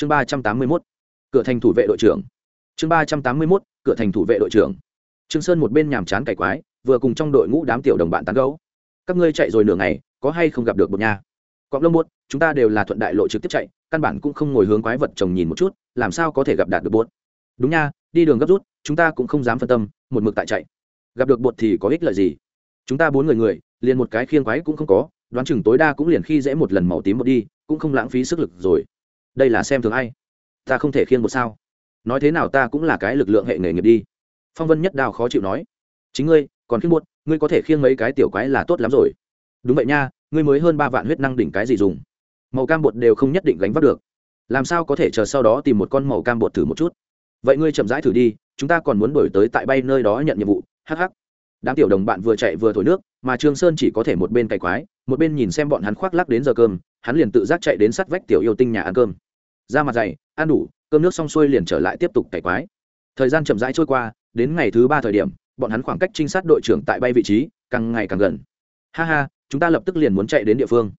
chương ba trăm tám mươi mốt, cửa thành thủ vệ đội trưởng. Chương ba trăm tám mươi mốt, cửa thành thủ vệ đội trưởng. Trương sơn một bên nhàm chán cày quái, vừa cùng trong đội ngũ đám tiểu đồng bạn tán gẫu. Các ngươi chạy rồi nửa ngày, có hay không gặp được một nhà? Cọp lông bốt chúng ta đều là thuận đại lộ trực tiếp chạy, căn bản cũng không ngồi hướng quái vật chồng nhìn một chút, làm sao có thể gặp đạt được bốt đúng nha, đi đường gấp rút, chúng ta cũng không dám phân tâm, một mực tại chạy. Gặp được bột thì có ích lợi gì? Chúng ta bốn người người, liền một cái khiêng quái cũng không có, đoán chừng tối đa cũng liền khi dễ một lần màu tím một đi, cũng không lãng phí sức lực rồi đây là xem thường ai? Ta không thể khiêng một sao. Nói thế nào ta cũng là cái lực lượng hệ nghề nghiệp đi. Phong vân nhất đao khó chịu nói. Chính ngươi, còn khiêng một ngươi có thể khiêng mấy cái tiểu quái là tốt lắm rồi. Đúng vậy nha, ngươi mới hơn ba vạn huyết năng đỉnh cái gì dùng? Màu cam bột đều không nhất định gánh vác được. Làm sao có thể chờ sau đó tìm một con màu cam bột thử một chút? Vậy ngươi chậm rãi thử đi, chúng ta còn muốn đổi tới tại bay nơi đó nhận nhiệm vụ. Hh đám tiểu đồng bạn vừa chạy vừa thổi nước, mà trương sơn chỉ có thể một bên cày quái, một bên nhìn xem bọn hắn khoác lắc đến giờ cơm, hắn liền tự giác chạy đến sát vách tiểu yêu tinh nhà ăn cơm ra mặt dày, ăn đủ, cơm nước xong xuôi liền trở lại tiếp tục cày quái. Thời gian chậm rãi trôi qua, đến ngày thứ ba thời điểm, bọn hắn khoảng cách trinh sát đội trưởng tại bay vị trí càng ngày càng gần. Ha ha, chúng ta lập tức liền muốn chạy đến địa phương.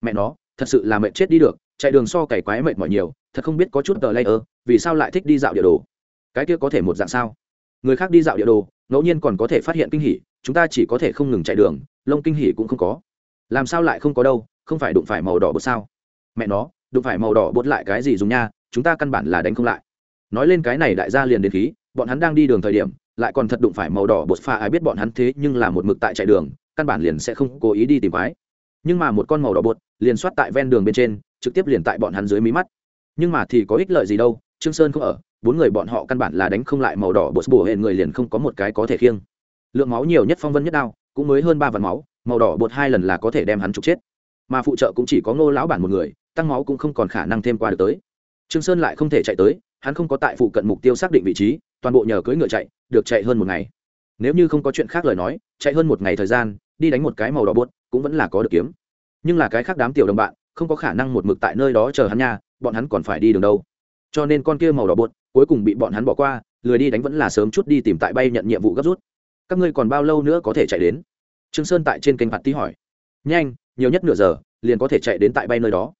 Mẹ nó, thật sự là mẹ chết đi được, chạy đường so cày quái mệt mỏi nhiều, thật không biết có chút tờ lay ơ, vì sao lại thích đi dạo địa đồ? Cái kia có thể một dạng sao? Người khác đi dạo địa đồ, ngẫu nhiên còn có thể phát hiện kinh hỉ, chúng ta chỉ có thể không ngừng chạy đường, lông kinh hỉ cũng không có. Làm sao lại không có đâu, không phải đụng phải màu đỏ bột sao? Mẹ nó đụng phải màu đỏ bột lại cái gì dùng nha, chúng ta căn bản là đánh không lại. Nói lên cái này đại gia liền đến khí, bọn hắn đang đi đường thời điểm, lại còn thật đụng phải màu đỏ bột pha, ai biết bọn hắn thế nhưng là một mực tại chạy đường, căn bản liền sẽ không cố ý đi tìm quái. Nhưng mà một con màu đỏ bột liền soát tại ven đường bên trên, trực tiếp liền tại bọn hắn dưới mí mắt. Nhưng mà thì có ích lợi gì đâu, trương sơn không ở, bốn người bọn họ căn bản là đánh không lại màu đỏ bột bổ hệ người liền không có một cái có thể khiêng. Lượng máu nhiều nhất phong vân nhất đao, cũng mới hơn ba vạn máu, màu đỏ bột hai lần là có thể đem hắn trục chết. Mà phụ trợ cũng chỉ có ngô lão bản một người tăng máu cũng không còn khả năng thêm qua được tới. Trương sơn lại không thể chạy tới, hắn không có tại phụ cận mục tiêu xác định vị trí, toàn bộ nhờ cưỡi ngựa chạy, được chạy hơn một ngày. Nếu như không có chuyện khác lời nói, chạy hơn một ngày thời gian, đi đánh một cái màu đỏ buốt cũng vẫn là có được kiếm. Nhưng là cái khác đám tiểu đồng bạn, không có khả năng một mực tại nơi đó chờ hắn nha, bọn hắn còn phải đi đường đâu. Cho nên con kia màu đỏ buốt cuối cùng bị bọn hắn bỏ qua, lười đi đánh vẫn là sớm chút đi tìm tại bay nhận nhiệm vụ gấp rút. Các ngươi còn bao lâu nữa có thể chạy đến? Trương sơn tại trên kênh phạt tí hỏi. Nhanh, nhiều nhất nửa giờ, liền có thể chạy đến tại bay nơi đó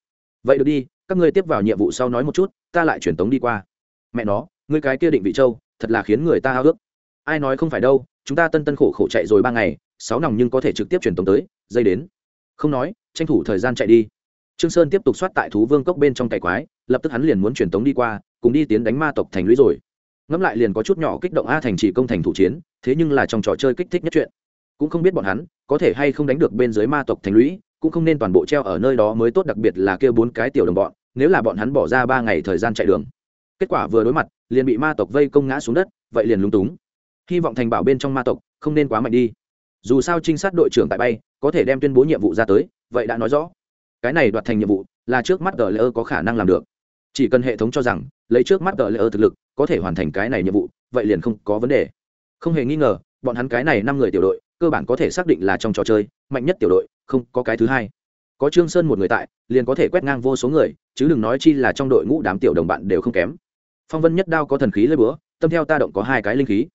vậy được đi, các ngươi tiếp vào nhiệm vụ sau nói một chút, ta lại truyền tống đi qua. Mẹ nó, ngươi cái kia định vị châu, thật là khiến người ta hao ước. Ai nói không phải đâu, chúng ta tân tân khổ khổ chạy rồi ba ngày, sáu nòng nhưng có thể trực tiếp truyền tống tới, dây đến. Không nói, tranh thủ thời gian chạy đi. Trương sơn tiếp tục soát tại thú vương cốc bên trong cày quái, lập tức hắn liền muốn truyền tống đi qua, cùng đi tiến đánh ma tộc thành lũy rồi. Ngẫm lại liền có chút nhỏ kích động a thành chỉ công thành thủ chiến, thế nhưng là trong trò chơi kích thích nhất chuyện. Cũng không biết bọn hắn có thể hay không đánh được bên dưới ma tộc thành lũy cũng không nên toàn bộ treo ở nơi đó mới tốt, đặc biệt là kêu bốn cái tiểu đồng bọn, nếu là bọn hắn bỏ ra ba ngày thời gian chạy đường. Kết quả vừa đối mặt, liền bị ma tộc vây công ngã xuống đất, vậy liền lúng túng. Hy vọng thành bảo bên trong ma tộc không nên quá mạnh đi. Dù sao trinh sát đội trưởng tại bay, có thể đem tuyên bố nhiệm vụ ra tới, vậy đã nói rõ. Cái này đoạt thành nhiệm vụ là trước mắt gờ lễ ơ có khả năng làm được. Chỉ cần hệ thống cho rằng, lấy trước mắt gờ lễ ơ thực lực, có thể hoàn thành cái này nhiệm vụ, vậy liền không có vấn đề. Không hề nghi ngờ, bọn hắn cái này năm người tiểu đội, cơ bản có thể xác định là trong trò chơi, mạnh nhất tiểu đội không có cái thứ hai. Có trương sơn một người tại, liền có thể quét ngang vô số người, chứ đừng nói chi là trong đội ngũ đám tiểu đồng bạn đều không kém. Phong vân nhất đao có thần khí lơi búa, tâm theo ta động có hai cái linh khí.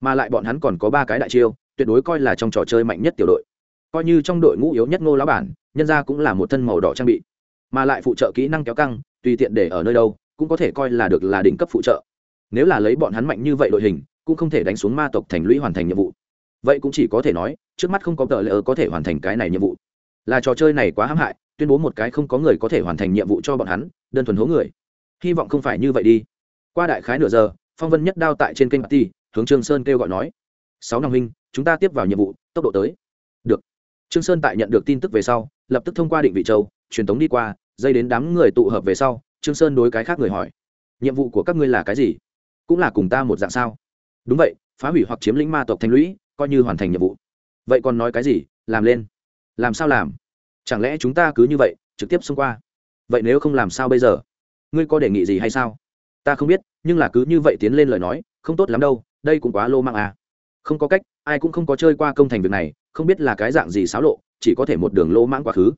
Mà lại bọn hắn còn có ba cái đại chiêu, tuyệt đối coi là trong trò chơi mạnh nhất tiểu đội. Coi như trong đội ngũ yếu nhất ngô lão bản, nhân ra cũng là một thân màu đỏ trang bị. Mà lại phụ trợ kỹ năng kéo căng, tùy tiện để ở nơi đâu, cũng có thể coi là được là đỉnh cấp phụ trợ. Nếu là lấy bọn hắn mạnh như vậy đội hình, cũng không thể đánh xuống ma tộc thành lũy hoàn thành nhiệm vụ vậy cũng chỉ có thể nói, trước mắt không có tờ lỡ có thể hoàn thành cái này nhiệm vụ. Là trò chơi này quá hãm hại, tuyên bố một cái không có người có thể hoàn thành nhiệm vụ cho bọn hắn, đơn thuần hố người. Hy vọng không phải như vậy đi. Qua đại khái nửa giờ, phong vân nhất đao tại trên kênh ti hướng trương sơn kêu gọi nói, sáu năm huynh, chúng ta tiếp vào nhiệm vụ, tốc độ tới. Được. Trương sơn tại nhận được tin tức về sau, lập tức thông qua định vị châu, truyền tống đi qua, dây đến đám người tụ hợp về sau, trương sơn đối cái khác người hỏi, nhiệm vụ của các ngươi là cái gì? Cũng là cùng ta một dạng sao? Đúng vậy, phá hủy hoặc chiếm lĩnh ma tộc thanh lũy coi như hoàn thành nhiệm vụ. Vậy còn nói cái gì? Làm lên. Làm sao làm? Chẳng lẽ chúng ta cứ như vậy, trực tiếp xông qua? Vậy nếu không làm sao bây giờ? Ngươi có đề nghị gì hay sao? Ta không biết, nhưng là cứ như vậy tiến lên lời nói, không tốt lắm đâu, đây cũng quá lô mạng à. Không có cách, ai cũng không có chơi qua công thành việc này, không biết là cái dạng gì xáo lộ, chỉ có thể một đường lô mãng quá khứ.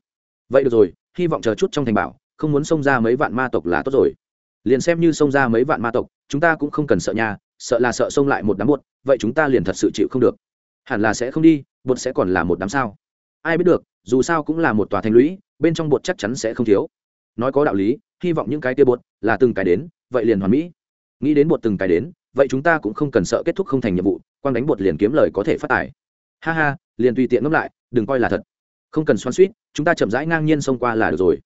Vậy được rồi, hy vọng chờ chút trong thành bảo, không muốn xông ra mấy vạn ma tộc là tốt rồi. Liền xem như xông ra mấy vạn ma tộc, chúng ta cũng không cần sợ nhà, sợ là sợ xông lại một đám muộn, vậy chúng ta liền thật sự chịu không được hẳn là sẽ không đi, bột sẽ còn là một đám sao. Ai biết được, dù sao cũng là một tòa thành lũy, bên trong bột chắc chắn sẽ không thiếu. Nói có đạo lý, hy vọng những cái tia bột là từng cái đến, vậy liền hoàn mỹ. Nghĩ đến bột từng cái đến, vậy chúng ta cũng không cần sợ kết thúc không thành nhiệm vụ, quang đánh bột liền kiếm lời có thể phát tài. Ha ha, liền tùy tiện ngẫm lại, đừng coi là thật. Không cần xoan suýt chúng ta chậm rãi ngang nhiên xông qua là được rồi.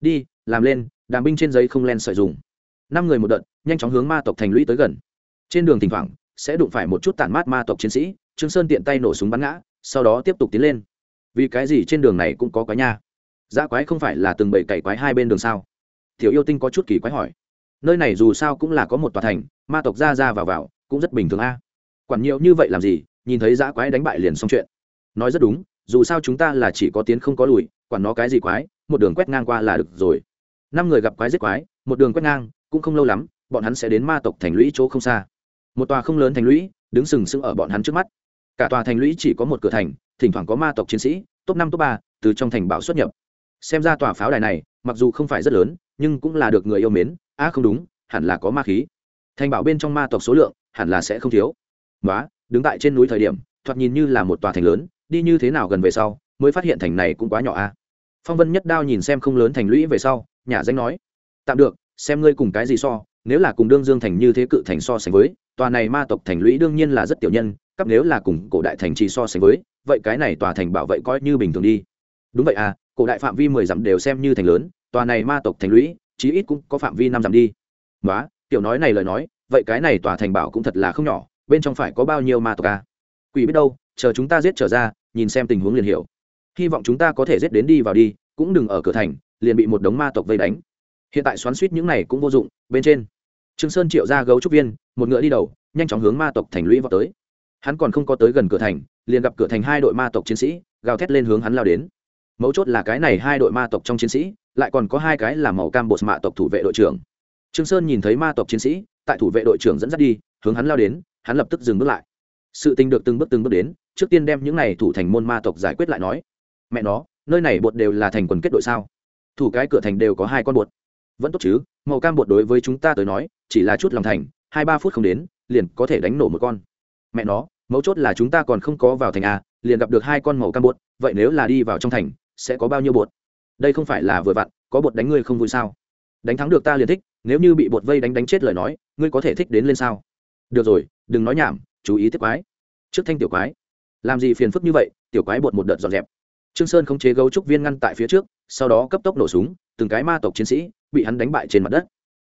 Đi, làm lên, đàm binh trên giấy không len sợi dùng. Năm người một đợt, nhanh chóng hướng ma tộc thành lũy tới gần. Trên đường thỉnh thoảng, sẽ đụng phải một chút tản mát ma tộc chiến sĩ trương sơn tiện tay nổ súng bắn ngã, sau đó tiếp tục tiến lên. Vì cái gì trên đường này cũng có quái nha? Dã quái không phải là từng bầy cày quái hai bên đường sao? Tiểu yêu tinh có chút kỳ quái hỏi. Nơi này dù sao cũng là có một tòa thành, ma tộc ra ra vào vào, cũng rất bình thường a. Quản nhiều như vậy làm gì, nhìn thấy dã quái đánh bại liền xong chuyện. Nói rất đúng, dù sao chúng ta là chỉ có tiến không có lùi, quản nó cái gì quái, một đường quét ngang qua là được rồi. Năm người gặp quái giết quái, một đường quét ngang, cũng không lâu lắm, bọn hắn sẽ đến ma tộc thành lũy chỗ không xa. Một tòa không lớn thành lũy, đứng sừng sững ở bọn hắn trước mắt cả tòa thành lũy chỉ có một cửa thành, thỉnh thoảng có ma tộc chiến sĩ, top năm, top ba, từ trong thành bảo xuất nhập. Xem ra tòa pháo đài này, mặc dù không phải rất lớn, nhưng cũng là được người yêu mến. Á không đúng, hẳn là có ma khí. Thành bảo bên trong ma tộc số lượng, hẳn là sẽ không thiếu. Nói đứng tại trên núi thời điểm, thoạt nhìn như là một tòa thành lớn, đi như thế nào gần về sau, mới phát hiện thành này cũng quá nhỏ a phong vân nhất đao nhìn xem không lớn thành lũy về sau nhà danh nói, tạm được, xem ngươi cùng cái gì so, nếu là cùng đương dương thành như thế cự thành so sánh với, tòa này ma tộc thành lũy đương nhiên là rất tiểu nhân cấp nếu là cùng cổ đại thành trì so sánh với, vậy cái này tòa thành bảo vệ coi như bình thường đi. Đúng vậy à cổ đại phạm vi mười dặm đều xem như thành lớn, tòa này ma tộc thành lũy, chí ít cũng có phạm vi năm dặm đi. Nói tiểu nói này lời nói, vậy cái này tòa thành bảo cũng thật là không nhỏ, bên trong phải có bao nhiêu ma tộc à? quỷ biết đâu, chờ chúng ta giết trở ra, nhìn xem tình huống liền hiểu. Hy vọng chúng ta có thể giết đến đi vào đi, cũng đừng ở cửa thành, liền bị một đống ma tộc vây đánh. Hiện tại xoắn suýt những này cũng vô dụng, bên trên. Trương sơn triệu ra gấu trúc viên, một ngựa đi đầu, nhanh chóng hướng ma tộc thành lũy vào tới hắn còn không có tới gần cửa thành, liền gặp cửa thành hai đội ma tộc chiến sĩ, gào thét lên hướng hắn lao đến. Mấu chốt là cái này hai đội ma tộc trong chiến sĩ, lại còn có hai cái là màu cam bột mạ tộc thủ vệ đội trưởng. Trương sơn nhìn thấy ma tộc chiến sĩ, tại thủ vệ đội trưởng dẫn dắt đi, hướng hắn lao đến, hắn lập tức dừng bước lại. Sự tình được từng bước từng bước đến, trước tiên đem những này thủ thành môn ma tộc giải quyết lại nói. Mẹ nó, nơi này bột đều là thành quần kết đội sao? Thủ cái cửa thành đều có hai con bột. Vẫn tốt chứ, màu cam bột đối với chúng ta tới nói, chỉ là chút lòng thành, hai ba phút không đến, liền có thể đánh nổ một con. Mẹ nó mấu chốt là chúng ta còn không có vào thành a, liền gặp được hai con màu cam bột, vậy nếu là đi vào trong thành, sẽ có bao nhiêu bột? Đây không phải là vừa vặn, có bột đánh ngươi không vui sao? Đánh thắng được ta liền thích, nếu như bị bột vây đánh đánh chết lời nói, ngươi có thể thích đến lên sao? Được rồi, đừng nói nhảm, chú ý tiếp quái. Trước thanh tiểu quái. Làm gì phiền phức như vậy, tiểu quái bột một đợt dọn dẹp. Trương sơn không chế gấu trúc viên ngăn tại phía trước, sau đó cấp tốc nổ súng, từng cái ma tộc chiến sĩ bị hắn đánh bại trên mặt đất.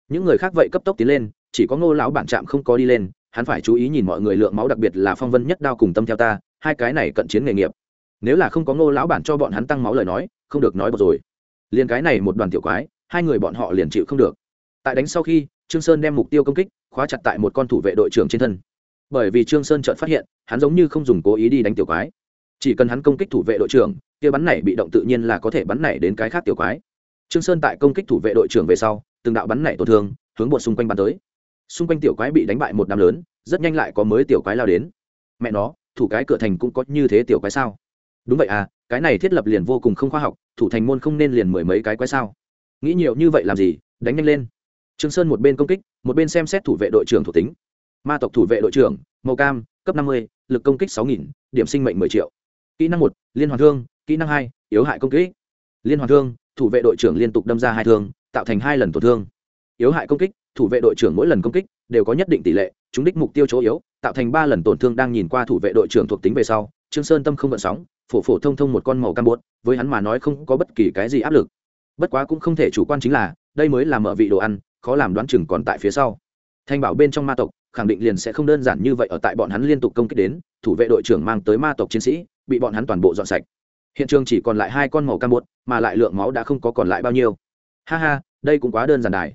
Những người khác vậy cấp tốc tiến lên, chỉ có ngô lão bản trạm không có đi lên hắn phải chú ý nhìn mọi người lượng máu đặc biệt là phong vân nhất đao cùng tâm theo ta, hai cái này cận chiến nghề nghiệp. Nếu là không có ngô lão bản cho bọn hắn tăng máu lời nói, không được nói bột rồi. Liền cái này một đoàn tiểu quái, hai người bọn họ liền chịu không được. Tại đánh sau khi, trương sơn đem mục tiêu công kích, khóa chặt tại một con thủ vệ đội trưởng trên thân. Bởi vì trương sơn chợt phát hiện, hắn giống như không dùng cố ý đi đánh tiểu quái. Chỉ cần hắn công kích thủ vệ đội trưởng, kia bắn này bị động tự nhiên là có thể bắn này đến cái khác tiểu quái. Trương sơn tại công kích thủ vệ đội trưởng về sau, từng đạo bắn này tổn thương, hướng bột xung quanh bắn tới xung quanh tiểu quái bị đánh bại một đám lớn, rất nhanh lại có mới tiểu quái lao đến. Mẹ nó, thủ cái cửa thành cũng có như thế tiểu quái sao? Đúng vậy à cái này thiết lập liền vô cùng không khoa học, thủ thành môn không nên liền mười mấy cái quái sao? Nghĩ nhiều như vậy làm gì, đánh nhanh lên. Trương sơn một bên công kích, một bên xem xét thủ vệ đội trưởng thuộc tính. Ma tộc thủ vệ đội trưởng, màu cam, cấp năm mươi, lực công kích sáu nghìn, điểm sinh mệnh mười triệu. Kỹ năng một, liên hoàn thương, kỹ năng hai, yếu hại công kích. Liên hoàn thương, thủ vệ đội trưởng liên tục đâm ra hai thương, tạo thành hai lần tổn thương. Yếu hại công kích thủ vệ đội trưởng mỗi lần công kích đều có nhất định tỷ lệ, chúng đích mục tiêu chỗ yếu, tạo thành ba lần tổn thương đang nhìn qua thủ vệ đội trưởng thuộc tính về sau, trương sơn tâm không gợn sóng, phổ phổ thông thông một con màu cam bột với hắn mà nói không có bất kỳ cái gì áp lực. Bất quá cũng không thể chủ quan chính là, đây mới là mở vị đồ ăn, khó làm đoán chừng còn tại phía sau. Thanh bảo bên trong ma tộc, khẳng định liền sẽ không đơn giản như vậy ở tại bọn hắn liên tục công kích đến, thủ vệ đội trưởng mang tới ma tộc chiến sĩ, bị bọn hắn toàn bộ dọn sạch. Hiện trường chỉ còn lại hai con màu cam bột mà lại lượng máu đã không có còn lại bao nhiêu. Ha ha, đây cũng quá đơn giản đài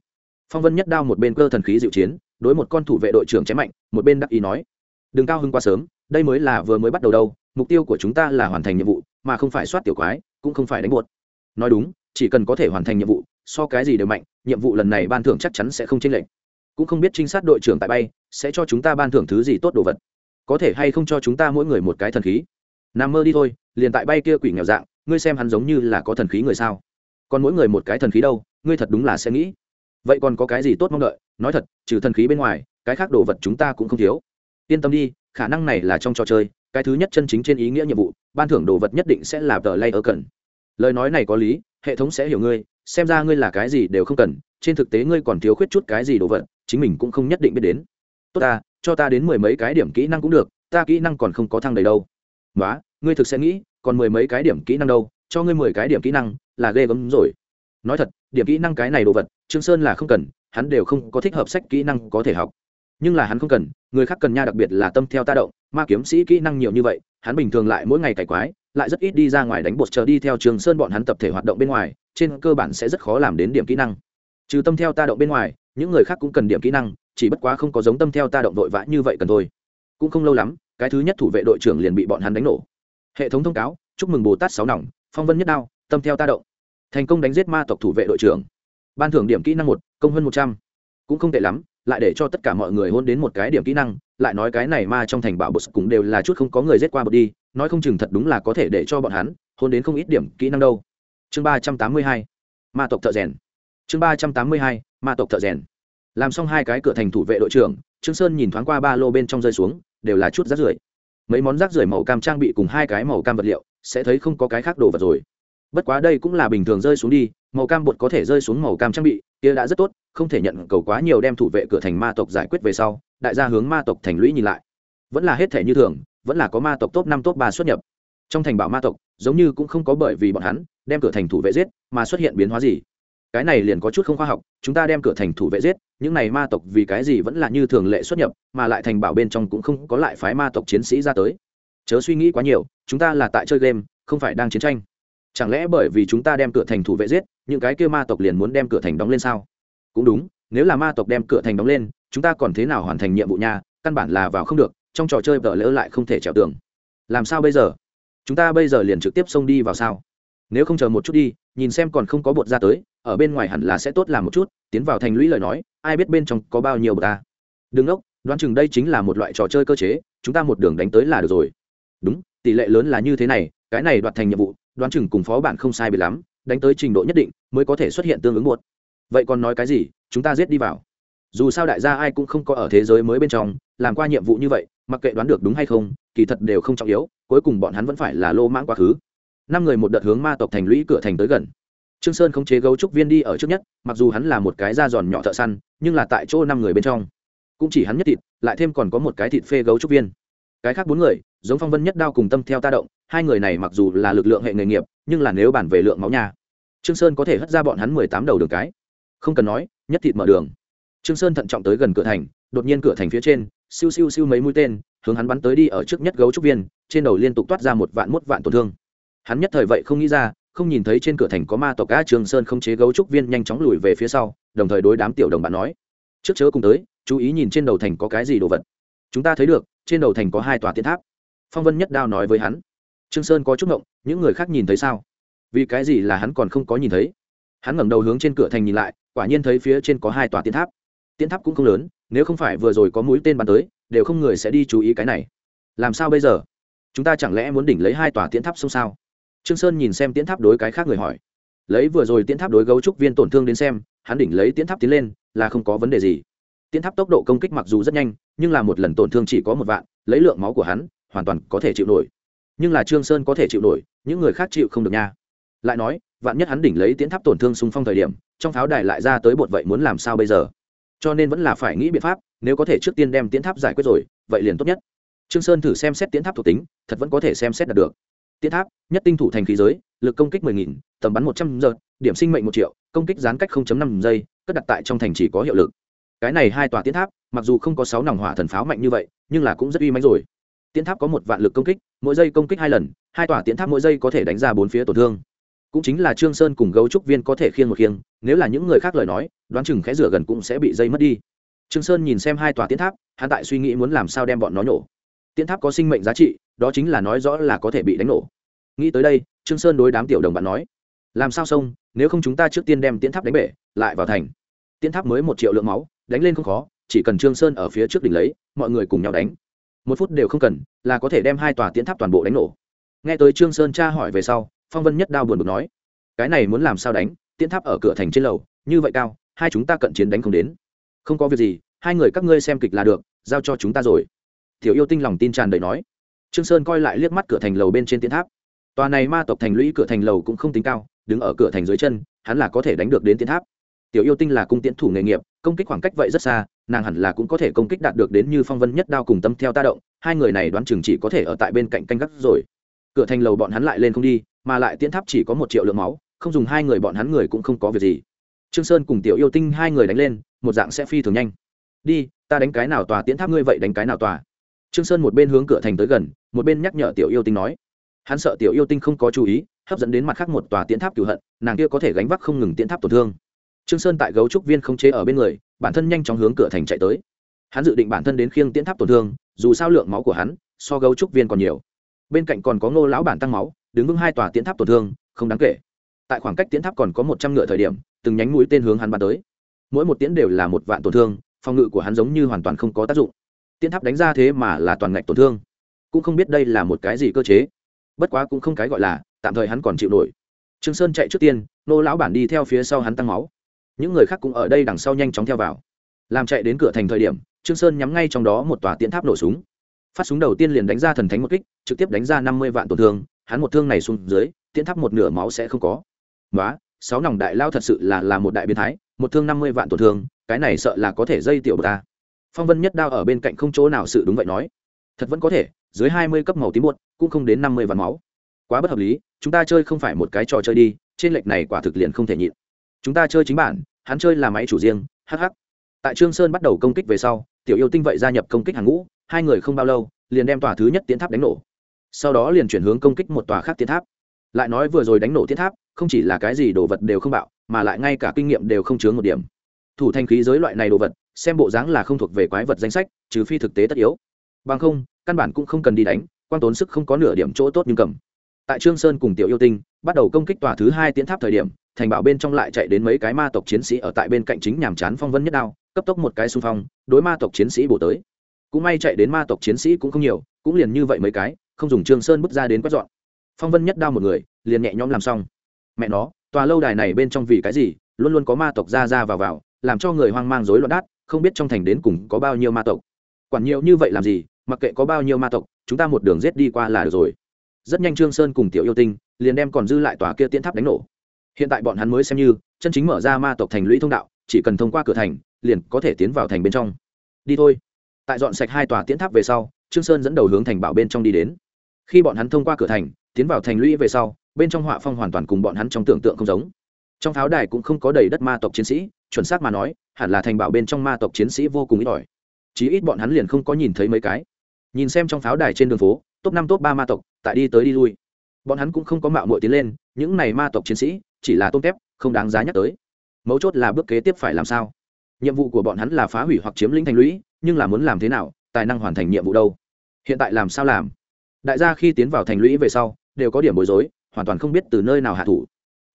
phong vân nhất đao một bên cơ thần khí dịu chiến, đối một con thủ vệ đội trưởng chém mạnh, một bên đắc ý nói, đừng cao hưng quá sớm, đây mới là vừa mới bắt đầu đâu, mục tiêu của chúng ta là hoàn thành nhiệm vụ, mà không phải soát tiểu quái, cũng không phải đánh buột. Nói đúng, chỉ cần có thể hoàn thành nhiệm vụ, so cái gì đều mạnh, nhiệm vụ lần này ban thưởng chắc chắn sẽ không chênh lệch. Cũng không biết trinh sát đội trưởng tại bay, sẽ cho chúng ta ban thưởng thứ gì tốt đồ vật. Có thể hay không cho chúng ta mỗi người một cái thần khí? Nằm mơ đi thôi, liền tại bay kia quỷ nghèo dạng, ngươi xem hắn giống như là có thần khí người sao? Còn mỗi người một cái thần khí đâu, ngươi thật đúng là sẽ nghĩ vậy còn có cái gì tốt mong đợi? Nói thật, trừ thần khí bên ngoài, cái khác đồ vật chúng ta cũng không thiếu. Yên tâm đi, khả năng này là trong trò chơi, cái thứ nhất chân chính trên ý nghĩa nhiệm vụ, ban thưởng đồ vật nhất định sẽ là tờ lay ở cần lời nói này có lý, hệ thống sẽ hiểu ngươi, xem ra ngươi là cái gì đều không cần, trên thực tế ngươi còn thiếu khuyết chút cái gì đồ vật, chính mình cũng không nhất định biết đến. Tốt ta, cho ta đến mười mấy cái điểm kỹ năng cũng được, ta kỹ năng còn không có thăng đầy đâu. Nói ngươi thực sẽ nghĩ, còn mười mấy cái điểm kỹ năng đâu, cho ngươi mười cái điểm kỹ năng là ghê gớm rồi. Nói thật điểm kỹ năng cái này đồ vật, trương sơn là không cần, hắn đều không có thích hợp sách kỹ năng có thể học. Nhưng là hắn không cần, người khác cần nha đặc biệt là tâm theo ta động, ma kiếm sĩ kỹ năng nhiều như vậy, hắn bình thường lại mỗi ngày cày quái, lại rất ít đi ra ngoài đánh bột chờ đi theo trường sơn bọn hắn tập thể hoạt động bên ngoài, trên cơ bản sẽ rất khó làm đến điểm kỹ năng. Trừ tâm theo ta động bên ngoài, những người khác cũng cần điểm kỹ năng, chỉ bất quá không có giống tâm theo ta động vội vã như vậy cần thôi. Cũng không lâu lắm, cái thứ nhất thủ vệ đội trưởng liền bị bọn hắn đánh nổ. Hệ thống thông cáo, chúc mừng bồ tát sáu nòng, phong vân nhất đao, tâm theo ta động thành công đánh giết ma tộc thủ vệ đội trưởng. Ban thưởng điểm kỹ năng một, công hơn một trăm. Cũng không tệ lắm, lại để cho tất cả mọi người hôn đến một cái điểm kỹ năng, lại nói cái này ma trong thành bảo bột cũng đều là chút không có người giết qua bột đi, nói không chừng thật đúng là có thể để cho bọn hắn hôn đến không ít điểm kỹ năng đâu. Chương ba trăm tám mươi hai, ma tộc thợ rèn. Chương ba trăm tám mươi hai, ma tộc thợ rèn. Làm xong hai cái cửa thành thủ vệ đội trưởng, trương sơn nhìn thoáng qua ba lô bên trong rơi xuống, đều là chút rác rưởi. Mấy món rác rưởi màu cam trang bị cùng hai cái màu cam vật liệu, sẽ thấy không có cái khác đồ vật rồi bất quá đây cũng là bình thường rơi xuống đi, màu cam bột có thể rơi xuống màu cam trang bị, kia đã rất tốt, không thể nhận cầu quá nhiều đem thủ vệ cửa thành ma tộc giải quyết về sau, đại gia hướng ma tộc thành lũy nhìn lại. Vẫn là hết thể như thường, vẫn là có ma tộc top năm top ba xuất nhập. Trong thành bảo ma tộc, giống như cũng không có bởi vì bọn hắn, đem cửa thành thủ vệ giết, mà xuất hiện biến hóa gì. Cái này liền có chút không khoa học, chúng ta đem cửa thành thủ vệ giết, những này ma tộc vì cái gì vẫn là như thường lệ xuất nhập, mà lại thành bảo bên trong cũng không có lại phái ma tộc chiến sĩ ra tới. Chớ suy nghĩ quá nhiều, chúng ta là tại chơi game, không phải đang chiến tranh chẳng lẽ bởi vì chúng ta đem cửa thành thủ vệ giết, những cái kia ma tộc liền muốn đem cửa thành đóng lên sao? Cũng đúng, nếu là ma tộc đem cửa thành đóng lên, chúng ta còn thế nào hoàn thành nhiệm vụ nha? Căn bản là vào không được, trong trò chơi vợ lỡ lại không thể trèo tường. Làm sao bây giờ? Chúng ta bây giờ liền trực tiếp xông đi vào sao? Nếu không chờ một chút đi, nhìn xem còn không có bột ra tới, ở bên ngoài hẳn là sẽ tốt làm một chút, tiến vào thành lũy lời nói, ai biết bên trong có bao nhiêu bột ta. Đừng ốc đoán chừng đây chính là một loại trò chơi cơ chế, chúng ta một đường đánh tới là được rồi. Đúng, tỷ lệ lớn là như thế này, cái này đoạt thành nhiệm vụ đoán chừng cùng phó bạn không sai bị lắm, đánh tới trình độ nhất định mới có thể xuất hiện tương ứng một. Vậy còn nói cái gì? Chúng ta giết đi vào. Dù sao đại gia ai cũng không có ở thế giới mới bên trong, làm qua nhiệm vụ như vậy, mặc kệ đoán được đúng hay không, kỳ thật đều không trọng yếu, cuối cùng bọn hắn vẫn phải là lô mãng quá khứ. Năm người một đợt hướng ma tộc thành lũy cửa thành tới gần. Trương sơn không chế gấu trúc viên đi ở trước nhất, mặc dù hắn là một cái da giòn nhỏ thợ săn, nhưng là tại chỗ năm người bên trong. Cũng chỉ hắn nhất thịt, lại thêm còn có một cái thịt phê gấu trúc viên. Cái khác bốn người, giống phong vân nhất đao cùng tâm theo ta động hai người này mặc dù là lực lượng hệ nghề nghiệp, nhưng là nếu bản về lượng máu nha. Trương sơn có thể hất ra bọn hắn mười tám đầu đường cái. Không cần nói, nhất thịt mở đường. Trương sơn thận trọng tới gần cửa thành, đột nhiên cửa thành phía trên, siêu siêu siêu mấy mũi tên, hướng hắn bắn tới đi ở trước nhất gấu trúc viên, trên đầu liên tục toát ra một vạn mốt vạn tổn thương. Hắn nhất thời vậy không nghĩ ra, không nhìn thấy trên cửa thành có ma tộc a trường sơn không chế gấu trúc viên nhanh chóng lùi về phía sau, đồng thời đối đám tiểu đồng bạn nói. Trước chớ cùng tới, chú ý nhìn trên đầu thành có cái gì đồ vật. Chúng ta thấy được, trên đầu thành có hai tòa tiến tháp. Phong vân nhất đao nói với hắn trương sơn có chút ngộng, những người khác nhìn thấy sao? Vì cái gì là hắn còn không có nhìn thấy? Hắn ngẩng đầu hướng trên cửa thành nhìn lại, quả nhiên thấy phía trên có hai tòa tiến tháp. Tiến tháp cũng không lớn, nếu không phải vừa rồi có mũi tên bắn tới, đều không người sẽ đi chú ý cái này. Làm sao bây giờ? Chúng ta chẳng lẽ muốn đỉnh lấy hai tòa tiến tháp xong sao? Trương sơn nhìn xem tiến tháp đối cái khác người hỏi. Lấy vừa rồi tiến tháp đối gấu trúc viên tổn thương đến xem, hắn đỉnh lấy tiến tháp tiến lên, là không có vấn đề gì. Tiến tháp tốc độ công kích mặc dù rất nhanh, nhưng là một lần tổn thương chỉ có một vạn, lấy lượng máu của hắn, hoàn toàn có thể chịu nổi nhưng là trương sơn có thể chịu nổi những người khác chịu không được nha. Lại nói vạn nhất hắn đỉnh lấy tiến tháp tổn thương xung phong thời điểm trong pháo đài lại ra tới bột vậy muốn làm sao bây giờ? Cho nên vẫn là phải nghĩ biện pháp nếu có thể trước tiên đem tiến tháp giải quyết rồi vậy liền tốt nhất. Trương sơn thử xem xét tiến tháp thuộc tính thật vẫn có thể xem xét đạt được. Tiến tháp nhất tinh thủ thành khí giới lực công kích 10.000, tầm bắn 100 giờ điểm sinh mệnh một triệu công kích gián cách 0.5 giây cất đặt tại trong thành chỉ có hiệu lực. Cái này hai tòa tiến tháp mặc dù không có sáu nòng hỏa thần pháo mạnh như vậy nhưng là cũng rất uy mãnh rồi. Tiến tháp có một vạn lực công kích mỗi giây công kích hai lần, hai tòa tiến tháp mỗi giây có thể đánh ra bốn phía tổn thương. Cũng chính là trương sơn cùng gấu trúc viên có thể khiêng một khiêng, nếu là những người khác lời nói, đoán chừng khẽ rửa gần cũng sẽ bị dây mất đi. Trương sơn nhìn xem hai tòa tiến tháp, hắn tại suy nghĩ muốn làm sao đem bọn nó nổ. Tiến tháp có sinh mệnh giá trị, đó chính là nói rõ là có thể bị đánh nổ. Nghĩ tới đây, trương sơn đối đám tiểu đồng bạn nói, làm sao xong, nếu không chúng ta trước tiên đem tiến tháp đánh bể, lại vào thành. Tiến tháp mới một triệu lượng máu, đánh lên không khó, chỉ cần trương sơn ở phía trước đỉnh lấy, mọi người cùng nhau đánh một phút đều không cần, là có thể đem hai tòa tiến tháp toàn bộ đánh nổ. Nghe tới trương sơn tra hỏi về sau, phong vân nhất đao buồn bực nói, cái này muốn làm sao đánh? Tiến tháp ở cửa thành trên lầu, như vậy cao, hai chúng ta cận chiến đánh không đến. Không có việc gì, hai người các ngươi xem kịch là được, giao cho chúng ta rồi. Tiểu yêu tinh lòng tin tràn đầy nói. Trương sơn coi lại liếc mắt cửa thành lầu bên trên tiến tháp. Tòa này ma tộc thành lũy cửa thành lầu cũng không tính cao, đứng ở cửa thành dưới chân, hắn là có thể đánh được đến tiến tháp. Tiểu yêu tinh là cung tiễn thủ nghề nghiệp, công kích khoảng cách vậy rất xa nàng hẳn là cũng có thể công kích đạt được đến như phong vân nhất đao cùng tâm theo ta động, hai người này đoán chừng chỉ có thể ở tại bên cạnh canh gác rồi. Cửa thành lầu bọn hắn lại lên không đi, mà lại tiến tháp chỉ có một triệu lượng máu, không dùng hai người bọn hắn người cũng không có việc gì. Trương sơn cùng tiểu yêu tinh hai người đánh lên, một dạng sẽ phi thường nhanh. Đi, ta đánh cái nào tòa tiến tháp ngươi vậy đánh cái nào tòa? Trương sơn một bên hướng cửa thành tới gần, một bên nhắc nhở tiểu yêu tinh nói. Hắn sợ tiểu yêu tinh không có chú ý, hấp dẫn đến mặt khác một tòa tiến tháp cửu hận, nàng kia có thể gánh vác không ngừng tiến tháp tổn thương. Trương sơn tại gấu trúc viên không chế ở bên người bản thân nhanh chóng hướng cửa thành chạy tới. Hắn dự định bản thân đến khiêng tiễn tháp tổn thương, dù sao lượng máu của hắn so gấu trúc viên còn nhiều. Bên cạnh còn có ngô lão bản tăng máu, đứng vững hai tòa tiễn tháp tổn thương, không đáng kể. Tại khoảng cách tiễn tháp còn có một trăm ngựa thời điểm, từng nhánh mũi tên hướng hắn bắn tới. Mỗi một tiễn đều là một vạn tổn thương, phòng ngự của hắn giống như hoàn toàn không có tác dụng. Tiễn tháp đánh ra thế mà là toàn ngạch tổn thương. Cũng không biết đây là một cái gì cơ chế. Bất quá cũng không cái gọi là, tạm thời hắn còn chịu nổi. Trương sơn chạy trước tiên nô lão bản đi theo phía sau hắn tăng máu những người khác cũng ở đây đằng sau nhanh chóng theo vào. Làm chạy đến cửa thành thời điểm, trương sơn nhắm ngay trong đó một tòa tiễn tháp nổ súng. Phát súng đầu tiên liền đánh ra thần thánh một kích, trực tiếp đánh ra năm mươi vạn tổn thương, hắn một thương này xuống dưới, tiễn tháp một nửa máu sẽ không có. Nói sáu nòng đại lao thật sự là là một đại biến thái, một thương năm mươi vạn tổn thương, cái này sợ là có thể dây tiểu ta. Phong vân nhất đao ở bên cạnh không chỗ nào sự đúng vậy nói. Thật vẫn có thể, dưới hai mươi cấp màu tím muộn, cũng không đến năm mươi vạn máu. Quá bất hợp lý, chúng ta chơi không phải một cái trò chơi đi, trên lệch này quả thực liền không thể nhịn. Chúng ta chơi chính bản hắn chơi là máy chủ riêng hh tại trương sơn bắt đầu công kích về sau, tiểu yêu tinh vậy gia nhập công kích hàng ngũ, hai người không bao lâu, liền đem tòa thứ nhất tiến tháp đánh nổ. Sau đó liền chuyển hướng công kích một tòa khác tiến tháp. Lại nói vừa rồi đánh nổ tiến tháp, không chỉ là cái gì đồ vật đều không bạo, mà lại ngay cả kinh nghiệm đều không chứa một điểm. Thủ thanh khí giới loại này đồ vật, xem bộ dáng là không thuộc về quái vật danh sách, trừ phi thực tế tất yếu. Bằng không, căn bản cũng không cần đi đánh quan tốn sức không có nửa điểm chỗ tốt nhưng cầm. Tại trương sơn cùng tiểu yêu tinh bắt đầu công kích tòa thứ hai tiến tháp thời điểm, thành bảo bên trong lại chạy đến mấy cái ma tộc chiến sĩ ở tại bên cạnh chính nhàm chán phong vân nhất đao, cấp tốc một cái xung phong, đối ma tộc chiến sĩ bổ tới. Cũng may chạy đến ma tộc chiến sĩ cũng không nhiều, cũng liền như vậy mấy cái, không dùng trương sơn bước ra đến quét dọn. Phong vân nhất đao một người, liền nhẹ nhõm làm xong. Mẹ nó, tòa lâu đài này bên trong vì cái gì, luôn luôn có ma tộc ra ra vào vào, làm cho người hoang mang rối loạn đát, không biết trong thành đến cùng có bao nhiêu ma tộc. Quản nhiều như vậy làm gì, mặc kệ có bao nhiêu ma tộc, chúng ta một đường rết đi qua là được rồi rất nhanh trương sơn cùng tiểu yêu tinh liền đem còn dư lại tòa kia tiễn tháp đánh nổ. Hiện tại bọn hắn mới xem như chân chính mở ra ma tộc thành lũy thông đạo, chỉ cần thông qua cửa thành, liền có thể tiến vào thành bên trong. Đi thôi. Tại dọn sạch hai tòa tiễn tháp về sau, trương sơn dẫn đầu hướng thành bảo bên trong đi đến. Khi bọn hắn thông qua cửa thành, tiến vào thành lũy về sau, bên trong họa phong hoàn toàn cùng bọn hắn trong tưởng tượng không giống. Trong pháo đài cũng không có đầy đất ma tộc chiến sĩ, chuẩn xác mà nói, hẳn là thành bảo bên trong ma tộc chiến sĩ vô cùng ít ỏi. Chí ít bọn hắn liền không có nhìn thấy mấy cái. Nhìn xem trong pháo đài trên đường phố, top năm, top ba ma tộc tại đi tới đi lui. Bọn hắn cũng không có mạo muội tiến lên, những này ma tộc chiến sĩ, chỉ là tôm tép, không đáng giá nhắc tới. Mấu chốt là bước kế tiếp phải làm sao? Nhiệm vụ của bọn hắn là phá hủy hoặc chiếm lĩnh thành lũy, nhưng là muốn làm thế nào, tài năng hoàn thành nhiệm vụ đâu? Hiện tại làm sao làm? Đại gia khi tiến vào thành lũy về sau, đều có điểm bối rối, hoàn toàn không biết từ nơi nào hạ thủ.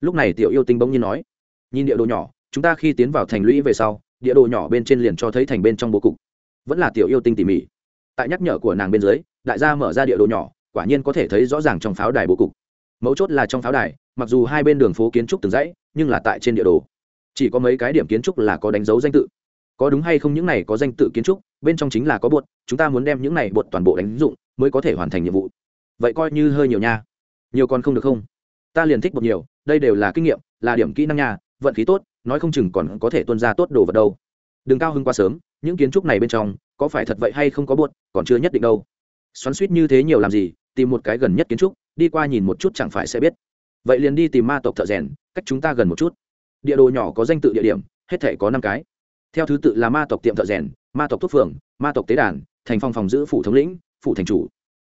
Lúc này tiểu yêu tinh bỗng nhiên nói, nhìn địa đồ nhỏ, chúng ta khi tiến vào thành lũy về sau, địa đồ nhỏ bên trên liền cho thấy thành bên trong bố cục. Vẫn là tiểu yêu tinh tỉ mỉ. Tại nhắc nhở của nàng bên dưới, đại gia mở ra địa đồ nhỏ quả nhiên có thể thấy rõ ràng trong pháo đài bố cục. Mấu chốt là trong pháo đài, mặc dù hai bên đường phố kiến trúc từng dãy, nhưng là tại trên địa đồ. Chỉ có mấy cái điểm kiến trúc là có đánh dấu danh tự. Có đúng hay không những này có danh tự kiến trúc, bên trong chính là có bột, chúng ta muốn đem những này bột toàn bộ đánh dụng, mới có thể hoàn thành nhiệm vụ. Vậy coi như hơi nhiều nha. Nhiều còn không được không? Ta liền thích bột nhiều, đây đều là kinh nghiệm, là điểm kỹ năng nha, vận khí tốt, nói không chừng còn có thể tuân ra tốt đồ vật đâu. Đừng cao hơn quá sớm, những kiến trúc này bên trong, có phải thật vậy hay không có bột, còn chưa nhất định đâu. Xoắn suýt như thế nhiều làm gì tìm một cái gần nhất kiến trúc, đi qua nhìn một chút chẳng phải sẽ biết. Vậy liền đi tìm ma tộc thợ rèn, cách chúng ta gần một chút. Địa đồ nhỏ có danh tự địa điểm, hết thể có năm cái. Theo thứ tự là ma tộc tiệm thợ rèn, ma tộc thuốc phường, ma tộc tế đàn, thành phòng phòng giữ phủ thống lĩnh, phủ thành chủ.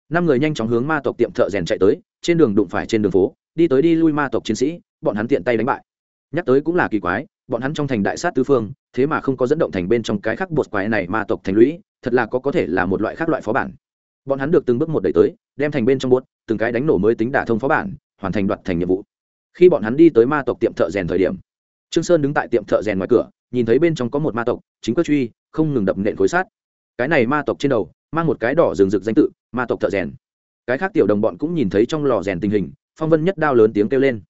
Năm người nhanh chóng hướng ma tộc tiệm thợ rèn chạy tới, trên đường đụng phải trên đường phố, đi tới đi lui ma tộc chiến sĩ, bọn hắn tiện tay đánh bại. Nhắc tới cũng là kỳ quái, bọn hắn trong thành đại sát tứ phương, thế mà không có dẫn động thành bên trong cái khác bột quái này ma tộc thành lũy, thật là có có thể là một loại khác loại phó bản bọn hắn được từng bước một đẩy tới đem thành bên trong buốt, từng cái đánh nổ mới tính đả thông phó bản hoàn thành đoạt thành nhiệm vụ. Khi bọn hắn đi tới ma tộc tiệm thợ rèn thời điểm trương sơn đứng tại tiệm thợ rèn ngoài cửa nhìn thấy bên trong có một ma tộc chính quyết truy không ngừng đập nện khối sát cái này ma tộc trên đầu mang một cái đỏ rừng rực danh tự ma tộc thợ rèn. Cái khác tiểu đồng bọn cũng nhìn thấy trong lò rèn tình hình phong vân nhất đao lớn tiếng kêu lên.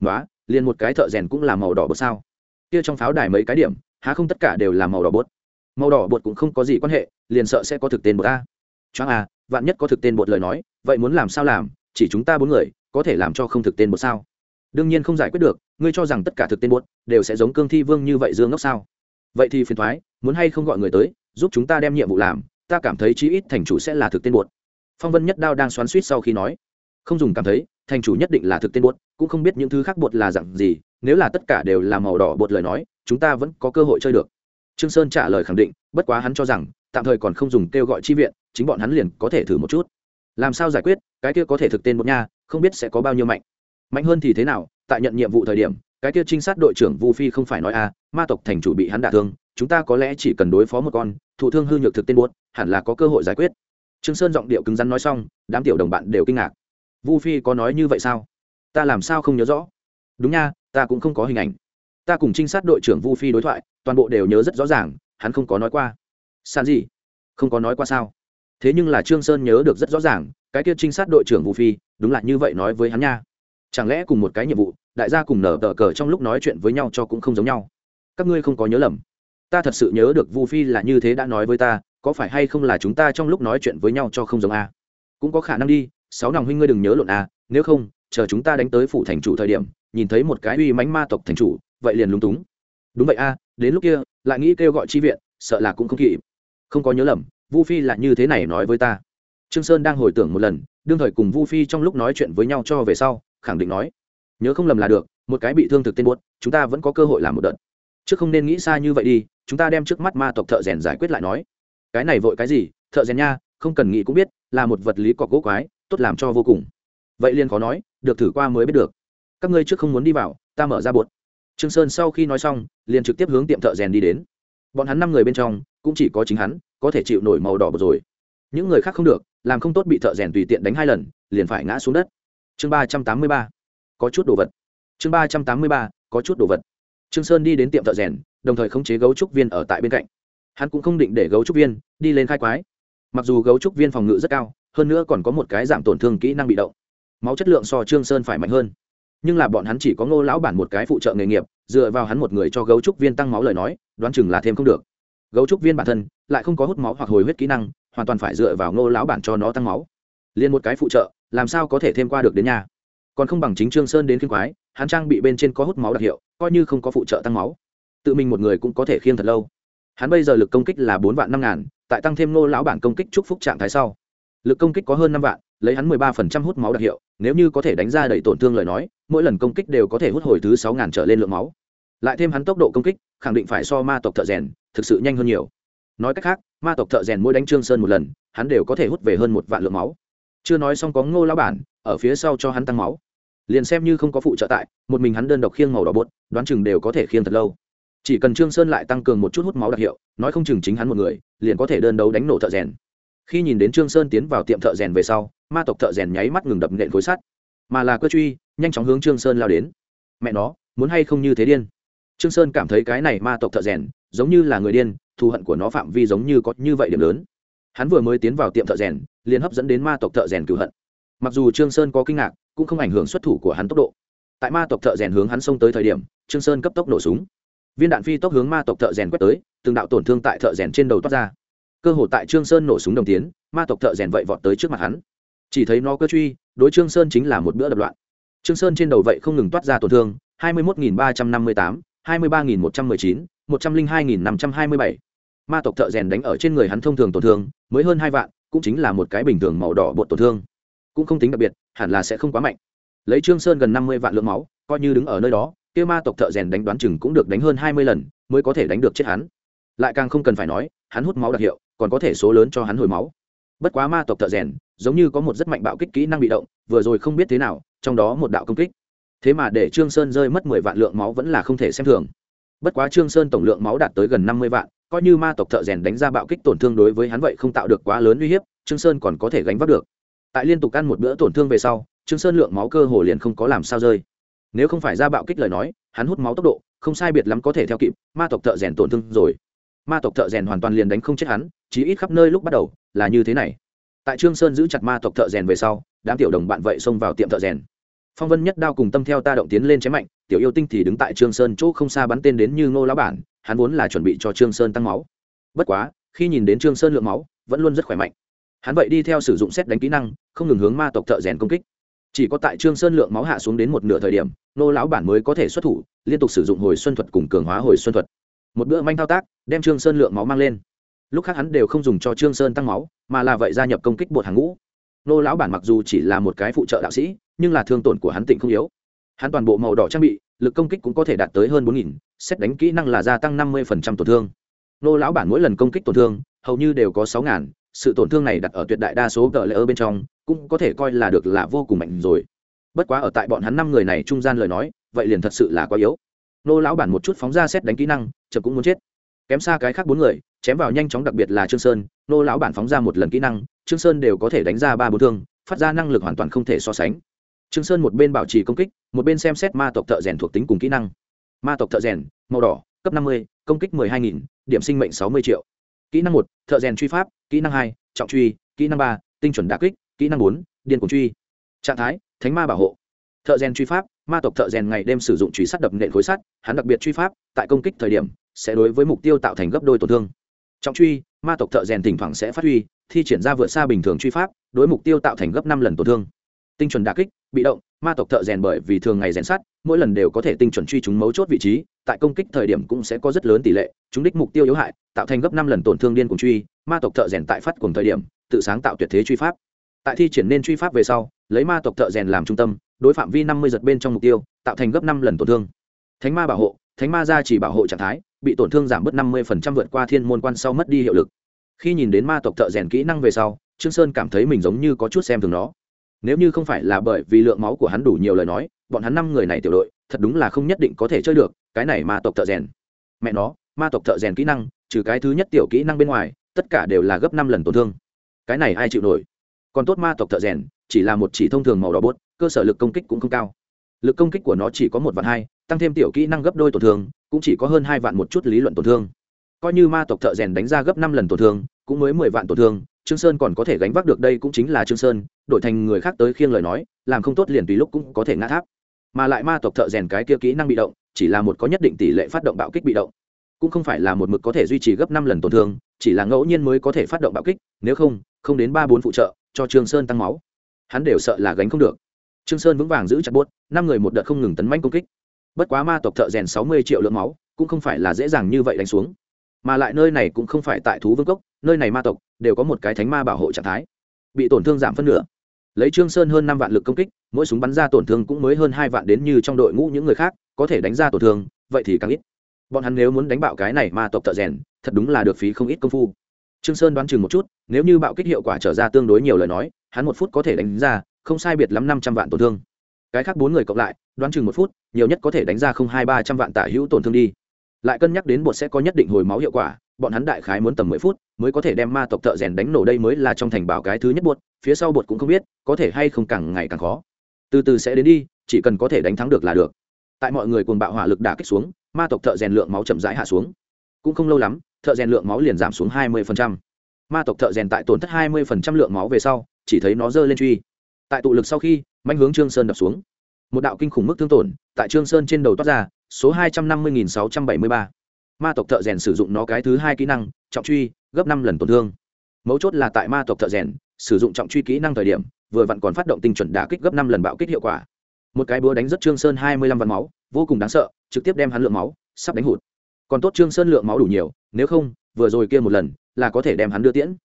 Nói liền một cái thợ rèn cũng là màu đỏ bột sao? Kia trong pháo đài mấy cái điểm há không tất cả đều là màu đỏ bột. Màu đỏ bột cũng không có gì quan hệ liền sợ sẽ có thực tên bột a. Choáng à vạn nhất có thực tên bột lời nói vậy muốn làm sao làm? Chỉ chúng ta bốn người có thể làm cho không thực tên bột sao? Đương nhiên không giải quyết được ngươi cho rằng tất cả thực tên bột đều sẽ giống cương thi vương như vậy dương ngốc sao? Vậy thì phiền thoái muốn hay không gọi người tới giúp chúng ta đem nhiệm vụ làm ta cảm thấy chí ít thành chủ sẽ là thực tên bột. phong vân nhất đao đang xoắn suýt sau khi nói. Không dùng cảm thấy thành chủ nhất định là thực tên bột, cũng không biết những thứ khác bột là dặn gì nếu là tất cả đều là màu đỏ bột lời nói chúng ta vẫn có cơ hội chơi được. Trương sơn trả lời khẳng định bất quá hắn cho rằng tạm thời còn không dùng kêu gọi chi viện chính bọn hắn liền có thể thử một chút. Làm sao giải quyết cái kia có thể thực tên một nha không biết sẽ có bao nhiêu mạnh. Mạnh hơn thì thế nào tại nhận nhiệm vụ thời điểm cái kia trinh sát đội trưởng vu phi không phải nói a à, ma tộc thành chủ bị hắn đả thương chúng ta có lẽ chỉ cần đối phó một con thụ thương hư nhược thực tên buốt hẳn là có cơ hội giải quyết. Trương sơn giọng điệu cứng rắn nói xong đám tiểu đồng bạn đều kinh ngạc. Vu phi có nói như vậy sao? Ta làm sao không nhớ rõ? Đúng nha ta cũng không có hình ảnh. Ta cùng trinh sát đội trưởng vu phi đối thoại toàn bộ đều nhớ rất rõ ràng hắn không có nói qua. San gì? Không có nói qua sao? Thế nhưng là trương sơn nhớ được rất rõ ràng, cái kia trinh sát đội trưởng vu phi, đúng là như vậy nói với hắn nha. Chẳng lẽ cùng một cái nhiệm vụ, đại gia cùng nở tờ cờ trong lúc nói chuyện với nhau cho cũng không giống nhau? Các ngươi không có nhớ lầm. Ta thật sự nhớ được vu phi là như thế đã nói với ta, có phải hay không là chúng ta trong lúc nói chuyện với nhau cho không giống a? Cũng có khả năng đi, sáu nòng huynh ngươi đừng nhớ lộn a, nếu không, chờ chúng ta đánh tới phủ thành chủ thời điểm, nhìn thấy một cái uy mánh ma tộc thành chủ, vậy liền lúng túng. Đúng vậy a, đến lúc kia, lại nghĩ kêu gọi chi viện, sợ là cũng không kịp. Không có nhớ lầm vu phi là như thế này nói với ta. Trương sơn đang hồi tưởng một lần, đương thời cùng vu phi trong lúc nói chuyện với nhau cho về sau, khẳng định nói, nhớ không lầm là được, một cái bị thương thực tên buốt, chúng ta vẫn có cơ hội làm một đợt. Chứ không nên nghĩ xa như vậy đi, chúng ta đem trước mắt ma tộc thợ rèn giải quyết lại nói. Cái này vội cái gì, thợ rèn nha, không cần nghĩ cũng biết, là một vật lý cọc gỗ quái, tốt làm cho vô cùng. Vậy liền khó nói, được thử qua mới biết được. Các ngươi trước không muốn đi vào, ta mở ra bột trương sơn sau khi nói xong, liền trực tiếp hướng tiệm thợ rèn đi đến. Bọn hắn năm người bên trong, cũng chỉ có chính hắn có thể chịu nổi màu đỏ bột rồi. Những người khác không được, làm không tốt bị thợ rèn tùy tiện đánh hai lần, liền phải ngã xuống đất. Chương ba trăm tám mươi ba. Có chút đồ vật. Chương ba trăm tám mươi ba, có chút đồ vật. Trương sơn đi đến tiệm thợ rèn, đồng thời khống chế gấu trúc viên ở tại bên cạnh. Hắn cũng không định để gấu trúc viên đi lên khai quái. Mặc dù gấu trúc viên phòng ngự rất cao, hơn nữa còn có một cái giảm tổn thương kỹ năng bị động. Máu chất lượng so trương sơn phải mạnh hơn. Nhưng là bọn hắn chỉ có ngô lão bản một cái phụ trợ nghề nghiệp, dựa vào hắn một người cho gấu trúc viên tăng máu lời nói, đoán chừng là thêm không được gấu trúc viên bản thân lại không có hút máu hoặc hồi huyết kỹ năng, hoàn toàn phải dựa vào ngô lão bản cho nó tăng máu. Liền một cái phụ trợ, làm sao có thể thêm qua được đến nhà? Còn không bằng chính trương sơn đến khiên quái, hắn trang bị bên trên có hút máu đặc hiệu, coi như không có phụ trợ tăng máu. Tự mình một người cũng có thể khiêng thật lâu. Hắn bây giờ lực công kích là bốn vạn năm ngàn, tại tăng thêm ngô lão bản công kích chúc phúc trạng thái sau. Lực công kích có hơn năm vạn, lấy hắn mười ba phần trăm hút máu đặc hiệu, nếu như có thể đánh ra đầy tổn thương lời nói, mỗi lần công kích đều có thể hút hồi thứ sáu ngàn trở lên lượng máu lại thêm hắn tốc độ công kích, khẳng định phải so ma tộc thợ rèn thực sự nhanh hơn nhiều. Nói cách khác, ma tộc thợ rèn mỗi đánh trương sơn một lần, hắn đều có thể hút về hơn một vạn lượng máu. Chưa nói xong có ngô lão bản ở phía sau cho hắn tăng máu. Liền xem như không có phụ trợ tại, một mình hắn đơn độc khiêng màu đỏ bột, đoán chừng đều có thể khiêng thật lâu. Chỉ cần trương sơn lại tăng cường một chút hút máu đặc hiệu, nói không chừng chính hắn một người, liền có thể đơn đấu đánh nổ thợ rèn. Khi nhìn đến trương sơn tiến vào tiệm thợ rèn về sau, ma tộc thợ rèn nháy mắt ngừng đập nện khối sắt. Mà là cơ truy, nhanh chóng hướng trương sơn lao đến. Mẹ nó, muốn hay không như thế điên? Trương sơn cảm thấy cái này ma tộc thợ rèn giống như là người điên, thù hận của nó phạm vi giống như có như vậy điểm lớn. Hắn vừa mới tiến vào tiệm thợ rèn, liền hấp dẫn đến ma tộc thợ rèn cửu hận. Mặc dù trương sơn có kinh ngạc, cũng không ảnh hưởng xuất thủ của hắn tốc độ. Tại ma tộc thợ rèn hướng hắn xông tới thời điểm, trương sơn cấp tốc nổ súng. Viên đạn phi tốc hướng ma tộc thợ rèn quét tới, từng đạo tổn thương tại thợ rèn trên đầu toát ra. Cơ hội tại trương sơn nổ súng đồng tiến, ma tộc thợ rèn vậy vọt tới trước mặt hắn. Chỉ thấy nó cơ truy, đối trương sơn chính là một bữa đập loạn. Trương sơn trên đầu vậy không ngừng toát ra tổn thương, hai mươi một ba trăm năm mươi tám hai mươi ba một trăm mười chín, một trăm linh hai năm trăm hai mươi bảy. Ma tộc thợ rèn đánh ở trên người hắn thông thường tổn thương, mới hơn hai vạn, cũng chính là một cái bình thường màu đỏ bột tổn thương. Cũng không tính đặc biệt, hẳn là sẽ không quá mạnh. Lấy trương sơn gần năm mươi vạn lượng máu, coi như đứng ở nơi đó, kia ma tộc thợ rèn đánh đoán chừng cũng được đánh hơn hai mươi lần, mới có thể đánh được chết hắn. Lại càng không cần phải nói, hắn hút máu đặc hiệu, còn có thể số lớn cho hắn hồi máu. Bất quá ma tộc thợ rèn, giống như có một rất mạnh bạo kích kỹ năng bị động, vừa rồi không biết thế nào, trong đó một đạo công kích thế mà để trương sơn rơi mất mười vạn lượng máu vẫn là không thể xem thường. Bất quá trương sơn tổng lượng máu đạt tới gần năm mươi vạn, coi như ma tộc thợ rèn đánh ra bạo kích tổn thương đối với hắn vậy không tạo được quá lớn uy hiếp, trương sơn còn có thể gánh vác được. Tại liên tục ăn một bữa tổn thương về sau, trương sơn lượng máu cơ hồ liền không có làm sao rơi. Nếu không phải ra bạo kích lời nói, hắn hút máu tốc độ, không sai biệt lắm có thể theo kịp, ma tộc thợ rèn tổn thương rồi. Ma tộc thợ rèn hoàn toàn liền đánh không chết hắn, chí ít khắp nơi lúc bắt đầu là như thế này. Tại trương sơn giữ chặt ma tộc thợ rèn về sau, đám tiểu đồng bạn vậy xông vào tiệm thợ rèn phong vân nhất đao cùng tâm theo ta động tiến lên chém mạnh, tiểu yêu tinh thì đứng tại trương sơn chỗ không xa bắn tên đến như ngô lão bản, hắn vốn là chuẩn bị cho trương sơn tăng máu. Bất quá, khi nhìn đến trương sơn lượng máu, vẫn luôn rất khỏe mạnh. Hắn vậy đi theo sử dụng xét đánh kỹ năng, không ngừng hướng ma tộc thợ rèn công kích. Chỉ có tại trương sơn lượng máu hạ xuống đến một nửa thời điểm nô lão bản mới có thể xuất thủ, liên tục sử dụng hồi xuân thuật cùng cường hóa hồi xuân thuật. Một bữa manh thao tác, đem trương sơn lượng máu mang lên. Lúc khác hắn đều không dùng cho trương sơn tăng máu, mà là vậy gia nhập công kích bột hàng ngũ. Nô lão bản mặc dù chỉ là một cái phụ trợ đạo sĩ nhưng là thương tổn của hắn tịnh không yếu. Hắn toàn bộ màu đỏ trang bị, lực công kích cũng có thể đạt tới hơn bốn nghìn, xét đánh kỹ năng là gia tăng năm mươi tổn thương. Nô lão bản mỗi lần công kích tổn thương, hầu như đều có sáu ngàn sự tổn thương này đặt ở tuyệt đại đa số gờ lệ ở bên trong, cũng có thể coi là được là vô cùng mạnh rồi. Bất quá ở tại bọn hắn năm người này trung gian lời nói, vậy liền thật sự là quá yếu. Nô lão bản một chút phóng ra xét đánh kỹ năng chậm cũng muốn chết. Kém xa cái khác bốn người, chém vào nhanh chóng đặc biệt là trương sơn, nô lão bản phóng ra một lần kỹ năng, trương sơn đều có thể đánh ra ba bốn thương, phát ra năng lực hoàn toàn không thể so sánh trương sơn một bên bảo trì công kích, một bên xem xét ma tộc thợ rèn thuộc tính cùng kỹ năng. Ma tộc thợ rèn, màu đỏ, cấp năm mươi, công kích mười hai nghìn, điểm sinh mệnh sáu mươi triệu. Kỹ năng một, thợ rèn truy pháp, kỹ năng hai, trọng truy, kỹ năng ba, tinh chuẩn đà kích, kỹ năng bốn, điên cuồng truy. Trạng thái, thánh ma bảo hộ. Thợ rèn truy pháp, ma tộc thợ rèn ngày đêm sử dụng truy sát đập nện khối sắt, hắn đặc biệt truy pháp, tại công kích thời điểm, sẽ đối với mục tiêu tạo thành gấp đôi tổn thương. Trọng truy, ma tộc thợ rèn thỉnh thoảng sẽ phát huy, thi triển ra vượt xa bình thường truy pháp, đối mục tiêu tạo thành gấp năm lần tổn thương tinh chuẩn đà kích, bị động, ma tộc thợ rèn bởi vì thường ngày rèn sát, mỗi lần đều có thể tinh chuẩn truy chúng mấu chốt vị trí, tại công kích thời điểm cũng sẽ có rất lớn tỷ lệ chúng đích mục tiêu yếu hại, tạo thành gấp năm lần tổn thương điên cùng truy, ma tộc thợ rèn tại phát cùng thời điểm, tự sáng tạo tuyệt thế truy pháp. Tại thi triển nên truy pháp về sau, lấy ma tộc thợ rèn làm trung tâm, đối phạm vi năm mươi giật bên trong mục tiêu, tạo thành gấp năm lần tổn thương. Thánh ma bảo hộ, thánh ma ra chỉ bảo hộ trạng thái, bị tổn thương giảm bớt năm mươi vượt qua thiên môn quan sau mất đi hiệu lực. Khi nhìn đến ma tộc thợ rèn kỹ năng về sau, trương sơn cảm thấy mình giống như có chút xem thường nó nếu như không phải là bởi vì lượng máu của hắn đủ nhiều lời nói, bọn hắn năm người này tiểu đội, thật đúng là không nhất định có thể chơi được, cái này ma tộc thợ rèn. Mẹ nó, ma tộc thợ rèn kỹ năng, trừ cái thứ nhất tiểu kỹ năng bên ngoài, tất cả đều là gấp năm lần tổn thương. Cái này ai chịu nổi? Còn tốt ma tộc thợ rèn, chỉ là một chỉ thông thường màu đỏ bốt, cơ sở lực công kích cũng không cao. Lực công kích của nó chỉ có một vạn hai, tăng thêm tiểu kỹ năng gấp đôi tổn thương, cũng chỉ có hơn hai vạn một chút lý luận tổn thương. Coi như ma tộc thợ rèn đánh ra gấp năm lần tổn thương, cũng mới mười vạn tổn thương trương sơn còn có thể gánh vác được đây cũng chính là trương sơn, đổi thành người khác tới khiêng lời nói, làm không tốt liền tùy lúc cũng có thể ngã tháp. Mà lại ma tộc thợ rèn cái kia kỹ năng bị động, chỉ là một có nhất định tỷ lệ phát động bạo kích bị động. Cũng không phải là một mực có thể duy trì gấp năm lần tổn thương, chỉ là ngẫu nhiên mới có thể phát động bạo kích, nếu không không đến ba bốn phụ trợ, cho trương sơn tăng máu. Hắn đều sợ là gánh không được. Trương sơn vững vàng giữ chặt buốt, năm người một đợt không ngừng tấn manh công kích. Bất quá ma tộc thợ rèn sáu mươi triệu lượng máu, cũng không phải là dễ dàng như vậy đánh xuống mà lại nơi này cũng không phải tại thú vương cốc, nơi này ma tộc đều có một cái thánh ma bảo hộ trạng thái. Bị tổn thương giảm phân nửa. Lấy trương sơn hơn năm vạn lực công kích, mỗi súng bắn ra tổn thương cũng mới hơn hai vạn đến như trong đội ngũ những người khác, có thể đánh ra tổn thương, vậy thì càng ít. Bọn hắn nếu muốn đánh bạo cái này ma tộc thợ rèn, thật đúng là được phí không ít công phu. Trương sơn đoán chừng một chút, nếu như bạo kích hiệu quả trở ra tương đối nhiều lời nói, hắn một phút có thể đánh ra, không sai biệt lắm năm trăm vạn tổn thương. Cái khác bốn người cộng lại, đoán chừng một phút, nhiều nhất có thể đánh ra không hai ba trăm vạn tả hữu tổn thương đi lại cân nhắc đến bột sẽ có nhất định hồi máu hiệu quả, bọn hắn đại khái muốn tầm mười phút mới có thể đem ma tộc thợ rèn đánh nổ đây mới là trong thành bảo cái thứ nhất bột, phía sau bột cũng không biết, có thể hay không càng ngày càng khó. Từ từ sẽ đến đi, chỉ cần có thể đánh thắng được là được. Tại mọi người cùng bạo hỏa lực đả kích xuống, ma tộc thợ rèn lượng máu chậm rãi hạ xuống. Cũng không lâu lắm, thợ rèn lượng máu liền giảm xuống hai mươi ma tộc thợ rèn tại tổn thất hai mươi lượng máu về sau, chỉ thấy nó dơ lên truy. Tại tụ lực sau khi manh hướng trương sơn đập xuống. Một đạo kinh khủng mức thương tổn, tại trương sơn trên đầu toát ra số hai trăm năm mươi nghìn sáu trăm bảy mươi ba. Ma tộc thợ rèn sử dụng nó cái thứ hai kỹ năng, trọng truy, gấp năm lần tổn thương. Mấu chốt là tại ma tộc thợ rèn, sử dụng trọng truy kỹ năng thời điểm, vừa vặn còn phát động tinh chuẩn đả kích gấp năm lần bạo kích hiệu quả. Một cái búa đánh rất trương sơn hai mươi lăm vạn máu, vô cùng đáng sợ, trực tiếp đem hắn lượng máu, sắp đánh hụt. Còn tốt trương sơn lượng máu đủ nhiều, nếu không, vừa rồi kia một lần, là có thể đem hắn đưa tiễn.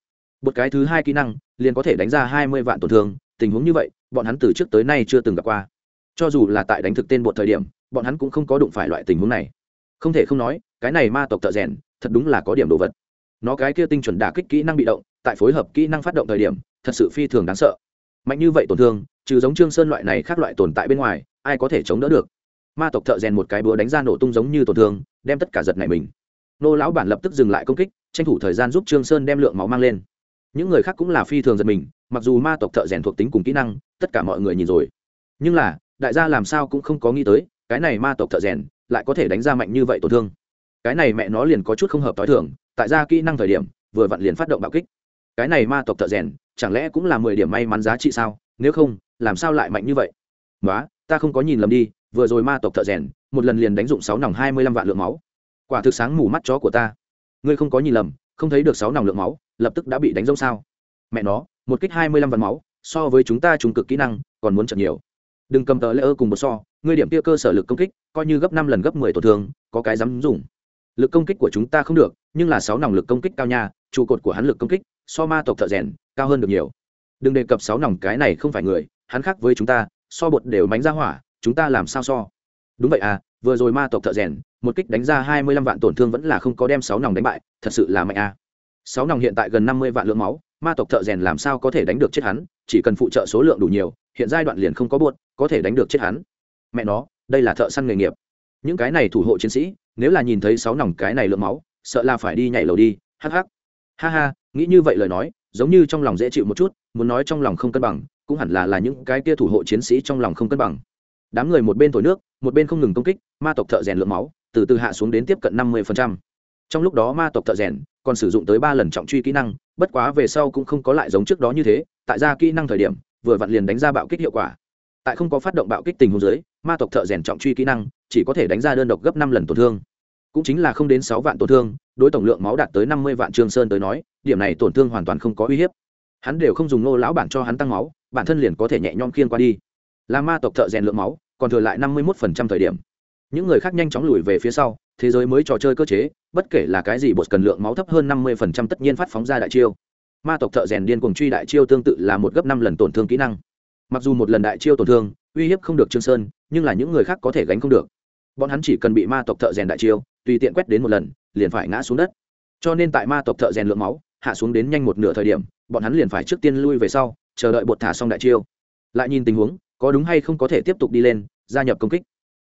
Một cái thứ hai kỹ năng, liền có thể đánh ra hai mươi vạn tổn thương, tình huống như vậy, bọn hắn từ trước tới nay chưa từng gặp qua. Cho dù là tại đánh thực tên bột thời điểm bọn hắn cũng không có đụng phải loại tình huống này. Không thể không nói, cái này ma tộc thợ rèn, thật đúng là có điểm đồ vật. Nó cái kia tinh chuẩn đả kích kỹ năng bị động, tại phối hợp kỹ năng phát động thời điểm, thật sự phi thường đáng sợ. Mạnh như vậy tổn thương, trừ giống trương sơn loại này khác loại tồn tại bên ngoài, ai có thể chống đỡ được? Ma tộc thợ rèn một cái búa đánh ra nổ tung giống như tổn thương, đem tất cả giật này mình. Nô lão bản lập tức dừng lại công kích, tranh thủ thời gian giúp trương sơn đem lượng máu mang lên. Những người khác cũng là phi thường giật mình, mặc dù ma tộc thợ rèn thuộc tính cùng kỹ năng, tất cả mọi người nhìn rồi. Nhưng là, đại gia làm sao cũng không có nghĩ tới cái này ma tộc thợ rèn lại có thể đánh ra mạnh như vậy tổn thương. Cái này mẹ nó liền có chút không hợp t h i thường, tại ra kỹ năng thời điểm, vừa vặn liền phát động bạo kích. Cái này ma tộc thợ rèn, chẳng lẽ cũng là mười điểm may mắn giá trị sao? Nếu không, làm sao lại mạnh như vậy? Nói ta không có nhìn lầm đi, vừa rồi ma tộc thợ rèn, một lần liền đánh dụng sáu nòng hai mươi lăm vạn lượng máu. Quả thực sáng mù mắt chó của ta. Ngươi không có nhìn lầm, không thấy được sáu nòng lượng máu, lập tức đã bị đánh rông sao? Mẹ nó, một kích hai mươi lăm vạn máu, so với chúng ta trung cực kỹ năng, còn muốn chậm nhiều. Đừng cầm tờ lễ ơ cùng một so ngươi điểm kia cơ sở lực công kích, coi như gấp năm lần gấp mười tổn thương, có cái dám dùng. Lực công kích của chúng ta không được, nhưng là sáu nòng lực công kích cao nha, trụ cột của hắn lực công kích, so ma tộc thợ rèn, cao hơn được nhiều. Đừng đề cập sáu nòng, cái này không phải người, hắn khác với chúng ta, so bột đều mánh ra hỏa, chúng ta làm sao so? Đúng vậy à vừa rồi ma tộc thợ rèn, một kích đánh ra hai mươi lăm vạn tổn thương vẫn là không có đem sáu nòng đánh bại, thật sự là mạnh à. Sáu nòng hiện tại gần năm mươi vạn lượng máu, ma tộc thợ rèn làm sao có thể đánh được chết hắn, chỉ cần phụ trợ số lượng đủ nhiều, hiện giai đoạn liền không có buột có thể đánh được chết hắn mẹ nó, đây là thợ săn nghề nghiệp. Những cái này thủ hộ chiến sĩ, nếu là nhìn thấy sáu nòng cái này lượng máu, sợ là phải đi nhảy lầu đi, hắc hắc. Ha ha, nghĩ như vậy lời nói, giống như trong lòng dễ chịu một chút, muốn nói trong lòng không cân bằng, cũng hẳn là là những cái kia thủ hộ chiến sĩ trong lòng không cân bằng. Đám người một bên thổi nước, một bên không ngừng công kích, ma tộc thợ rèn lượng máu, từ từ hạ xuống đến tiếp cận năm mươi trong lúc đó ma tộc thợ rèn còn sử dụng tới ba lần trọng truy kỹ năng, bất quá về sau cũng không có lại giống trước đó như thế, tại ra kỹ năng thời điểm, vừa vặn liền đánh ra bạo kích hiệu quả. Tại không có phát động bạo kích tình huống dưới ma tộc thợ rèn trọng truy kỹ năng, chỉ có thể đánh ra đơn độc gấp năm lần tổn thương. Cũng chính là không đến sáu vạn tổn thương, đối tổng lượng máu đạt tới năm mươi vạn trương sơn tới nói, điểm này tổn thương hoàn toàn không có uy hiếp. Hắn đều không dùng nô lão bản cho hắn tăng máu, bản thân liền có thể nhẹ nhõm khiên qua đi. Là ma tộc thợ rèn lượng máu, còn thừa lại năm mươi một thời điểm. Những người khác nhanh chóng lùi về phía sau, thế giới mới trò chơi cơ chế, bất kể là cái gì bột cần lượng máu thấp hơn năm mươi tất nhiên phát phóng ra đại chiêu. Ma tộc thợ rèn điên cuồng truy đại chiêu tương tự là một gấp năm lần tổn thương kỹ năng. Mặc dù một lần đại chiêu tổn thương uy hiếp không được trương sơn, nhưng là những người khác có thể gánh không được. Bọn hắn chỉ cần bị ma tộc thợ rèn đại chiêu, tùy tiện quét đến một lần, liền phải ngã xuống đất. Cho nên tại ma tộc thợ rèn lượng máu, hạ xuống đến nhanh một nửa thời điểm, bọn hắn liền phải trước tiên lui về sau, chờ đợi bột thả xong đại chiêu. Lại nhìn tình huống, có đúng hay không có thể tiếp tục đi lên, gia nhập công kích.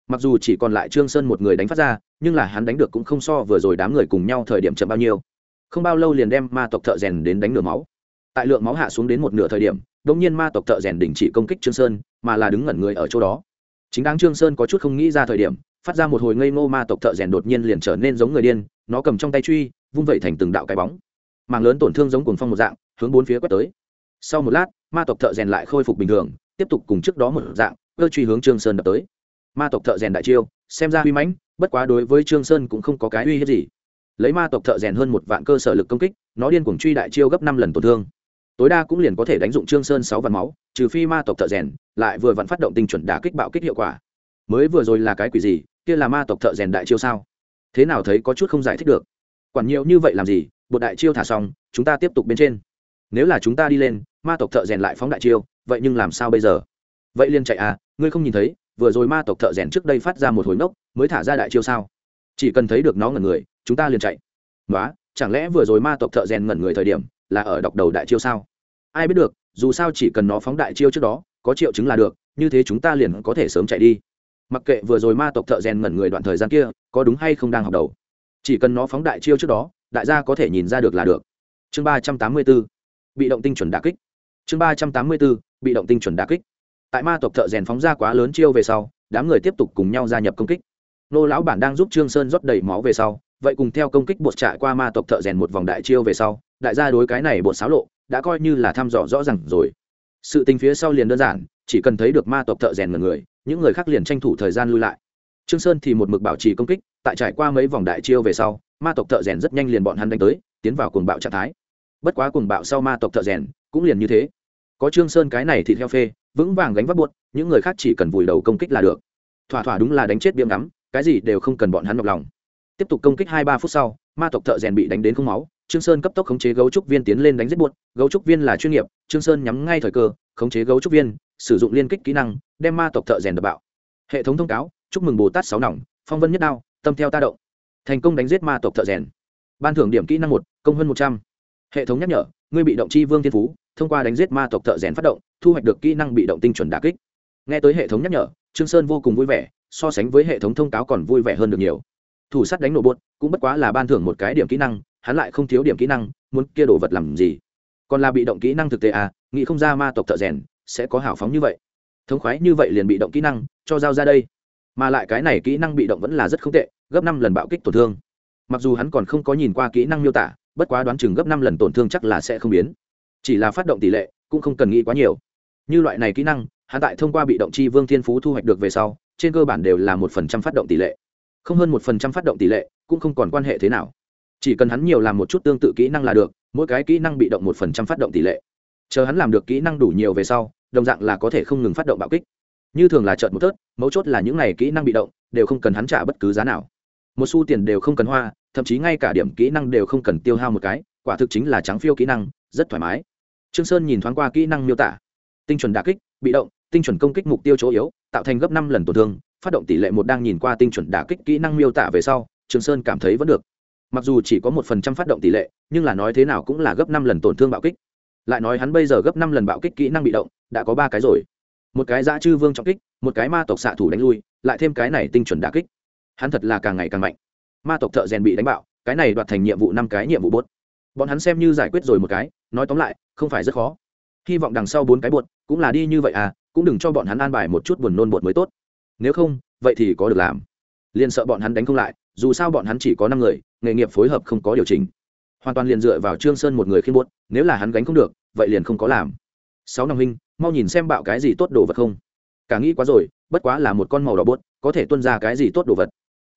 Mặc dù chỉ còn lại trương sơn một người đánh phát ra, nhưng là hắn đánh được cũng không so vừa rồi đám người cùng nhau thời điểm chậm bao nhiêu. Không bao lâu liền đem ma tộc thợ rèn đến đánh nửa máu. Tại lượng máu hạ xuống đến một nửa thời điểm đột nhiên ma tộc thợ rèn đình chỉ công kích trương sơn, mà là đứng ngẩn người ở chỗ đó. Chính đáng trương sơn có chút không nghĩ ra thời điểm, phát ra một hồi ngây ngô ma tộc thợ rèn đột nhiên liền trở nên giống người điên, nó cầm trong tay truy, vung vẩy thành từng đạo cái bóng. Màng lớn tổn thương giống cuồng phong một dạng, hướng bốn phía quét tới. Sau một lát, ma tộc thợ rèn lại khôi phục bình thường, tiếp tục cùng trước đó một dạng, cơ truy hướng trương sơn đập tới. Ma tộc thợ rèn đại chiêu, xem ra uy mãnh, bất quá đối với trương sơn cũng không có cái uy hiếp gì. Lấy ma tộc thợ rèn hơn một vạn cơ sở lực công kích, nó điên cuồng truy đại chiêu gấp năm lần tổn thương tối đa cũng liền có thể đánh dụng trương sơn sáu vạn máu, trừ phi ma tộc thợ rèn, lại vừa vặn phát động tinh chuẩn đả kích bạo kích hiệu quả. Mới vừa rồi là cái quỷ gì, kia là ma tộc thợ rèn đại chiêu sao? Thế nào thấy có chút không giải thích được. Quản nhiều như vậy làm gì, bột đại chiêu thả xong, chúng ta tiếp tục bên trên. Nếu là chúng ta đi lên, ma tộc thợ rèn lại phóng đại chiêu, vậy nhưng làm sao bây giờ? Vậy liền chạy à ngươi không nhìn thấy, vừa rồi ma tộc thợ rèn trước đây phát ra một hồi nốc mới thả ra đại chiêu sao? Chỉ cần thấy được nó ngẩn người, chúng ta liền chạy. Nói chẳng lẽ vừa rồi ma tộc thợ rèn ngẩn người thời điểm, là ở đọc đầu đại chiêu sao? Ai biết được, dù sao chỉ cần nó phóng đại chiêu trước đó, có triệu chứng là được, như thế chúng ta liền có thể sớm chạy đi. Mặc kệ vừa rồi ma tộc thợ rèn ngẩn người đoạn thời gian kia, có đúng hay không đang học đầu. Chỉ cần nó phóng đại chiêu trước đó, đại gia có thể nhìn ra được là được. Chương ba trăm tám mươi b ố bị động tinh chuẩn đà kích. Chương ba trăm tám mươi b ố bị động tinh chuẩn đà kích. Tại ma tộc thợ rèn phóng ra quá lớn chiêu về sau, đám người tiếp tục cùng nhau gia nhập công kích. Nô lão bản đang giúp trương sơn rót đầy máu về sau, vậy cùng theo công kích bột trại qua ma tộc thợ rèn một vòng đại chiêu về sau, đại gia đối cái này bột xáo lộ đã coi như là thăm dò rõ ràng rồi. Sự tình phía sau liền đơn giản, chỉ cần thấy được ma tộc thợ rèn ngần người, những người khác liền tranh thủ thời gian lui lại. Trương sơn thì một mực bảo trì công kích, tại trải qua mấy vòng đại chiêu về sau, ma tộc thợ rèn rất nhanh liền bọn hắn đánh tới, tiến vào cuồng bạo trạng thái. Bất quá cuồng bạo sau ma tộc thợ rèn cũng liền như thế. Có trương sơn cái này thì theo phê, vững vàng gánh vác buốt những người khác chỉ cần vùi đầu công kích là được. Thỏa thỏa đúng là đánh chết biếm ngắm, cái gì đều không cần bọn hắn nhọc lòng. Tiếp tục công kích hai ba phút sau, ma tộc thợ rèn bị đánh đến không máu trương sơn cấp tốc khống chế gấu trúc viên tiến lên đánh giết buốt gấu trúc viên là chuyên nghiệp, trương sơn nhắm ngay thời cơ, khống chế gấu trúc viên, sử dụng liên kích kỹ năng, đem ma tộc thợ rèn đập bạo. Hệ thống thông cáo, chúc mừng bồ tát sáu nòng, phong vân nhất đao, tâm theo ta động. Thành công đánh giết ma tộc thợ rèn. Ban thưởng điểm kỹ năng một, công hơn một trăm. Hệ thống nhắc nhở, ngươi bị động chi vương thiên phú, thông qua đánh giết ma tộc thợ rèn phát động, thu hoạch được kỹ năng bị động tinh chuẩn đà kích. Nghe tới hệ thống nhắc nhở, trương sơn vô cùng vui vẻ, so sánh với hệ thống thông cáo còn vui vẻ hơn được nhiều. Thủ sắt đánh nổ bột cũng bất quá là ban thưởng một cái điểm kỹ năng hắn lại không thiếu điểm kỹ năng, muốn kia đồ vật làm gì? Còn là bị động kỹ năng thực tế à nghĩ không ra ma tộc thợ rèn sẽ có hảo phóng như vậy. Thống khoái như vậy liền bị động kỹ năng cho giao ra đây. Mà lại cái này kỹ năng bị động vẫn là rất không tệ, gấp năm lần bạo kích tổn thương. Mặc dù hắn còn không có nhìn qua kỹ năng miêu tả, bất quá đoán chừng gấp năm lần tổn thương chắc là sẽ không biến. Chỉ là phát động tỷ lệ cũng không cần nghĩ quá nhiều. Như loại này kỹ năng, hắn tại thông qua bị động chi vương thiên phú thu hoạch được về sau, trên cơ bản đều là một phần trăm phát động tỷ lệ. Không hơn một phần trăm phát động tỷ lệ cũng không còn quan hệ thế nào chỉ cần hắn nhiều làm một chút tương tự kỹ năng là được, mỗi cái kỹ năng bị động một phần trăm phát động tỷ lệ. Chờ hắn làm được kỹ năng đủ nhiều về sau, đồng dạng là có thể không ngừng phát động bạo kích. Như thường là trợn một tớt, mấu chốt là những này kỹ năng bị động, đều không cần hắn trả bất cứ giá nào. Một xu tiền đều không cần hoa, thậm chí ngay cả điểm kỹ năng đều không cần tiêu hao một cái, quả thực chính là trắng phiêu kỹ năng, rất thoải mái. Trương sơn nhìn thoáng qua kỹ năng miêu tả. Tinh chuẩn đả kích, bị động, tinh chuẩn công kích mục tiêu chỗ yếu, tạo thành gấp năm lần tổn thương, phát động tỷ lệ một đang nhìn qua tinh chuẩn đả kích kỹ năng miêu tả về sau, trương sơn cảm thấy vẫn được mặc dù chỉ có một phần trăm phát động tỷ lệ, nhưng là nói thế nào cũng là gấp năm lần tổn thương bạo kích. Lại nói hắn bây giờ gấp năm lần bạo kích kỹ năng bị động, đã có ba cái rồi. Một cái dã chư vương trọng kích, một cái ma tộc xạ thủ đánh lui, lại thêm cái này tinh chuẩn đả kích. Hắn thật là càng ngày càng mạnh. Ma tộc thợ rèn bị đánh bạo, cái này đoạt thành nhiệm vụ năm cái nhiệm vụ bốt bọn hắn xem như giải quyết rồi một cái, nói tóm lại, không phải rất khó. Hy vọng đằng sau bốn cái bột cũng là đi như vậy à cũng đừng cho bọn hắn an bài một chút buồn nôn bột mới tốt. Nếu không, vậy thì có được làm. Liền sợ bọn hắn đánh không lại, dù sao bọn hắn chỉ có năm người nghề nghiệp phối hợp không có điều chỉnh. Hoàn toàn liền dựa vào trương sơn một người khiên buốt, nếu là hắn gánh không được, vậy liền không có làm. Sáu năm huynh, mau nhìn xem bạo cái gì tốt đồ vật không? Cả nghĩ quá rồi, bất quá là một con màu đỏ bột, có thể tuân ra cái gì tốt đồ vật.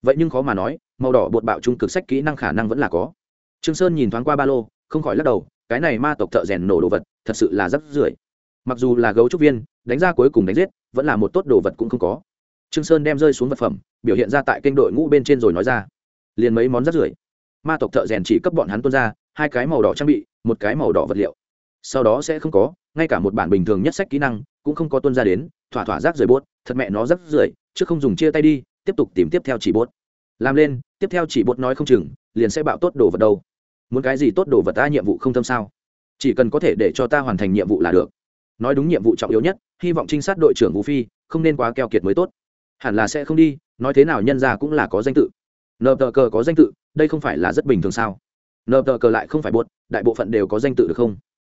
Vậy nhưng khó mà nói, màu đỏ bột bạo trung cực sách kỹ năng khả năng vẫn là có. Trương sơn nhìn thoáng qua ba lô, không khỏi lắc đầu, cái này ma tộc thợ rèn nổ đồ vật, thật sự là rất rưởi. Mặc dù là gấu trúc viên, đánh ra cuối cùng đánh giết, vẫn là một tốt đồ vật cũng không có. Trương sơn đem rơi xuống vật phẩm, biểu hiện ra tại kênh đội ngũ bên trên rồi nói ra liền mấy món rất rưởi. Ma tộc thợ rèn chỉ cấp bọn hắn tuân ra, hai cái màu đỏ trang bị, một cái màu đỏ vật liệu. Sau đó sẽ không có, ngay cả một bản bình thường nhất sách kỹ năng cũng không có tuân ra đến, thỏa thỏa rác rưởi bốt, thật mẹ nó rác rưởi chứ không dùng chia tay đi, tiếp tục tìm tiếp theo chỉ bốt. Làm lên, tiếp theo chỉ bốt nói không chừng, liền sẽ bạo tốt đồ vật đâu. Muốn cái gì tốt đồ vật ta nhiệm vụ không thâm sao? Chỉ cần có thể để cho ta hoàn thành nhiệm vụ là được. Nói đúng nhiệm vụ trọng yếu nhất, hy vọng trinh sát đội trưởng vũ phi không nên quá keo kiệt mới tốt. Hẳn là sẽ không đi, nói thế nào nhân ra cũng là có danh tự nợ tờ cờ có danh tự, đây không phải là rất bình thường sao? Nợ tờ cờ lại không phải buốt, đại bộ phận đều có danh tự được không?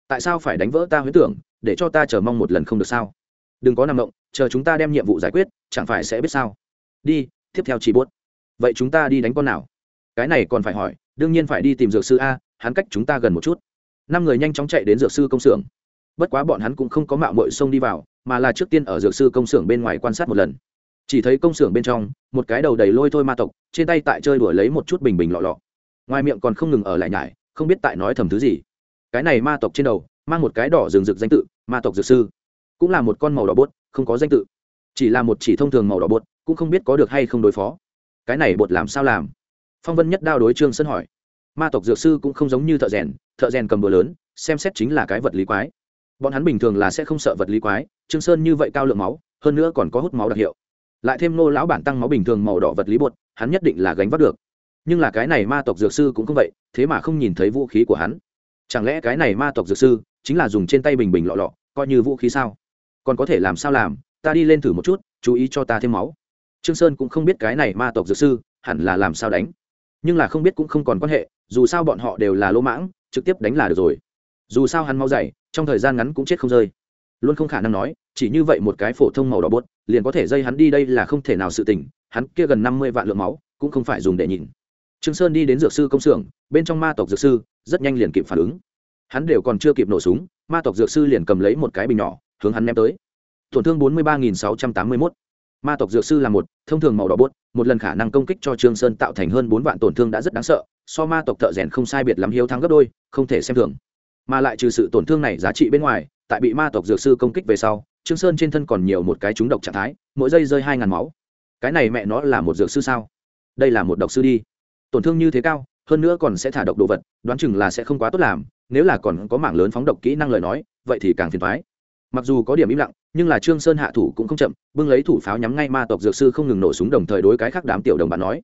Tại sao phải đánh vỡ ta huyễn tưởng, để cho ta chờ mong một lần không được sao? Đừng có nằm động chờ chúng ta đem nhiệm vụ giải quyết, chẳng phải sẽ biết sao? Đi, tiếp theo chỉ buốt. Vậy chúng ta đi đánh con nào? Cái này còn phải hỏi, đương nhiên phải đi tìm dược sư a, hắn cách chúng ta gần một chút. Năm người nhanh chóng chạy đến dược sư công xưởng. Bất quá bọn hắn cũng không có mạo mội xông đi vào, mà là trước tiên ở dược sư công xưởng bên ngoài quan sát một lần chỉ thấy công xưởng bên trong, một cái đầu đầy lôi thôi ma tộc, trên tay tại chơi đuổi lấy một chút bình bình lọ lọ. Ngoài miệng còn không ngừng ở lại nhải, không biết tại nói thầm thứ gì. Cái này ma tộc trên đầu, mang một cái đỏ rừng rực danh tự, ma tộc dược sư. Cũng là một con màu đỏ bột, không có danh tự. Chỉ là một chỉ thông thường màu đỏ bột, cũng không biết có được hay không đối phó. Cái này bột làm sao làm? Phong vân nhất đao đối trương sân hỏi. Ma tộc dược sư cũng không giống như thợ rèn thợ rèn cầm bừa lớn, xem xét chính là cái vật lý quái. Bọn hắn bình thường là sẽ không sợ vật lý quái, trương sơn như vậy cao lượng máu, hơn nữa còn có hút máu đặc hiệu lại thêm nô lão bản tăng máu bình thường màu đỏ vật lý bột, hắn nhất định là gánh vác được. Nhưng là cái này ma tộc dược sư cũng không vậy, thế mà không nhìn thấy vũ khí của hắn. Chẳng lẽ cái này ma tộc dược sư chính là dùng trên tay bình bình lọ lọ, coi như vũ khí sao? Còn có thể làm sao làm? Ta đi lên thử một chút, chú ý cho ta thêm máu. Trương sơn cũng không biết cái này ma tộc dược sư hẳn là làm sao đánh. Nhưng là không biết cũng không còn quan hệ, dù sao bọn họ đều là lỗ mãng, trực tiếp đánh là được rồi. Dù sao hắn mau dậy trong thời gian ngắn cũng chết không rơi luôn không khả năng nói, chỉ như vậy một cái phổ thông màu đỏ bốt liền có thể dây hắn đi đây là không thể nào sự tình, hắn kia gần năm mươi vạn lượng máu, cũng không phải dùng để nhìn. Trương sơn đi đến dược sư công xưởng, bên trong ma tộc dược sư, rất nhanh liền kịp phản ứng. Hắn đều còn chưa kịp nổ súng, ma tộc dược sư liền cầm lấy một cái bình nhỏ, hướng hắn ném tới. Tổn thương bốn mươi ba nghìn sáu trăm tám mươi mốt. Ma tộc dược sư là một, thông thường màu đỏ bốt một lần khả năng công kích cho trương sơn tạo thành hơn bốn vạn tổn thương đã rất đáng sợ, so ma tộc thợ rèn không sai biệt lắm hiếu thắng gấp đôi, không thể xem thường. Mà lại trừ sự tổn thương này giá trị bên ngoài tại bị ma tộc dược sư công kích về sau, trương sơn trên thân còn nhiều một cái trúng độc trạng thái, mỗi giây rơi hai ngàn máu. Cái này mẹ nó là một dược sư sao? Đây là một độc sư đi. Tổn thương như thế cao, hơn nữa còn sẽ thả độc đồ vật, đoán chừng là sẽ không quá tốt làm, nếu là còn có mảng lớn phóng độc kỹ năng lời nói, vậy thì càng phiền thoái mặc dù có điểm im lặng, nhưng là trương sơn hạ thủ cũng không chậm, bưng lấy thủ pháo nhắm ngay ma tộc dược sư không ngừng nổ súng đồng thời đối cái khác đám tiểu đồng bạn nói,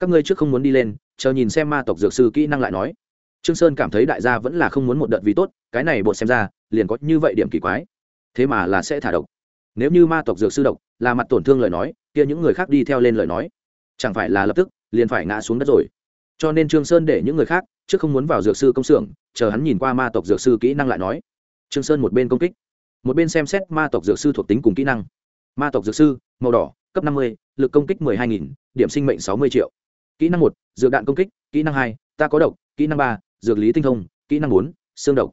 các ngươi trước không muốn đi lên, chờ nhìn xem ma tộc dược sư kỹ năng lại nói. Trương sơn cảm thấy đại gia vẫn là không muốn một đợt vì tốt, cái này bột xem ra liền có như vậy điểm kỳ quái. Thế mà là sẽ thả độc. Nếu như ma tộc dược sư độc là mặt tổn thương lời nói, kia những người khác đi theo lên lời nói, chẳng phải là lập tức liền phải ngã xuống đất rồi. Cho nên trương sơn để những người khác trước không muốn vào dược sư công xưởng, chờ hắn nhìn qua ma tộc dược sư kỹ năng lại nói. Trương sơn một bên công kích, một bên xem xét ma tộc dược sư thuộc tính cùng kỹ năng. Ma tộc dược sư, màu đỏ, cấp năm mươi, lực công kích mười hai nghìn, điểm sinh mệnh sáu mươi triệu. Kỹ năng một, dược đạn công kích, kỹ năng hai, ta có độc, kỹ năng ba, dược lý tinh thông, kỹ năng bốn, xương độc.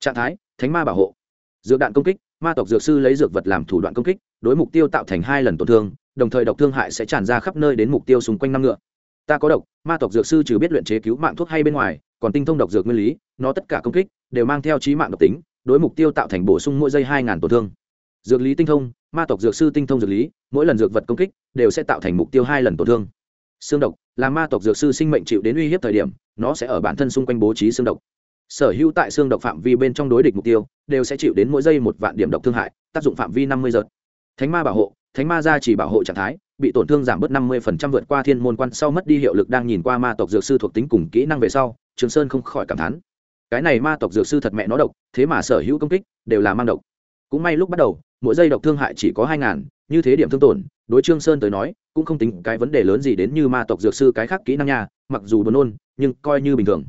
Trạng thái thánh ma bảo hộ. Dược đạn công kích, ma tộc dược sư lấy dược vật làm thủ đoạn công kích, đối mục tiêu tạo thành hai lần tổn thương, đồng thời độc thương hại sẽ tràn ra khắp nơi đến mục tiêu xung quanh năm ngựa. Ta có độc, ma tộc dược sư trừ biết luyện chế cứu mạng thuốc hay bên ngoài, còn tinh thông độc dược nguyên lý, nó tất cả công kích đều mang theo trí mạng độc tính, đối mục tiêu tạo thành bổ sung mỗi giây hai ngàn tổn thương. Dược lý tinh thông, ma tộc dược sư tinh thông dược lý, mỗi lần dược vật công kích đều sẽ tạo thành mục tiêu hai lần tổn thương. Xương độc, là ma tộc dược sư sinh mệnh chịu đến uy hiếp thời điểm, nó sẽ ở bản thân xung quanh bố trí xương độc sở hữu tại xương độc phạm vi bên trong đối địch mục tiêu, đều sẽ chịu đến mỗi giây một vạn điểm độc thương hại, tác dụng phạm vi năm mươi giật. Thánh ma bảo hộ, thánh ma ra chỉ bảo hộ trạng thái, bị tổn thương giảm bớt năm mươi phần trăm vượt qua thiên môn quan sau mất đi hiệu lực đang nhìn qua ma tộc dược sư thuộc tính cùng kỹ năng về sau, trường sơn không khỏi cảm thán. Cái này ma tộc dược sư thật mẹ nó độc, thế mà sở hữu công kích đều là mang độc. Cũng may lúc bắt đầu, mỗi giây độc thương hại chỉ có hai ngàn, như thế điểm thương tổn, đối trương sơn tới nói, cũng không tính cái vấn đề lớn gì đến như ma tộc dược sư cái khác kỹ năng nha, mặc dù buồn nôn, nhưng coi như bình thường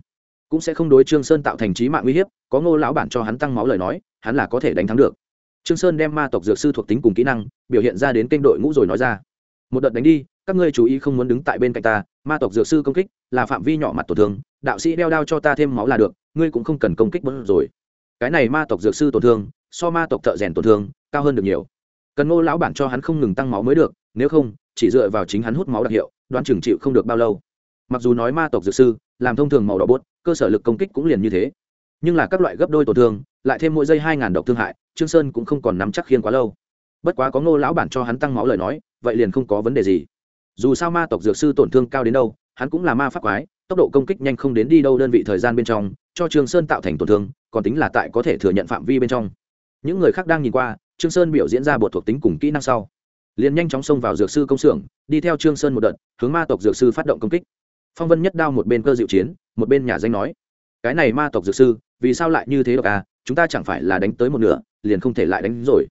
cũng sẽ không đối trương sơn tạo thành trí mạng uy hiếp, có ngô lão bản cho hắn tăng máu lời nói, hắn là có thể đánh thắng được. Trương sơn đem ma tộc dược sư thuộc tính cùng kỹ năng, biểu hiện ra đến kênh đội ngũ rồi nói ra. Một đợt đánh đi, các ngươi chú ý không muốn đứng tại bên cạnh ta, ma tộc dược sư công kích là phạm vi nhỏ mặt tổn thương, đạo sĩ đeo đao cho ta thêm máu là được, ngươi cũng không cần công kích bớt rồi. Cái này ma tộc dược sư tổn thương, so ma tộc thợ rèn tổn thương, cao hơn được nhiều. Cần ngô lão bản cho hắn không ngừng tăng máu mới được, nếu không, chỉ dựa vào chính hắn hút máu đặc hiệu, đoán chừng chịu không được bao lâu. Mặc dù nói ma tộc dược sư làm thông thường màu đỏ bốt, cơ sở lực công kích cũng liền như thế. Nhưng là các loại gấp đôi tổn thương, lại thêm mỗi giây hai ngàn độc thương hại, trương sơn cũng không còn nắm chắc khiên quá lâu. Bất quá có ngô lão bản cho hắn tăng máu lời nói, vậy liền không có vấn đề gì. Dù sao ma tộc dược sư tổn thương cao đến đâu, hắn cũng là ma pháp quái, tốc độ công kích nhanh không đến đi đâu đơn vị thời gian bên trong, cho trương sơn tạo thành tổn thương, còn tính là tại có thể thừa nhận phạm vi bên trong. Những người khác đang nhìn qua, trương sơn biểu diễn ra bột thuộc tính cùng kỹ năng sau. Liền nhanh chóng xông vào dược sư công xưởng, đi theo trương sơn một đợt, hướng ma tộc dược sư phát động công kích phong vân nhất đao một bên cơ diệu chiến, một bên nhà danh nói, cái này ma tộc dược sư, vì sao lại như thế được à chúng ta chẳng phải là đánh tới một nửa, liền không thể lại đánh rồi.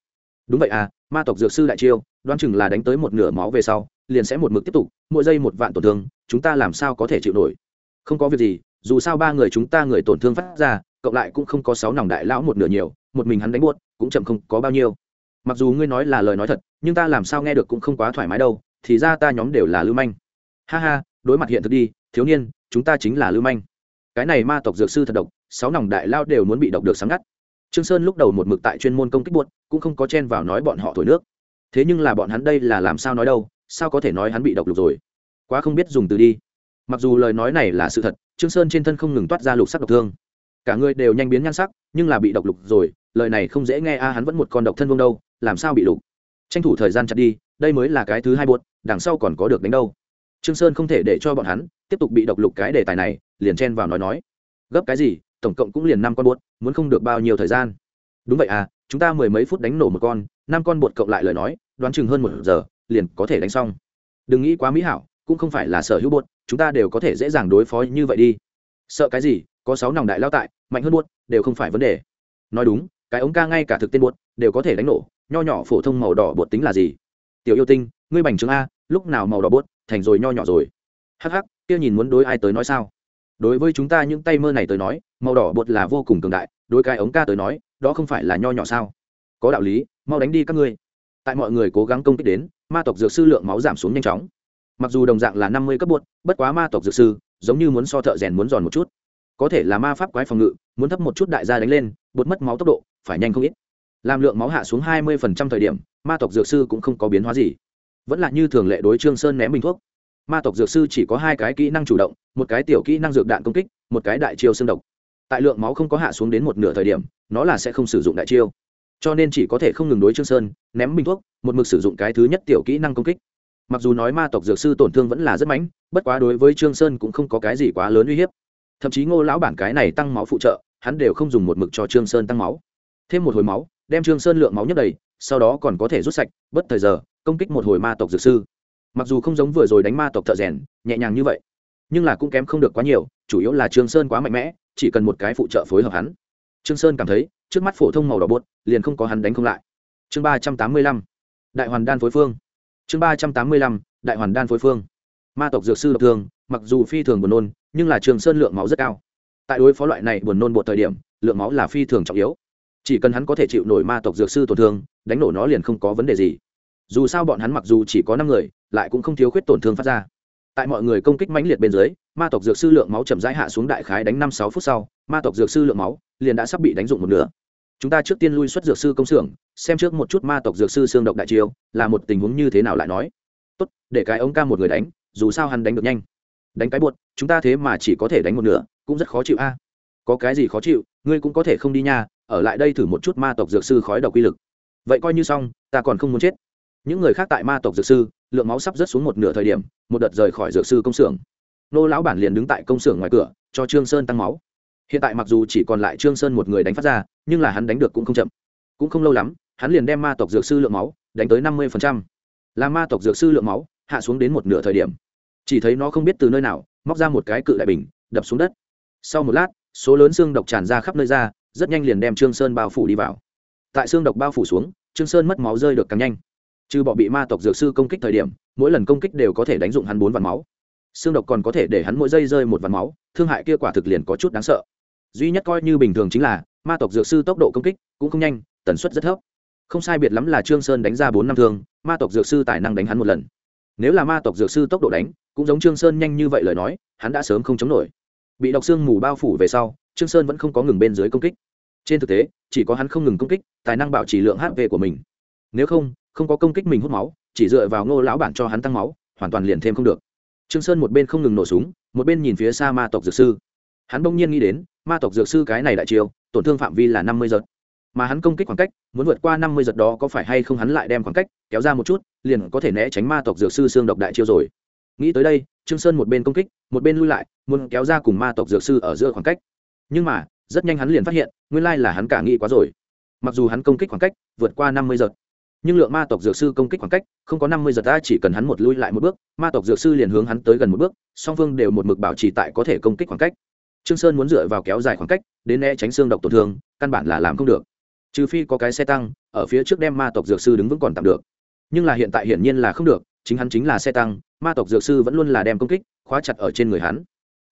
Đúng vậy à ma tộc dược sư đại chiêu, đoán chừng là đánh tới một nửa máu về sau, liền sẽ một mực tiếp tục, mỗi giây một vạn tổn thương, chúng ta làm sao có thể chịu nổi? Không có việc gì, dù sao ba người chúng ta người tổn thương phát ra, cộng lại cũng không có sáu nòng đại lão một nửa nhiều, một mình hắn đánh buốt, cũng chậm không có bao nhiêu. Mặc dù ngươi nói là lời nói thật, nhưng ta làm sao nghe được cũng không quá thoải mái đâu, thì ra ta nhóm đều là lưu manh. Ha ha đối mặt hiện thực đi thiếu niên chúng ta chính là lưu manh. Cái này ma tộc dược sư thật độc sáu nòng đại lao đều muốn bị độc được sáng ngắt. Trương sơn lúc đầu một mực tại chuyên môn công kích buốt cũng không có chen vào nói bọn họ thổi nước. Thế nhưng là bọn hắn đây là làm sao nói đâu sao có thể nói hắn bị độc lục rồi? Quá không biết dùng từ đi. Mặc dù lời nói này là sự thật trương sơn trên thân không ngừng toát ra lục sắc độc thương. Cả người đều nhanh biến nhan sắc nhưng là bị độc lục rồi lời này không dễ nghe a hắn vẫn một con độc thân vương đâu làm sao bị lục? Tranh thủ thời gian chặt đi đây mới là cái thứ hai buôn, đằng sau còn có được đánh đâu trương sơn không thể để cho bọn hắn tiếp tục bị độc lục cái đề tài này, liền chen vào nói nói. Gấp cái gì, tổng cộng cũng liền năm con buốt, muốn không được bao nhiêu thời gian. Đúng vậy à chúng ta mười mấy phút đánh nổ một con, năm con bột cộng lại lời nói, đoán chừng hơn một giờ, liền có thể đánh xong. Đừng nghĩ quá mỹ hảo, cũng không phải là sở hữu bột chúng ta đều có thể dễ dàng đối phó như vậy đi. Sợ cái gì, có sáu nòng đại lao tại, mạnh hơn bột đều không phải vấn đề. Nói đúng, cái ống ca ngay cả thực tên bột đều có thể đánh nổ, nho nhỏ phổ thông màu đỏ bột tính là gì? Tiểu yêu tinh, ngươi bành trướng a, lúc nào màu đỏ bột thành rồi nho nhỏ rồi. Hắc hắc, kia nhìn muốn đối ai tới nói sao? Đối với chúng ta những tay mơ này tới nói, màu đỏ bột là vô cùng cường đại, đối cái ống ca tới nói, đó không phải là nho nhỏ sao? Có đạo lý, mau đánh đi các ngươi. Tại mọi người cố gắng công kích đến, ma tộc dược sư lượng máu giảm xuống nhanh chóng. Mặc dù đồng dạng là năm mươi cấp bột, bất quá ma tộc dược sư, giống như muốn so thợ rèn muốn giòn một chút. Có thể là ma pháp quái phòng ngự, muốn thấp một chút đại gia đánh lên, bột mất máu tốc độ, phải nhanh không ít. Làm lượng máu hạ xuống hai mươi thời điểm, ma tộc dược sư cũng không có biến hóa gì vẫn là như thường lệ đối trương sơn ném bình thuốc. Ma tộc dược sư chỉ có hai cái kỹ năng chủ động, một cái tiểu kỹ năng dược đạn công kích, một cái đại chiêu xương độc. Tại lượng máu không có hạ xuống đến một nửa thời điểm, nó là sẽ không sử dụng đại chiêu. Cho nên chỉ có thể không ngừng đối trương sơn, ném bình thuốc, một mực sử dụng cái thứ nhất tiểu kỹ năng công kích. Mặc dù nói ma tộc dược sư tổn thương vẫn là rất mãnh, bất quá đối với trương sơn cũng không có cái gì quá lớn uy hiếp. Thậm chí ngô lão bản cái này tăng máu phụ trợ, hắn đều không dùng một mực cho trương sơn tăng máu. Thêm một hồi máu đem trương sơn lượng máu nhất đầy, sau đó còn có thể rút sạch, bất thời giờ, công kích một hồi ma tộc dược sư. Mặc dù không giống vừa rồi đánh ma tộc thợ rèn, nhẹ nhàng như vậy, nhưng là cũng kém không được quá nhiều, chủ yếu là trương sơn quá mạnh mẽ, chỉ cần một cái phụ trợ phối hợp hắn. Trương sơn cảm thấy, trước mắt phổ thông màu đỏ bột, liền không có hắn đánh không lại. Chương ba trăm tám mươi lăm, đại hoàn đan phối phương. Chương ba trăm tám mươi lăm, đại hoàn đan phối phương. Ma tộc dược sư độc thương mặc dù phi thường buồn nôn, nhưng là trường sơn lượng máu rất cao. Tại đối phó loại này buồn nôn bột thời điểm, lượng máu là phi thường trọng yếu chỉ cần hắn có thể chịu nổi ma tộc dược sư tổn thương, đánh nổ nó liền không có vấn đề gì. Dù sao bọn hắn mặc dù chỉ có năm người, lại cũng không thiếu khuyết tổn thương phát ra. Tại mọi người công kích mãnh liệt bên dưới, ma tộc dược sư lượng máu chậm rãi hạ xuống đại khái đánh năm sáu phút sau, ma tộc dược sư lượng máu liền đã sắp bị đánh dụng một nửa. Chúng ta trước tiên lui xuất dược sư công xưởng, xem trước một chút ma tộc dược sư xương độc đại chiêu, là một tình huống như thế nào lại nói. Tốt, để cái ống ca một người đánh, dù sao hắn đánh được nhanh. Đánh cái buột, chúng ta thế mà chỉ có thể đánh một nửa, cũng rất khó chịu a có cái gì khó chịu, ngươi cũng có thể không đi nha, ở lại đây thử một chút ma tộc dược sư khói độc quy lực. Vậy coi như xong, ta còn không muốn chết. Những người khác tại ma tộc dược sư, lượng máu sắp rớt xuống một nửa thời điểm, một đợt rời khỏi dược sư công xưởng. Nô lão bản liền đứng tại công xưởng ngoài cửa, cho trương sơn tăng máu. Hiện tại mặc dù chỉ còn lại trương sơn một người đánh phát ra, nhưng là hắn đánh được cũng không chậm. Cũng không lâu lắm, hắn liền đem ma tộc dược sư lượng máu đánh tới năm mươi là ma tộc dược sư lượng máu, hạ xuống đến một nửa thời điểm. Chỉ thấy nó không biết từ nơi nào, móc ra một cái cự đại bình, đập xuống đất. Sau một lát số lớn xương độc tràn ra khắp nơi ra, rất nhanh liền đem trương sơn bao phủ đi vào. Tại xương độc bao phủ xuống, trương sơn mất máu rơi được càng nhanh. Trừ bọ bị ma tộc dược sư công kích thời điểm, mỗi lần công kích đều có thể đánh dụng hắn bốn vạn máu. Xương độc còn có thể để hắn mỗi giây rơi một vạn máu, thương hại kia quả thực liền có chút đáng sợ. Duy nhất coi như bình thường chính là, ma tộc dược sư tốc độ công kích cũng không nhanh, tần suất rất thấp. Không sai biệt lắm là trương sơn đánh ra bốn năm thương, ma tộc dược sư tài năng đánh hắn một lần. Nếu là ma tộc dược sư tốc độ đánh, cũng giống trương sơn nhanh như vậy lời nói, hắn đã sớm không chống nổi bị độc xương mù bao phủ về sau, trương sơn vẫn không có ngừng bên dưới công kích. Trên thực tế, chỉ có hắn không ngừng công kích, tài năng bảo trì lượng hp của mình. Nếu không không có công kích mình hút máu, chỉ dựa vào ngô lão bản cho hắn tăng máu, hoàn toàn liền thêm không được. Trương sơn một bên không ngừng nổ súng, một bên nhìn phía xa ma tộc dược sư. Hắn bỗng nhiên nghĩ đến, ma tộc dược sư cái này đại chiêu, tổn thương phạm vi là năm mươi giật. Mà hắn công kích khoảng cách, muốn vượt qua năm mươi giật đó có phải hay không hắn lại đem khoảng cách kéo ra một chút, liền có thể né tránh ma tộc dược sư xương độc đại chiêu rồi. Nghĩ tới đây trương sơn một bên công kích, một bên lui lại, muốn kéo ra cùng ma tộc dược sư ở giữa khoảng cách. Nhưng mà, rất nhanh hắn liền phát hiện, nguyên lai là hắn cả nghĩ quá rồi. Mặc dù hắn công kích khoảng cách vượt qua năm mươi giật, nhưng lượng ma tộc dược sư công kích khoảng cách không có năm mươi giật ta chỉ cần hắn một lui lại một bước, ma tộc dược sư liền hướng hắn tới gần một bước, song phương đều một mực bảo trì tại có thể công kích khoảng cách. Trương sơn muốn dựa vào kéo dài khoảng cách, đến né tránh xương độc tổn thương, căn bản là làm không được. Trừ phi có cái xe tăng, ở phía trước đem ma tộc dược sư đứng vững còn tạm được. Nhưng là hiện tại hiển nhiên là không được chính hắn chính là xe tăng, ma tộc dược sư vẫn luôn là đem công kích khóa chặt ở trên người hắn.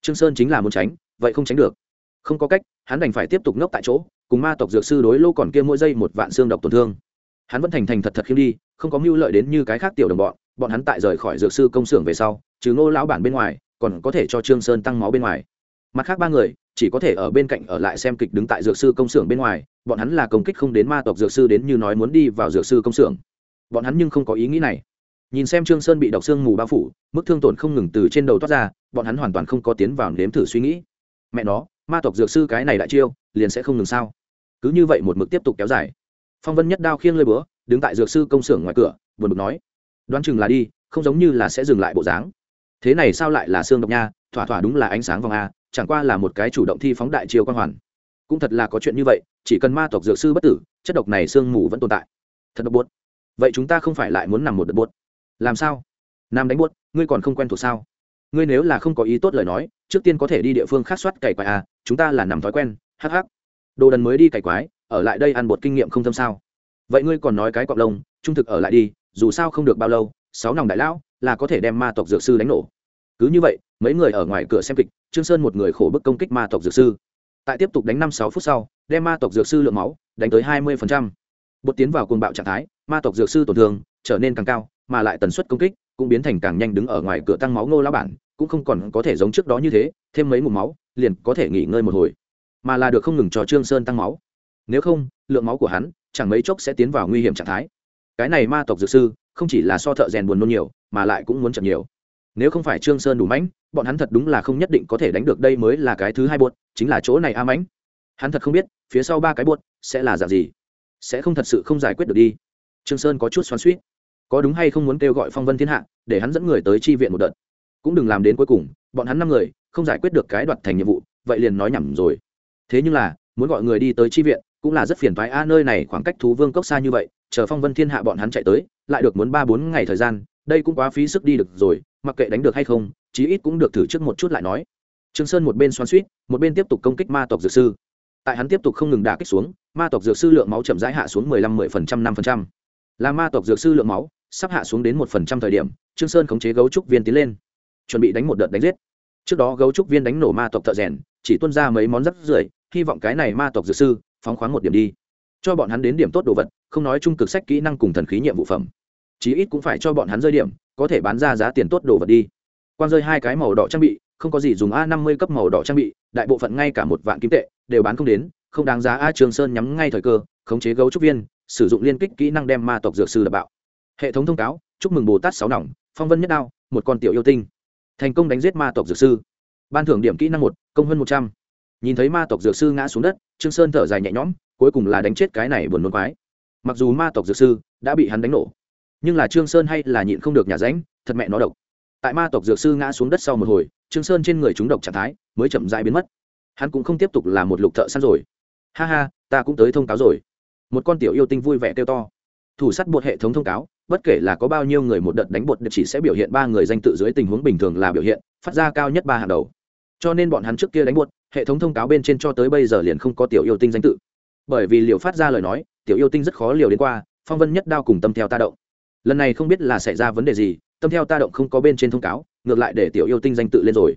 Trương sơn chính là muốn tránh, vậy không tránh được. Không có cách, hắn đành phải tiếp tục ngốc tại chỗ, cùng ma tộc dược sư đối lô còn kia mỗi giây một vạn xương độc tổn thương. Hắn vẫn thành thành thật thật khiêm đi, không có mưu lợi đến như cái khác tiểu đồng bọn bọn hắn tại rời khỏi dược sư công xưởng về sau, trừ ngô lão bản bên ngoài, còn có thể cho trương sơn tăng máu bên ngoài. Mặt khác ba người, chỉ có thể ở bên cạnh ở lại xem kịch đứng tại dược sư công xưởng bên ngoài, bọn hắn là công kích không đến ma tộc dược sư đến như nói muốn đi vào dược sư công xưởng. Bọn hắn nhưng không có ý nghĩ này nhìn xem trương sơn bị độc xương mù bao phủ, mức thương tổn không ngừng từ trên đầu toát ra, bọn hắn hoàn toàn không có tiến vào nếm thử suy nghĩ. Mẹ nó, ma tộc dược sư cái này đại chiêu, liền sẽ không ngừng sao? Cứ như vậy một mực tiếp tục kéo dài. Phong vân nhất đao khiêng lơi búa, đứng tại dược sư công xưởng ngoài cửa, buồn bực nói, đoán chừng là đi, không giống như là sẽ dừng lại bộ dáng. Thế này sao lại là xương độc nha, thỏa thỏa đúng là ánh sáng vòng a, chẳng qua là một cái chủ động thi phóng đại chiêu quan hoàn. Cũng thật là có chuyện như vậy, chỉ cần ma tộc dược sư bất tử, chất độc này xương mù vẫn tồn tại. Thật độc buốt. Vậy chúng ta không phải lại muốn nằm một đợt buốt làm sao? Nam đánh buốt, ngươi còn không quen thuộc sao? Ngươi nếu là không có ý tốt lời nói, trước tiên có thể đi địa phương khác soát cày quái à chúng ta là nằm thói quen hh đồ đần mới đi cày quái, ở lại đây ăn bột kinh nghiệm không thâm sao? Vậy ngươi còn nói cái cọp lông, trung thực ở lại đi, dù sao không được bao lâu, sáu nòng đại lão là có thể đem ma tộc dược sư đánh nổ. Cứ như vậy, mấy người ở ngoài cửa xem kịch, trương sơn một người khổ bức công kích ma tộc dược sư. Tại tiếp tục đánh năm sáu phút sau, đem ma tộc dược sư lượng máu đánh tới hai mươi bột tiến vào cuồng bạo trạng thái, ma tộc dược sư tổn thương trở nên càng cao mà lại tần suất công kích cũng biến thành càng nhanh đứng ở ngoài cửa tăng máu ngô lao bản, cũng không còn có thể giống trước đó như thế, thêm mấy ngụm máu, liền có thể nghỉ ngơi một hồi. Mà là được không ngừng cho trương sơn tăng máu. Nếu không, lượng máu của hắn chẳng mấy chốc sẽ tiến vào nguy hiểm trạng thái. Cái này ma tộc dược sư không chỉ là so thợ rèn buồn nôn nhiều, mà lại cũng muốn chậm nhiều. Nếu không phải trương sơn đủ mãnh, bọn hắn thật đúng là không nhất định có thể đánh được đây mới là cái thứ hai buột, chính là chỗ này a mãnh. Hắn thật không biết, phía sau ba cái buột sẽ là dạng gì. Sẽ không thật sự không giải quyết được đi. Trương sơn có chút xoắn xuýt có đúng hay không muốn kêu gọi phong vân thiên hạ, để hắn dẫn người tới chi viện một đợt. Cũng đừng làm đến cuối cùng, bọn hắn năm người, không giải quyết được cái đoạt thành nhiệm vụ, vậy liền nói nhầm rồi. Thế nhưng là, muốn gọi người đi tới chi viện, cũng là rất phiền toái. A, nơi này khoảng cách thú vương cốc xa như vậy, chờ phong vân thiên hạ bọn hắn chạy tới, lại được muốn ba bốn ngày thời gian, đây cũng quá phí sức đi được rồi, mặc kệ đánh được hay không, chí ít cũng được thử trước một chút lại nói. Trương sơn một bên xoắn suýt một bên tiếp tục công kích ma tộc dược sư. Tại hắn tiếp tục không ngừng đả kích xuống, ma tộc dược sư lượng máu chậm rãi hạ xuống mười lăm mười phần trăm, năm phần trăm. Là ma tộc dược sư lượng máu sắp hạ xuống đến một phần trăm thời điểm, trương sơn khống chế gấu trúc viên tiến lên, chuẩn bị đánh một đợt đánh giết. Trước đó gấu trúc viên đánh nổ ma tộc thợ rèn, chỉ tuân ra mấy món rất rưởi, hy vọng cái này ma tộc dược sư phóng khoáng một điểm đi. Cho bọn hắn đến điểm tốt đồ vật, không nói trung cực sách kỹ năng cùng thần khí nhiệm vụ phẩm. Chí ít cũng phải cho bọn hắn rơi điểm, có thể bán ra giá tiền tốt đồ vật đi. Quan rơi hai cái màu đỏ trang bị, không có gì dùng a năm mươi cấp màu đỏ trang bị, đại bộ phận ngay cả một vạn kim tệ đều bán không đến, không đáng giá a trường sơn nhắm ngay thời cơ, khống chế gấu trúc viên, sử dụng liên kích kỹ năng đem ma tộc dược sư đập bạo hệ thống thông cáo, chúc mừng bồ tát sáu nòng, phong vân nhất đao, một con tiểu yêu tinh. Thành công đánh giết ma tộc dược sư. Ban thưởng điểm kỹ năng một, công hơn một trăm. Nhìn thấy ma tộc dược sư ngã xuống đất, trương sơn thở dài nhẹ nhõm, cuối cùng là đánh chết cái này buồn nôn quái. Mặc dù ma tộc dược sư đã bị hắn đánh nổ, nhưng là trương sơn hay là nhịn không được nhà ránh, thật mẹ nó độc. Tại ma tộc dược sư ngã xuống đất sau một hồi, trương sơn trên người chúng độc trạng thái mới chậm rãi biến mất. Hắn cũng không tiếp tục là một lục thợ săn rồi. Ha ha, ta cũng tới thông cáo rồi. Một con tiểu yêu tinh vui vẻ kêu to. Thủ sắt buộc hệ thống thông cáo bất kể là có bao nhiêu người một đợt đánh bột chỉ sẽ biểu hiện ba người danh tự dưới tình huống bình thường là biểu hiện, phát ra cao nhất ba hàng đầu. Cho nên bọn hắn trước kia đánh bột, hệ thống thông cáo bên trên cho tới bây giờ liền không có tiểu yêu tinh danh tự. Bởi vì liều phát ra lời nói, tiểu yêu tinh rất khó liều đến qua, phong vân nhất đao cùng tâm theo ta động. Lần này không biết là xảy ra vấn đề gì, tâm theo ta động không có bên trên thông cáo, ngược lại để tiểu yêu tinh danh tự lên rồi.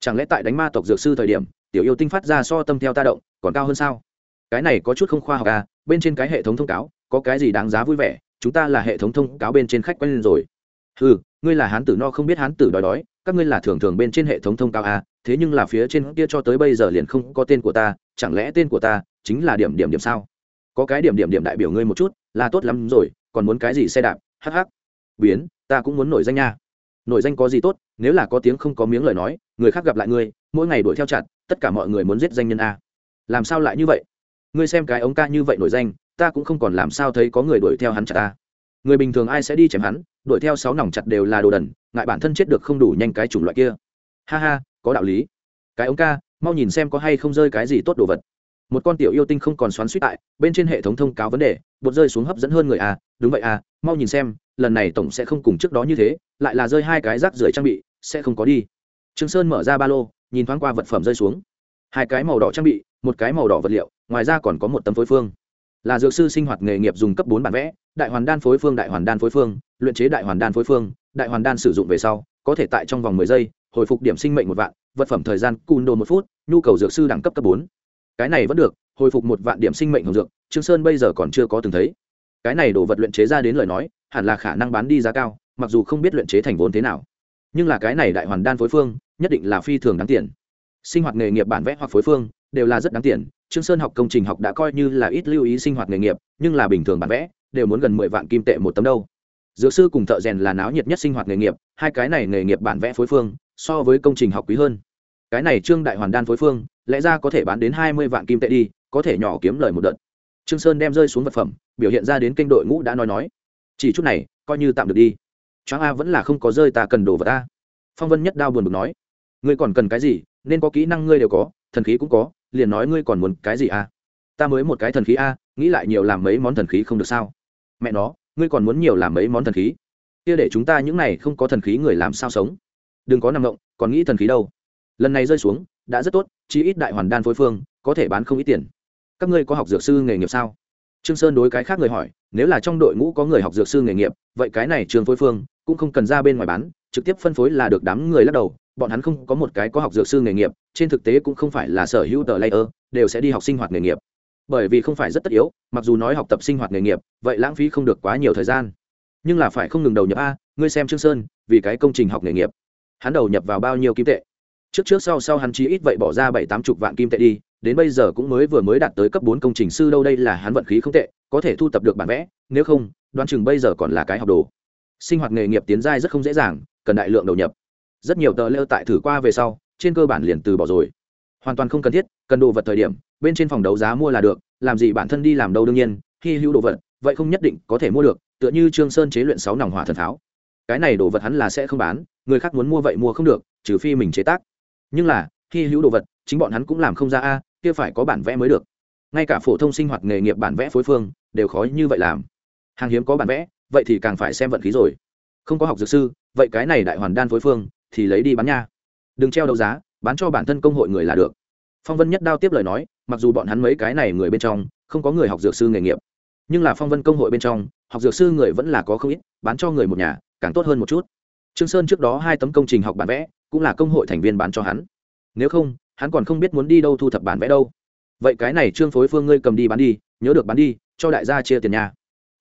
Chẳng lẽ tại đánh ma tộc dược sư thời điểm, tiểu yêu tinh phát ra so tâm theo ta động còn cao hơn sao? Cái này có chút không khoa học à bên trên cái hệ thống thông cáo, có cái gì đáng giá vui vẻ? Chúng ta là hệ thống thông cáo bên trên khách quen lên rồi. Ừ ngươi là hán tử no không biết hán tử đói đói các ngươi là thường thường bên trên hệ thống thông cáo à thế nhưng là phía trên kia cho tới bây giờ liền không có tên của ta chẳng lẽ tên của ta chính là điểm điểm điểm sao? Có cái điểm điểm điểm đại biểu ngươi một chút là tốt lắm rồi còn muốn cái gì xe đạp hắc hắc, biến ta cũng muốn nổi danh nha. Nổi danh có gì tốt nếu là có tiếng không có miếng lời nói người khác gặp lại ngươi mỗi ngày đuổi theo chặt tất cả mọi người muốn giết danh nhân a. Làm sao lại như vậy? Ngươi xem cái ống ca như vậy nổi danh ta cũng không còn làm sao thấy có người đuổi theo hắn chặt ta. Người bình thường ai sẽ đi chém hắn, đuổi theo sáu nòng chặt đều là đồ đần, ngại bản thân chết được không đủ nhanh cái chủng loại kia. Ha ha, có đạo lý. Cái ống ca, mau nhìn xem có hay không rơi cái gì tốt đồ vật. Một con tiểu yêu tinh không còn xoắn suýt tại bên trên hệ thống thông cáo vấn đề, bột rơi xuống hấp dẫn hơn người à đúng vậy à mau nhìn xem, lần này tổng sẽ không cùng trước đó như thế, lại là rơi hai cái rác rưởi trang bị, sẽ không có đi. Trương sơn mở ra ba lô, nhìn thoáng qua vật phẩm rơi xuống. Hai cái màu đỏ trang bị, một cái màu đỏ vật liệu, ngoài ra còn có một tấm phối phương là dược sư sinh hoạt nghề nghiệp dùng cấp bốn bản vẽ, đại hoàn đan phối phương, đại hoàn đan phối phương, luyện chế đại hoàn đan phối phương, đại hoàn đan sử dụng về sau, có thể tại trong vòng mười giây, hồi phục điểm sinh mệnh một vạn, vật phẩm thời gian cùn đồ một phút, nhu cầu dược sư đẳng cấp cấp bốn. Cái này vẫn được, hồi phục một vạn điểm sinh mệnh hồng dược, trương sơn bây giờ còn chưa có từng thấy. Cái này đồ vật luyện chế ra đến lời nói, hẳn là khả năng bán đi giá cao, mặc dù không biết luyện chế thành vốn thế nào. Nhưng là cái này đại hoàn đan phối phương, nhất định là phi thường đáng tiền. Sinh hoạt nghề nghiệp bản vẽ hoặc phối phương, đều là rất đáng tiền trương sơn học công trình học đã coi như là ít lưu ý sinh hoạt nghề nghiệp, nhưng là bình thường bản vẽ, đều muốn gần mười vạn kim tệ một tấm đâu. Dược sư cùng thợ rèn là náo nhiệt nhất sinh hoạt nghề nghiệp, hai cái này nghề nghiệp bản vẽ phối phương, so với công trình học quý hơn. Cái này trương đại hoàn đan phối phương, lẽ ra có thể bán đến hai mươi vạn kim tệ đi, có thể nhỏ kiếm lời một đợt. Trương sơn đem rơi xuống vật phẩm, biểu hiện ra đến kênh đội ngũ đã nói nói. Chỉ chút này, coi như tạm được đi. Choáng a vẫn là không có rơi ta cần đồ vật a. phong vân nhất đao buồn bực nói. Ngươi còn cần cái gì, nên có kỹ năng ngươi đều có, thần khí cũng có liền nói ngươi còn muốn cái gì a ta mới một cái thần khí a, nghĩ lại nhiều làm mấy món thần khí không được sao? Mẹ nó, ngươi còn muốn nhiều làm mấy món thần khí? Kia để chúng ta những này không có thần khí người làm sao sống? Đừng có nằm ngộng còn nghĩ thần khí đâu. Lần này rơi xuống, đã rất tốt, chí ít đại hoàn đan phối phương, có thể bán không ít tiền. Các ngươi có học dược sư nghề nghiệp sao? Trương sơn đối cái khác người hỏi, nếu là trong đội ngũ có người học dược sư nghề nghiệp, vậy cái này trường phối phương cũng không cần ra bên ngoài bán, trực tiếp phân phối là được đám người lắc đầu bọn hắn không có một cái có học dược sư nghề nghiệp, trên thực tế cũng không phải là sở hữu tờ layer, đều sẽ đi học sinh hoạt nghề nghiệp. Bởi vì không phải rất tất yếu, mặc dù nói học tập sinh hoạt nghề nghiệp, vậy lãng phí không được quá nhiều thời gian. Nhưng là phải không ngừng đầu nhập a, ngươi xem trương sơn, vì cái công trình học nghề nghiệp. Hắn đầu nhập vào bao nhiêu kim tệ? Trước trước sau sau hắn chỉ ít vậy bỏ ra bảy tám chục vạn kim tệ đi, đến bây giờ cũng mới vừa mới đạt tới cấp bốn công trình sư đâu đây là hắn vận khí không tệ, có thể thu tập được bản vẽ, nếu không, đoán chừng bây giờ còn là cái học đồ. Sinh hoạt nghề nghiệp tiến giai rất không dễ dàng, cần đại lượng đầu nhập rất nhiều tờ lơ tại thử qua về sau, trên cơ bản liền từ bỏ rồi. Hoàn toàn không cần thiết, cần đồ vật thời điểm, bên trên phòng đấu giá mua là được, làm gì bản thân đi làm đâu đương nhiên khi hữu đồ vật, vậy không nhất định có thể mua được, tựa như trương sơn chế luyện sáu nòng hỏa thần tháo. Cái này đồ vật hắn là sẽ không bán, người khác muốn mua vậy mua không được, trừ phi mình chế tác. Nhưng là khi hữu đồ vật, chính bọn hắn cũng làm không ra a, kia phải có bản vẽ mới được. Ngay cả phổ thông sinh hoạt nghề nghiệp bản vẽ phối phương, đều khó như vậy làm. Hàng hiếm có bản vẽ, vậy thì càng phải xem vận khí rồi. Không có học dược sư, vậy cái này đại hoàn đan phối phương thì lấy đi bán nha. Đừng treo đấu giá, bán cho bản thân công hội người là được. Phong vân nhất đao tiếp lời nói, mặc dù bọn hắn mấy cái này người bên trong, không có người học dược sư nghề nghiệp. Nhưng là phong vân công hội bên trong, học dược sư người vẫn là có không ít, bán cho người một nhà, càng tốt hơn một chút. Trương sơn trước đó hai tấm công trình học bản vẽ, cũng là công hội thành viên bán cho hắn. Nếu không, hắn còn không biết muốn đi đâu thu thập bản vẽ đâu. Vậy cái này trương phối phương ngươi cầm đi bán đi, nhớ được bán đi, cho đại gia chia tiền nhà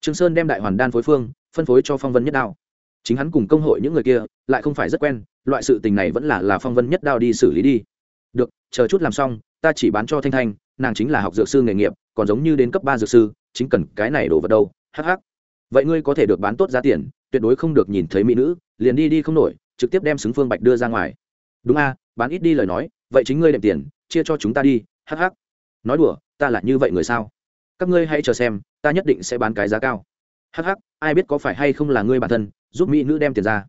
trương sơn đem đại hoàn đan phối phương, phân phối cho phong vân nhất đao. Chính hắn cùng công hội những người kia, lại không phải rất quen loại sự tình này vẫn là là phong vân nhất đao đi xử lý đi. Được, chờ chút làm xong, ta chỉ bán cho thanh thanh, nàng chính là học dược sư nghề nghiệp, còn giống như đến cấp ba dược sư, chính cần cái này đổ vật đâu hh vậy ngươi có thể được bán tốt giá tiền, tuyệt đối không được nhìn thấy mỹ nữ, liền đi đi không nổi, trực tiếp đem xứng phương bạch đưa ra ngoài. Đúng a, bán ít đi lời nói, vậy chính ngươi đệm tiền, chia cho chúng ta đi hh nói đùa, ta là như vậy người sao? Các ngươi hãy chờ xem, ta nhất định sẽ bán cái giá cao. Hh ai biết có phải hay không là ngươi bản thân, giúp mỹ nữ đem tiền ra.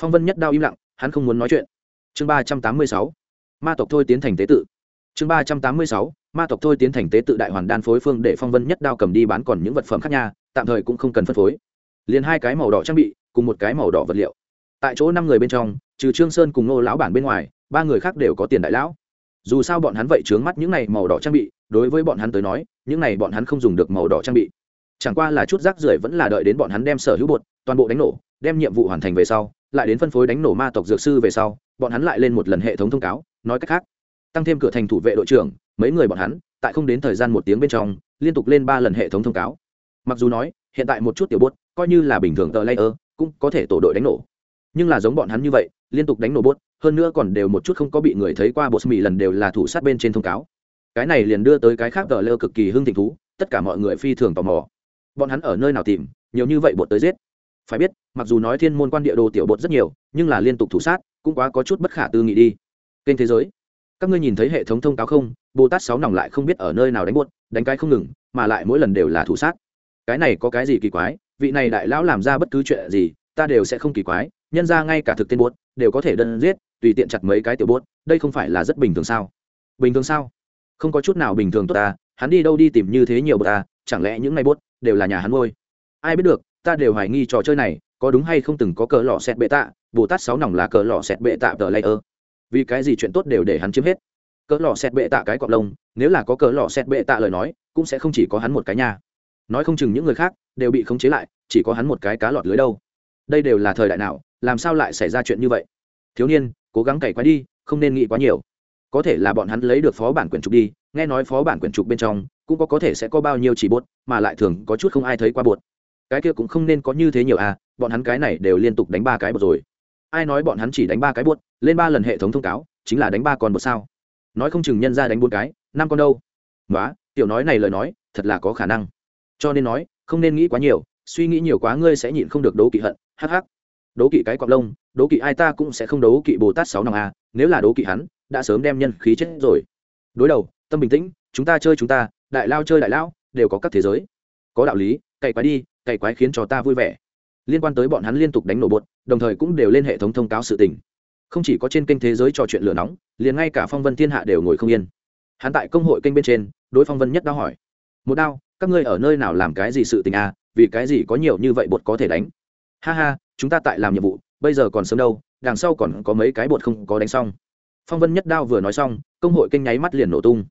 Phong vân nhất đao im lặng hắn không muốn nói chuyện. Chương ba trăm tám mươi sáu, ma tộc thôi tiến thành tế tự. Chương ba trăm tám mươi sáu, ma tộc thôi tiến thành tế tự đại hoàn đan phối phương để phong vân nhất đao cầm đi bán còn những vật phẩm khác nha, tạm thời cũng không cần phân phối. Liền hai cái màu đỏ trang bị, cùng một cái màu đỏ vật liệu. Tại chỗ năm người bên trong, trừ trương sơn cùng nô lão bản bên ngoài, ba người khác đều có tiền đại lão. Dù sao bọn hắn vậy trướng mắt những này màu đỏ trang bị, đối với bọn hắn tới nói, những này bọn hắn không dùng được màu đỏ trang bị. Chẳng qua là chút rác rưởi vẫn là đợi đến bọn hắn đem sở hữu bột, toàn bộ đánh nổ, đem nhiệm vụ hoàn thành về sau lại đến phân phối đánh nổ ma tộc dược sư về sau, bọn hắn lại lên một lần hệ thống thông cáo, nói cách khác, tăng thêm cửa thành thủ vệ đội trưởng, mấy người bọn hắn, tại không đến thời gian một tiếng bên trong, liên tục lên ba lần hệ thống thông cáo. Mặc dù nói, hiện tại một chút tiểu bốt, coi như là bình thường tờ layer, cũng có thể tổ đội đánh nổ. Nhưng là giống bọn hắn như vậy, liên tục đánh nổ bốt, hơn nữa còn đều một chút không có bị người thấy qua bột mì lần đều là thủ sát bên trên thông cáo. Cái này liền đưa tới cái khác tờ layer cực kỳ hưng thịnh thú, tất cả mọi người phi thường tò mò. Bọn hắn ở nơi nào tìm, nhiều như vậy bột tới giết phải biết, mặc dù nói thiên môn quan địa đồ tiểu bột rất nhiều, nhưng là liên tục thủ sát, cũng quá có chút bất khả tư nghị đi. Kênh thế giới, các ngươi nhìn thấy hệ thống thông cáo không? Bồ tát sáu nòng lại không biết ở nơi nào đánh buốt, đánh cái không ngừng, mà lại mỗi lần đều là thủ sát. Cái này có cái gì kỳ quái? Vị này đại lão làm ra bất cứ chuyện gì, ta đều sẽ không kỳ quái, nhân ra ngay cả thực tên buốt, đều có thể đơn giết, tùy tiện chặt mấy cái tiểu buốt, đây không phải là rất bình thường sao? Bình thường sao? Không có chút nào bình thường tốt ta, hắn đi đâu đi tìm như thế nhiều bột ta, chẳng lẽ những ngày buốt đều là nhà hắn ngôi? Ai biết được ta đều hoài nghi trò chơi này, có đúng hay không từng có cờ lọ xẹt bệ tạ, bồ tát sáu nòng là cờ lọ xẹt bệ tạ tờ lây ơ vì cái gì chuyện tốt đều để hắn chiếm hết. Cỡ lò xẹt bệ tạ cái cọp lông, nếu là có cỡ lò xẹt bệ tạ lời nói, cũng sẽ không chỉ có hắn một cái nhà nói không chừng những người khác đều bị khống chế lại, chỉ có hắn một cái cá lọt lưới đâu. Đây đều là thời đại nào, làm sao lại xảy ra chuyện như vậy? Thiếu niên, cố gắng cày quái đi, không nên nghĩ quá nhiều. Có thể là bọn hắn lấy được phó bản quyển trục đi, nghe nói phó bản quyển trục bên trong, cũng có có thể sẽ có bao nhiêu chỉ bột, mà lại thường có chút không ai thấy qua bột cái kia cũng không nên có như thế nhiều à bọn hắn cái này đều liên tục đánh ba cái bột rồi. Ai nói bọn hắn chỉ đánh ba cái bột, lên ba lần hệ thống thông cáo, chính là đánh ba con bột sao? Nói không chừng nhân ra đánh bốn cái, năm con đâu? Nói tiểu nói này lời nói, thật là có khả năng. Cho nên nói, không nên nghĩ quá nhiều, suy nghĩ nhiều quá ngươi sẽ nhịn không được đố kỵ hận, hắc hắc. Đố kỵ cái cọp lông, đố kỵ ai ta cũng sẽ không đố kỵ bồ tát sáu năm a à, nếu là đố kỵ hắn, đã sớm đem nhân khí chết rồi. Đối đầu, tâm bình tĩnh, chúng ta chơi chúng ta, đại lao chơi đại lao, đều có các thế giới. Có đạo lý cày quái đi cày quái khiến cho ta vui vẻ. Liên quan tới bọn hắn liên tục đánh nổ bột, đồng thời cũng đều lên hệ thống thông cáo sự tình. Không chỉ có trên kênh thế giới trò chuyện lửa nóng, liền ngay cả phong vân thiên hạ đều ngồi không yên. Hắn tại công hội kênh bên trên, đối phong vân nhất đao hỏi. Một đao các ngươi ở nơi nào làm cái gì sự tình à? Vì cái gì có nhiều như vậy bột có thể đánh? Ha ha, chúng ta tại làm nhiệm vụ, bây giờ còn sớm đâu, đằng sau còn có mấy cái bột không có đánh xong. Phong vân nhất đao vừa nói xong, công hội kênh nháy mắt liền nổ tung.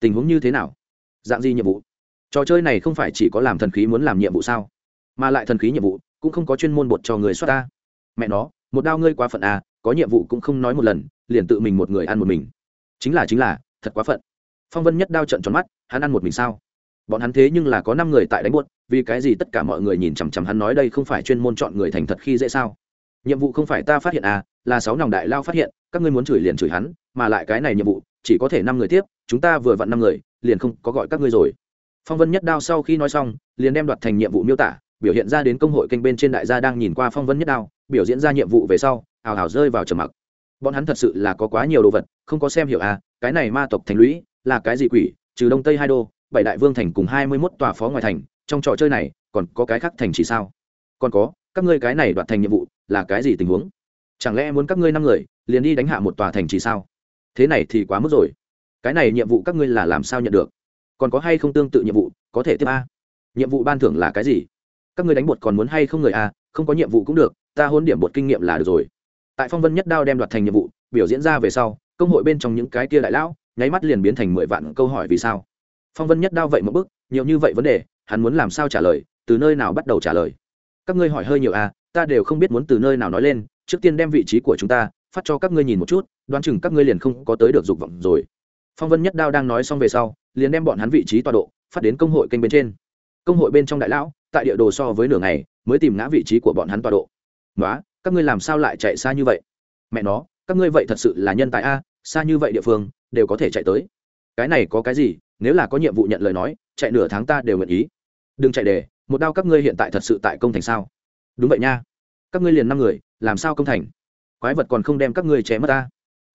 Tình huống như thế nào? Dạng gì nhiệm vụ? Trò chơi này không phải chỉ có làm thần khí muốn làm nhiệm vụ sao? Mà lại thần khí nhiệm vụ cũng không có chuyên môn bột cho người soát ta. Mẹ nó, một đao ngươi quá phận à có nhiệm vụ cũng không nói một lần, liền tự mình một người ăn một mình. Chính là chính là, thật quá phận. Phong vân nhất đao trận tròn mắt, hắn ăn một mình sao? Bọn hắn thế nhưng là có năm người tại đánh buốt, vì cái gì tất cả mọi người nhìn chằm chằm hắn nói đây không phải chuyên môn chọn người thành thật khi dễ sao? Nhiệm vụ không phải ta phát hiện à là sáu nòng đại lao phát hiện, các ngươi muốn chửi liền chửi hắn, mà lại cái này nhiệm vụ, chỉ có thể năm người tiếp, chúng ta vừa vặn năm người, liền không có gọi các ngươi rồi. Phong vân nhất đao sau khi nói xong, liền đem đoạt thành nhiệm vụ miêu tả biểu hiện ra đến công hội kênh bên trên đại gia đang nhìn qua phong vân nhất đao, biểu diễn ra nhiệm vụ về sau, hào ảo rơi vào trầm mặc. Bọn hắn thật sự là có quá nhiều đồ vật, không có xem hiểu à cái này ma tộc thành lũy là cái gì quỷ, trừ đông tây hai đô, bảy đại vương thành cùng hai mươi mốt tòa phó ngoài thành, trong trò chơi này, còn có cái khác thành chỉ sao? Còn có, các ngươi cái này đoạt thành nhiệm vụ là cái gì tình huống? Chẳng lẽ muốn các ngươi năm người liền đi đánh hạ một tòa thành chỉ sao? Thế này thì quá mức rồi. Cái này nhiệm vụ các ngươi là làm sao nhận được? Còn có hay không tương tự nhiệm vụ, có thể tiếp a? Nhiệm vụ ban thưởng là cái gì? Các ngươi đánh bột còn muốn hay không người a không có nhiệm vụ cũng được, ta hôn điểm bột kinh nghiệm là được rồi. Tại phong vân nhất đao đem đoạt thành nhiệm vụ, biểu diễn ra về sau, công hội bên trong những cái kia đại lão, nháy mắt liền biến thành mười vạn câu hỏi vì sao. Phong vân nhất đao vậy một bức nhiều như vậy vấn đề, hắn muốn làm sao trả lời, từ nơi nào bắt đầu trả lời? Các ngươi hỏi hơi nhiều à ta đều không biết muốn từ nơi nào nói lên, trước tiên đem vị trí của chúng ta, phát cho các ngươi nhìn một chút, đoán chừng các ngươi liền không có tới được dục vọng rồi. Phong vân nhất đao đang nói xong về sau, liền đem bọn hắn vị trí tọa độ, phát đến công hội kênh bên trên. Công hội bên trong đại lão tại địa đồ so với nửa ngày, mới tìm ngã vị trí của bọn hắn tọa độ. Nói các ngươi làm sao lại chạy xa như vậy? Mẹ nó, các ngươi vậy thật sự là nhân tài a, xa như vậy địa phương, đều có thể chạy tới. Cái này có cái gì, nếu là có nhiệm vụ nhận lời nói, chạy nửa tháng ta đều nguyện ý. Đừng chạy đề một đao các ngươi hiện tại thật sự tại công thành sao? Đúng vậy nha. Các ngươi liền năm người, làm sao công thành? Quái vật còn không đem các ngươi chém mất ta.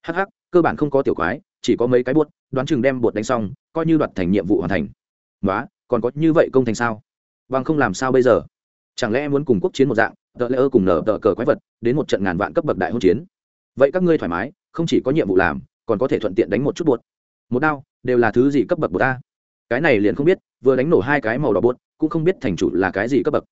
Hh cơ bản không có tiểu quái, chỉ có mấy cái buốt đoán chừng đem bột đánh xong, coi như đoạt thành nhiệm vụ hoàn thành. Nói còn có như vậy công thành sao? Bằng không làm sao bây giờ? Chẳng lẽ muốn cùng quốc chiến một dạng tờ lễ ơ cùng nở tờ cờ quái vật, đến một trận ngàn vạn cấp bậc đại hôn chiến? Vậy các ngươi thoải mái, không chỉ có nhiệm vụ làm, còn có thể thuận tiện đánh một chút bột một đao, đều là thứ gì cấp bậc của ta? Cái này liền không biết, vừa đánh nổ hai cái màu đỏ bột cũng không biết thành chủ là cái gì cấp bậc.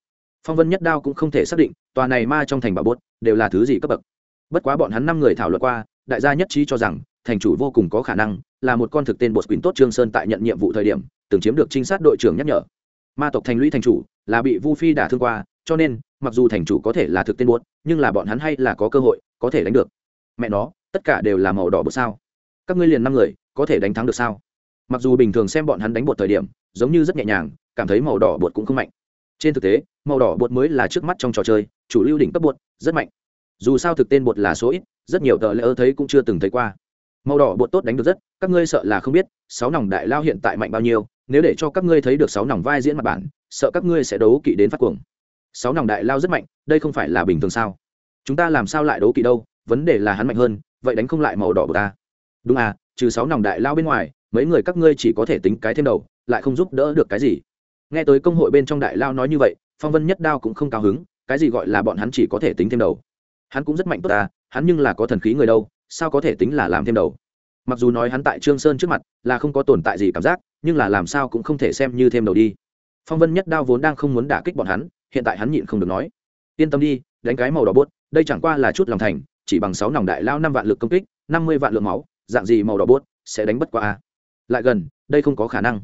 Phong vân nhất đao cũng không thể xác định, tòa này ma trong thành bà bột đều là thứ gì cấp bậc. Bất quá bọn hắn năm người thảo luận qua, đại gia nhất trí cho rằng, thành chủ vô cùng có khả năng là một con thực tên bột quỳnh tốt trương sơn tại nhận nhiệm vụ thời điểm, từng chiếm được trinh sát đội trưởng nhắc nhở ma tộc thành lũy thành chủ là bị vu phi đả thương qua, cho nên, mặc dù thành chủ có thể là thực tên bột nhưng là bọn hắn hay là có cơ hội, có thể đánh được. Mẹ nó, tất cả đều là màu đỏ bột sao? Các ngươi liền năm người, có thể đánh thắng được sao? Mặc dù bình thường xem bọn hắn đánh bột thời điểm, giống như rất nhẹ nhàng, cảm thấy màu đỏ bột cũng không mạnh. Trên thực tế, màu đỏ bột mới là trước mắt trong trò chơi, chủ lưu đỉnh cấp bột rất mạnh. Dù sao thực tên bột là số ít, rất nhiều tờ lỡ thấy cũng chưa từng thấy qua màu đỏ bột tốt đánh được rất, các ngươi sợ là không biết, sáu nòng đại lao hiện tại mạnh bao nhiêu, nếu để cho các ngươi thấy được sáu nòng vai diễn mặt bản, sợ các ngươi sẽ đấu kỵ đến phát cuồng. Sáu nòng đại lao rất mạnh, đây không phải là bình thường sao? Chúng ta làm sao lại đấu kỵ đâu, vấn đề là hắn mạnh hơn, vậy đánh không lại màu đỏ của ta. Đúng à trừ sáu nòng đại lao bên ngoài, mấy người các ngươi chỉ có thể tính cái thêm đầu, lại không giúp đỡ được cái gì. Nghe tới công hội bên trong đại lao nói như vậy, phong vân nhất đao cũng không cao hứng, cái gì gọi là bọn hắn chỉ có thể tính thêm đầu. Hắn cũng rất mạnh tốt ta hắn nhưng là có thần khí người đâu sao có thể tính là làm thêm đầu? Mặc dù nói hắn tại trương sơn trước mặt là không có tồn tại gì cảm giác, nhưng là làm sao cũng không thể xem như thêm đầu đi. Phong vân nhất đao vốn đang không muốn đả kích bọn hắn, hiện tại hắn nhịn không được nói, yên tâm đi, đánh cái màu đỏ bốt, đây chẳng qua là chút lòng thành, chỉ bằng sáu nòng đại lao năm vạn lực công kích, năm mươi vạn lượng máu, dạng gì màu đỏ bốt sẽ đánh bất qua a? Lại gần, đây không có khả năng.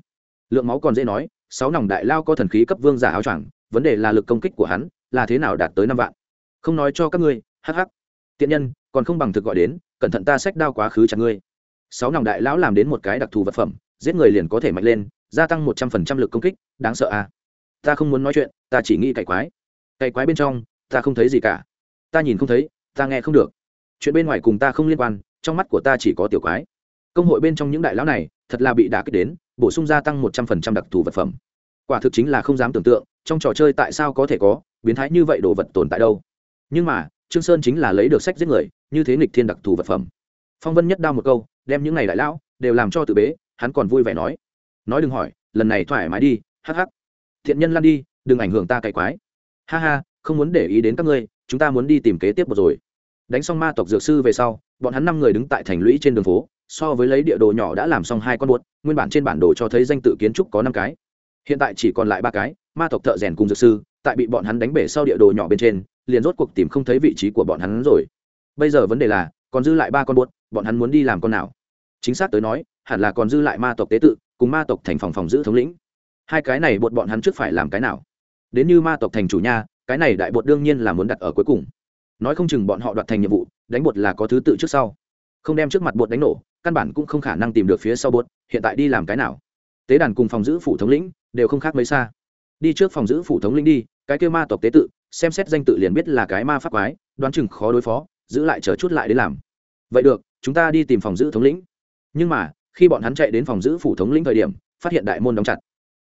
Lượng máu còn dễ nói, sáu nòng đại lao có thần khí cấp vương giả áo choàng, vấn đề là lực công kích của hắn là thế nào đạt tới năm vạn? Không nói cho các ngươi, hắc hắc. Tiện nhân, còn không bằng thực gọi đến cẩn thận ta sách đao quá khứ chặt ngươi. Sáu nòng đại lão làm đến một cái đặc thù vật phẩm, giết người liền có thể mạnh lên, gia tăng một trăm phần trăm lực công kích, đáng sợ à? Ta không muốn nói chuyện, ta chỉ nghĩ cày quái. Cày quái bên trong, ta không thấy gì cả. Ta nhìn không thấy, ta nghe không được. Chuyện bên ngoài cùng ta không liên quan, trong mắt của ta chỉ có tiểu quái. Công hội bên trong những đại lão này, thật là bị đả kích đến, bổ sung gia tăng một trăm phần trăm đặc thù vật phẩm. Quả thực chính là không dám tưởng tượng, trong trò chơi tại sao có thể có, biến thái như vậy đồ vật tồn tại đâu. Nhưng mà trương sơn chính là lấy được sách giết người, như thế nghịch thiên đặc thù vật phẩm. Phong vân nhất đao một câu, đem những này đại lão đều làm cho tự bế, hắn còn vui vẻ nói. Nói đừng hỏi, lần này thoải mái đi, hắc hắc. Thiện nhân lan đi, đừng ảnh hưởng ta cày quái. Ha ha, không muốn để ý đến các ngươi, chúng ta muốn đi tìm kế tiếp một rồi. Đánh xong ma tộc dược sư về sau, bọn hắn năm người đứng tại thành lũy trên đường phố, so với lấy địa đồ nhỏ đã làm xong hai con buốt, nguyên bản trên bản đồ cho thấy danh tự kiến trúc có năm cái. Hiện tại chỉ còn lại ba cái, ma tộc thợ rèn cùng dược sư, tại bị bọn hắn đánh bể sau địa đồ nhỏ bên trên liền rốt cuộc tìm không thấy vị trí của bọn hắn rồi. Bây giờ vấn đề là, còn dư lại ba con buốt, bọn hắn muốn đi làm con nào? Chính xác tới nói, hẳn là còn dư lại ma tộc tế tự, cùng ma tộc thành phòng phòng giữ thống lĩnh. Hai cái này buột bọn hắn trước phải làm cái nào? Đến như ma tộc thành chủ nha, cái này đại bột đương nhiên là muốn đặt ở cuối cùng. Nói không chừng bọn họ đoạt thành nhiệm vụ, đánh bột là có thứ tự trước sau. Không đem trước mặt bột đánh nổ, căn bản cũng không khả năng tìm được phía sau bột hiện tại đi làm cái nào? Tế đàn cùng phòng giữ phủ thống lĩnh, đều không khác mấy xa. Đi trước phòng giữ phủ thống lĩnh đi cái kêu ma tộc tế tự, xem xét danh tự liền biết là cái ma pháp quái, đoán chừng khó đối phó, giữ lại chờ chút lại đến làm. Vậy được, chúng ta đi tìm phòng giữ thống lĩnh. Nhưng mà, khi bọn hắn chạy đến phòng giữ phủ thống lĩnh thời điểm, phát hiện đại môn đóng chặt.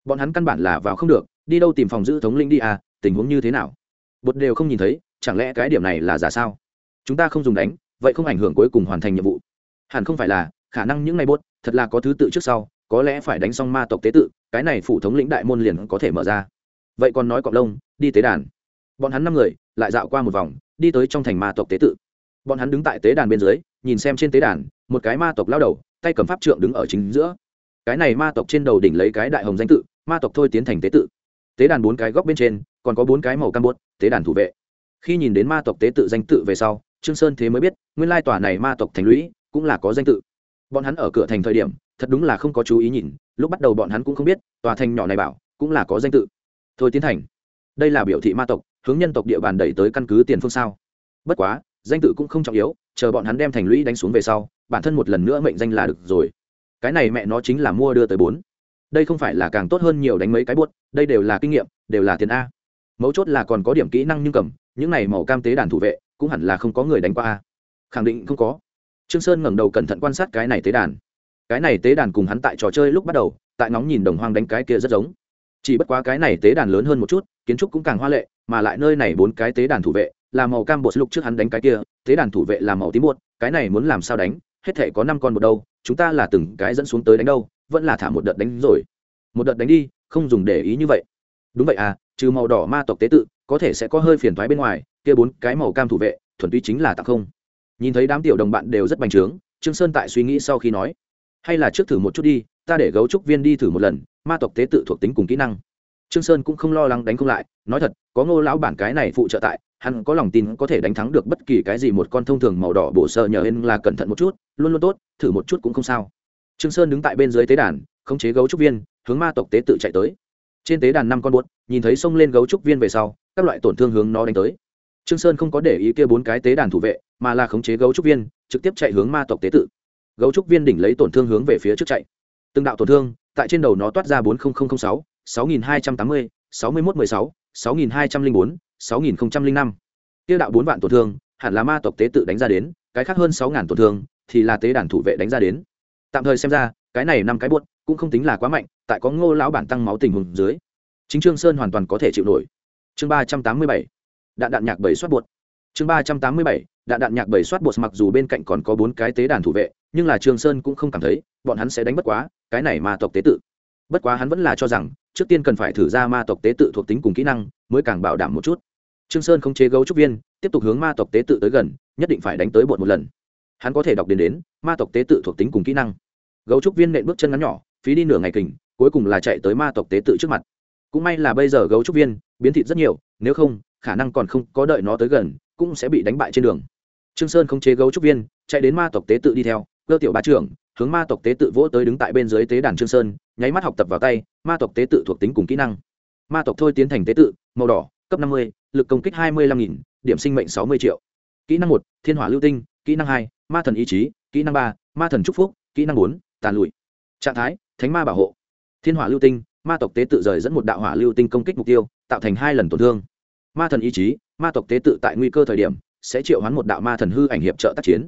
Bọn hắn căn bản là vào không được, đi đâu tìm phòng giữ thống lĩnh đi à tình huống như thế nào? Bột đều không nhìn thấy, chẳng lẽ cái điểm này là giả sao? Chúng ta không dùng đánh, vậy không ảnh hưởng cuối cùng hoàn thành nhiệm vụ. Hẳn không phải là, khả năng những ngày bốt thật là có thứ tự trước sau, có lẽ phải đánh xong ma tộc tế tự, cái này phủ thống lĩnh đại môn liền có thể mở ra vậy còn nói cọp lông, đi tế đàn. Bọn hắn năm người, lại dạo qua một vòng, đi tới trong thành ma tộc tế tự. Bọn hắn đứng tại tế đàn bên dưới, nhìn xem trên tế đàn, một cái ma tộc lao đầu, tay cầm pháp trượng đứng ở chính giữa. Cái này ma tộc trên đầu đỉnh lấy cái đại hồng danh tự, ma tộc thôi tiến thành tế tự. Tế đàn bốn cái góc bên trên, còn có bốn cái màu cam bốt tế đàn thủ vệ. Khi nhìn đến ma tộc tế tự danh tự về sau, trương sơn thế mới biết, nguyên lai tòa này ma tộc thành lũy cũng là có danh tự. Bọn hắn ở cửa thành thời điểm, thật đúng là không có chú ý nhìn, lúc bắt đầu bọn hắn cũng không biết, tòa thành nhỏ này bảo, cũng là có danh tự thôi tiến thành. Đây là biểu thị ma tộc, hướng nhân tộc địa bàn đẩy tới căn cứ tiền phương sao. Bất quá, danh tự cũng không trọng yếu, chờ bọn hắn đem thành lũy đánh xuống về sau, bản thân một lần nữa mệnh danh là được rồi. Cái này mẹ nó chính là mua đưa tới bốn. Đây không phải là càng tốt hơn nhiều đánh mấy cái buốt, đây đều là kinh nghiệm, đều là tiền a. Mấu chốt là còn có điểm kỹ năng nhưng cầm, những này màu cam tế đàn thủ vệ, cũng hẳn là không có người đánh qua a. Khẳng định không có. Trương sơn ngẩng đầu cẩn thận quan sát cái này tế đàn. Cái này tế đàn cùng hắn tại trò chơi lúc bắt đầu, tại nóng nhìn đồng hoang đánh cái kia rất giống chỉ bất quá cái này tế đàn lớn hơn một chút, kiến trúc cũng càng hoa lệ, mà lại nơi này bốn cái tế đàn thủ vệ là màu cam bột lục trước hắn đánh cái kia, tế đàn thủ vệ là màu tím bột, cái này muốn làm sao đánh, hết thể có năm con một đâu, chúng ta là từng cái dẫn xuống tới đánh đâu, vẫn là thả một đợt đánh rồi. Một đợt đánh đi, không dùng để ý như vậy. Đúng vậy à trừ màu đỏ ma tộc tế tự, có thể sẽ có hơi phiền thoái bên ngoài, kia bốn cái màu cam thủ vệ, thuần túy chính là tặng không. Nhìn thấy đám tiểu đồng bạn đều rất bành trướng, trương sơn tại suy nghĩ sau khi nói, hay là trước thử một chút đi ta để gấu trúc viên đi thử một lần, ma tộc tế tự thuộc tính cùng kỹ năng. Trương sơn cũng không lo lắng đánh không lại, nói thật, có ngô lão bản cái này phụ trợ tại, hắn có lòng tin có thể đánh thắng được bất kỳ cái gì một con thông thường màu đỏ bổ sợ nhờ hên là cẩn thận một chút, luôn luôn tốt, thử một chút cũng không sao. Trương sơn đứng tại bên dưới tế đàn, khống chế gấu trúc viên, hướng ma tộc tế tự chạy tới. Trên tế đàn năm con buốt, nhìn thấy xông lên gấu trúc viên về sau, các loại tổn thương hướng nó đánh tới. Trương sơn không có để ý kia bốn cái tế đàn thủ vệ, mà là khống chế gấu trúc viên, trực tiếp chạy hướng ma tộc tế tự. Gấu trúc viên đỉnh lấy tổn thương hướng về phía trước chạy từng đạo tổn thương, tại trên đầu nó toát ra bốn sáu sáu nghìn hai trăm tám mươi, sáu mươi một mười sáu sáu nghìn hai trăm linh bốn, sáu nghìn năm. Tiêu đạo bốn vạn tổn thương, hẳn là ma tộc tế tự đánh ra đến, cái khác hơn sáu ngàn tổn thương, thì là tế đàn thủ vệ đánh ra đến. Tạm thời xem ra, cái này năm cái buốt cũng không tính là quá mạnh, tại có ngô lão bản tăng máu tình hùng dưới, chính trương sơn hoàn toàn có thể chịu nổi. Chương ba trăm tám mươi bảy. Đạn đạn nhạc bảy soát buột. chương ba trăm tám mươi bảy đạn đạn nhạc bảy soát bột mặc dù bên cạnh còn có bốn cái tế đàn thủ vệ, nhưng là trương sơn cũng không cảm thấy, bọn hắn sẽ đánh bất quá, cái này ma tộc tế tự. Bất quá hắn vẫn là cho rằng, trước tiên cần phải thử ra ma tộc tế tự thuộc tính cùng kỹ năng, mới càng bảo đảm một chút. Trương sơn không chế gấu trúc viên, tiếp tục hướng ma tộc tế tự tới gần, nhất định phải đánh tới bột một lần. Hắn có thể đọc đến đến, ma tộc tế tự thuộc tính cùng kỹ năng. Gấu trúc viên nện bước chân ngắn nhỏ, phí đi nửa ngày kình, cuối cùng là chạy tới ma tộc tế tự trước mặt. Cũng may là bây giờ gấu trúc viên, biến thịt rất nhiều, nếu không, khả năng còn không có đợi nó tới gần, cũng sẽ bị đánh bại trên đường trương sơn không chế gấu trúc viên, chạy đến ma tộc tế tự đi theo, cơ tiểu bá trưởng, hướng ma tộc tế tự vỗ tới đứng tại bên dưới tế đàn trương sơn, nháy mắt học tập vào tay, ma tộc tế tự thuộc tính cùng kỹ năng. Ma tộc thôi tiến thành tế tự, màu đỏ, cấp năm mươi, lực công kích hai mươi lăm nghìn, điểm sinh mệnh sáu mươi triệu. Kỹ năng một, thiên hỏa lưu tinh, kỹ năng hai, ma thần ý chí, kỹ năng ba, ma thần trúc phúc, kỹ năng bốn, tàn lụi. Trạng thái, thánh ma bảo hộ. Thiên hỏa lưu tinh, ma tộc tế tự rời dẫn một đạo hỏa lưu tinh công kích mục tiêu, tạo thành hai lần tổn thương. Ma thần ý chí, ma tộc tế tự tại nguy cơ thời điểm sẽ triệu hoán một đạo ma thần hư ảnh hiệp trợ tác chiến.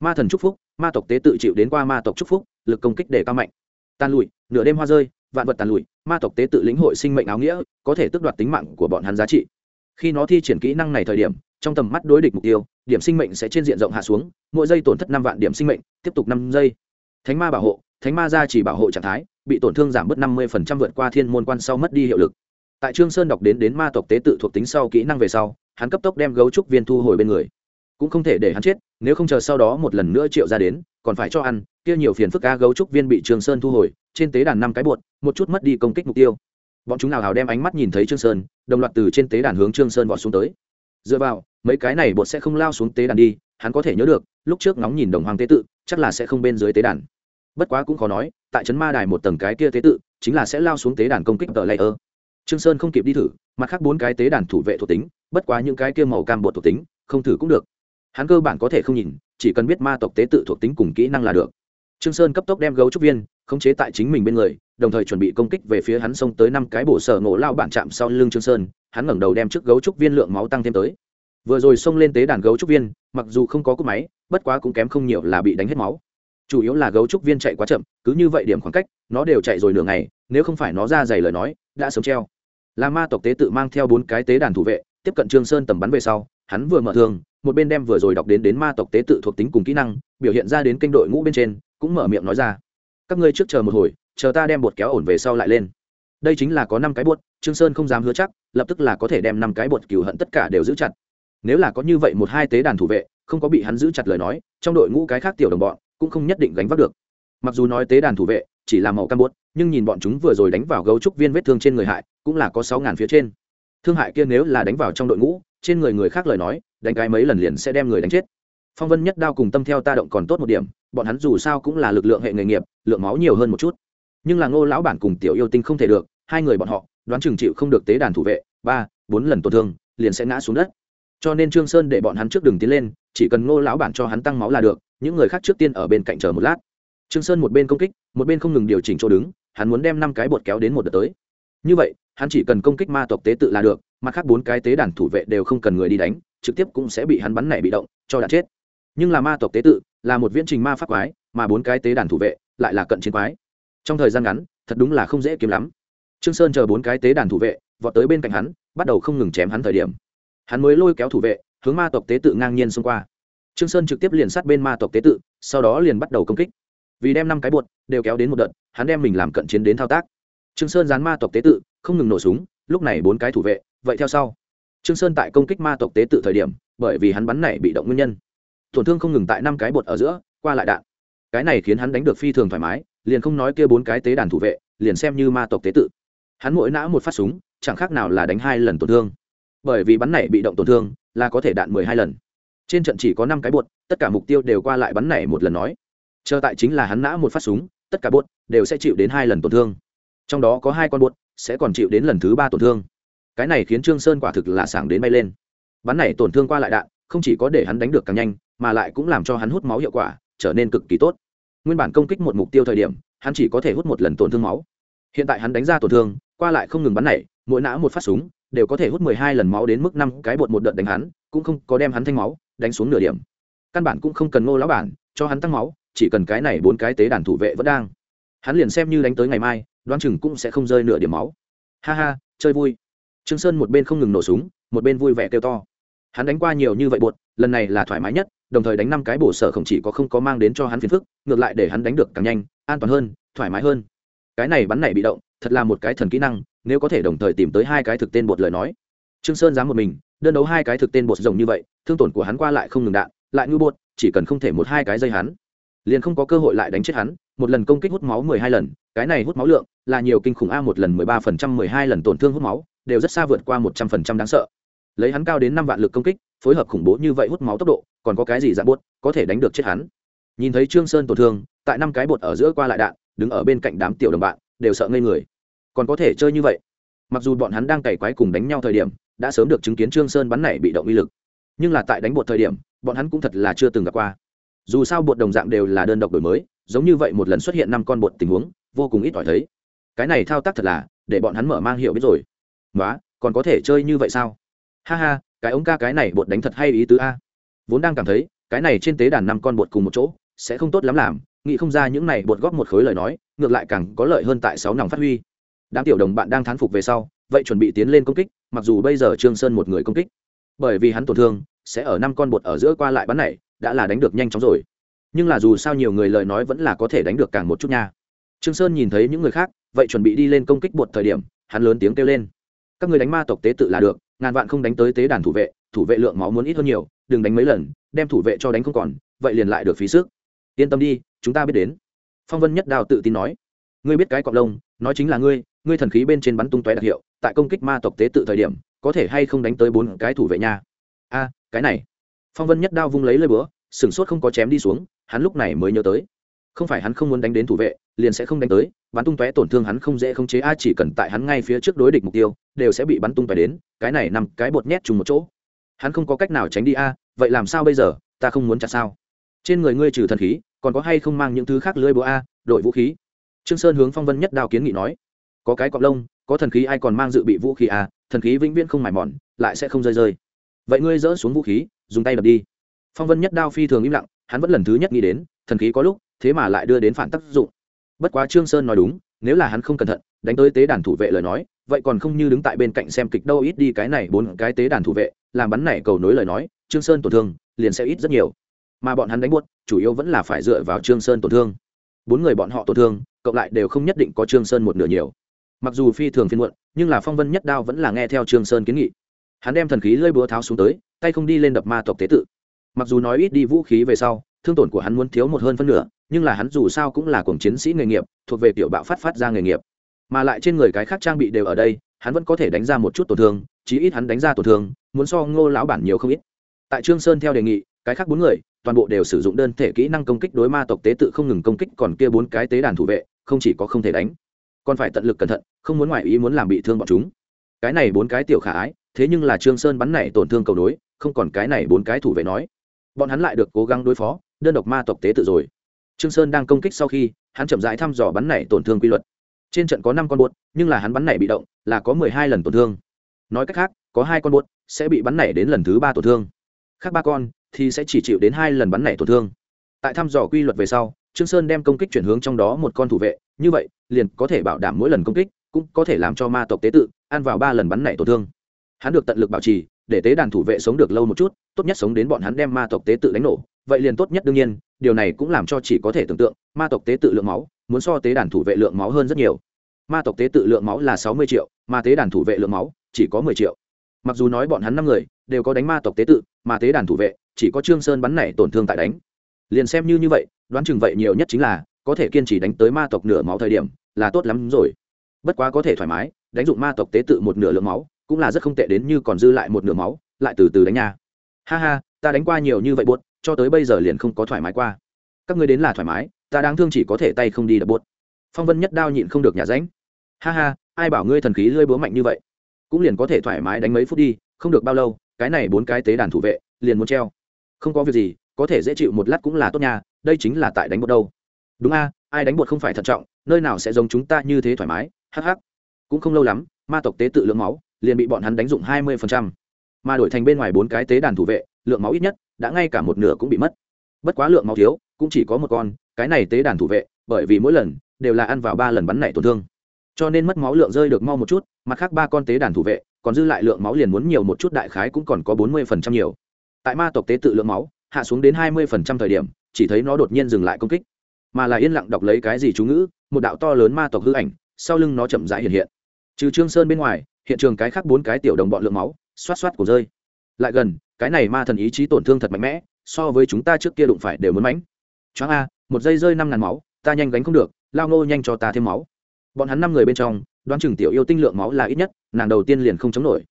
Ma thần chúc phúc, ma tộc tế tự chịu đến qua ma tộc chúc phúc, lực công kích để cao mạnh. Tàn lụi, nửa đêm hoa rơi, vạn vật tàn lụi, ma tộc tế tự lĩnh hội sinh mệnh áo nghĩa, có thể tước đoạt tính mạng của bọn hắn giá trị. Khi nó thi triển kỹ năng này thời điểm, trong tầm mắt đối địch mục tiêu, điểm sinh mệnh sẽ trên diện rộng hạ xuống, mỗi giây tổn thất năm vạn điểm sinh mệnh, tiếp tục năm giây. Thánh ma bảo hộ, thánh ma gia chỉ bảo hộ trạng thái, bị tổn thương giảm bớt năm mươi vượt qua thiên môn quan sau mất đi hiệu lực. Tại trương sơn đọc đến đến ma tộc tế tự thuộc tính sau kỹ năng về sau hắn cấp tốc đem gấu trúc viên thu hồi bên người. Cũng không thể để hắn chết, nếu không chờ sau đó một lần nữa triệu ra đến, còn phải cho ăn, kia nhiều phiền phức cá gấu trúc viên bị trương sơn thu hồi, trên tế đàn năm cái bột một chút mất đi công kích mục tiêu. Bọn chúng nào hào đem ánh mắt nhìn thấy trương sơn, đồng loạt từ trên tế đàn hướng trương sơn vọt xuống tới. Dựa vào, mấy cái này bột sẽ không lao xuống tế đàn đi, hắn có thể nhớ được, lúc trước ngóng nhìn đồng hoàng tế tự, chắc là sẽ không bên dưới tế đàn. Bất quá cũng khó nói, tại trấn ma đài một tầng cái kia tế tự, chính là sẽ lao xuống tế đàn công kích tờ layer trương sơn không kịp đi thử, mặt khác bốn cái tế đàn thủ vệ thuộc tính bất quá những cái kia màu cam bột thuộc tính, không thử cũng được. Hắn cơ bản có thể không nhìn, chỉ cần biết ma tộc tế tự thuộc tính cùng kỹ năng là được. Trương sơn cấp tốc đem gấu trúc viên, khống chế tại chính mình bên người, đồng thời chuẩn bị công kích về phía hắn xông tới năm cái bổ sở ngộ lao bản chạm sau lưng trương sơn, hắn ngẩng đầu đem trước gấu trúc viên lượng máu tăng thêm tới. Vừa rồi xông lên tế đàn gấu trúc viên, mặc dù không có cúp máy, bất quá cũng kém không nhiều là bị đánh hết máu. Chủ yếu là gấu trúc viên chạy quá chậm, cứ như vậy điểm khoảng cách, nó đều chạy rồi nửa ngày, nếu không phải nó ra dày lời nói, đã sớm treo. Là ma tộc tế tự mang theo bốn cái tế đàn thủ vệ tiếp cận trương sơn tầm bắn về sau, hắn vừa mở thương một bên đem vừa rồi đọc đến đến ma tộc tế tự thuộc tính cùng kỹ năng, biểu hiện ra đến kênh đội ngũ bên trên, cũng mở miệng nói ra. Các ngươi trước chờ một hồi, chờ ta đem bột kéo ổn về sau lại lên. Đây chính là có năm cái bột, trương sơn không dám hứa chắc, lập tức là có thể đem năm cái bột cửu hận tất cả đều giữ chặt. Nếu là có như vậy một hai tế đàn thủ vệ, không có bị hắn giữ chặt lời nói, trong đội ngũ cái khác tiểu đồng bọn, cũng không nhất định gánh vác được. Mặc dù nói tế đàn thủ vệ, chỉ là màu cam bột, nhưng nhìn bọn chúng vừa rồi đánh vào gấu trúc viên vết thương trên người hại, cũng là có sáu ngàn phía trên thương hại kia nếu là đánh vào trong đội ngũ, trên người người khác lời nói, đánh cái mấy lần liền sẽ đem người đánh chết. Phong vân nhất đao cùng tâm theo ta động còn tốt một điểm, bọn hắn dù sao cũng là lực lượng hệ nghề nghiệp, lượng máu nhiều hơn một chút. Nhưng là ngô lão bản cùng tiểu yêu tinh không thể được, hai người bọn họ, đoán chừng chịu không được tế đàn thủ vệ, ba, bốn lần tổn thương, liền sẽ ngã xuống đất. Cho nên trương sơn để bọn hắn trước đường tiến lên, chỉ cần ngô lão bản cho hắn tăng máu là được, những người khác trước tiên ở bên cạnh chờ một lát. Trương sơn một bên công kích, một bên không ngừng điều chỉnh chỗ đứng, hắn muốn đem năm cái bột kéo đến một đợt tới như vậy, hắn chỉ cần công kích ma tộc tế tự là được, mặt khác bốn cái tế đàn thủ vệ đều không cần người đi đánh, trực tiếp cũng sẽ bị hắn bắn nảy bị động, cho đạn chết. Nhưng là ma tộc tế tự là một viễn trình ma pháp quái, mà bốn cái tế đàn thủ vệ lại là cận chiến quái. Trong thời gian ngắn, thật đúng là không dễ kiếm lắm. Trương sơn chờ bốn cái tế đàn thủ vệ vọt tới bên cạnh hắn, bắt đầu không ngừng chém hắn thời điểm. Hắn mới lôi kéo thủ vệ, hướng ma tộc tế tự ngang nhiên xông qua. Trương sơn trực tiếp liền sát bên ma tộc tế tự, sau đó liền bắt đầu công kích. Vì đem năm cái bột đều kéo đến một đợt, hắn đem mình làm cận chiến đến thao tác trương sơn dán ma tộc tế tự, không ngừng nổ súng, lúc này bốn cái thủ vệ, vậy theo sau. Trương sơn tại công kích ma tộc tế tự thời điểm, bởi vì hắn bắn này bị động nguyên nhân. Tổn thương không ngừng tại năm cái bột ở giữa, qua lại đạn. Cái này khiến hắn đánh được phi thường thoải mái, liền không nói kia bốn cái tế đàn thủ vệ, liền xem như ma tộc tế tự. Hắn mỗi nã một phát súng, chẳng khác nào là đánh hai lần tổn thương. Bởi vì bắn này bị động tổn thương, là có thể đạn mười hai lần. Trên trận chỉ có năm cái bột, tất cả mục tiêu đều qua lại bắn này một lần nói. Chờ tại chính là hắn nã một phát súng, tất cả bột đều sẽ chịu đến hai lần tổn thương trong đó có hai con bột sẽ còn chịu đến lần thứ ba tổn thương. Cái này khiến trương sơn quả thực là sảng đến bay lên. Bắn này tổn thương qua lại đạn, không chỉ có để hắn đánh được càng nhanh, mà lại cũng làm cho hắn hút máu hiệu quả, trở nên cực kỳ tốt. Nguyên bản công kích một mục tiêu thời điểm, hắn chỉ có thể hút một lần tổn thương máu. Hiện tại hắn đánh ra tổn thương, qua lại không ngừng bắn này, mỗi nã một phát súng, đều có thể hút mười hai lần máu đến mức năm cái bột một đợt đánh hắn, cũng không có đem hắn thanh máu, đánh xuống nửa điểm. Căn bản cũng không cần ngô lão bản, cho hắn tăng máu, chỉ cần cái này bốn cái tế đàn thủ vệ vẫn đang. Hắn liền xem như đánh tới ngày mai đoán chừng cũng sẽ không rơi nửa điểm máu. Ha ha, chơi vui. Trương sơn một bên không ngừng nổ súng, một bên vui vẻ kêu to. Hắn đánh qua nhiều như vậy bột lần này là thoải mái nhất, đồng thời đánh năm cái bổ sở không chỉ có không có mang đến cho hắn phiền phức, ngược lại để hắn đánh được càng nhanh, an toàn hơn, thoải mái hơn. Cái này bắn này bị động, thật là một cái thần kỹ năng, nếu có thể đồng thời tìm tới hai cái thực tên bột lời nói. Trương sơn dám một mình, đơn đấu hai cái thực tên bột rồng như vậy, thương tổn của hắn qua lại không ngừng đạn, lại ngư bột, chỉ cần không thể một hai cái dây hắn, liền không có cơ hội lại đánh chết hắn một lần công kích hút máu mười hai lần, cái này hút máu lượng là nhiều kinh khủng a một lần mười ba phần trăm mười hai lần tổn thương hút máu, đều rất xa vượt qua một trăm phần trăm đáng sợ. Lấy hắn cao đến năm vạn lực công kích, phối hợp khủng bố như vậy hút máu tốc độ, còn có cái gì dạng buốt có thể đánh được chết hắn? Nhìn thấy trương sơn tổn thương, tại năm cái bột ở giữa qua lại đạn, đứng ở bên cạnh đám tiểu đồng bạn, đều sợ ngây người. Còn có thể chơi như vậy? Mặc dù bọn hắn đang cày quái cùng đánh nhau thời điểm, đã sớm được chứng kiến trương sơn bắn này bị động uy lực. Nhưng là tại đánh bột thời điểm, bọn hắn cũng thật là chưa từng gặp qua. Dù sao bột đồng dạng đều là đơn độc đổi mới giống như vậy một lần xuất hiện năm con bột tình huống, vô cùng ít ỏi thấy. Cái này thao tác thật là, để bọn hắn mở mang hiểu biết rồi. Nói còn có thể chơi như vậy sao? Ha ha, cái ống ca cái này bột đánh thật hay ý tứ a. Vốn đang cảm thấy, cái này trên tế đàn năm con bột cùng một chỗ, sẽ không tốt lắm làm, nghĩ không ra những này bột góp một khối lời nói, ngược lại càng có lợi hơn tại sáu nòng phát huy. Đám tiểu đồng bạn đang thán phục về sau, vậy chuẩn bị tiến lên công kích, mặc dù bây giờ trương sơn một người công kích. Bởi vì hắn tổn thương, sẽ ở năm con bột ở giữa qua lại bắn này, đã là đánh được nhanh chóng rồi nhưng là dù sao nhiều người lời nói vẫn là có thể đánh được càng một chút nha. Trương sơn nhìn thấy những người khác, vậy chuẩn bị đi lên công kích bột thời điểm, hắn lớn tiếng kêu lên. Các người đánh ma tộc tế tự là được, ngàn vạn không đánh tới tế đàn thủ vệ thủ vệ lượng máu muốn ít hơn nhiều, đừng đánh mấy lần, đem thủ vệ cho đánh không còn, vậy liền lại được phí sức. Yên tâm đi, chúng ta biết đến. Phong vân nhất đào tự tin nói. Ngươi biết cái cọp lông, nói chính là ngươi ngươi thần khí bên trên bắn tung tóe đặc hiệu, tại công kích ma tộc tế tự thời điểm, có thể hay không đánh tới bốn cái thủ vệ nha? A, cái này. Phong vân nhất đao vung lấy lơi búa, sửng sốt không có chém đi xuống hắn lúc này mới nhớ tới. Không phải hắn không muốn đánh đến thủ vệ, liền sẽ không đánh tới, bắn tung tóe tổn thương hắn không dễ không chế, a, chỉ cần tại hắn ngay phía trước đối địch mục tiêu, đều sẽ bị bắn tung tóe đến, cái này nằm cái bột nhét trùng một chỗ. Hắn không có cách nào tránh đi, a, vậy làm sao bây giờ, ta không muốn chặt sao? Trên người ngươi trừ thần khí, còn có hay không mang những thứ khác lưới búa, a, đội vũ khí? Trương sơn hướng phong vân nhất đao kiến nghị nói. Có cái cọp lông, có thần khí ai còn mang dự bị vũ khí, a, thần khí vĩnh viễn không mài mòn, lại sẽ không rơi rơi. Vậy ngươi dỡ xuống vũ khí, dùng tay đập đi. Phong vân nhất đao phi thường im lặng hắn vẫn lần thứ nhất nghĩ đến, thần khí có lúc, thế mà lại đưa đến phản tác dụng. Bất quá trương sơn nói đúng, nếu là hắn không cẩn thận, đánh tới tế đàn thủ vệ lời nói, vậy còn không như đứng tại bên cạnh xem kịch đâu, ít đi cái này bốn cái tế đàn thủ vệ, làm bắn này cầu nối lời nói, trương sơn tổn thương, liền sẽ ít rất nhiều. Mà bọn hắn đánh buốt, chủ yếu vẫn là phải dựa vào trương sơn tổn thương. Bốn người bọn họ tổn thương, cộng lại đều không nhất định có trương sơn một nửa nhiều. Mặc dù phi thường phiên muộn, nhưng là phong vân nhất đao vẫn là nghe theo trương sơn kiến nghị. Hắn đem thần khí lơi búa tháo xuống tới, tay không đi lên đập ma tộc tế tự mặc dù nói ít đi vũ khí về sau, thương tổn của hắn muốn thiếu một hơn phân nửa, nhưng là hắn dù sao cũng là cuồng chiến sĩ nghề nghiệp, thuộc về tiểu bạo phát phát ra nghề nghiệp. Mà lại trên người cái khác trang bị đều ở đây, hắn vẫn có thể đánh ra một chút tổn thương, chí ít hắn đánh ra tổn thương, muốn so ngô lão bản nhiều không ít. Tại trương sơn theo đề nghị, cái khác bốn người, toàn bộ đều sử dụng đơn thể kỹ năng công kích đối ma tộc tế tự không ngừng công kích còn kia bốn cái tế đàn thủ vệ, không chỉ có không thể đánh, còn phải tận lực cẩn thận, không muốn ngoại ý muốn làm bị thương bọn chúng. Cái này bốn cái tiểu khả ái, thế nhưng là trương sơn bắn này tổn thương cầu đối không còn cái này bốn cái thủ vệ nói bọn hắn lại được cố gắng đối phó, đơn độc ma tộc tế tự rồi. Trương sơn đang công kích sau khi, hắn chậm rãi thăm dò bắn này tổn thương quy luật. Trên trận có năm con bột nhưng là hắn bắn này bị động, là có mười hai lần tổn thương. Nói cách khác, có hai con bột sẽ bị bắn này đến lần thứ ba tổn thương. Khác ba con thì sẽ chỉ chịu đến hai lần bắn này tổn thương. Tại thăm dò quy luật về sau, trương sơn đem công kích chuyển hướng trong đó một con thủ vệ, như vậy, liền có thể bảo đảm mỗi lần công kích cũng có thể làm cho ma tộc tế tự ăn vào ba lần bắn này tổn thương. Hắn được tận lực bảo trì để tế đàn thủ vệ sống được lâu một chút, tốt nhất sống đến bọn hắn đem ma tộc tế tự đánh nổ. Vậy liền tốt nhất đương nhiên, điều này cũng làm cho chỉ có thể tưởng tượng, ma tộc tế tự lượng máu, muốn so tế đàn thủ vệ lượng máu hơn rất nhiều. Ma tộc tế tự lượng máu là sáu mươi triệu, mà tế đàn thủ vệ lượng máu chỉ có mười triệu. Mặc dù nói bọn hắn năm người đều có đánh ma tộc tế tự, mà tế đàn thủ vệ chỉ có trương sơn bắn này tổn thương tại đánh. Liền xem như như vậy, đoán chừng vậy nhiều nhất chính là, có thể kiên trì đánh tới ma tộc nửa máu thời điểm là tốt lắm rồi. Bất quá có thể thoải mái, đánh dụng ma tộc tế tự một nửa lượng máu cũng là rất không tệ đến như còn dư lại một nửa máu, lại từ từ đánh nha. Ha ha, ta đánh qua nhiều như vậy buốt, cho tới bây giờ liền không có thoải mái qua. Các ngươi đến là thoải mái, ta đáng thương chỉ có thể tay không đi đập buốt. Phong vân nhất đao nhịn không được nhà ránh. Ha ha, ai bảo ngươi thần khí lơi búa mạnh như vậy? Cũng liền có thể thoải mái đánh mấy phút đi, không được bao lâu, cái này bốn cái tế đàn thủ vệ, liền muốn treo. Không có việc gì, có thể dễ chịu một lát cũng là tốt nha, đây chính là tại đánh bột đâu. Đúng a, ai đánh bột không phải thận trọng, nơi nào sẽ giống chúng ta như thế thoải mái, hắc hắc. Cũng không lâu lắm, ma tộc tế tự lượng máu liền bị bọn hắn đánh dụng hai mươi mà đổi thành bên ngoài bốn cái tế đàn thủ vệ, lượng máu ít nhất đã ngay cả một nửa cũng bị mất. Bất quá lượng máu thiếu, cũng chỉ có một con, cái này tế đàn thủ vệ, bởi vì mỗi lần đều là ăn vào ba lần bắn nảy tổn thương. Cho nên mất máu lượng rơi được mau một chút, mặt khác ba con tế đàn thủ vệ, còn dư lại lượng máu liền muốn nhiều một chút đại khái cũng còn có bốn mươi phần trăm nhiều. Tại ma tộc tế tự lượng máu, hạ xuống đến hai mươi phần trăm thời điểm, chỉ thấy nó đột nhiên dừng lại công kích. Mà là yên lặng đọc lấy cái gì chú ngữ, một đạo to lớn ma tộc hư ảnh, sau lưng nó chậm rãi hiện hiện trừ trương sơn bên ngoài, hiện trường cái khác bốn cái tiểu đồng bọn lượng máu, xoát xoát của rơi. Lại gần, cái này ma thần ý chí tổn thương thật mạnh mẽ, so với chúng ta trước kia đụng phải đều muốn mánh choáng a, một giây rơi năm ngàn máu, ta nhanh gánh không được, lao ngô nhanh cho ta thêm máu. Bọn hắn năm người bên trong, đoán chừng tiểu yêu tinh lượng máu là ít nhất, nàng đầu tiên liền không chống nổi.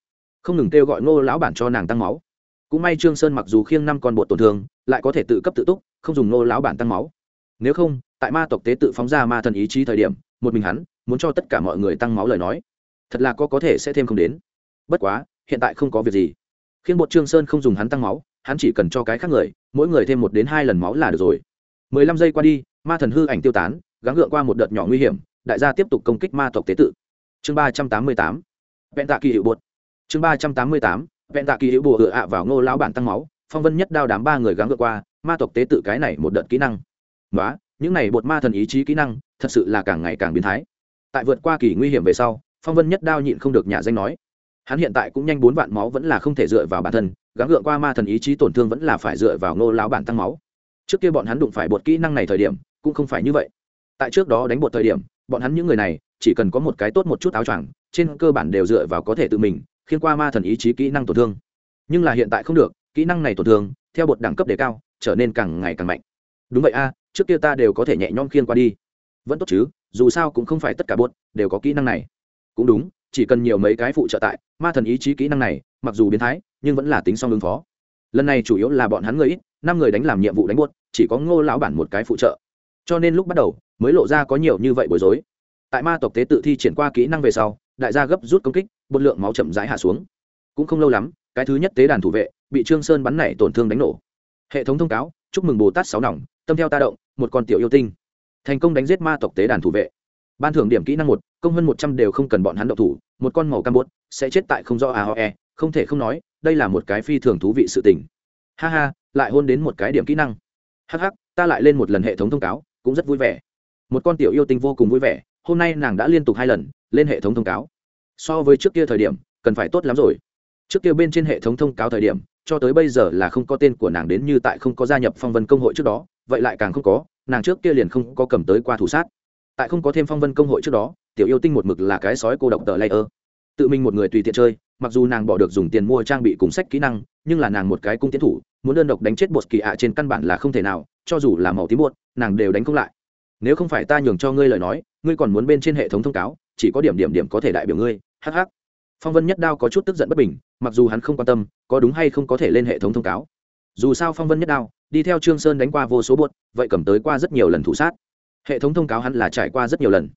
Không ngừng kêu gọi ngô lão bản cho nàng tăng máu. Cũng may trương sơn mặc dù khiêng năm con bột tổn thương, lại có thể tự cấp tự túc, không dùng ngô lão bản tăng máu. Nếu không, tại ma tộc tế tự phóng ra ma thần ý chí thời điểm, một mình hắn, muốn cho tất cả mọi người tăng máu lời nói thật là có có thể sẽ thêm không đến. Bất quá, hiện tại không có việc gì. Khiến bột trương sơn không dùng hắn tăng máu, hắn chỉ cần cho cái khác người, mỗi người thêm một đến hai lần máu là được rồi. Mười lăm giây qua đi, ma thần hư ảnh tiêu tán, gắng gượng qua một đợt nhỏ nguy hiểm, đại gia tiếp tục công kích ma tộc tế tự. Chương ba trăm tám mươi tám. Vẹn tạ kỳ hiệu bột. Chương ba trăm tám mươi tám. Vẹn tạ kỳ hiệu bùa ựa ạ vào ngô lão bản tăng máu, phong vân nhất đao đám ba người gắng gượng qua, ma tộc tế tự cái này một đợt kỹ năng. Đó những này bột ma thần ý chí kỹ năng, thật sự là càng ngày càng biến thái. Tại vượt qua kỳ nguy hiểm về sau phong vân nhất đao nhịn không được nhà danh nói. Hắn hiện tại cũng nhanh bốn vạn máu vẫn là không thể dựa vào bản thân, gắng gượng qua ma thần ý chí tổn thương vẫn là phải dựa vào ngô lão bản tăng máu. Trước kia bọn hắn đụng phải bột kỹ năng này thời điểm, cũng không phải như vậy. Tại trước đó đánh bột thời điểm, bọn hắn những người này, chỉ cần có một cái tốt một chút áo choàng, trên cơ bản đều dựa vào có thể tự mình, khiến qua ma thần ý chí kỹ năng tổn thương. Nhưng là hiện tại không được, kỹ năng này tổn thương, theo bột đẳng cấp đề cao, trở nên càng ngày càng mạnh. Đúng vậy a, trước kia ta đều có thể nhẹ nhõm khiên qua đi. Vẫn tốt chứ, dù sao cũng không phải tất cả bột đều có kỹ năng này cũng đúng, chỉ cần nhiều mấy cái phụ trợ tại, ma thần ý chí kỹ năng này, mặc dù biến thái, nhưng vẫn là tính song ứng phó. Lần này chủ yếu là bọn hắn người ít, năm người đánh làm nhiệm vụ đánh buốt, chỉ có ngô lão bản một cái phụ trợ. Cho nên lúc bắt đầu, mới lộ ra có nhiều như vậy bối rối. Tại ma tộc tế tự thi triển qua kỹ năng về sau, đại gia gấp rút công kích bột lượng máu chậm rãi hạ xuống. Cũng không lâu lắm, cái thứ nhất tế đàn thủ vệ, bị trương sơn bắn nảy tổn thương đánh nổ. Hệ thống thông cáo, chúc mừng bồ tát sáu nòng, tâm theo ta động, một con tiểu yêu tinh. Thành công đánh giết ma tộc tế đàn thủ vệ ban thưởng điểm kỹ năng một, công hơn một trăm đều không cần bọn hắn đậu thủ, một con màu cam bốt sẽ chết tại không do a ho e không thể không nói, đây là một cái phi thường thú vị sự tình. Ha ha, lại hôn đến một cái điểm kỹ năng. Hh ta lại lên một lần hệ thống thông cáo, cũng rất vui vẻ. Một con tiểu yêu tinh vô cùng vui vẻ, hôm nay nàng đã liên tục hai lần, lên hệ thống thông cáo. So với trước kia thời điểm, cần phải tốt lắm rồi. Trước kia bên trên hệ thống thông cáo thời điểm, cho tới bây giờ là không có tên của nàng đến như tại không có gia nhập phong vân công hội trước đó, vậy lại càng không có, nàng trước kia liền không có cầm tới qua thủ sát tại không có thêm phong vân công hội trước đó, tiểu yêu tinh một mực là cái sói cô độc tờ layer. Tự mình một người tùy tiện chơi, mặc dù nàng bỏ được dùng tiền mua trang bị cùng sách kỹ năng, nhưng là nàng một cái cung tiến thủ, muốn đơn độc đánh chết bột kỳ ạ trên căn bản là không thể nào, cho dù là màu tím bột, nàng đều đánh không lại. Nếu không phải ta nhường cho ngươi lời nói, ngươi còn muốn bên trên hệ thống thông cáo, chỉ có điểm điểm điểm có thể đại biểu ngươi hh phong vân nhất đao có chút tức giận bất bình, mặc dù hắn không quan tâm, có đúng hay không có thể lên hệ thống thông cáo. Dù sao phong vân nhất đao, đi theo trương sơn đánh qua vô số bột, vậy cầm tới qua rất nhiều lần thủ sát hệ thống thông cáo hắn là trải qua rất nhiều lần.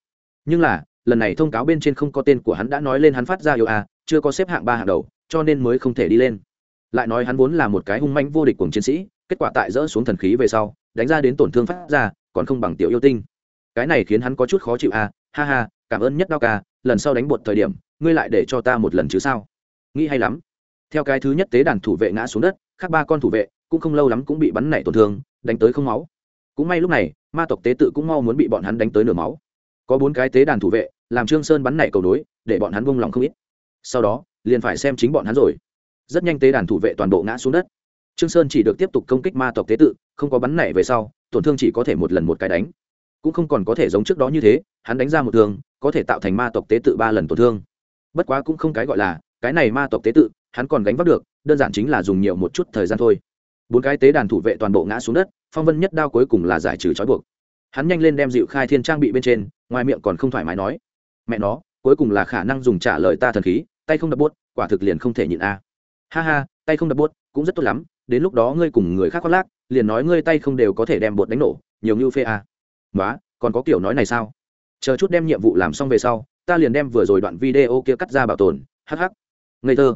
Nhưng là, lần này thông cáo bên trên không có tên của hắn đã nói lên hắn phát ra yêu a, chưa có xếp hạng ba hạng đầu, cho nên mới không thể đi lên. Lại nói hắn vốn là một cái hung manh vô địch của chiến sĩ, kết quả tại dỡ xuống thần khí về sau, đánh ra đến tổn thương phát ra, còn không bằng tiểu yêu tinh. Cái này khiến hắn có chút khó chịu a, ha ha, cảm ơn nhất đao ca, lần sau đánh bột thời điểm, ngươi lại để cho ta một lần chứ sao? Nghĩ hay lắm. Theo cái thứ nhất tế đàn thủ vệ ngã xuống đất, khác ba con thủ vệ, cũng không lâu lắm cũng bị bắn nảy tổn thương, đánh tới không máu cũng may lúc này, ma tộc tế tự cũng mau muốn bị bọn hắn đánh tới nửa máu. Có bốn cái tế đàn thủ vệ, làm trương sơn bắn nảy cầu đối để bọn hắn vung lòng không ít. Sau đó, liền phải xem chính bọn hắn rồi. Rất nhanh tế đàn thủ vệ toàn bộ ngã xuống đất. Trương sơn chỉ được tiếp tục công kích ma tộc tế tự, không có bắn nảy về sau, tổn thương chỉ có thể một lần một cái đánh. Cũng không còn có thể giống trước đó như thế, hắn đánh ra một thương, có thể tạo thành ma tộc tế tự ba lần tổn thương. Bất quá cũng không cái gọi là, cái này ma tộc tế tự, hắn còn gánh vác được, đơn giản chính là dùng nhiều một chút thời gian thôi. Bốn cái tế đàn thủ vệ toàn bộ ngã xuống đất phong vân nhất đao cuối cùng là giải trừ trói buộc. Hắn nhanh lên đem dịu khai thiên trang bị bên trên, ngoài miệng còn không thoải mái nói, mẹ nó, cuối cùng là khả năng dùng trả lời ta thần khí, tay không đập bốt quả thực liền không thể nhịn a. Ha ha, tay không đập bốt cũng rất tốt lắm, đến lúc đó ngươi cùng người khác khoác lác, liền nói ngươi tay không đều có thể đem bột đánh nổ, nhiều như phê a. Nói còn có kiểu nói này sao? Chờ chút đem nhiệm vụ làm xong về sau, ta liền đem vừa rồi đoạn video kia cắt ra bảo tồn hh ngây thơ.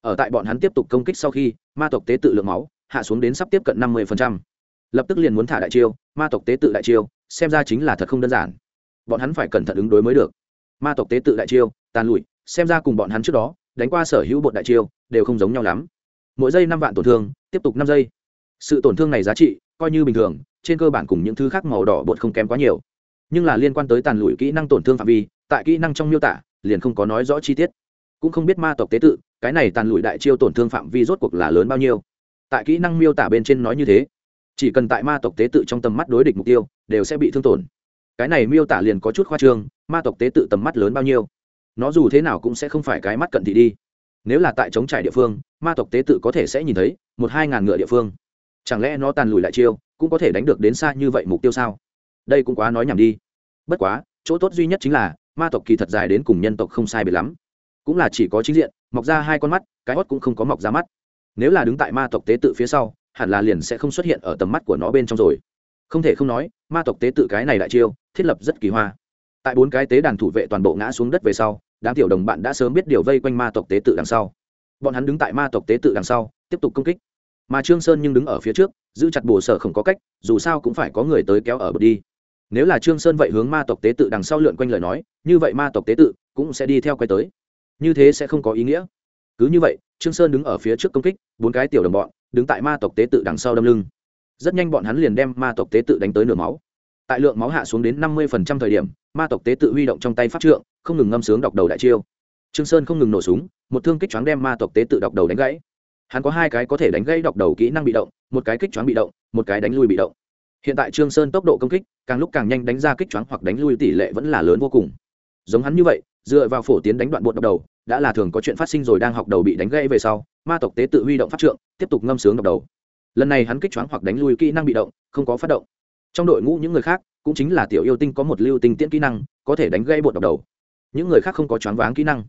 Ở tại bọn hắn tiếp tục công kích sau khi, ma tộc tế tự lượng máu, hạ xuống đến sắp tiếp cận năm mươi phần trăm lập tức liền muốn thả đại chiêu, ma tộc tế tự đại chiêu, xem ra chính là thật không đơn giản. Bọn hắn phải cẩn thận ứng đối mới được. Ma tộc tế tự đại chiêu, tàn lụi, xem ra cùng bọn hắn trước đó, đánh qua sở hữu bột đại chiêu, đều không giống nhau lắm. Mỗi giây năm vạn tổn thương, tiếp tục năm giây. Sự tổn thương này giá trị, coi như bình thường, trên cơ bản cùng những thứ khác màu đỏ bột không kém quá nhiều. Nhưng là liên quan tới tàn lụi kỹ năng tổn thương phạm vi, tại kỹ năng trong miêu tả, liền không có nói rõ chi tiết. Cũng không biết ma tộc tế tự, cái này tàn lụi đại chiêu tổn thương phạm vi rốt cuộc là lớn bao nhiêu. Tại kỹ năng miêu tả bên trên nói như thế chỉ cần tại ma tộc tế tự trong tầm mắt đối địch mục tiêu, đều sẽ bị thương tổn. Cái này miêu tả liền có chút khoa trương, ma tộc tế tự tầm mắt lớn bao nhiêu? Nó dù thế nào cũng sẽ không phải cái mắt cận thị đi. Nếu là tại chống trải địa phương, ma tộc tế tự có thể sẽ nhìn thấy một hai ngàn ngựa địa phương. Chẳng lẽ nó tàn lùi lại chiêu, cũng có thể đánh được đến xa như vậy mục tiêu sao? Đây cũng quá nói nhảm đi. Bất quá, chỗ tốt duy nhất chính là, ma tộc kỳ thật dài đến cùng nhân tộc không sai biệt lắm. Cũng là chỉ có chính diện, mọc ra hai con mắt, cái hót cũng không có mọc ra mắt. Nếu là đứng tại ma tộc tế tự phía sau hẳn là liền sẽ không xuất hiện ở tầm mắt của nó bên trong rồi. Không thể không nói, ma tộc tế tự cái này đại chiêu, thiết lập rất kỳ hoa. Tại bốn cái tế đàn thủ vệ toàn bộ ngã xuống đất về sau, đám tiểu đồng bạn đã sớm biết điều vây quanh ma tộc tế tự đằng sau. Bọn hắn đứng tại ma tộc tế tự đằng sau, tiếp tục công kích. Mà trương sơn nhưng đứng ở phía trước, giữ chặt bổ sở không có cách, dù sao cũng phải có người tới kéo ở bờ đi. Nếu là trương sơn vậy hướng ma tộc tế tự đằng sau lượn quanh lời nói, như vậy ma tộc tế tự cũng sẽ đi theo quay tới. Như thế sẽ không có ý nghĩa. Cứ như vậy, trương sơn đứng ở phía trước công kích, bốn cái tiểu đồng bọn đứng tại ma tộc tế tự đằng sau đâm lưng. Rất nhanh bọn hắn liền đem ma tộc tế tự đánh tới nửa máu. Tại lượng máu hạ xuống đến năm mươi thời điểm, ma tộc tế tự huy động trong tay pháp trượng, không ngừng ngâm sướng đọc đầu đại chiêu. Trương sơn không ngừng nổ súng, một thương kích choáng đem ma tộc tế tự đọc đầu đánh gãy. Hắn có hai cái có thể đánh gãy đọc đầu kỹ năng bị động, một cái kích choáng bị động, một cái đánh lui bị động. Hiện tại trương sơn tốc độ công kích, càng lúc càng nhanh đánh ra kích choáng hoặc đánh lui tỷ lệ vẫn là lớn vô cùng. Giống hắn như vậy dựa vào phổ tiến đánh đoạn bột độc đầu, đã là thường có chuyện phát sinh rồi đang học đầu bị đánh gãy về sau, ma tộc tế tự huy động phát trượng, tiếp tục ngâm sướng độc đầu. Lần này hắn kích choáng hoặc đánh lui kỹ năng bị động, không có phát động. Trong đội ngũ những người khác, cũng chính là tiểu yêu tinh có một lưu tinh tiễn kỹ năng, có thể đánh gãy bột độc đầu. Những người khác không có choáng váng kỹ năng.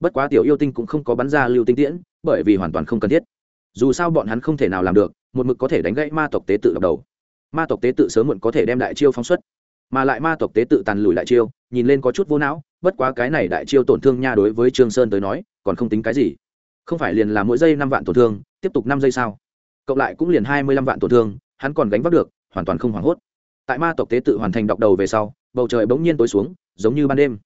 Bất quá tiểu yêu tinh cũng không có bắn ra lưu tinh tiễn, bởi vì hoàn toàn không cần thiết. Dù sao bọn hắn không thể nào làm được, một mực có thể đánh gãy ma tộc tế tự độc đầu. Ma tộc tế tự sớm muộn có thể đem đại chiêu phóng xuất. Mà lại ma tộc tế tự tàn lùi đại chiêu, nhìn lên có chút vô não bất quá cái này đại chiêu tổn thương nha đối với trương sơn tới nói, còn không tính cái gì. Không phải liền là mỗi giây năm vạn tổn thương, tiếp tục năm giây sao? Cộng lại cũng liền hai mươi lăm vạn tổn thương, hắn còn gánh vác được, hoàn toàn không hoảng hốt. Tại ma tộc tế tự hoàn thành đọc đầu về sau, bầu trời bỗng nhiên tối xuống, giống như ban đêm.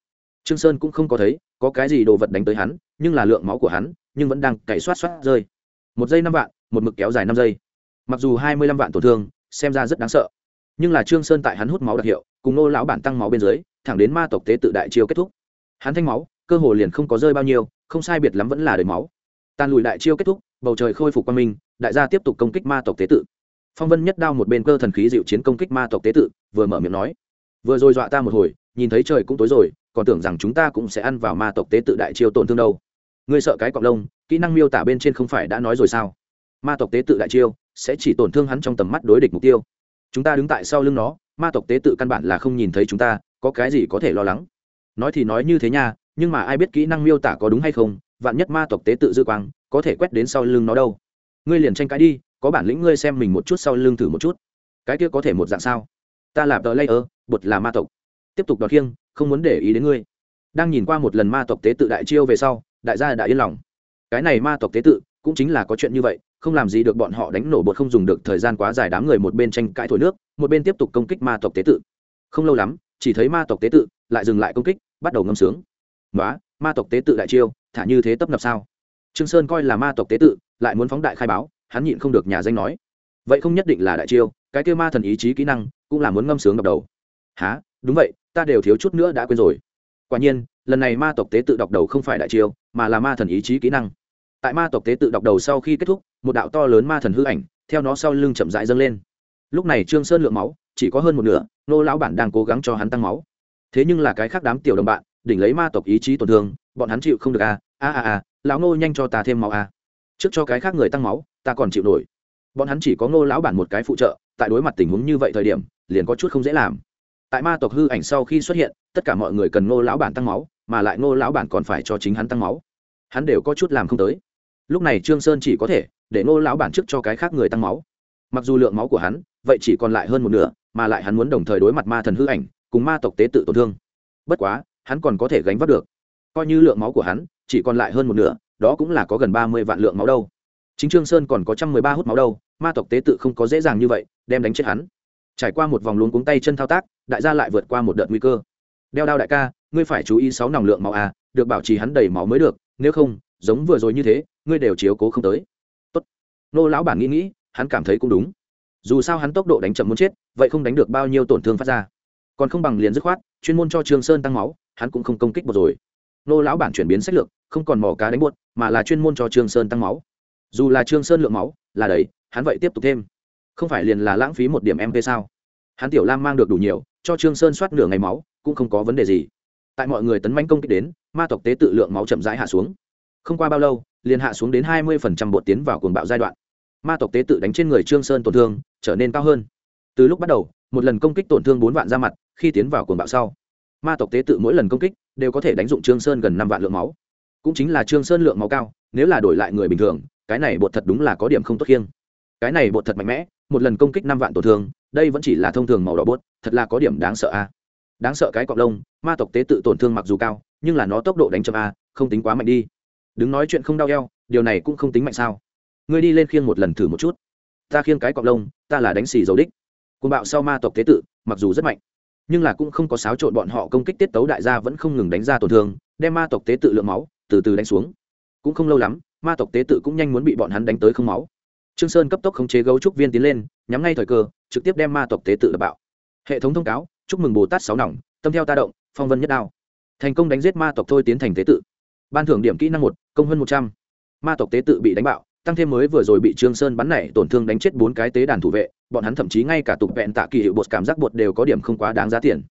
Trương sơn cũng không có thấy có cái gì đồ vật đánh tới hắn, nhưng là lượng máu của hắn, nhưng vẫn đang cày xoát xoát rơi. Một giây năm vạn, một mực kéo dài năm giây. Mặc dù hai mươi lăm vạn tổn thương, xem ra rất đáng sợ. Nhưng là trương sơn tại hắn hút máu đặc hiệu, cùng nô lão bản tăng máu bên dưới thẳng đến ma tộc tế tự đại chiêu kết thúc. Hắn thanh máu, cơ hồ liền không có rơi bao nhiêu, không sai biệt lắm vẫn là đầy máu. Tàn lùi đại chiêu kết thúc, bầu trời khôi phục quang minh, đại gia tiếp tục công kích ma tộc tế tự. Phong vân nhất đao một bên cơ thần khí dịu chiến công kích ma tộc tế tự, vừa mở miệng nói, vừa rồi dọa ta một hồi, nhìn thấy trời cũng tối rồi, còn tưởng rằng chúng ta cũng sẽ ăn vào ma tộc tế tự đại chiêu tổn thương đâu. Ngươi sợ cái cọc lông, kỹ năng miêu tả bên trên không phải đã nói rồi sao? Ma tộc tế tự đại chiêu sẽ chỉ tổn thương hắn trong tầm mắt đối địch mục tiêu. Chúng ta đứng tại sau lưng nó, ma tộc tế tự căn bản là không nhìn thấy chúng ta có cái gì có thể lo lắng? Nói thì nói như thế nha, nhưng mà ai biết kỹ năng miêu tả có đúng hay không, vạn nhất ma tộc tế tự dư quang, có thể quét đến sau lưng nó đâu? Ngươi liền tranh cãi đi, có bản lĩnh ngươi xem mình một chút sau lưng thử một chút. Cái kia có thể một dạng sao? Ta là tờ layer, bột là ma tộc. Tiếp tục đọt khiêng, không muốn để ý đến ngươi. Đang nhìn qua một lần ma tộc tế tự đại chiêu về sau, đại gia đã yên lòng. Cái này ma tộc tế tự cũng chính là có chuyện như vậy, không làm gì được bọn họ đánh nổ bột không dùng được thời gian quá dài đám người một bên tranh cãi thổi nước, một bên tiếp tục công kích ma tộc tế tự. Không lâu lắm chỉ thấy ma tộc tế tự lại dừng lại công kích, bắt đầu ngâm sướng. Nói ma tộc tế tự đại chiêu, thả như thế tấp nập sao? Trương sơn coi là ma tộc tế tự, lại muốn phóng đại khai báo, hắn nhịn không được nhà danh nói. Vậy không nhất định là đại chiêu, cái kêu ma thần ý chí kỹ năng cũng là muốn ngâm sướng đọc đầu. Há đúng vậy, ta đều thiếu chút nữa đã quên rồi. Quả nhiên, lần này ma tộc tế tự đọc đầu không phải đại chiêu, mà là ma thần ý chí kỹ năng. Tại ma tộc tế tự đọc đầu sau khi kết thúc, một đạo to lớn ma thần hư ảnh theo nó sau lưng chậm rãi dâng lên. Lúc này trương sơn lượng máu chỉ có hơn một nửa, nô lão bản đang cố gắng cho hắn tăng máu. Thế nhưng là cái khác đám tiểu đồng bạn, đỉnh lấy ma tộc ý chí tổn thương, bọn hắn chịu không được a a a a, lão nô nhanh cho ta thêm máu a trước cho cái khác người tăng máu, ta còn chịu nổi. Bọn hắn chỉ có ngô lão bản một cái phụ trợ, tại đối mặt tình huống như vậy thời điểm, liền có chút không dễ làm. Tại ma tộc hư ảnh sau khi xuất hiện, tất cả mọi người cần ngô lão bản tăng máu, mà lại ngô lão bản còn phải cho chính hắn tăng máu. Hắn đều có chút làm không tới. Lúc này trương sơn chỉ có thể để ngô lão bản trước cho cái khác người tăng máu. Mặc dù lượng máu của hắn, vậy chỉ còn lại hơn một nửa mà lại hắn muốn đồng thời đối mặt ma thần hư ảnh, cùng ma tộc tế tự tổn thương. Bất quá, hắn còn có thể gánh vác được. Coi như lượng máu của hắn chỉ còn lại hơn một nửa, đó cũng là có gần ba mươi vạn lượng máu đâu. Chính trương sơn còn có trăm mười ba hút máu đâu, ma tộc tế tự không có dễ dàng như vậy, đem đánh chết hắn. Trải qua một vòng luống cuống tay chân thao tác, đại gia lại vượt qua một đợt nguy cơ. Đeo đao đại ca, ngươi phải chú ý sáu nòng lượng máu à được bảo trì hắn đầy máu mới được, nếu không, giống vừa rồi như thế, ngươi đều chiếu cố không tới. Tốt. Nô lão bản nghĩ nghĩ, hắn cảm thấy cũng đúng. Dù sao hắn tốc độ đánh chậm muốn chết vậy không đánh được bao nhiêu tổn thương phát ra. Còn không bằng liền dứt khoát chuyên môn cho trương sơn tăng máu hắn cũng không công kích một rồi. Nô lão bản chuyển biến sách lược không còn mỏ cá đánh buốt mà là chuyên môn cho trương sơn tăng máu. Dù là trương sơn lượng máu là đấy, hắn vậy tiếp tục thêm. Không phải liền là lãng phí một điểm mp sao? Hắn tiểu lam mang được đủ nhiều cho trương sơn soát nửa ngày máu cũng không có vấn đề gì. Tại mọi người tấn manh công kích đến ma tộc tế tự lượng máu chậm rãi hạ xuống. Không qua bao lâu liền hạ xuống đến hai mươi phần trăm bột tiến vào cuồng bạo giai đoạn. Ma tộc tế tự đánh trên người trương sơn tổn thương trở nên cao hơn từ lúc bắt đầu, một lần công kích tổn thương bốn vạn ra mặt, khi tiến vào cuồng bạo sau, ma tộc tế tự mỗi lần công kích đều có thể đánh dụng trương sơn gần năm vạn lượng máu. Cũng chính là trương sơn lượng máu cao, nếu là đổi lại người bình thường, cái này bột thật đúng là có điểm không tốt khiêng. Cái này bột thật mạnh mẽ, một lần công kích năm vạn tổn thương, đây vẫn chỉ là thông thường màu đỏ bốt thật là có điểm đáng sợ a. Đáng sợ cái cọc lông, ma tộc tế tự tổn thương mặc dù cao, nhưng là nó tốc độ đánh chậm a, không tính quá mạnh đi. Đứng nói chuyện không đau eo, điều này cũng không tính mạnh sao. Ngươi đi lên khiêng một lần thử một chút. Ta khiêng cái cọc lông, ta là đánh xì dầu đích côn bạo sau ma tộc tế tự, mặc dù rất mạnh, nhưng là cũng không có xáo trộn bọn họ công kích tiết tấu đại gia vẫn không ngừng đánh ra tổn thương, đem ma tộc tế tự lượng máu từ từ đánh xuống. Cũng không lâu lắm, ma tộc tế tự cũng nhanh muốn bị bọn hắn đánh tới không máu. Trương sơn cấp tốc khống chế gấu trúc viên tiến lên, nhắm ngay thời cơ, trực tiếp đem ma tộc tế tự đập bạo. Hệ thống thông cáo, chúc mừng bồ tát sáu nòng, tâm theo ta động, phong vân nhất đao. Thành công đánh giết ma tộc thôi tiến thành tế tự. Ban thưởng điểm kỹ năng một, công hơn một trăm. Ma tộc tế tự bị đánh bạo tăng thêm mới vừa rồi bị trương sơn bắn nảy, tổn thương đánh chết bốn cái tế đàn thủ vệ, bọn hắn thậm chí ngay cả tục vẹn tạ kỳ hiệu bột cảm giác bột đều có điểm không quá đáng giá tiền.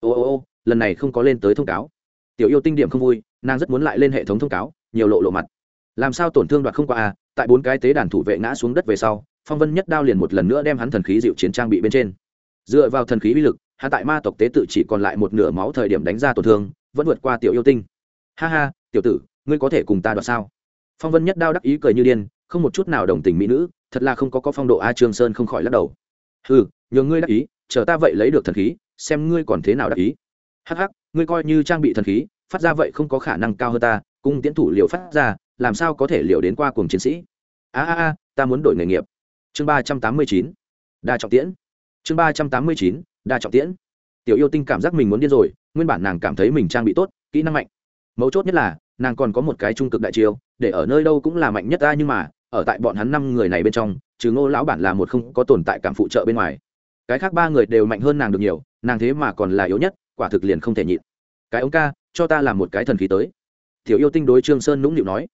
Ô ô ô, lần này không có lên tới thông cáo. Tiểu yêu tinh điểm không vui, nàng rất muốn lại lên hệ thống thông cáo, nhiều lộ lộ mặt. Làm sao tổn thương đoạt không qua à? Tại bốn cái tế đàn thủ vệ ngã xuống đất về sau, phong vân nhất đao liền một lần nữa đem hắn thần khí dịu chiến trang bị bên trên. Dựa vào thần khí uy lực hạ tại ma tộc tế tự chỉ còn lại một nửa máu thời điểm đánh ra tổn thương, vẫn vượt qua tiểu yêu tinh. Ha ha, tiểu tử, ngươi có thể cùng ta đoạt sao? Phong vân nhất đao đắc ý cười như điên không một chút nào đồng tình mỹ nữ, thật là không có có phong độ a trương sơn không khỏi lắc đầu. Ừ nhờ ngươi đắc ý, chờ ta vậy lấy được thần khí, xem ngươi còn thế nào đắc ý. Hắc hắc, ngươi coi như trang bị thần khí, phát ra vậy không có khả năng cao hơn ta cung tiễn thủ liều phát ra, làm sao có thể liều đến qua cùng chiến sĩ? A a a, ta muốn đổi nghề nghiệp. Chương ba trăm tám mươi chín, đa trọng tiễn. Chương ba trăm tám mươi chín, đa trọng tiễn. Tiểu yêu tinh cảm giác mình muốn điên rồi, nguyên bản nàng cảm thấy mình trang bị tốt, kỹ năng mạnh. Mấu chốt nhất là, nàng còn có một cái trung cực đại chiêu, để ở nơi đâu cũng là mạnh nhất ta nhưng mà ở tại bọn hắn năm người này bên trong, trừ ngô lão bản là một không có tồn tại cảm phụ trợ bên ngoài. Cái khác ba người đều mạnh hơn nàng được nhiều, nàng thế mà còn là yếu nhất, quả thực liền không thể nhịn. Cái ống ca, cho ta làm một cái thần khí tới. Tiểu yêu tinh đối trương sơn nũng nịu nói.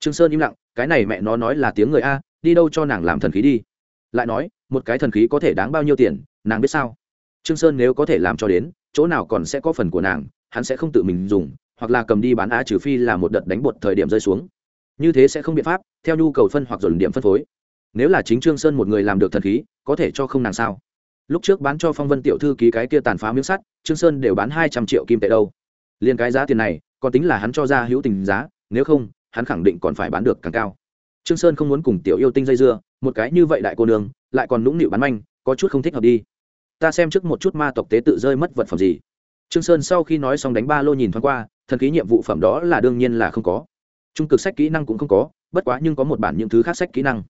Trương sơn im lặng, cái này mẹ nó nói là tiếng người a, đi đâu cho nàng làm thần khí đi. Lại nói, một cái thần khí có thể đáng bao nhiêu tiền, nàng biết sao? Trương sơn nếu có thể làm cho đến, chỗ nào còn sẽ có phần của nàng, hắn sẽ không tự mình dùng, hoặc là cầm đi bán á trừ phi là một đợt đánh bột thời điểm rơi xuống như thế sẽ không biện pháp, theo nhu cầu phân hoặc dồn điểm phân phối. Nếu là chính trương sơn một người làm được thần khí, có thể cho không nàng sao? Lúc trước bán cho phong vân tiểu thư ký cái kia tàn phá miếng sắt, trương sơn đều bán hai trăm triệu kim tệ đâu. Liền cái giá tiền này, còn tính là hắn cho ra hữu tình giá, nếu không, hắn khẳng định còn phải bán được càng cao. Trương sơn không muốn cùng tiểu yêu tinh dây dưa, một cái như vậy đại cô nương, lại còn nũng nịu bán manh, có chút không thích hợp đi. Ta xem trước một chút ma tộc tế tự rơi mất vật phẩm gì. Trương sơn sau khi nói xong đánh ba lô nhìn thoáng qua, thần khí nhiệm vụ phẩm đó là đương nhiên là không có trung cực sách kỹ năng cũng không có, bất quá nhưng có một bản những thứ khác sách kỹ năng.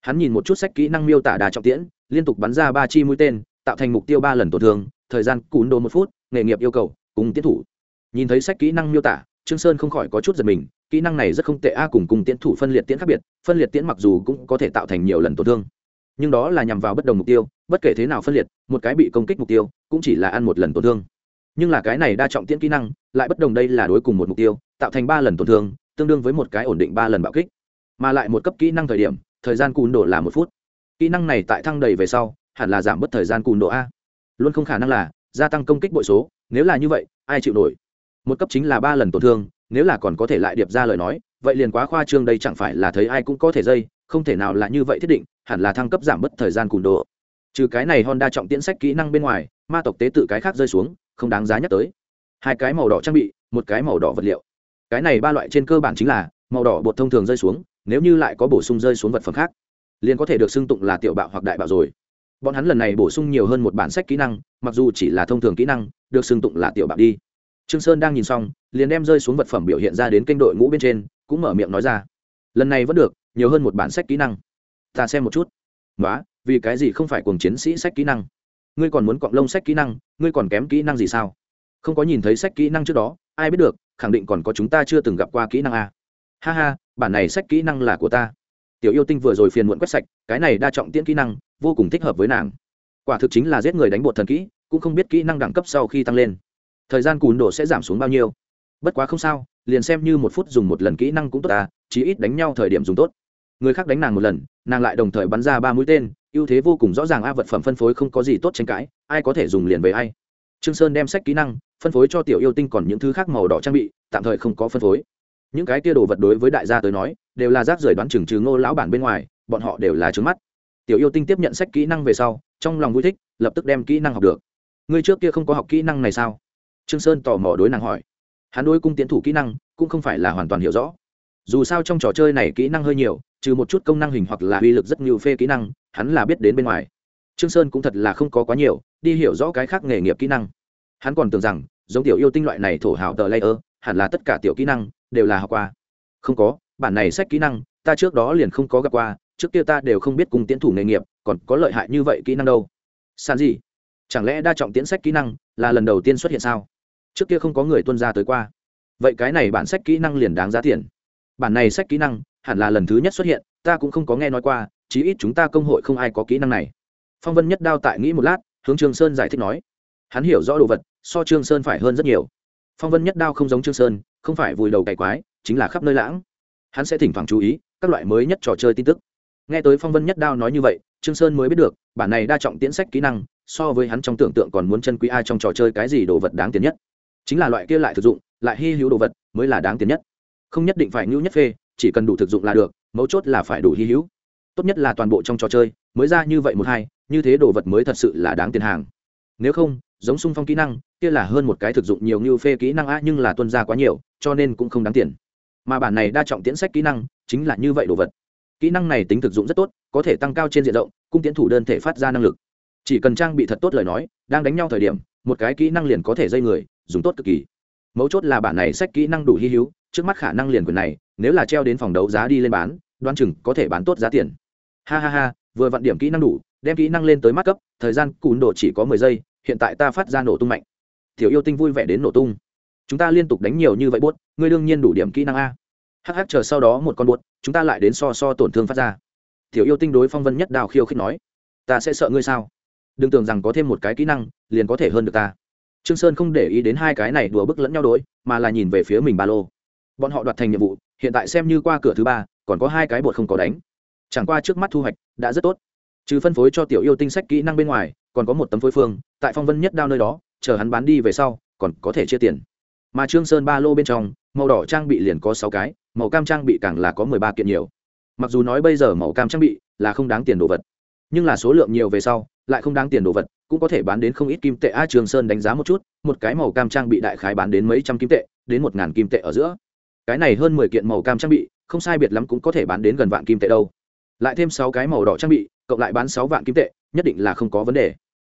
Hắn nhìn một chút sách kỹ năng miêu tả đà trọng tiễn, liên tục bắn ra ba chi mũi tên, tạo thành mục tiêu ba lần tổn thương, thời gian cún đồ một phút, nghề nghiệp yêu cầu, cùng tiến thủ. Nhìn thấy sách kỹ năng miêu tả, trương sơn không khỏi có chút giật mình, kỹ năng này rất không tệ a, cùng cùng tiến thủ phân liệt tiễn khác biệt, phân liệt tiễn mặc dù cũng có thể tạo thành nhiều lần tổn thương. Nhưng đó là nhằm vào bất đồng mục tiêu, bất kể thế nào phân liệt, một cái bị công kích mục tiêu, cũng chỉ là ăn một lần tổn thương. Nhưng là cái này đa trọng tiễn kỹ năng, lại bất đồng đây là đối cùng một mục tiêu, tạo thành ba lần tổn thương tương đương với một cái ổn định ba lần bạo kích, mà lại một cấp kỹ năng thời điểm, thời gian cùn đổ là một phút. Kỹ năng này tại thăng đầy về sau, hẳn là giảm bớt thời gian cùn độ a. Luôn không khả năng là gia tăng công kích bội số, nếu là như vậy, ai chịu nổi? Một cấp chính là ba lần tổn thương, nếu là còn có thể lại điệp ra lời nói, vậy liền quá khoa trương đây chẳng phải là thấy ai cũng có thể dây, không thể nào là như vậy thiết định, hẳn là thăng cấp giảm bớt thời gian cùn độ trừ cái này honda trọng tiễn sách kỹ năng bên ngoài, ma tộc tế tự cái khác rơi xuống, không đáng giá nhắc tới. Hai cái màu đỏ trang bị, một cái màu đỏ vật liệu cái này ba loại trên cơ bản chính là màu đỏ bột thông thường rơi xuống, nếu như lại có bổ sung rơi xuống vật phẩm khác, liền có thể được xưng tụng là tiểu bạo hoặc đại bạo rồi. Bọn hắn lần này bổ sung nhiều hơn một bản sách kỹ năng, mặc dù chỉ là thông thường kỹ năng, được xưng tụng là tiểu bạo đi. Trương sơn đang nhìn xong, liền đem rơi xuống vật phẩm biểu hiện ra đến kênh đội ngũ bên trên, cũng mở miệng nói ra. Lần này vẫn được, nhiều hơn một bản sách kỹ năng. Ta xem một chút. Nói vì cái gì không phải cùng chiến sĩ sách kỹ năng? Ngươi còn muốn cọng lông sách kỹ năng, ngươi còn kém kỹ năng gì sao? Không có nhìn thấy sách kỹ năng trước đó, ai biết được khẳng định còn có chúng ta chưa từng gặp qua kỹ năng a. Ha ha, bản này sách kỹ năng là của ta. Tiểu yêu tinh vừa rồi phiền muộn quét sạch, cái này đa trọng tiễn kỹ năng, vô cùng thích hợp với nàng. Quả thực chính là giết người đánh bột thần kỹ, cũng không biết kỹ năng đẳng cấp sau khi tăng lên. Thời gian cùn đổ sẽ giảm xuống bao nhiêu? Bất quá không sao, liền xem như một phút dùng một lần kỹ năng cũng tốt ta, chí ít đánh nhau thời điểm dùng tốt. Người khác đánh nàng một lần, nàng lại đồng thời bắn ra ba mũi tên, ưu thế vô cùng rõ ràng a, vật phẩm phân phối không có gì tốt tranh cãi, ai có thể dùng liền với ai trương sơn đem sách kỹ năng, phân phối cho tiểu yêu tinh còn những thứ khác màu đỏ trang bị, tạm thời không có phân phối. Những cái kia đồ vật đối với đại gia tới nói, đều là rác rưởi đoán chừng trừ ngô lão bản bên ngoài, bọn họ đều là trướng mắt. Tiểu yêu tinh tiếp nhận sách kỹ năng về sau, trong lòng vui thích, lập tức đem kỹ năng học được. Ngươi trước kia không có học kỹ năng này sao? Trương sơn tò mò đối nàng hỏi. Hắn đối cung tiến thủ kỹ năng, cũng không phải là hoàn toàn hiểu rõ. Dù sao trong trò chơi này kỹ năng hơi nhiều, trừ một chút công năng hình hoặc là uy lực rất nhiều phê kỹ năng, hắn là biết đến bên ngoài. Trương sơn cũng thật là không có quá nhiều đi hiểu rõ cái khác nghề nghiệp kỹ năng. Hắn còn tưởng rằng, giống tiểu yêu tinh loại này thổ hào tờ layer, hẳn là tất cả tiểu kỹ năng đều là học qua. Không có, bản này sách kỹ năng, ta trước đó liền không có gặp qua, trước kia ta đều không biết cùng tiến thủ nghề nghiệp, còn có lợi hại như vậy kỹ năng đâu. San gì chẳng lẽ đa trọng tiến sách kỹ năng là lần đầu tiên xuất hiện sao? Trước kia không có người tuân ra tới qua. Vậy cái này bản sách kỹ năng liền đáng giá tiền. Bản này sách kỹ năng hẳn là lần thứ nhất xuất hiện, ta cũng không có nghe nói qua, chí ít chúng ta công hội không ai có kỹ năng này. Phong vân nhất đao tại nghĩ một lát hướng trường sơn giải thích nói. Hắn hiểu rõ đồ vật, so trương sơn phải hơn rất nhiều. Phong vân nhất đao không giống trương sơn, không phải vùi đầu cày quái, chính là khắp nơi lãng. Hắn sẽ thỉnh thoảng chú ý các loại mới nhất trò chơi tin tức. Nghe tới phong vân nhất đao nói như vậy, trương sơn mới biết được, bản này đa trọng tiễn sách kỹ năng, so với hắn trong tưởng tượng còn muốn chân quý ai trong trò chơi cái gì đồ vật đáng tiền nhất. Chính là loại kia lại thực dụng, lại hy hữu đồ vật mới là đáng tiền nhất. Không nhất định phải ngưu nhất phê, chỉ cần đủ thực dụng là được, mấu chốt là phải đủ hy hữu tốt nhất là toàn bộ trong trò chơi, mới ra như vậy một hai, như thế đồ vật mới thật sự là đáng tiền hàng. Nếu không, giống sung phong kỹ năng, kia là hơn một cái thực dụng nhiều như phê kỹ năng a nhưng là tuân ra quá nhiều, cho nên cũng không đáng tiền. Mà bản này đa trọng tiễn sách kỹ năng, chính là như vậy đồ vật. Kỹ năng này tính thực dụng rất tốt, có thể tăng cao trên diện rộng, cung tiến thủ đơn thể phát ra năng lực. Chỉ cần trang bị thật tốt lời nói, đang đánh nhau thời điểm, một cái kỹ năng liền có thể dây người, dùng tốt cực kỳ. Mấu chốt là bản này sách kỹ năng đủ hy hữu, trước mắt khả năng liền quyền này, nếu là treo đến phòng đấu giá đi lên bán đoan chừng có thể bán tốt giá tiền ha ha ha, vừa vặn điểm kỹ năng đủ, đem kỹ năng lên tới mắt cấp, thời gian cùn độ chỉ có mười giây, hiện tại ta phát ra nổ tung mạnh. Tiểu yêu tinh vui vẻ đến nổ tung. Chúng ta liên tục đánh nhiều như vậy buốt, ngươi đương nhiên đủ điểm kỹ năng a. Hh chờ sau đó một con buốt, chúng ta lại đến so so tổn thương phát ra. Tiểu yêu tinh đối phong vân nhất đào khiêu khích nói, ta sẽ sợ ngươi sao? Đừng tưởng rằng có thêm một cái kỹ năng, liền có thể hơn được ta. Trương sơn không để ý đến hai cái này đùa bức lẫn nhau đối, mà là nhìn về phía mình ba lô. Bọn họ đoạt thành nhiệm vụ, hiện tại xem như qua cửa thứ ba, còn có hai cái bột không có đánh chẳng qua trước mắt thu hoạch đã rất tốt. Trừ phân phối cho tiểu yêu tinh sách kỹ năng bên ngoài, còn có một tấm phối phương, tại phong vân nhất đao nơi đó, chờ hắn bán đi về sau, còn có thể chia tiền. Mà trương sơn ba lô bên trong, màu đỏ trang bị liền có sáu cái, màu cam trang bị càng là có mười ba kiện nhiều. Mặc dù nói bây giờ màu cam trang bị là không đáng tiền đồ vật, nhưng là số lượng nhiều về sau, lại không đáng tiền đồ vật, cũng có thể bán đến không ít kim tệ. A trường sơn đánh giá một chút, một cái màu cam trang bị đại khái bán đến mấy trăm kim tệ, đến một ngàn kim tệ ở giữa. Cái này hơn mười kiện màu cam trang bị, không sai biệt lắm cũng có thể bán đến gần vạn kim tệ đâu lại thêm sáu cái màu đỏ trang bị, cộng lại bán sáu vạn kim tệ, nhất định là không có vấn đề.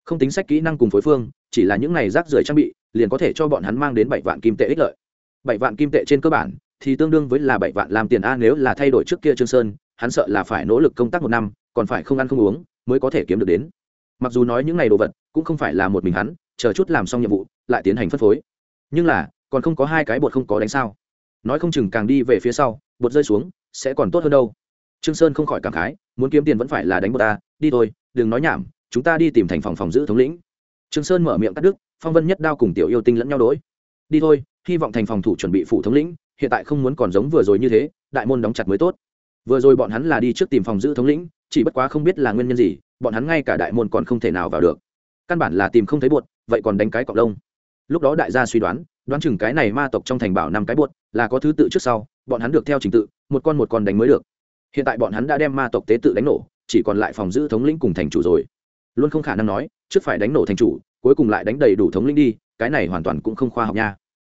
Không tính sách kỹ năng cùng phối phương, chỉ là những này rác rưởi trang bị, liền có thể cho bọn hắn mang đến bảy vạn kim tệ ích lợi. Bảy vạn kim tệ trên cơ bản, thì tương đương với là bảy vạn làm tiền a nếu là thay đổi trước kia trương sơn, hắn sợ là phải nỗ lực công tác một năm, còn phải không ăn không uống, mới có thể kiếm được đến. Mặc dù nói những này đồ vật, cũng không phải là một mình hắn, chờ chút làm xong nhiệm vụ, lại tiến hành phân phối. Nhưng là, còn không có hai cái bột không có đánh sao. Nói không chừng càng đi về phía sau, bột rơi xuống, sẽ còn tốt hơn đâu trương sơn không khỏi cảm khái, muốn kiếm tiền vẫn phải là đánh bột ta, đi thôi, đừng nói nhảm, chúng ta đi tìm thành phòng phòng giữ thống lĩnh. Trương sơn mở miệng cắt đứt, phong vân nhất đao cùng tiểu yêu tinh lẫn nhau đối. Đi thôi, hy vọng thành phòng thủ chuẩn bị phủ thống lĩnh, hiện tại không muốn còn giống vừa rồi như thế, đại môn đóng chặt mới tốt. Vừa rồi bọn hắn là đi trước tìm phòng giữ thống lĩnh, chỉ bất quá không biết là nguyên nhân gì, bọn hắn ngay cả đại môn còn không thể nào vào được. Căn bản là tìm không thấy bột, vậy còn đánh cái cọc lông. Lúc đó đại gia suy đoán đoán chừng cái này ma tộc trong thành bảo năm cái buột là có thứ tự trước sau, bọn hắn được theo trình tự, một con một con đánh mới được hiện tại bọn hắn đã đem ma tộc tế tự đánh nổ, chỉ còn lại phòng giữ thống lĩnh cùng thành chủ rồi. Luôn không khả năng nói, trước phải đánh nổ thành chủ, cuối cùng lại đánh đầy đủ thống lĩnh đi, cái này hoàn toàn cũng không khoa học nha.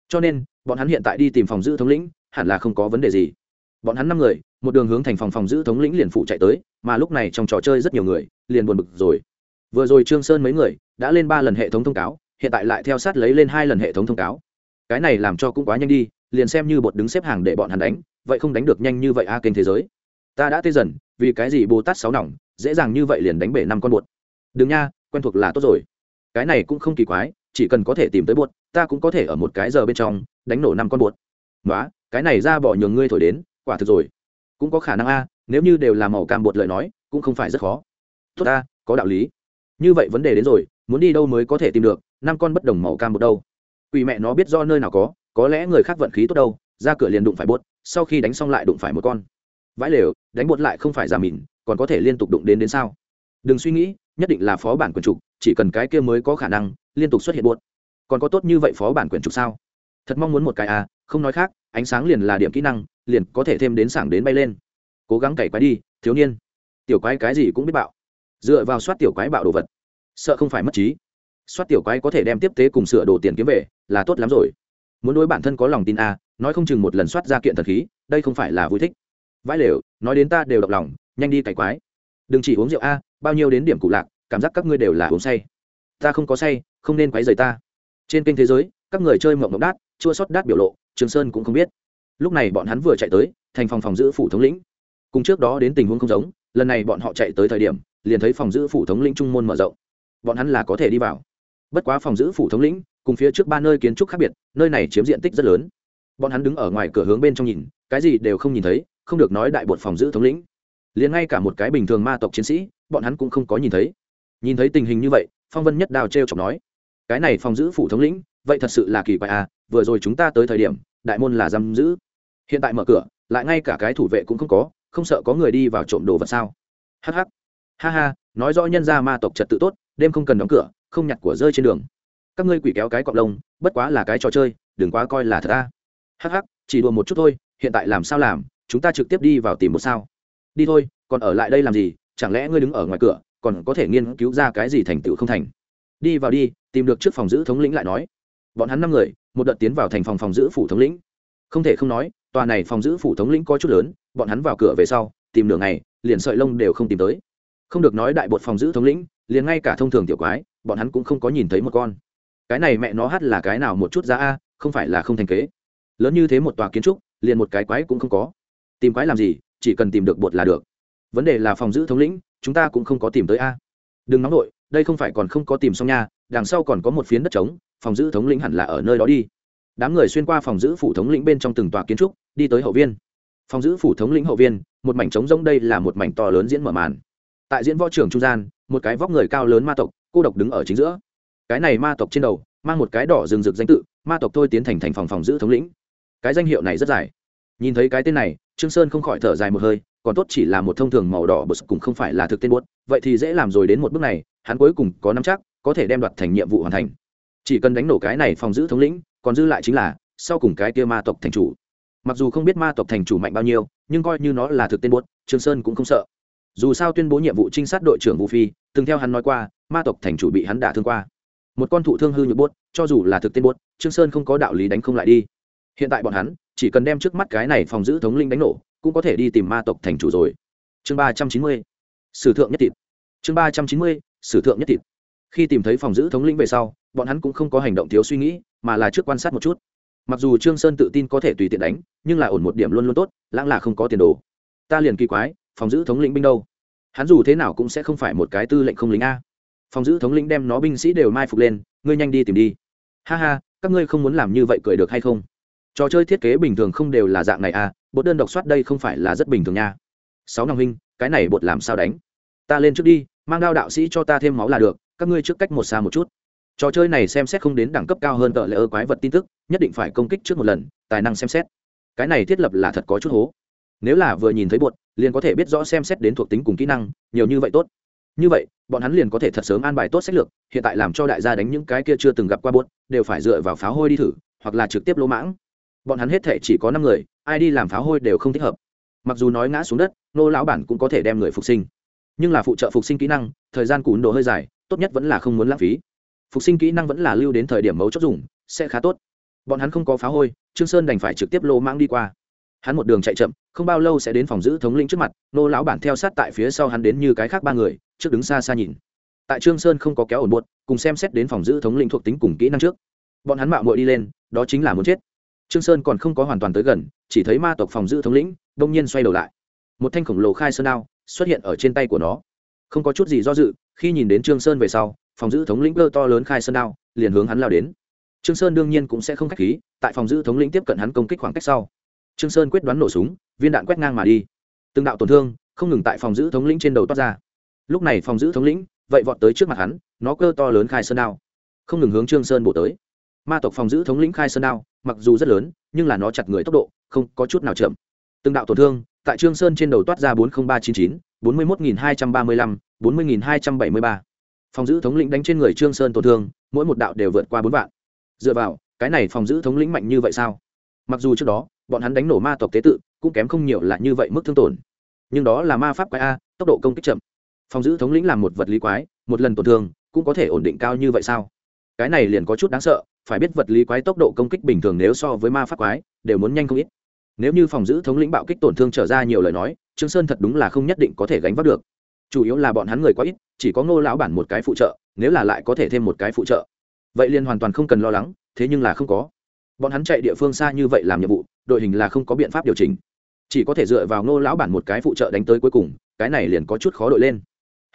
Cho nên, bọn hắn hiện tại đi tìm phòng giữ thống lĩnh, hẳn là không có vấn đề gì. Bọn hắn năm người, một đường hướng thành phòng phòng giữ thống lĩnh liền phụ chạy tới, mà lúc này trong trò chơi rất nhiều người, liền buồn bực rồi. Vừa rồi trương sơn mấy người, đã lên ba lần hệ thống thông cáo, hiện tại lại theo sát lấy lên hai lần hệ thống thông cáo. Cái này làm cho cũng quá nhanh đi, liền xem như bột đứng xếp hàng để bọn hắn đánh, vậy không đánh được nhanh như vậy a kênh thế giới ta đã tê dần, vì cái gì bồ tát sáu nòng, dễ dàng như vậy liền đánh bể năm con bột đừng nha, quen thuộc là tốt rồi. Cái này cũng không kỳ quái, chỉ cần có thể tìm tới bột ta cũng có thể ở một cái giờ bên trong đánh nổ năm con bột nói cái này ra bỏ nhường ngươi thổi đến, quả thực rồi. Cũng có khả năng a, nếu như đều là màu cam bột lời nói, cũng không phải rất khó. Tốt ta, có đạo lý. Như vậy vấn đề đến rồi, muốn đi đâu mới có thể tìm được, năm con bất đồng màu cam bột đâu? Quỷ mẹ nó biết do nơi nào có có lẽ người khác vận khí tốt đâu, ra cửa liền đụng phải bột sau khi đánh xong lại đụng phải một con vãi lều, đánh bột lại không phải giả mìn, còn có thể liên tục đụng đến đến sao? Đừng suy nghĩ, nhất định là phó bản quyền trục, chỉ cần cái kia mới có khả năng, liên tục xuất hiện bột còn có tốt như vậy phó bản quyền trục sao? Thật mong muốn một cái à không nói khác, ánh sáng liền là điểm kỹ năng, liền có thể thêm đến sảng đến bay lên. Cố gắng cày quái đi, thiếu niên. Tiểu quái cái gì cũng biết bạo. Dựa vào soát tiểu quái bạo đồ vật. Sợ không phải mất trí. Soát tiểu quái có thể đem tiếp tế cùng sửa đồ tiền kiếm về, là tốt lắm rồi. Muốn đối bản thân có lòng tin a nói không chừng một lần soát ra kiện thần khí, đây không phải là vui thích vãi lều, nói đến ta đều độc lòng, nhanh đi cày quái. Đừng chỉ uống rượu a, bao nhiêu đến điểm cụ lạc, cảm giác các ngươi đều là uống say. Ta không có say, không nên quấy rầy ta. Trên kênh thế giới, các người chơi mộng mộng đát, chua sót đát biểu lộ, trường sơn cũng không biết. Lúc này bọn hắn vừa chạy tới, thành phòng phòng giữ phủ thống lĩnh. Cùng trước đó đến tình huống không giống, lần này bọn họ chạy tới thời điểm, liền thấy phòng giữ phủ thống lĩnh trung môn mở rộng. Bọn hắn là có thể đi vào. Bất quá phòng giữ phủ thống lĩnh, cùng phía trước ba nơi kiến trúc khác biệt, nơi này chiếm diện tích rất lớn. Bọn hắn đứng ở ngoài cửa hướng bên trong nhìn, cái gì đều không nhìn thấy không được nói đại bột phòng giữ thống lĩnh. Liền ngay cả một cái bình thường ma tộc chiến sĩ, bọn hắn cũng không có nhìn thấy. Nhìn thấy tình hình như vậy, phong vân nhất đào t r e o chọc nói, cái này phòng giữ phủ thống lĩnh, vậy thật sự là kỳ quái à vừa rồi chúng ta tới thời điểm, đại môn là giam giữ. Hiện tại mở cửa, lại ngay cả cái thủ vệ cũng không có, không sợ có người đi vào trộm đồ vật sao? Hh ha ha, nói rõ nhân ra ma tộc trật tự tốt, đêm không cần đóng cửa, không nhặt của rơi trên đường. Các ngươi quỷ kéo cái cọc lông, bất quá là cái trò chơi, đừng quá coi là thật ta hh chỉ đùa một chút thôi, hiện tại làm sao làm? Chúng ta trực tiếp đi vào tìm một sao. Đi thôi, còn ở lại đây làm gì? Chẳng lẽ ngươi đứng ở ngoài cửa, còn có thể nghiên cứu ra cái gì thành tựu không thành? Đi vào đi, tìm được trước phòng giữ thống lĩnh lại nói. Bọn hắn năm người, một đợt tiến vào thành phòng phòng giữ phủ thống lĩnh. Không thể không nói, tòa này phòng giữ phủ thống lĩnh có chút lớn, bọn hắn vào cửa về sau, tìm nửa ngày, liền sợi lông đều không tìm tới. Không được nói đại bột phòng giữ thống lĩnh, liền ngay cả thông thường tiểu quái, bọn hắn cũng không có nhìn thấy một con. Cái này mẹ nó hát là cái nào một chút ra a, không phải là không thành kế. Lớn như thế một tòa kiến trúc, liền một cái quái cũng không có tìm quái làm gì, chỉ cần tìm được bột là được. Vấn đề là phòng giữ thống lĩnh, chúng ta cũng không có tìm tới a. Đừng nóng nổi đây không phải còn không có tìm xong nha, đằng sau còn có một phiến đất trống, phòng giữ thống lĩnh hẳn là ở nơi đó đi. Đám người xuyên qua phòng giữ phủ thống lĩnh bên trong từng tòa kiến trúc, đi tới hậu viên. Phòng giữ phủ thống lĩnh hậu viên, một mảnh trống rỗng đây là một mảnh to lớn diễn mở màn. Tại diễn võ trưởng trung gian, một cái vóc người cao lớn ma tộc, cô độc đứng ở chính giữa. Cái này ma tộc trên đầu, mang một cái đỏ rừng rực danh tự, ma tộc thôi tiến thành thành phòng phòng giữ thống lĩnh. Cái danh hiệu này rất dài. Nhìn thấy cái tên này trương sơn không khỏi thở dài một hơi, còn tốt chỉ là một thông thường màu đỏ bật cũng không phải là thực tên buốt vậy thì dễ làm rồi đến một bước này, hắn cuối cùng có nắm chắc, có thể đem đoạt thành nhiệm vụ hoàn thành. Chỉ cần đánh nổ cái này phòng giữ thống lĩnh, còn dư lại chính là, sau cùng cái kia ma tộc thành chủ. Mặc dù không biết ma tộc thành chủ mạnh bao nhiêu, nhưng coi như nó là thực tên buốt trương sơn cũng không sợ. Dù sao tuyên bố nhiệm vụ trinh sát đội trưởng vũ phi, từng theo hắn nói qua, ma tộc thành chủ bị hắn đả thương qua. Một con thụ thương hư nhược buốt cho dù là thực tên buốt trương sơn không có đạo lý đánh không lại đi hiện tại bọn hắn chỉ cần đem trước mắt cái này phòng giữ thống linh đánh nổ, cũng có thể đi tìm ma tộc thành chủ rồi. Chương ba trăm chín mươi, sử thượng nhất thịt. Chương ba trăm chín mươi, sử thượng nhất thịt. Khi tìm thấy phòng giữ thống lĩnh về sau, bọn hắn cũng không có hành động thiếu suy nghĩ, mà là trước quan sát một chút. Mặc dù trương sơn tự tin có thể tùy tiện đánh, nhưng là ổn một điểm luôn luôn tốt, lãng là không có tiền đồ. Ta liền kỳ quái, phòng giữ thống lĩnh binh đâu? Hắn dù thế nào cũng sẽ không phải một cái tư lệnh không lính a. Phòng giữ thống lĩnh đem nó binh sĩ đều mai phục lên, ngươi nhanh đi tìm đi. Ha ha, các ngươi không muốn làm như vậy cười được hay không? Trò chơi thiết kế bình thường không đều là dạng này à bột đơn độc soát đây không phải là rất bình thường nha. Sáu năm huynh, cái này bột làm sao đánh? Ta lên trước đi, mang đao đạo sĩ cho ta thêm máu là được, các ngươi trước cách một xa một chút. Trò chơi này xem xét không đến đẳng cấp cao hơn tợ lệ ơ quái vật tin tức, nhất định phải công kích trước một lần, tài năng xem xét. Cái này thiết lập là thật có chút hố. Nếu là vừa nhìn thấy bột, liền có thể biết rõ xem xét đến thuộc tính cùng kỹ năng, nhiều như vậy tốt. Như vậy, bọn hắn liền có thể thật sớm an bài tốt sách lược, hiện tại làm cho đại gia đánh những cái kia chưa từng gặp qua bột, đều phải dựa vào pháo hôi đi thử, hoặc là trực tiếp lỗ mãng bọn hắn hết thể chỉ có năm người, ai đi làm pháo hôi đều không thích hợp. Mặc dù nói ngã xuống đất, nô lão bản cũng có thể đem người phục sinh. Nhưng là phụ trợ phục sinh kỹ năng, thời gian cún đồ hơi dài, tốt nhất vẫn là không muốn lãng phí. Phục sinh kỹ năng vẫn là lưu đến thời điểm mấu chốt dùng, sẽ khá tốt. Bọn hắn không có phá hôi, trương sơn đành phải trực tiếp lô mang đi qua. Hắn một đường chạy chậm, không bao lâu sẽ đến phòng giữ thống lĩnh trước mặt, nô lão bản theo sát tại phía sau hắn đến như cái khác ba người, trước đứng xa xa nhìn. Tại trương sơn không có kéo ổn buột cùng xem xét đến phòng giữ thống lĩnh thuộc tính cùng kỹ năng trước. Bọn hắn mạo muội đi lên, đó chính là muốn chết trương sơn còn không có hoàn toàn tới gần, chỉ thấy ma tộc phòng giữ thống lĩnh đông nhiên xoay đầu lại. Một thanh khổng lồ khai sơn đao xuất hiện ở trên tay của nó. Không có chút gì do dự, khi nhìn đến trương sơn về sau, phòng giữ thống lĩnh cơ to lớn khai sơn đao liền hướng hắn lao đến. Trương sơn đương nhiên cũng sẽ không khách khí, tại phòng giữ thống lĩnh tiếp cận hắn công kích khoảng cách sau, trương sơn quyết đoán nổ súng, viên đạn quét ngang mà đi. Từng đạo tổn thương không ngừng tại phòng giữ thống lĩnh trên đầu toát ra. Lúc này phòng giữ thống lĩnh vậy vọt tới trước mặt hắn, nó cơ to lớn khai sơn đao, không ngừng hướng trương sơn bổ tới ma tộc phòng giữ thống lĩnh khai sơn đao, mặc dù rất lớn, nhưng là nó chặt người tốc độ, không có chút nào chậm. Từng đạo tổn thương, tại trương sơn trên đầu toát ra bốn nghìn ba chín chín, bốn mươi một nghìn hai trăm ba mươi lăm, bốn mươi nghìn hai trăm bảy mươi ba. Phòng giữ thống lĩnh đánh trên người trương sơn tổn thương, mỗi một đạo đều vượt qua bốn vạn. Dựa vào, cái này phòng giữ thống lĩnh mạnh như vậy sao? Mặc dù trước đó, bọn hắn đánh nổ ma tộc tế tự, cũng kém không nhiều là như vậy mức thương tổn. Nhưng đó là ma pháp quái a, tốc độ công kích chậm. Phòng giữ thống lĩnh làm một vật lý quái, một lần tổn thương, cũng có thể ổn định cao như vậy sao? Cái này liền có chút đáng sợ, phải biết vật lý quái tốc độ công kích bình thường nếu so với ma pháp quái, đều muốn nhanh không ít. Nếu như phòng giữ thống lĩnh bạo kích tổn thương trở ra nhiều lời nói, trương sơn thật đúng là không nhất định có thể gánh vác được. Chủ yếu là bọn hắn người quá ít, chỉ có ngô lão bản một cái phụ trợ, nếu là lại có thể thêm một cái phụ trợ. Vậy liền hoàn toàn không cần lo lắng, thế nhưng là không có. Bọn hắn chạy địa phương xa như vậy làm nhiệm vụ, đội hình là không có biện pháp điều chỉnh. Chỉ có thể dựa vào ngô lão bản một cái phụ trợ đánh tới cuối cùng, cái này liền có chút khó đội lên.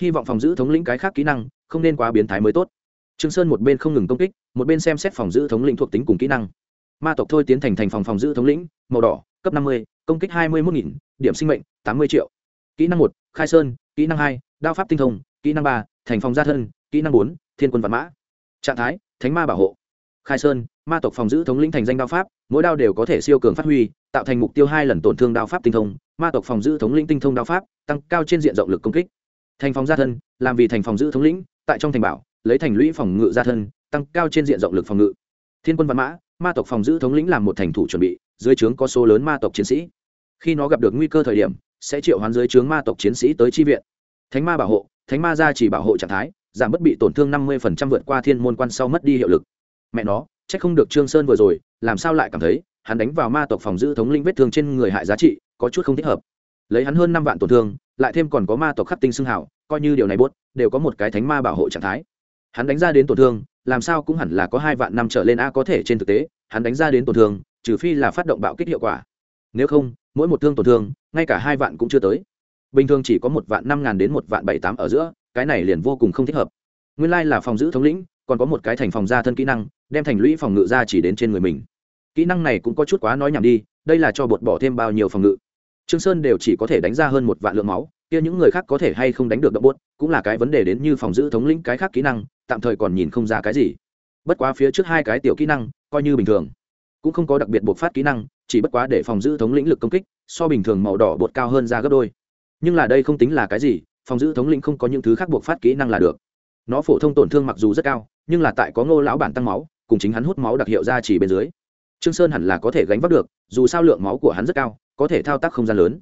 Hy vọng phòng giữ thống lĩnh cái khác kỹ năng, không nên quá biến thái mới tốt trương sơn một bên không ngừng công kích, một bên xem xét phòng giữ thống lĩnh thuộc tính cùng kỹ năng. Ma tộc thôi tiến thành thành phòng phòng giữ thống lĩnh, màu đỏ, cấp năm mươi, công kích hai mươi một nghìn, điểm sinh mệnh, tám mươi triệu. Kỹ năng một, khai sơn, kỹ năng hai, đao pháp tinh thông, kỹ năng ba, thành phòng gia thân, kỹ năng bốn, thiên quân văn mã. Trạng thái, thánh ma bảo hộ. Khai sơn, ma tộc phòng giữ thống lĩnh thành danh đao pháp, mỗi đao đều có thể siêu cường phát huy, tạo thành mục tiêu hai lần tổn thương đao pháp tinh thông, ma tộc phòng giữ thống lĩnh tinh thông đao pháp, tăng cao trên diện rộng lực công kích. Thành phòng gia thân, làm vì thành phòng giữ thống lĩnh, tại trong thành bảo lấy thành lũy phòng ngự ra thân, tăng cao trên diện rộng lực phòng ngự. Thiên quân văn mã, ma tộc phòng giữ thống lĩnh làm một thành thủ chuẩn bị, dưới trướng có số lớn ma tộc chiến sĩ. Khi nó gặp được nguy cơ thời điểm, sẽ triệu hoán dưới trướng ma tộc chiến sĩ tới chi viện. Thánh ma bảo hộ, thánh ma ra chỉ bảo hộ trạng thái, giảm bất bị tổn thương năm mươi vượt qua thiên môn quan sau mất đi hiệu lực. Mẹ nó trách không được trương sơn vừa rồi, làm sao lại cảm thấy, hắn đánh vào ma tộc phòng giữ thống linh vết thương trên người hại giá trị, có chút không thích hợp. Lấy hắn hơn năm vạn tổn thương, lại thêm còn có ma tộc khắc tinh xưng hảo, coi như điều này buốt, đều có một cái thánh ma bảo hộ trạng thái hắn đánh ra đến tổn thương, làm sao cũng hẳn là có hai vạn năm trở lên a có thể trên thực tế, hắn đánh ra đến tổn thương, trừ phi là phát động bạo kích hiệu quả. Nếu không, mỗi một thương tổn thương, ngay cả hai vạn cũng chưa tới. Bình thường chỉ có một vạn năm ngàn đến một vạn bảy tám ở giữa, cái này liền vô cùng không thích hợp. Nguyên lai là phòng giữ thống lĩnh, còn có một cái thành phòng gia thân kỹ năng, đem thành lũy phòng ngự ra chỉ đến trên người mình. Kỹ năng này cũng có chút quá nói nhảm đi, đây là cho bột bỏ thêm bao nhiêu phòng ngự. Trương sơn đều chỉ có thể đánh ra hơn một vạn lượng máu kia những người khác có thể hay không đánh được động bốt cũng là cái vấn đề đến như phòng giữ thống lĩnh cái khác kỹ năng, tạm thời còn nhìn không ra cái gì. Bất quá phía trước hai cái tiểu kỹ năng, coi như bình thường. Cũng không có đặc biệt buộc phát kỹ năng, chỉ bất quá để phòng giữ thống lĩnh lực công kích, so bình thường màu đỏ bột cao hơn ra gấp đôi. Nhưng là đây không tính là cái gì, phòng giữ thống lĩnh không có những thứ khác buộc phát kỹ năng là được. Nó phổ thông tổn thương mặc dù rất cao, nhưng là tại có ngô lão bản tăng máu, cùng chính hắn hút máu đặc hiệu ra chỉ bên dưới. Trương sơn hẳn là có thể gánh vác được, dù sao lượng máu của hắn rất cao, có thể thao tác không gian lớn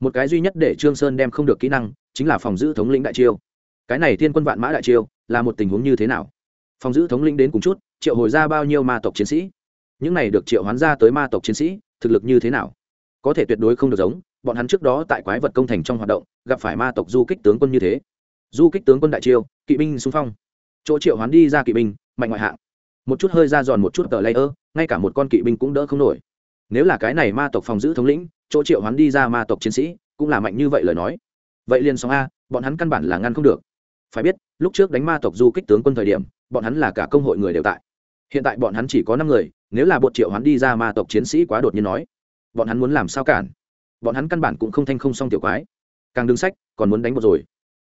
một cái duy nhất để trương sơn đem không được kỹ năng chính là phòng giữ thống lĩnh đại chiêu. cái này thiên quân vạn mã đại chiêu là một tình huống như thế nào? phòng giữ thống lĩnh đến cùng chút, triệu hồi ra bao nhiêu ma tộc chiến sĩ? những này được triệu hoán ra tới ma tộc chiến sĩ, thực lực như thế nào? có thể tuyệt đối không được giống, bọn hắn trước đó tại quái vật công thành trong hoạt động, gặp phải ma tộc du kích tướng quân như thế. du kích tướng quân đại chiêu, kỵ binh xung phong. chỗ triệu hoán đi ra kỵ binh, mạnh ngoại hạng. một chút hơi ra giòn một chút tờ layer ơ ngay cả một con kỵ binh cũng đỡ không nổi. nếu là cái này ma tộc phòng giữ thống lĩnh chỗ triệu hoán đi ra ma tộc chiến sĩ, cũng là mạnh như vậy lời nói. Vậy liền sóng a, bọn hắn căn bản là ngăn không được. Phải biết, lúc trước đánh ma tộc du kích tướng quân thời điểm, bọn hắn là cả công hội người đều tại. Hiện tại bọn hắn chỉ có năm người, nếu là bột triệu hắn đi ra ma tộc chiến sĩ quá đột nhiên nói, bọn hắn muốn làm sao cản? Bọn hắn căn bản cũng không thanh không xong tiểu quái. Càng đứng sách, còn muốn đánh một rồi.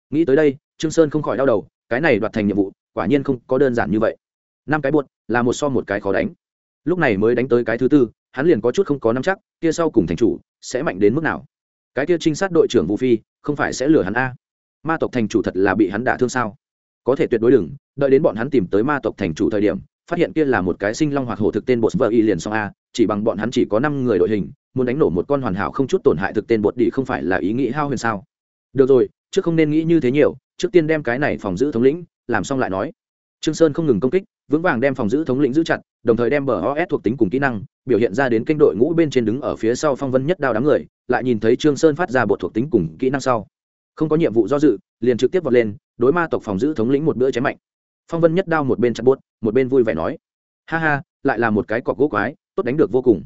Nghĩ tới đây, trương sơn không khỏi đau đầu, cái này đoạt thành nhiệm vụ, quả nhiên không có đơn giản như vậy. Năm cái buột, là một so một cái khó đánh. Lúc này mới đánh tới cái thứ tư hắn liền có chút không có nắm chắc, kia sau cùng thành chủ sẽ mạnh đến mức nào? Cái kia trinh sát đội trưởng vũ phi, không phải sẽ lừa hắn a? Ma tộc thành chủ thật là bị hắn đả thương sao? Có thể tuyệt đối đừng, đợi đến bọn hắn tìm tới ma tộc thành chủ thời điểm, phát hiện kia là một cái sinh long hoặc hổ thực tên bột vợ y liền xong a, chỉ bằng bọn hắn chỉ có năm người đội hình, muốn đánh nổ một con hoàn hảo không chút tổn hại thực tên bột đi không phải là ý nghĩ hao huyền sao? Được rồi, trước không nên nghĩ như thế nhiều, trước tiên đem cái này phòng giữ thống lĩnh, làm xong lại nói. Trương sơn không ngừng công kích vững vàng đem phòng giữ thống lĩnh giữ chặt, đồng thời đem bờ os thuộc tính cùng kỹ năng biểu hiện ra đến kênh đội ngũ bên trên đứng ở phía sau phong vân nhất đao đám người, lại nhìn thấy trương sơn phát ra bộ thuộc tính cùng kỹ năng sau. Không có nhiệm vụ do dự, liền trực tiếp vọt lên, đối ma tộc phòng giữ thống lĩnh một bữa chém mạnh. Phong vân nhất đao một bên chặt buốt, một bên vui vẻ nói, ha ha, lại là một cái cọc gỗ quái, tốt đánh được vô cùng.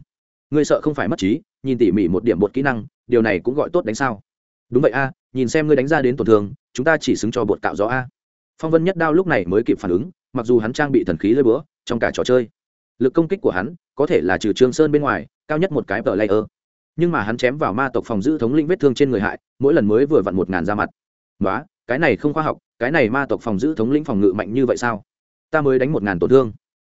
Ngươi sợ không phải mất trí, nhìn tỉ mỉ một điểm bột kỹ năng, điều này cũng gọi tốt đánh sao. Đúng vậy a, nhìn xem ngươi đánh ra đến tổn thương, chúng ta chỉ xứng cho bột tạo gió a. Phong vân nhất đao lúc này mới kịp phản ứng mặc dù hắn trang bị thần khí lơi bữa trong cả trò chơi, lực công kích của hắn có thể là trừ trương sơn bên ngoài, cao nhất một cái tờ layer. Nhưng mà hắn chém vào ma tộc phòng giữ thống lĩnh vết thương trên người hại, mỗi lần mới vừa vặn một ngàn ra mặt. Đó cái này không khoa học, cái này ma tộc phòng giữ thống lĩnh phòng ngự mạnh như vậy sao? Ta mới đánh một ngàn tổn thương.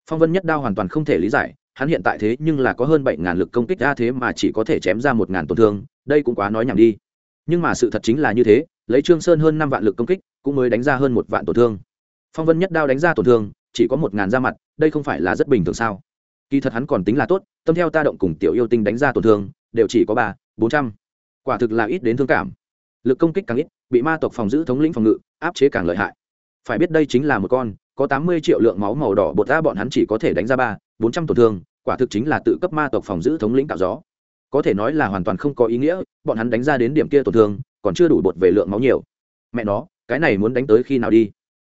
Phong vân nhất đao hoàn toàn không thể lý giải, hắn hiện tại thế nhưng là có hơn bảy ngàn lực công kích ra thế mà chỉ có thể chém ra một ngàn tổn thương, đây cũng quá nói nhảm đi. Nhưng mà sự thật chính là như thế, lấy trương sơn hơn năm vạn lực công kích, cũng mới đánh ra hơn một vạn tổn thương phong vân nhất đao đánh ra tổn thương, chỉ có một ngàn ra mặt, đây không phải là rất bình thường sao? Kỳ thật hắn còn tính là tốt, tâm theo ta động cùng tiểu yêu tinh đánh ra tổn thương, đều chỉ có ba, bốn trăm. Quả thực là ít đến thương cảm. Lực công kích càng ít, bị ma tộc phòng giữ thống lĩnh phòng ngự, áp chế càng lợi hại. Phải biết đây chính là một con, có tám mươi triệu lượng máu màu đỏ bột ra, bọn hắn chỉ có thể đánh ra ba, bốn trăm tổn thương, quả thực chính là tự cấp ma tộc phòng giữ thống lĩnh tạo gió. Có thể nói là hoàn toàn không có ý nghĩa, bọn hắn đánh ra đến điểm kia tổn thương, còn chưa đủ bột về lượng máu nhiều. Mẹ nó, cái này muốn đánh tới khi nào đi?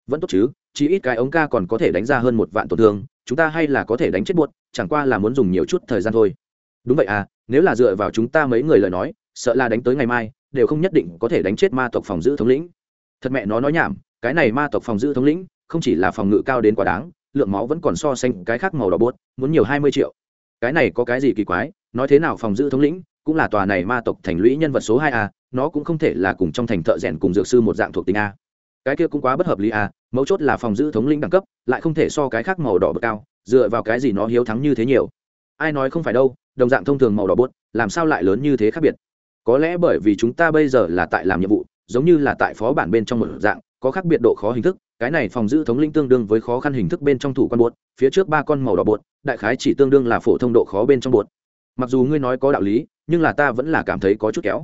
Vẫn tốt chứ chỉ ít cái ống ca còn có thể đánh ra hơn một vạn tổn thương, chúng ta hay là có thể đánh chết buốt chẳng qua là muốn dùng nhiều chút thời gian thôi. Đúng vậy à nếu là dựa vào chúng ta mấy người lời nói, sợ là đánh tới ngày mai, đều không nhất định có thể đánh chết ma tộc phòng giữ thống lĩnh. Thật mẹ nó nói nhảm, cái này ma tộc phòng giữ thống lĩnh, không chỉ là phòng ngự cao đến quá đáng, lượng máu vẫn còn so sánh cái khác màu đỏ bốt muốn nhiều hai mươi triệu. Cái này có cái gì kỳ quái, nói thế nào phòng giữ thống lĩnh, cũng là tòa này ma tộc thành lũy nhân vật số hai a, nó cũng không thể là cùng trong thành thợ rèn cùng dược sư một dạng thuộc tính a cái kia cũng quá bất hợp lý à? mấu chốt là phòng giữ thống lĩnh đẳng cấp, lại không thể so cái khác màu đỏ bậc cao, dựa vào cái gì nó hiếu thắng như thế nhiều. Ai nói không phải đâu, đồng dạng thông thường màu đỏ bốt làm sao lại lớn như thế khác biệt? Có lẽ bởi vì chúng ta bây giờ là tại làm nhiệm vụ, giống như là tại phó bản bên trong một dạng, có khác biệt độ khó hình thức, cái này phòng giữ thống lĩnh tương đương với khó khăn hình thức bên trong thủ con bột, phía trước ba con màu đỏ bột, đại khái chỉ tương đương là phổ thông độ khó bên trong bột. Mặc dù ngươi nói có đạo lý, nhưng là ta vẫn là cảm thấy có chút kéo.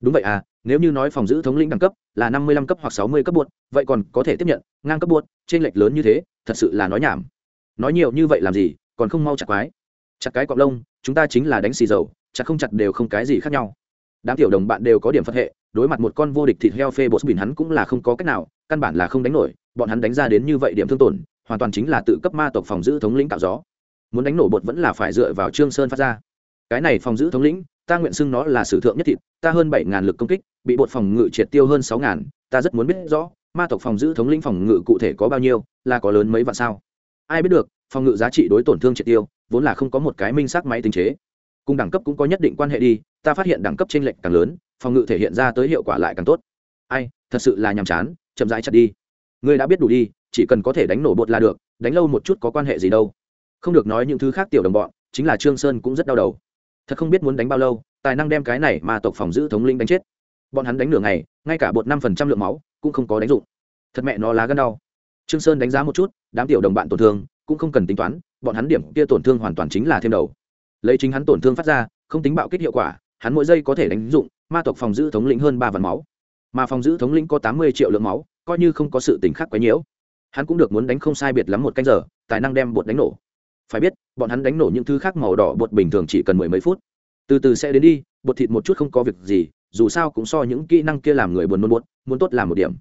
Đúng vậy à nếu như nói phòng giữ thống lĩnh đẳng cấp là năm mươi lăm cấp hoặc sáu mươi cấp buột vậy còn có thể tiếp nhận ngang cấp buột trên lệch lớn như thế, thật sự là nói nhảm. Nói nhiều như vậy làm gì, còn không mau chặt quái. Chặt cái cọp lông, chúng ta chính là đánh xì dầu, chặt không chặt đều không cái gì khác nhau. Đám tiểu đồng bạn đều có điểm phật hệ, đối mặt một con vô địch thịt heo phê bột bình hắn cũng là không có cách nào, căn bản là không đánh nổi, bọn hắn đánh ra đến như vậy điểm thương tổn, hoàn toàn chính là tự cấp ma tộc phòng giữ thống lĩnh tạo gió. Muốn đánh nổ bột vẫn là phải dựa vào trương sơn phát ra. Cái này phòng giữ thống lĩnh, ta nguyện xưng nó là sử thượng nhất thịt, ta hơn bảy ngàn lực công kích bị bột phòng ngự triệt tiêu hơn sáu ngàn, ta rất muốn biết rõ, ma tộc phòng giữ thống lĩnh phòng ngự cụ thể có bao nhiêu, là có lớn mấy vạn sao? Ai biết được, phòng ngự giá trị đối tổn thương triệt tiêu, vốn là không có một cái minh xác máy tính chế. Cùng đẳng cấp cũng có nhất định quan hệ đi, ta phát hiện đẳng cấp trên lệch càng lớn, phòng ngự thể hiện ra tới hiệu quả lại càng tốt. Ai, thật sự là nhàm chán, chậm rãi chặt đi. Ngươi đã biết đủ đi, chỉ cần có thể đánh nổ bột là được, đánh lâu một chút có quan hệ gì đâu. Không được nói những thứ khác tiểu đồng bọn, chính là trương sơn cũng rất đau đầu. Thật không biết muốn đánh bao lâu, tài năng đem cái này mà tộc phòng giữ thống linh đánh chết bọn hắn đánh nửa ngày, ngay cả bột năm phần trăm lượng máu cũng không có đánh dụng. Thật mẹ nó lá gân đau. Trương sơn đánh giá một chút, đám tiểu đồng bạn tổn thương cũng không cần tính toán, bọn hắn điểm kia tổn thương hoàn toàn chính là thêm đầu. Lấy chính hắn tổn thương phát ra, không tính bạo kích hiệu quả, hắn mỗi giây có thể đánh dụng, ma tộc phòng giữ thống lĩnh hơn ba vạn máu. Mà phòng giữ thống lĩnh có tám mươi triệu lượng máu, coi như không có sự tình khác quấy nhiễu. Hắn cũng được muốn đánh không sai biệt lắm một canh giờ, tài năng đem bột đánh nổ. Phải biết, bọn hắn đánh nổ những thứ khác màu đỏ bột bình thường chỉ cần mười mấy phút. Từ từ sẽ đến đi, bột thịt một chút không có việc gì dù sao cũng so những kỹ năng kia làm người buồn muốn buốt, muốn tốt làm một điểm.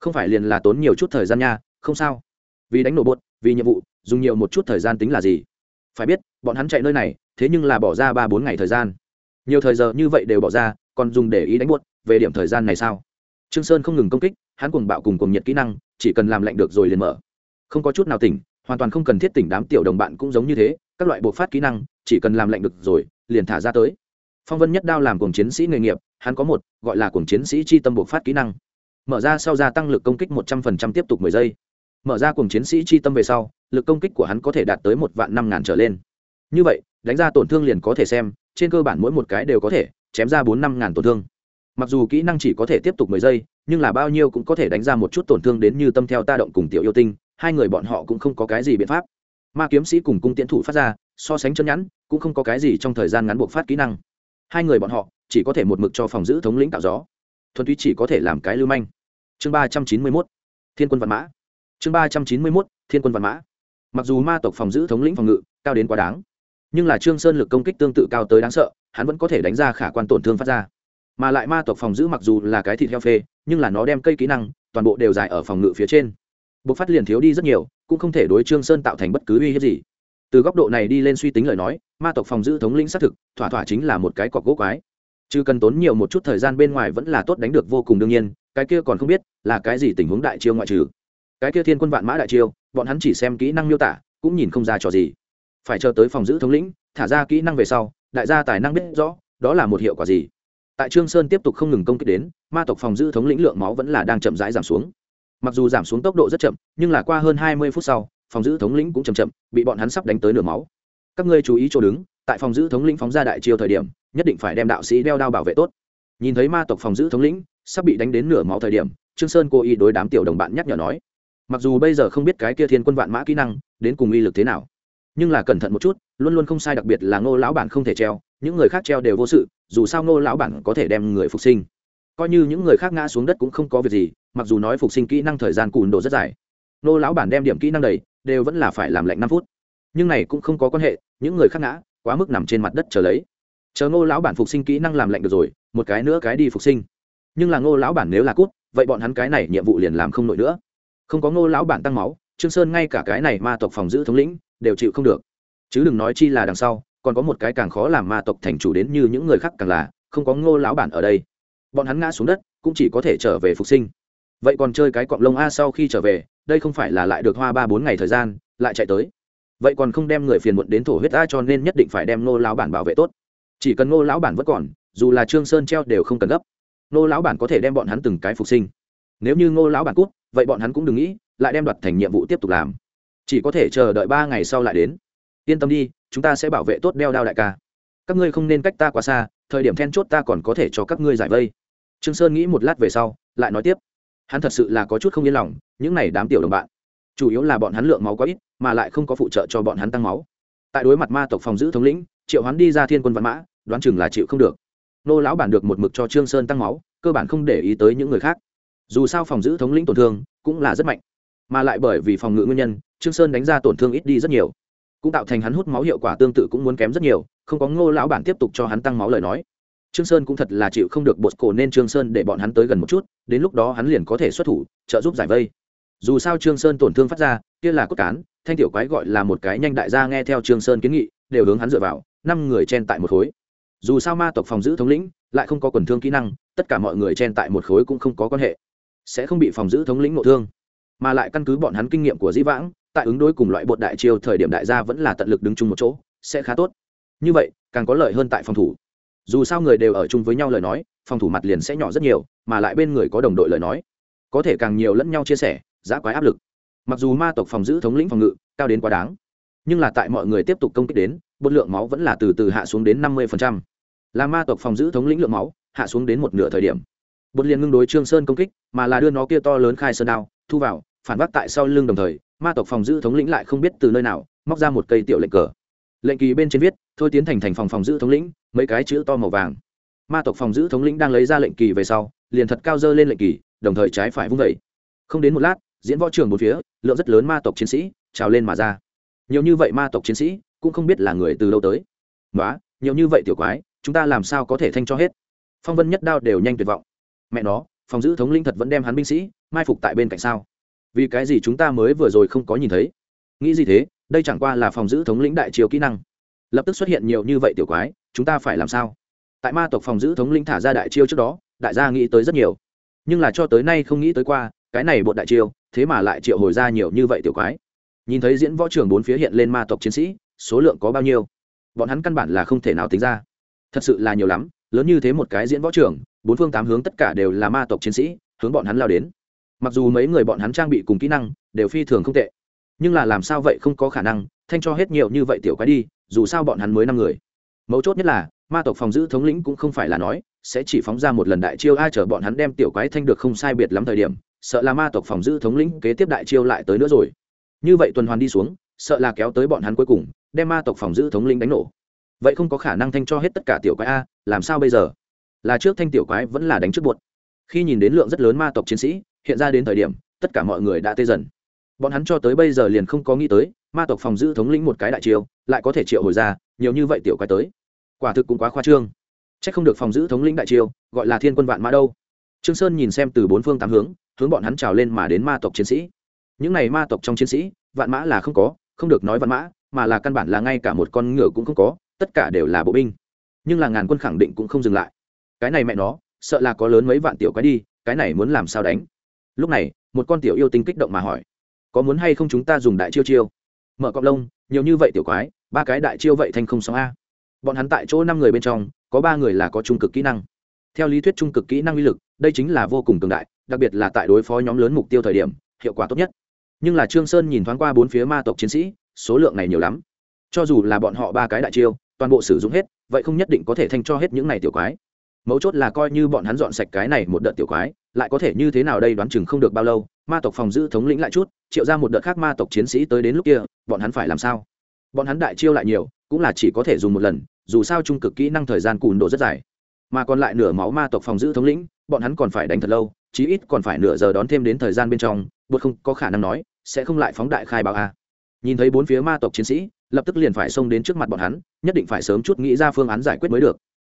Không phải liền là tốn nhiều chút thời gian nha, không sao. Vì đánh nổ bột vì nhiệm vụ, dùng nhiều một chút thời gian tính là gì? Phải biết, bọn hắn chạy nơi này, thế nhưng là bỏ ra ba bốn ngày thời gian. Nhiều thời giờ như vậy đều bỏ ra, còn dùng để ý đánh buốt, về điểm thời gian này sao? Trương sơn không ngừng công kích, hắn cùng bạo cùng cùng nhiệt kỹ năng, chỉ cần làm lạnh được rồi liền mở. Không có chút nào tỉnh, hoàn toàn không cần thiết tỉnh đám tiểu đồng bạn cũng giống như thế, các loại bộ phát kỹ năng, chỉ cần làm lạnh được rồi, liền thả ra tới phong vân nhất đao làm cuồng chiến sĩ nghề nghiệp, hắn có một, gọi là cuồng chiến sĩ chi tâm bộc phát kỹ năng. Mở ra sau gia tăng lực công kích một trăm phần trăm tiếp tục mười giây. Mở ra cuồng chiến sĩ chi tâm về sau, lực công kích của hắn có thể đạt tới một vạn năm ngàn trở lên. Như vậy, đánh ra tổn thương liền có thể xem, trên cơ bản mỗi một cái đều có thể chém ra bốn năm ngàn tổn thương. Mặc dù kỹ năng chỉ có thể tiếp tục mười giây, nhưng là bao nhiêu cũng có thể đánh ra một chút tổn thương đến như tâm theo ta động cùng tiểu yêu tinh, hai người bọn họ cũng không có cái gì biện pháp. Ma kiếm sĩ cùng cung tiễn thủ phát ra, so sánh chân nhẵn cũng không có cái gì trong thời gian ngắn buộc phát kỹ năng hai người bọn họ chỉ có thể một mực cho phòng giữ thống lĩnh tạo gió. Thuần túy chỉ có thể làm cái lưu manh. Chương ba trăm chín mươi mốt, thiên quân văn mã. Chương ba trăm chín mươi mốt, thiên quân văn mã. Mặc dù ma tộc phòng giữ thống lĩnh phòng ngự cao đến quá đáng, nhưng là trương sơn lực công kích tương tự cao tới đáng sợ, hắn vẫn có thể đánh ra khả quan tổn thương phát ra. Mà lại ma tộc phòng giữ mặc dù là cái thịt heo phê, nhưng là nó đem cây kỹ năng, toàn bộ đều dài ở phòng ngự phía trên. Bộc phát liền thiếu đi rất nhiều, cũng không thể đối trương sơn tạo thành bất cứ uy hiếp gì từ góc độ này đi lên suy tính lời nói, ma tộc phòng giữ thống lĩnh xác thực, thỏa thỏa chính là một cái cọc gỗ quái. Chứ cần tốn nhiều một chút thời gian bên ngoài vẫn là tốt đánh được vô cùng đương nhiên, cái kia còn không biết là cái gì tình huống đại chiêu ngoại trừ. Cái kia thiên quân vạn mã đại chiêu, bọn hắn chỉ xem kỹ năng miêu tả, cũng nhìn không ra trò gì. Phải chờ tới phòng giữ thống lĩnh, thả ra kỹ năng về sau, đại gia tài năng biết rõ, đó là một hiệu quả gì. Tại trương sơn tiếp tục không ngừng công kích đến, ma tộc phòng giữ thống lĩnh lượng máu vẫn là đang chậm rãi giảm xuống. Mặc dù giảm xuống tốc độ rất chậm, nhưng là qua hơn hai mươi phút sau phòng giữ thống lĩnh cũng chậm chậm, bị bọn hắn sắp đánh tới nửa máu. Các ngươi chú ý chỗ đứng, tại phòng giữ thống lĩnh phóng ra đại chiêu thời điểm, nhất định phải đem đạo sĩ đeo đao bảo vệ tốt. Nhìn thấy ma tộc phòng giữ thống lĩnh, sắp bị đánh đến nửa máu thời điểm, trương sơn cố ý đối đám tiểu đồng bạn nhắc nhở nói, mặc dù bây giờ không biết cái kia thiên quân vạn mã kỹ năng, đến cùng uy lực thế nào, nhưng là cẩn thận một chút, luôn luôn không sai đặc biệt là ngô lão bản không thể treo, những người khác treo đều vô sự, dù sao ngô lão bản có thể đem người phục sinh. Coi như những người khác ngã xuống đất cũng không có việc gì, mặc dù nói phục sinh kỹ năng thời gian cùn đồ rất dài, ngô lão bản đem điểm kỹ năng đầy đều vẫn là phải làm lạnh năm phút. Nhưng này cũng không có quan hệ, những người khác ngã, quá mức nằm trên mặt đất chờ lấy. Chờ ngô lão bản phục sinh kỹ năng làm lạnh được rồi, một cái nữa cái đi phục sinh. Nhưng là ngô lão bản nếu là cút, vậy bọn hắn cái này nhiệm vụ liền làm không nổi nữa. Không có ngô lão bản tăng máu, trương sơn ngay cả cái này ma tộc phòng giữ thống lĩnh đều chịu không được. Chứ đừng nói chi là đằng sau, còn có một cái càng khó làm ma tộc thành chủ đến như những người khác càng là, không có ngô lão bản ở đây. Bọn hắn ngã xuống đất, cũng chỉ có thể trở về phục sinh. Vậy còn chơi cái cọng lông a sau khi trở về đây không phải là lại được hoa ba bốn ngày thời gian lại chạy tới. Vậy còn không đem người phiền muộn đến thổ huyết ta, cho nên nhất định phải đem nô lão bản bảo vệ tốt. Chỉ cần nô lão bản vẫn còn dù là trương sơn treo đều không cần gấp. Nô lão bản có thể đem bọn hắn từng cái phục sinh. Nếu như nô lão bản cút vậy bọn hắn cũng đừng nghĩ lại đem đoạt thành nhiệm vụ tiếp tục làm. Chỉ có thể chờ đợi ba ngày sau lại đến. Yên tâm đi chúng ta sẽ bảo vệ tốt đeo đao đại ca. Các ngươi không nên cách ta quá xa thời điểm then chốt ta còn có thể cho các ngươi giải vây. Trương sơn nghĩ một lát về sau lại nói tiếp hắn thật sự là có chút không yên lòng, những này đám tiểu đồng bạn. Chủ yếu là bọn hắn lượng máu quá ít, mà lại không có phụ trợ cho bọn hắn tăng máu. Tại đối mặt ma tộc phòng giữ thống lĩnh, triệu hắn đi ra thiên quân văn mã, đoán chừng là chịu không được. Nô lão bản được một mực cho trương sơn tăng máu, cơ bản không để ý tới những người khác. Dù sao phòng giữ thống lĩnh tổn thương cũng là rất mạnh, mà lại bởi vì phòng ngự nguyên nhân, trương sơn đánh ra tổn thương ít đi rất nhiều. Cũng tạo thành hắn hút máu hiệu quả tương tự cũng muốn kém rất nhiều, không có ngô lão bản tiếp tục cho hắn tăng máu lời nói trương sơn cũng thật là chịu không được bột cổ nên trương sơn để bọn hắn tới gần một chút, đến lúc đó hắn liền có thể xuất thủ, trợ giúp giải vây. Dù sao trương sơn tổn thương phát ra, kia là cốt cán, thanh tiểu quái gọi là một cái nhanh đại gia nghe theo trương sơn kiến nghị, đều hướng hắn dựa vào, năm người chen tại một khối. Dù sao ma tộc phòng giữ thống lĩnh, lại không có quần thương kỹ năng, tất cả mọi người chen tại một khối cũng không có quan hệ. Sẽ không bị phòng giữ thống lĩnh ngộ thương. Mà lại căn cứ bọn hắn kinh nghiệm của dĩ vãng, tại ứng đối cùng loại bột đại chiêu thời điểm đại gia vẫn là tận lực đứng chung một chỗ, sẽ khá tốt. Như vậy, càng có lợi hơn tại phòng thủ dù sao người đều ở chung với nhau lời nói, phòng thủ mặt liền sẽ nhỏ rất nhiều, mà lại bên người có đồng đội lời nói. Có thể càng nhiều lẫn nhau chia sẻ giã quái áp lực. Mặc dù ma tộc phòng giữ thống lĩnh phòng ngự, cao đến quá đáng, nhưng là tại mọi người tiếp tục công kích đến, bột lượng máu vẫn là từ từ hạ xuống đến năm mươi là ma tộc phòng giữ thống lĩnh lượng máu, hạ xuống đến một nửa thời điểm. Bột liền ngưng đối trương sơn công kích, mà là đưa nó kia to lớn khai sơn đao, thu vào, phản bác tại sau lưng đồng thời, ma tộc phòng giữ thống lĩnh lại không biết từ nơi nào, móc ra một cây tiểu lệnh cờ. Lệnh kỳ bên trên viết thôi tiến thành thành phòng phòng giữ thống lĩnh, mấy cái chữ to màu vàng. Ma tộc phòng giữ thống lĩnh đang lấy ra lệnh kỳ về sau, liền thật cao dơ lên lệnh kỳ, đồng thời trái phải vung vẩy không đến một lát, diễn võ trường một phía, lượng rất lớn ma tộc chiến sĩ trào lên mà ra. Nhiều như vậy ma tộc chiến sĩ cũng không biết là người từ lâu tới. Nói nhiều như vậy tiểu quái, chúng ta làm sao có thể thanh cho hết? Phong vân nhất đao đều nhanh tuyệt vọng. Mẹ nó, phòng giữ thống linh thật vẫn đem hắn binh sĩ mai phục tại bên cạnh sao? Vì cái gì chúng ta mới vừa rồi không có nhìn thấy? Nghĩ gì thế? Đây chẳng qua là phòng giữ thống lĩnh đại triều kỹ năng lập tức xuất hiện nhiều như vậy tiểu quái, chúng ta phải làm sao? Tại ma tộc phòng giữ thống lĩnh thả ra đại chiêu trước đó, đại gia nghĩ tới rất nhiều. Nhưng là cho tới nay không nghĩ tới qua, cái này bột đại chiêu, thế mà lại triệu hồi ra nhiều như vậy tiểu quái. Nhìn thấy diễn võ trường bốn phía hiện lên ma tộc chiến sĩ, số lượng có bao nhiêu? Bọn hắn căn bản là không thể nào tính ra. Thật sự là nhiều lắm, lớn như thế một cái diễn võ trường bốn phương tám hướng tất cả đều là ma tộc chiến sĩ, hướng bọn hắn lao đến. Mặc dù mấy người bọn hắn trang bị cùng kỹ năng, đều phi thường không tệ nhưng là làm sao vậy không có khả năng, thanh cho hết nhiều như vậy tiểu quái đi, dù sao bọn hắn mới năm người. Mấu chốt nhất là, ma tộc phòng giữ thống lĩnh cũng không phải là nói, sẽ chỉ phóng ra một lần đại chiêu ai chở bọn hắn đem tiểu quái thanh được không sai biệt lắm thời điểm, sợ là ma tộc phòng giữ thống lĩnh kế tiếp đại chiêu lại tới nữa rồi. Như vậy tuần hoàn đi xuống, sợ là kéo tới bọn hắn cuối cùng, đem ma tộc phòng giữ thống lĩnh đánh nổ. Vậy không có khả năng thanh cho hết tất cả tiểu quái a, làm sao bây giờ? Là trước thanh tiểu quái vẫn là đánh trước buột. Khi nhìn đến lượng rất lớn ma tộc chiến sĩ, hiện ra đến thời điểm, tất cả mọi người đã tê dần bọn hắn cho tới bây giờ liền không có nghĩ tới, ma tộc phòng giữ thống lĩnh một cái đại chiêu, lại có thể triệu hồi ra, nhiều như vậy tiểu quái tới. Quả thực cũng quá khoa trương. C h ắ c không được phòng giữ thống lĩnh đại chiêu, gọi là thiên quân vạn mã đâu. Trương sơn nhìn xem từ bốn phương tám hướng hướng bọn hắn trào lên mà đến ma tộc chiến sĩ. Những này ma tộc trong chiến sĩ, vạn mã là không có, không được nói vạn mã, mà là căn bản là ngay cả một con ngựa cũng không có, tất cả đều là bộ binh. Nhưng là ngàn quân khẳng định cũng không dừng lại. Cái này mẹ nó, sợ là có lớn mấy vạn tiểu quái đi, cái này muốn làm sao đánh? Lúc này, một con tiểu yêu tinh kích động mà hỏi có muốn hay không chúng ta dùng đại chiêu chiêu? Mở cọc lông, nhiều như vậy tiểu quái, ba cái đại chiêu vậy thành không sóng a. Bọn hắn tại chỗ năm người bên trong, có ba người là có trung cực kỹ năng. Theo lý thuyết trung cực kỹ năng uy lực, đây chính là vô cùng cường đại, đặc biệt là tại đối phó nhóm lớn mục tiêu thời điểm, hiệu quả tốt nhất. Nhưng là trương sơn nhìn thoáng qua bốn phía ma tộc chiến sĩ, số lượng này nhiều lắm. Cho dù là bọn họ ba cái đại chiêu, toàn bộ sử dụng hết, vậy không nhất định có thể thanh cho hết những này tiểu quái. Mấu chốt là coi như bọn hắn dọn sạch cái này một đợt tiểu quái, lại có thể như thế nào đây đoán chừng không được bao lâu ma tộc phòng giữ thống lĩnh lại chút, triệu ra một đợt khác ma tộc chiến sĩ tới đến lúc kia, bọn hắn phải làm sao? Bọn hắn đại chiêu lại nhiều, cũng là chỉ có thể dùng một lần, dù sao trung cực kỹ năng thời gian cùn độ rất dài. Mà còn lại nửa máu ma tộc phòng giữ thống lĩnh, bọn hắn còn phải đánh thật lâu, chí ít còn phải nửa giờ đón thêm đến thời gian bên trong bột không có khả năng nói, sẽ không lại phóng đại khai báo a. Nhìn thấy bốn phía ma tộc chiến sĩ, lập tức liền phải xông đến trước mặt bọn hắn, nhất định phải sớm chút nghĩ ra phương án giải quyết mới được.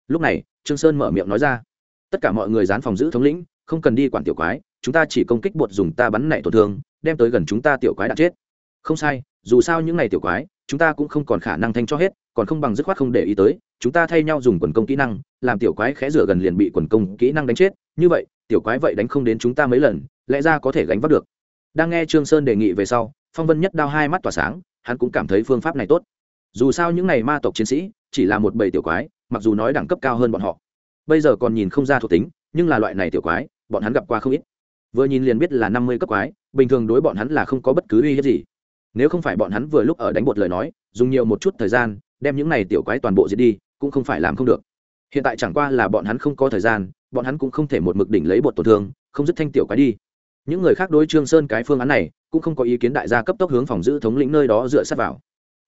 Lúc này, trương sơn mở miệng nói ra, tất cả mọi người dán phòng giữ thống lĩnh, không cần đi quản tiểu quái chúng ta chỉ công kích bột dùng ta bắn nảy tổn thương, đem tới gần chúng ta tiểu quái đã chết. Không sai, dù sao những ngày tiểu quái, chúng ta cũng không còn khả năng thanh cho hết, còn không bằng dứt khoát không để ý tới, chúng ta thay nhau dùng quần công kỹ năng, làm tiểu quái khẽ rửa gần liền bị quần công kỹ năng đánh chết. Như vậy, tiểu quái vậy đánh không đến chúng ta mấy lần, lẽ ra có thể gánh vác được. Đang nghe trương sơn đề nghị về sau, phong vân nhất đao hai mắt tỏa sáng, hắn cũng cảm thấy phương pháp này tốt. Dù sao những ngày ma tộc chiến sĩ, chỉ là một bầy tiểu quái, mặc dù nói đẳng cấp cao hơn bọn họ, bây giờ còn nhìn không ra thuộc tính, nhưng là loại này tiểu quái, bọn hắn gặp qua không ít vừa nhìn liền biết là năm mươi cấp quái, bình thường đối bọn hắn là không có bất cứ uy hiếp gì. Nếu không phải bọn hắn vừa lúc ở đánh bột lời nói, dùng nhiều một chút thời gian, đem những này tiểu quái toàn bộ diệt đi, cũng không phải làm không được. Hiện tại chẳng qua là bọn hắn không có thời gian, bọn hắn cũng không thể một mực đỉnh lấy bột tổn thương, không dứt thanh tiểu quái đi. Những người khác đối trương sơn cái phương án này, cũng không có ý kiến đại gia cấp tốc hướng phòng giữ thống lĩnh nơi đó dựa sát vào.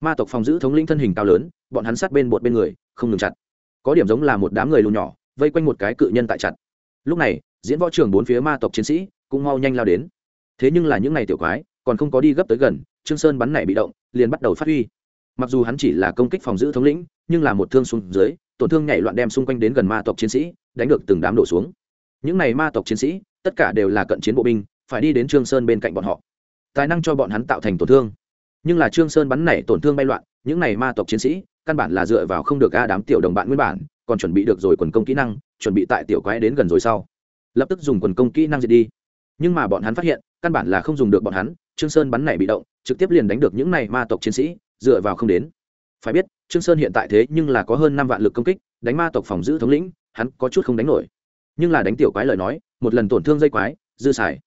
Ma tộc phòng giữ thống lĩnh thân hình cao lớn, bọn hắn sát bên bột bên người, không ngừng chặt. Có điểm giống là một đám người lùn nhỏ, vây quanh một cái cự nhân tại chặt. Lúc này, diễn võ trường bốn phía ma tộc chiến sĩ cũng mau nhanh lao đến. Thế nhưng là những ngày tiểu quái, còn không có đi gấp tới gần, trương sơn bắn này bị động, liền bắt đầu phát huy. Mặc dù hắn chỉ là công kích phòng giữ thống lĩnh, nhưng là một thương xuống dưới, tổn thương nhảy loạn đem xung quanh đến gần ma tộc chiến sĩ, đánh được từng đám đổ xuống. Những này ma tộc chiến sĩ, tất cả đều là cận chiến bộ binh, phải đi đến trương sơn bên cạnh bọn họ. Tài năng cho bọn hắn tạo thành tổn thương. Nhưng là trương sơn bắn này tổn thương bay loạn, những này ma tộc chiến sĩ, căn bản là dựa vào không được a đám tiểu đồng bạn nguyên bản, còn chuẩn bị được rồi quần công kỹ năng, chuẩn bị tại tiểu quái đến gần rồi sau. Lập tức dùng quần công kỹ năng diệt đi nhưng mà bọn hắn phát hiện, căn bản là không dùng được bọn hắn, trương sơn bắn này bị động, trực tiếp liền đánh được những này ma tộc chiến sĩ, dựa vào không đến. Phải biết, trương sơn hiện tại thế nhưng là có hơn năm vạn lực công kích, đánh ma tộc phòng giữ thống lĩnh, hắn có chút không đánh nổi. Nhưng là đánh tiểu quái lời nói, một lần tổn thương dây quái, dư xài.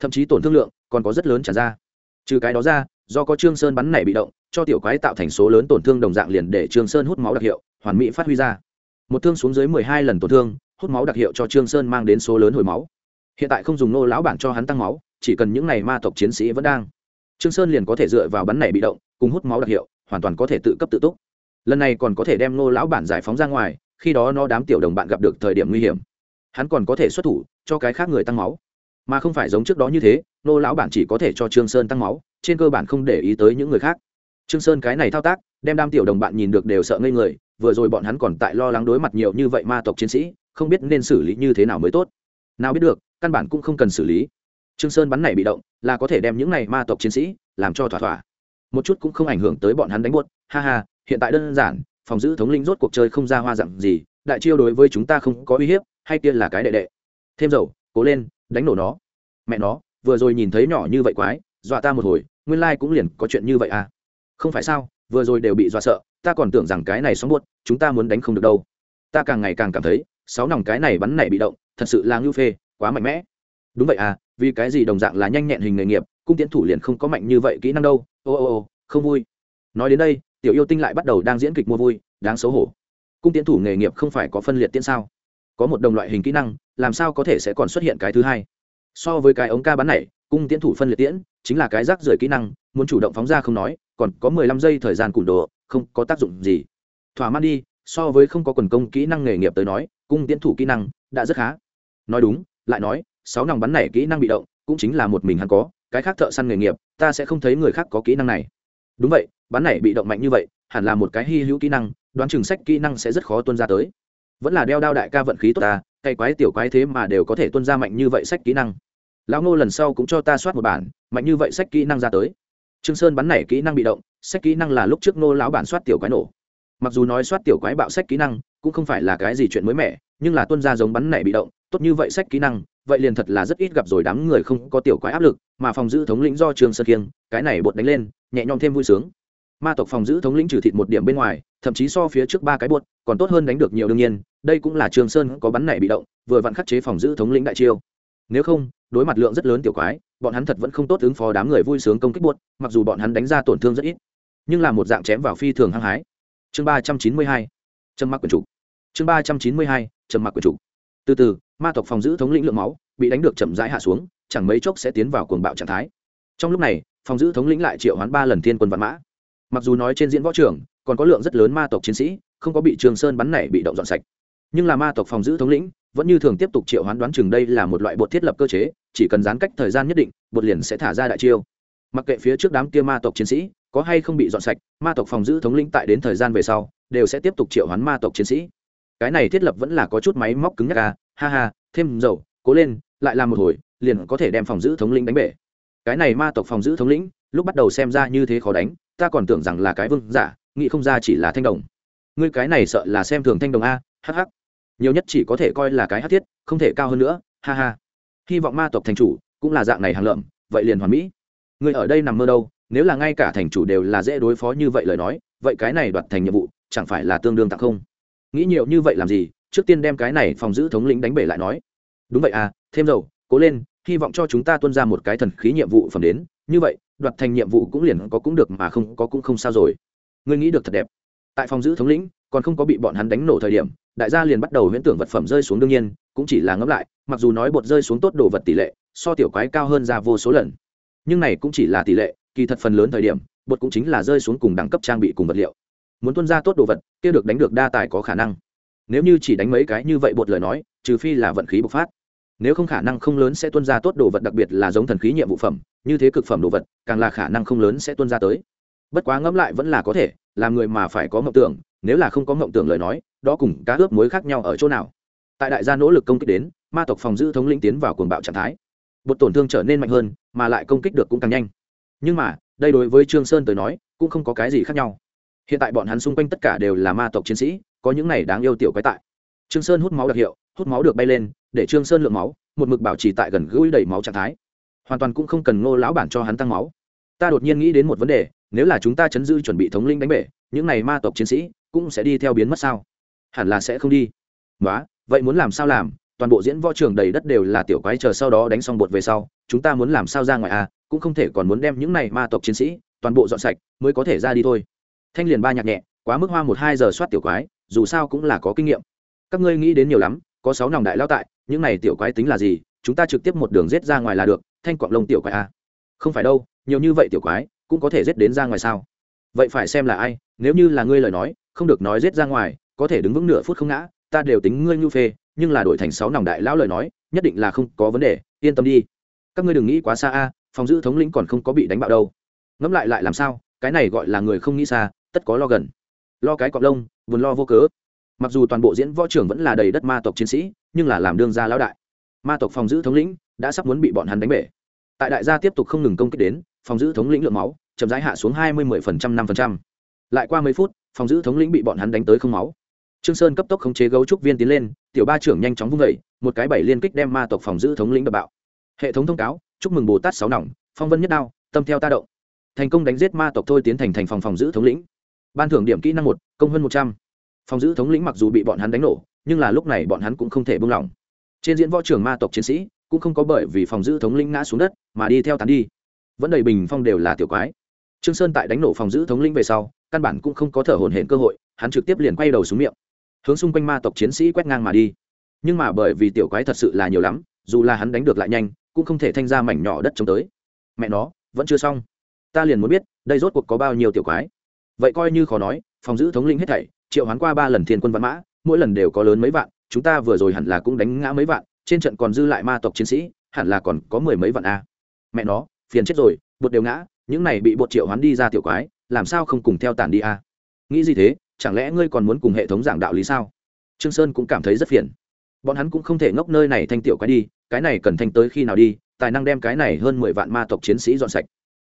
Thậm chí tổn thương lượng, còn có rất lớn trả ra. Trừ cái đó ra, do có trương sơn bắn này bị động, cho tiểu quái tạo thành số lớn tổn thương đồng dạng liền để trương sơn hút máu đặc hiệu, hoàn mỹ phát huy ra. Một thương xuống dưới mười hai lần tổn thương, hút máu đặc hiệu cho trương sơn mang đến số lớn hồi máu hiện tại không dùng nô lão bản cho hắn tăng máu, chỉ cần những này ma tộc chiến sĩ vẫn đang. Trương sơn liền có thể dựa vào bắn này bị động, cùng hút máu đặc hiệu, hoàn toàn có thể tự cấp tự túc. Lần này còn có thể đem nô lão bản giải phóng ra ngoài, khi đó nó đám tiểu đồng bạn gặp được thời điểm nguy hiểm. Hắn còn có thể xuất thủ, cho cái khác người tăng máu. Mà không phải giống trước đó như thế, nô lão bản chỉ có thể cho trương sơn tăng máu, trên cơ bản không để ý tới những người khác. Trương sơn cái này thao tác, đem đám tiểu đồng bạn nhìn được đều sợ ngây người, vừa rồi bọn hắn còn tại lo lắng đối mặt nhiều như vậy ma tộc chiến sĩ, không biết nên xử lý như thế nào mới tốt. Nào biết được căn bản cũng không cần xử lý. Trương sơn bắn này bị động, là có thể đem những này ma tộc chiến sĩ làm cho thỏa thỏa. Một chút cũng không ảnh hưởng tới bọn hắn đánh buốt. Ha ha, hiện tại đơn giản, phòng giữ thống linh rốt cuộc chơi không ra hoa dạng gì, đại chiêu đối với chúng ta không có uy hiếp, hay kia là cái đệ đệ. Thêm dầu, cố lên, đánh nổ nó. Mẹ nó, vừa rồi nhìn thấy nhỏ như vậy quái, dọa ta một hồi, nguyên lai cũng liền có chuyện như vậy à. Không phải sao, vừa rồi đều bị dọa sợ, ta còn tưởng rằng cái này sóng buốt, chúng ta muốn đánh không được đâu. Ta càng ngày càng cảm thấy, sáu nòng cái này bắn này bị động, thật sự là ngưu phê quá mạnh mẽ. Đúng vậy à vì cái gì đồng dạng là nhanh nhẹn hình nghề nghiệp, cung tiến thủ liền không có mạnh như vậy kỹ năng đâu. Ô ô ô, không vui. Nói đến đây, tiểu yêu tinh lại bắt đầu đang diễn kịch mua vui, đáng xấu hổ. Cung tiến thủ nghề nghiệp không phải có phân liệt tiễn sao? Có một đồng loại hình kỹ năng, làm sao có thể sẽ còn xuất hiện cái thứ hai? So với cái ống ca bắn này, cung tiến thủ phân liệt tiễn chính là cái rác rưởi kỹ năng, muốn chủ động phóng ra không nói, còn có mười lăm giây thời gian cùn đồ, không có tác dụng gì. Thỏa mãn đi, so với không có quần công kỹ năng nghề nghiệp tới nói, cung tiến thủ kỹ năng đã rất khá. Nói đúng lại nói, sáu nòng bắn này kỹ năng bị động, cũng chính là một mình hắn có, cái khác thợ săn nghề nghiệp, ta sẽ không thấy người khác có kỹ năng này. Đúng vậy, bắn này bị động mạnh như vậy, hẳn là một cái hy hữu kỹ năng, đoán chừng sách kỹ năng sẽ rất khó tuân ra tới. Vẫn là đeo đao đại ca vận khí tốt ta cây quái tiểu quái thế mà đều có thể tuân ra mạnh như vậy sách kỹ năng. Lão ngô lần sau cũng cho ta soát một bản, mạnh như vậy sách kỹ năng ra tới. Trương sơn bắn này kỹ năng bị động, sách kỹ năng là lúc trước ngô lão bản soát tiểu quái nổ. Mặc dù nói soát tiểu quái bạo sách kỹ năng, cũng không phải là cái gì chuyện mới mẻ, nhưng là tuân ra giống bắn này bị động tốt như vậy sách kỹ năng, vậy liền thật là rất ít gặp rồi đám người không có tiểu quái áp lực, mà phòng giữ thống lĩnh do trường sơn kiêng, cái này bột đánh lên, nhẹ nhõm thêm vui sướng. Ma tộc phòng giữ thống lĩnh trừ thịt một điểm bên ngoài, thậm chí so phía trước ba cái bột, còn tốt hơn đánh được nhiều đương nhiên, đây cũng là trường sơn có bắn này bị động, vừa vặn khắc chế phòng giữ thống lĩnh đại chiêu. Nếu không, đối mặt lượng rất lớn tiểu quái, bọn hắn thật vẫn không tốt ứng phó đám người vui sướng công kích buốt mặc dù bọn hắn đánh ra tổn thương rất ít, nhưng là một dạng chém vào phi thường hăng hái. Chương ba trăm chín mươi hai, trầm mặc quyền chủ. Chương ba trăm chín mươi hai, trầm mặc quyền chủ từ từ, ma tộc phòng giữ thống lĩnh lượng máu, bị đánh được chậm rãi hạ xuống, chẳng mấy chốc sẽ tiến vào cuồng bạo trạng thái. Trong lúc này, phòng giữ thống lĩnh lại triệu hoán ba lần thiên quân vạn mã. Mặc dù nói trên diễn võ trường, còn có lượng rất lớn ma tộc chiến sĩ, không có bị trường sơn bắn này bị động dọn sạch. Nhưng là ma tộc phòng giữ thống lĩnh, vẫn như thường tiếp tục triệu hoán đoán chừng đây là một loại bột thiết lập cơ chế, chỉ cần gián cách thời gian nhất định, bột liền sẽ thả ra đại chiêu. Mặc kệ phía trước đám kia ma tộc chiến sĩ, có hay không bị dọn sạch, ma tộc phòng giữ thống lĩnh tại đến thời gian về sau, đều sẽ tiếp tục triệu hoán ma tộc chiến sĩ cái này thiết lập vẫn là có chút máy móc cứng nhắc à ha ha thêm dầu cố lên lại làm một hồi liền có thể đem phòng giữ thống lĩnh đánh bể. Cái này ma tộc phòng giữ thống lĩnh lúc bắt đầu xem ra như thế khó đánh ta còn tưởng rằng là cái vương giả nghĩ không ra chỉ là thanh đồng. Ngươi cái này sợ là xem thường thanh đồng a ha, nhiều nhất chỉ có thể coi là cái hắc thiết không thể cao hơn nữa ha ha. Hy vọng ma tộc thành chủ cũng là dạng này hàng lợm vậy liền hoàn mỹ. Ngươi ở đây nằm mơ đâu nếu là ngay cả thành chủ đều là dễ đối phó như vậy lời nói vậy cái này đoạt thành nhiệm vụ chẳng phải là tương đương tặng không? Nghĩ nhiều như vậy làm gì? Trước tiên đem cái này phòng giữ thống lĩnh đánh bể lại nói. Đúng vậy à thêm dầu, cố lên, hy vọng cho chúng ta tuân ra một cái thần khí nhiệm vụ phẩm đến. Như vậy, đoạt thành nhiệm vụ cũng liền có cũng được mà không có cũng không sao rồi. Ngươi nghĩ được thật đẹp. Tại phòng giữ thống lĩnh, còn không có bị bọn hắn đánh nổ thời điểm, đại gia liền bắt đầu huyễn tưởng vật phẩm rơi xuống đương nhiên, cũng chỉ là ngẫm lại, mặc dù nói bột rơi xuống tốt đồ vật tỷ lệ, so tiểu quái cao hơn ra vô số lần. Nhưng này cũng chỉ là tỷ lệ, kỳ thật phần lớn thời điểm, bột cũng chính là rơi xuống cùng đẳng cấp trang bị cùng vật liệu muốn tuân ra tốt đồ vật, kia được đánh được đa tài có khả năng. Nếu như chỉ đánh mấy cái như vậy bột lời nói, trừ phi là vận khí bộc phát. Nếu không khả năng không lớn sẽ tuân ra tốt đồ vật, đặc biệt là giống thần khí nhiệm vụ phẩm, như thế cực phẩm đồ vật, càng là khả năng không lớn sẽ tuân ra tới. Bất quá ngẫm lại vẫn là có thể, làm người mà phải có mộng tưởng, nếu là không có mộng tưởng lời nói, đó cùng cá ướp muối khác nhau ở chỗ nào. Tại đại gia nỗ lực công kích đến, ma tộc phòng giữ thống lĩnh tiến vào cuồng bạo trạng thái. Bột tổn thương trở nên mạnh hơn, mà lại công kích được cũng càng nhanh. Nhưng mà, đây đối với trương sơn tới nói, cũng không có cái gì khác nhau hiện tại bọn hắn xung quanh tất cả đều là ma tộc chiến sĩ, có những này đáng yêu tiểu quái tại. Trương sơn hút máu đặc hiệu, hút máu được bay lên, để trương sơn lượng máu, một mực bảo trì tại gần gũi đầy máu trạng thái. Hoàn toàn cũng không cần ngô lão bản cho hắn tăng máu. Ta đột nhiên nghĩ đến một vấn đề, nếu là chúng ta chấn dư chuẩn bị thống linh đánh bể, những này ma tộc chiến sĩ cũng sẽ đi theo biến mất sao? Hẳn là sẽ không đi. Nói vậy muốn làm sao làm? Toàn bộ diễn võ trường đầy đất đều là tiểu quái chờ sau đó đánh xong bột về sau, chúng ta muốn làm sao ra ngoài à? Cũng không thể còn muốn đem những này ma tộc chiến sĩ toàn bộ dọn sạch, mới có thể ra đi thôi thanh liền ba nhạc nhẹ, quá mức hoa một hai giờ soát tiểu quái, dù sao cũng là có kinh nghiệm. Các ngươi nghĩ đến nhiều lắm, có sáu nòng đại lao tại, những này tiểu quái tính là gì, chúng ta trực tiếp một đường rết ra ngoài là được, thanh quạng lông tiểu quái à. không phải đâu, nhiều như vậy tiểu quái, cũng có thể rết đến ra ngoài sao? Vậy phải xem là ai, nếu như là ngươi lời nói, không được nói rết ra ngoài, có thể đứng vững nửa phút không ngã, ta đều tính ngươi nhu phê, nhưng là đổi thành sáu nòng đại lão lời nói, nhất định là không có vấn đề, yên tâm đi. Các ngươi đừng nghĩ quá xa a, phòng giữ thống lĩnh còn không có bị đánh bạo đâu. Ngẫm lại lại làm sao, cái này gọi là người không nghĩ xa tất có lo gần. Lo cái cọp lông vườn lo vô cớ. Mặc dù toàn bộ diễn võ trưởng vẫn là đầy đất ma tộc chiến sĩ, nhưng là làm đương gia lão đại. Ma tộc phòng giữ thống lĩnh đã sắp muốn bị bọn hắn đánh bể. Tại đại gia tiếp tục không ngừng công kích đến, phòng giữ thống lĩnh lượng máu chậm rãi hạ xuống hai mươi mười phần trăm, năm phần trăm. Lại qua mấy phút, phòng giữ thống lĩnh bị bọn hắn đánh tới không máu. Trương sơn cấp tốc khống chế gấu trúc viên tiến lên, tiểu ba trưởng nhanh chóng vung vẩy một cái bảy liên kích đem ma tộc phòng giữ thống lĩnh đập bạo. Hệ thống thông cáo, chúc mừng bồ tát sáu nòng, phong vân nhất đao, tâm theo ta động. Thành công đánh giết ma tộc thôi tiến thành thành phòng phòng giữ thống lĩnh ban thưởng điểm kỹ năng một, công hơn một trăm. Phòng giữ thống lĩnh mặc dù bị bọn hắn đánh nổ, nhưng là lúc này bọn hắn cũng không thể buông lỏng. Trên diễn võ trường ma tộc chiến sĩ cũng không có bởi vì phòng giữ thống lĩnh ngã xuống đất mà đi theo tán đi. Vẫn đầy bình phong đều là tiểu quái. Trương sơn tại đánh nổ phòng giữ thống lĩnh về sau, căn bản cũng không có thở hổn hển cơ hội, hắn trực tiếp liền quay đầu xuống miệng, hướng xung quanh ma tộc chiến sĩ quét ngang mà đi. Nhưng mà bởi vì tiểu quái thật sự là nhiều lắm, dù là hắn đánh được lại nhanh, cũng không thể thanh ra mảnh nhỏ đất chống tới. Mẹ nó, vẫn chưa xong. Ta liền muốn biết, đây rốt cuộc có bao nhiêu tiểu quái vậy coi như khó nói, phòng giữ thống lĩnh hết thảy, triệu hoán qua ba lần thiên quân văn mã, mỗi lần đều có lớn mấy vạn, chúng ta vừa rồi hẳn là cũng đánh ngã mấy vạn, trên trận còn dư lại ma tộc chiến sĩ, hẳn là còn có mười mấy vạn a. Mẹ nó, phiền chết rồi, bột đều ngã, những này bị bột triệu hoán đi ra tiểu quái, làm sao không cùng theo tàn đi a? Nghĩ gì thế, chẳng lẽ ngươi còn muốn cùng hệ thống giảng đạo lý sao? Trương sơn cũng cảm thấy rất phiền. Bọn hắn cũng không thể ngốc nơi này thanh tiểu quái đi, cái này cần thanh tới khi nào đi, tài năng đem cái này hơn mười vạn ma tộc chiến sĩ dọn sạch.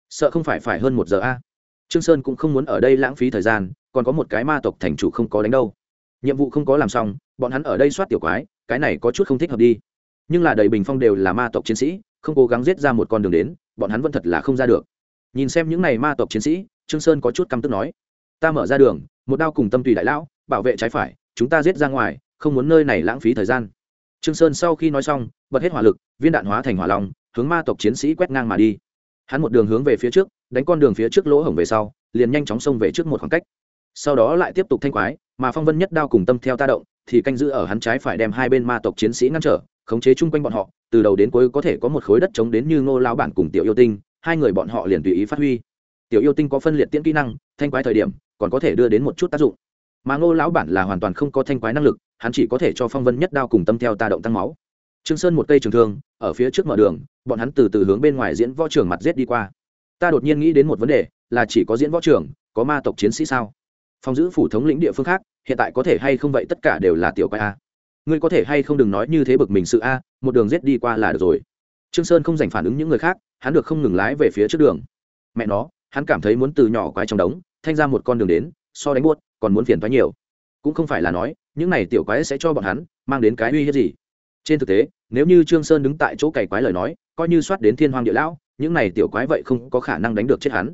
Sợ không phải phải hơn một giờ a trương sơn cũng không muốn ở đây lãng phí thời gian, còn có một cái ma tộc thành chủ không có đánh đâu. Nhiệm vụ không có làm xong, bọn hắn ở đây soát tiểu quái, cái này có chút không thích hợp đi. Nhưng là đầy bình phong đều là ma tộc chiến sĩ, không cố gắng giết ra một con đường đến, bọn hắn vẫn thật là không ra được. Nhìn xem những này ma tộc chiến sĩ, trương sơn có chút căm tức nói, ta mở ra đường, một đao cùng tâm tùy đại lão, bảo vệ trái phải, chúng ta giết ra ngoài, không muốn nơi này lãng phí thời gian. Trương sơn sau khi nói xong, bật hết hỏa lực, viên đạn hóa thành hỏa long, hướng ma tộc chiến sĩ quét ngang mà đi. Hắn một đường hướng về phía trước đánh con đường phía trước lỗ hổng về sau, liền nhanh chóng xông về trước một khoảng cách. Sau đó lại tiếp tục thanh quái, mà phong vân nhất đao cùng tâm theo ta động thì canh giữ ở hắn trái phải đem hai bên ma tộc chiến sĩ ngăn trở, khống chế chung quanh bọn họ, từ đầu đến cuối có thể có một khối đất chống đến như ngô lao bản cùng tiểu yêu tinh, hai người bọn họ liền tùy ý phát huy. Tiểu yêu tinh có phân liệt tiễn kỹ năng, thanh quái thời điểm còn có thể đưa đến một chút tác dụng. Mà ngô lão bản là hoàn toàn không có thanh quái năng lực, hắn chỉ có thể cho phong vân nhất đao cùng tâm theo ta động tăng máu. Trương sơn một cây trường thương, ở phía trước mở đường, bọn hắn từ từ hướng bên ngoài diễn võ trường mặt giết đi qua ta đột nhiên nghĩ đến một vấn đề, là chỉ có diễn võ trường, có ma tộc chiến sĩ sao? Phòng giữ phủ thống lĩnh địa phương khác, hiện tại có thể hay không vậy, tất cả đều là tiểu quái a. Ngươi có thể hay không đừng nói như thế bực mình sự a, một đường giết đi qua là được rồi. Trương sơn không dành phản ứng những người khác, hắn được không ngừng lái về phía trước đường. Mẹ nó, hắn cảm thấy muốn từ nhỏ quái trong đống, thanh ra một con đường đến, so đánh buốt, còn muốn phiền toái nhiều. Cũng không phải là nói, những này tiểu quái sẽ cho bọn hắn mang đến cái uy hiếp gì. Trên thực tế, nếu như trương sơn đứng tại chỗ cày quái lời nói, coi như soát đến thiên hoàng địa lão những này tiểu quái vậy không có khả năng đánh được chết hắn.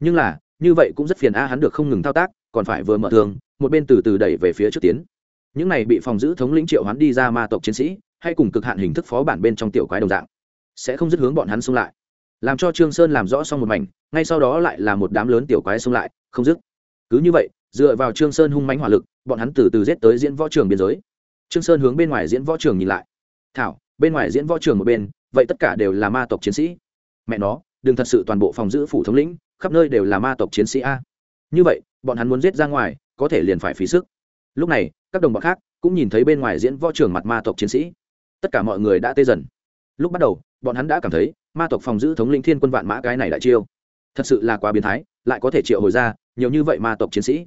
Nhưng là, như vậy cũng rất phiền a, hắn được không ngừng thao tác, còn phải vừa mở thường một bên từ từ đẩy về phía trước tiến. Những này bị phòng giữ thống lĩnh triệu hắn đi ra ma tộc chiến sĩ, hay cùng cực hạn hình thức phó bản bên trong tiểu quái đồng dạng, sẽ không dứt hướng bọn hắn xung lại. Làm cho trương sơn làm rõ xong một mảnh, ngay sau đó lại là một đám lớn tiểu quái xung lại, không dứt. Cứ như vậy, dựa vào trương sơn hung mãnh hỏa lực, bọn hắn từ từ giết tới diễn võ trường biên giới. Trương sơn hướng bên ngoài diễn võ trường nhìn lại. Thảo, bên ngoài diễn võ trường một bên, vậy tất cả đều là ma tộc chiến sĩ mẹ nó, đừng thật sự toàn bộ phòng giữ phủ thống lĩnh, khắp nơi đều là ma tộc chiến sĩ a. Như vậy, bọn hắn muốn giết ra ngoài, có thể liền phải phí sức. Lúc này, các đồng bọn khác cũng nhìn thấy bên ngoài diễn võ trường mặt ma tộc chiến sĩ. Tất cả mọi người đã tê dần. Lúc bắt đầu, bọn hắn đã cảm thấy ma tộc phòng giữ thống lĩnh thiên quân vạn mã cái này đại chiêu. Thật sự là quá biến thái, lại có thể triệu hồi ra nhiều như vậy ma tộc chiến sĩ.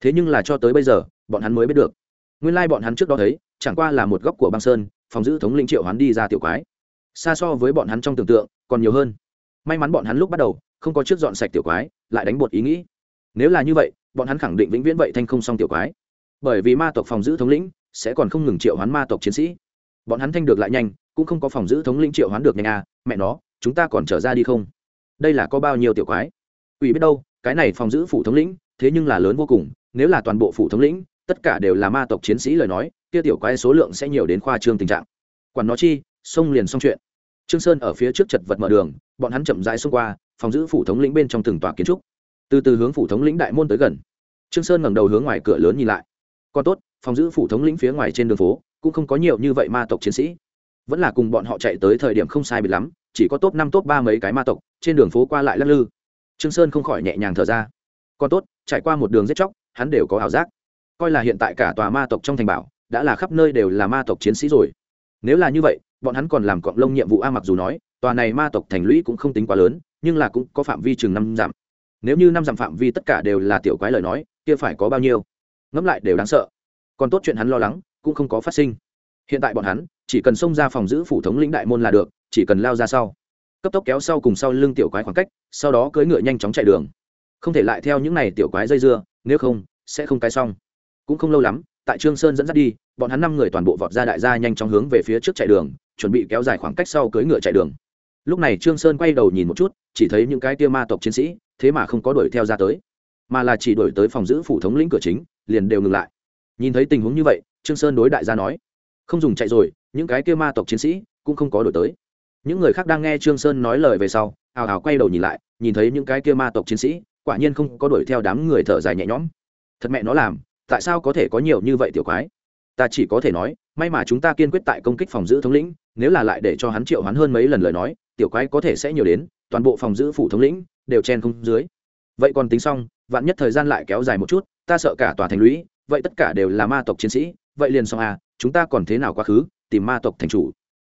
Thế nhưng là cho tới bây giờ, bọn hắn mới biết được. Nguyên lai bọn hắn trước đó thấy, chẳng qua là một góc của băng sơn, phòng giữ thống lĩnh triệu hắn đi ra tiểu quái xa so với bọn hắn trong tưởng tượng, còn nhiều hơn. May mắn bọn hắn lúc bắt đầu không có trước dọn sạch tiểu quái, lại đánh bột ý nghĩ. Nếu là như vậy, bọn hắn khẳng định vĩnh viễn vậy thanh không xong tiểu quái. Bởi vì ma tộc phòng giữ thống lĩnh sẽ còn không ngừng triệu hoán ma tộc chiến sĩ. Bọn hắn thanh được lại nhanh, cũng không có phòng giữ thống lĩnh triệu hoán được nhanh à mẹ nó, chúng ta còn trở ra đi không? Đây là có bao nhiêu tiểu quái? Ủy biết đâu, cái này phòng giữ phủ thống lĩnh, thế nhưng là lớn vô cùng, nếu là toàn bộ phủ thống lĩnh, tất cả đều là ma tộc chiến sĩ lời nói, kia tiểu quái số lượng sẽ nhiều đến khoa trương tình trạng. Quản nó chi xông liền xong chuyện trương sơn ở phía trước chật vật mở đường, bọn hắn chậm rãi xông qua, phòng giữ phủ thống lĩnh bên trong từng tòa kiến trúc. Từ từ hướng phủ thống lĩnh đại môn tới gần. Trương sơn ngẩng đầu hướng ngoài cửa lớn nhìn lại. Còn tốt, phòng giữ phủ thống lĩnh phía ngoài trên đường phố, cũng không có nhiều như vậy ma tộc chiến sĩ. Vẫn là cùng bọn họ chạy tới thời điểm không sai biệt lắm, chỉ có top năm top ba mấy cái ma tộc, trên đường phố qua lại lắc lư. Trương sơn không khỏi nhẹ nhàng thở ra. Còn tốt, trải qua một đường giết chóc, hắn đều có ảo giác. Coi là hiện tại cả tòa ma tộc trong thành bảo, đã là khắp nơi đều là ma tộc chiến sĩ rồi nếu là như vậy, bọn hắn còn làm cọng lông nhiệm vụ a mặc dù nói, tòa này ma tộc thành lũy cũng không tính quá lớn, nhưng là cũng có phạm vi chừng năm dặm. Nếu như năm dặm phạm vi tất cả đều là tiểu quái lời nói, kia phải có bao nhiêu? Ngẫm lại đều đáng sợ. Còn tốt chuyện hắn lo lắng, cũng không có phát sinh. Hiện tại bọn hắn, chỉ cần xông ra phòng giữ phủ thống lĩnh đại môn là được, chỉ cần lao ra sau. Cấp tốc kéo sau cùng sau lưng tiểu quái khoảng cách, sau đó cưỡi ngựa nhanh chóng chạy đường. Không thể lại theo những này tiểu quái dây dưa, nếu không, sẽ không cái xong. Cũng không lâu lắm tại trương sơn dẫn dắt đi, bọn hắn năm người toàn bộ vọt ra đại gia nhanh chóng hướng về phía trước chạy đường, chuẩn bị kéo dài khoảng cách sau cưỡi ngựa chạy đường. Lúc này trương sơn quay đầu nhìn một chút, chỉ thấy những cái tia ma tộc chiến sĩ, thế mà không có đuổi theo ra tới, mà là chỉ đuổi tới phòng giữ phủ thống lĩnh cửa chính, liền đều ngừng lại. Nhìn thấy tình huống như vậy, trương sơn đối đại gia nói, không dùng chạy rồi, những cái kia ma tộc chiến sĩ cũng không có đổi tới. Những người khác đang nghe trương sơn nói lời về sau, hào hào quay đầu nhìn lại, nhìn thấy những cái kia ma tộc chiến sĩ, quả nhiên không có đuổi theo đám người thở dài nhẹ nhõm. Thật mẹ nó làm tại sao có thể có nhiều như vậy tiểu quái? Ta chỉ có thể nói, may mà chúng ta kiên quyết tại công kích phòng giữ thống lĩnh, nếu là lại để cho hắn triệu hắn hơn mấy lần lời nói, tiểu quái có thể sẽ nhiều đến, toàn bộ phòng giữ phủ thống lĩnh đều chen không dưới. Vậy còn tính xong, vạn nhất thời gian lại kéo dài một chút, ta sợ cả tòa thành lũy, vậy tất cả đều là ma tộc chiến sĩ, vậy liền xong à chúng ta còn thế nào quá khứ, tìm ma tộc thành chủ.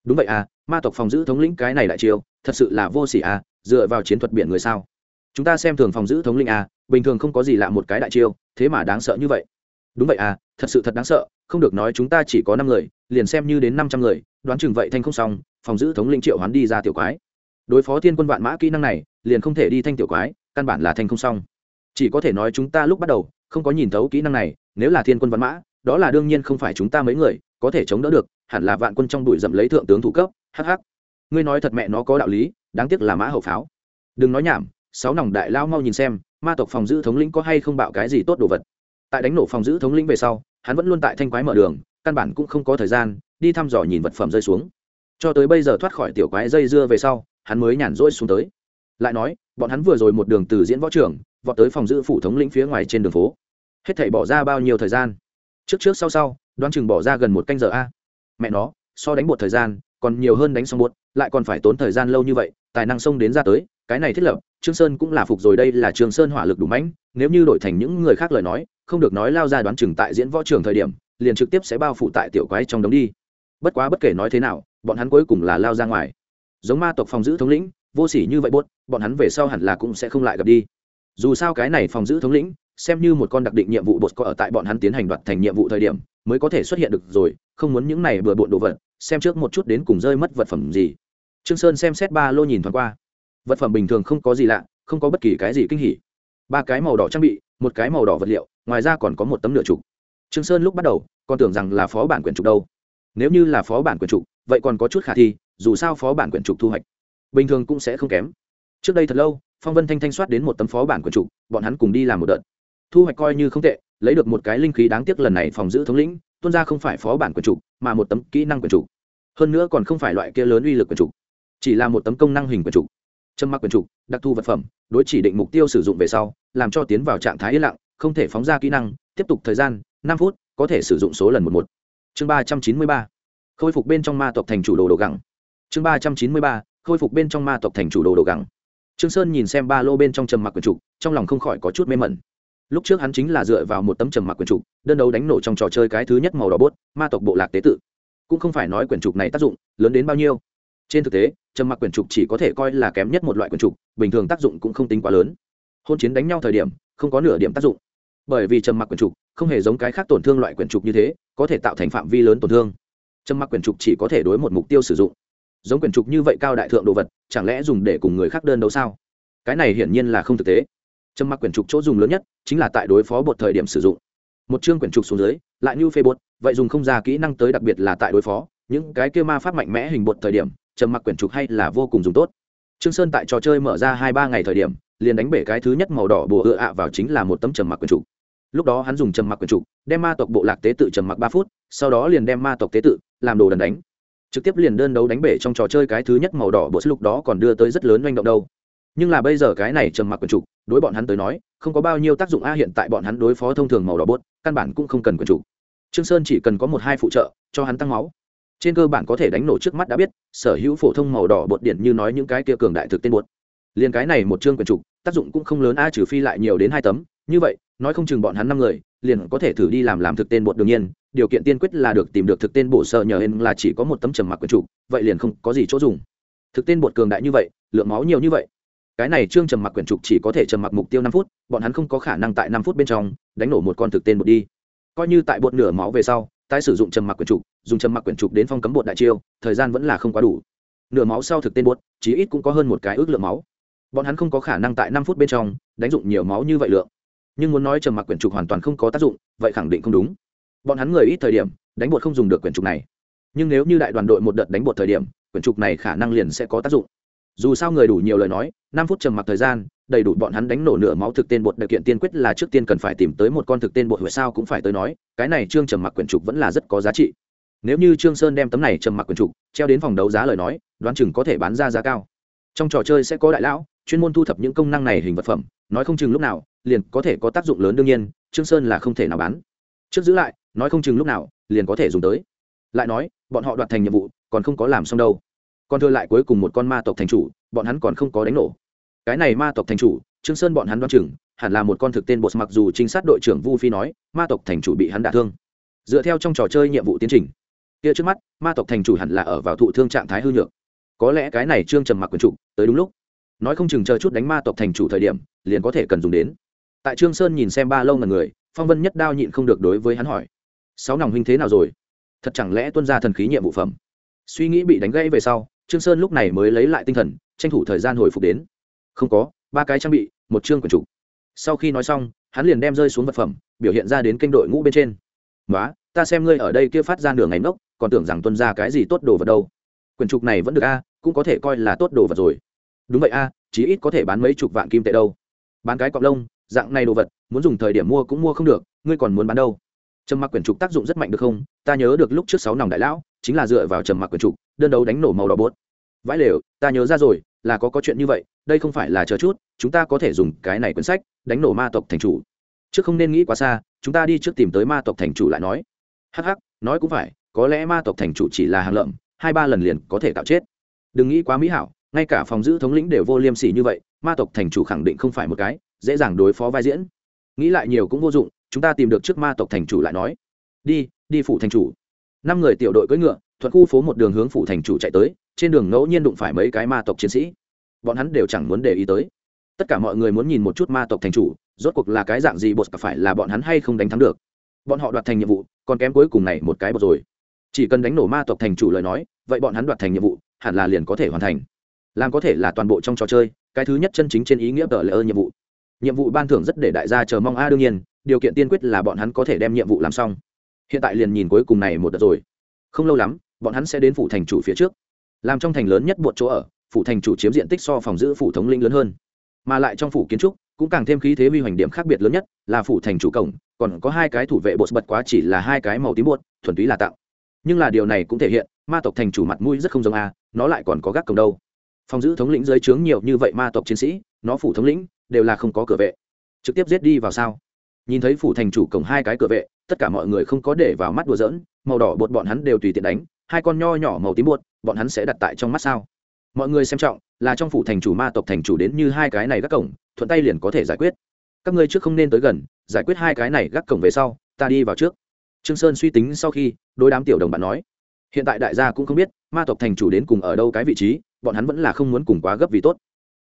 Đúng vậy à ma tộc phòng giữ thống lĩnh cái này đại chiêu, thật sự là vô sỉ à dựa vào chiến thuật biển người sao? Chúng ta xem thường phòng giữ thống lĩnh à bình thường không có gì lạ một cái đại chiêu, thế mà đáng sợ như vậy đúng vậy à thật sự thật đáng sợ, không được nói chúng ta chỉ có năm người, liền xem như đến năm trăm người, đoán chừng vậy thanh không xong, phòng giữ thống lĩnh triệu hoán đi ra tiểu quái. Đối phó thiên quân vạn mã kỹ năng này, liền không thể đi thanh tiểu quái, căn bản là thanh không xong. Chỉ có thể nói chúng ta lúc bắt đầu, không có nhìn thấu kỹ năng này, nếu là thiên quân vạn mã, đó là đương nhiên không phải chúng ta mấy người, có thể chống đỡ được, hẳn là vạn quân trong đùi dậm lấy thượng tướng thủ cấp hh ngươi nói thật mẹ nó có đạo lý, đáng tiếc là mã hậu pháo. Đừng nói nhảm, sáu nòng đại lao mau nhìn xem, ma tộc phòng giữ thống lĩnh có hay không bạo cái gì tốt đồ vật tại đánh nổ phòng giữ thống lĩnh về sau hắn vẫn luôn tại thanh quái mở đường căn bản cũng không có thời gian đi thăm dò nhìn vật phẩm rơi xuống. Cho tới bây giờ thoát khỏi tiểu quái dây dưa về sau hắn mới nhàn rỗi xuống tới. Lại nói bọn hắn vừa rồi một đường từ diễn võ trưởng vọt tới phòng giữ phủ thống lĩnh phía ngoài trên đường phố. Hết thảy bỏ ra bao nhiêu thời gian? Trước trước sau sau đoán chừng bỏ ra gần một canh giờ a. Mẹ nó so đánh một thời gian còn nhiều hơn đánh xong bột lại còn phải tốn thời gian lâu như vậy tài năng xông đến ra tới cái này thiết lập trương sơn cũng là phục rồi đây là trương sơn hỏa lực đủ mạnh, nếu như đổi thành những người khác lời nói không được nói lao ra đoán chừng tại diễn võ trường thời điểm, liền trực tiếp sẽ bao phủ tại tiểu quái trong đống đi. Bất quá bất kể nói thế nào, bọn hắn cuối cùng là lao ra ngoài. Giống ma tộc phòng giữ thống lĩnh, vô sỉ như vậy buốt, bọn hắn về sau hẳn là cũng sẽ không lại gặp đi. Dù sao cái này phòng giữ thống lĩnh, xem như một con đặc định nhiệm vụ bột có ở tại bọn hắn tiến hành đoạt thành nhiệm vụ thời điểm, mới có thể xuất hiện được rồi, không muốn những này vừa bộn đồ vật, xem trước một chút đến cùng rơi mất vật phẩm gì. Trương sơn xem xét ba lô nhìn thoáng qua. Vật phẩm bình thường không có gì lạ, không có bất kỳ cái gì kinh hỉ. Ba cái màu đỏ trang bị, một cái màu đỏ vật liệu ngoài ra còn có một tấm nửa trục. Trương sơn lúc bắt đầu, còn tưởng rằng là phó bản quyển trục đâu. Nếu như là phó bản quyển trục, vậy còn có chút khả thi, dù sao phó bản quyển trục thu hoạch bình thường cũng sẽ không kém. Trước đây thật lâu, phong vân thanh thanh soát đến một tấm phó bản quyển trục, bọn hắn cùng đi làm một đợt. Thu hoạch coi như không tệ, lấy được một cái linh khí đáng tiếc lần này phòng giữ thống lĩnh tuân ra không phải phó bản quyển trục, mà một tấm kỹ năng quyển trục. Hơn nữa còn không phải loại kia lớn uy lực quyển trục, chỉ là một tấm công năng hình quyển trục. Châm mắc quyển trục, đặc thu vật phẩm, đối chỉ định mục tiêu sử dụng về sau, làm cho tiến vào trạng thái yên lặng không thể phóng ra kỹ năng, tiếp tục thời gian, năm phút, có thể sử dụng số lần một một. Chương ba trăm chín mươi ba. Khôi phục bên trong ma tộc thành chủ đồ đồ gẳng. Chương ba trăm chín mươi ba, khôi phục bên trong ma tộc thành chủ đồ đồ gẳng. Trương sơn nhìn xem ba lô bên trong trầm mặc quần trục trong lòng không khỏi có chút mê mẩn. Lúc trước hắn chính là dựa vào một tấm trầm mặc quyển trục đơn đấu đánh nổ trong trò chơi cái thứ nhất màu đỏ bốt, ma tộc bộ lạc tế tự. Cũng không phải nói quyển trục này tác dụng lớn đến bao nhiêu. Trên thực tế, trầm mặc quyển trục chỉ có thể coi là kém nhất một loại quyển trục bình thường tác dụng cũng không tính quá lớn. Hôn chiến đánh nhau thời điểm, không có nửa điểm tác dụng bởi vì trầm mặc quyển trục không hề giống cái khác tổn thương loại quyển trục như thế, có thể tạo thành phạm vi lớn tổn thương. Trầm mặc quyển trục chỉ có thể đối một mục tiêu sử dụng. Giống quyển trục như vậy cao đại thượng đồ vật, chẳng lẽ dùng để cùng người khác đơn đấu sao? Cái này hiển nhiên là không thực tế. Trầm mặc quyển trục chỗ dùng lớn nhất chính là tại đối phó bột thời điểm sử dụng. Một chương quyển trục xuống dưới, lại như phê bột, vậy dùng không ra kỹ năng tới đặc biệt là tại đối phó. Những cái kia ma pháp mạnh mẽ hình bột thời điểm, trầm mặc quyển trục hay là vô cùng dùng tốt. Trương sơn tại trò chơi mở ra hai ba ngày thời điểm, liền đánh bể cái thứ nhất màu đỏ bùa ựa ạ vào chính là một tấm trầm mặc quyển trục lúc đó hắn dùng trầm mặc quyền trục đem ma tộc bộ lạc tế tự trầm mặc ba phút, sau đó liền đem ma tộc tế tự làm đồ đần đánh. Trực tiếp liền đơn đấu đánh bể trong trò chơi cái thứ nhất màu đỏ bộ lúc đó còn đưa tới rất lớn manh động đâu. Nhưng là bây giờ cái này trầm mặc quyền trục đối bọn hắn tới nói, không có bao nhiêu tác dụng a, hiện tại bọn hắn đối phó thông thường màu đỏ bốt, căn bản cũng không cần quyền trục trương sơn chỉ cần có một hai phụ trợ, cho hắn tăng máu. Trên cơ bản có thể đánh nổ trước mắt đã biết, sở hữu phổ thông màu đỏ bột điển như nói những cái kia cường đại thực tên bột. Liền cái này một chương quyền trục tác dụng cũng không lớn a, trừ phi lại nhiều đến hai tấm, như vậy nói không chừng bọn hắn năm người, liền có thể thử đi làm làm thực tên bột đương nhiên, điều kiện tiên quyết là được tìm được thực tên bổ sợ nhờ hên là chỉ có một tấm trầm mặc quyển chủ, vậy liền không có gì chỗ dùng. Thực tên bột cường đại như vậy, lượng máu nhiều như vậy. Cái này trương trầm mặc quyển trục chỉ có thể trầm mặc mục tiêu năm phút, bọn hắn không có khả năng tại năm phút bên trong đánh nổ một con thực tên bột đi. Coi như tại bột nửa máu về sau, tái sử dụng trầm mặc quyển trục dùng trầm mặc quyển trục đến phong cấm bột đại chiêu, thời gian vẫn là không quá đủ. Nửa máu sau thực tên bột, chí ít cũng có hơn một cái ước lượng máu. Bọn hắn không có khả năng tại năm phút bên trong đánh dụng nhiều máu như vậy lượng nhưng muốn nói trầm mặc quyển trục hoàn toàn không có tác dụng, vậy khẳng định không đúng. Bọn hắn người ít thời điểm, đánh bột không dùng được quyển trục này. Nhưng nếu như đại đoàn đội một đợt đánh bột thời điểm, quyển trục này khả năng liền sẽ có tác dụng. Dù sao người đủ nhiều lời nói, năm phút trầm mặc thời gian, đầy đủ bọn hắn đánh nổ nửa máu thực tên bột điều kiện tiên quyết là trước tiên cần phải tìm tới một con thực tên bột huệ sao cũng phải tới nói, cái này trương trầm mặc quyển trục vẫn là rất có giá trị. Nếu như trương sơn đem tấm này trầm mặc quyển trục treo đến phòng đấu giá lời nói, đoán chừng có thể bán ra giá cao. Trong trò chơi sẽ có đại lão, chuyên môn thu thập những công năng này hình vật phẩm, nói không chừng lúc nào liền có thể có tác dụng lớn đương nhiên, trương sơn là không thể nào bán. Trước giữ lại, nói không chừng lúc nào, liền có thể dùng tới. Lại nói, bọn họ đoạt thành nhiệm vụ, còn không có làm xong đâu. Còn thừa lại cuối cùng một con ma tộc thành chủ, bọn hắn còn không có đánh nổ. Cái này ma tộc thành chủ, trương sơn bọn hắn đoán chừng, hẳn là một con thực tên bột mặc dù trinh sát đội trưởng vu phi nói, ma tộc thành chủ bị hắn đả thương. Dựa theo trong trò chơi nhiệm vụ tiến trình, kia trước mắt, ma tộc thành chủ hẳn là ở vào thụ thương trạng thái hư nhược. Có lẽ cái này trương trầm mặc quyền chủ, tới đúng lúc. Nói không chừng chờ chút đánh ma tộc thành chủ thời điểm, liền có thể cần dùng đến tại trương sơn nhìn xem ba lâu ngần người phong vân nhất đao nhịn không được đối với hắn hỏi sáu nòng huynh thế nào rồi? Thật chẳng lẽ tuân ra thần khí nhiệm vụ phẩm? Suy nghĩ bị đánh gãy về sau trương sơn lúc này mới lấy lại tinh thần tranh thủ thời gian hồi phục đến. Không có ba cái trang bị một chương quần chủ sau khi nói xong hắn liền đem rơi xuống vật phẩm biểu hiện ra đến kênh đội ngũ bên trên. Nói ta xem ngươi ở đây kia phát ra nửa ngày nốc, còn tưởng rằng tuân ra cái gì tốt đồ vật đâu. Quyển trục này vẫn được a cũng có thể coi là tốt đồ vật rồi. Đúng vậy a chí ít có thể bán mấy chục vạn kim tệ đâu. Bán cái cọc lông dạng này đồ vật, muốn dùng thời điểm mua cũng mua không được, ngươi còn muốn bán đâu? Trầm mặc quyển trục tác dụng rất mạnh được không? Ta nhớ được lúc trước sáu nòng đại lão, chính là dựa vào trầm mặc quyển trục, đơn đấu đánh nổ màu đỏ bốt vãi lều, ta nhớ ra rồi, là có có chuyện như vậy, đây không phải là chờ chút, chúng ta có thể dùng cái này quyển sách, đánh nổ ma tộc thành chủ. Trước không nên nghĩ quá xa, chúng ta đi trước tìm tới ma tộc thành chủ lại nói. Hắc hắc, nói cũng phải, có lẽ ma tộc thành chủ chỉ là hàng lợm, hai ba lần liền có thể tạo chết. Đừng nghĩ quá mỹ hảo, ngay cả phòng giữ thống lĩnh đều vô liêm sỉ như vậy, ma tộc thành chủ khẳng định không phải một cái dễ dàng đối phó vai diễn. Nghĩ lại nhiều cũng vô dụng, chúng ta tìm được trước ma tộc thành chủ lại nói. Đi đi phủ thành chủ. Năm người tiểu đội cưỡi ngựa, thuận khu phố một đường hướng phủ thành chủ chạy tới, trên đường ngẫu nhiên đụng phải mấy cái ma tộc chiến sĩ. Bọn hắn đều chẳng muốn để ý tới. Tất cả mọi người muốn nhìn một chút ma tộc thành chủ, rốt cuộc là cái dạng gì bột phải là bọn hắn hay không đánh thắng được. Bọn họ đoạt thành nhiệm vụ, còn kém cuối cùng này một cái bột rồi. Chỉ cần đánh nổ ma tộc thành chủ lời nói, vậy bọn hắn đoạt thành nhiệm vụ, hẳn là liền có thể hoàn thành. Làm có thể là toàn bộ trong trò chơi, cái thứ nhất chân chính trên ý nghĩa tờ lễ ơn nhiệm vụ nhiệm vụ ban thưởng rất để đại gia chờ mong. A đương nhiên, điều kiện tiên quyết là bọn hắn có thể đem nhiệm vụ làm xong. Hiện tại liền nhìn cuối cùng này một đợt rồi. Không lâu lắm, bọn hắn sẽ đến phủ thành chủ phía trước. Làm trong thành lớn nhất một chỗ ở, phủ thành chủ chiếm diện tích so phòng giữ phủ thống linh lớn hơn. Mà lại trong phủ kiến trúc, cũng càng thêm khí thế vi hoành điểm khác biệt lớn nhất là phủ thành chủ cổng, còn có hai cái thủ vệ bột bật quá chỉ là hai cái màu tím bột, thuần túy là tạo. Nhưng là điều này cũng thể hiện, ma tộc thành chủ mặt mũi rất không giống a, nó lại còn có gác cổng đâu. Phòng giữ thống lĩnh dưới trướng nhiều như vậy ma tộc chiến sĩ, nó phủ thống lĩnh đều là không có cửa vệ. Trực tiếp giết đi vào sao? Nhìn thấy phủ thành chủ cổng hai cái cửa vệ, tất cả mọi người không có để vào mắt đùa giỡn, màu đỏ bột bọn hắn đều tùy tiện đánh, hai con nho nhỏ màu tím bột, bọn hắn sẽ đặt tại trong mắt sao? Mọi người xem trọng, là trong phủ thành chủ ma tộc thành chủ đến như hai cái này gác cổng, thuận tay liền có thể giải quyết. Các ngươi trước không nên tới gần, giải quyết hai cái này gác cổng về sau, ta đi vào trước. Trương sơn suy tính sau khi, đối đám tiểu đồng bạn nói. Hiện tại đại gia cũng không biết, ma tộc thành chủ đến cùng ở đâu cái vị trí, bọn hắn vẫn là không muốn cùng quá gấp vì tốt.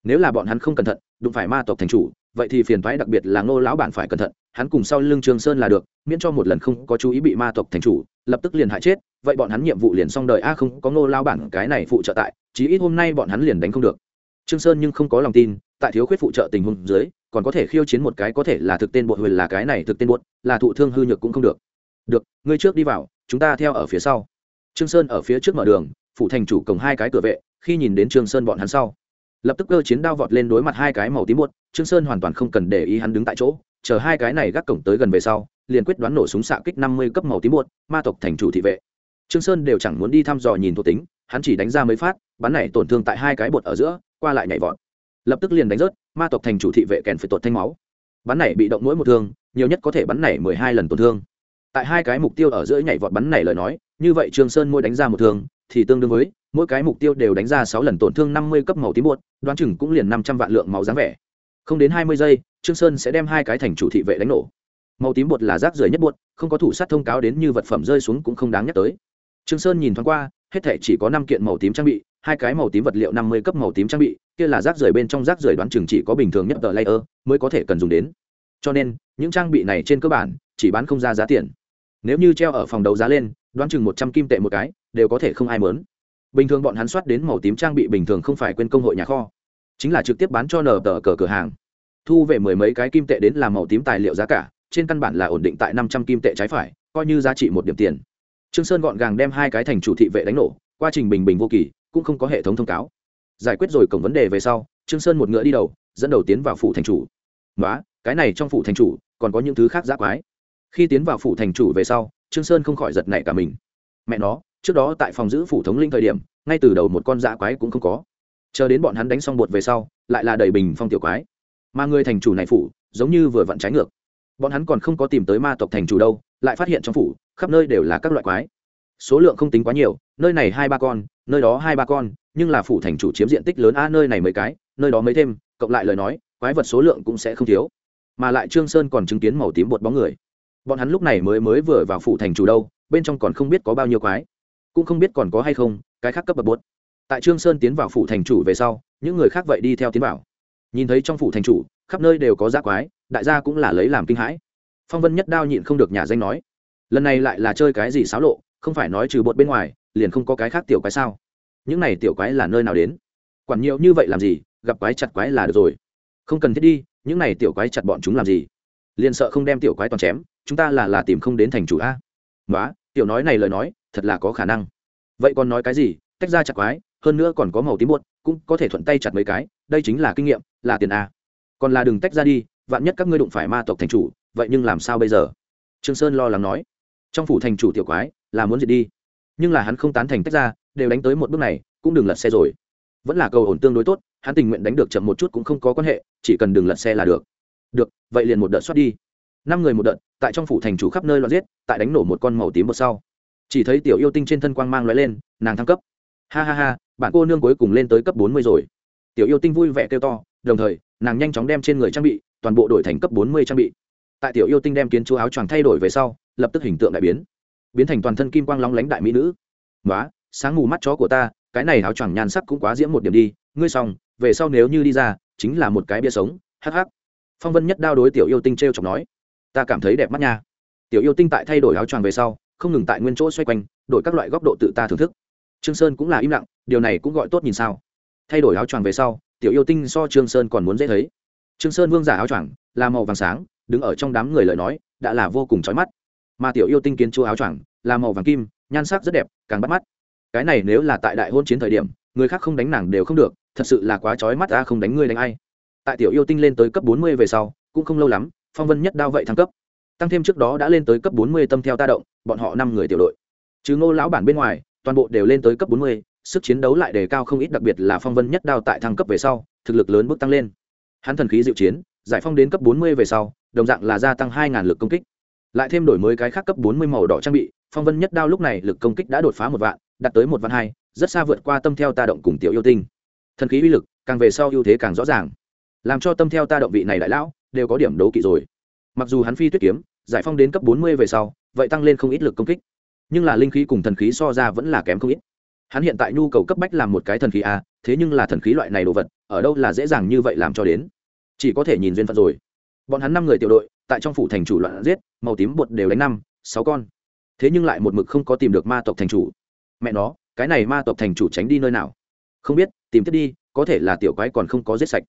Nếu là bọn hắn không cẩn thận đụng phải ma tộc thành chủ, vậy thì phiền thoái đặc biệt là ngô lão bản phải cẩn thận, hắn cùng sau lưng trương sơn là được, miễn cho một lần không có chú ý bị ma tộc thành chủ, lập tức liền hại chết, vậy bọn hắn nhiệm vụ liền xong đời, a, không có ngô lão bản cái này phụ trợ tại, chí ít hôm nay bọn hắn liền đánh không được. Trương sơn nhưng không có lòng tin, tại thiếu khuyết phụ trợ tình huống dưới, còn có thể khiêu chiến một cái có thể là thực tên bột huyền là cái này thực tên bột, là thụ thương hư nhược cũng không được. Được, ngươi trước đi vào, chúng ta theo ở phía sau. Trương sơn ở phía trước mở đường phụ thành chủ cổng hai cái cửa vệ, khi nhìn đến trương sơn bọn hắn sau lập tức cơ chiến đao vọt lên đối mặt hai cái màu tím buốt trương sơn hoàn toàn không cần để ý hắn đứng tại chỗ, chờ hai cái này gác cổng tới gần về sau, liền quyết đoán nổ súng xạ kích năm mươi cấp màu tím buốt ma tộc thành chủ thị vệ. Trương sơn đều chẳng muốn đi thăm dò nhìn thuộc tính, hắn chỉ đánh ra mấy phát, bắn này tổn thương tại hai cái bột ở giữa, qua lại nhảy vọt. Lập tức liền đánh rớt, ma tộc thành chủ thị vệ kèn phải tuột thanh máu. Bắn này bị động mỗi một thương, nhiều nhất có thể bắn này mười hai lần tổn thương. Tại hai cái mục tiêu ở giữa nhảy vọt bắn này lời nói, như vậy trương sơn mỗi đánh ra một thương, thì tương đương với mỗi cái mục tiêu đều đánh ra sáu lần tổn thương năm mươi cấp màu tím buốt đoán chừng cũng liền năm trăm vạn lượng máu dáng vẻ. Không đến hai mươi giây, trương sơn sẽ đem hai cái thành chủ thị vệ đánh nổ. Màu tím bột là rác rưởi nhất bột, không có thủ sát thông cáo đến như vật phẩm rơi xuống cũng không đáng nhắc tới. Trương sơn nhìn thoáng qua, hết thể chỉ có năm kiện màu tím trang bị, hai cái màu tím vật liệu năm mươi cấp màu tím trang bị, kia là rác rưởi bên trong rác rưởi đoán chừng chỉ có bình thường nhất tờ layer mới có thể cần dùng đến. Cho nên, những trang bị này trên cơ bản chỉ bán không ra giá tiền. Nếu như treo ở phòng đấu giá lên, đoán chừng một trăm kim tệ một cái, đều có thể không ai mớn bình thường bọn hắn soát đến màu tím trang bị bình thường không phải quên công hội nhà kho, chính là trực tiếp bán cho nờ tờ cờ cửa hàng. Thu về mười mấy cái kim tệ đến làm màu tím tài liệu giá cả, trên căn bản là ổn định tại năm trăm kim tệ trái phải, coi như giá trị một điểm tiền. Trương sơn gọn gàng đem hai cái thành chủ thị vệ đánh nổ, quá trình bình bình vô kỳ, cũng không có hệ thống thông cáo. Giải quyết rồi cổng vấn đề về sau, trương sơn một ngựa đi đầu, dẫn đầu tiến vào phủ thành chủ. Nói cái này trong phủ thành chủ, còn có những thứ khác giác quái. Khi tiến vào phủ thành chủ về sau, trương sơn không khỏi giật nảy cả mình. Mẹ nó trước đó tại phòng giữ phủ thống linh thời điểm, ngay từ đầu một con dã quái cũng không có. Chờ đến bọn hắn đánh xong bột về sau, lại là đầy bình phong tiểu quái. Mà người thành chủ này phủ, giống như vừa vặn trái ngược. Bọn hắn còn không có tìm tới ma tộc thành chủ đâu, lại phát hiện trong phủ, khắp nơi đều là các loại quái. Số lượng không tính quá nhiều, nơi này hai ba con, nơi đó hai ba con, nhưng là phủ thành chủ chiếm diện tích lớn. A, nơi này mấy cái, nơi đó mấy thêm, cộng lại lời nói, quái vật số lượng cũng sẽ không thiếu. Mà lại trương sơn còn chứng kiến màu tím bột bóng người. Bọn hắn lúc này mới mới vừa vào phủ thành chủ đâu, bên trong còn không biết có bao nhiêu quái cũng không biết còn có hay không, cái khác cấp bậc bột tại trương sơn tiến vào phủ thành chủ về sau, những người khác vậy đi theo tiến vào. Nhìn thấy trong phủ thành chủ, khắp nơi đều có gia quái, đại gia cũng là lấy làm kinh hãi. Phong vân nhất đao nhịn không được nhà danh nói, lần này lại là chơi cái gì xáo lộ, không phải nói trừ bột bên ngoài, liền không có cái khác tiểu quái sao? Những này tiểu quái là nơi nào đến? Quản nhiều như vậy làm gì, gặp quái chặt quái là được rồi. Không cần thiết đi, những này tiểu quái chặt bọn chúng làm gì? Liền sợ không đem tiểu quái toàn chém, chúng ta là là tìm không đến thành chủ a. Nói tiểu nói này lời nói thật là có khả năng. Vậy còn nói cái gì? Tách ra chặt quái, hơn nữa còn có màu tím buốt cũng có thể thuận tay chặt mấy cái, đây chính là kinh nghiệm, là tiền a. Còn là đừng tách ra đi, vạn nhất các ngươi đụng phải ma tộc thành chủ, vậy nhưng làm sao bây giờ? Trương sơn lo lắng nói. Trong phủ thành chủ tiểu quái, là muốn diệt đi. Nhưng là hắn không tán thành tách ra, đều đánh tới một bước này, cũng đừng lật xe rồi. Vẫn là cầu ổn tương đối tốt, hắn tình nguyện đánh được chậm một chút cũng không có quan hệ, chỉ cần đừng lật xe là được. Được, vậy liền một đợt xoát đi. Năm người một đợt, tại trong phủ thành chủ khắp nơi loạn giết, tại đánh nổ một con màu tím một sau chỉ thấy tiểu yêu tinh trên thân quang mang lóe lên, nàng thăng cấp. Ha ha ha, bạn cô nương cuối cùng lên tới cấp bốn mươi rồi. Tiểu yêu tinh vui vẻ kêu to, đồng thời, nàng nhanh chóng đem trên người trang bị, toàn bộ đổi thành cấp bốn mươi trang bị. Tại tiểu yêu tinh đem kiến chú áo choàng thay đổi về sau, lập tức hình tượng đại biến. Biến thành toàn thân kim quang long lánh đại mỹ nữ. Nói sáng mù mắt chó của ta, cái này áo choàng nhan sắc cũng quá diễm một điểm đi, ngươi xong, về sau nếu như đi ra, chính là một cái bia sống. Hắc hắc. Phong vân nhất đao đối tiểu yêu tinh t r e o chọc nói, ta cảm thấy đẹp mắt nha. Tiểu yêu tinh tại thay đổi áo choàng về sau không ngừng tại nguyên chỗ xoay quanh, đổi các loại góc độ tự ta thưởng thức. Trương sơn cũng là im lặng, điều này cũng gọi tốt nhìn sao. Thay đổi áo choàng về sau, tiểu yêu tinh so trương sơn còn muốn dễ thấy. Trương sơn vương giả áo choàng, là màu vàng sáng, đứng ở trong đám người lời nói, đã là vô cùng chói mắt. Mà tiểu yêu tinh kiến chúa áo choàng, là màu vàng kim, nhan sắc rất đẹp, càng bắt mắt. Cái này nếu là tại đại hôn chiến thời điểm, người khác không đánh nàng đều không được, thật sự là quá chói mắt ta không đánh ngươi đánh ai. Tại tiểu yêu tinh lên tới cấp bốn mươi về sau, cũng không lâu lắm, phong vân nhất đao vậy thăng cấp tăng thêm trước đó đã lên tới cấp bốn mươi tâm theo ta động, bọn họ năm người tiểu đội. Chứ ngô lão bản bên ngoài, toàn bộ đều lên tới cấp bốn mươi, sức chiến đấu lại đề cao không ít, đặc biệt là phong vân nhất đao tại thăng cấp về sau, thực lực lớn bước tăng lên. Hắn thần khí diệu chiến, giải phong đến cấp bốn mươi về sau, đồng dạng là gia tăng hai lực công kích. Lại thêm đổi mới cái khác cấp bốn mươi màu đỏ trang bị, phong vân nhất đao lúc này lực công kích đã đột phá một vạn, đạt tới một vạn hai, rất xa vượt qua tâm theo ta động cùng tiểu yêu tinh. Thần khí uy lực càng về sau ưu thế càng rõ ràng, làm cho tâm theo ta động vị này đại lão đều có điểm đấu kỵ rồi mặc dù hắn phi tuyết kiếm, giải phong đến cấp bốn mươi về sau, vậy tăng lên không ít lực công kích. Nhưng là linh khí cùng thần khí so ra vẫn là kém không ít. Hắn hiện tại nhu cầu cấp bách làm một cái thần khí a, thế nhưng là thần khí loại này đồ vật, ở đâu là dễ dàng như vậy làm cho đến? Chỉ có thể nhìn duyên phận rồi. Bọn hắn năm người tiểu đội, tại trong phủ thành chủ loạn giết, màu tím bột đều đánh năm, sáu con. Thế nhưng lại một mực không có tìm được ma tộc thành chủ. Mẹ nó, cái này ma tộc thành chủ tránh đi nơi nào? Không biết, tìm tiếp đi, có thể là tiểu quái còn không có giết sạch.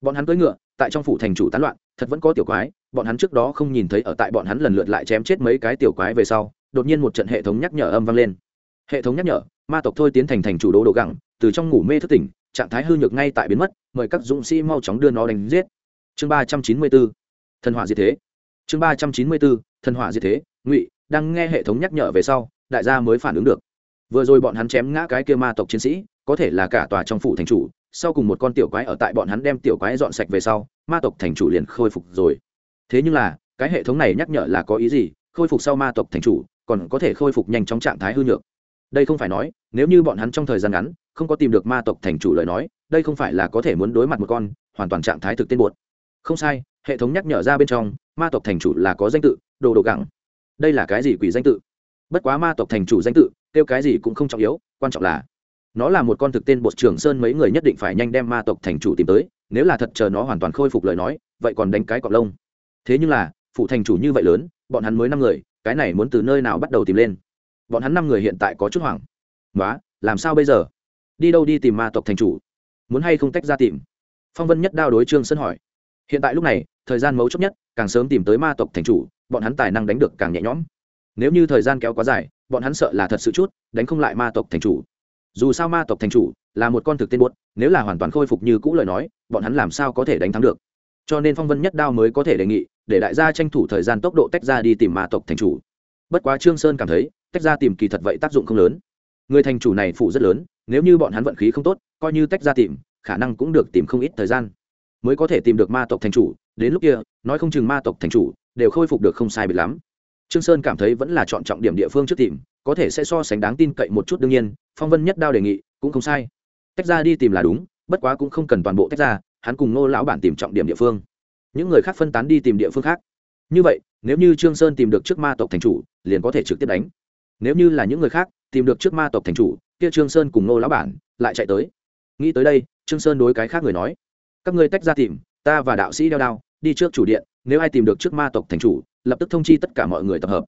Bọn hắn cưỡi ngựa, tại trong phủ thành chủ tán loạn, thật vẫn có tiểu quái bọn hắn trước đó không nhìn thấy ở tại bọn hắn lần lượt lại chém chết mấy cái tiểu quái về sau, đột nhiên một trận hệ thống nhắc nhở âm vang lên. Hệ thống nhắc nhở, ma tộc thôi tiến thành thành chủ đồ đồ gẳng, từ trong ngủ mê thức tỉnh, trạng thái hư nhược ngay tại biến mất, mời các dũng sĩ mau chóng đưa nó đánh giết. Chương ba trăm chín mươi bốn, thần hỏa diệt thế. Chương ba trăm chín mươi bốn, thần hỏa diệt thế, ngụy đang nghe hệ thống nhắc nhở về sau, đại gia mới phản ứng được. Vừa rồi bọn hắn chém ngã cái kia ma tộc chiến sĩ, có thể là cả tòa trong phủ thành chủ, sau cùng một con tiểu quái ở tại bọn hắn đem tiểu quái dọn sạch về sau, ma tộc thành chủ liền khôi phục rồi thế nhưng là, cái hệ thống này nhắc nhở là có ý gì, khôi phục sau ma tộc thành chủ, còn có thể khôi phục nhanh trong trạng thái hư nhược. Đây không phải nói, nếu như bọn hắn trong thời gian ngắn, không có tìm được ma tộc thành chủ lời nói, đây không phải là có thể muốn đối mặt một con, hoàn toàn trạng thái thực tên buột không sai, hệ thống nhắc nhở ra bên trong, ma tộc thành chủ là có danh tự, đồ đồ gẳng. Đây là cái gì quỷ danh tự? Bất quá ma tộc thành chủ danh tự, kêu cái gì cũng không trọng yếu, quan trọng là, nó là một con thực tên bột trưởng sơn mấy người nhất định phải nhanh đem ma tộc thành chủ tìm tới, nếu là thật chờ nó hoàn toàn khôi phục lời nói, vậy còn đánh cái cọp lông thế nhưng là, phụ thành chủ như vậy lớn, bọn hắn mới năm người, cái này muốn từ nơi nào bắt đầu tìm lên? Bọn hắn năm người hiện tại có chút hoảng. Nói làm sao bây giờ? Đi đâu đi tìm ma tộc thành chủ? Muốn hay không tách ra tìm? Phong vân nhất đao đối trương sơn hỏi. Hiện tại lúc này, thời gian mấu chốt nhất, càng sớm tìm tới ma tộc thành chủ, bọn hắn tài năng đánh được càng nhẹ nhõm. Nếu như thời gian kéo quá dài, bọn hắn sợ là thật sự chút, đánh không lại ma tộc thành chủ. Dù sao ma tộc thành chủ là một con thực tên buốt, nếu là hoàn toàn khôi phục như cũ lời nói, bọn hắn làm sao có thể đánh thắng được? Cho nên phong vân nhất đao mới có thể đề nghị để đại gia tranh thủ thời gian tốc độ tách ra đi tìm ma tộc thành chủ. Bất quá trương sơn cảm thấy, tách ra tìm kỳ thật vậy tác dụng không lớn. Người thành chủ này phụ rất lớn, nếu như bọn hắn vận khí không tốt, coi như tách ra tìm, khả năng cũng được tìm không ít thời gian. Mới có thể tìm được ma tộc thành chủ, đến lúc kia, nói không chừng ma tộc thành chủ đều khôi phục được không sai biệt lắm. Trương sơn cảm thấy vẫn là chọn trọng điểm địa phương trước tìm, có thể sẽ so sánh đáng tin cậy một chút đương nhiên, phong vân nhất đao đề nghị, cũng không sai. Tách ra đi tìm là đúng, bất quá cũng không cần toàn bộ tách ra, hắn cùng ngô lão bản tìm trọng điểm địa phương những người khác phân tán đi tìm địa phương khác. Như vậy, nếu như trương sơn tìm được trước ma tộc thành chủ, liền có thể trực tiếp đánh. Nếu như là những người khác tìm được trước ma tộc thành chủ, kia trương sơn cùng nô lão bản lại chạy tới. Nghĩ tới đây, trương sơn đối cái khác người nói, các ngươi tách ra tìm, ta và đạo sĩ đeo đao, đi trước chủ điện, nếu ai tìm được trước ma tộc thành chủ, lập tức thông chi tất cả mọi người tập hợp.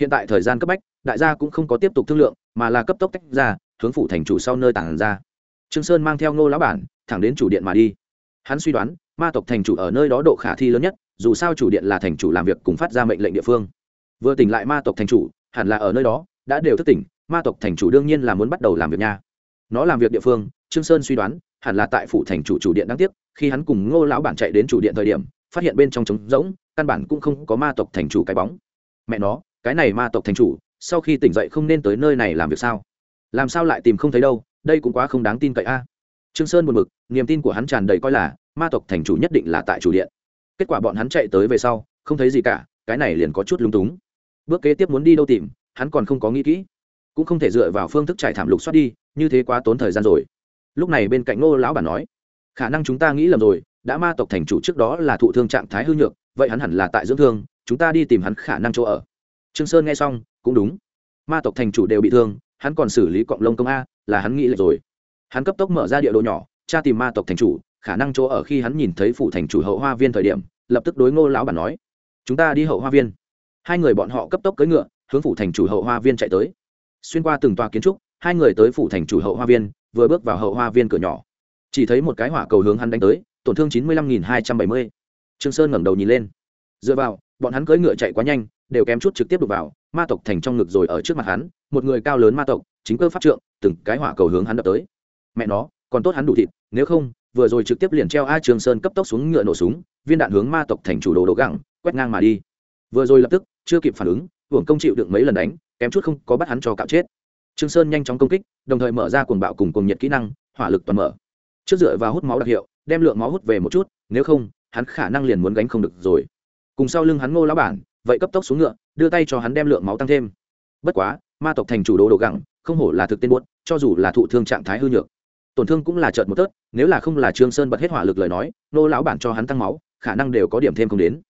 Hiện tại thời gian cấp bách, đại gia cũng không có tiếp tục thương lượng, mà là cấp tốc tách ra, hướng phủ thành chủ sau nơi tản ra. Trương sơn mang theo ngô lão bản, thẳng đến chủ điện mà đi. Hắn suy đoán ma tộc thành chủ ở nơi đó độ khả thi lớn nhất, dù sao chủ điện là thành chủ làm việc cùng phát ra mệnh lệnh địa phương. Vừa tỉnh lại ma tộc thành chủ, hẳn là ở nơi đó, đã đều thức tỉnh, ma tộc thành chủ đương nhiên là muốn bắt đầu làm việc nha. Nó làm việc địa phương, trương sơn suy đoán, hẳn là tại phủ thành chủ chủ điện đáng tiếc, khi hắn cùng ngô lão bản chạy đến chủ điện thời điểm, phát hiện bên trong trống rỗng, căn bản cũng không có ma tộc thành chủ cái bóng. Mẹ nó, cái này ma tộc thành chủ, sau khi tỉnh dậy không nên tới nơi này làm việc sao? Làm sao lại tìm không thấy đâu, đây cũng quá không đáng tin cậy a. Trương sơn buồn bực, niềm tin của hắn tràn đầy coi là ma tộc thành chủ nhất định là tại chủ điện. Kết quả bọn hắn chạy tới về sau, không thấy gì cả, cái này liền có chút lung túng. Bước kế tiếp muốn đi đâu tìm, hắn còn không có nghĩ kỹ. Cũng không thể dựa vào phương thức trải thảm lục xoát đi, như thế quá tốn thời gian rồi. Lúc này bên cạnh ngô lão bản nói, khả năng chúng ta nghĩ lầm rồi, đã ma tộc thành chủ trước đó là thụ thương trạng thái hư nhược, vậy hắn hẳn là tại dưỡng thương, chúng ta đi tìm hắn khả năng chỗ ở. Trương sơn nghe xong, cũng đúng. Ma tộc thành chủ đều bị thương, hắn còn xử lý cọng lông công a, là hắn nghĩ lệch rồi. Hắn cấp tốc mở ra địa đồ nhỏ, tra tìm ma tộc thành chủ khả năng chỗ ở khi hắn nhìn thấy phủ thành chủ hậu hoa viên thời điểm, lập tức đối ngô lão bản nói, chúng ta đi hậu hoa viên. Hai người bọn họ cấp tốc cưỡi ngựa, hướng phủ thành chủ hậu hoa viên chạy tới. Xuyên qua từng tòa kiến trúc, hai người tới phủ thành chủ hậu hoa viên, vừa bước vào hậu hoa viên cửa nhỏ. Chỉ thấy một cái hỏa cầu hướng hắn đánh tới, tổn thương chín mươi lăm nghìn hai trăm bảy mươi. Trương sơn ngẩng đầu nhìn lên. Dựa vào, bọn hắn cưỡi ngựa chạy quá nhanh, đều kém chút trực tiếp đục vào, ma tộc thành trong ngực rồi ở trước mặt hắn, một người cao lớn ma tộc, chính cơ pháp trượng, từng cái hỏa cầu hướng hắn đập tới. Mẹ nó, còn tốt hắn đủ thịt, nếu không vừa rồi trực tiếp liền treo a trường sơn cấp tốc xuống ngựa nổ súng, viên đạn hướng ma tộc thành chủ đồ đồ gẳng, quét ngang mà đi. Vừa rồi lập tức, chưa kịp phản ứng, hưởng công chịu được mấy lần đánh, kém chút không có bắt hắn cho cạo chết. Trương sơn nhanh chóng công kích, đồng thời mở ra cuồng bạo cùng cuồng nhiệt kỹ năng, hỏa lực toàn mở. Trước dựa vào hút máu đặc hiệu, đem lượng máu hút về một chút, nếu không, hắn khả năng liền muốn gánh không được rồi. Cùng sau lưng hắn ngô lão bản, vậy cấp tốc xuống ngựa, đưa tay cho hắn đem lượng máu tăng thêm. Bất quá, ma tộc thành chủ đồ đồ gẳng, không hổ là thực tên buốt, cho dù là thụ thương trạng thái hư nhược tổn thương cũng là trợt một tớt, nếu là không là trương sơn bật hết hỏa lực lời nói, nô lão bản cho hắn tăng máu, khả năng đều có điểm thêm không đến.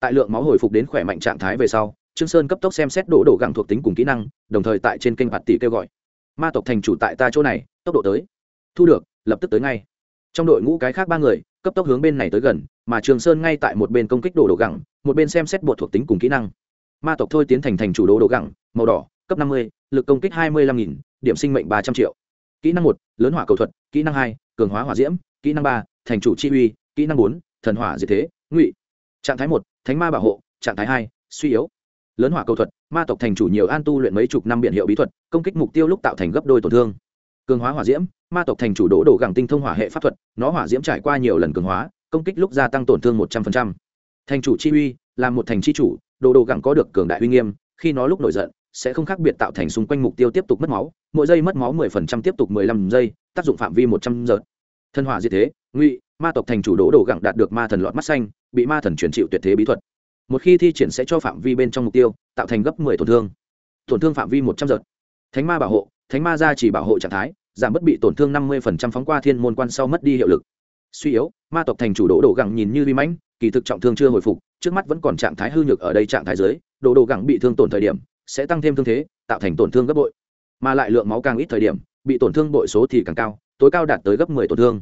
Tại lượng máu hồi phục đến khỏe mạnh trạng thái về sau, trương sơn cấp tốc xem xét đổ đổ gặng thuộc tính cùng kỹ năng, đồng thời tại trên kênh bạt tỷ kêu gọi. Ma tộc thành chủ tại ta chỗ này, tốc độ tới. Thu được, lập tức tới ngay. Trong đội ngũ cái khác ba người, cấp tốc hướng bên này tới gần, mà trường sơn ngay tại một bên công kích đồ đồ gẳng một bên xem xét bột thuộc tính cùng kỹ năng. Ma tộc thôi tiến thành thành chủ đồ đồ gẳng màu đỏ, cấp năm mươi, lực công kích hai mươi lăm nghìn, điểm sinh mệnh ba trăm triệu kỹ năng một, lớn hỏa cầu thuật, kỹ năng hai, cường hóa hỏa diễm, kỹ năng ba, thành chủ chi uy, kỹ năng bốn, thần hỏa diệt thế, ngụy. Trạng thái một, thánh ma bảo hộ, trạng thái hai, suy yếu. Lớn hỏa cầu thuật, ma tộc thành chủ nhiều an tu luyện mấy chục năm biện hiệu bí thuật, công kích mục tiêu lúc tạo thành gấp đôi tổn thương. Cường hóa hỏa diễm, ma tộc thành chủ đỗ đổ gẳng tinh thông hỏa hệ pháp thuật, nó hỏa diễm trải qua nhiều lần cường hóa, công kích lúc gia tăng tổn thương một trăm linh thành chủ chi uy, là một thành chi chủ, đồ đồ gẳng có được cường đại uy nghiêm, khi nó lúc nổi giận sẽ không khác biệt tạo thành xung quanh mục tiêu tiếp tục mất máu, mỗi giây mất máu mười phần trăm tiếp tục mười lăm giây, tác dụng phạm vi một trăm giờ thân hỏa diệt thế, ngụy, ma tộc thành chủ đỗ đồ gặng đạt được ma thần lọt mắt xanh, bị ma thần truyền chịu tuyệt thế bí thuật. Một khi thi triển sẽ cho phạm vi bên trong mục tiêu tạo thành gấp mười tổn thương. Tổn thương phạm vi một trăm giật. Thánh ma bảo hộ, thánh ma gia chỉ bảo hộ trạng thái, giảm bất bị tổn thương năm mươi phóng qua thiên môn quan sau mất đi hiệu lực. Suy yếu, ma tộc thành chủ đỗ đồ gặng nhìn như vi mãnh, kỳ thực trọng thương chưa hồi phục, trước mắt vẫn còn trạng thái hư nhược ở đây trạng thái dưới đồ đồ gẳng bị thương tổn thời điểm sẽ tăng thêm thương thế tạo thành tổn thương gấp bội. Mà lại lượng máu càng ít thời điểm bị tổn thương bội số thì càng cao tối cao đạt tới gấp mười tổn thương.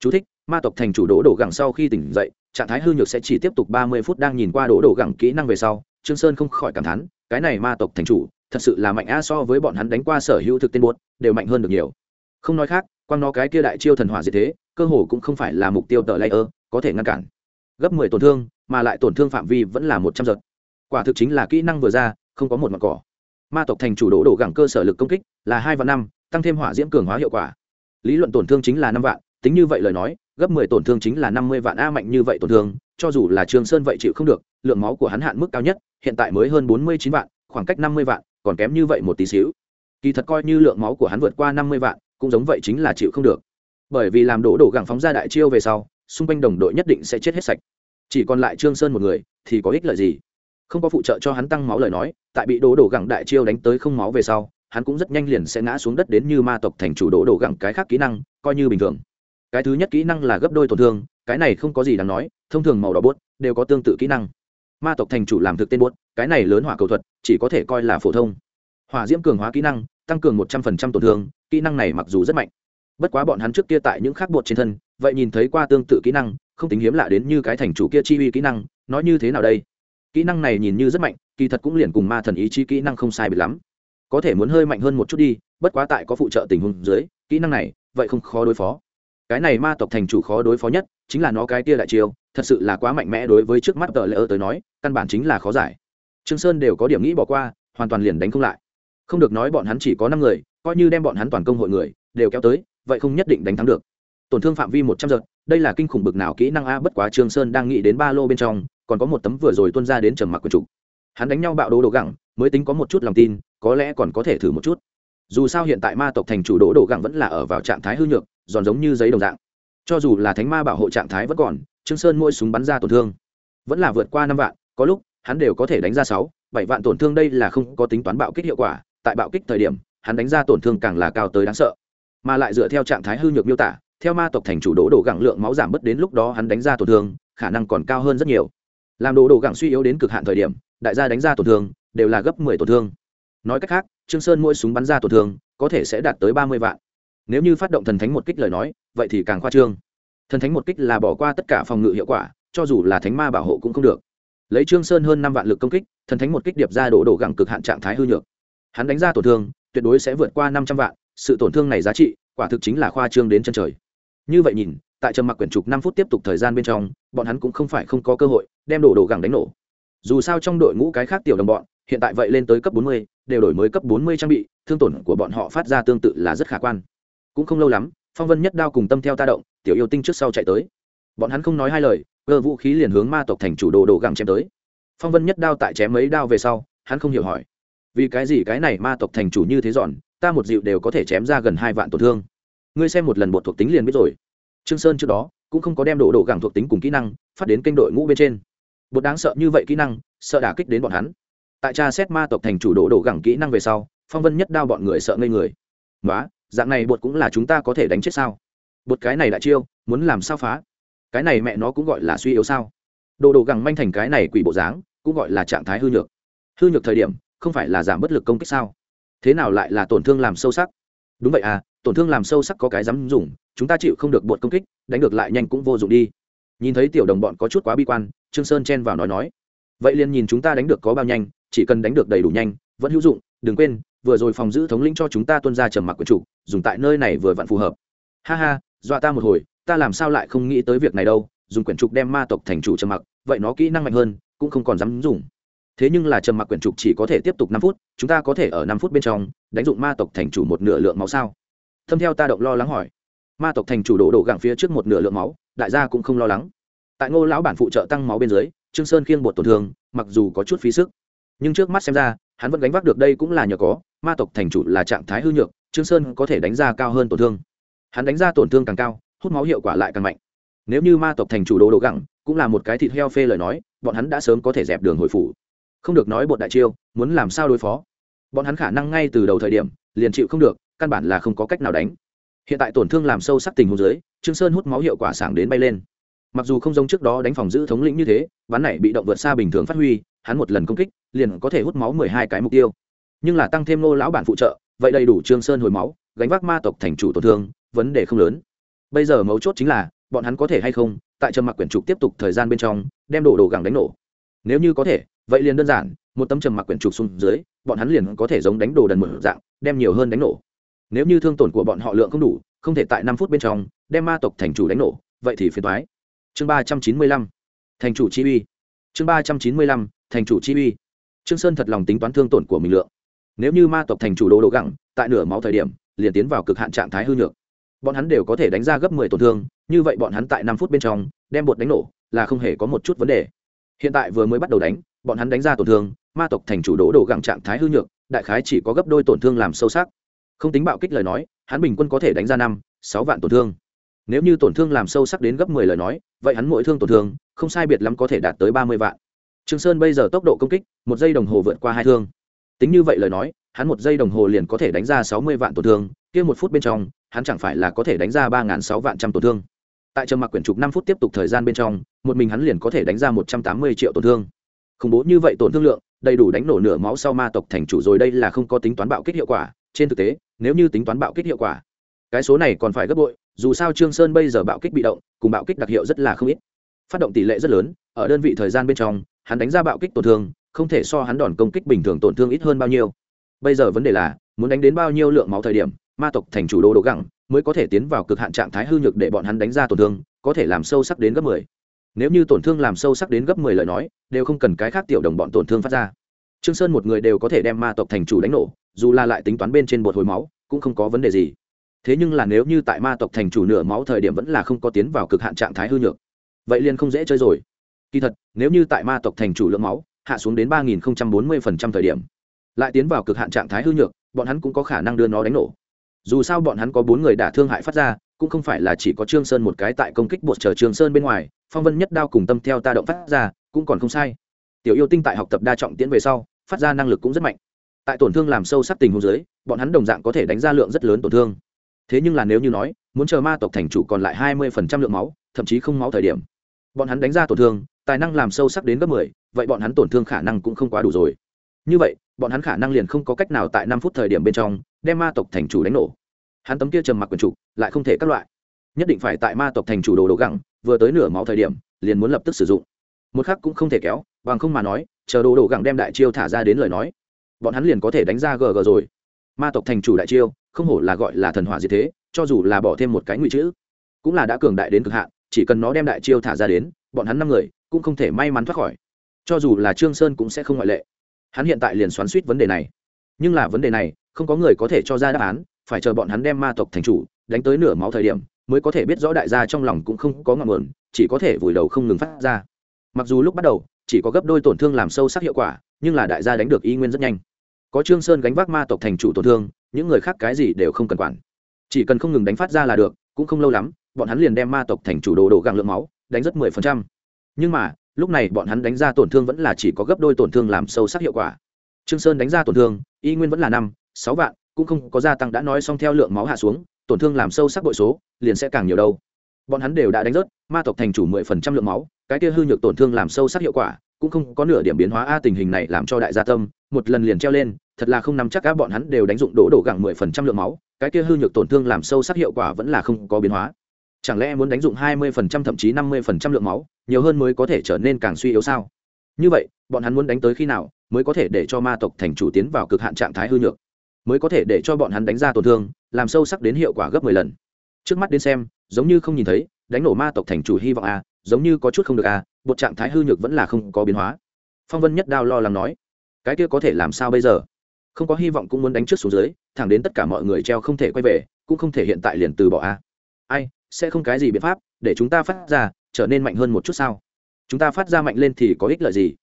Chú thích, ma tộc thành chủ đỗ đổ gẳng sau khi tỉnh dậy trạng thái hư nhược sẽ chỉ tiếp tục ba mươi phút đang nhìn qua đỗ đổ gẳng kỹ năng về sau trương sơn không khỏi cảm thán cái này ma tộc thành chủ thật sự là mạnh a so với bọn hắn đánh qua sở hữu thực tên buốt đều mạnh hơn được nhiều. Không nói khác quang nó cái kia đại chiêu thần hỏa diệt thế cơ hồ cũng không phải là mục tiêu tờ layer có thể ngăn cản. Gấp mười tổn thương mà lại tổn thương phạm vi vẫn là một trăm giật. Quả thực chính là kỹ năng vừa ra không có một mặt cỏ. Ma tộc thành chủ đổ đổ gẳng cơ sở lực công kích là hai vạn năm, tăng thêm hỏa diễm cường hóa hiệu quả. Lý luận tổn thương chính là năm vạn, tính như vậy lời nói, gấp mười tổn thương chính là năm mươi vạn a mạnh như vậy tổn thương, cho dù là trương sơn vậy chịu không được, lượng máu của hắn hạn mức cao nhất, hiện tại mới hơn bốn mươi chín vạn, khoảng cách năm mươi vạn, còn kém như vậy một tí xíu. Kỳ thật coi như lượng máu của hắn vượt qua năm mươi vạn, cũng giống vậy chính là chịu không được. Bởi vì làm đổ đổ gẳng phóng ra đại chiêu về sau, xung quanh đồng đội nhất định sẽ chết hết sạch. Chỉ còn lại trương sơn một người, thì có ích lợi gì? Không có phụ trợ cho hắn tăng máu lời nói, tại bị đố đổ gẳng đại chiêu đánh tới không máu về sau, hắn cũng rất nhanh liền sẽ ngã xuống đất đến như ma tộc thành chủ đố đổ gẳng cái khác kỹ năng, coi như bình thường. Cái thứ nhất kỹ năng là gấp đôi tổn thương, cái này không có gì đáng nói, thông thường màu đỏ bốt đều có tương tự kỹ năng. Ma tộc thành chủ làm thực tên bốt, cái này lớn hỏa cầu thuật, chỉ có thể coi là phổ thông. Hỏa diễm cường hóa kỹ năng, tăng cường một trăm phần trăm tổn thương, kỹ năng này mặc dù rất mạnh. Bất quá bọn hắn trước kia tại những khác bột trên thân, vậy nhìn thấy qua tương tự kỹ năng, không tính hiếm lạ đến như cái thành chủ kia chi uy kỹ năng, nói như thế nào đây? Kỹ năng này nhìn như rất mạnh, kỳ thật cũng liền cùng ma thần ý chí kỹ năng không sai biệt lắm. Có thể muốn hơi mạnh hơn một chút đi, bất quá tại có phụ trợ tình huống dưới, kỹ năng này, vậy không khó đối phó. Cái này ma tộc thành chủ khó đối phó nhất, chính là nó cái tia đại chiêu, thật sự là quá mạnh mẽ đối với trước mắt tờ lỡ tới nói, căn bản chính là khó giải. Trương sơn đều có điểm nghĩ bỏ qua, hoàn toàn liền đánh không lại. Không được nói bọn hắn chỉ có năm người, coi như đem bọn hắn toàn công hội người, đều kéo tới, vậy không nhất định đánh thắng được. Tổn thương phạm vi một trăm giật, đây là kinh khủng bực nào kỹ năng a, bất quá trương sơn đang nghĩ đến ba lô bên trong còn có một tấm vừa rồi tuân ra đến trầm mặc quần trục hắn đánh nhau bạo đồ đồ gẳng, mới tính có một chút lòng tin, có lẽ còn có thể thử một chút. Dù sao hiện tại ma tộc thành chủ đỗ đồ gẳng vẫn là ở vào trạng thái hư nhược, giòn giống như giấy đồng dạng. Cho dù là thánh ma bảo hộ trạng thái vẫn còn, trương sơn mỗi súng bắn ra tổn thương. Vẫn là vượt qua năm vạn, có lúc, hắn đều có thể đánh ra sáu, bảy vạn tổn thương đây là không có tính toán bạo kích hiệu quả, tại bạo kích thời điểm, hắn đánh ra tổn thương càng là cao tới đáng sợ. Mà lại dựa theo trạng thái hư nhược miêu tả, theo ma tộc thành chủ đỗ đồ gẳng lượng máu giảm bớt đến lúc đó hắn đánh ra tổn thương, khả năng còn cao hơn rất nhiều làm đồ đồ gẳng suy yếu đến cực hạn thời điểm, đại gia đánh ra tổn thương, đều là gấp mười tổn thương. Nói cách khác, trương sơn mỗi súng bắn ra tổn thương, có thể sẽ đạt tới ba mươi vạn. Nếu như phát động thần thánh một kích lời nói, vậy thì càng khoa trương. Thần thánh một kích là bỏ qua tất cả phòng ngự hiệu quả, cho dù là thánh ma bảo hộ cũng không được. Lấy trương sơn hơn năm vạn lực công kích, thần thánh một kích điệp ra đổ đổ gẳng cực hạn trạng thái hư nhược. Hắn đánh ra tổn thương, tuyệt đối sẽ vượt qua năm trăm vạn, sự tổn thương này giá trị, quả thực chính là khoa trương đến chân trời. Như vậy nhìn tại trầm mặc quyển trục năm phút tiếp tục thời gian bên trong, bọn hắn cũng không phải không có cơ hội đem đổ đổ gẳng đánh nổ. Dù sao trong đội ngũ cái khác tiểu đồng bọn, hiện tại vậy lên tới cấp bốn mươi, đều đổi mới cấp bốn mươi trang bị, thương tổn của bọn họ phát ra tương tự là rất khả quan. Cũng không lâu lắm, phong vân nhất đao cùng tâm theo ta động, tiểu yêu tinh trước sau chạy tới. Bọn hắn không nói hai lời, cơ vũ khí liền hướng ma tộc thành chủ đồ đồ gẳng chém tới. Phong vân nhất đao tại chém mấy đao về sau, hắn không hiểu hỏi, vì cái gì cái này ma tộc thành chủ như thế dọn, ta một dịu đều có thể chém ra gần hai vạn tổn thương. Ngươi xem một lần bột thuộc tính liền biết rồi trương sơn trước đó cũng không có đem đồ đồ gẳng thuộc tính cùng kỹ năng phát đến kênh đội ngũ bên trên. Bột đáng sợ như vậy kỹ năng, sợ đả kích đến bọn hắn. Tại tra xét ma tộc thành chủ đồ đồ gẳng kỹ năng về sau, phong vân nhất đao bọn người sợ ngây người. Nói dạng này bột cũng là chúng ta có thể đánh chết sao? Bột cái này đại chiêu, muốn làm sao phá? Cái này mẹ nó cũng gọi là suy yếu sao? Đồ đồ gẳng manh thành cái này quỷ bộ dáng, cũng gọi là trạng thái hư nhược. Hư nhược thời điểm, không phải là giảm bất lực công kích sao? Thế nào lại là tổn thương làm sâu sắc? Đúng vậy à tổn thương làm sâu sắc có cái dám dùng chúng ta chịu không được bột công kích, đánh được lại nhanh cũng vô dụng đi. Nhìn thấy tiểu đồng bọn có chút quá bi quan, trương sơn chen vào nói nói, vậy liền nhìn chúng ta đánh được có bao nhanh, chỉ cần đánh được đầy đủ nhanh, vẫn hữu dụng, đừng quên, vừa rồi phòng giữ thống lĩnh cho chúng ta tuân ra trầm mặc quyền chủ, dùng tại nơi này vừa vặn phù hợp. Ha ha, dọa ta một hồi, ta làm sao lại không nghĩ tới việc này đâu, dùng quyển trục đem ma tộc thành chủ trầm mặc, vậy nó kỹ năng mạnh hơn, cũng không còn dám dùng. Thế nhưng là trầm mặc quyển trục chỉ có thể tiếp tục năm phút, chúng ta có thể ở năm phút bên trong, đánh dụng ma tộc thành chủ một nửa lượng máu sao? Thâm theo ta động lo lắng hỏi ma tộc thành chủ đổ đổ gặng phía trước một nửa lượng máu, đại gia cũng không lo lắng. Tại ngô lão bản phụ trợ tăng máu bên dưới, trương sơn khiêng bột tổn thương, mặc dù có chút phí sức. Nhưng trước mắt xem ra, hắn vẫn gánh vác được đây cũng là nhờ có, ma tộc thành chủ là trạng thái hư nhược, trương sơn có thể đánh ra cao hơn tổn thương. Hắn đánh ra tổn thương càng cao, hút máu hiệu quả lại càng mạnh. Nếu như ma tộc thành chủ đồ đồ gẳng cũng là một cái thịt heo phê lời nói, bọn hắn đã sớm có thể dẹp đường hồi phủ. Không được nói bột đại chiêu, muốn làm sao đối phó? Bọn hắn khả năng ngay từ đầu thời điểm, liền chịu không được, căn bản là không có cách nào đánh hiện tại tổn thương làm sâu sắc tình hồ dưới, trương sơn hút máu hiệu quả sảng đến bay lên. Mặc dù không giống trước đó đánh phòng giữ thống lĩnh như thế bắn này bị động vượt xa bình thường phát huy, hắn một lần công kích, liền có thể hút máu mười hai cái mục tiêu. Nhưng là tăng thêm nô lão bản phụ trợ, vậy đầy đủ trương sơn hồi máu, gánh vác ma tộc thành chủ tổn thương, vấn đề không lớn. Bây giờ mấu chốt chính là, bọn hắn có thể hay không, tại trầm mặc quyển trục tiếp tục thời gian bên trong, đem đổ đồ gẳng đánh nổ. Nếu như có thể, vậy liền đơn giản, một tấm trầm mặc quyển trục xuống dưới, bọn hắn liền có thể giống đánh đồ đần mở dạng, đem nhiều hơn đánh nổ nếu như thương tổn của bọn họ lượng không đủ, không thể tại năm phút bên trong đem ma tộc thành chủ đánh nổ, vậy thì phiền thoái chương ba trăm chín mươi lăm, thành chủ chi uy. Chương ba trăm chín mươi lăm, thành chủ chi uy. Trương sơn thật lòng tính toán thương tổn của mình lượng. Nếu như ma tộc thành chủ đồ đồ gẳng, tại nửa máu thời điểm, liền tiến vào cực hạn trạng thái hư nhược. Bọn hắn đều có thể đánh ra gấp mười tổn thương, như vậy bọn hắn tại năm phút bên trong đem bột đánh nổ là không hề có một chút vấn đề. Hiện tại vừa mới bắt đầu đánh, bọn hắn đánh ra tổn thương, ma tộc thành chủ đỗ đồ gặng trạng thái hư nhược, đại khái chỉ có gấp đôi tổn thương làm sâu sắc không tính bạo kích lời nói, hắn bình quân có thể đánh ra năm, sáu vạn tổn thương. Nếu như tổn thương làm sâu sắc đến gấp mười lời nói, vậy hắn mỗi thương tổn thương, không sai biệt lắm có thể đạt tới ba mươi vạn. Trương sơn bây giờ tốc độ công kích, một giây đồng hồ vượt qua hai thương. Tính như vậy lời nói, hắn một giây đồng hồ liền có thể đánh ra sáu mươi vạn tổn thương, kia một phút bên trong, hắn chẳng phải là có thể đánh ra ba ngàn sáu vạn trăm tổn thương. Tại trầm mặc quyển trục năm phút tiếp tục thời gian bên trong, một mình hắn liền có thể đánh ra một trăm tám mươi triệu tổn thương. Khủng bố như vậy tổn thương lượng, đầy đủ đánh nổ nửa máu sau ma tộc thành chủ rồi, đây là không có tính toán bạo kích hiệu quả trên thực tế, nếu như tính toán bạo kích hiệu quả, cái số này còn phải gấp bội, dù sao trương sơn bây giờ bạo kích bị động, cùng bạo kích đặc hiệu rất là không ít. Phát động tỷ lệ rất lớn, ở đơn vị thời gian bên trong, hắn đánh ra bạo kích tổn thương, không thể so hắn đòn công kích bình thường tổn thương ít hơn bao nhiêu. Bây giờ vấn đề là, muốn đánh đến bao nhiêu lượng máu thời điểm, ma tộc thành chủ đồ đồ gẳng mới có thể tiến vào cực hạn trạng thái hư nhược để bọn hắn đánh ra tổn thương, có thể làm sâu sắc đến gấp 10. nếu như tổn thương làm sâu sắc đến gấp 10 lời nói, đều không cần cái khác tiểu đồng bọn tổn thương phát ra. Trương sơn một người đều có thể đem ma tộc thành chủ đánh nổ dù là lại tính toán bên trên bột hồi máu, cũng không có vấn đề gì. Thế nhưng là nếu như tại ma tộc thành chủ nửa máu thời điểm vẫn là không có tiến vào cực hạn trạng thái hư nhược, vậy liền không dễ chơi rồi. Kỳ thật, nếu như tại ma tộc thành chủ lượng máu, hạ xuống đến ba nghìn bốn mươi thời điểm, lại tiến vào cực hạn trạng thái hư nhược, bọn hắn cũng có khả năng đưa nó đánh nổ. Dù sao bọn hắn có bốn người đả thương hại phát ra, cũng không phải là chỉ có trương sơn một cái tại công kích bột chờ trương sơn bên ngoài, phong vân nhất đao cùng tâm theo ta động phát ra, cũng còn không sai. Tiểu yêu tinh tại học tập đa trọng tiến về sau, phát ra năng lực cũng rất mạnh tại tổn thương làm sâu sắc tình huống dưới, bọn hắn đồng dạng có thể đánh ra lượng rất lớn tổn thương. Thế nhưng là nếu như nói, muốn chờ ma tộc thành chủ còn lại hai mươi phần trăm lượng máu, thậm chí không máu thời điểm, bọn hắn đánh ra tổn thương, tài năng làm sâu sắc đến gấp mười, vậy bọn hắn tổn thương khả năng cũng không quá đủ rồi. Như vậy, bọn hắn khả năng liền không có cách nào tại năm phút thời điểm bên trong, đem ma tộc thành chủ đánh nổ. Hắn tấm kia trầm mặc quần chủ lại không thể các loại. Nhất định phải tại ma tộc thành chủ đồ đồ gẳng vừa tới nửa máu thời điểm, liền muốn lập tức sử dụng. Một khắc cũng không thể kéo, bằng không mà nói, chờ đồ đồ gẳng đem đại chiêu thả ra đến lời nói bọn hắn liền có thể đánh ra gg rồi. Ma tộc thành chủ đại chiêu, không hổ là gọi là thần hỏa gì thế, cho dù là bỏ thêm một cái ngụy chữ, cũng là đã cường đại đến cực hạn, chỉ cần nó đem đại chiêu thả ra đến, bọn hắn năm người cũng không thể may mắn thoát khỏi. Cho dù là trương sơn cũng sẽ không ngoại lệ. Hắn hiện tại liền xoắn suýt vấn đề này. Nhưng là vấn đề này, không có người có thể cho ra đáp án, phải chờ bọn hắn đem ma tộc thành chủ đánh tới nửa máu thời điểm, mới có thể biết rõ đại gia trong lòng cũng không có ngọn nguồn, chỉ có thể vùi đầu không ngừng phát ra. Mặc dù lúc bắt đầu, chỉ có gấp đôi tổn thương làm sâu sắc hiệu quả, nhưng là đại gia đánh được y nguyên rất nhanh có trương sơn gánh vác ma tộc thành chủ tổn thương, những người khác cái gì đều không cần quản. Chỉ cần không ngừng đánh phát ra là được, cũng không lâu lắm, bọn hắn liền đem ma tộc thành chủ đồ đồ gặng lượng máu, đánh rất mười phần trăm. Nhưng mà, lúc này bọn hắn đánh ra tổn thương vẫn là chỉ có gấp đôi tổn thương làm sâu sắc hiệu quả. Trương sơn đánh ra tổn thương, y nguyên vẫn là năm, sáu vạn, cũng không có gia tăng đã nói xong theo lượng máu hạ xuống, tổn thương làm sâu sắc bội số, liền sẽ càng nhiều đâu. Bọn hắn đều đã đánh rớt, ma tộc thành chủ mười phần trăm lượng máu, cái kia hư nhược tổn thương làm sâu sắc hiệu quả cũng không có nửa điểm biến hóa. A, tình hình này làm cho đại gia tâm, một lần liền treo lên, thật là không nắm chắc. Các bọn hắn đều đánh dụng đổ đổ gẳng mười phần trăm lượng máu, cái kia hư nhược tổn thương làm sâu sắc hiệu quả vẫn là không có biến hóa. Chẳng lẽ muốn đánh dụng hai mươi phần trăm, thậm chí năm mươi phần trăm lượng máu, nhiều hơn mới có thể trở nên càng suy yếu sao? Như vậy, bọn hắn muốn đánh tới khi nào mới có thể để cho ma tộc thành chủ tiến vào cực hạn trạng thái hư nhược? Mới có thể để cho bọn hắn đánh ra tổn thương, làm sâu sắc đến hiệu quả gấp mười lần. Trước mắt đến xem, giống như không nhìn thấy, đánh nổ ma tộc thành chủ hy vọng a giống như có chút không được à? bột trạng thái hư nhược vẫn là không có biến hóa. Phong vân nhất đao lo lắng nói, cái kia có thể làm sao bây giờ? Không có hy vọng cũng muốn đánh trước xuống dưới, thẳng đến tất cả mọi người treo không thể quay về, cũng không thể hiện tại liền từ bỏ a ai, sẽ không cái gì biện pháp, để chúng ta phát ra, trở nên mạnh hơn một chút sao? Chúng ta phát ra mạnh lên thì có ích lợi gì?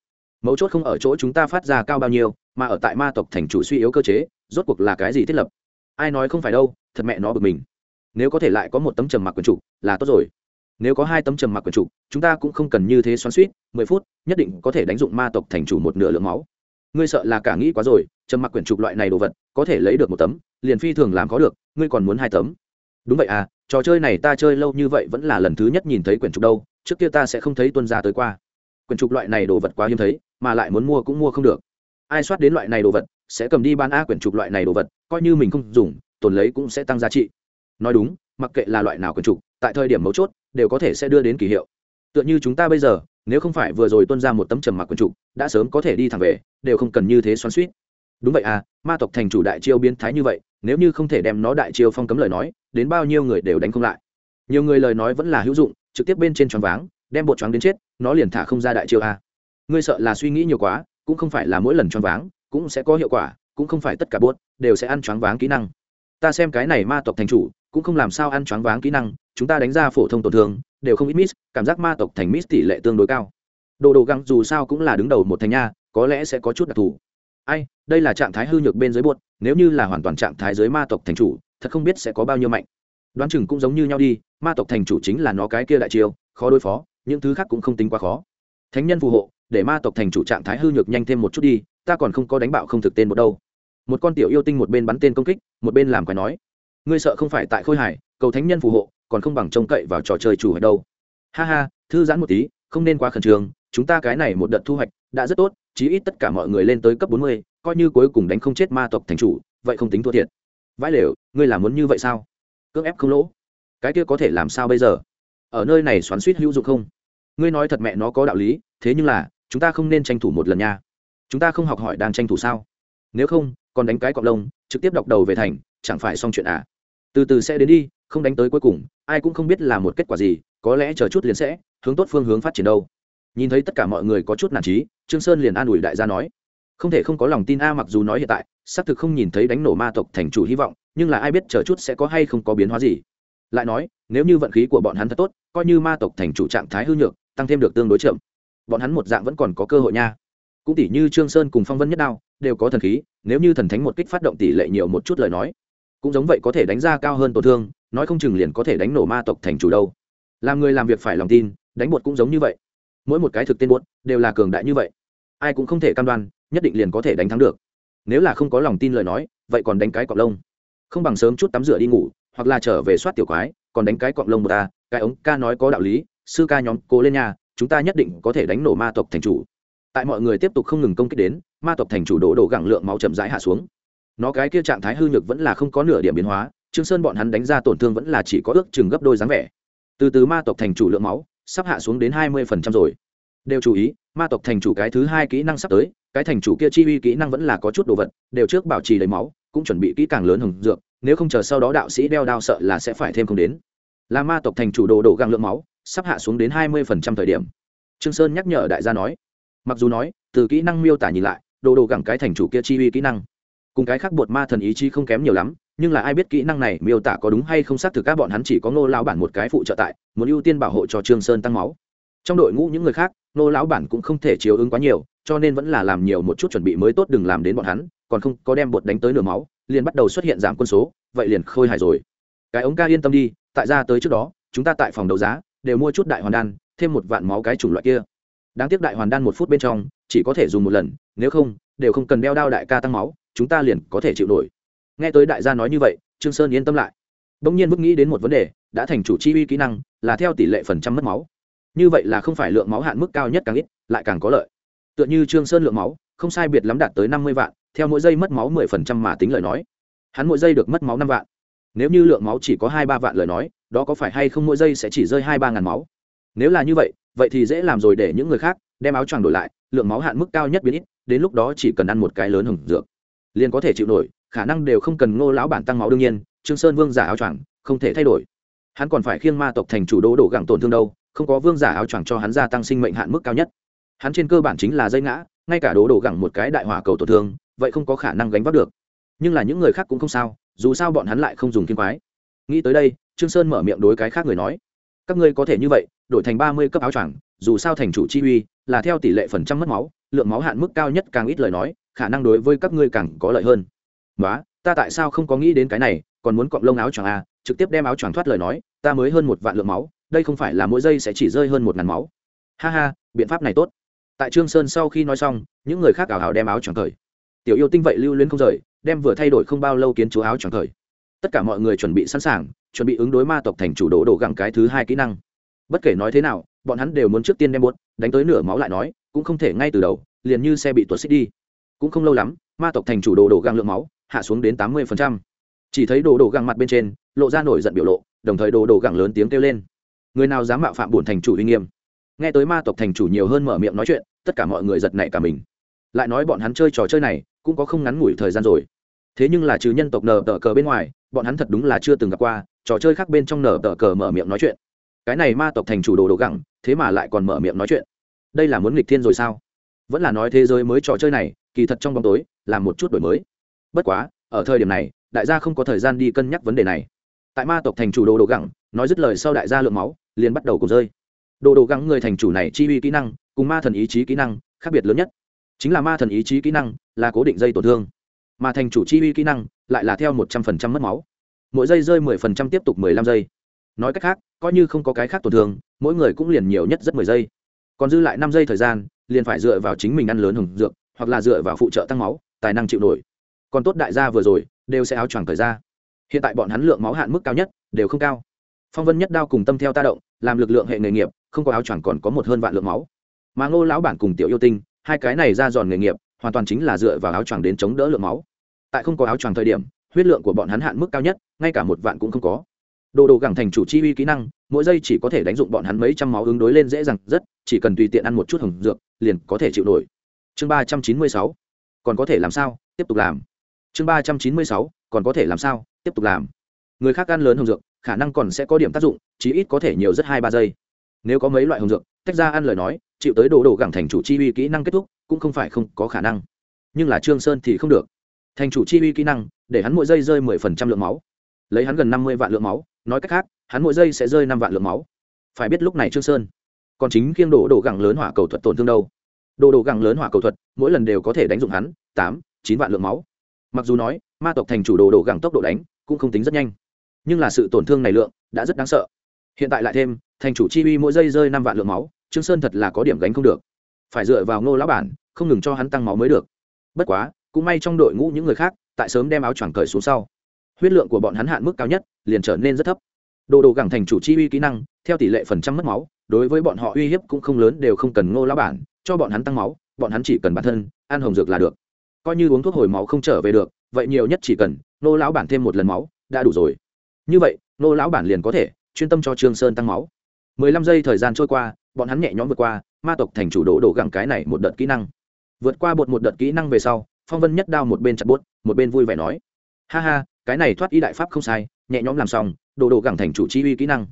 Mấu chốt không ở chỗ chúng ta phát ra cao bao nhiêu, mà ở tại ma tộc thành chủ suy yếu cơ chế, rốt cuộc là cái gì thiết lập? Ai nói không phải đâu, thật mẹ nó bực mình. Nếu có thể lại có một tấm trầm mặc quần chủ, là tốt rồi nếu có hai tấm trầm mặc quần chủ chúng ta cũng không cần như thế xoắn suýt mười phút, nhất định có thể đánh dụng ma tộc thành chủ một nửa lượng máu. Ngươi sợ là cả nghĩ quá rồi, trầm mặc quyển trục loại này đồ vật, có thể lấy được một tấm, liền phi thường làm có được, ngươi còn muốn hai tấm. Đúng vậy à trò chơi này ta chơi lâu như vậy vẫn là lần thứ nhất nhìn thấy quyển trục đâu, trước kia ta sẽ không thấy tuân ra tới qua. Quyển trục loại này đồ vật quá hiếm thấy, mà lại muốn mua cũng mua không được. Ai soát đến loại này đồ vật, sẽ cầm đi bán a quyển trục loại này đồ vật, coi như mình không dùng, tồn lấy cũng sẽ tăng giá trị. Nói đúng, mặc kệ là loại nào quyển trục, tại thời điểm mấu chốt đều có thể sẽ đưa đến kỳ hiệu. Tựa như chúng ta bây giờ, nếu không phải vừa rồi tuân ra một tấm trầm mặc quyển trục, đã sớm có thể đi thẳng về, đều không cần như thế xoắn suýt đúng vậy à ma tộc thành chủ đại chiêu biến thái như vậy, nếu như không thể đem nó đại chiêu phong cấm lời nói, đến bao nhiêu người đều đánh không lại. Nhiều người lời nói vẫn là hữu dụng, trực tiếp bên trên choáng váng, đem bột choáng đến chết, nó liền thả không ra đại chiêu a. Ngươi sợ là suy nghĩ nhiều quá, cũng không phải là mỗi lần choáng váng, cũng sẽ có hiệu quả, cũng không phải tất cả bột đều sẽ ăn choáng váng kỹ năng. Ta xem cái này ma tộc thành chủ cũng không làm sao ăn choáng váng kỹ năng, chúng ta đánh ra phổ thông tổn thương, đều không ít miss, cảm giác ma tộc thành miss tỷ lệ tương đối cao. Đồ đồ găng dù sao cũng là đứng đầu một thành nha, có lẽ sẽ có chút đặc thù. Ai, đây là trạng thái hư nhược bên dưới buột, nếu như là hoàn toàn trạng thái dưới ma tộc thành chủ, thật không biết sẽ có bao nhiêu mạnh. Đoán chừng cũng giống như nhau đi, ma tộc thành chủ chính là nó cái kia đại chiêu, khó đối phó, những thứ khác cũng không tính quá khó. Thánh nhân phù hộ, để ma tộc thành chủ trạng thái hư nhược nhanh thêm một chút đi, ta còn không có đánh bạo không thực tên một đâu. Một con tiểu yêu tinh một bên bắn tên công kích, một bên làm quái nói ngươi sợ không phải tại khôi hải cầu thánh nhân phù hộ, còn không bằng trông cậy vào trò chơi chủ hoạch đâu. Ha ha, thư giãn một tí, không nên quá khẩn trương, chúng ta cái này một đợt thu hoạch đã rất tốt, chí ít tất cả mọi người lên tới cấp bốn mươi, coi như cuối cùng đánh không chết ma tộc thành chủ, vậy không tính thua thiệt. Vãi lều, ngươi làm muốn như vậy sao? Cưỡng ép không lỗ. Cái kia có thể làm sao bây giờ? Ở nơi này xoắn suýt hữu dụng không? Ngươi nói thật mẹ nó có đạo lý, thế nhưng là, chúng ta không nên tranh thủ một lần nha. Chúng ta không học hỏi đang tranh thủ sao? Nếu không, còn đánh cái cọc lông, trực tiếp đọc đầu về thành chẳng phải xong chuyện à? Từ từ sẽ đến đi, không đánh tới cuối cùng, ai cũng không biết là một kết quả gì, có lẽ chờ chút liền sẽ, hướng tốt phương hướng phát triển đâu. Nhìn thấy tất cả mọi người có chút nản trí, trương sơn liền an ủi đại gia nói, không thể không có lòng tin a mặc dù nói hiện tại, xác thực không nhìn thấy đánh nổ ma tộc thành chủ hy vọng, nhưng là ai biết chờ chút sẽ có hay không có biến hóa gì. Lại nói, nếu như vận khí của bọn hắn thật tốt, coi như ma tộc thành chủ trạng thái hư nhược, tăng thêm được tương đối chậm, bọn hắn một dạng vẫn còn có cơ hội nha. Cũng tỷ như trương sơn cùng phong vân nhất đao, đều có thần khí, nếu như thần thánh một kích phát động tỷ lệ nhiều một chút lời nói cũng giống vậy có thể đánh ra cao hơn tổn thương, nói không chừng liền có thể đánh nổ ma tộc thành chủ đâu. Làm người làm việc phải lòng tin, đánh bột cũng giống như vậy. Mỗi một cái thực tên bột đều là cường đại như vậy. Ai cũng không thể cam đoan, nhất định liền có thể đánh thắng được. Nếu là không có lòng tin lời nói, vậy còn đánh cái cọp lông. Không bằng sớm chút tắm rửa đi ngủ, hoặc là trở về soát tiểu quái, còn đánh cái cọp lông một ta. Cái ống ca nói có đạo lý, sư ca nhóm cố lên nhà, chúng ta nhất định có thể đánh nổ ma tộc thành chủ. Tại mọi người tiếp tục không ngừng công kích đến, ma tộc thành chủ đổ đổ gẳng lượng máu chậm rãi hạ xuống nó cái kia trạng thái hư nhược vẫn là không có nửa điểm biến hóa, trương sơn bọn hắn đánh ra tổn thương vẫn là chỉ có ước chừng gấp đôi dáng vẻ. Từ từ ma tộc thành chủ lượng máu, sắp hạ xuống đến hai mươi phần trăm rồi. Đều chú ý, ma tộc thành chủ cái thứ hai kỹ năng sắp tới, cái thành chủ kia chi uy kỹ năng vẫn là có chút đồ vật, đều trước bảo trì lấy máu, cũng chuẩn bị kỹ càng lớn hồng dược, nếu không chờ sau đó đạo sĩ đeo đao sợ là sẽ phải thêm không đến. Là ma tộc thành chủ đồ đổ găng lượng máu, sắp hạ xuống đến hai mươi phần trăm thời điểm. Trương sơn nhắc nhở đại gia nói, mặc dù nói, từ kỹ năng miêu tả nhìn lại, đồ đồ gẳng cái thành chủ kia chi uy kỹ năng cùng cái khác bột ma thần ý chí không kém nhiều lắm, nhưng là ai biết kỹ năng này miêu tả có đúng hay không xác thực các bọn hắn chỉ có ngô lão bản một cái phụ trợ tại, muốn ưu tiên bảo hộ cho trương sơn tăng máu. Trong đội ngũ những người khác, ngô lão bản cũng không thể chiếu ứng quá nhiều, cho nên vẫn là làm nhiều một chút chuẩn bị mới tốt đừng làm đến bọn hắn, còn không có đem bột đánh tới nửa máu, liền bắt đầu xuất hiện giảm quân số, vậy liền khôi hài rồi. Cái ống ca yên tâm đi, tại ra tới trước đó, chúng ta tại phòng đấu giá, đều mua chút đại hoàn đan, thêm một vạn máu cái chủng loại kia. Đáng tiếc đại hoàn đan một phút bên trong, chỉ có thể dùng một lần, nếu không, đều không cần đeo đao đại ca tăng máu chúng ta liền có thể chịu nổi. Nghe tới đại gia nói như vậy, trương sơn yên tâm lại. Bỗng nhiên vứt nghĩ đến một vấn đề, đã thành chủ chi uy kỹ năng, là theo tỷ lệ phần trăm mất máu. Như vậy là không phải lượng máu hạn mức cao nhất càng ít, lại càng có lợi. Tựa như trương sơn lượng máu, không sai biệt lắm đạt tới năm mươi vạn, theo mỗi giây mất máu mười phần trăm mà tính lời nói. Hắn mỗi giây được mất máu năm vạn. Nếu như lượng máu chỉ có hai ba vạn lời nói, đó có phải hay không mỗi giây sẽ chỉ rơi hai ba ngàn máu? Nếu là như vậy vậy thì dễ làm rồi để những người khác đem áo choàng đổi lại, lượng máu hạn mức cao nhất biến ít, đến lúc đó chỉ cần ăn một cái lớn hồng dược liền có thể chịu nổi, khả năng đều không cần ngô lão bản tăng máu đương nhiên, trương sơn vương giả áo choàng, không thể thay đổi. Hắn còn phải khiêng ma tộc thành chủ đô đổ gặng tổn thương đâu, không có vương giả áo choàng cho hắn gia tăng sinh mệnh hạn mức cao nhất. Hắn trên cơ bản chính là dây ngã, ngay cả đố đổ gặng một cái đại hỏa cầu tổn thương, vậy không có khả năng gánh vác được. Nhưng là những người khác cũng không sao, dù sao bọn hắn lại không dùng kim quái. Nghĩ tới đây, trương sơn mở miệng đối cái khác người nói, các ngươi có thể như vậy, đổi thành ba mươi cấp áo choàng, dù sao thành chủ chi uy là theo tỷ lệ phần trăm mất máu, lượng máu hạn mức cao nhất càng ít lời nói khả năng đối với các ngươi càng có lợi hơn. Nói ta tại sao không có nghĩ đến cái này, còn muốn cọng lông áo choàng a trực tiếp đem áo choàng thoát lời nói, ta mới hơn một vạn lượng máu, đây không phải là mỗi giây sẽ chỉ rơi hơn một ngàn máu. Ha ha, biện pháp này tốt. Tại trương sơn sau khi nói xong, những người khác ảo ảo đem áo choàng thời tiểu yêu tinh vậy lưu luyến không rời, đem vừa thay đổi không bao lâu kiến chúa áo choàng thời tất cả mọi người chuẩn bị sẵn sàng, chuẩn bị ứng đối ma tộc thành chủ đồ đồ gặng cái thứ hai kỹ năng. Bất kể nói thế nào, bọn hắn đều muốn trước tiên đem bốt đánh tới nửa máu lại nói, cũng không thể ngay từ đầu, liền như xe bị tuột xích đi cũng không lâu lắm, ma tộc thành chủ đồ đồ găng lượng máu, hạ xuống đến tám mươi chỉ thấy đồ đồ găng mặt bên trên, lộ ra nổi giận biểu lộ, đồng thời đồ đồ găng lớn tiếng kêu lên. Người nào dám mạo phạm bổn thành chủ uy nghiêm? Nghe tới ma tộc thành chủ nhiều hơn mở miệng nói chuyện, tất cả mọi người giật nảy cả mình. Lại nói bọn hắn chơi trò chơi này, cũng có không ngắn ngủi thời gian rồi. Thế nhưng là trừ nhân tộc nở tờ cờ bên ngoài, bọn hắn thật đúng là chưa từng gặp qua, trò chơi khác bên trong nở tờ cờ mở miệng nói chuyện. Cái này ma tộc thành chủ đồ đồ gẳng thế mà lại còn mở miệng nói chuyện. Đây là muốn nghịch thiên rồi sao? Vẫn là nói thế giới mới trò chơi này kỳ thật trong bóng tối là một chút đổi mới. Bất quá, ở thời điểm này, đại gia không có thời gian đi cân nhắc vấn đề này. Tại ma tộc thành chủ đồ đồ gẳng, nói dứt lời sau đại gia lượng máu, liền bắt đầu cùng rơi. Đồ đồ gắng người thành chủ này chi uy kỹ năng, cùng ma thần ý chí kỹ năng, khác biệt lớn nhất. Chính là ma thần ý chí kỹ năng, là cố định dây tổn thương. Mà thành chủ chi uy kỹ năng, lại là theo một trăm phần trăm mất máu. Mỗi giây rơi mười phần trăm tiếp tục mười lăm giây. Nói cách khác, coi như không có cái khác tổn thương, mỗi người cũng liền nhiều nhất rất mười giây. Còn dư lại năm giây thời gian, liền phải dựa vào chính mình ăn lớn hồng dược hoặc là dựa vào phụ trợ tăng máu, tài năng chịu nổi. Còn tốt đại gia vừa rồi đều sẽ áo choàng thời ra hiện tại bọn hắn lượng máu hạn mức cao nhất đều không cao. Phong vân nhất đao cùng tâm theo ta động, làm lực lượng hệ nghề nghiệp, không có áo choàng còn có một hơn vạn lượng máu. Mà ngô lão bản cùng tiểu yêu tinh, hai cái này ra giòn nghề nghiệp, hoàn toàn chính là dựa vào áo choàng đến chống đỡ lượng máu. Tại không có áo choàng thời điểm, huyết lượng của bọn hắn hạn mức cao nhất, ngay cả một vạn cũng không có. Đồ đồ gẳng thành chủ chi uy kỹ năng, mỗi giây chỉ có thể đánh dụng bọn hắn mấy trăm máu ứng đối lên dễ dàng, rất, chỉ cần tùy tiện ăn một chút hồng dược, liền có thể chịu nổi chương ba trăm chín mươi sáu. Còn có thể làm sao? Tiếp tục làm. Chương ba trăm chín mươi sáu. Còn có thể làm sao? Tiếp tục làm. Người khác ăn lớn hồng dược, khả năng còn sẽ có điểm tác dụng, chí ít có thể nhiều rất hai ba giây. Nếu có mấy loại hồng dược, tách ra ăn lời nói, chịu tới đồ đồ gẳng thành chủ chi uy kỹ năng kết thúc, cũng không phải không có khả năng. Nhưng là trương sơn thì không được. Thành chủ chi uy kỹ năng, để hắn mỗi giây rơi mười phần trăm lượng máu. Lấy hắn gần năm mươi vạn lượng máu, nói cách khác, hắn mỗi giây sẽ rơi năm vạn lượng máu. Phải biết lúc này trương sơn còn chính kiêng đổ đồ gẳng lớn hỏa cầu thuật tổn thương đâu đồ đồ gẳng lớn hỏa cầu thuật, mỗi lần đều có thể đánh dụng hắn, tám, chín vạn lượng máu. Mặc dù nói, ma tộc thành chủ đồ đồ gẳng tốc độ đánh cũng không tính rất nhanh. Nhưng là sự tổn thương này lượng đã rất đáng sợ. Hiện tại lại thêm, thành chủ chi uy mỗi giây rơi năm vạn lượng máu, trương sơn thật là có điểm gánh không được. Phải dựa vào ngô lão bản, không ngừng cho hắn tăng máu mới được. Bất quá, cũng may trong đội ngũ những người khác tại sớm đem áo choàng cởi xuống sau. Huyết lượng của bọn hắn hạn mức cao nhất, liền trở nên rất thấp. Đồ đồ gẳng thành chủ chi uy kỹ năng, theo tỷ lệ phần trăm mất máu, đối với bọn họ uy hiếp cũng không lớn đều không cần ngô lão bản cho bọn hắn tăng máu, bọn hắn chỉ cần bản thân, ăn hồng dược là được. Coi như uống thuốc hồi máu không trở về được, vậy nhiều nhất chỉ cần nô lão bản thêm một lần máu, đã đủ rồi. Như vậy, nô lão bản liền có thể chuyên tâm cho trương sơn tăng máu. Mười lăm giây thời gian trôi qua, bọn hắn nhẹ nhõm vượt qua, ma tộc thành chủ đổ đổ gẳng cái này một đợt kỹ năng. Vượt qua bột một đợt kỹ năng về sau, phong vân nhất đao một bên chặt bốt một bên vui vẻ nói. Ha ha, cái này thoát y đại pháp không sai, nhẹ nhõm làm xong đồ đồ gẳng thành chủ chi uy kỹ năng.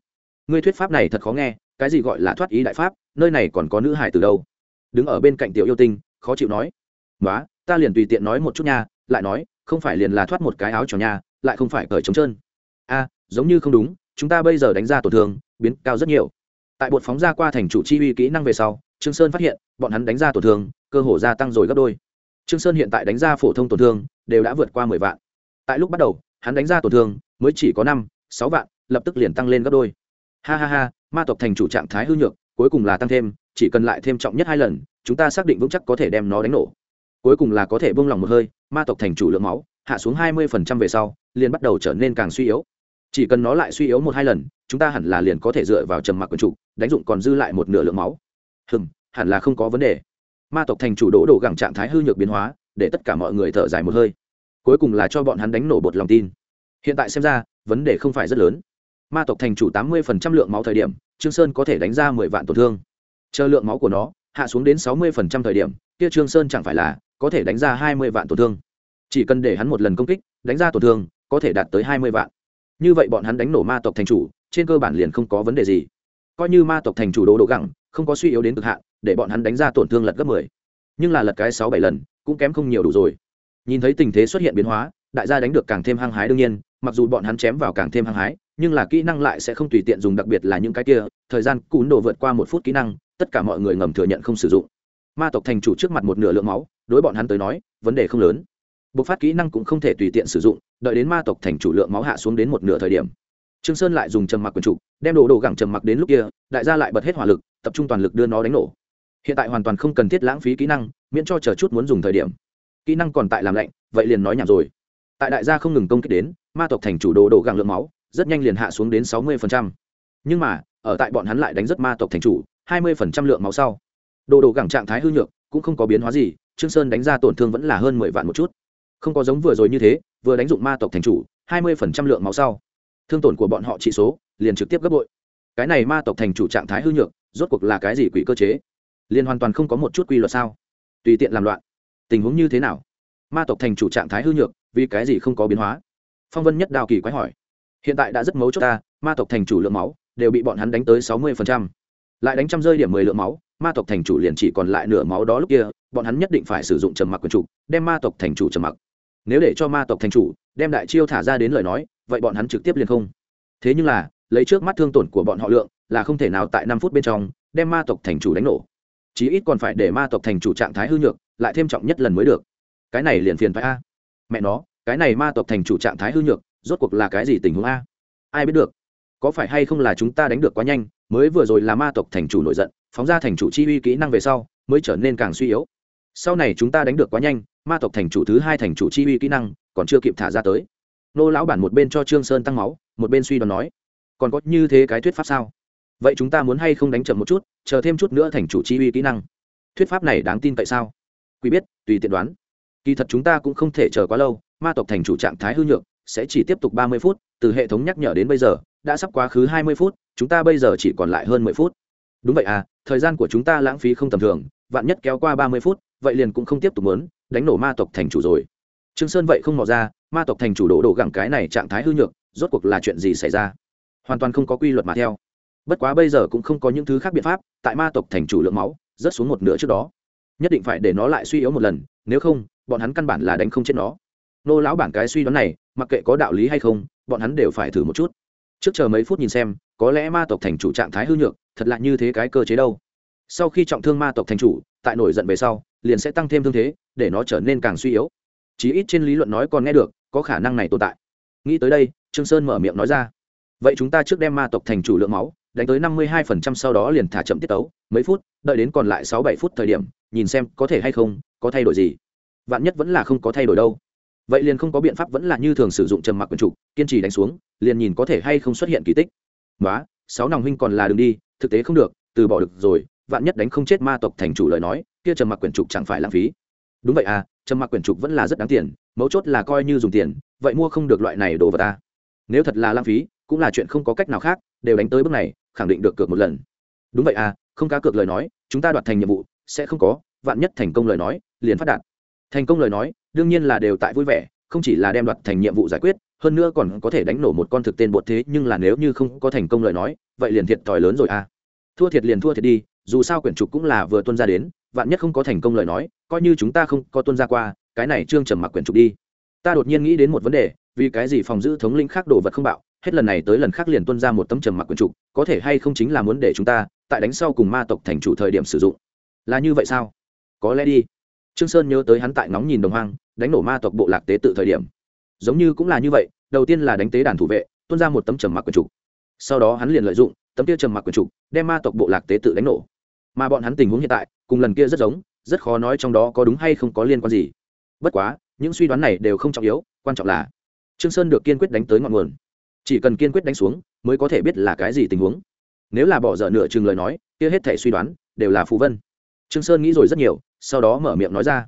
Ngươi thuyết pháp này thật khó nghe, cái gì gọi là thoát ý đại pháp, nơi này còn có nữ hải từ đâu? Đứng ở bên cạnh tiểu yêu tinh, khó chịu nói nói ta liền tùy tiện nói một chút nha, lại nói, không phải liền là thoát một cái áo cho nha, lại không phải cởi trống trơn. A, giống như không đúng, chúng ta bây giờ đánh ra tổn thương, biến cao rất nhiều. Tại bột phóng ra qua thành chủ chi uy kỹ năng về sau, trương sơn phát hiện, bọn hắn đánh ra tổn thương, cơ hồ gia tăng rồi gấp đôi. Trương sơn hiện tại đánh ra phổ thông tổn thương, đều đã vượt qua mười vạn. Tại lúc bắt đầu, hắn đánh ra tổn thương, mới chỉ có năm, sáu vạn, lập tức liền tăng lên gấp đôi. Ha ha ha, ma tộc thành chủ trạng thái hư nhược, cuối cùng là tăng thêm chỉ cần lại thêm trọng nhất hai lần, chúng ta xác định vững chắc có thể đem nó đánh nổ. Cuối cùng là có thể bông lỏng một hơi, ma tộc thành chủ lượng máu, hạ xuống hai mươi phần trăm về sau, liền bắt đầu trở nên càng suy yếu. Chỉ cần nó lại suy yếu một hai lần, chúng ta hẳn là liền có thể dựa vào trầm mặc quần chủ, đánh dụng còn dư lại một nửa lượng máu. Hừm, hẳn là không có vấn đề. Ma tộc thành chủ đỗ đổ gẳng trạng thái hư nhược biến hóa, để tất cả mọi người thở dài một hơi. Cuối cùng là cho bọn hắn đánh nổ bột lòng tin. Hiện tại xem ra, vấn đề không phải rất lớn. Ma tộc thành chủ tám mươi phần trăm lượng máu thời điểm, trương sơn có thể đánh ra mười vạn tổn thương chờ lượng máu của nó hạ xuống đến sáu mươi phần trăm thời điểm, kia trương sơn chẳng phải là có thể đánh ra hai mươi vạn tổn thương. Chỉ cần để hắn một lần công kích, đánh ra tổn thương, có thể đạt tới hai mươi vạn. Như vậy bọn hắn đánh nổ ma tộc thành chủ, trên cơ bản liền không có vấn đề gì. Coi như ma tộc thành chủ đồ đồ gẳng, không có suy yếu đến cực hạn, để bọn hắn đánh ra tổn thương lật gấp mười. Nhưng là lật cái sáu bảy lần, cũng kém không nhiều đủ rồi. Nhìn thấy tình thế xuất hiện biến hóa, đại gia đánh được càng thêm hăng hái đương nhiên, mặc dù bọn hắn chém vào càng thêm hăng hái, nhưng là kỹ năng lại sẽ không tùy tiện dùng, đặc biệt là những cái kia, thời gian cún đồ vượt qua một phút kỹ năng tất cả mọi người ngầm thừa nhận không sử dụng. Ma tộc thành chủ trước mặt một nửa lượng máu, đối bọn hắn tới nói, vấn đề không lớn. Bộc phát kỹ năng cũng không thể tùy tiện sử dụng, đợi đến ma tộc thành chủ lượng máu hạ xuống đến một nửa thời điểm. Trương sơn lại dùng trầm mặc quần chủ, đem đồ đồ gẳng trầm mặc đến lúc kia, đại gia lại bật hết hỏa lực, tập trung toàn lực đưa nó đánh nổ. Hiện tại hoàn toàn không cần thiết lãng phí kỹ năng, miễn cho chờ chút muốn dùng thời điểm. Kỹ năng còn tại làm lạnh, vậy liền nói nhảm rồi. Tại đại gia không ngừng công kích đến, ma tộc thành chủ đồ đồ gẳng lượng máu, rất nhanh liền hạ xuống đến sáu mươi nhưng mà, ở tại bọn hắn lại đánh rất ma tộc thành chủ hai mươi lượng máu sau. Đồ đồ gẳng trạng thái hư nhược, cũng không có biến hóa gì, trương sơn đánh ra tổn thương vẫn là hơn mười vạn một chút. Không có giống vừa rồi như thế, vừa đánh dụng ma tộc thành chủ, hai mươi lượng máu sau. Thương tổn của bọn họ trị số, liền trực tiếp gấp bội. Cái này ma tộc thành chủ trạng thái hư nhược, rốt cuộc là cái gì quỷ cơ chế? Liền hoàn toàn không có một chút quy luật sao? Tùy tiện làm loạn. Tình huống như thế nào? Ma tộc thành chủ trạng thái hư nhược, vì cái gì không có biến hóa? Phong vân nhất đào kỳ quái hỏi. Hiện tại đã rất mấu chốt ta, ma tộc thành chủ lượng máu, đều bị bọn hắn đánh tới sáu mươi lại đánh trăm rơi điểm mười lượng máu, ma tộc thành chủ liền chỉ còn lại nửa máu đó lúc kia, bọn hắn nhất định phải sử dụng trầm mặc quần chủ, đem ma tộc thành chủ trầm mặc. Nếu để cho ma tộc thành chủ đem đại chiêu thả ra đến lời nói, vậy bọn hắn trực tiếp liền không. Thế nhưng là, lấy trước mắt thương tổn của bọn họ lượng, là không thể nào tại năm phút bên trong đem ma tộc thành chủ đánh nổ. Chí ít còn phải để ma tộc thành chủ trạng thái hư nhược, lại thêm trọng nhất lần mới được. Cái này liền phiền phải a. Mẹ nó, cái này ma tộc thành chủ trạng thái hư nhược, rốt cuộc là cái gì tình huống a? Ai biết được? Có phải hay không là chúng ta đánh được quá nhanh, mới vừa rồi là ma tộc thành chủ nổi giận, phóng ra thành chủ chi uy kỹ năng về sau, mới trở nên càng suy yếu. Sau này chúng ta đánh được quá nhanh, ma tộc thành chủ thứ hai thành chủ chi uy kỹ năng còn chưa kịp thả ra tới. Nô lão bản một bên cho trương sơn tăng máu, một bên suy đoán nói, còn có như thế cái thuyết pháp sao? Vậy chúng ta muốn hay không đánh chậm một chút, chờ thêm chút nữa thành chủ chi uy kỹ năng? Thuyết pháp này đáng tin tại sao? Quý biết, tùy tiện đoán. Kỳ thật chúng ta cũng không thể chờ quá lâu, ma tộc thành chủ trạng thái hư nhược, sẽ chỉ tiếp tục ba mươi phút, từ hệ thống nhắc nhở đến bây giờ đã sắp quá khứ hai mươi phút, chúng ta bây giờ chỉ còn lại hơn mười phút. Đúng vậy à thời gian của chúng ta lãng phí không tầm thường, vạn nhất kéo qua ba mươi phút, vậy liền cũng không tiếp tục muốn, đánh nổ ma tộc thành chủ rồi. Trương sơn vậy không mò ra, ma tộc thành chủ đổ đổ gẳng cái này trạng thái hư nhược, rốt cuộc là chuyện gì xảy ra? Hoàn toàn không có quy luật mà theo. Bất quá bây giờ cũng không có những thứ khác biện pháp, tại ma tộc thành chủ lượng máu, rớt xuống một nửa trước đó. Nhất định phải để nó lại suy yếu một lần, nếu không, bọn hắn căn bản là đánh không chết nó. Nô lão bản cái suy đoán này, mặc kệ có đạo lý hay không, bọn hắn đều phải thử một chút trước chờ mấy phút nhìn xem, có lẽ ma tộc thành chủ trạng thái hư nhược, thật lạ như thế cái cơ chế đâu. Sau khi trọng thương ma tộc thành chủ, tại nổi giận về sau, liền sẽ tăng thêm thương thế, để nó trở nên càng suy yếu. Chí ít trên lý luận nói còn nghe được, có khả năng này tồn tại. Nghĩ tới đây, trương sơn mở miệng nói ra. Vậy chúng ta trước đem ma tộc thành chủ lượng máu, đánh tới năm mươi hai phần trăm sau đó liền thả chậm tiết tấu, mấy phút, đợi đến còn lại sáu bảy phút thời điểm, nhìn xem có thể hay không, có thay đổi gì. Vạn nhất vẫn là không có thay đổi đâu vậy liền không có biện pháp vẫn là như thường sử dụng trầm mặc quần trục kiên trì đánh xuống, liền nhìn có thể hay không xuất hiện kỳ tích. Nói sáu nòng huynh còn là đường đi, thực tế không được, từ bỏ được rồi, vạn nhất đánh không chết ma tộc thành chủ lời nói, kia trầm mặc quyển trục chẳng phải lãng phí. Đúng vậy à trầm mặc quyển trục vẫn là rất đáng tiền, mấu chốt là coi như dùng tiền, vậy mua không được loại này đồ vật ta nếu thật là lãng phí, cũng là chuyện không có cách nào khác, đều đánh tới bước này, khẳng định được cược một lần. Đúng vậy à không cá cược lời nói, chúng ta đoạt thành nhiệm vụ, sẽ không có, vạn nhất thành công lời nói, liền phát đạt. Thành công lời nói đương nhiên là đều tại vui vẻ, không chỉ là đem đoạt thành nhiệm vụ giải quyết, hơn nữa còn có thể đánh nổ một con thực tên bột thế, nhưng là nếu như không có thành công lời nói, vậy liền thiệt thòi lớn rồi à. Thua thiệt liền thua thiệt đi, dù sao quyển trục cũng là vừa tuân ra đến, vạn nhất không có thành công lời nói, coi như chúng ta không có tuân ra qua, cái này trương trầm mặc quyển trục đi. Ta đột nhiên nghĩ đến một vấn đề, vì cái gì phòng giữ thống lĩnh khác đồ vật không bạo, hết lần này tới lần khác liền tuân ra một tấm trầm mặc quyển trục, có thể hay không chính là muốn để chúng ta tại đánh sau cùng ma tộc thành chủ thời điểm sử dụng. Là như vậy sao? Có lẽ đi. Trương sơn nhớ tới hắn tại nóng nhìn đồng hoang đánh nổ ma tộc bộ lạc tế tự thời điểm. Giống như cũng là như vậy, đầu tiên là đánh tế đàn thủ vệ, tuôn ra một tấm trầm mặc quần trục. Sau đó hắn liền lợi dụng tấm kia trầm mặc quần trục, đem ma tộc bộ lạc tế tự đánh nổ. Mà bọn hắn tình huống hiện tại, cùng lần kia rất giống, rất khó nói trong đó có đúng hay không có liên quan gì. Bất quá, những suy đoán này đều không trọng yếu, quan trọng là trương sơn được kiên quyết đánh tới ngọn nguồn. Chỉ cần kiên quyết đánh xuống, mới có thể biết là cái gì tình huống. Nếu là bỏ dở nửa chừng lời nói, kia hết thể suy đoán đều là phù vân. Trương sơn nghĩ rồi rất nhiều, sau đó mở miệng nói ra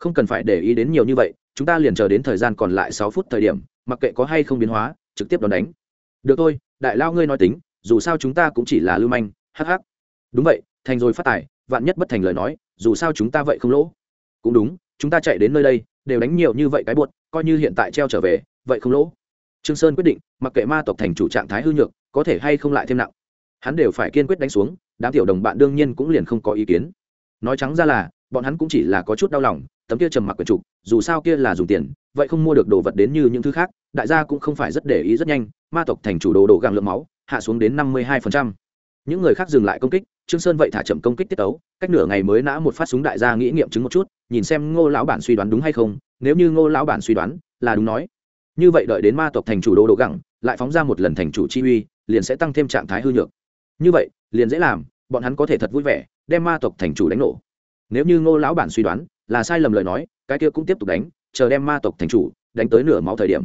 không cần phải để ý đến nhiều như vậy, chúng ta liền chờ đến thời gian còn lại sáu phút thời điểm, mặc kệ có hay không biến hóa, trực tiếp đón đánh. Được thôi, đại lao ngươi nói tính, dù sao chúng ta cũng chỉ là lưu manh, hắc hắc. Đúng vậy, thành rồi phát tài, vạn nhất bất thành lời nói, dù sao chúng ta vậy không lỗ. Cũng đúng, chúng ta chạy đến nơi đây, đều đánh nhiều như vậy cái buột, coi như hiện tại treo trở về, vậy không lỗ. Trương sơn quyết định, mặc kệ ma tộc thành chủ trạng thái hư nhược, có thể hay không lại thêm nặng. Hắn đều phải kiên quyết đánh xuống, đám tiểu đồng bạn đương nhiên cũng liền không có ý kiến. Nói trắng ra là, bọn hắn cũng chỉ là có chút đau lòng tấm kia trầm mặc quyển trục, dù sao kia là dùng tiền, vậy không mua được đồ vật đến như những thứ khác, đại gia cũng không phải rất để ý rất nhanh, ma tộc thành chủ đồ đồ gàng lượng máu, hạ xuống đến năm mươi hai những người khác dừng lại công kích, trương sơn vậy thả chậm công kích tiết tấu, cách nửa ngày mới nã một phát súng đại gia nghĩ nghiệm chứng một chút, nhìn xem ngô lão bản suy đoán đúng hay không, nếu như ngô lão bản suy đoán, là đúng nói. Như vậy đợi đến ma tộc thành chủ đồ đồ gẳng lại phóng ra một lần thành chủ chi uy, liền sẽ tăng thêm trạng thái hư nhược. Như vậy, liền dễ làm, bọn hắn có thể thật vui vẻ, đem ma tộc thành chủ đánh nổ. Nếu như ngô lão bản suy đoán là sai lầm lời nói, cái kia cũng tiếp tục đánh, chờ đem ma tộc thành chủ đánh tới nửa máu thời điểm.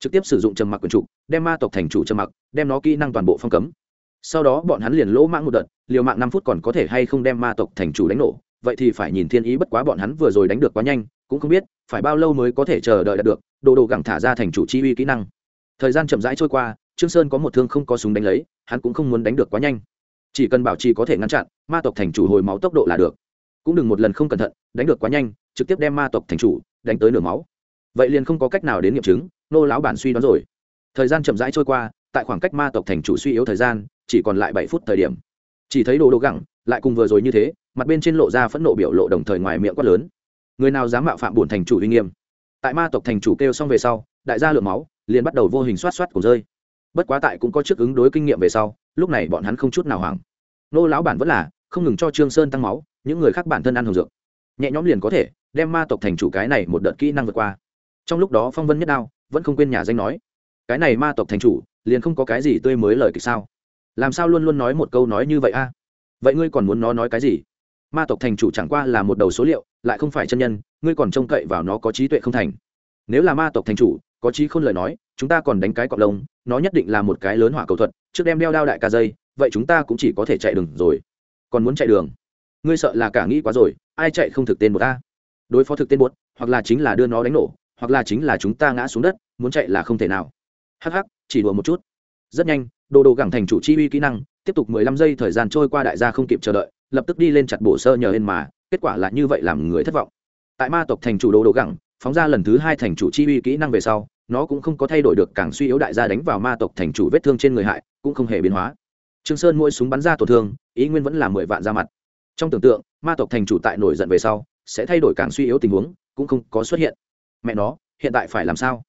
Trực tiếp sử dụng trầm mặc quyền trục đem ma tộc thành chủ trầm mặc, đem nó kỹ năng toàn bộ phong cấm. Sau đó bọn hắn liền lỗ mạng một đợt, liều mạng năm phút còn có thể hay không đem ma tộc thành chủ đánh nổ. Vậy thì phải nhìn thiên ý bất quá bọn hắn vừa rồi đánh được quá nhanh, cũng không biết phải bao lâu mới có thể chờ đợi đạt được, đồ đồ gẳng thả ra thành chủ chi uy kỹ năng. Thời gian chậm rãi trôi qua, trương sơn có một thương không có súng đánh lấy, hắn cũng không muốn đánh được quá nhanh. Chỉ cần bảo trì có thể ngăn chặn, ma tộc thành chủ hồi máu tốc độ là được cũng đừng một lần không cẩn thận, đánh được quá nhanh, trực tiếp đem ma tộc thành chủ, đánh tới nửa máu. Vậy liền không có cách nào đến nghiệm chứng, nô lão bản suy đoán rồi. Thời gian chậm rãi trôi qua, tại khoảng cách ma tộc thành chủ suy yếu thời gian, chỉ còn lại bảy phút thời điểm. Chỉ thấy đồ đồ gẳng, lại cùng vừa rồi như thế, mặt bên trên lộ ra phẫn nộ biểu lộ đồng thời ngoài miệng quát lớn. Người nào dám mạo phạm bổn thành chủ uy nghiêm? Tại ma tộc thành chủ kêu xong về sau, đại gia lượng máu, liền bắt đầu vô hình xoát xoát của rơi. Bất quá tại cũng có trước ứng đối kinh nghiệm về sau, lúc này bọn hắn không chút nào hoảng. Nô lão bản vẫn là không ngừng cho trương sơn tăng máu những người khác bản thân ăn hồng dược. Nhẹ nhõm liền có thể đem ma tộc thành chủ cái này một đợt kỹ năng vượt qua. Trong lúc đó phong vân nhất đao vẫn không quên nhà danh nói, cái này ma tộc thành chủ liền không có cái gì tươi mới lời kịch sao? Làm sao luôn luôn nói một câu nói như vậy a? Vậy ngươi còn muốn nó nói cái gì? Ma tộc thành chủ chẳng qua là một đầu số liệu, lại không phải chân nhân, ngươi còn trông cậy vào nó có trí tuệ không thành. Nếu là ma tộc thành chủ có trí không lời nói, chúng ta còn đánh cái cọp lông, nó nhất định là một cái lớn hỏa cầu thuật, trước đem đeo đao đại ca dây, vậy chúng ta cũng chỉ có thể chạy đường rồi. Còn muốn chạy đường? Ngươi sợ là cả nghĩ quá rồi, ai chạy không thực tên một ta? Đối phó thực tên bột hoặc là chính là đưa nó đánh nổ, hoặc là chính là chúng ta ngã xuống đất, muốn chạy là không thể nào. Hắc hắc, chỉ đùa một chút. Rất nhanh, đồ đồ gẳng thành chủ chi uy kỹ năng, tiếp tục mười lăm giây thời gian trôi qua đại gia không kịp chờ đợi, lập tức đi lên chặt bổ sơ nhờ hên mà, kết quả là như vậy làm người thất vọng. Tại ma tộc thành chủ đồ đồ gẳng, phóng ra lần thứ hai thành chủ chi uy kỹ năng về sau, nó cũng không có thay đổi được càng suy yếu đại gia đánh vào ma tộc thành chủ vết thương trên người hại, cũng không hề biến hóa. Trương sơn mỗi súng bắn ra tổn thương, ý nguyên vẫn là mười vạn ra mặt trong tưởng tượng, ma tộc thành chủ tại nổi giận về sau, sẽ thay đổi càng suy yếu tình huống, cũng không có xuất hiện. Mẹ nó, hiện tại phải làm sao?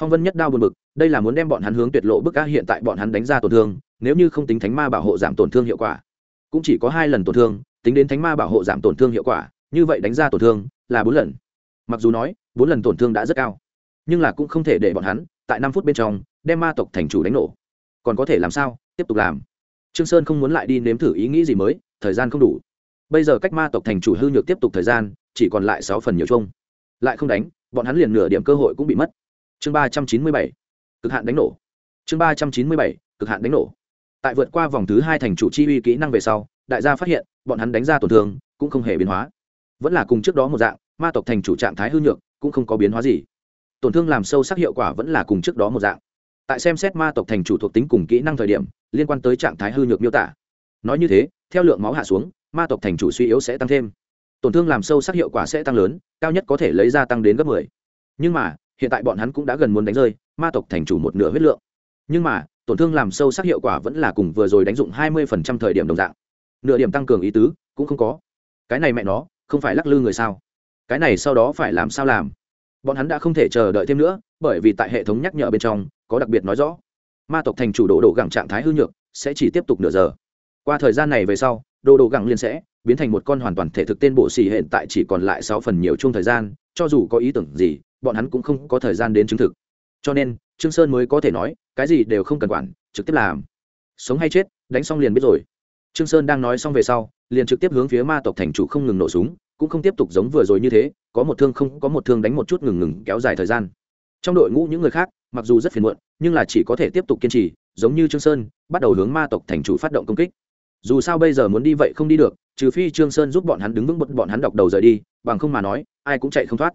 Phong vân nhất đao buồn bực, đây là muốn đem bọn hắn hướng tuyệt lộ bức á, hiện tại bọn hắn đánh ra tổn thương, nếu như không tính thánh ma bảo hộ giảm tổn thương hiệu quả. Cũng chỉ có hai lần tổn thương, tính đến thánh ma bảo hộ giảm tổn thương hiệu quả, như vậy đánh ra tổn thương là bốn lần. Mặc dù nói, bốn lần tổn thương đã rất cao, nhưng là cũng không thể để bọn hắn, tại năm phút bên trong, đem ma tộc thành chủ đánh nổ. Còn có thể làm sao? Tiếp tục làm. Trương sơn không muốn lại đi nếm thử ý nghĩ gì mới, thời gian không đủ bây giờ cách ma tộc thành chủ hư nhược tiếp tục thời gian, chỉ còn lại sáu phần nhiều chung. Lại không đánh, bọn hắn liền nửa điểm cơ hội cũng bị mất. Chương ba trăm chín mươi bảy, cực hạn đánh nổ. Chương ba trăm chín mươi bảy, cực hạn đánh nổ. Tại vượt qua vòng thứ hai thành chủ chi uy kỹ năng về sau, đại gia phát hiện, bọn hắn đánh ra tổn thương, cũng không hề biến hóa. Vẫn là cùng trước đó một dạng, ma tộc thành chủ trạng thái hư nhược, cũng không có biến hóa gì. Tổn thương làm sâu sắc hiệu quả vẫn là cùng trước đó một dạng. Tại xem xét ma tộc thành chủ thuộc tính cùng kỹ năng thời điểm, liên quan tới trạng thái hư nhược miêu tả. Nói như thế, theo lượng máu hạ xuống ma tộc thành chủ suy yếu sẽ tăng thêm. Tổn thương làm sâu sắc hiệu quả sẽ tăng lớn, cao nhất có thể lấy ra tăng đến gấp 10. nhưng mà, hiện tại bọn hắn cũng đã gần muốn đánh rơi, ma tộc thành chủ một nửa huyết lượng. Nhưng mà, tổn thương làm sâu sắc hiệu quả vẫn là cùng vừa rồi đánh dụng 20% thời điểm đồng dạng. Nửa điểm tăng cường ý tứ, cũng không có. Cái này mẹ nó, không phải lắc lư người sao? Cái này sau đó phải làm sao làm? Bọn hắn đã không thể chờ đợi thêm nữa, bởi vì tại hệ thống nhắc nhở bên trong, có đặc biệt nói rõ. Ma tộc thành chủ đổ đổ gẳng trạng thái hư nhược, sẽ chỉ tiếp tục nửa giờ qua thời gian này về sau, đồ đồ gẳng liền sẽ biến thành một con hoàn toàn thể thực tên bộ xì hiện tại chỉ còn lại sáu phần nhiều chung thời gian, cho dù có ý tưởng gì, bọn hắn cũng không có thời gian đến chứng thực. Cho nên, trương sơn mới có thể nói, cái gì đều không cần quản, trực tiếp làm. Sống hay chết, đánh xong liền biết rồi. Trương sơn đang nói xong về sau, liền trực tiếp hướng phía ma tộc thành chủ không ngừng nổ súng, cũng không tiếp tục giống vừa rồi như thế, có một thương không, có một thương đánh một chút ngừng ngừng kéo dài thời gian. Trong đội ngũ những người khác, mặc dù rất phiền muộn, nhưng là chỉ có thể tiếp tục kiên trì, giống như trương sơn, bắt đầu hướng ma tộc thành chủ phát động công kích dù sao bây giờ muốn đi vậy không đi được, trừ phi trương sơn giúp bọn hắn đứng vững bật bọn hắn đọc đầu rời đi, bằng không mà nói, ai cũng chạy không thoát.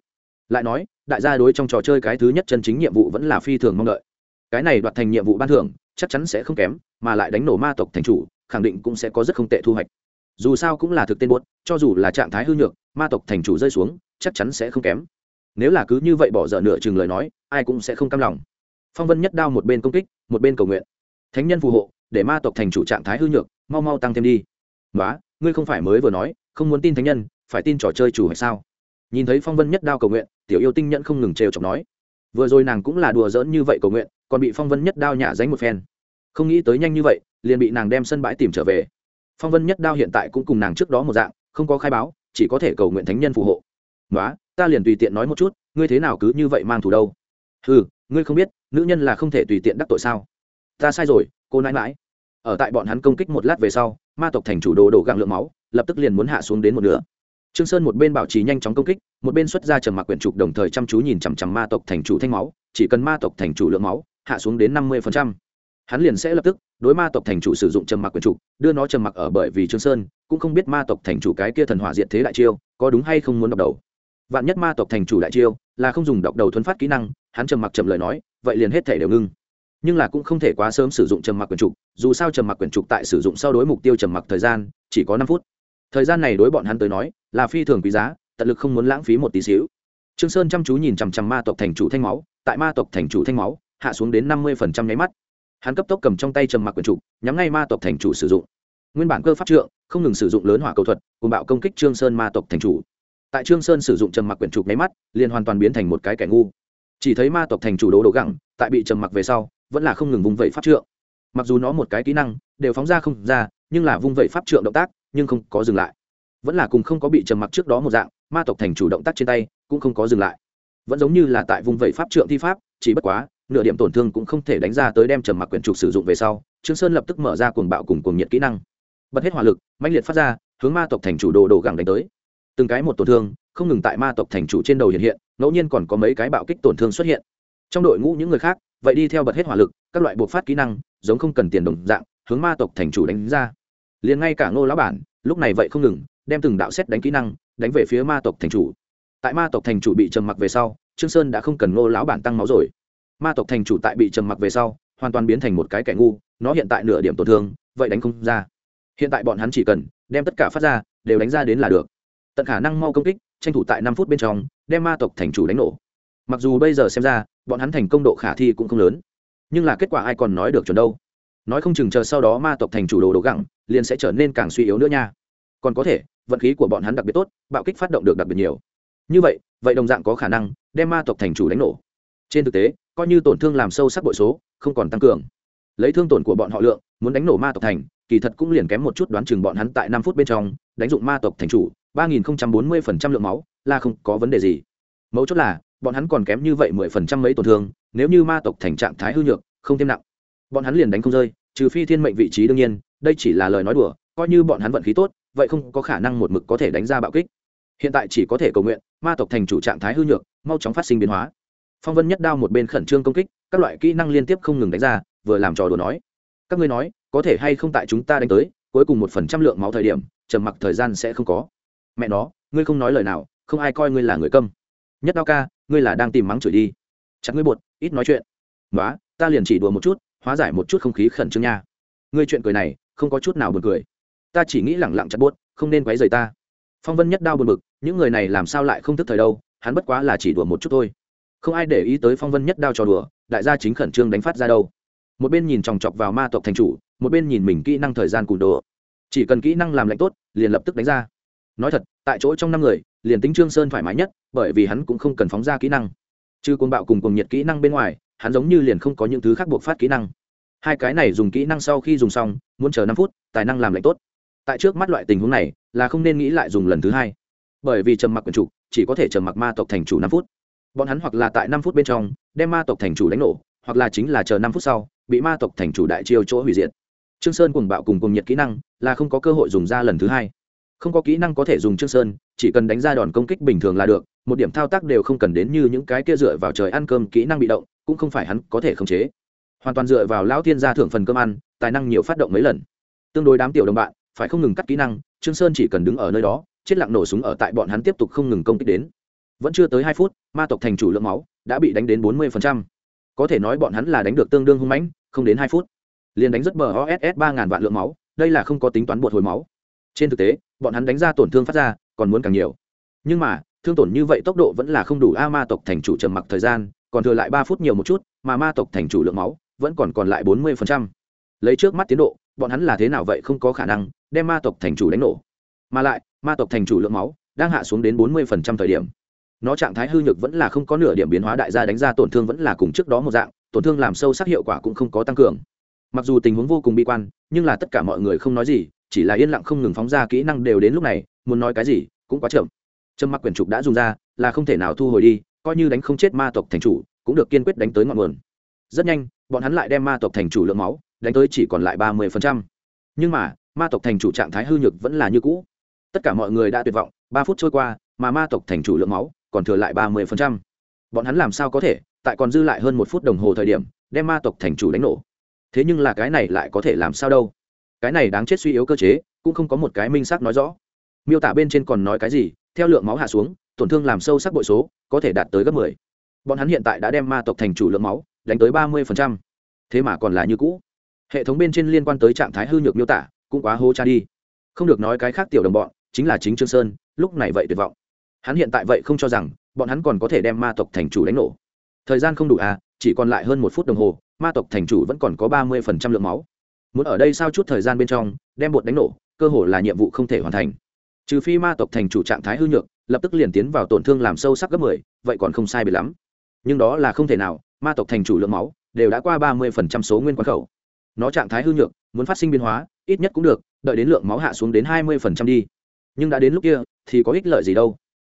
Lại nói, đại gia đối trong trò chơi cái thứ nhất chân chính nhiệm vụ vẫn là phi thường mong đợi. Cái này đoạt thành nhiệm vụ ban thưởng, chắc chắn sẽ không kém, mà lại đánh nổ ma tộc thành chủ, khẳng định cũng sẽ có rất không tệ thu hoạch. Dù sao cũng là thực tên buốt, cho dù là trạng thái hư nhược, ma tộc thành chủ rơi xuống, chắc chắn sẽ không kém. Nếu là cứ như vậy bỏ dở nửa chừng lời nói, ai cũng sẽ không cam lòng. Phong vân nhất đao một bên công kích, một bên cầu nguyện thánh nhân phù hộ, để ma tộc thành chủ trạng thái hư nhược, mau mau tăng thêm đi. Nói ngươi không phải mới vừa nói, không muốn tin thánh nhân, phải tin trò chơi chủ hay sao? Nhìn thấy phong vân nhất đao cầu nguyện, tiểu yêu tinh nhẫn không ngừng trêu chọc nói. Vừa rồi nàng cũng là đùa giỡn như vậy cầu nguyện, còn bị phong vân nhất đao nhả dánh một phen. Không nghĩ tới nhanh như vậy, liền bị nàng đem sân bãi tìm trở về. Phong vân nhất đao hiện tại cũng cùng nàng trước đó một dạng, không có khai báo, chỉ có thể cầu nguyện thánh nhân phù hộ. Nói ta liền tùy tiện nói một chút, ngươi thế nào cứ như vậy mang thù đâu? Ừ ngươi không biết, nữ nhân là không thể tùy tiện đắc tội sao? Ta sai rồi, cô nãi mãi ở tại bọn hắn công kích một lát về sau, ma tộc thành chủ đồ đổ gặng lượng máu, lập tức liền muốn hạ xuống đến một nửa. Trương sơn một bên bảo trì nhanh chóng công kích, một bên xuất ra trầm mặc quyển trục đồng thời chăm chú nhìn chằm chằm ma tộc thành chủ thanh máu, chỉ cần ma tộc thành chủ lượng máu, hạ xuống đến năm mươi hắn liền sẽ lập tức đối ma tộc thành chủ sử dụng trầm mặc quyển trục, đưa nó trầm mặc ở bởi vì trương sơn cũng không biết ma tộc thành chủ cái kia thần hỏa diện thế đại chiêu, có đúng hay không muốn đọc đầu. Vạn nhất ma tộc thành chủ đại chiêu là không dùng đọc đầu thuấn phát kỹ năng, hắn trầm mặc chậm lời nói, vậy liền hết thể đều ngưng nhưng là cũng không thể quá sớm sử dụng trầm mặc quyển trục, dù sao trầm mặc quyển trục tại sử dụng sau đối mục tiêu trầm mặc thời gian chỉ có năm phút. Thời gian này đối bọn hắn tới nói là phi thường quý giá, tận lực không muốn lãng phí một tí xíu. Trương sơn chăm chú nhìn chằm chằm ma tộc thành chủ thanh máu, tại ma tộc thành chủ thanh máu, hạ xuống đến năm mươi phần trăm nháy mắt. Hắn cấp tốc cầm trong tay trầm mặc quyển trục, nhắm ngay ma tộc thành chủ sử dụng. Nguyên bản cơ pháp trượng, không ngừng sử dụng lớn hỏa cầu thuật, cùng bạo công kích trương sơn ma tộc thành chủ. Tại trương sơn sử dụng trầm mặc quyển trục nháy mắt, liền hoàn toàn biến thành một cái kẻ ngu. Chỉ thấy ma tộc thành chủ đố đổ gẳng tại bị trầm mặc về sau vẫn là không ngừng vung vẩy pháp trượng. Mặc dù nó một cái kỹ năng đều phóng ra không ra, nhưng là vung vẩy pháp trượng động tác nhưng không có dừng lại. Vẫn là cùng không có bị trầm mặc trước đó một dạng, ma tộc thành chủ động tác trên tay cũng không có dừng lại. Vẫn giống như là tại vùng vẩy pháp trượng thi pháp, chỉ bất quá, nửa điểm tổn thương cũng không thể đánh ra tới đem trầm mặc quyển trục sử dụng về sau, trương sơn lập tức mở ra cuồng bạo cùng cuồng nhiệt kỹ năng. Bật hết hỏa lực, mãnh liệt phát ra, hướng ma tộc thành chủ đồ đồ gẳng đánh tới. Từng cái một tổn thương, không ngừng tại ma tộc thành chủ trên đầu hiện hiện, ngẫu nhiên còn có mấy cái bạo kích tổn thương xuất hiện. Trong đội ngũ những người khác vậy đi theo bật hết hỏa lực, các loại buộc phát kỹ năng, giống không cần tiền đồng dạng, hướng ma tộc thành chủ đánh ra. Liền ngay cả ngô lão bản, lúc này vậy không ngừng, đem từng đạo xét đánh kỹ năng, đánh về phía ma tộc thành chủ. Tại ma tộc thành chủ bị trầm mặc về sau, trương sơn đã không cần ngô lão bản tăng máu rồi. Ma tộc thành chủ tại bị trầm mặc về sau, hoàn toàn biến thành một cái kẻ ngu, nó hiện tại nửa điểm tổn thương, vậy đánh không ra. Hiện tại bọn hắn chỉ cần đem tất cả phát ra, đều đánh ra đến là được. Tận khả năng mau công kích, tranh thủ tại năm phút bên trong, đem ma tộc thành chủ đánh nổ. Mặc dù bây giờ xem ra bọn hắn thành công độ khả thi cũng không lớn. Nhưng là kết quả ai còn nói được chuẩn đâu? Nói không chừng chờ sau đó ma tộc thành chủ đồ đồ gẳng liền sẽ trở nên càng suy yếu nữa nha. Còn có thể, vận khí của bọn hắn đặc biệt tốt, bạo kích phát động được đặc biệt nhiều. Như vậy vậy đồng dạng có khả năng đem ma tộc thành chủ đánh nổ. Trên thực tế, coi như tổn thương làm sâu sắc bội số, không còn tăng cường. Lấy thương tổn của bọn họ lượng, muốn đánh nổ ma tộc thành, kỳ thật cũng liền kém một chút đoán chừng bọn hắn tại năm phút bên trong, đánh dụng ma tộc thành chủ, ba nghìn bốn mươi phần trăm lượng máu là không có vấn đề gì. Mấu chốt là bọn hắn còn kém như vậy mười phần trăm mấy tổn thương, nếu như ma tộc thành trạng thái hư nhược, không thêm nặng. Bọn hắn liền đánh không rơi, trừ phi thiên mệnh vị trí đương nhiên, đây chỉ là lời nói đùa, coi như bọn hắn vận khí tốt, vậy không có khả năng một mực có thể đánh ra bạo kích. Hiện tại chỉ có thể cầu nguyện, ma tộc thành chủ trạng thái hư nhược, mau chóng phát sinh biến hóa. Phong vân nhất đao một bên khẩn trương công kích, các loại kỹ năng liên tiếp không ngừng đánh ra, vừa làm trò đùa nói. Các ngươi nói, có thể hay không tại chúng ta đánh tới, cuối cùng một phần trăm lượng máu thời điểm, trầm mặc thời gian sẽ không có. Mẹ nó, ngươi không nói lời nào, không ai coi ngươi là người câm nhất đao ca, ngươi là đang tìm mắng chửi đi. Chặt ngươi bột, ít nói chuyện. Nói ta liền chỉ đùa một chút, hóa giải một chút không khí khẩn trương nha. Ngươi chuyện cười này, không có chút nào buồn cười. Ta chỉ nghĩ lẳng lặng chặt bốt không nên quấy rầy ta. Phong vân nhất đao buồn bực, những người này làm sao lại không thức thời đâu, hắn bất quá là chỉ đùa một chút thôi. Không ai để ý tới phong vân nhất đao trò đùa, đại gia chính khẩn trương đánh phát ra đâu. Một bên nhìn chòng chọc vào ma tộc thành chủ, một bên nhìn mình kỹ năng thời gian cùn đồ. Chỉ cần kỹ năng làm lạnh tốt, liền lập tức đánh ra. Nói thật, tại chỗ trong năm người liền tính trương sơn thoải mái nhất, bởi vì hắn cũng không cần phóng ra kỹ năng. Chứ côn bạo cùng cùng nhiệt kỹ năng bên ngoài, hắn giống như liền không có những thứ khác buộc phát kỹ năng. Hai cái này dùng kỹ năng sau khi dùng xong, muốn chờ năm phút, tài năng làm lạnh tốt. Tại trước mắt loại tình huống này, là không nên nghĩ lại dùng lần thứ hai. Bởi vì trầm mặc quyền chủ, chỉ có thể trầm mặc ma tộc thành chủ năm phút. Bọn hắn hoặc là tại năm phút bên trong, đem ma tộc thành chủ đánh nổ, hoặc là chính là chờ năm phút sau, bị ma tộc thành chủ đại chiêu chỗ hủy diệt. Trương sơn cùng bạo cùng cùng nhiệt kỹ năng, là không có cơ hội dùng ra lần thứ hai. Không có kỹ năng có thể dùng trương sơn chỉ cần đánh ra đòn công kích bình thường là được, một điểm thao tác đều không cần đến như những cái kia dựa vào trời ăn cơm kỹ năng bị động, cũng không phải hắn có thể khống chế. Hoàn toàn dựa vào lão thiên gia thưởng phần cơm ăn, tài năng nhiều phát động mấy lần. Tương đối đám tiểu đồng bạn, phải không ngừng cắt kỹ năng, trương sơn chỉ cần đứng ở nơi đó, chết lặng nổ súng ở tại bọn hắn tiếp tục không ngừng công kích đến. Vẫn chưa tới hai phút, ma tộc thành chủ lượng máu đã bị đánh đến bốn mươi có thể nói bọn hắn là đánh được tương đương hung mãnh, không đến hai phút. Liền đánh rất bờ oss ba ngàn vạn lượng máu, đây là không có tính toán bột hồi máu. Trên thực tế, bọn hắn đánh ra tổn thương phát ra còn muốn càng nhiều. Nhưng mà, thương tổn như vậy tốc độ vẫn là không đủ. A ma tộc thành chủ trầm mặc thời gian, còn thừa lại ba phút nhiều một chút, mà ma tộc thành chủ lượng máu vẫn còn còn lại bốn mươi phần trăm. lấy trước mắt tiến độ, bọn hắn là thế nào vậy không có khả năng đem ma tộc thành chủ đánh nổ. Mà lại, ma tộc thành chủ lượng máu đang hạ xuống đến bốn mươi phần trăm thời điểm. Nó trạng thái hư nhược vẫn là không có nửa điểm biến hóa, đại gia đánh ra tổn thương vẫn là cùng trước đó một dạng, tổn thương làm sâu sắc hiệu quả cũng không có tăng cường. Mặc dù tình huống vô cùng bi quan, nhưng là tất cả mọi người không nói gì, chỉ là yên lặng không ngừng phóng ra kỹ năng đều đến lúc này muốn nói cái gì cũng quá chậm. Trâm mặc quyển trục đã dùng ra, là không thể nào thu hồi đi, coi như đánh không chết ma tộc thành chủ, cũng được kiên quyết đánh tới ngọn nguồn. Rất nhanh, bọn hắn lại đem ma tộc thành chủ lượng máu, đánh tới chỉ còn lại ba mươi nhưng mà, ma tộc thành chủ trạng thái hư nhược vẫn là như cũ. Tất cả mọi người đã tuyệt vọng, ba phút trôi qua, mà ma tộc thành chủ lượng máu còn thừa lại ba mươi bọn hắn làm sao có thể, tại còn dư lại hơn một phút đồng hồ thời điểm, đem ma tộc thành chủ đánh nổ? Thế nhưng là cái này lại có thể làm sao đâu? Cái này đáng chết suy yếu cơ chế, cũng không có một cái minh xác nói rõ miêu tả bên trên còn nói cái gì theo lượng máu hạ xuống tổn thương làm sâu sắc bội số có thể đạt tới gấp mười. Bọn hắn hiện tại đã đem ma tộc thành chủ lượng máu đánh tới ba mươi phần trăm, thế mà còn là như cũ. Hệ thống bên trên liên quan tới trạng thái hư nhược miêu tả cũng quá hô cha đi. Không được nói cái khác tiểu đồng bọn chính là chính trương sơn lúc này vậy tuyệt vọng. Hắn hiện tại vậy không cho rằng bọn hắn còn có thể đem ma tộc thành chủ đánh nổ. Thời gian không đủ à chỉ còn lại hơn một phút đồng hồ ma tộc thành chủ vẫn còn có ba mươi phần trăm lượng máu. Muốn ở đây sao chút thời gian bên trong đem bột đánh nổ cơ hồ là nhiệm vụ không thể hoàn thành trừ phi ma tộc thành chủ trạng thái hư nhược, lập tức liền tiến vào tổn thương làm sâu sắc gấp mười, vậy còn không sai biệt lắm. Nhưng đó là không thể nào, ma tộc thành chủ lượng máu đều đã qua ba mươi phần trăm số nguyên quán khẩu. Nó trạng thái hư nhược, muốn phát sinh biến hóa, ít nhất cũng được, đợi đến lượng máu hạ xuống đến hai mươi phần trăm đi. Nhưng đã đến lúc kia, thì có ích lợi gì đâu.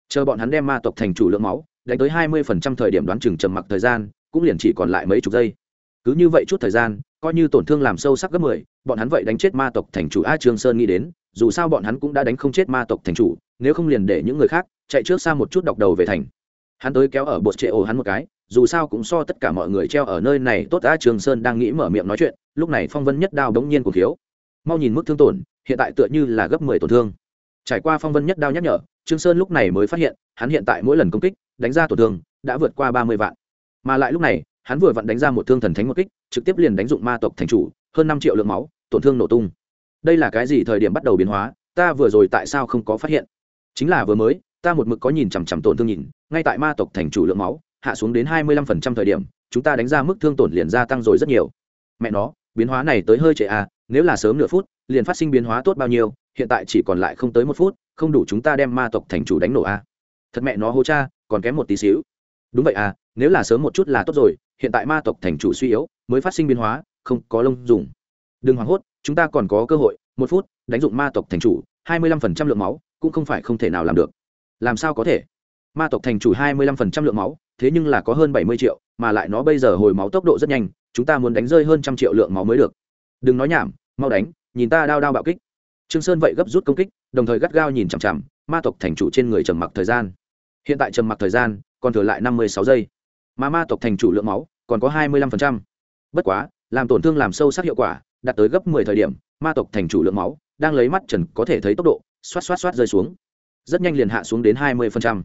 Chờ bọn hắn đem ma tộc thành chủ lượng máu đánh tới hai mươi phần trăm thời điểm đoán chừng trầm mặc thời gian, cũng liền chỉ còn lại mấy chục giây. Cứ như vậy chút thời gian, coi như tổn thương làm sâu sắc gấp mười, bọn hắn vậy đánh chết ma tộc thành chủ a trương sơn nghĩ đến dù sao bọn hắn cũng đã đánh không chết ma tộc thành chủ, nếu không liền để những người khác chạy trước xa một chút đọc đầu về thành. Hắn tới kéo ở bột trệ ổ hắn một cái, dù sao cũng so tất cả mọi người treo ở nơi này tốt đã trường sơn đang nghĩ mở miệng nói chuyện, lúc này phong vân nhất đao đống nhiên của thiếu. Mau nhìn mức thương tổn, hiện tại tựa như là gấp mười tổn thương. Trải qua phong vân nhất đao nhắc nhở, trương sơn lúc này mới phát hiện, hắn hiện tại mỗi lần công kích, đánh ra tổn thương, đã vượt qua ba mươi vạn. Mà lại lúc này, hắn vừa vặn đánh ra một thương thần thánh một kích, trực tiếp liền đánh dụng ma tộc thành chủ, hơn năm triệu lượng máu, tổn thương nổ tung đây là cái gì thời điểm bắt đầu biến hóa, ta vừa rồi tại sao không có phát hiện? Chính là vừa mới, ta một mực có nhìn chằm chằm tổn thương nhìn, ngay tại ma tộc thành chủ lượng máu, hạ xuống đến hai mươi lăm phần trăm thời điểm, chúng ta đánh ra mức thương tổn liền gia tăng rồi rất nhiều. Mẹ nó, biến hóa này tới hơi trễ à nếu là sớm nửa phút, liền phát sinh biến hóa tốt bao nhiêu, hiện tại chỉ còn lại không tới một phút, không đủ chúng ta đem ma tộc thành chủ đánh nổ à. thật mẹ nó hô cha, còn kém một tí xíu. Đúng vậy à nếu là sớm một chút là tốt rồi, hiện tại ma tộc thành chủ suy yếu, mới phát sinh biến hóa, không có lông dùng. Đừng hoảng hốt chúng ta còn có cơ hội, một phút, đánh dụng ma tộc thành chủ, hai mươi lăm phần trăm lượng máu, cũng không phải không thể nào làm được. Làm sao có thể? Ma tộc thành chủ hai mươi lăm phần trăm lượng máu, thế nhưng là có hơn bảy mươi triệu, mà lại nó bây giờ hồi máu tốc độ rất nhanh, chúng ta muốn đánh rơi hơn trăm triệu lượng máu mới được. Đừng nói nhảm, mau đánh, nhìn ta đao đao bạo kích. Trương sơn vậy gấp rút công kích, đồng thời gắt gao nhìn chằm chằm ma tộc thành chủ trên người trầm mặc thời gian. Hiện tại trầm mặc thời gian còn thừa lại năm mươi sáu giây. Mà ma tộc thành chủ lượng máu còn có hai mươi lăm phần trăm. Bất quá, làm tổn thương làm sâu sắc hiệu quả đạt tới gấp mười thời điểm, ma tộc thành chủ lượng máu, đang lấy mắt trần có thể thấy tốc độ, xoát xoát xoát rơi xuống. Rất nhanh liền hạ xuống đến hai mươi phần trăm.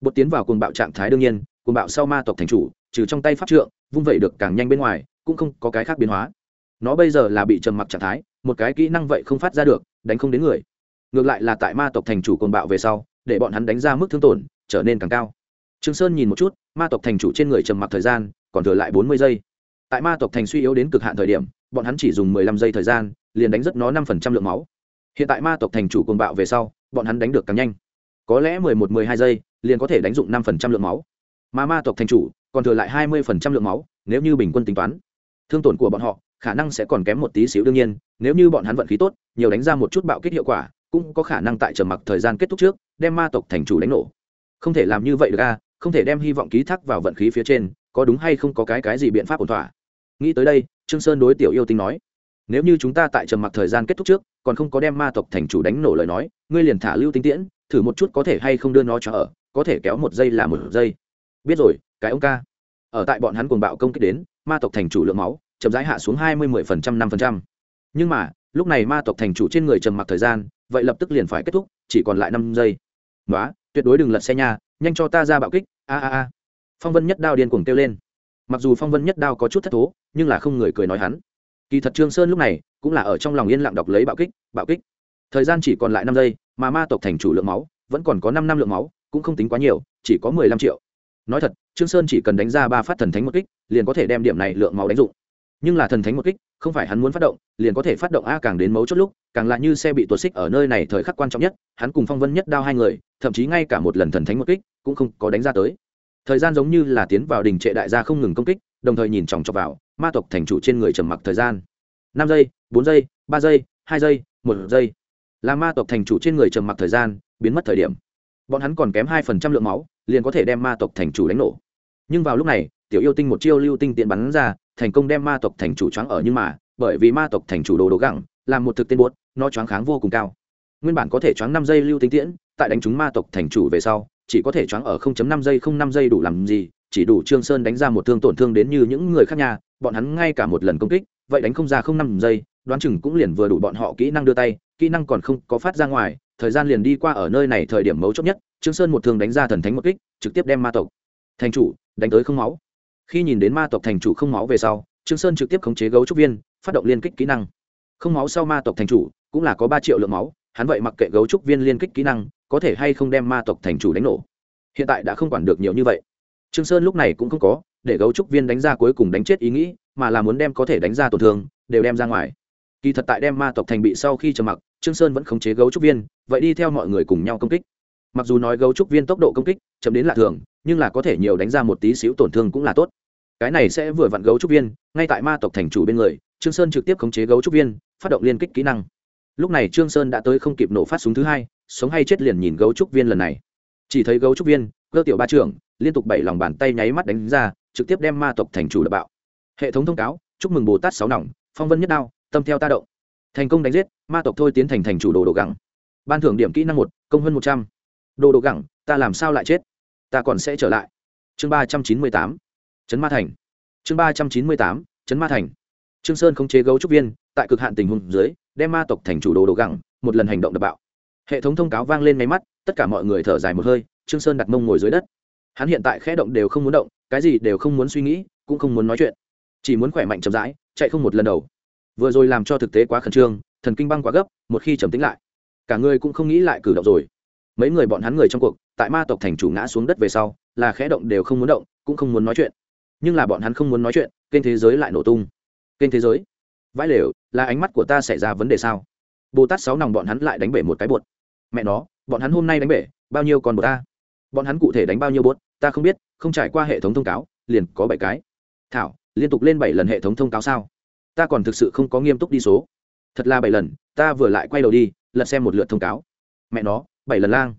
Bột tiến vào cuồng bạo trạng thái đương nhiên, cuồng bạo sau ma tộc thành chủ, trừ trong tay pháp trượng, vung vẩy được càng nhanh bên ngoài, cũng không có cái khác biến hóa. Nó bây giờ là bị trầm mặc trạng thái, một cái kỹ năng vậy không phát ra được, đánh không đến người. Ngược lại là tại ma tộc thành chủ cuồng bạo về sau, để bọn hắn đánh ra mức thương tổn, trở nên càng cao. Trương sơn nhìn một chút, ma tộc thành chủ trên người trầm mặc thời gian, còn thừa lại bốn mươi giây. Tại ma tộc thành suy yếu đến cực hạn thời điểm bọn hắn chỉ dùng mười lăm giây thời gian, liền đánh rất nó năm phần trăm lượng máu. Hiện tại ma tộc thành chủ cuồng bạo về sau, bọn hắn đánh được càng nhanh. Có lẽ mười một, mười hai giây, liền có thể đánh dụng năm phần trăm lượng máu. Mà ma tộc thành chủ còn thừa lại hai mươi phần trăm lượng máu, nếu như bình quân tính toán, thương tổn của bọn họ khả năng sẽ còn kém một tí xíu đương nhiên, nếu như bọn hắn vận khí tốt, nhiều đánh ra một chút bạo kích hiệu quả, cũng có khả năng tại trầm mặc thời gian kết thúc trước, đem ma tộc thành chủ đánh nổ. Không thể làm như vậy được a, không thể đem hy vọng ký thác vào vận khí phía trên, có đúng hay không có cái cái gì biện pháp ổn thỏa. Nghĩ tới đây trương sơn đối tiểu yêu tinh nói nếu như chúng ta tại trầm mặc thời gian kết thúc trước còn không có đem ma tộc thành chủ đánh nổ lời nói ngươi liền thả lưu tinh tiễn thử một chút có thể hay không đưa nó cho ở có thể kéo một giây là một giây. Biết rồi cái ông ca. Ở tại bọn hắn cuồng bạo công kích đến ma tộc thành chủ lượng máu chậm rãi hạ xuống hai mươi mười phần trăm năm phần trăm. Nhưng mà lúc này ma tộc thành chủ trên người trầm mặc thời gian vậy lập tức liền phải kết thúc chỉ còn lại năm giây. Nói tuyệt đối đừng lật xe nha, nhanh cho ta ra bạo kích a a a. Phong vân nhất đao điên cuồng kêu lên mặc dù phong vân nhất đao có chút thất thố, nhưng là không người cười nói hắn. Kỳ thật trương sơn lúc này cũng là ở trong lòng yên lặng đọc lấy bạo kích bạo kích. Thời gian chỉ còn lại năm giây, mà ma tộc thành chủ lượng máu vẫn còn có năm năm lượng máu, cũng không tính quá nhiều, chỉ có mười lăm triệu. Nói thật, trương sơn chỉ cần đánh ra ba phát thần thánh một kích, liền có thể đem điểm này lượng máu đánh dụng. Nhưng là thần thánh một kích, không phải hắn muốn phát động, liền có thể phát động a càng đến mấu chốt lúc, càng là như xe bị tuột xích ở nơi này thời khắc quan trọng nhất, hắn cùng phong vân nhất đao hai người, thậm chí ngay cả một lần thần thánh một kích cũng không có đánh ra tới thời gian giống như là tiến vào đình trệ đại gia không ngừng công kích, đồng thời nhìn chòng chọc vào, ma tộc thành chủ trên người trầm mặc thời gian. Năm giây, bốn giây, ba giây, hai giây, một giây. Là ma tộc thành chủ trên người trầm mặc thời gian, biến mất thời điểm. Bọn hắn còn kém hai phần trăm lượng máu, liền có thể đem ma tộc thành chủ đánh nổ. Nhưng vào lúc này, tiểu yêu tinh một chiêu lưu tinh tiện bắn ra, thành công đem ma tộc thành chủ choáng ở nhưng mà, bởi vì ma tộc thành chủ đồ đồ gẳng làm một thực tên buốt, nó choáng kháng vô cùng cao. Nguyên bản có thể choáng năm giây lưu tinh tiễn, tại đánh trúng ma tộc thành chủ về sau chỉ có thể choáng ở 0.5 giây, không năm giây đủ làm gì, chỉ đủ trương sơn đánh ra một thương tổn thương đến như những người khác nhà bọn hắn ngay cả một lần công kích, vậy đánh không ra không năm giây, đoán chừng cũng liền vừa đủ bọn họ kỹ năng đưa tay, kỹ năng còn không có phát ra ngoài, thời gian liền đi qua ở nơi này thời điểm mấu chốt nhất, trương sơn một thương đánh ra thần thánh một kích, trực tiếp đem ma tộc, thành chủ, đánh tới không máu. Khi nhìn đến ma tộc thành chủ không máu về sau, trương sơn trực tiếp khống chế gấu trúc viên, phát động liên kích kỹ năng. Không máu sau ma tộc thành chủ cũng là có ba triệu lượng máu, hắn vậy mặc kệ gấu trúc viên liên kích kỹ năng có thể hay không đem ma tộc thành chủ đánh nổ. Hiện tại đã không quản được nhiều như vậy. Trương sơn lúc này cũng không có để gấu trúc viên đánh ra cuối cùng đánh chết ý nghĩ, mà là muốn đem có thể đánh ra tổn thương đều đem ra ngoài. Kỳ thật tại đem ma tộc thành bị sau khi trầm mặc, trương sơn vẫn khống chế gấu trúc viên, vậy đi theo mọi người cùng nhau công kích. Mặc dù nói gấu trúc viên tốc độ công kích chậm đến lạ thường, nhưng là có thể nhiều đánh ra một tí xíu tổn thương cũng là tốt. Cái này sẽ vừa vặn gấu trúc viên, ngay tại ma tộc thành chủ bên người, trương sơn trực tiếp khống chế gấu trúc viên, phát động liên kích kỹ năng. Lúc này trương sơn đã tới không kịp nổ phát súng thứ hai sống hay chết liền nhìn gấu trúc viên lần này. Chỉ thấy gấu trúc viên cơ tiểu ba trưởng, liên tục bảy lòng bàn tay nháy mắt đánh ra, trực tiếp đem ma tộc thành chủ đập bạo. Hệ thống thông cáo, chúc mừng bồ tát sáu nòng, phong vân nhất đao, tâm theo ta động. Thành công đánh giết, ma tộc thôi tiến thành thành chủ đồ đồ gẳng. Ban thưởng điểm kỹ năng một, công hơn một trăm. Đồ đồ gẳng, ta làm sao lại chết? Ta còn sẽ trở lại. Chương ba trăm chín mươi tám chấn ma thành. Chương ba trăm chín mươi tám chấn ma thành. Trương sơn không chế gấu trúc viên, tại cực hạn tình huống dưới, đem ma tộc thành chủ đồ đồ gẳng, một lần hành động đập bạo hệ thống thông cáo vang lên máy mắt, tất cả mọi người thở dài một hơi, trương sơn đặt mông ngồi dưới đất. Hắn hiện tại khẽ động đều không muốn động, cái gì đều không muốn suy nghĩ, cũng không muốn nói chuyện. Chỉ muốn khỏe mạnh chậm rãi, chạy không một lần đầu. Vừa rồi làm cho thực tế quá khẩn trương, thần kinh băng quá gấp, một khi trầm tính lại, cả người cũng không nghĩ lại cử động rồi. Mấy người bọn hắn người trong cuộc, tại ma tộc thành chủ ngã xuống đất về sau, là khẽ động đều không muốn động, cũng không muốn nói chuyện. Nhưng là bọn hắn không muốn nói chuyện, kênh thế giới lại nổ tung. Kênh thế giới? Vãi lều, là ánh mắt của ta xảy ra vấn đề sao? Bồ tát sáu nòng bọn hắn lại đánh bể một cái bột mẹ nó, bọn hắn hôm nay đánh bể, bao nhiêu còn bột ta? Bọn hắn cụ thể đánh bao nhiêu bột, ta không biết, không trải qua hệ thống thông cáo, liền có bảy cái. Thảo, liên tục lên bảy lần hệ thống thông cáo sao? Ta còn thực sự không có nghiêm túc đi số. Thật là bảy lần, ta vừa lại quay đầu đi, lật xem một lượt thông cáo. Mẹ nó, bảy lần lang.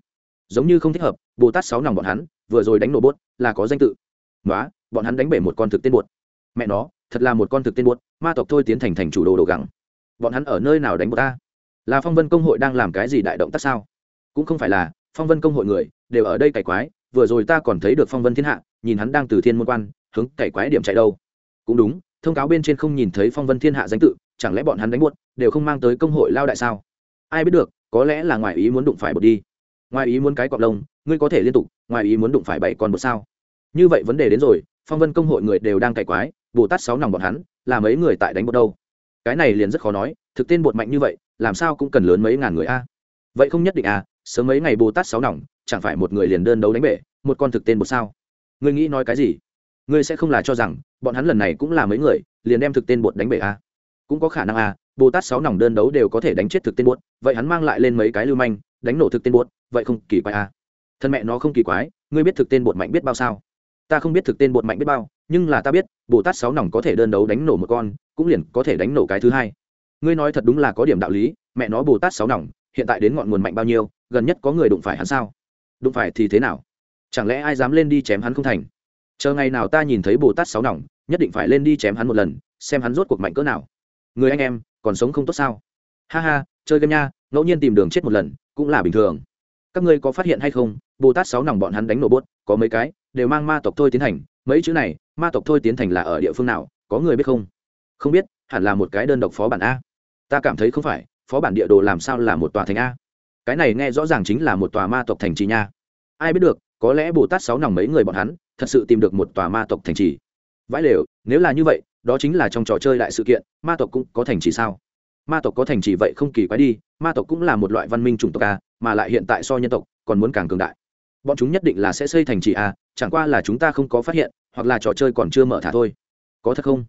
Giống như không thích hợp, bồ tát sáu nòng bọn hắn, vừa rồi đánh nổ bốt là có danh tự. Nói bọn hắn đánh bể một con thực tên bột. Mẹ nó, thật là một con thực tên bột, ma tộc thôi tiến thành thành chủ đồ đồ gắng bọn hắn ở nơi nào đánh bột ta? Là phong vân công hội đang làm cái gì đại động tác sao? Cũng không phải là, phong vân công hội người, đều ở đây cày quái, vừa rồi ta còn thấy được phong vân thiên hạ, nhìn hắn đang từ thiên môn quan, hướng cày quái điểm chạy đâu. Cũng đúng, thông cáo bên trên không nhìn thấy phong vân thiên hạ danh tự, chẳng lẽ bọn hắn đánh buốt, đều không mang tới công hội lao đại sao? Ai biết được, có lẽ là ngoài ý muốn đụng phải bột đi. Ngoài ý muốn cái cọp lông, ngươi có thể liên tục ngoài ý muốn đụng phải bảy con bột sao? Như vậy vấn đề đến rồi, phong vân công hội người đều đang cày quái, bồ tát sáu nòng bọn hắn, là mấy người tại đánh bột đâu? Cái này liền rất khó nói, thực tên bột mạnh như vậy làm sao cũng cần lớn mấy ngàn người a. Vậy không nhất định à sớm mấy ngày bồ tát sáu nòng, chẳng phải một người liền đơn đấu đánh bể, một con thực tên một sao? Ngươi nghĩ nói cái gì? Ngươi sẽ không là cho rằng, bọn hắn lần này cũng là mấy người, liền đem thực tên bột đánh bể a. Cũng có khả năng a bồ tát sáu nòng đơn đấu đều có thể đánh chết thực tên bột, vậy hắn mang lại lên mấy cái lưu manh, đánh nổ thực tên bột, vậy không kỳ quái à. Thân mẹ nó không kỳ quái, ngươi biết thực tên bột mạnh biết bao sao? Ta không biết thực tên bột mạnh biết bao, nhưng là ta biết, bồ tát sáu nòng có thể đơn đấu đánh nổ một con, cũng liền có thể đánh nổ cái thứ hai ngươi nói thật đúng là có điểm đạo lý, mẹ nó bồ tát sáu nòng, hiện tại đến ngọn nguồn mạnh bao nhiêu, gần nhất có người đụng phải hắn sao? Đụng phải thì thế nào? Chẳng lẽ ai dám lên đi chém hắn không thành? Chờ ngày nào ta nhìn thấy bồ tát sáu nòng, nhất định phải lên đi chém hắn một lần, xem hắn rốt cuộc mạnh cỡ nào. Người anh em, còn sống không tốt sao? Ha ha, chơi game nha, ngẫu nhiên tìm đường chết một lần, cũng là bình thường. Các ngươi có phát hiện hay không, bồ tát sáu nòng bọn hắn đánh nổ bốt, có mấy cái, đều mang ma tộc thôi tiến hành, mấy chữ này, ma tộc thôi tiến thành là ở địa phương nào, có người biết không? Không biết, hẳn là một cái đơn độc phó bản a ta cảm thấy không phải, phó bản địa đồ làm sao là một tòa thành a? Cái này nghe rõ ràng chính là một tòa ma tộc thành trì nha. Ai biết được, có lẽ bồ tát sáu nòng mấy người bọn hắn, thật sự tìm được một tòa ma tộc thành trì. Vãi lều, nếu là như vậy, đó chính là trong trò chơi đại sự kiện, ma tộc cũng có thành trì sao? Ma tộc có thành trì vậy không kỳ quái đi, ma tộc cũng là một loại văn minh chủng tộc a, mà lại hiện tại so nhân tộc, còn muốn càng cường đại. Bọn chúng nhất định là sẽ xây thành trì a, chẳng qua là chúng ta không có phát hiện, hoặc là trò chơi còn chưa mở thả thôi. Có thật không?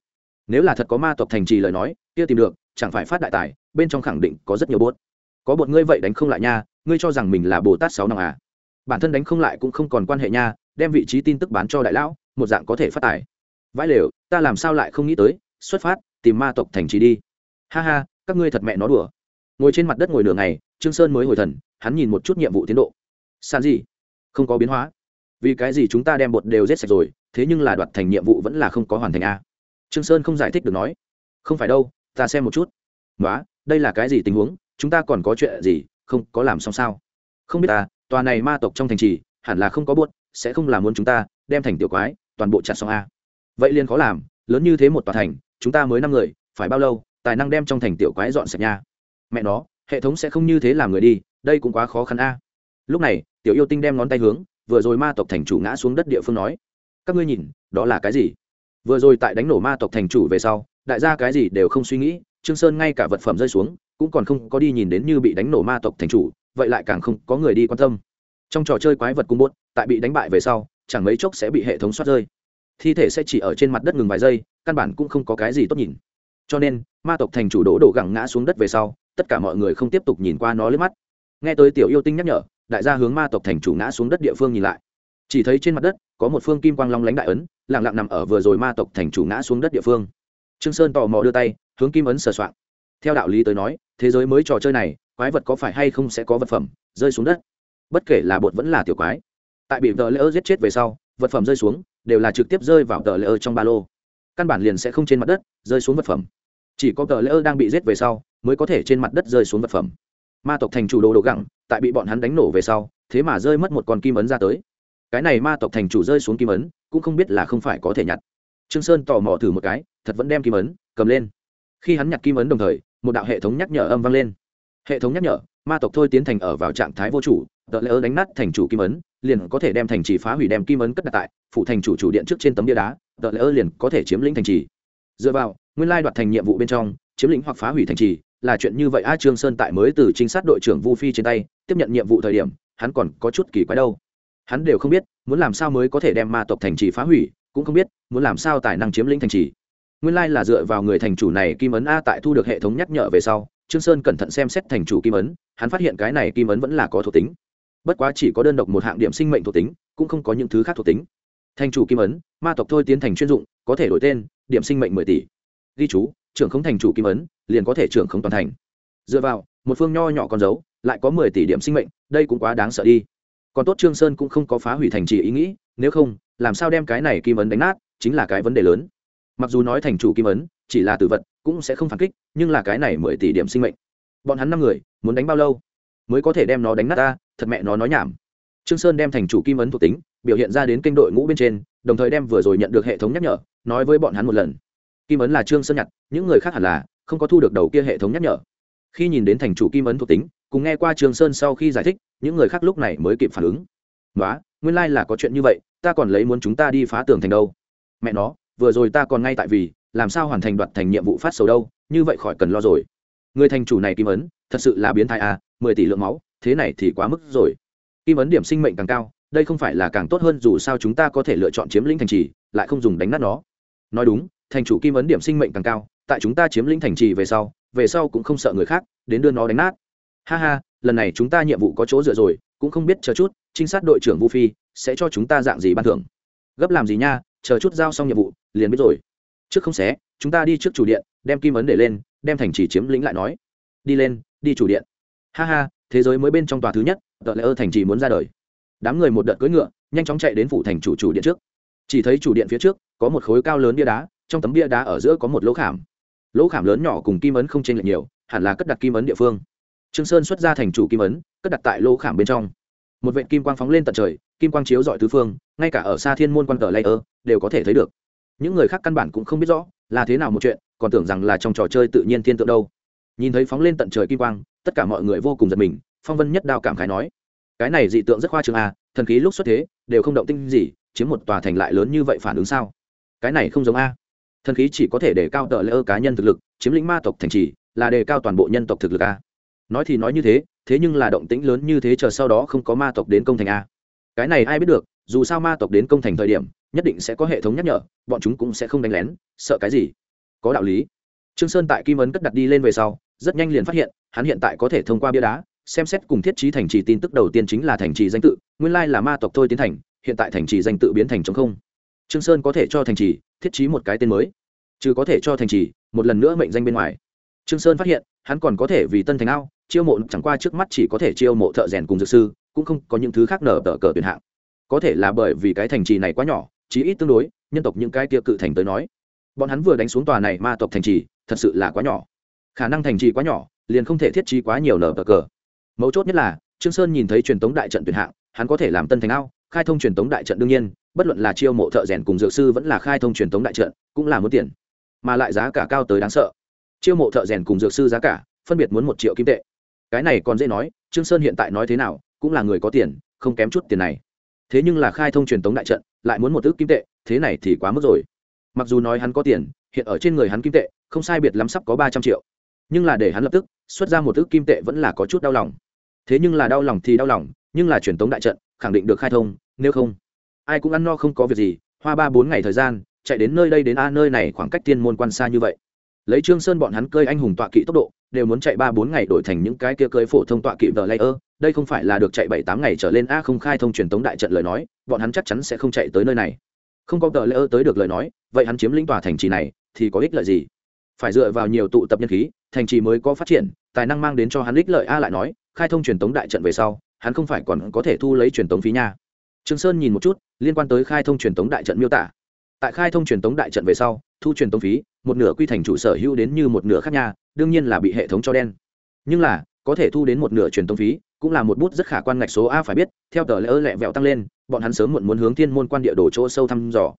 Nếu là thật có ma tộc thành trì lời nói, kia tìm được chẳng phải phát đại tài, bên trong khẳng định có rất nhiều bốt. Có bột ngươi vậy đánh không lại nha, ngươi cho rằng mình là bồ tát sáu năm à? Bản thân đánh không lại cũng không còn quan hệ nha, đem vị trí tin tức bán cho đại lão, một dạng có thể phát tài. Vãi lều, ta làm sao lại không nghĩ tới, xuất phát, tìm ma tộc thành trì đi. Ha ha, các ngươi thật mẹ nó đùa. Ngồi trên mặt đất ngồi nửa ngày, trương sơn mới hồi thần, hắn nhìn một chút nhiệm vụ tiến độ. San gì? Không có biến hóa. Vì cái gì chúng ta đem bột đều giết sạch rồi, thế nhưng là đoạt thành nhiệm vụ vẫn là không có hoàn thành a trương sơn không giải thích được nói. Không phải đâu ta xem một chút. Nói đây là cái gì tình huống? Chúng ta còn có chuyện gì? Không, có làm xong sao? Không biết ta tòa này ma tộc trong thành trì, hẳn là không có buốt, sẽ không làm muốn chúng ta đem thành tiểu quái, toàn bộ chặt xong a vậy liền khó làm, lớn như thế một tòa thành, chúng ta mới năm người, phải bao lâu, tài năng đem trong thành tiểu quái dọn sạch nha. Mẹ nó, hệ thống sẽ không như thế làm người đi, đây cũng quá khó khăn a lúc này, tiểu yêu tinh đem ngón tay hướng, vừa rồi ma tộc thành chủ ngã xuống đất địa phương nói. Các ngươi nhìn, đó là cái gì? Vừa rồi tại đánh nổ ma tộc thành chủ về sau đại gia cái gì đều không suy nghĩ, trương sơn ngay cả vật phẩm rơi xuống, cũng còn không có đi nhìn đến như bị đánh nổ ma tộc thành chủ, vậy lại càng không có người đi quan tâm. Trong trò chơi quái vật cung bốt tại bị đánh bại về sau, chẳng mấy chốc sẽ bị hệ thống soát rơi. Thi thể sẽ chỉ ở trên mặt đất ngừng vài giây, căn bản cũng không có cái gì tốt nhìn. Cho nên, ma tộc thành chủ đổ đổ gẳng ngã xuống đất về sau, tất cả mọi người không tiếp tục nhìn qua nó lướt mắt. Nghe tới tiểu yêu tinh nhắc nhở, đại gia hướng ma tộc thành chủ ngã xuống đất địa phương nhìn lại. Chỉ thấy trên mặt đất, có một phương kim quang long lánh đại ấn, lặng lặng nằm ở vừa rồi ma tộc thành chủ ngã xuống đất địa phương trương sơn tò mò đưa tay, hướng kim ấn sờ soạn theo đạo lý tới nói, thế giới mới trò chơi này, quái vật có phải hay không sẽ có vật phẩm, rơi xuống đất? Bất kể là bột vẫn là tiểu quái. Tại bị tờ lỡ giết chết về sau, vật phẩm rơi xuống, đều là trực tiếp rơi vào tờ lỡ trong ba lô. Căn bản liền sẽ không trên mặt đất, rơi xuống vật phẩm. Chỉ có tờ lỡ đang bị giết về sau, mới có thể trên mặt đất rơi xuống vật phẩm. Ma tộc thành chủ đồ đồ gẳng, tại bị bọn hắn đánh nổ về sau, thế mà rơi mất một con kim ấn ra tới. Cái này ma tộc thành chủ rơi xuống kim ấn, cũng không biết là không phải có thể nhặt trương sơn tò mò thử một cái, thật vẫn đem kim ấn, cầm lên. Khi hắn nhặt kim ấn đồng thời, một đạo hệ thống nhắc nhở âm vang lên. Hệ thống nhắc nhở, ma tộc thôi tiến thành ở vào trạng thái vô chủ tờ lỡ đánh nát thành chủ kim ấn, liền có thể đem thành trì phá hủy đem kim ấn cất đặt tại phụ thành chủ chủ điện trước trên tấm bia đá tờ lỡ liền có thể chiếm lĩnh thành trì. Dựa vào, nguyên lai đoạt thành nhiệm vụ bên trong, chiếm lĩnh hoặc phá hủy thành trì, là chuyện như vậy. A trương sơn tại mới từ trinh sát đội trưởng vu phi trên tay, tiếp nhận nhiệm vụ thời điểm, hắn còn có chút kỳ quái đâu. Hắn đều không biết, muốn làm sao mới có thể đem ma tộc thành trì phá hủy cũng không biết, muốn làm sao tài năng chiếm lĩnh thành trì. Nguyên lai là dựa vào người thành chủ này kim ấn a tại thu được hệ thống nhắc nhở về sau, trương sơn cẩn thận xem xét thành chủ kim ấn, hắn phát hiện cái này kim ấn vẫn là có thuộc tính. Bất quá chỉ có đơn độc một hạng điểm sinh mệnh thuộc tính, cũng không có những thứ khác thuộc tính. Thành chủ kim ấn, ma tộc thôi tiến thành chuyên dụng, có thể đổi tên, điểm sinh mệnh mười tỷ. Ghi chú, trưởng không thành chủ kim ấn, liền có thể trưởng không toàn thành. Dựa vào, một phương nho nhỏ con dấu, lại có mười tỷ điểm sinh mệnh, đây cũng quá đáng sợ đi. Còn tốt trương sơn cũng không có phá hủy thành trì ý nghĩ, nếu không làm sao đem cái này kim ấn đánh nát, chính là cái vấn đề lớn. Mặc dù nói thành chủ kim ấn, chỉ là tử vật, cũng sẽ không phản kích, nhưng là cái này mười tỷ điểm sinh mệnh. Bọn hắn năm người, muốn đánh bao lâu mới có thể đem nó đánh nát ta? Thật mẹ nó nói nhảm. Trương sơn đem thành chủ kim ấn thuộc tính, biểu hiện ra đến kênh đội ngũ bên trên, đồng thời đem vừa rồi nhận được hệ thống nhắc nhở, nói với bọn hắn một lần. Kim ấn là trương sơn nhặt, những người khác hẳn là không có thu được đầu kia hệ thống nhắc nhở. Khi nhìn đến thành chủ kim ấn thuộc tính, cùng nghe qua trương sơn sau khi giải thích, những người khác lúc này mới kịp phản ứng. Đó nguyên lai là có chuyện như vậy ta còn lấy muốn chúng ta đi phá tường thành đâu. Mẹ nó, vừa rồi ta còn ngay tại vì, làm sao hoàn thành đoạt thành nhiệm vụ phát sầu đâu, như vậy khỏi cần lo rồi. Người thành chủ này kim ấn, thật sự là biến thái à mười tỷ lượng máu, thế này thì quá mức rồi. Kim ấn điểm sinh mệnh càng cao, đây không phải là càng tốt hơn dù sao chúng ta có thể lựa chọn chiếm lĩnh thành trì, lại không dùng đánh nát nó. Nói đúng, thành chủ kim ấn điểm sinh mệnh càng cao, tại chúng ta chiếm lĩnh thành trì về sau về sau cũng không sợ người khác, đến đưa nó đánh nát. Ha ha, lần này chúng ta nhiệm vụ có chỗ dựa rồi, cũng không biết chờ chút, trinh sát đội trưởng vu phi sẽ cho chúng ta dạng gì ban thưởng? Gấp làm gì nha, chờ chút giao xong nhiệm vụ, liền biết rồi. Trước không xé, chúng ta đi trước chủ điện, đem kim ấn để lên, đem thành trì chiếm lĩnh lại nói. Đi lên, đi chủ điện. Ha ha, thế giới mới bên trong tòa thứ nhất, tờ lễ ơ thành trì muốn ra đời. Đám người một đợt cưỡi ngựa, nhanh chóng chạy đến phủ thành chủ chủ điện trước. Chỉ thấy chủ điện phía trước, có một khối cao lớn bia đá, trong tấm bia đá ở giữa có một lỗ khảm. Lỗ khảm lớn nhỏ cùng kim ấn không chênh lệch nhiều, hẳn là cất đặt kim ấn địa phương. Trương sơn xuất ra thành chủ kim ấn, cất đặt tại lỗ khảm bên trong một vệt kim quang phóng lên tận trời, kim quang chiếu dọi tứ phương, ngay cả ở xa thiên môn quan tờ layer đều có thể thấy được. Những người khác căn bản cũng không biết rõ, là thế nào một chuyện, còn tưởng rằng là trong trò chơi tự nhiên thiên tượng đâu. Nhìn thấy phóng lên tận trời kim quang, tất cả mọi người vô cùng giật mình, phong vân nhất đao cảm khái nói, cái này dị tượng rất khoa trường a à, thần khí lúc xuất thế, đều không động tinh gì, chiếm một tòa thành lại lớn như vậy phản ứng sao? Cái này không giống a. Thần khí chỉ có thể để cao tờ lỡ cá nhân thực lực, chiếm lĩnh ma tộc thành trì, là đề cao toàn bộ nhân tộc thực lực a. Nói thì nói như thế thế nhưng là động tĩnh lớn như thế chờ sau đó không có ma tộc đến công thành a. Cái này ai biết được, dù sao ma tộc đến công thành thời điểm, nhất định sẽ có hệ thống nhắc nhở, bọn chúng cũng sẽ không đánh lén, sợ cái gì? Có đạo lý. Trương sơn tại kim ấn cất đặt đi lên về sau, rất nhanh liền phát hiện, hắn hiện tại có thể thông qua bia đá, xem xét cùng thiết trí thành trì tin tức đầu tiên chính là thành trì danh tự, nguyên lai là ma tộc thôi tiến thành, hiện tại thành trì danh tự biến thành trống không. Trương sơn có thể cho thành trì, thiết trí một cái tên mới. Chứ có thể cho thành trì, một lần nữa mệnh danh bên ngoài trương sơn phát hiện, hắn còn có thể vì tân thành ao, chiêu mộ chẳng qua trước mắt chỉ có thể chiêu mộ thợ rèn cùng dược sư, cũng không có những thứ khác nở tờ cờ tuyển hạng. Có thể là bởi vì cái thành trì này quá nhỏ, chí ít tương đối, nhân tộc những cái kia cự thành tới nói. Bọn hắn vừa đánh xuống tòa này ma tộc thành trì, thật sự là quá nhỏ. Khả năng thành trì quá nhỏ, liền không thể thiết trí quá nhiều nở tờ cờ. Mấu chốt nhất là, trương sơn nhìn thấy truyền tống đại trận tuyển hạng, hắn có thể làm tân thành ao, khai thông truyền tống đại trận đương nhiên, bất luận là chiêu mộ thợ rèn cùng dược sư vẫn là khai thông truyền tống đại trận, cũng là muốn tiền. Mà lại giá cả cao tới đáng sợ chiêu mộ thợ rèn cùng dược sư giá cả, phân biệt muốn một triệu kim tệ. Cái này còn dễ nói, trương sơn hiện tại nói thế nào, cũng là người có tiền, không kém chút tiền này. Thế nhưng là khai thông truyền tống đại trận, lại muốn một ước kim tệ, thế này thì quá mức rồi. Mặc dù nói hắn có tiền, hiện ở trên người hắn kim tệ, không sai biệt lắm sắp có ba trăm triệu. Nhưng là để hắn lập tức, xuất ra một ước kim tệ vẫn là có chút đau lòng. Thế nhưng là đau lòng thì đau lòng, nhưng là truyền tống đại trận, khẳng định được khai thông, nếu không, ai cũng ăn no không có việc gì, hoa ba bốn ngày thời gian, chạy đến nơi đây đến a, nơi này khoảng cách tiên môn quan xa như vậy lấy trương sơn bọn hắn cơi anh hùng tọa kỵ tốc độ, đều muốn chạy ba bốn ngày đổi thành những cái kia cơi phổ thông tọa kỵ vờ layer. Đây không phải là được chạy bảy tám ngày trở lên a không khai thông truyền tống đại trận lời nói, bọn hắn chắc chắn sẽ không chạy tới nơi này. Không có tờ layer tới được lời nói, vậy hắn chiếm lĩnh tòa thành trì này, thì có ích lợi gì? Phải dựa vào nhiều tụ tập nhân khí, thành trì mới có phát triển, tài năng mang đến cho hắn ích lợi a lại nói, khai thông truyền tống đại trận về sau, hắn không phải còn có thể thu lấy truyền tống phí nha. Trương sơn nhìn một chút, liên quan tới khai thông truyền tống đại trận miêu tả tại khai thông truyền tống đại trận về sau, thu truyền tống phí, một nửa quy thành chủ sở hữu đến như một nửa khác nhà đương nhiên là bị hệ thống cho đen. Nhưng là, có thể thu đến một nửa truyền tống phí, cũng là một bút rất khả quan ngạch số a phải biết, theo tờ lỡ lẹ vẹo tăng lên, bọn hắn sớm muộn muốn hướng thiên môn quan địa đồ chỗ sâu thăm dò.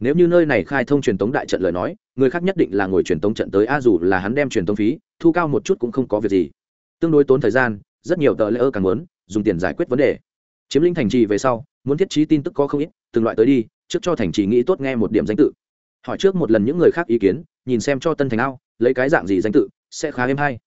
Nếu như nơi này khai thông truyền tống đại trận lời nói, người khác nhất định là ngồi truyền tống trận tới a dù là hắn đem truyền tống phí, thu cao một chút cũng không có việc gì. Tương đối tốn thời gian, rất nhiều tờ lễ ơ càng muốn, dùng tiền giải quyết vấn đề. Chiếm lĩnh thành trì về sau muốn thiết trí tin tức có không ít, từng loại tới đi, trước cho thành trì nghĩ tốt nghe một điểm danh tự. Hỏi trước một lần những người khác ý kiến, nhìn xem cho tân thành ao, lấy cái dạng gì danh tự, sẽ khá êm hay.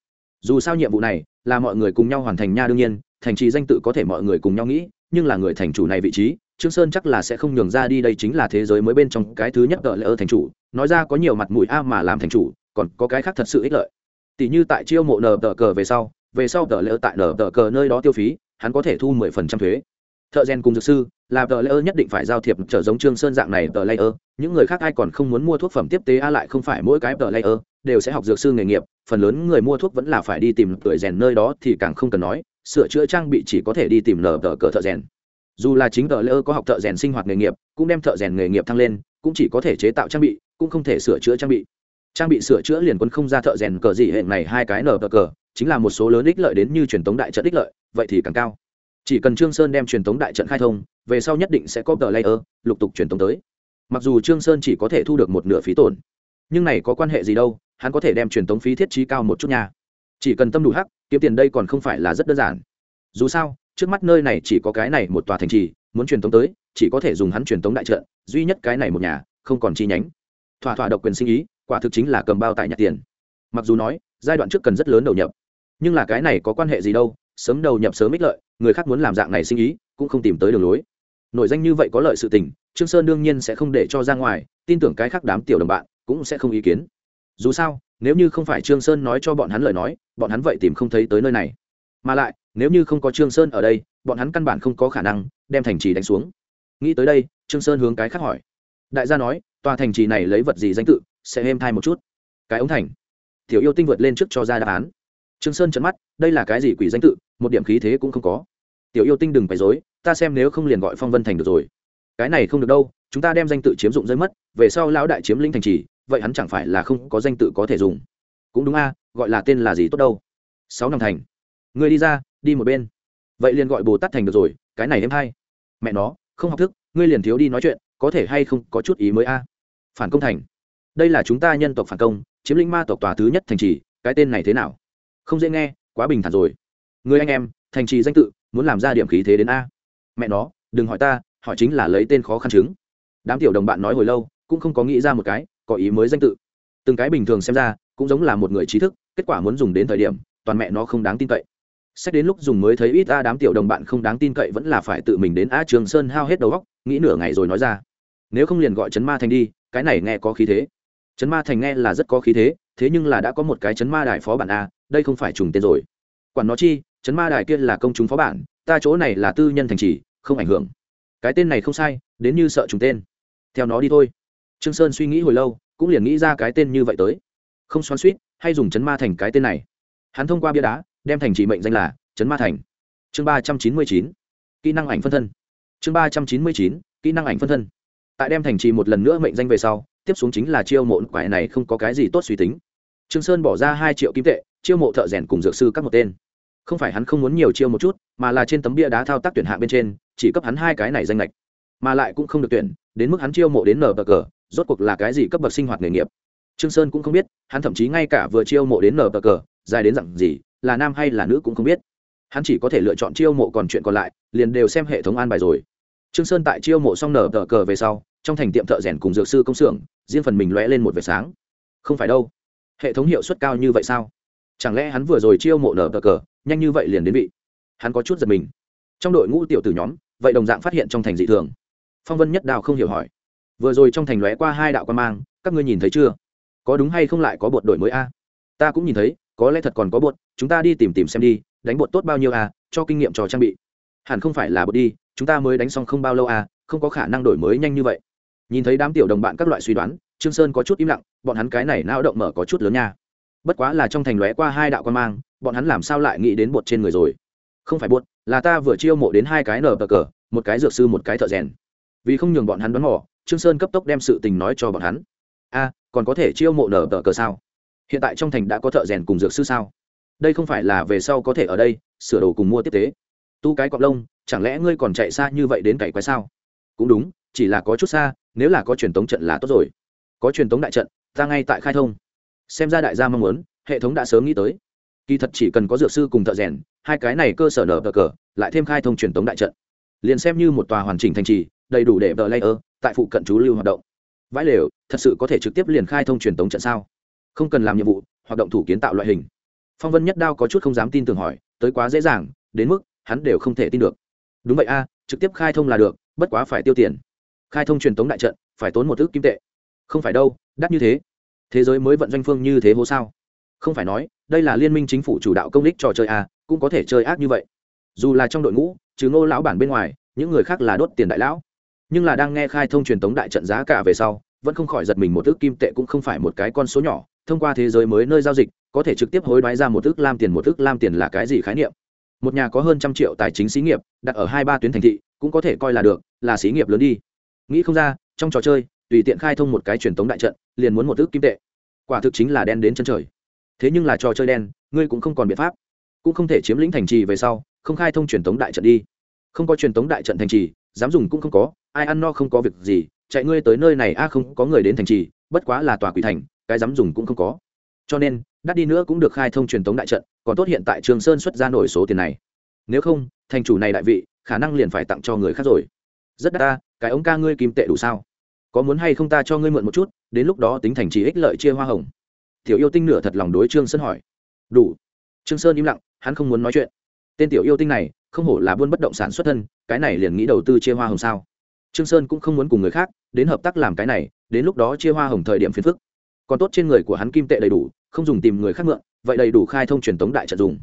Dù sao nhiệm vụ này, là mọi người cùng nhau hoàn thành nha đương nhiên, thành trì danh tự có thể mọi người cùng nhau nghĩ, nhưng là người thành chủ này vị trí, trương sơn chắc là sẽ không nhường ra đi đây chính là thế giới mới bên trong cái thứ nhất gợi lỡ thành chủ, nói ra có nhiều mặt mũi a mà làm thành chủ, còn có cái khác thật sự ích lợi. Tỷ như tại chiêu mộ nờ tờ cờ về sau về sau tờ lỡ tại nờ tờ cờ nơi đó tiêu phí, hắn có thể thu mười phần trăm thuế thợ rèn cùng dược sư, là tờ layer nhất định phải giao thiệp trở giống trương sơn dạng này tờ layer. Những người khác ai còn không muốn mua thuốc phẩm tiếp tế, a lại không phải mỗi cái tờ layer đều sẽ học dược sư nghề nghiệp. Phần lớn người mua thuốc vẫn là phải đi tìm tuổi rèn nơi đó thì càng không cần nói, sửa chữa trang bị chỉ có thể đi tìm nở tờ cờ thợ rèn. Dù là chính tờ layer có học thợ rèn sinh hoạt nghề nghiệp, cũng đem thợ rèn nghề nghiệp thăng lên, cũng chỉ có thể chế tạo trang bị, cũng không thể sửa chữa trang bị. Trang bị sửa chữa liền quân không ra thợ rèn cờ gì hệ này hai cái nở tờ cờ, chính là một số lớn ích lợi đến như truyền tống đại trận ích lợi, vậy thì càng cao chỉ cần trương sơn đem truyền tống đại trận khai thông, về sau nhất định sẽ có tờ layer, lục tục truyền tống tới. Mặc dù trương sơn chỉ có thể thu được một nửa phí tổn, nhưng này có quan hệ gì đâu, hắn có thể đem truyền tống phí thiết trí cao một chút nha. Chỉ cần tâm đủ hắc, kiếm tiền đây còn không phải là rất đơn giản. Dù sao, trước mắt nơi này chỉ có cái này một tòa thành trì, muốn truyền tống tới, chỉ có thể dùng hắn truyền tống đại trận, duy nhất cái này một nhà, không còn chi nhánh. Thỏa thỏa độc quyền sinh ý, quả thực chính là cầm bao tại nhặt tiền. Mặc dù nói, giai đoạn trước cần rất lớn đầu nhập, nhưng là cái này có quan hệ gì đâu sớm đầu nhập sớm ích lợi, người khác muốn làm dạng này sinh ý, cũng không tìm tới đường lối. Nội danh như vậy có lợi sự tình, trương sơn đương nhiên sẽ không để cho ra ngoài, tin tưởng cái khác đám tiểu đồng bạn cũng sẽ không ý kiến. Dù sao, nếu như không phải trương sơn nói cho bọn hắn lời nói, bọn hắn vậy tìm không thấy tới nơi này. Mà lại, nếu như không có trương sơn ở đây, bọn hắn căn bản không có khả năng đem thành trì đánh xuống. Nghĩ tới đây, trương sơn hướng cái khác hỏi. Đại gia nói, tòa thành trì này lấy vật gì danh tự, sẽ êm thai một chút. Cái ống thành. Tiểu yêu tinh vượt lên trước cho ra đáp án trương sơn trợn mắt, đây là cái gì quỷ danh tự, một điểm khí thế cũng không có. Tiểu yêu tinh đừng phải dối ta xem nếu không liền gọi phong vân thành được rồi. Cái này không được đâu, chúng ta đem danh tự chiếm dụng rơi mất, về sau lão đại chiếm linh thành trì, vậy hắn chẳng phải là không có danh tự có thể dùng. Cũng đúng a, gọi là tên là gì tốt đâu? Sáu năm thành. Ngươi đi ra, đi một bên. Vậy liền gọi bồ tát thành được rồi, cái này em hay. Mẹ nó, không học thức, ngươi liền thiếu đi nói chuyện, có thể hay không có chút ý mới a? Phản công thành. Đây là chúng ta nhân tộc phản công, chiếm lĩnh ma tộc tòa thứ nhất thành trì, cái tên này thế nào? Không dễ nghe, quá bình thản rồi. Người anh em, thành trì danh tự, muốn làm ra điểm khí thế đến a. Mẹ nó, đừng hỏi ta, hỏi chính là lấy tên khó khăn chứng. Đám tiểu đồng bạn nói hồi lâu, cũng không có nghĩ ra một cái, có ý mới danh tự. Từng cái bình thường xem ra, cũng giống là một người trí thức, kết quả muốn dùng đến thời điểm, toàn mẹ nó không đáng tin cậy. Xét đến lúc dùng mới thấy ít a, đám tiểu đồng bạn không đáng tin cậy vẫn là phải tự mình đến a trường sơn hao hết đầu góc nghĩ nửa ngày rồi nói ra. Nếu không liền gọi chấn ma thành đi, cái này nghe có khí thế. Chấn ma thành nghe là rất có khí thế thế nhưng là đã có một cái chấn ma đại phó bản a, đây không phải trùng tên rồi. Quản nó chi, chấn ma đài kia là công chúng phó bản, ta chỗ này là tư nhân thành trì, không ảnh hưởng. Cái tên này không sai, đến như sợ trùng tên. Theo nó đi thôi. Trương sơn suy nghĩ hồi lâu, cũng liền nghĩ ra cái tên như vậy tới. Không xoắn suýt hay dùng chấn ma thành cái tên này. Hắn thông qua bia đá, đem thành trì mệnh danh là chấn ma thành. Chương ba trăm chín mươi chín, kỹ năng ảnh phân thân. Chương ba trăm chín mươi chín, kỹ năng ảnh phân thân. Tại đem thành trì một lần nữa mệnh danh về sau, tiếp xuống chính là chiêu mộ quại này không có cái gì tốt suy tính trương sơn bỏ ra hai triệu kim tệ, chiêu mộ thợ rèn cùng dược sư các một tên. Không phải hắn không muốn nhiều chiêu một chút, mà là trên tấm bia đá thao tác tuyển hạng bên trên, chỉ cấp hắn hai cái này danh lệch mà lại cũng không được tuyển, đến mức hắn chiêu mộ đến nở bờ cờ, rốt cuộc là cái gì cấp bậc sinh hoạt nghề nghiệp? Trương sơn cũng không biết, hắn thậm chí ngay cả vừa chiêu mộ đến nở bờ cờ, dài đến dặn gì, là nam hay là nữ cũng không biết. Hắn chỉ có thể lựa chọn chiêu mộ còn chuyện còn lại, liền đều xem hệ thống an bài rồi. Trương sơn tại chiêu mộ xong nở bờ cờ về sau, trong thành tiệm thợ rèn cùng dược sư công xưởng, riêng phần mình lóe lên một vệt sáng. Không phải đâu hệ thống hiệu suất cao như vậy sao? Chẳng lẽ hắn vừa rồi chiêu mộ nở cờ cờ, nhanh như vậy liền đến vị? Hắn có chút giật mình. Trong đội ngũ tiểu tử nhóm, vậy đồng dạng phát hiện trong thành dị thường. Phong vân nhất đạo không hiểu hỏi. Vừa rồi trong thành lóe qua hai đạo quan mang, các ngươi nhìn thấy chưa? Có đúng hay không lại có bột đổi mới a? Ta cũng nhìn thấy, có lẽ thật còn có bột, chúng ta đi tìm tìm xem đi, đánh bột tốt bao nhiêu a, cho kinh nghiệm trò trang bị. Hẳn không phải là bột đi, chúng ta mới đánh xong không bao lâu a, không có khả năng đổi mới nhanh như vậy. Nhìn thấy đám tiểu đồng bạn các loại suy đoán trương sơn có chút im lặng, bọn hắn cái này não động mở có chút lớn nha. Bất quá là trong thành lóe qua hai đạo quan mang, bọn hắn làm sao lại nghĩ đến bột trên người rồi? Không phải bột, là ta vừa chiêu mộ đến hai cái nở bờ cờ, một cái dược sư, một cái thợ rèn. Vì không nhường bọn hắn đoán mò, trương sơn cấp tốc đem sự tình nói cho bọn hắn. A, còn có thể chiêu mộ nở bờ cờ sao? Hiện tại trong thành đã có thợ rèn cùng dược sư sao? Đây không phải là về sau có thể ở đây, sửa đồ cùng mua tiếp tế. Tu cái cọp lông, chẳng lẽ ngươi còn chạy xa như vậy đến cày quái sao? Cũng đúng, chỉ là có chút xa, nếu là có truyền tống trận là tốt rồi có truyền tống đại trận, ta ngay tại khai thông. Xem ra đại gia mong muốn, hệ thống đã sớm nghĩ tới. Kỳ thật chỉ cần có dược sư cùng thợ rèn, hai cái này cơ sở nở bờ cờ, lại thêm khai thông truyền tống đại trận. Liền xem như một tòa hoàn chỉnh thành trì, đầy đủ để vờ layer tại phụ cận chú lưu hoạt động. Vãi lều, thật sự có thể trực tiếp liền khai thông truyền tống trận sao? Không cần làm nhiệm vụ, hoạt động thủ kiến tạo loại hình. Phong vân nhất đao có chút không dám tin tưởng hỏi, tới quá dễ dàng, đến mức hắn đều không thể tin được. Đúng vậy a, trực tiếp khai thông là được, bất quá phải tiêu tiền. Khai thông truyền tống đại trận, phải tốn một ước kim tệ không phải đâu, đắt như thế. Thế giới mới vận doanh phương như thế hố sao? Không phải nói, đây là liên minh chính phủ chủ đạo công đích trò chơi à? cũng có thể chơi ác như vậy. Dù là trong đội ngũ chứ ngô lão bản bên ngoài, những người khác là đốt tiền đại lão. Nhưng là đang nghe khai thông truyền tống đại trận giá cả về sau, vẫn không khỏi giật mình một ước kim tệ cũng không phải một cái con số nhỏ. Thông qua thế giới mới nơi giao dịch, có thể trực tiếp hối đoái ra một ước lam tiền, một ước lam tiền là cái gì khái niệm? Một nhà có hơn trăm triệu tài chính xí nghiệp, đặt ở hai ba tuyến thành thị, cũng có thể coi là được, là xí nghiệp lớn đi. Nghĩ không ra, trong trò chơi tùy tiện khai thông một cái truyền tống đại trận, liền muốn một ước kim tệ. Quả thực chính là đen đến chân trời. Thế nhưng là trò chơi đen, ngươi cũng không còn biện pháp. Cũng không thể chiếm lĩnh thành trì về sau, không khai thông truyền tống đại trận đi. Không có truyền tống đại trận thành trì, dám dùng cũng không có, ai ăn no không có việc gì, chạy ngươi tới nơi này a, không có người đến thành trì, bất quá là tòa quỷ thành, cái dám dùng cũng không có. Cho nên, đắt đi nữa cũng được khai thông truyền tống đại trận, còn tốt hiện tại trường sơn xuất ra nổi số tiền này. Nếu không, thành chủ này đại vị, khả năng liền phải tặng cho người khác rồi. Rất đắt ta, cái ống ca ngươi kim tệ đủ sao? Có muốn hay không ta cho ngươi mượn một chút, đến lúc đó tính thành trì ích lợi chia hoa hồng. Tiểu yêu tinh nửa thật lòng đối trương sơn hỏi. Đủ. Trương sơn im lặng, hắn không muốn nói chuyện. Tên tiểu yêu tinh này, không hổ là buôn bất động sản xuất thân, cái này liền nghĩ đầu tư chia hoa hồng sao? Trương sơn cũng không muốn cùng người khác, đến hợp tác làm cái này, đến lúc đó chia hoa hồng thời điểm phiền phức. Còn tốt trên người của hắn kim tệ đầy đủ, không dùng tìm người khác mượn, vậy đầy đủ khai thông truyền tống đại trận dùng.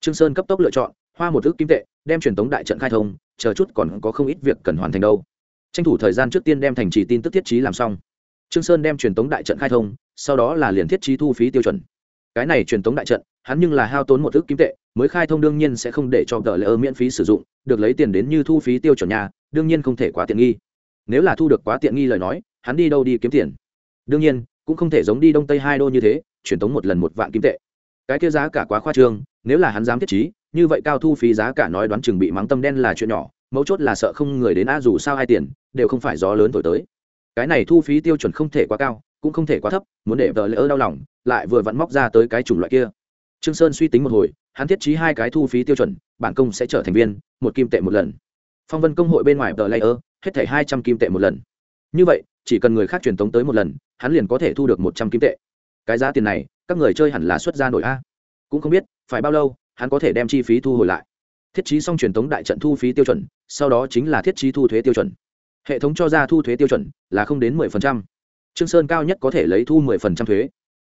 Trương sơn cấp tốc lựa chọn, hoa một thứ kim tệ, đem truyền tống đại trận khai thông, chờ chút còn có không ít việc cần hoàn thành đâu tranh thủ thời gian trước tiên đem thành trì tin tức thiết trí làm xong. Trương sơn đem truyền tống đại trận khai thông, sau đó là liền thiết trí thu phí tiêu chuẩn. Cái này truyền tống đại trận, hắn nhưng là hao tốn một ước kim tệ, mới khai thông đương nhiên sẽ không để cho tờ lỡ miễn phí sử dụng, được lấy tiền đến như thu phí tiêu chuẩn nhà, đương nhiên không thể quá tiện nghi. Nếu là thu được quá tiện nghi lời nói, hắn đi đâu đi kiếm tiền? Đương nhiên, cũng không thể giống đi đông tây hai đô như thế, truyền tống một lần một vạn kim tệ. Cái kia giá cả quá khoa trương, nếu là hắn dám thiết trí, như vậy cao thu phí giá cả nói đoán chừng bị mắng tâm đen là chuyện nhỏ mấu chốt là sợ không người đến a dù sao hai tiền, đều không phải gió lớn thổi tới. Cái này thu phí tiêu chuẩn không thể quá cao, cũng không thể quá thấp, muốn để vợ lỡ đau lòng, lại vừa vặn móc ra tới cái chủng loại kia. Trương sơn suy tính một hồi, hắn thiết trí hai cái thu phí tiêu chuẩn bản công sẽ trở thành viên, một kim tệ một lần. Phong vân công hội bên ngoài vợ layer, hết thảy hai trăm kim tệ một lần. Như vậy, chỉ cần người khác truyền tống tới một lần, hắn liền có thể thu được một trăm kim tệ. Cái giá tiền này, các người chơi hẳn là xuất ra nổi a. Cũng không biết, phải bao lâu, hắn có thể đem chi phí thu hồi lại thiết trí xong truyền thống đại trận thu phí tiêu chuẩn, sau đó chính là thiết trí thu thuế tiêu chuẩn. Hệ thống cho ra thu thuế tiêu chuẩn là không đến mười phần trăm. Trương sơn cao nhất có thể lấy thu mười phần trăm thuế.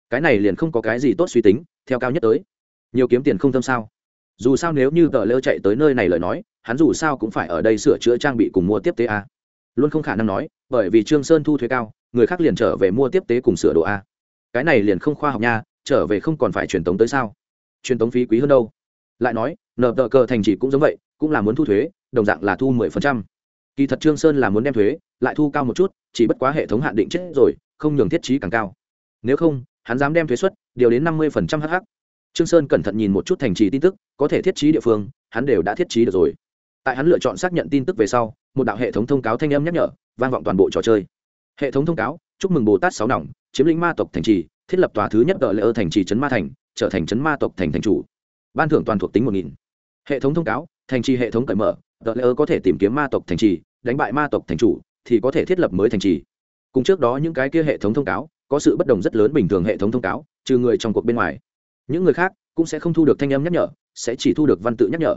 Cái này liền không có cái gì tốt suy tính, theo cao nhất tới. Nhiều kiếm tiền không tâm sao. Dù sao nếu như tờ lơ chạy tới nơi này lời nói, hắn dù sao cũng phải ở đây sửa chữa trang bị cùng mua tiếp tế a. Luôn không khả năng nói, bởi vì trương sơn thu thuế cao, người khác liền trở về mua tiếp tế cùng sửa đồ a. Cái này liền không khoa học nha, trở về không còn phải truyền tống tới sao? Truyền tống phí quý hơn đâu lại nói nợ tờ cờ thành chỉ cũng giống vậy, cũng là muốn thu thuế, đồng dạng là thu mười phần trăm. Kỳ thật trương sơn là muốn đem thuế lại thu cao một chút, chỉ bất quá hệ thống hạn định chết rồi, không nhường thiết trí càng cao. Nếu không, hắn dám đem thuế suất điều đến năm mươi phần trăm hh trương sơn cẩn thận nhìn một chút thành trì tin tức, có thể thiết trí địa phương, hắn đều đã thiết trí được rồi. Tại hắn lựa chọn xác nhận tin tức về sau, một đạo hệ thống thông cáo thanh âm nhắc nhở, vang vọng toàn bộ trò chơi. Hệ thống thông cáo, chúc mừng bồ tát sáu nòng, chiếm lĩnh ma tộc thành trì, thiết lập tòa thứ nhất đợi lễ ơ thành trì trấn ma thành, trở thành trấn ma tộc thành thành chủ ban thưởng toàn thuộc tính một nghìn. Hệ thống thông cáo, thành trì hệ thống cởi mở, tờ lễ ơ có thể tìm kiếm ma tộc thành trì, đánh bại ma tộc thành chủ, thì có thể thiết lập mới thành trì. Cùng trước đó những cái kia hệ thống thông cáo, có sự bất đồng rất lớn bình thường hệ thống thông cáo, trừ người trong cuộc bên ngoài. Những người khác cũng sẽ không thu được thanh âm nhắc nhở, sẽ chỉ thu được văn tự nhắc nhở.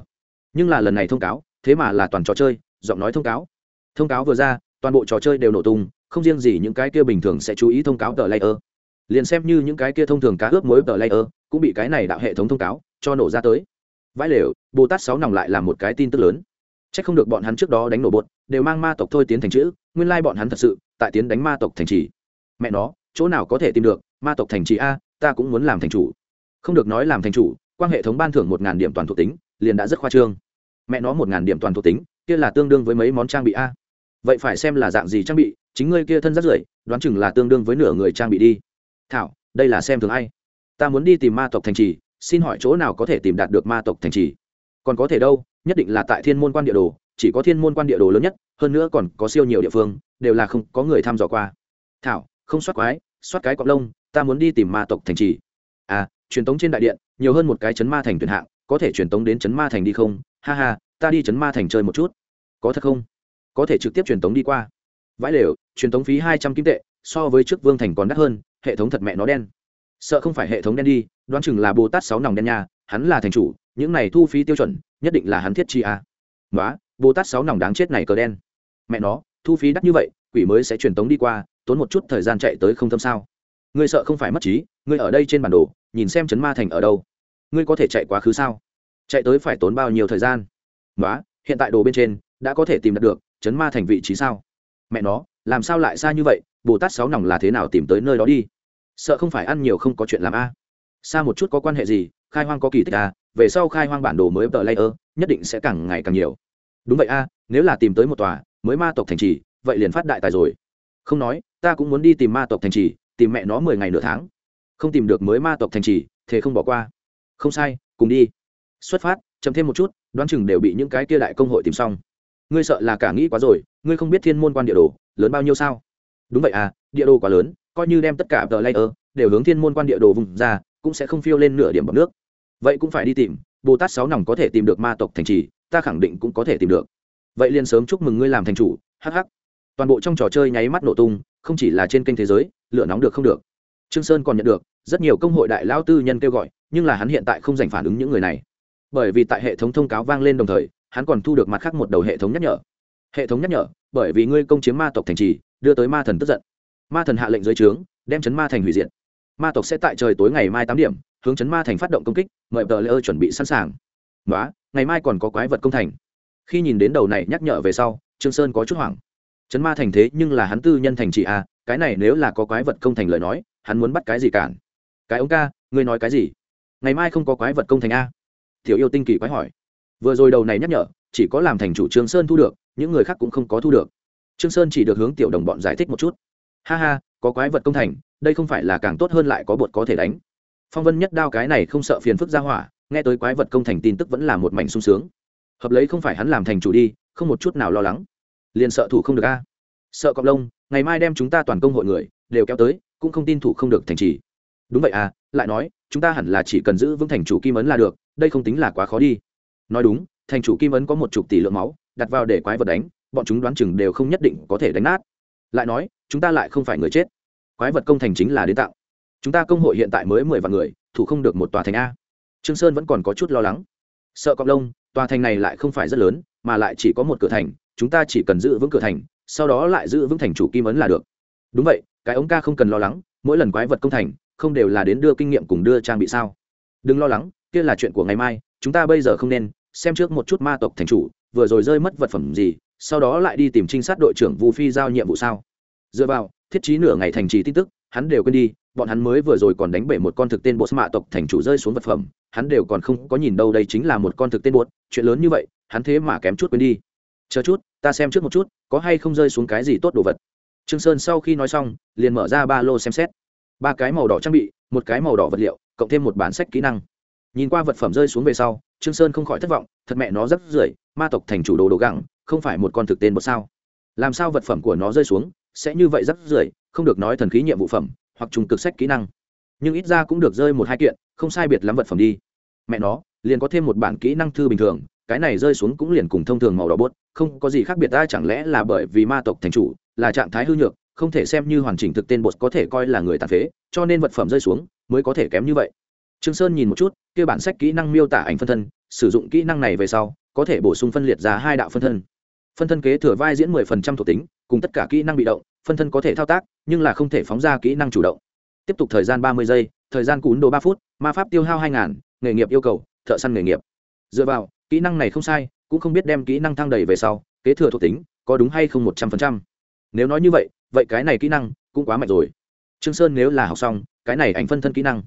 Nhưng là lần này thông cáo, thế mà là toàn trò chơi, giọng nói thông cáo. Thông cáo vừa ra, toàn bộ trò chơi đều nổ tung, không riêng gì những cái kia bình thường sẽ chú ý thông cáo tờ layer liền xem như những cái kia thông thường cá ướp mối tờ layer cũng bị cái này đạo hệ thống thông cáo cho nổ ra tới. Vãi lều, bồ tát sáu nòng lại là một cái tin tức lớn. C h ắ c không được bọn hắn trước đó đánh nổ bột, đều mang ma tộc thôi tiến thành chữ, nguyên lai bọn hắn thật sự, tại tiến đánh ma tộc thành trì. Mẹ nó, chỗ nào có thể tìm được, ma tộc thành trì a, ta cũng muốn làm thành chủ. Không được nói làm thành chủ quan hệ thống ban thưởng một ngàn điểm toàn thuộc tính, liền đã rất khoa trương. Mẹ nó một ngàn điểm toàn thuộc tính, kia là tương đương với mấy món trang bị a? Vậy phải xem là dạng gì trang bị, chính ngươi kia thân rất rưởi, đoán chừng là tương đương với nửa người trang bị đi. Thảo, đây là xem thường ai? Ta muốn đi tìm ma tộc thành trì xin hỏi chỗ nào có thể tìm đạt được ma tộc thành trì? Còn có thể đâu, nhất định là tại thiên môn quan địa đồ, chỉ có thiên môn quan địa đồ lớn nhất, hơn nữa còn có siêu nhiều địa phương, đều là không có người thăm dò qua. Thảo, không soát quái, soát cái cọc lông, ta muốn đi tìm ma tộc thành trì. À truyền tống trên đại điện, nhiều hơn một cái chấn ma thành tuyển hạng, có thể truyền tống đến chấn ma thành đi không? Ha ha, ta đi chấn ma thành chơi một chút. Có thật không? Có thể trực tiếp truyền tống đi qua. Vãi lều, truyền tống phí hai trăm kim tệ, so với trước vương thành còn đắt hơn, hệ thống thật mẹ nó đen. Sợ không phải hệ thống đen đi đoán chừng là bồ tát sáu nòng đen nha, hắn là thành chủ, những này thu phí tiêu chuẩn, nhất định là hắn thiết chi a. À. nói bồ tát sáu nòng đáng chết này cờ đen. Mẹ nó, thu phí đắt như vậy, quỷ mới sẽ truyền tống đi qua, tốn một chút thời gian chạy tới không thâm sao. Ngươi sợ không phải mất trí, ngươi ở đây trên bản đồ, nhìn xem chấn ma thành ở đâu. Ngươi có thể chạy quá khứ sao? Chạy tới phải tốn bao nhiêu thời gian? Nói hiện tại đồ bên trên, đã có thể tìm được chấn ma thành vị trí sao? Mẹ nó, làm sao lại xa như vậy? Bồ tát sáu nòng là thế nào tìm tới nơi đó đi? Sợ không phải ăn nhiều không có chuyện làm a xa một chút có quan hệ gì, khai hoang có kỳ tích à về sau khai hoang bản đồ mới tờ layer, nhất định sẽ càng ngày càng nhiều. Đúng vậy a nếu là tìm tới một tòa mới ma tộc thành trì, vậy liền phát đại tài rồi. Không nói, ta cũng muốn đi tìm ma tộc thành trì, tìm mẹ nó mười ngày nửa tháng. Không tìm được mới ma tộc thành trì thế không bỏ qua. Không sai, cùng đi. Xuất phát, chậm thêm một chút, đoán chừng đều bị những cái kia đại công hội tìm xong. Ngươi sợ là cả nghĩ quá rồi, ngươi không biết thiên môn quan địa đồ, lớn bao nhiêu sao? Đúng vậy à địa đồ quá lớn, coi như đem tất cả tờ layer đều hướng thiên môn quan địa đồ vùng ra cũng sẽ không phiêu lên nửa điểm bọc nước. Vậy cũng phải đi tìm, bồ tát sáu nòng có thể tìm được ma tộc thành trì, ta khẳng định cũng có thể tìm được. Vậy liền sớm chúc mừng ngươi làm thành chủ hh toàn bộ trong trò chơi nháy mắt nổ tung, không chỉ là trên kênh thế giới, lửa nóng được không được. Trương sơn còn nhận được, rất nhiều công hội đại lao tư nhân kêu gọi, nhưng là hắn hiện tại không dành phản ứng những người này. Bởi vì tại hệ thống thông cáo vang lên đồng thời, hắn còn thu được mặt khác một đầu hệ thống nhắc nhở. Hệ thống nhắc nhở, bởi vì ngươi công chiếm ma tộc thành trì, đưa tới ma thần tức giận. Ma thần hạ lệnh dưới trướng, đem chấn ma thành hủy diệt ma tộc sẽ tại trời tối ngày mai tám điểm, hướng chấn ma thành phát động công kích, mời tờ lễ chuẩn bị sẵn sàng. Nói ngày mai còn có quái vật công thành. Khi nhìn đến đầu này nhắc nhở về sau, trương sơn có chút hoảng. Chấn ma thành thế nhưng là hắn tư nhân thành trì à cái này nếu là có quái vật công thành lời nói, hắn muốn bắt cái gì cản? Cái ông ca, ngươi nói cái gì? Ngày mai không có quái vật công thành a tiểu yêu tinh kỳ quái hỏi. Vừa rồi đầu này nhắc nhở, chỉ có làm thành chủ trương sơn thu được, những người khác cũng không có thu được. Trương sơn chỉ được hướng tiểu đồng bọn giải thích một chút. Ha ha, có quái vật công thành đây không phải là càng tốt hơn lại có bột có thể đánh. Phong vân nhất đao cái này không sợ phiền phức ra hỏa, nghe tới quái vật công thành tin tức vẫn là một mảnh sung sướng. Hợp lấy không phải hắn làm thành chủ đi, không một chút nào lo lắng. Liền sợ thủ không được a. À? Sợ cọp lông, ngày mai đem chúng ta toàn công hội người, đều kéo tới, cũng không tin thủ không được thành trì. Đúng vậy à lại nói, chúng ta hẳn là chỉ cần giữ vững thành chủ kim ấn là được, đây không tính là quá khó đi. Nói đúng, thành chủ kim ấn có một chục tỷ lượng máu, đặt vào để quái vật đánh, bọn chúng đoán chừng đều không nhất định có thể đánh nát. Lại nói, chúng ta lại không phải người chết quái vật công thành chính là đến tạo chúng ta công hội hiện tại mới mười vạn người, thủ không được một tòa thành a. Trương sơn vẫn còn có chút lo lắng. Sợ cọp lông, tòa thành này lại không phải rất lớn, mà lại chỉ có một cửa thành, chúng ta chỉ cần giữ vững cửa thành, sau đó lại giữ vững thành chủ kim ấn là được. Đúng vậy, cái ống ca không cần lo lắng, mỗi lần quái vật công thành, không đều là đến đưa kinh nghiệm cùng đưa trang bị sao? Đừng lo lắng, kia là chuyện của ngày mai, chúng ta bây giờ không nên, xem trước một chút ma tộc thành chủ, vừa rồi rơi mất vật phẩm gì, sau đó lại đi tìm trinh sát đội trưởng vu phi giao nhiệm vụ sao? Dựa vào thiết trí nửa ngày thành trì tin tức, hắn đều quên đi, bọn hắn mới vừa rồi còn đánh bể một con thực tên bột mạ tộc thành chủ rơi xuống vật phẩm, hắn đều còn không có nhìn đâu đây chính là một con thực tên bột, chuyện lớn như vậy, hắn thế mà kém chút quên đi. Chờ chút, ta xem trước một chút, có hay không rơi xuống cái gì tốt đồ vật. Trương sơn sau khi nói xong, liền mở ra ba lô xem xét. Ba cái màu đỏ trang bị, một cái màu đỏ vật liệu, cộng thêm một bản sách kỹ năng. Nhìn qua vật phẩm rơi xuống về sau, trương sơn không khỏi thất vọng, thật mẹ nó rất rưởi, ma tộc thành chủ đồ đồ gẳng, không phải một con thực tên một sao? Làm sao vật phẩm của nó rơi xuống sẽ như vậy rất rưởi, không được nói thần khí nhiệm vụ phẩm, hoặc trùng cực sách kỹ năng. Nhưng ít ra cũng được rơi một hai kiện, không sai biệt lắm vật phẩm đi. Mẹ nó, liền có thêm một bản kỹ năng thư bình thường, cái này rơi xuống cũng liền cùng thông thường màu đỏ bốt, không có gì khác biệt ta, chẳng lẽ là bởi vì ma tộc thành chủ, là trạng thái hư nhược, không thể xem như hoàn chỉnh thực tên bột có thể coi là người tàn phế, cho nên vật phẩm rơi xuống mới có thể kém như vậy. Trương sơn nhìn một chút, kia bản sách kỹ năng miêu tả ảnh phân thân, sử dụng kỹ năng này về sau, có thể bổ sung phân liệt ra hai đạo phân thân. Phân thân kế thừa vai diễn mười phần trăm thuộc tính cùng tất cả kỹ năng bị động, phân thân có thể thao tác, nhưng là không thể phóng ra kỹ năng chủ động. Tiếp tục thời gian ba mươi giây, thời gian cún đồ ba phút, ma pháp tiêu hao hai ngàn, nghề nghiệp yêu cầu, thợ săn nghề nghiệp. Dựa vào, kỹ năng này không sai, cũng không biết đem kỹ năng thăng đầy về sau, kế thừa thuộc tính, có đúng hay không một trăm phần trăm. Nếu nói như vậy vậy cái này kỹ năng cũng quá mạnh rồi. Trương sơn nếu là học xong, cái này ảnh phân thân kỹ năng,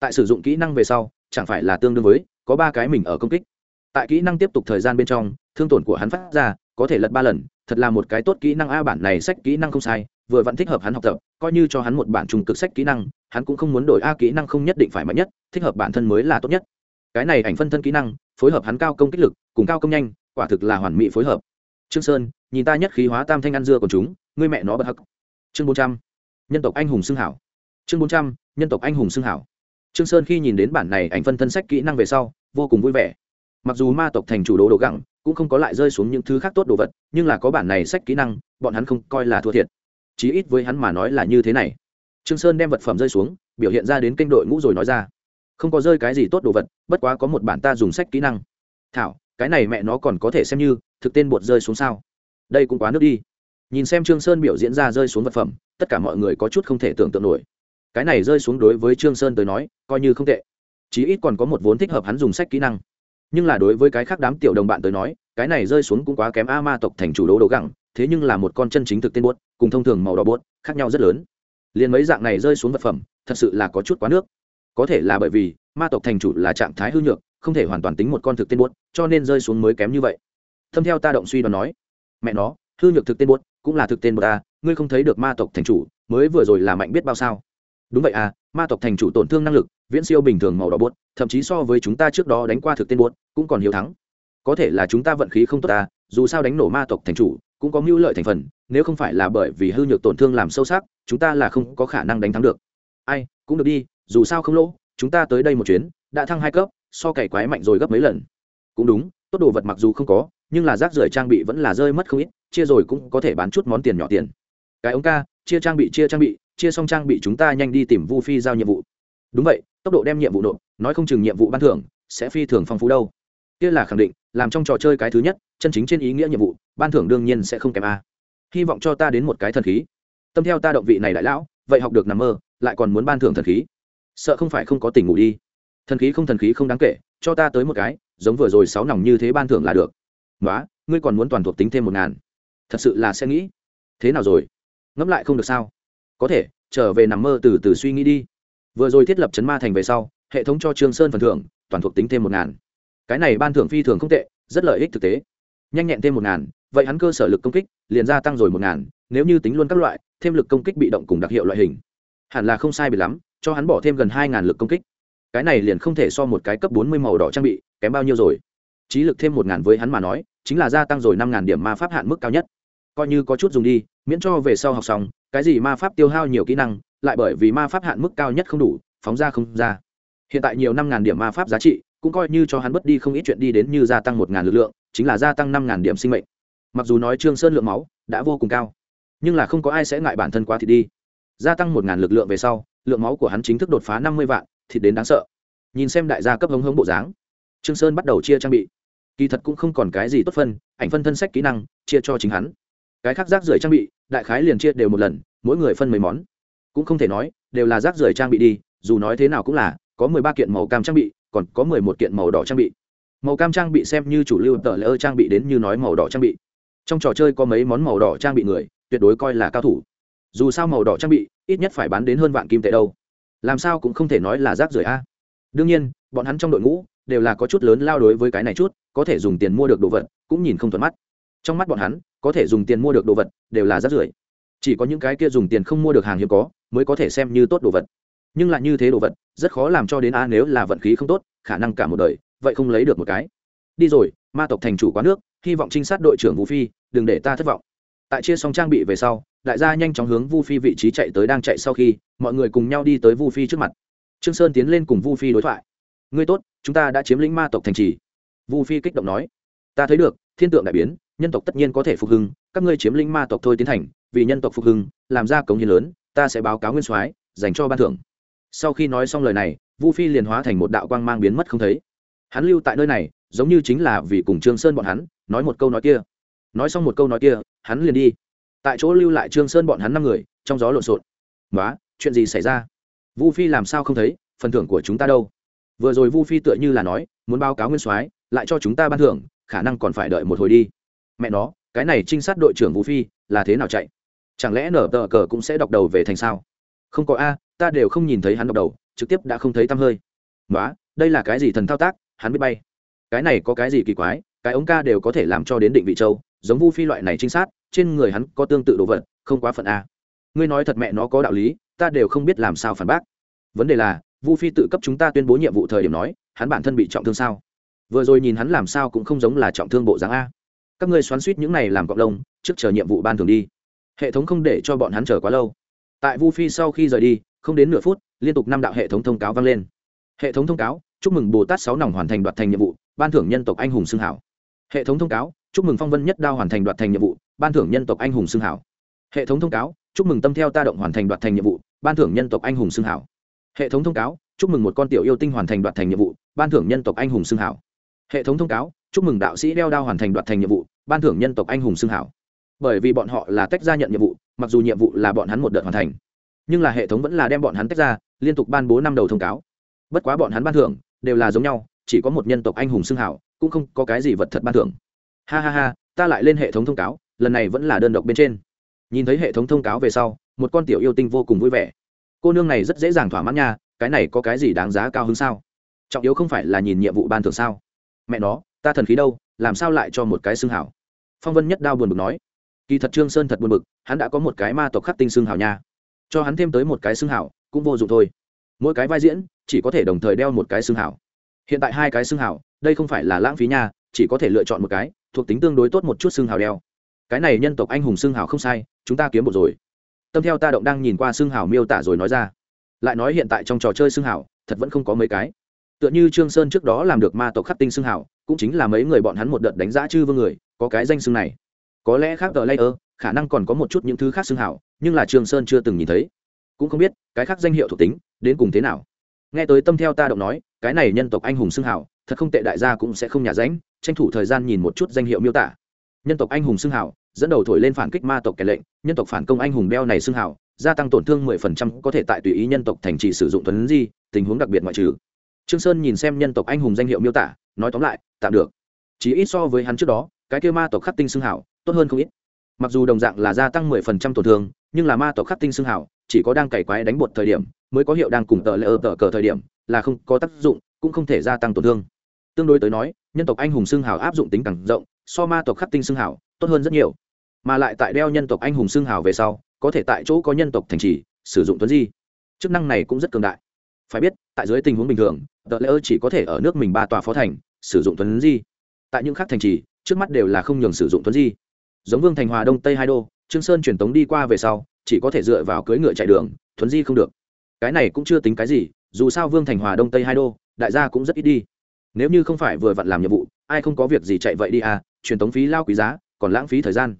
tại sử dụng kỹ năng về sau, chẳng phải là tương đương với, có ba cái mình ở công kích. Tại kỹ năng tiếp tục thời gian bên trong, thương tổn của hắn phát ra có thể lật ba lần, thật là một cái tốt kỹ năng a, bản này sách kỹ năng không sai, vừa vẫn thích hợp hắn học tập, coi như cho hắn một bản trùng cực sách kỹ năng, hắn cũng không muốn đổi a, kỹ năng không nhất định phải mạnh nhất, thích hợp bản thân mới là tốt nhất. Cái này ảnh phân thân kỹ năng, phối hợp hắn cao công kích lực, cùng cao công nhanh, quả thực là hoàn mỹ phối hợp. Trương sơn, nhìn ta nhất khí hóa tam thanh ăn dưa của chúng, ngươi mẹ nó bật hắc. Chương bốn trăm, nhân tộc anh hùng xưng hảo. Chương bốn trăm, nhân tộc anh hùng xưng hảo. Trương sơn khi nhìn đến bản này ảnh phân thân sách kỹ năng về sau, vô cùng vui vẻ. Mặc dù ma tộc thành chủ đồ đồ gẳng cũng không có lại rơi xuống những thứ khác tốt đồ vật, nhưng là có bản này sách kỹ năng, bọn hắn không coi là thua thiệt. Chí ít với hắn mà nói là như thế này. Trương sơn đem vật phẩm rơi xuống, biểu hiện ra đến kênh đội ngũ rồi nói ra. Không có rơi cái gì tốt đồ vật, bất quá có một bản ta dùng sách kỹ năng. Thảo, cái này mẹ nó còn có thể xem như, thực tên bột rơi xuống sao? Đây cũng quá nước đi. Nhìn xem trương sơn biểu diễn ra rơi xuống vật phẩm, tất cả mọi người có chút không thể tưởng tượng nổi. Cái này rơi xuống đối với trương sơn tới nói, coi như không tệ. Chí ít còn có một vốn thích hợp hắn dùng sách kỹ năng nhưng là đối với cái khác đám tiểu đồng bạn tới nói, cái này rơi xuống cũng quá kém a ma tộc thành chủ đấu đồ gẳng, thế nhưng là một con chân chính thực tên buốt, cùng thông thường màu đỏ buốt, khác nhau rất lớn. Liền mấy dạng này rơi xuống vật phẩm, thật sự là có chút quá nước. Có thể là bởi vì, ma tộc thành chủ là trạng thái hư nhược, không thể hoàn toàn tính một con thực tên buốt, cho nên rơi xuống mới kém như vậy. Thâm theo ta động suy đoán nói, mẹ nó, hư nhược thực tên buốt cũng là thực tên buốt ta ngươi không thấy được ma tộc thành chủ, mới vừa rồi là mạnh biết bao sao? Đúng vậy à ma tộc thành chủ tổn thương năng lực, viễn siêu bình thường màu đỏ buốt, thậm chí so với chúng ta trước đó đánh qua thực tên buốt, cũng còn hiếu thắng. Có thể là chúng ta vận khí không tốt ta dù sao đánh nổ ma tộc thành chủ, cũng có mưu lợi thành phần, nếu không phải là bởi vì hư nhược tổn thương làm sâu sắc, chúng ta là không có khả năng đánh thắng được. Ai, cũng được đi, dù sao không lỗ, chúng ta tới đây một chuyến, đã thăng hai cấp, so cày quái mạnh rồi gấp mấy lần. Cũng đúng, tốt đồ vật mặc dù không có, nhưng là rác rưởi trang bị vẫn là rơi mất không ít, chia rồi cũng có thể bán chút món tiền nhỏ tiền. Cái ống ca, chia trang bị, chia trang bị chia xong trang bị chúng ta nhanh đi tìm vu phi giao nhiệm vụ. Đúng vậy, tốc độ đem nhiệm vụ nộp, nói không chừng nhiệm vụ ban thưởng sẽ phi thường phong phú đâu. Kia là khẳng định, làm trong trò chơi cái thứ nhất, chân chính trên ý nghĩa nhiệm vụ, ban thưởng đương nhiên sẽ không kém a. Hy vọng cho ta đến một cái thần khí. Tâm theo ta động vị này đại lão, vậy học được nằm mơ, lại còn muốn ban thưởng thần khí. Sợ không phải không có tình ngủ đi. Thần khí không thần khí không đáng kể, cho ta tới một cái, giống vừa rồi sáu nòng như thế ban thưởng là được. Nói ngươi còn muốn toàn thuộc tính thêm một ngàn. Thật sự là sẽ nghĩ. Thế nào rồi? Ngẫm lại không được sao? Có thể, trở về nằm mơ từ từ suy nghĩ đi. Vừa rồi thiết lập chấn ma thành về sau, hệ thống cho trương sơn phần thưởng, toàn thuộc tính thêm một ngàn. Cái này ban thưởng phi thường không tệ, rất lợi ích thực tế. Nhanh nhẹn thêm một ngàn, vậy hắn cơ sở lực công kích, liền gia tăng rồi một ngàn, nếu như tính luôn các loại, thêm lực công kích bị động cùng đặc hiệu loại hình. Hẳn là không sai bị lắm, cho hắn bỏ thêm gần hai ngàn lực công kích. Cái này liền không thể so một cái cấp bốn mươi màu đỏ trang bị, kém bao nhiêu rồi. Trí lực thêm một ngàn với hắn mà nói, chính là gia tăng rồi năm ngàn điểm ma pháp hạn mức cao nhất. Coi như có chút dùng đi, miễn cho về sau học xong cái gì ma pháp tiêu hao nhiều kỹ năng, lại bởi vì ma pháp hạn mức cao nhất không đủ, phóng ra không ra. Hiện tại nhiều năm ngàn điểm ma pháp giá trị, cũng coi như cho hắn bất đi không ít chuyện đi đến như gia tăng một ngàn lực lượng, chính là gia tăng năm ngàn điểm sinh mệnh. Mặc dù nói trương sơn lượng máu đã vô cùng cao, nhưng là không có ai sẽ ngại bản thân quá thì đi. Gia tăng một ngàn lực lượng về sau, lượng máu của hắn chính thức đột phá năm mươi vạn thịt đến đáng sợ. Nhìn xem đại gia cấp hống hống bộ dáng, trương sơn bắt đầu chia trang bị. Kỳ thật cũng không còn cái gì tốt phân, ảnh phân thân sách kỹ năng, chia cho chính hắn cái khác rác rưởi trang bị, đại khái liền chia đều một lần, mỗi người phân mấy món. Cũng không thể nói, đều là rác rưởi trang bị đi, dù nói thế nào cũng là, có mười ba kiện màu cam trang bị, còn có mười một kiện màu đỏ trang bị. Màu cam trang bị xem như chủ lưu tờ lỡ trang bị đến như nói màu đỏ trang bị. Trong trò chơi có mấy món màu đỏ trang bị người, tuyệt đối coi là cao thủ. Dù sao màu đỏ trang bị, ít nhất phải bán đến hơn vạn kim tệ đâu. Làm sao cũng không thể nói là rác rưởi a. Đương nhiên, bọn hắn trong đội ngũ, đều là có chút lớn lao đối với cái này chút, có thể dùng tiền mua được đồ vật, cũng nhìn không thuận mắt. Trong mắt bọn hắn có thể dùng tiền mua được đồ vật, đều là rác rưởi. Chỉ có những cái kia dùng tiền không mua được hàng hiếm có, mới có thể xem như tốt đồ vật. Nhưng lại như thế đồ vật, rất khó làm cho đến a nếu là vận khí không tốt, khả năng cả một đời, vậy không lấy được một cái. Đi rồi, ma tộc thành chủ quá nước, hy vọng trinh sát đội trưởng vũ phi, đừng để ta thất vọng. Tại chia xong trang bị về sau, đại gia nhanh chóng hướng vu phi vị trí chạy tới đang chạy sau khi, mọi người cùng nhau đi tới vu phi trước mặt. Trương sơn tiến lên cùng vu phi đối thoại. Ngươi tốt, chúng ta đã chiếm lĩnh ma tộc thành trì. Vu phi kích động nói. Ta thấy được thiên tượng đại biến, nhân tộc tất nhiên có thể phục hưng, các ngươi chiếm lĩnh ma tộc thôi tiến thành, vì nhân tộc phục hưng, làm ra cống hiến lớn, ta sẽ báo cáo nguyên soái, dành cho ban thưởng. Sau khi nói xong lời này, vu phi liền hóa thành một đạo quang mang biến mất không thấy. Hắn lưu tại nơi này, giống như chính là vì cùng trương sơn bọn hắn, nói một câu nói kia. Nói xong một câu nói kia, hắn liền đi. Tại chỗ lưu lại trương sơn bọn hắn năm người, trong gió lộn xộn. Nói chuyện gì xảy ra? Vu phi làm sao không thấy, phần thưởng của chúng ta đâu? Vừa rồi vu phi tựa như là nói, muốn báo cáo nguyên soái, lại cho chúng ta ban thưởng khả năng còn phải đợi một hồi đi. Mẹ nó, cái này trinh sát đội trưởng vu phi là thế nào chạy? Chẳng lẽ nở tờ cờ cũng sẽ đọc đầu về thành sao? Không có a, ta đều không nhìn thấy hắn đọc đầu, trực tiếp đã không thấy tăm hơi. Nói đây là cái gì thần thao tác? Hắn biết bay. Cái này có cái gì kỳ quái? Cái ống ca đều có thể làm cho đến định vị châu, giống vu phi loại này trinh sát, trên người hắn có tương tự đồ vật, không quá phận a. Ngươi nói thật mẹ nó có đạo lý, ta đều không biết làm sao phản bác. Vấn đề là vu phi tự cấp chúng ta tuyên bố nhiệm vụ thời điểm nói, hắn bản thân bị trọng thương sao? Vừa rồi nhìn hắn làm sao cũng không giống là trọng thương bộ dáng a. Các ngươi xoắn suýt những này làm cộng đồng, trước chờ nhiệm vụ ban thường đi. Hệ thống không để cho bọn hắn chờ quá lâu. Tại vu phi sau khi rời đi, không đến nửa phút, liên tục năm đạo hệ thống thông cáo vang lên. Hệ thống thông cáo, chúc mừng bồ tát sáu nòng hoàn thành đoạt thành nhiệm vụ, ban thưởng nhân tộc anh hùng xưng hảo. Hệ thống thông cáo, chúc mừng phong vân nhất đao hoàn thành đoạt thành nhiệm vụ, ban thưởng nhân tộc anh hùng xưng hảo. Hệ thống thông cáo, chúc mừng tâm theo ta động hoàn thành đoạt thành nhiệm vụ, ban thưởng nhân tộc anh hùng xưng hảo. Hệ thống thông cáo, chúc mừng một con tiểu yêu tinh hoàn thành đoạt thành nhiệm vụ, ban thưởng nhân tộc anh hùng xưng hảo hệ thống thông cáo, chúc mừng đạo sĩ đeo đao hoàn thành đoạt thành nhiệm vụ, ban thưởng nhân tộc anh hùng xưng hảo. Bởi vì bọn họ là tách ra nhận nhiệm vụ, mặc dù nhiệm vụ là bọn hắn một đợt hoàn thành, nhưng là hệ thống vẫn là đem bọn hắn tách ra, liên tục ban bố năm đầu thông cáo. Bất quá bọn hắn ban thưởng đều là giống nhau, chỉ có một nhân tộc anh hùng xưng hảo, cũng không có cái gì vật thật ban thưởng. Ha ha ha, ta lại lên hệ thống thông cáo, lần này vẫn là đơn độc bên trên. Nhìn thấy hệ thống thông cáo về sau, một con tiểu yêu tinh vô cùng vui vẻ. Cô nương này rất dễ dàng thỏa mãn nha, cái này có cái gì đáng giá cao hơn sao? Trọng yếu không phải là nhìn nhiệm vụ ban thưởng sao? Mẹ nó, ta thần khí đâu, làm sao lại cho một cái xương hảo? Phong vân nhất đao buồn bực nói. Kỳ thật trương sơn thật buồn bực, hắn đã có một cái ma tộc khắc tinh xương hảo nha. Cho hắn thêm tới một cái xương hảo, cũng vô dụng thôi. Mỗi cái vai diễn, chỉ có thể đồng thời đeo một cái xương hảo. Hiện tại hai cái xương hảo, đây không phải là lãng phí nha, chỉ có thể lựa chọn một cái, thuộc tính tương đối tốt một chút xương hảo đeo. Cái này nhân tộc anh hùng xương hảo không sai, chúng ta kiếm một rồi. Tâm theo ta động đang nhìn qua xương hảo miêu tả rồi nói ra. Lại nói hiện tại trong trò chơi xương hảo, thật vẫn không có mấy cái tựa như trương sơn trước đó làm được ma tộc khắc tinh xưng hảo, cũng chính là mấy người bọn hắn một đợt đánh giá chư vương người, có cái danh xưng này. Có lẽ khác tờ layer, khả năng còn có một chút những thứ khác xưng hảo, nhưng là trương sơn chưa từng nhìn thấy. Cũng không biết, cái khác danh hiệu thuộc tính, đến cùng thế nào. Nghe tới tâm theo ta động nói, cái này nhân tộc anh hùng xưng hảo, thật không tệ đại gia cũng sẽ không nhả ránh, tranh thủ thời gian nhìn một chút danh hiệu miêu tả. Nhân tộc anh hùng xưng hảo, dẫn đầu thổi lên phản kích ma tộc kẻ lệnh, nhân tộc phản công anh hùng đeo này xưng hảo, gia tăng tổn thương 10% có thể tại tùy ý nhân tộc thành trì sử dụng tuấn di, tình huống đặc biệt ngoại trừ trương sơn nhìn xem nhân tộc anh hùng danh hiệu miêu tả, nói tóm lại, tạm được. Chỉ ít so với hắn trước đó, cái kia ma tộc khắc tinh xưng hảo, tốt hơn không ít. Mặc dù đồng dạng là gia tăng 10% tổn thương, nhưng là ma tộc khắc tinh xưng hảo, chỉ có đang cày quái đánh bột thời điểm, mới có hiệu đang cùng tờ lệ ở tờ cờ thời điểm, là không có tác dụng, cũng không thể gia tăng tổn thương. Tương đối tới nói, nhân tộc anh hùng xưng hảo áp dụng tính càng rộng, so ma tộc khắc tinh xưng hảo, tốt hơn rất nhiều. Mà lại tại đeo nhân tộc anh hùng xưng hảo về sau, có thể tại chỗ có nhân tộc thành trì, sử dụng tuấn di. Chức năng này cũng rất cường đại. Phải biết tại dưới tình huống bình thường, tờ lễ ơ chỉ có thể ở nước mình ba tòa phó thành, sử dụng tuấn di. Tại những khác thành trì, trước mắt đều là không nhường sử dụng tuấn di. Giống vương thành hòa đông tây hai đô, trương sơn truyền tống đi qua về sau, chỉ có thể dựa vào cưỡi ngựa chạy đường, thuấn di không được. Cái này cũng chưa tính cái gì, dù sao vương thành hòa đông tây hai đô, đại gia cũng rất ít đi. Nếu như không phải vừa vặn làm nhiệm vụ, ai không có việc gì chạy vậy đi à truyền tống phí lao quý giá, còn lãng phí thời gian.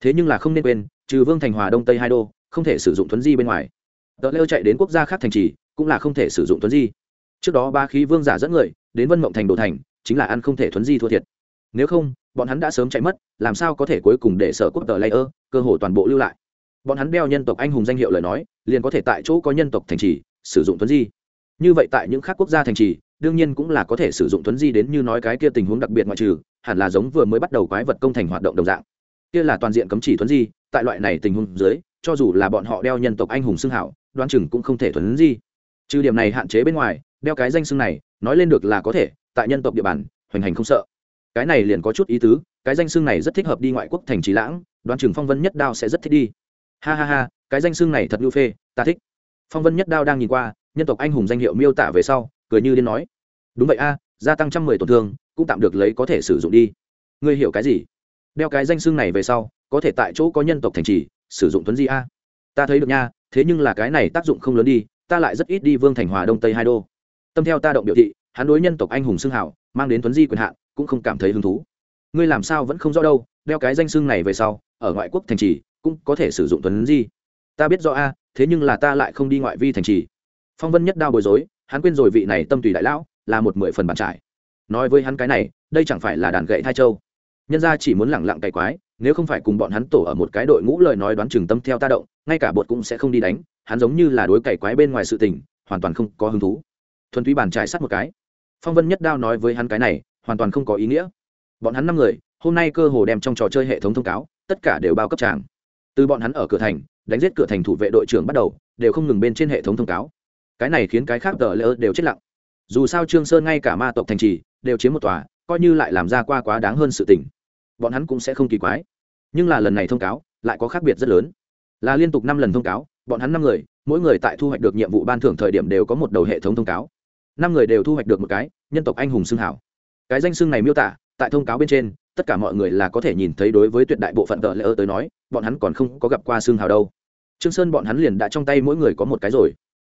Thế nhưng là không nên quên, trừ vương thành hòa đông tây hai đô, không thể sử dụng thuấn di bên ngoài. Tờ lêu chạy đến quốc gia khác thành trì cũng là không thể sử dụng thuấn di. Trước đó ba khí vương giả dẫn người, đến vân mộng thành đồ thành, chính là ăn không thể thuấn di thua thiệt. Nếu không, bọn hắn đã sớm chạy mất, làm sao có thể cuối cùng để sở quốc tờ layer cơ hồ toàn bộ lưu lại? Bọn hắn đeo nhân tộc anh hùng danh hiệu lời nói, liền có thể tại chỗ có nhân tộc thành trì, sử dụng thuấn di. Như vậy tại những khác quốc gia thành trì, đương nhiên cũng là có thể sử dụng thuấn di đến như nói cái kia tình huống đặc biệt ngoại trừ, hẳn là giống vừa mới bắt đầu quái vật công thành hoạt động đồng dạng. Kia là toàn diện cấm chỉ thuấn di, tại loại này tình huống dưới, cho dù là bọn họ đeo nhân tộc anh hùng xưng hảo đoan chừng cũng không thể thuấn di trừ điểm này hạn chế bên ngoài, đeo cái danh xưng này, nói lên được là có thể, tại nhân tộc địa bàn, hoành hành không sợ. Cái này liền có chút ý tứ, cái danh xưng này rất thích hợp đi ngoại quốc thành trí lãng đoàn chừng phong vân nhất đao sẽ rất thích đi. Ha ha ha, cái danh xưng này thật ngưu phê, ta thích. Phong vân nhất đao đang nhìn qua, nhân tộc anh hùng danh hiệu miêu tả về sau, cười như điên nói. Đúng vậy a, gia tăng trăm mười tổn thương, cũng tạm được lấy có thể sử dụng đi. Ngươi hiểu cái gì? Đeo cái danh xưng này về sau, có thể tại chỗ có nhân tộc thành trì, sử dụng tuấn di a. Ta thấy được nha, thế nhưng là cái này tác dụng không lớn đi ta lại rất ít đi vương thành hòa đông tây hai đô. Tâm theo ta động biểu thị, hắn đối nhân tộc anh hùng xưng hảo mang đến tuấn di quyền hạn, cũng không cảm thấy hứng thú. Ngươi làm sao vẫn không rõ đâu, đeo cái danh xưng này về sau, ở ngoại quốc thành trì, cũng có thể sử dụng tuấn di. Ta biết rõ a, thế nhưng là ta lại không đi ngoại vi thành trì. Phong vân nhất đao bối rối, hắn quên rồi vị này tâm tùy đại lão, là một mười phần bàn trải. Nói với hắn cái này, đây chẳng phải là đàn gậy thai châu nhân ra chỉ muốn lẳng lặng cày quái, nếu không phải cùng bọn hắn tổ ở một cái đội ngũ lời nói đoán chừng tâm theo ta động, ngay cả bột cũng sẽ không đi đánh, hắn giống như là đối cày quái bên ngoài sự tình, hoàn toàn không có hứng thú. Thuần túy bàn trải sát một cái. Phong vân nhất đao nói với hắn cái này, hoàn toàn không có ý nghĩa. Bọn hắn năm người, hôm nay cơ hồ đem trong trò chơi hệ thống thông cáo, tất cả đều bao cấp tràng. Từ bọn hắn ở cửa thành, đánh giết cửa thành thủ vệ đội trưởng bắt đầu, đều không ngừng bên trên hệ thống thông cáo. Cái này khiến cái khác tờ lỡ đều chết lặng. Dù sao trương sơn ngay cả ma tộc thành trì, đều chiếm một tòa, coi như lại làm ra qua quá đáng hơn sự tình bọn hắn cũng sẽ không kỳ quái. Nhưng là lần này thông cáo, lại có khác biệt rất lớn. Là liên tục năm lần thông cáo, bọn hắn năm người, mỗi người tại thu hoạch được nhiệm vụ ban thưởng thời điểm đều có một đầu hệ thống thông cáo. Năm người đều thu hoạch được một cái, nhân tộc anh hùng xưng hảo. Cái danh xưng này miêu tả, tại thông cáo bên trên, tất cả mọi người là có thể nhìn thấy đối với tuyệt đại bộ phận tờ lễ ơ tới nói, bọn hắn còn không có gặp qua xương hào đâu. Trương sơn bọn hắn liền đã trong tay mỗi người có một cái rồi.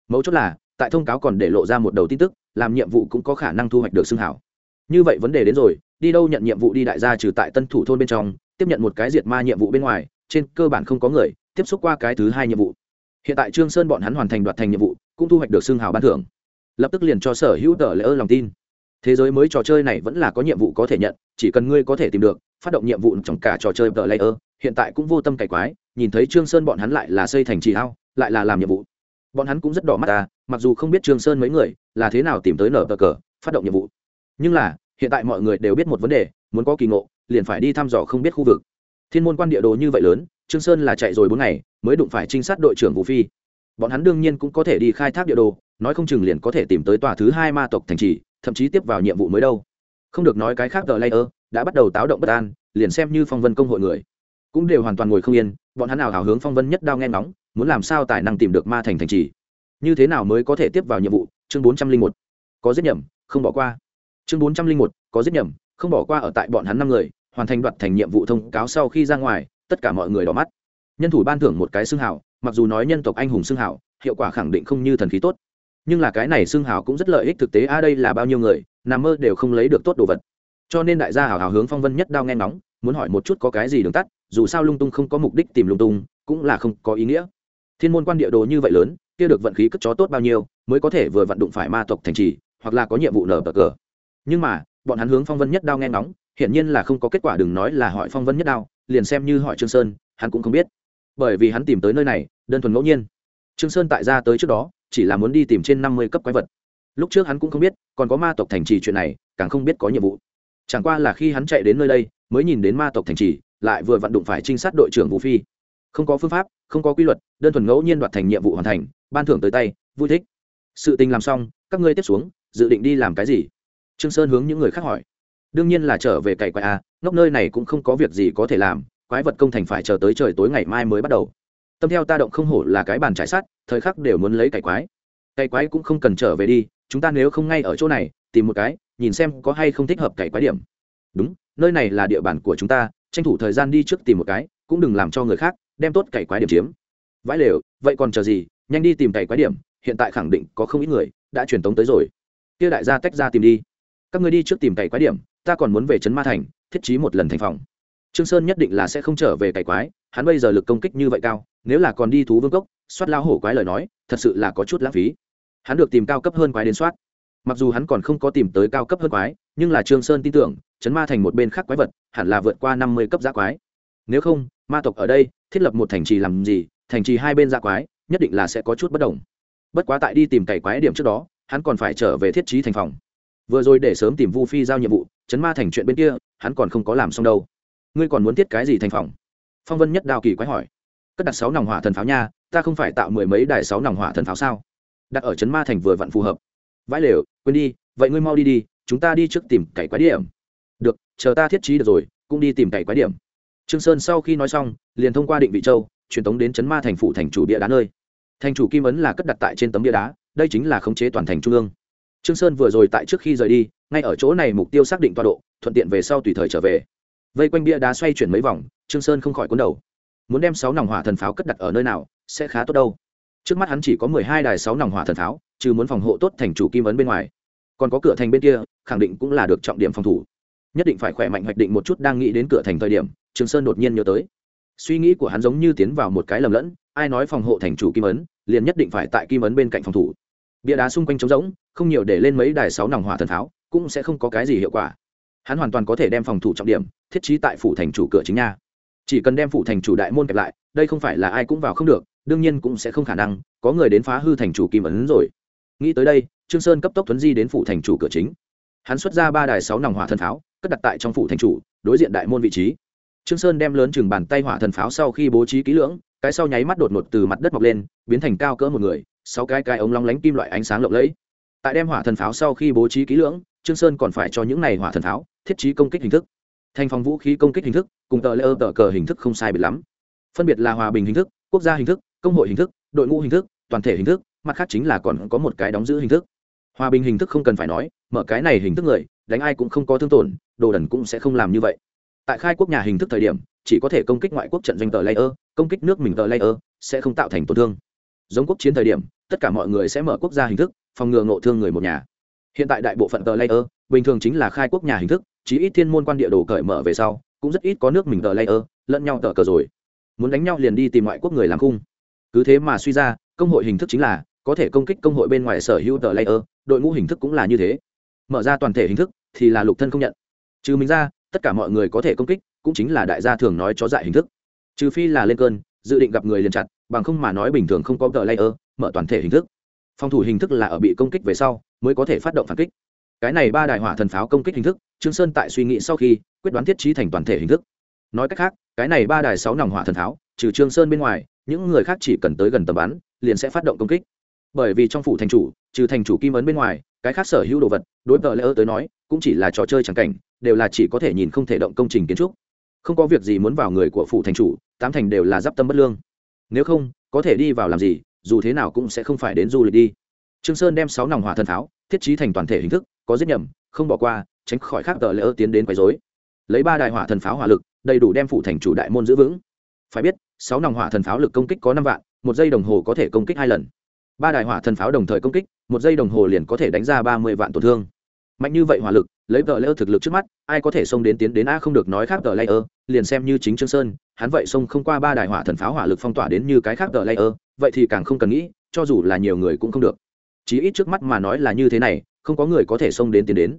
Mấu chốt là, tại thông cáo còn để lộ ra một đầu tin tức, làm nhiệm vụ cũng có khả năng thu hoạch được xương hào như vậy vấn đề đến rồi đi đâu nhận nhiệm vụ đi đại gia trừ tại tân thủ thôn bên trong tiếp nhận một cái diệt ma nhiệm vụ bên ngoài trên cơ bản không có người tiếp xúc qua cái thứ hai nhiệm vụ. Hiện tại trương sơn bọn hắn hoàn thành đoạt thành nhiệm vụ cũng thu hoạch được xương hào ban thưởng. Lập tức liền cho sở hữu tờ lễ lòng tin. Thế giới mới trò chơi này vẫn là có nhiệm vụ có thể nhận chỉ cần ngươi có thể tìm được phát động nhiệm vụ trong cả trò chơi tờ layer hiện tại cũng vô tâm cải quái nhìn thấy trương sơn bọn hắn lại là xây thành trì ao, lại là làm nhiệm vụ. Bọn hắn cũng rất đỏ mắt ta mặc dù không biết trương sơn mấy người là thế nào tìm tới nở tờ cờ phát động nhiệm vụ. Nhưng là hiện tại mọi người đều biết một vấn đề, muốn có kỳ ngộ, liền phải đi thăm dò không biết khu vực. Thiên môn quan địa đồ như vậy lớn, trương sơn là chạy rồi bốn ngày, mới đụng phải trinh sát đội trưởng vũ phi. Bọn hắn đương nhiên cũng có thể đi khai thác địa đồ, nói không chừng liền có thể tìm tới tòa thứ hai ma tộc thành trì, thậm chí tiếp vào nhiệm vụ mới đâu. Không được nói cái khác tờ layer đã bắt đầu táo động bất an, liền xem như phong vân công hội người. Cũng đều hoàn toàn ngồi không yên, bọn hắn nào hào hướng phong vân nhất đao nghe ngóng, muốn làm sao tài năng tìm được ma thành thành trì. Như thế nào mới có thể tiếp vào nhiệm vụ? Chương bốn trăm linh một. Có giết nhầm, không bỏ qua chương bốn trăm linh một, có giết nhầm, không bỏ qua ở tại bọn hắn năm người, hoàn thành đoạt thành nhiệm vụ thông cáo sau khi ra ngoài, tất cả mọi người đỏ mắt. Nhân thủ ban thưởng một cái xương hào, mặc dù nói nhân tộc anh hùng xương hào, hiệu quả khẳng định không như thần khí tốt. Nhưng là cái này xương hào cũng rất lợi ích thực tế, a, đây là bao nhiêu người, nằm mơ đều không lấy được tốt đồ vật. Cho nên đại gia hào hào hướng phong vân nhất đao nghe ngóng, muốn hỏi một chút có cái gì đường tắt, dù sao lung tung không có mục đích tìm lung tung, cũng là không có ý nghĩa. Thiên môn quan địa đồ như vậy lớn, kia được vận khí cất chó tốt bao nhiêu, mới có thể vừa vận đụng phải ma tộc thành trì, hoặc là có nhiệm vụ nở bờ cờ nhưng mà, bọn hắn hướng phong vân nhất đao nghe ngóng, hiển nhiên là không có kết quả đừng nói là hỏi phong vân nhất đao, liền xem như hỏi trương sơn, hắn cũng không biết. Bởi vì hắn tìm tới nơi này, đơn thuần ngẫu nhiên. Trương sơn tại ra tới trước đó, chỉ là muốn đi tìm trên năm mươi cấp quái vật. Lúc trước hắn cũng không biết, còn có ma tộc thành trì chuyện này, càng không biết có nhiệm vụ. Chẳng qua là khi hắn chạy đến nơi đây, mới nhìn đến ma tộc thành trì, lại vừa vận đụng phải trinh sát đội trưởng vũ phi. Không có phương pháp, không có quy luật, đơn thuần ngẫu nhiên đoạt thành nhiệm vụ hoàn thành, ban thưởng tới tay, vui thích. Sự tình làm xong, các ngươi tiếp xuống, dự định đi làm cái gì? Trương sơn hướng những người khác hỏi. Đương nhiên là trở về cày quái a à, ngốc nơi này cũng không có việc gì có thể làm quái vật công thành phải chờ tới trời tối ngày mai mới bắt đầu. Tâm theo ta động không hổ là cái bàn trải sát thời khắc đều muốn lấy cày quái. Cày quái cũng không cần trở về đi chúng ta nếu không ngay ở chỗ này tìm một cái nhìn xem có hay không thích hợp cày quái điểm. Đúng nơi này là địa bàn của chúng ta tranh thủ thời gian đi trước tìm một cái cũng đừng làm cho người khác đem tốt cày quái điểm chiếm. Vãi lều vậy còn chờ gì nhanh đi tìm cày quái điểm hiện tại khẳng định có không ít người đã truyền tống tới rồi. Kia đại gia tách ra tìm đi các người đi trước tìm cày quái điểm, ta còn muốn về trấn ma thành, thiết trí một lần thành phòng. Trương sơn nhất định là sẽ không trở về cày quái, hắn bây giờ lực công kích như vậy cao, nếu là còn đi thú vương cốc, soát lao hổ quái lời nói, thật sự là có chút lãng phí. Hắn được tìm cao cấp hơn quái đến soát. Mặc dù hắn còn không có tìm tới cao cấp hơn quái, nhưng là trương sơn tin tưởng chấn ma thành một bên khác quái vật, hẳn là vượt qua năm mươi cấp giã quái. Nếu không, ma tộc ở đây, thiết lập một thành trì làm gì, thành trì hai bên giã quái, nhất định là sẽ có chút bất đồng. Bất quá tại đi tìm cày quái điểm trước đó, hắn còn phải trở về thiết trí thành phòng vừa rồi để sớm tìm vu phi giao nhiệm vụ, chấn ma thành chuyện bên kia, hắn còn không có làm xong đâu. Ngươi còn muốn thiết cái gì thành phòng? Phong vân nhất đào kỳ quái hỏi. Cất đặt sáu nòng hỏa thần pháo nha, ta không phải tạo mười mấy đài sáu nòng hỏa thần pháo sao? Đặt ở trấn ma thành vừa vặn phù hợp. Vãi lều, quên đi, vậy ngươi mau đi đi, chúng ta đi trước tìm cày quái điểm. Được, chờ ta thiết trí được rồi, cũng đi tìm cày quái điểm. Trương sơn sau khi nói xong, liền thông qua định vị châu, truyền tống đến trấn ma thành phủ thành chủ bia đá nơi. Thành chủ kim ấn là cất đặt tại trên tấm bia đá, đây chính là khống chế toàn thành trung ương trương sơn vừa rồi tại trước khi rời đi, ngay ở chỗ này mục tiêu xác định tọa độ, thuận tiện về sau tùy thời trở về. Vây quanh bia đá xoay chuyển mấy vòng, trương sơn không khỏi cuốn đầu. Muốn đem sáu nòng hỏa thần pháo cất đặt ở nơi nào, sẽ khá tốt đâu. Trước mắt hắn chỉ có mười hai đài sáu nòng hỏa thần pháo, trừ muốn phòng hộ tốt thành chủ kim ấn bên ngoài. Còn có cửa thành bên kia, khẳng định cũng là được trọng điểm phòng thủ. Nhất định phải khỏe mạnh hoạch định một chút đang nghĩ đến cửa thành thời điểm trường sơn đột nhiên nhớ tới. Suy nghĩ của hắn giống như tiến vào một cái lầm lẫn, ai nói phòng hộ thành chủ kim ấn, liền nhất định phải tại kim ấn bên cạnh phòng thủ. Bia đá xung quanh trống rỗng không nhiều để lên mấy đài sáu nòng hỏa thần pháo, cũng sẽ không có cái gì hiệu quả. Hắn hoàn toàn có thể đem phòng thủ trọng điểm thiết trí tại phủ thành chủ cửa chính nha. Chỉ cần đem phủ thành chủ đại môn kẹp lại, đây không phải là ai cũng vào không được, đương nhiên cũng sẽ không khả năng có người đến phá hư thành chủ kim ấn rồi. Nghĩ tới đây, trương sơn cấp tốc tuấn di đến phủ thành chủ cửa chính. Hắn xuất ra ba đài sáu nòng hỏa thần pháo, cất đặt tại trong phủ thành chủ, đối diện đại môn vị trí. Trương sơn đem lớn chừng bàn tay hỏa thần pháo sau khi bố trí kỹ lưỡng, cái sau nháy mắt đột ngột từ mặt đất mọc lên, biến thành cao cỡ một người, sáu cái cái ống long lánh kim loại ánh sáng lộng lẫy tại đem hỏa thần pháo sau khi bố trí kỹ lưỡng, trương sơn còn phải cho những này hỏa thần pháo thiết trí công kích hình thức. Thành phòng vũ khí công kích hình thức cùng tờ lơ tờ cờ hình thức không sai biệt lắm. Phân biệt là hòa bình hình thức, quốc gia hình thức, công hội hình thức, đội ngũ hình thức, toàn thể hình thức, mặt khác chính là còn có một cái đóng giữ hình thức. Hòa bình hình thức không cần phải nói, mở cái này hình thức người, đánh ai cũng không có thương tổn, đồ đần cũng sẽ không làm như vậy. Tại khai quốc nhà hình thức thời điểm, chỉ có thể công kích ngoại quốc trận doanh tờ layer công kích nước mình tờ layer sẽ không tạo thành tổn thương. Giống quốc chiến thời điểm, tất cả mọi người sẽ mở quốc gia hình thức phòng ngừa ngộ thương người một nhà. Hiện tại đại bộ phận tờ layer, bình thường chính là khai quốc nhà hình thức, chí ít thiên môn quan địa đồ cởi mở về sau, cũng rất ít có nước mình tờ layer, lẫn nhau tờ cờ rồi. Muốn đánh nhau liền đi tìm ngoại quốc người làm khung. Cứ thế mà suy ra, công hội hình thức chính là, có thể công kích công hội bên ngoài sở hữu tờ layer, đội ngũ hình thức cũng là như thế. Mở ra toàn thể hình thức, thì là lục thân không nhận. Trừ mình ra, tất cả mọi người có thể công kích, cũng chính là đại gia thường nói chó dại hình thức. Trừ phi là lên cơn, dự định gặp người liền chặt, bằng không mà nói bình thường không có tờ layer, mở toàn thể hình thức phòng thủ hình thức là ở bị công kích về sau mới có thể phát động phản kích. Cái này ba đại hỏa thần pháo công kích hình thức, trương sơn tại suy nghĩ sau khi quyết đoán thiết trí thành toàn thể hình thức. Nói cách khác, cái này ba đài sáu nòng hỏa thần pháo, trừ trương sơn bên ngoài, những người khác chỉ cần tới gần tầm bắn, liền sẽ phát động công kích. Bởi vì trong phủ thành chủ, trừ thành chủ kim ấn bên ngoài, cái khác sở hữu đồ vật, đối vợ lẽ ơ tới nói, cũng chỉ là trò chơi chẳng cảnh, đều là chỉ có thể nhìn không thể động công trình kiến trúc. Không có việc gì muốn vào người của phủ thành chủ, tám thành đều là giáp tâm bất lương. Nếu không, có thể đi vào làm gì dù thế nào cũng sẽ không phải đến du lịch đi. Trương sơn đem sáu nòng hỏa thần pháo thiết trí thành toàn thể hình thức, có giết nhầm, không bỏ qua, tránh khỏi khác tờ lỡ tiến đến quấy rối. Lấy ba đại hỏa thần pháo hỏa lực, đầy đủ đem phụ thành chủ đại môn giữ vững. Phải biết, sáu nòng hỏa thần pháo lực công kích có năm vạn, một giây đồng hồ có thể công kích hai lần. Ba đại hỏa thần pháo đồng thời công kích, một giây đồng hồ liền có thể đánh ra ba mươi vạn tổn thương. Mạnh như vậy hỏa lực, lấy tờ lỡ thực lực trước mắt, ai có thể xông đến tiến đến a không được nói khác tờ lỡ liền xem như chính trương sơn, hắn vậy xông không qua ba đại hỏa thần pháo hỏa lực phong tỏa đến như cái khác tờ lỡ vậy thì càng không cần nghĩ, cho dù là nhiều người cũng không được. Chí ít trước mắt mà nói là như thế này, không có người có thể xông đến tiến đến.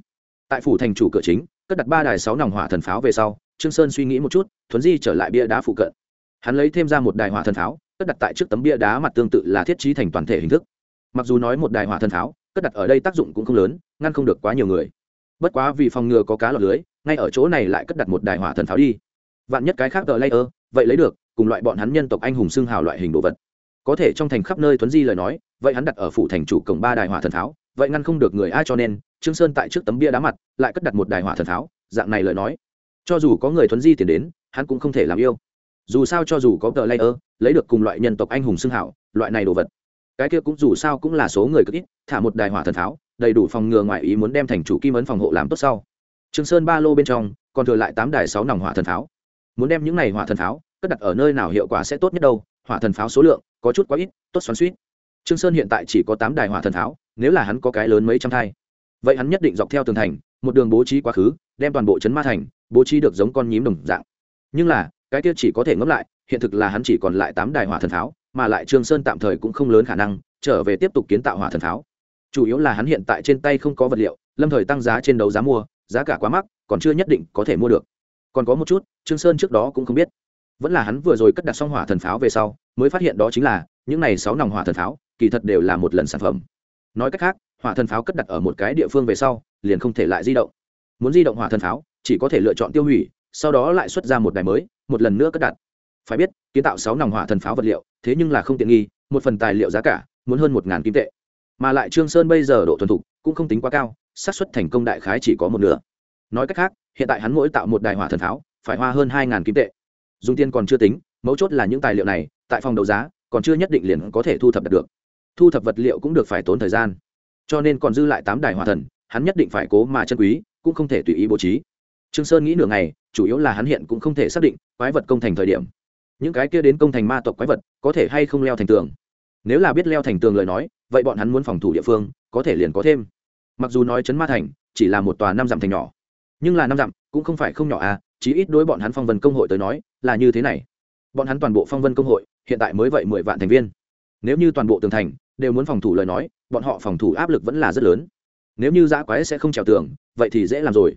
Tại phủ thành chủ cửa chính, cất đặt ba đài sáu nòng hỏa thần pháo về sau, trương sơn suy nghĩ một chút, thuấn di trở lại bia đá phụ cận. Hắn lấy thêm ra một đài hỏa thần pháo, cất đặt tại trước tấm bia đá mặt tương tự là thiết trí thành toàn thể hình thức. Mặc dù nói một đài hỏa thần pháo, cất đặt ở đây tác dụng cũng không lớn, ngăn không được quá nhiều người. Bất quá vì phòng ngừa có cá lọt lưới, ngay ở chỗ này lại cất đặt một đài hỏa thần pháo đi. Vạn nhất cái khác tờ layer, vậy lấy được, cùng loại bọn hắn nhân tộc anh hùng xương hào loại hình đồ vật có thể trong thành khắp nơi thuấn di lời nói vậy hắn đặt ở phủ thành chủ cổng ba đài hỏa thần tháo, vậy ngăn không được người ai cho nên trương sơn tại trước tấm bia đá mặt lại cất đặt một đài hỏa thần tháo dạng này lời nói. Cho dù có người thuấn di tiền đến hắn cũng không thể làm yêu. Dù sao cho dù có tờ layer lấy được cùng loại nhân tộc anh hùng xưng hảo loại này đồ vật. Cái kia cũng dù sao cũng là số người cực ít thả một đài hỏa thần tháo đầy đủ phòng ngừa ngoại ý muốn đem thành chủ kim ấn phòng hộ làm tốt sau. Trương sơn ba lô bên trong còn thừa lại tám đài sáu nòng hỏa thần tháo. Muốn đem những này hỏa thần tháo cất đặt ở nơi nào hiệu quả sẽ tốt nhất đâu hỏa thần pháo số lượng có chút quá ít, tốt xoắn suýt trương sơn hiện tại chỉ có tám đài hỏa thần pháo, nếu là hắn có cái lớn mấy trăm thai, vậy hắn nhất định dọc theo tường thành, một đường bố trí quá khứ, đem toàn bộ trấn ma thành, bố trí được giống con nhím đồng dạng. Nhưng là, cái kia chỉ có thể ngẫm lại, hiện thực là hắn chỉ còn lại tám đài hỏa thần pháo, mà lại trương sơn tạm thời cũng không lớn khả năng trở về tiếp tục kiến tạo hỏa thần pháo. Chủ yếu là hắn hiện tại trên tay không có vật liệu, lâm thời tăng giá trên đấu giá mua, giá cả quá mắc, còn chưa nhất định có thể mua được. Còn có một chút, trương sơn trước đó cũng không biết vẫn là hắn vừa rồi cất đặt xong hỏa thần pháo về sau, mới phát hiện đó chính là, những này sáu nòng hỏa thần pháo, kỳ thật đều là một lần sản phẩm. Nói cách khác, hỏa thần pháo cất đặt ở một cái địa phương về sau, liền không thể lại di động. Muốn di động hỏa thần pháo, chỉ có thể lựa chọn tiêu hủy, sau đó lại xuất ra một đài mới, một lần nữa cất đặt. Phải biết, kiến tạo sáu nòng hỏa thần pháo vật liệu, thế nhưng là không tiện nghi, một phần tài liệu giá cả, muốn hơn một ngàn kim tệ. Mà lại trương sơn bây giờ độ thuần thục, cũng không tính quá cao, xác suất thành công đại khái chỉ có một nửa. Nói cách khác, hiện tại hắn mỗi tạo một đài hỏa thần pháo, phải hoa hơn hai ngàn kim tệ dùng tiền còn chưa tính, mấu chốt là những tài liệu này, tại phòng đấu giá, còn chưa nhất định liền có thể thu thập được. Thu thập vật liệu cũng được phải tốn thời gian. Cho nên còn dư lại tám đài hỏa thần, hắn nhất định phải cố mà chân quý, cũng không thể tùy ý bố trí. Trương sơn nghĩ nửa ngày, chủ yếu là hắn hiện cũng không thể xác định quái vật công thành thời điểm. Những cái kia đến công thành ma tộc quái vật, có thể hay không leo thành tường? Nếu là biết leo thành tường lời nói, vậy bọn hắn muốn phòng thủ địa phương, có thể liền có thêm. Mặc dù nói chấn ma thành chỉ là một tòa năm dặm thành nhỏ, nhưng là năm dặm cũng không phải không nhỏ à chí ít đối bọn hắn phong vân công hội tới nói, là như thế này. Bọn hắn toàn bộ phong vân công hội, hiện tại mới vậy mười vạn thành viên. Nếu như toàn bộ tường thành đều muốn phòng thủ lời nói, bọn họ phòng thủ áp lực vẫn là rất lớn. Nếu như giã quái sẽ không trèo tường, vậy thì dễ làm rồi.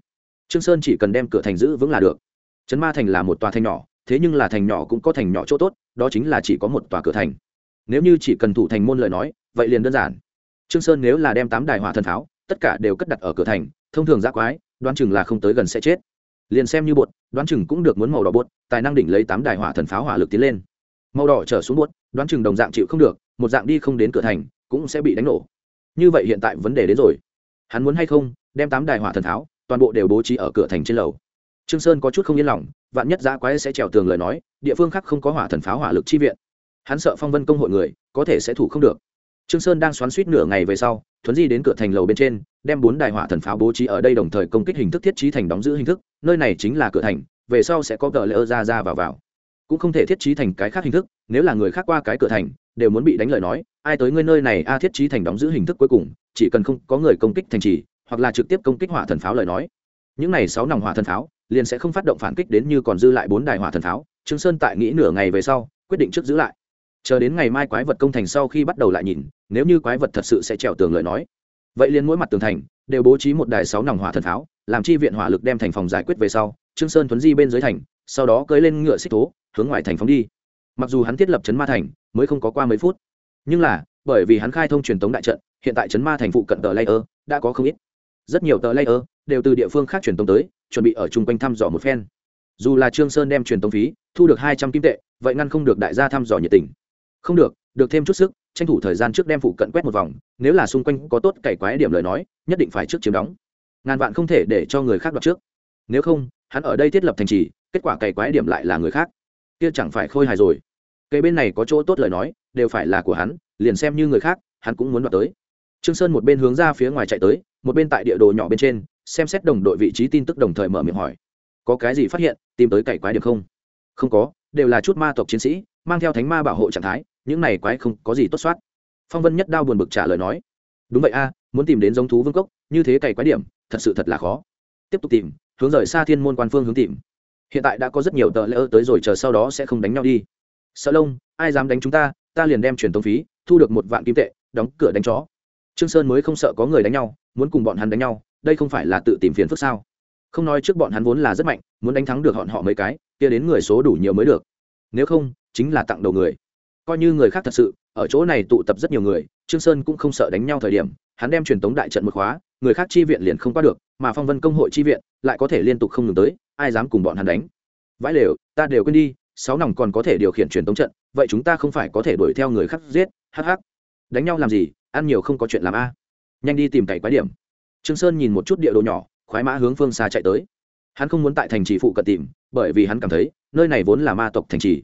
Trương sơn chỉ cần đem cửa thành giữ vững là được. Trấn ma thành là một tòa thành nhỏ, thế nhưng là thành nhỏ cũng có thành nhỏ chỗ tốt, đó chính là chỉ có một tòa cửa thành. Nếu như chỉ cần thủ thành môn lời nói, vậy liền đơn giản. Trương sơn nếu là đem tám đài hỏa thần tháo, tất cả đều cất đặt ở cửa thành, thông thường giã quái, đoán chừng là không tới gần sẽ chết liền xem như bột, đoán chừng cũng được muốn màu đỏ bột, tài năng đỉnh lấy tám đài hỏa thần pháo hỏa lực tiến lên. Màu đỏ trở xuống bột, đoán chừng đồng dạng chịu không được, một dạng đi không đến cửa thành, cũng sẽ bị đánh nổ. Như vậy hiện tại vấn đề đến rồi. Hắn muốn hay không, đem tám đài hỏa thần tháo toàn bộ đều bố trí ở cửa thành trên lầu. Trương sơn có chút không yên lòng, vạn nhất giã quái sẽ trèo tường lời nói, địa phương khác không có hỏa thần pháo hỏa lực chi viện. Hắn sợ phong vân công hội người, có thể sẽ thủ không được. Trương sơn đang xoắn suýt nửa ngày về sau, thuấn di đến cửa thành lầu bên trên, đem bốn đài hỏa thần pháo bố trí ở đây đồng thời công kích hình thức thiết trí thành đóng giữ hình thức nơi này chính là cửa thành, về sau sẽ có cờ lỡ ra ra vào vào. Cũng không thể thiết trí thành cái khác hình thức, nếu là người khác qua cái cửa thành, đều muốn bị đánh lời nói, ai tới ngươi nơi này, a, thiết trí thành đóng giữ hình thức cuối cùng, chỉ cần không có người công kích thành trì, hoặc là trực tiếp công kích hỏa thần pháo lời nói. Những này sáu nòng hỏa thần pháo, liền sẽ không phát động phản kích đến như còn dư lại bốn đài hỏa thần pháo, trương sơn tại nghĩ nửa ngày về sau, quyết định trước giữ lại. Chờ đến ngày mai quái vật công thành sau khi bắt đầu lại nhìn, nếu như quái vật thật sự sẽ trèo tường lời nói. Vậy liền mỗi mặt tường thành, đều bố trí một đài sáu nòng hỏa thần pháo làm chi viện hỏa lực đem thành phòng giải quyết về sau, trương sơn thuấn di bên dưới thành, sau đó cưỡi lên ngựa xích thố, hướng ngoài thành phóng đi. Mặc dù hắn thiết lập chấn ma thành, mới không có qua mấy phút, nhưng là, bởi vì hắn khai thông truyền tống đại trận, hiện tại chấn ma thành phụ cận tờ layer đã có không ít. Rất nhiều tờ layer đều từ địa phương khác truyền tống tới, chuẩn bị ở chung quanh thăm dò một phen. Dù là trương sơn đem truyền tống phí, thu được hai trăm kim tệ, vậy ngăn không được đại gia thăm dò nhiệt tình. Không được được thêm chút sức, tranh thủ thời gian trước đem phụ cận quét một vòng, nếu là xung quanh có tốt cày quái điểm lời nói, nhất định phải trước chiếm đóng ngàn vạn không thể để cho người khác đoạt trước. Nếu không, hắn ở đây thiết lập thành trì, kết quả cày quái điểm lại là người khác. Kia chẳng phải khôi hài rồi. Cây bên này có chỗ tốt lời nói, đều phải là của hắn, liền xem như người khác, hắn cũng muốn đoạt tới. Trương sơn một bên hướng ra phía ngoài chạy tới, một bên tại địa đồ nhỏ bên trên, xem xét đồng đội vị trí tin tức đồng thời mở miệng hỏi. Có cái gì phát hiện, tìm tới cày quái điểm không? Không có, đều là chút ma tộc chiến sĩ, mang theo thánh ma bảo hộ trạng thái, những này quái không có gì tốt soát. Phong vân nhất đao buồn bực trả lời nói. Đúng vậy a muốn tìm đến giống thú vương cốc, như thế cày quái điểm, thật sự thật là khó. Tiếp tục tìm, hướng rời xa thiên môn quan phương hướng tìm. Hiện tại đã có rất nhiều tờ lỡ tới rồi, chờ sau đó sẽ không đánh nhau đi. Sợ lông, ai dám đánh chúng ta ta liền đem truyền tống phí, thu được một vạn kim tệ, đóng cửa đánh chó. Trương sơn mới không sợ có người đánh nhau, muốn cùng bọn hắn đánh nhau, đây không phải là tự tìm phiền phức sao? Không nói trước bọn hắn vốn là rất mạnh, muốn đánh thắng được họ họ mấy cái, kia đến người số đủ nhiều mới được. Nếu không, chính là tặng đầu người coi như người khác thật sự, ở chỗ này tụ tập rất nhiều người, trương sơn cũng không sợ đánh nhau thời điểm, hắn đem truyền tống đại trận một khóa, người khác chi viện liền không qua được, mà phong vân công hội chi viện lại có thể liên tục không ngừng tới, ai dám cùng bọn hắn đánh? Vãi lều, ta đều quên đi, sáu nòng còn có thể điều khiển truyền tống trận, vậy chúng ta không phải có thể đuổi theo người khác giết, hắc hắc. Đánh nhau làm gì, ăn nhiều không có chuyện làm a. Nhanh đi tìm cày quái điểm. Trương sơn nhìn một chút địa đồ nhỏ, khoái mã hướng phương xa chạy tới. Hắn không muốn tại thành trì phụ cận tìm, bởi vì hắn cảm thấy, nơi này vốn là ma tộc thành trì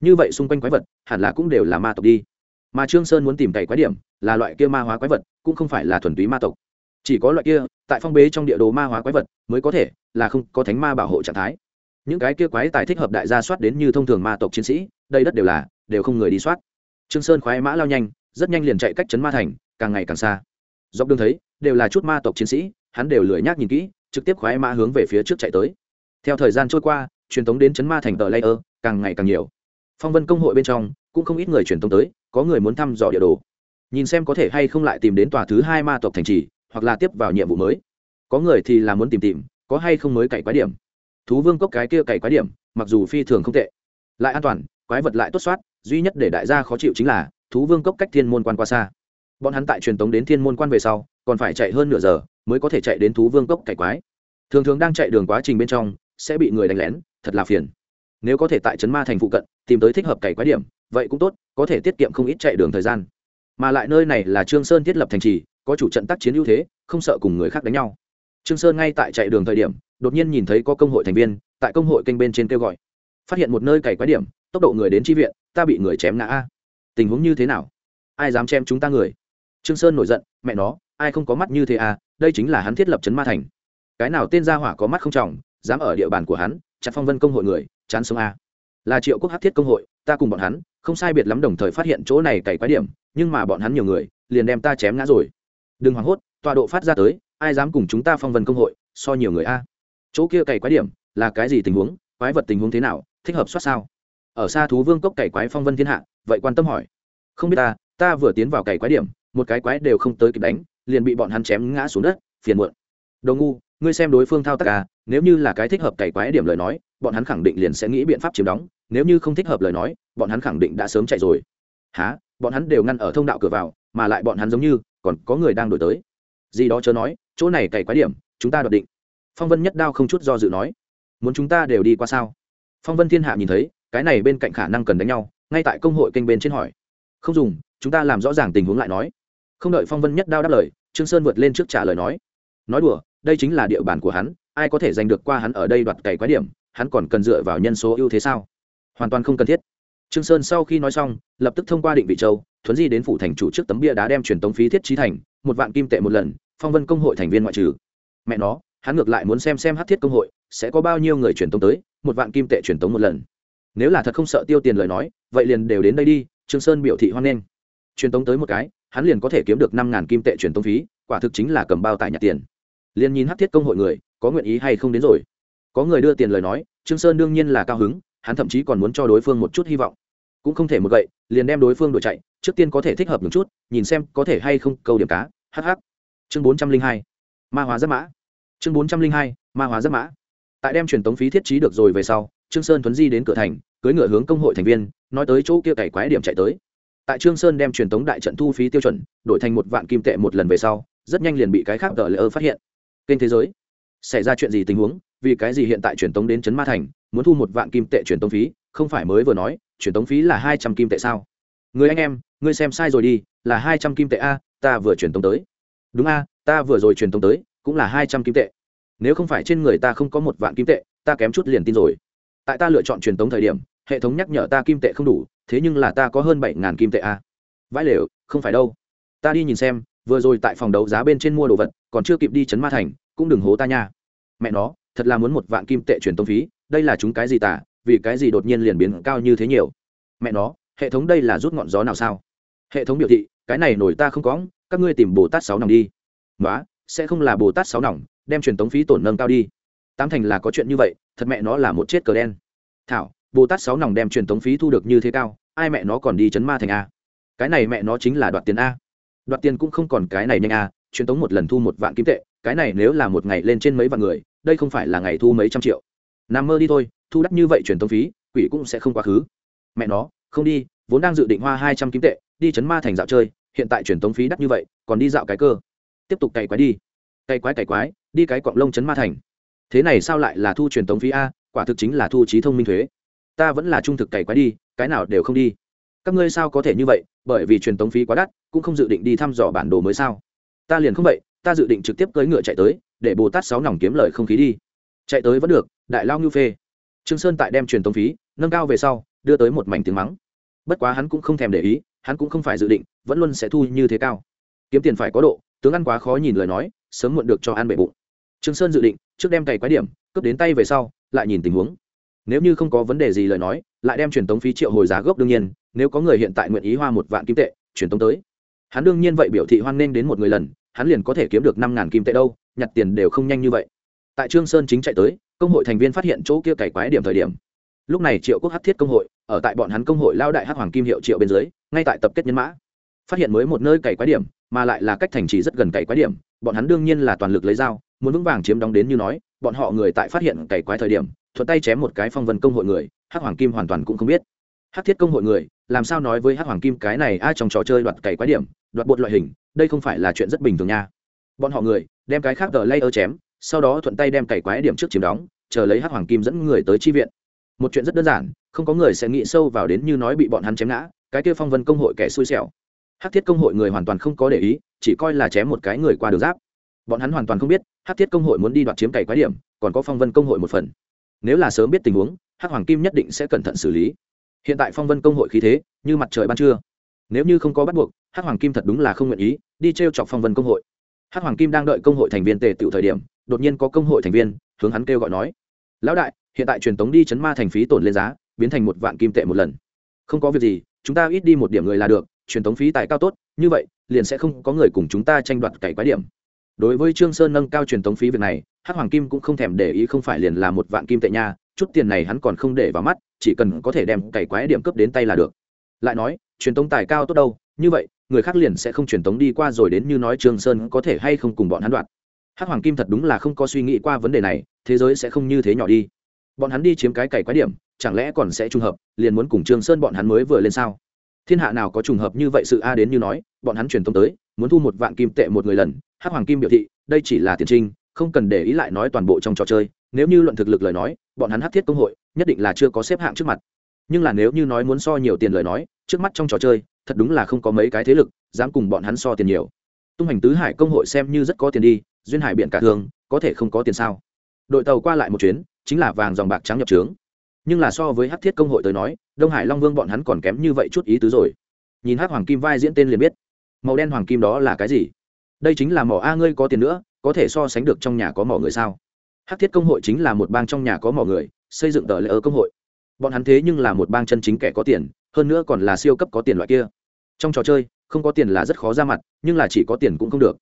như vậy xung quanh quái vật, hẳn là cũng đều là ma tộc đi. Mà trương sơn muốn tìm cày quái điểm, là loại kia ma hóa quái vật, cũng không phải là thuần túy ma tộc. Chỉ có loại kia, tại phong bế trong địa đồ ma hóa quái vật, mới có thể là không có thánh ma bảo hộ trạng thái. Những cái kia quái tài thích hợp đại gia soát đến như thông thường ma tộc chiến sĩ đây đất đều là, đều không người đi soát. Trương sơn khoái mã lao nhanh, rất nhanh liền chạy cách chấn ma thành, càng ngày càng xa. Dọc đường thấy, đều là chút ma tộc chiến sĩ, hắn đều lười nhác nhìn kỹ, trực tiếp khoái mã hướng về phía trước chạy tới. Theo thời gian trôi qua, truyền thống đến chấn ma thành tờ layer, càng ngày càng nhiều phong vân công hội bên trong, cũng không ít người truyền tống tới, có người muốn thăm dò địa đồ. Nhìn xem có thể hay không lại tìm đến tòa thứ hai ma tộc thành trì, hoặc là tiếp vào nhiệm vụ mới. Có người thì là muốn tìm tìm, có hay không mới cày quái điểm. Thú vương cốc cái kia cày quái điểm, mặc dù phi thường không tệ, lại an toàn, quái vật lại tốt soát, duy nhất để đại gia khó chịu chính là thú vương cốc cách thiên môn quan qua xa. Bọn hắn tại truyền tống đến thiên môn quan về sau, còn phải chạy hơn nửa giờ mới có thể chạy đến thú vương cốc cày quái. Thường thường đang chạy đường quá trình bên trong, sẽ bị người đánh lén, thật là phiền nếu có thể tại trấn ma thành phụ cận, tìm tới thích hợp cày quái điểm, vậy cũng tốt, có thể tiết kiệm không ít chạy đường thời gian. Mà lại nơi này là trương sơn thiết lập thành trì, có chủ trận tác chiến ưu thế, không sợ cùng người khác đánh nhau. Trương sơn ngay tại chạy đường thời điểm, đột nhiên nhìn thấy có công hội thành viên, tại công hội kênh bên trên kêu gọi. Phát hiện một nơi cày quái điểm, tốc độ người đến tri viện, ta bị người chém ngã. A tình huống như thế nào? Ai dám chém chúng ta người? Trương sơn nổi giận, mẹ nó, ai không có mắt như thế à đây chính là hắn thiết lập trấn ma thành. Cái nào tên gia hỏa có mắt không trọng, dám ở địa bàn của hắn, chặt phong vân công hội người chán sống a. Là triệu quốc hát thiết công hội, ta cùng bọn hắn, không sai biệt lắm đồng thời phát hiện chỗ này cày quái điểm, nhưng mà bọn hắn nhiều người, liền đem ta chém ngã rồi. Đừng hoảng hốt, tọa độ phát ra tới, ai dám cùng chúng ta phong vân công hội, so nhiều người a. Chỗ kia cày quái điểm, là cái gì tình huống, quái vật tình huống thế nào, thích hợp soát sao? Ở xa thú vương cốc cày quái phong vân thiên hạ, vậy quan tâm hỏi. Không biết ta ta vừa tiến vào cày quái điểm, một cái quái đều không tới kịp đánh, liền bị bọn hắn chém ngã xuống đất, phiền muộn. Đồ ngu, ngươi xem đối phương thao tác à nếu như là cái thích hợp cày quái điểm lời nói bọn hắn khẳng định liền sẽ nghĩ biện pháp chiếm đóng, nếu như không thích hợp lời nói, bọn hắn khẳng định đã sớm chạy rồi. Há bọn hắn đều ngăn ở thông đạo cửa vào, mà lại bọn hắn giống như còn có người đang đổi tới. Gì đó chớ nói, chỗ này cày quái điểm, chúng ta đoạt định. Phong vân nhất đao không chút do dự nói. Muốn chúng ta đều đi qua sao? Phong vân thiên hạ nhìn thấy, cái này bên cạnh khả năng cần đánh nhau, ngay tại công hội kênh bên trên hỏi. Không dùng, chúng ta làm rõ ràng tình huống lại nói. Không đợi phong vân nhất đao đáp lời, trương sơn vượt lên trước trả lời nói. Nói đùa, đây chính là địa bàn của hắn, ai có thể giành được qua hắn ở đây đoạt cày quái điểm? Hắn còn cần dựa vào nhân số ưu thế sao? Hoàn toàn không cần thiết. Trương sơn sau khi nói xong, lập tức thông qua định vị châu, thuấn di đến phủ thành chủ trước tấm bia đá đem truyền tống phí thiết trí thành, một vạn kim tệ một lần, phong vân công hội thành viên ngoại trừ. Mẹ nó, hắn ngược lại muốn xem xem hát thiết công hội, sẽ có bao nhiêu người truyền tống tới, một vạn kim tệ truyền tống một lần. Nếu là thật không sợ tiêu tiền lời nói, vậy liền đều đến đây đi, trương sơn biểu thị hoan nghênh. Truyền tống tới một cái, hắn liền có thể kiếm được năm ngàn kim tệ truyền tống phí, quả thực chính là cầm bao tải nhặt tiền. Liền nhìn hát thiết công hội người, có nguyện ý hay không đến rồi có người đưa tiền lời nói, trương sơn đương nhiên là cao hứng, hắn thậm chí còn muốn cho đối phương một chút hy vọng. Cũng không thể một gậy, liền đem đối phương đuổi chạy, trước tiên có thể thích hợp một chút, nhìn xem có thể hay không câu điểm cá hh chương bốn trăm linh hai, ma hóa giáp mã. Chương bốn trăm linh hai, ma hóa giáp mã. Tại đem truyền tống phí thiết trí được rồi về sau, trương sơn thuấn di đến cửa thành, cưỡi ngựa hướng công hội thành viên, nói tới chỗ kia cày quái điểm chạy tới. Tại trương sơn đem truyền tống đại trận thu phí tiêu chuẩn, đổi thành một vạn kim tệ một lần về sau, rất nhanh liền bị cái khác tờ lỡ phát hiện. Kênh thế giới, xảy ra chuyện gì tình huống? Vì cái gì hiện tại truyền tống đến trấn ma thành, muốn thu một vạn kim tệ truyền tống phí, không phải mới vừa nói, truyền tống phí là hai trăm kim tệ sao? Người anh em, ngươi xem sai rồi đi, là hai trăm kim tệ a, ta vừa truyền tống tới. Đúng a, ta vừa rồi truyền tống tới, cũng là hai trăm kim tệ. Nếu không phải trên người ta không có một vạn kim tệ, ta kém chút liền tin rồi. Tại ta lựa chọn truyền tống thời điểm, hệ thống nhắc nhở ta kim tệ không đủ, thế nhưng là ta có hơn bảy ngàn kim tệ a. Vãi lều, không phải đâu. Ta đi nhìn xem, vừa rồi tại phòng đấu giá bên trên mua đồ vật, còn chưa kịp đi chấn ma thành, cũng đừng hố ta nha. Mẹ nó thật là muốn một vạn kim tệ truyền tống phí, đây là chúng cái gì tả, vì cái gì đột nhiên liền biến cao như thế nhiều? Mẹ nó, hệ thống đây là rút ngọn gió nào sao? Hệ thống biểu thị, cái này nổi ta không có, các ngươi tìm bồ tát sáu nòng đi. Nói sẽ không là bồ tát sáu nòng, đem truyền tống phí tổn nâng cao đi. Tám thành là có chuyện như vậy, thật mẹ nó là một chết cờ đen. Thảo, bồ tát sáu nòng đem truyền tống phí thu được như thế cao, ai mẹ nó còn đi chấn ma thành a? Cái này mẹ nó chính là đoạt tiền a. Đoạt tiền cũng không còn cái này nhanh a, truyền tống một lần thu một vạn kim tệ cái này nếu là một ngày lên trên mấy vạn người, đây không phải là ngày thu mấy trăm triệu. Nằm mơ đi thôi, thu đắt như vậy truyền tống phí, quỷ cũng sẽ không quá khứ. Mẹ nó, không đi, vốn đang dự định hoa hai trăm kim tệ, đi chấn ma thành dạo chơi, hiện tại truyền tống phí đắt như vậy, còn đi dạo cái cơ. Tiếp tục cày quái đi. Cày quái cày quái, đi cái cọng lông chấn ma thành. Thế này sao lại là thu truyền tống phí a, quả thực chính là thu trí thông minh thuế. Ta vẫn là trung thực cày quái đi, cái nào đều không đi. Các ngươi sao có thể như vậy, bởi vì truyền tống phí quá đắt, cũng không dự định đi thăm dò bản đồ mới sao? Ta liền không vậy ta dự định trực tiếp cưỡi ngựa chạy tới, để bồ tát sáu nòng kiếm lời không khí đi. Chạy tới vẫn được, đại lao ngưu phê. Trương sơn tại đem truyền tống phí, nâng cao về sau, đưa tới một mảnh tiếng mắng. Bất quá hắn cũng không thèm để ý, hắn cũng không phải dự định, vẫn luôn sẽ thu như thế cao. Kiếm tiền phải có độ, tướng ăn quá khó nhìn lời nói, sớm muộn được cho ăn bệ bụng. Trương sơn dự định, trước đem cày quái điểm, cướp đến tay về sau, lại nhìn tình huống. Nếu như không có vấn đề gì lời nói, lại đem truyền tống phí triệu hồi giá gốc đương nhiên, nếu có người hiện tại nguyện ý hoa một vạn kim tệ, truyền tống tới. Hắn đương nhiên vậy biểu thị hoan nghênh đến một người lần hắn liền có thể kiếm được năm ngàn kim tệ đâu, nhặt tiền đều không nhanh như vậy. Tại trương sơn chính chạy tới, công hội thành viên phát hiện chỗ kia cày quái điểm thời điểm. Lúc này triệu quốc hát thiết công hội, ở tại bọn hắn công hội lao đại hát hoàng kim hiệu triệu bên dưới, ngay tại tập kết nhân mã. Phát hiện mới một nơi cày quái điểm, mà lại là cách thành trì rất gần cày quái điểm, bọn hắn đương nhiên là toàn lực lấy dao, muốn vững vàng chiếm đóng đến như nói, bọn họ người tại phát hiện cày quái thời điểm, thuận tay chém một cái phong vân công hội người hát hoàng kim hoàn toàn cũng không biết. Hát thiết công hội người, làm sao nói với hát hoàng kim cái này ai trong trò chơi đoạt cày quái điểm, đoạt bột loại hình đây không phải là chuyện rất bình thường nha. Bọn họ người, đem cái khác tờ layer chém, sau đó thuận tay đem cày quái điểm trước chiếm đóng, chờ lấy Hắc hoàng kim dẫn người tới chi viện. Một chuyện rất đơn giản, không có người sẽ nghĩ sâu vào đến như nói bị bọn hắn chém ngã, cái kia phong vân công hội kẻ xui xẻo. Hắc thiết công hội người hoàn toàn không có để ý, chỉ coi là chém một cái người qua đường giáp. Bọn hắn hoàn toàn không biết, Hắc thiết công hội muốn đi đoạt chiếm cày quái điểm, còn có phong vân công hội một phần. Nếu là sớm biết tình huống, Hắc hoàng kim nhất định sẽ cẩn thận xử lý. Hiện tại phong vân công hội khí thế, như mặt trời ban trưa nếu như không có bắt buộc hát hoàng kim thật đúng là không nguyện ý đi t r e o chọc phong vân công hội. Hát hoàng kim đang đợi công hội thành viên tề tựu thời điểm, đột nhiên có công hội thành viên hướng hắn kêu gọi nói, lão đại, hiện tại truyền tống đi chấn ma thành phí tổn lên giá, biến thành một vạn kim tệ một lần. Không có việc gì, chúng ta ít đi một điểm người là được, truyền tống phí tài cao tốt, như vậy, liền sẽ không có người cùng chúng ta tranh đoạt cày quái điểm. Đối với trương sơn nâng cao truyền tống phí việc này hát hoàng kim cũng không thèm để ý không phải liền là một vạn kim tệ nha, chút tiền này hắn còn không để vào mắt, chỉ cần có thể đem cày quái điểm cấp đến tay là được. Lại nói truyền tống tài cao tốt đâu, như vậy, người khác liền sẽ không truyền tống đi qua rồi đến như nói trương sơn có thể hay không cùng bọn hắn đoạt. Hắc hoàng kim thật đúng là không có suy nghĩ qua vấn đề này, thế giới sẽ không như thế nhỏ đi. Bọn hắn đi chiếm cái cày quái điểm, chẳng lẽ còn sẽ trùng hợp, liền muốn cùng trương sơn bọn hắn mới vừa lên sao? Thiên hạ nào có trùng hợp như vậy sự a đến như nói, bọn hắn truyền thông tới, muốn thu một vạn kim tệ một người lần, hắc hoàng kim biểu thị, đây chỉ là tiền trinh, không cần để ý lại nói toàn bộ trong trò chơi, nếu như luận thực lực lời nói, bọn hắn hắc thiết công hội, nhất định là chưa có xếp hạng trước mặt nhưng là nếu như nói muốn so nhiều tiền lời nói, trước mắt trong trò chơi, thật đúng là không có mấy cái thế lực dám cùng bọn hắn so tiền nhiều. Tung hành tứ hải công hội xem như rất có tiền đi, duyên hải biển cả thường, có thể không có tiền sao? Đội tàu qua lại một chuyến, chính là vàng dòng bạc trắng nhập trướng. Nhưng là so với hắc thiết công hội tới nói, đông hải long vương bọn hắn còn kém như vậy chút ý tứ rồi. Nhìn hắc hoàng kim vai diễn tên liền biết. Màu đen hoàng kim đó là cái gì? Đây chính là mỏ a ngươi có tiền nữa, có thể so sánh được trong nhà có mỏ người sao? Hắc thiết công hội chính là một bang trong nhà có mỏ người, xây dựng tờ lễ ở công hội bọn hắn thế nhưng là một bang chân chính kẻ có tiền, hơn nữa còn là siêu cấp có tiền loại kia. Trong trò chơi, không có tiền là rất khó ra mặt, nhưng là chỉ có tiền cũng không được.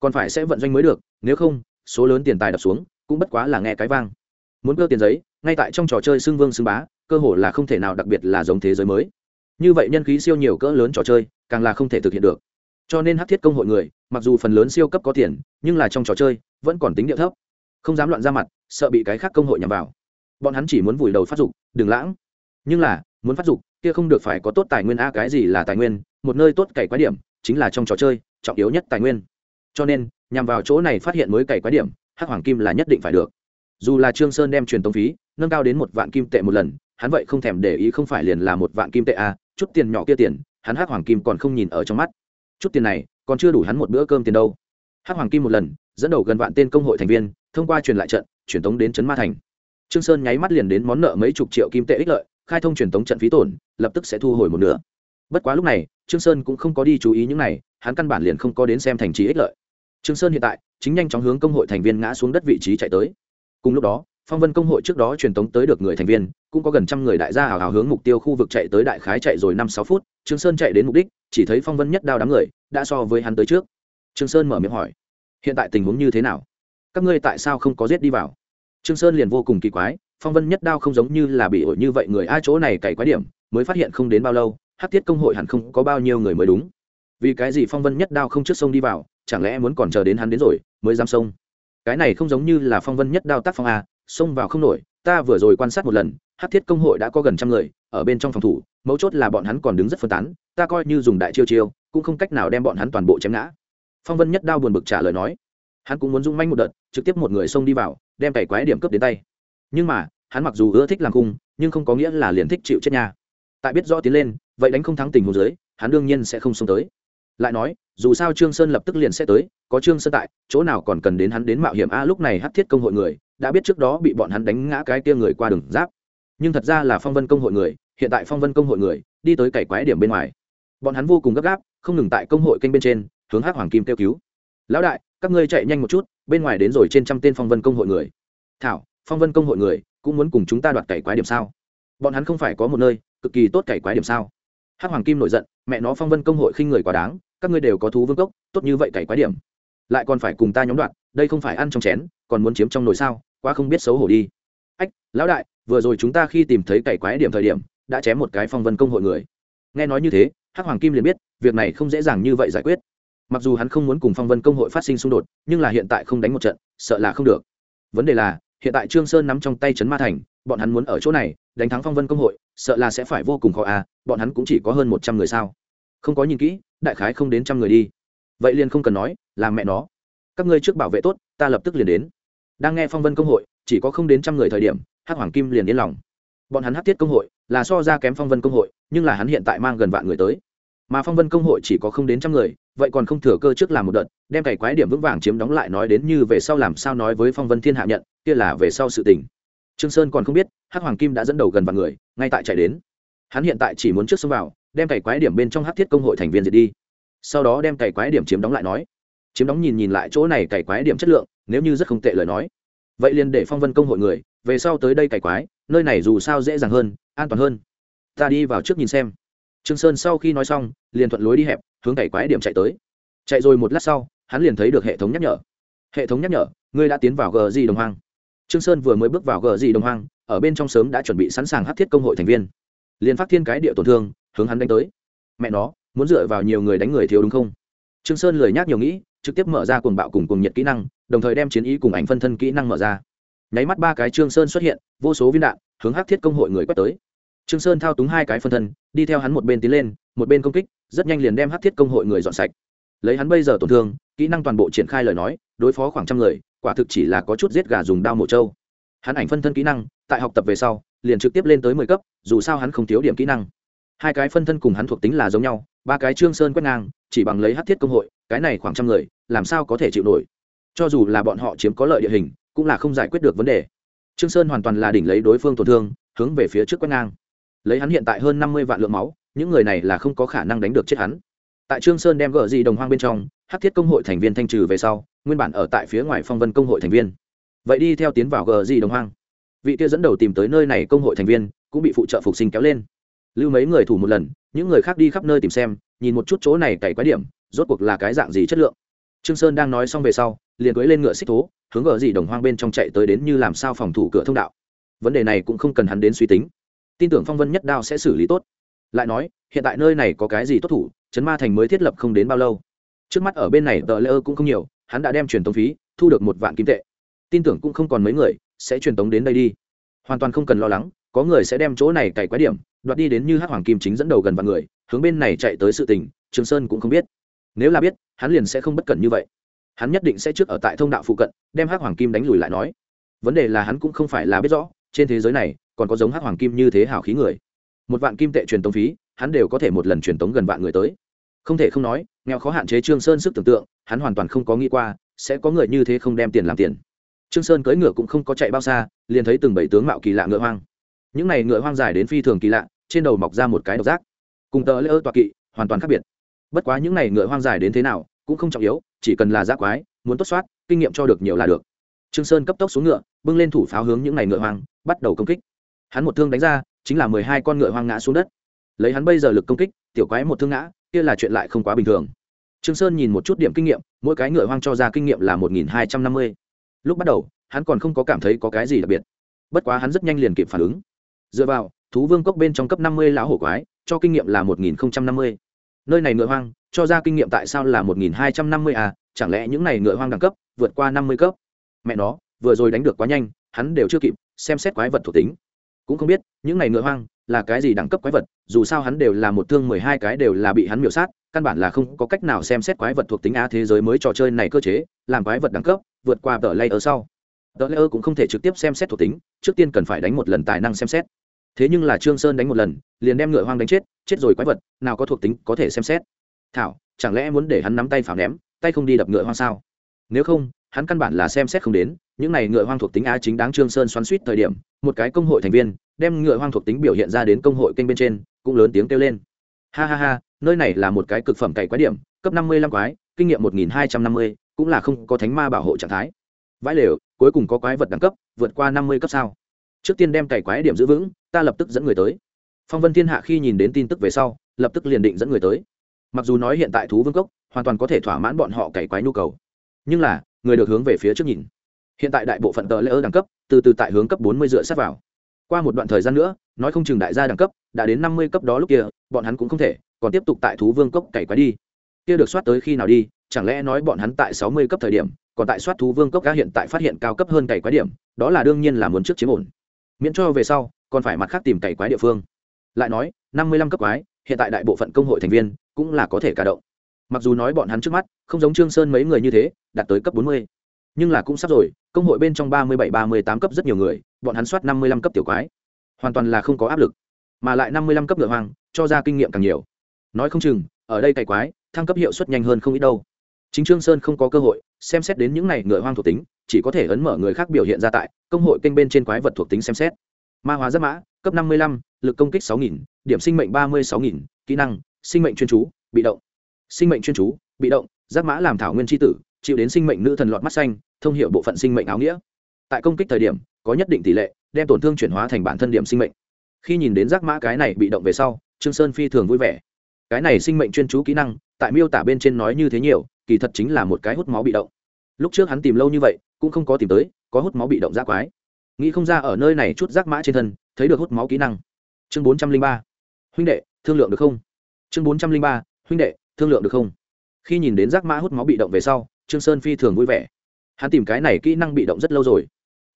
Còn phải sẽ vận doanh mới được, nếu không, số lớn tiền tài đập xuống, cũng bất quá là nghe cái vang. Muốn cơ tiền giấy, ngay tại trong trò chơi xưng vương xưng bá, cơ hội là không thể nào đặc biệt là giống thế giới mới. Như vậy nhân khí siêu nhiều cỡ lớn trò chơi, càng là không thể thực hiện được. Cho nên hát thiết công hội người, mặc dù phần lớn siêu cấp có tiền, nhưng là trong trò chơi, vẫn còn tính địa thấp. Không dám loạn ra mặt, sợ bị cái khác công hội nhằm vào bọn hắn chỉ muốn vùi đầu phát dục, đừng lãng. Nhưng là, muốn phát dục, kia không được phải có tốt tài nguyên a, cái gì là tài nguyên? Một nơi tốt cày quái điểm, chính là trong trò chơi, trọng yếu nhất tài nguyên. Cho nên, nhằm vào chỗ này phát hiện mới cày quái điểm, hắc hoàng kim là nhất định phải được. Dù là trương sơn đem truyền tống phí, nâng cao đến một vạn kim tệ một lần, hắn vậy không thèm để ý không phải liền là một vạn kim tệ a, chút tiền nhỏ kia tiền, hắn hắc hoàng kim còn không nhìn ở trong mắt. Chút tiền này, còn chưa đủ hắn một bữa cơm tiền đâu. Hắc hoàng kim một lần, dẫn đầu gần vạn tên công hội thành viên, thông qua truyền lại trận, truyền tống đến trấn ma thành trương sơn nháy mắt liền đến món nợ mấy chục triệu kim tệ ích lợi, khai thông truyền tống trận phí tổn, lập tức sẽ thu hồi một nửa. Bất quá lúc này, trương sơn cũng không có đi chú ý những này, hắn căn bản liền không có đến xem thành trì ích lợi. Trương sơn hiện tại, chính nhanh chóng hướng công hội thành viên ngã xuống đất vị trí chạy tới. Cùng lúc đó, phong vân công hội trước đó truyền tống tới được người thành viên, cũng có gần trăm người đại gia hào hào hướng mục tiêu khu vực chạy tới đại khái chạy rồi năm sáu phút, trương sơn chạy đến mục đích, chỉ thấy phong vân nhất đao đám người, đã so với hắn tới trước. Trương sơn mở miệng hỏi, hiện tại tình huống như thế nào? Các ngươi tại sao không có giết đi vào? Trương sơn liền vô cùng kỳ quái, phong vân nhất đao không giống như là bị ổi như vậy người ai chỗ này cày quái điểm, mới phát hiện không đến bao lâu hát thiết công hội hẳn không có bao nhiêu người mới đúng. Vì cái gì phong vân nhất đao không trước sông đi vào, chẳng lẽ muốn còn chờ đến hắn đến rồi, mới dám sông? Cái này không giống như là phong vân nhất đao tác phong a xông vào không nổi, ta vừa rồi quan sát một lần hát thiết công hội đã có gần trăm người, ở bên trong phòng thủ, mấu chốt là bọn hắn còn đứng rất phân tán, ta coi như dùng đại chiêu chiêu, cũng không cách nào đem bọn hắn toàn bộ chém ngã. Phong vân nhất đao buồn bực trả lời nói, hắn cũng muốn dung manh một đợt, trực tiếp một người xông đi vào đem cày quái điểm cướp đến tay. Nhưng mà, hắn mặc dù ưa thích làm cung nhưng không có nghĩa là liền thích chịu chết nha. Tại biết rõ tiến lên, vậy đánh không thắng tình hồ dưới, hắn đương nhiên sẽ không xông tới. Lại nói, dù sao trương sơn lập tức liền sẽ tới, có trương sơn tại, chỗ nào còn cần đến hắn đến mạo hiểm a, lúc này hắc thiết công hội người, đã biết trước đó bị bọn hắn đánh ngã cái kia người qua đường giáp. Nhưng thật ra là phong vân công hội người, hiện tại phong vân công hội người, đi tới cày quái điểm bên ngoài. Bọn hắn vô cùng gấp gáp, không ngừng tại công hội kênh bên trên, hướng hắc hoàng kim kêu cứu lão đại, các ngươi chạy nhanh một chút, bên ngoài đến rồi trên trăm tên phong vân công hội người. Thảo, phong vân công hội người, cũng muốn cùng chúng ta đoạt cày quái điểm sao? Bọn hắn không phải có một nơi, cực kỳ tốt cày quái điểm sao? Hắc hoàng kim nổi giận, mẹ nó phong vân công hội khinh người quá đáng, các ngươi đều có thú vương cốc, tốt như vậy cày quái điểm. Lại còn phải cùng ta nhóm đoạt, đây không phải ăn trong chén, còn muốn chiếm trong nồi sao? Quá không biết xấu hổ đi. Ách, lão đại, vừa rồi chúng ta khi tìm thấy cày quái điểm thời điểm, đã chém một cái phong vân công hội người. Nghe nói như thế, hắc hoàng kim liền biết, việc này không dễ dàng như vậy giải quyết mặc dù hắn không muốn cùng phong vân công hội phát sinh xung đột, nhưng là hiện tại không đánh một trận, sợ là không được. Vấn đề là, hiện tại trương sơn nắm trong tay trấn ma thành, bọn hắn muốn ở chỗ này, đánh thắng phong vân công hội, sợ là sẽ phải vô cùng khó à bọn hắn cũng chỉ có hơn một trăm người sao? Không có nhìn kỹ, đại khái không đến trăm người đi. Vậy liền không cần nói làm mẹ nó. Các ngươi trước bảo vệ tốt, ta lập tức liền đến. Đang nghe phong vân công hội, chỉ có không đến trăm người thời điểm, hắc hoàng kim liền yên lòng. Bọn hắn hắc tiết công hội, là so ra kém phong vân công hội, nhưng là hắn hiện tại mang gần vạn người tới. Mà phong vân công hội chỉ có không đến trăm người vậy còn không thừa cơ trước làm một đợt, đem cày quái điểm vững vàng chiếm đóng lại nói đến như về sau làm sao nói với phong vân thiên hạ nhận, kia là về sau sự tình. Trương sơn còn không biết, hắc hoàng kim đã dẫn đầu gần vạn người, ngay tại chạy đến. Hắn hiện tại chỉ muốn trước xông vào, đem cày quái điểm bên trong hắc thiết công hội thành viên diệt đi. Sau đó đem cày quái điểm chiếm đóng lại nói. Chiếm đóng nhìn nhìn lại chỗ này cày quái điểm chất lượng, nếu như rất không tệ lời nói. Vậy liền để phong vân công hội người, về sau tới đây cày quái, nơi này dù sao dễ dàng hơn, an toàn hơn. Ta đi vào trước nhìn xem trương sơn sau khi nói xong, liền thuận lối đi hẹp, hướng cày quái điểm chạy tới. Chạy rồi một lát sau, hắn liền thấy được hệ thống nhắc nhở. Hệ thống nhắc nhở, ngươi đã tiến vào gờ gì đồng hoang. Trương sơn vừa mới bước vào gờ gì đồng hoang, ở bên trong sớm đã chuẩn bị sẵn sàng hất thiết công hội thành viên. Liền phát thiên cái địa tổn thương, hướng hắn đánh tới. Mẹ nó, muốn dựa vào nhiều người đánh người thiếu đúng không? Trương sơn lười nhác nhiều nghĩ, trực tiếp mở ra cuồng bạo cùng cuồng nhiệt kỹ năng, đồng thời đem chiến ý cùng ảnh phân thân kỹ năng mở ra. Nháy mắt ba cái trương sơn xuất hiện, vô số viên đạn, hướng hắc thiết công hội người quét tới trương sơn thao túng hai cái phân thân, đi theo hắn một bên tiến lên, một bên công kích, rất nhanh liền đem hắc thiết công hội người dọn sạch. Lấy hắn bây giờ tổn thương, kỹ năng toàn bộ triển khai lời nói, đối phó khoảng trăm người, quả thực chỉ là có chút giết gà dùng đao mổ trâu. Hắn ảnh phân thân kỹ năng, tại học tập về sau, liền trực tiếp lên tới mười cấp, dù sao hắn không thiếu điểm kỹ năng. Hai cái phân thân cùng hắn thuộc tính là giống nhau, ba cái trương sơn quét ngang, chỉ bằng lấy hát thiết công hội, cái này khoảng trăm người, làm sao có thể chịu nổi? Cho dù là bọn họ chiếm có lợi địa hình, cũng là không giải quyết được vấn đề. Trương sơn hoàn toàn là đỉnh lấy đối phương tổn thương, hướng về phía trước quét ngang lấy hắn hiện tại hơn năm mươi vạn lượng máu, những người này là không có khả năng đánh được chết hắn. Tại trương sơn đem gỡ gì đồng hoang bên trong, hắc thiết công hội thành viên thanh trừ về sau, nguyên bản ở tại phía ngoài phong vân công hội thành viên. Vậy đi theo tiến vào gờ gì đồng hoang. Vị kia dẫn đầu tìm tới nơi này công hội thành viên, cũng bị phụ trợ phục sinh kéo lên. Lưu mấy người thủ một lần, những người khác đi khắp nơi tìm xem, nhìn một chút chỗ này cày quái điểm, rốt cuộc là cái dạng gì chất lượng. Trương sơn đang nói xong về sau, liền cưỡi lên ngựa xích thố, hướng gờ gì đồng hoang bên trong chạy tới đến như làm sao phòng thủ cửa thông đạo. Vấn đề này cũng không cần hắn đến suy tính tin tưởng phong vân nhất đao sẽ xử lý tốt. Lại nói, hiện tại nơi này có cái gì tốt thủ chấn ma thành mới thiết lập không đến bao lâu. Trước mắt ở bên này tờ lễ ơ cũng không nhiều, hắn đã đem truyền tống phí, thu được một vạn kim tệ. Tin tưởng cũng không còn mấy người, sẽ truyền tống đến đây đi. Hoàn toàn không cần lo lắng, có người sẽ đem chỗ này cày quái điểm, đoạt đi đến như hát hoàng kim chính dẫn đầu gần vạn người, hướng bên này chạy tới sự tình, trường sơn cũng không biết. Nếu là biết, hắn liền sẽ không bất cẩn như vậy. Hắn nhất định sẽ trước ở tại thông đạo phụ cận, đem hát hoàng kim đánh lùi lại nói. Vấn đề là hắn cũng không phải là biết rõ, trên thế giới này còn có giống hát hoàng kim như thế hảo khí người. Một vạn kim tệ truyền tống phí, hắn đều có thể một lần truyền tống gần vạn người tới. Không thể không nói, nghèo khó hạn chế trương sơn sức tưởng tượng, hắn hoàn toàn không có nghĩ qua, sẽ có người như thế không đem tiền làm tiền. Trương sơn cưỡi ngựa cũng không có chạy bao xa, liền thấy từng bảy tướng mạo kỳ lạ ngựa hoang. Những này ngựa hoang dài đến phi thường kỳ lạ, trên đầu mọc ra một cái độc giác. Cùng tờ lễ ơ toạc kỵ, hoàn toàn khác biệt. Bất quá những này ngựa hoang dài đến thế nào, cũng không trọng yếu, chỉ cần là giác quái, muốn tốt soát, kinh nghiệm cho được nhiều là được. Trương sơn cấp tốc xuống ngựa, bưng lên thủ pháo hướng những này ngựa hoang, bắt đầu công kích hắn một thương đánh ra, chính là mười hai con ngựa hoang ngã xuống đất. Lấy hắn bây giờ lực công kích, tiểu quái một thương ngã, kia là chuyện lại không quá bình thường. Trương sơn nhìn một chút điểm kinh nghiệm, mỗi cái ngựa hoang cho ra kinh nghiệm là một nghìn hai trăm năm mươi. Lúc bắt đầu, hắn còn không có cảm thấy có cái gì đặc biệt. Bất quá hắn rất nhanh liền kịp phản ứng. Dựa vào, thú vương cốc bên trong cấp năm mươi lão hổ quái, cho kinh nghiệm là một nghìn năm mươi. Nơi này ngựa hoang, cho ra kinh nghiệm tại sao là một nghìn hai trăm năm mươi à? Chẳng lẽ những này ngựa hoang đẳng cấp, vượt qua năm mươi cấp? Mẹ nó, vừa rồi đánh được quá nhanh, hắn đều chưa kịp, xem xét quái vật thuộc tính cũng không biết, những này ngựa hoang là cái gì đẳng cấp quái vật, dù sao hắn đều là một thương mười hai cái đều là bị hắn miểu sát, căn bản là không có cách nào xem xét quái vật thuộc tính á thế giới mới trò chơi này cơ chế, làm quái vật đẳng cấp, vượt qua tờ lay ở sau. Tờ lay cũng không thể trực tiếp xem xét thuộc tính, trước tiên cần phải đánh một lần tài năng xem xét. Thế nhưng là trương sơn đánh một lần, liền đem ngựa hoang đánh chết chết rồi quái vật, nào có thuộc tính có thể xem xét. Thảo, chẳng lẽ muốn để hắn nắm tay phảo ném, tay không đi đập ngựa hoang sao? Nếu không hắn căn bản là xem xét không đến, những này ngựa hoang thuộc tính á chính đáng trương sơn xoắn suýt thời điểm, một cái công hội thành viên, đem ngựa hoang thuộc tính biểu hiện ra đến công hội kênh bên trên, cũng lớn tiếng kêu lên. Ha ha ha, nơi này là một cái cực phẩm cày quái điểm, cấp năm mươi lăm quái, kinh nghiệm một nghìn hai trăm năm mươi, cũng là không có thánh ma bảo hộ trạng thái. Vãi lều, cuối cùng có quái vật đẳng cấp, vượt qua năm mươi cấp sao. Trước tiên đem cày quái điểm giữ vững, ta lập tức dẫn người tới. Phong vân thiên hạ khi nhìn đến tin tức về sau, lập tức liền định dẫn người tới. Mặc dù nói hiện tại thú vương cốc, hoàn toàn có thể thỏa mãn bọn họ cày quái nhu cầu. Nhưng là người được hướng về phía trước nhìn. Hiện tại đại bộ phận tờ lễ ơ đẳng cấp, từ từ tại hướng cấp bốn mươi dựa sát vào. Qua một đoạn thời gian nữa, nói không chừng đại gia đẳng cấp đã đến năm mươi cấp đó lúc kia, bọn hắn cũng không thể, còn tiếp tục tại thú vương cốc cày quái đi. Kia được soát tới khi nào đi, chẳng lẽ nói bọn hắn tại sáu mươi cấp thời điểm, còn tại soát thú vương cốc cá hiện tại phát hiện cao cấp hơn cày quái điểm, đó là đương nhiên là muốn trước chiếm ổn. Miễn cho về sau, còn phải mặt khác tìm cày quái địa phương. Lại nói, năm mươi lăm cấp quái, hiện tại đại bộ phận công hội thành viên cũng là có thể cả động mặc dù nói bọn hắn trước mắt không giống trương sơn mấy người như thế, đạt tới cấp bốn mươi, nhưng là cũng sắp rồi, công hội bên trong ba mươi bảy, ba mươi tám cấp rất nhiều người, bọn hắn soát năm mươi lăm cấp tiểu quái, hoàn toàn là không có áp lực, mà lại năm mươi lăm cấp ngựa hoang, cho ra kinh nghiệm càng nhiều. Nói không chừng, ở đây cày quái, thăng cấp hiệu suất nhanh hơn không ít đâu. Chính trương sơn không có cơ hội, xem xét đến những này ngựa hoang thuộc tính, chỉ có thể ấn mở người khác biểu hiện ra tại công hội kênh bên trên quái vật thuộc tính xem xét. Ma hóa giáp mã, cấp năm mươi lăm, lực công kích sáu nghìn, điểm sinh mệnh ba mươi sáu nghìn, kỹ năng, sinh mệnh chuyên chú, bị động sinh mệnh chuyên chú, bị động, giác mã làm thảo nguyên tri tử, chịu đến sinh mệnh nữ thần lọt mắt xanh, thông hiệu bộ phận sinh mệnh áo nghĩa. Tại công kích thời điểm, có nhất định tỷ lệ, đem tổn thương chuyển hóa thành bản thân điểm sinh mệnh. Khi nhìn đến giác mã cái này bị động về sau, trương sơn phi thường vui vẻ. Cái này sinh mệnh chuyên chú kỹ năng, tại miêu tả bên trên nói như thế nhiều, kỳ thật chính là một cái hút máu bị động. Lúc trước hắn tìm lâu như vậy, cũng không có tìm tới, có hút máu bị động giác quái. Nghĩ không ra ở nơi này chút giác mã trên thân, thấy được hút máu kỹ năng. Chương bốn trăm linh ba. Huynh đệ, thương lượng được không? Chương bốn trăm linh ba. Huynh đệ thương lượng được không? Khi nhìn đến giác mã hút máu bị động về sau, trương sơn phi thường vui vẻ. Hắn tìm cái này kỹ năng bị động rất lâu rồi.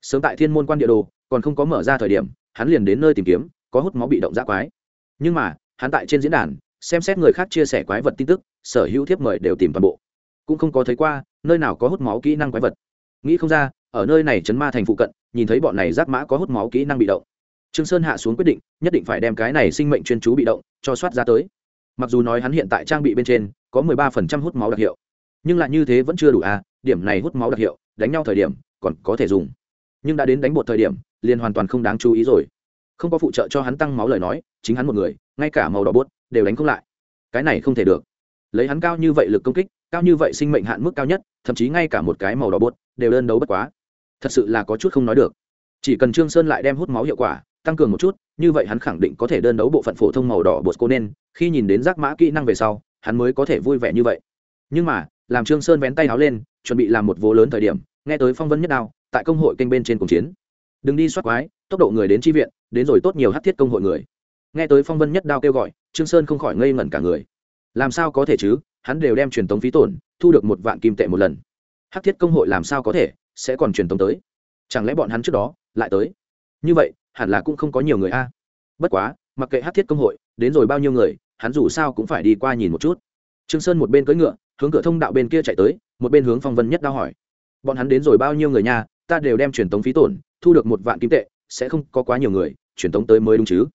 Sớm tại thiên môn quan địa đồ, còn không có mở ra thời điểm, hắn liền đến nơi tìm kiếm, có hút máu bị động giác quái. Nhưng mà, hắn tại trên diễn đàn, xem xét người khác chia sẻ quái vật tin tức, sở hữu thiếp mời đều tìm toàn bộ. Cũng không có thấy qua, nơi nào có hút máu kỹ năng quái vật. Nghĩ không ra, ở nơi này chấn ma thành phụ cận, nhìn thấy bọn này giác mã có hút máu kỹ năng bị động. Trương sơn hạ xuống quyết định, nhất định phải đem cái này sinh mệnh chuyên chú bị động, cho soát ra tới mặc dù nói hắn hiện tại trang bị bên trên có mười ba phần trăm hút máu đặc hiệu, nhưng lại như thế vẫn chưa đủ à điểm này hút máu đặc hiệu, đánh nhau thời điểm còn có thể dùng. Nhưng đã đến đánh bột thời điểm, liền hoàn toàn không đáng chú ý rồi. Không có phụ trợ cho hắn tăng máu lời nói, chính hắn một người, ngay cả màu đỏ bốt đều đánh không lại. Cái này không thể được. Lấy hắn cao như vậy lực công kích, cao như vậy sinh mệnh hạn mức cao nhất, thậm chí ngay cả một cái màu đỏ bốt đều đơn đấu bất quá. Thật sự là có chút không nói được. Chỉ cần trương sơn lại đem hút máu hiệu quả tăng cường một chút, như vậy hắn khẳng định có thể đơn đấu bộ phận phổ thông màu đỏ bột cô nên, khi nhìn đến giác mã kỹ năng về sau, hắn mới có thể vui vẻ như vậy. Nhưng mà, làm trương sơn vén tay áo lên, chuẩn bị làm một vố lớn thời điểm, nghe tới phong vân nhất đao, tại công hội kênh bên trên cùng chiến. Đừng đi soát quái, tốc độ người đến tri viện, đến rồi tốt nhiều hát thiết công hội người. Nghe tới phong vân nhất đao kêu gọi, trương sơn không khỏi ngây ngẩn cả người. Làm sao có thể chứ, hắn đều đem truyền tống phí tổn, thu được một vạn kim tệ một lần. Hát thiết công hội làm sao có thể, sẽ còn truyền tống tới. Chẳng lẽ bọn hắn trước đó, lại tới? Như vậy hẳn là cũng không có nhiều người a. Bất quá, mặc kệ hát thiết công hội, đến rồi bao nhiêu người, hắn dù sao cũng phải đi qua nhìn một chút. Trương sơn một bên cưỡi ngựa, hướng cửa thông đạo bên kia chạy tới, một bên hướng phong vân nhất đao hỏi. Bọn hắn đến rồi bao nhiêu người nha, ta đều đem truyền tống phí tổn, thu được một vạn kim tệ, sẽ không có quá nhiều người, truyền tống tới mới đúng chứ.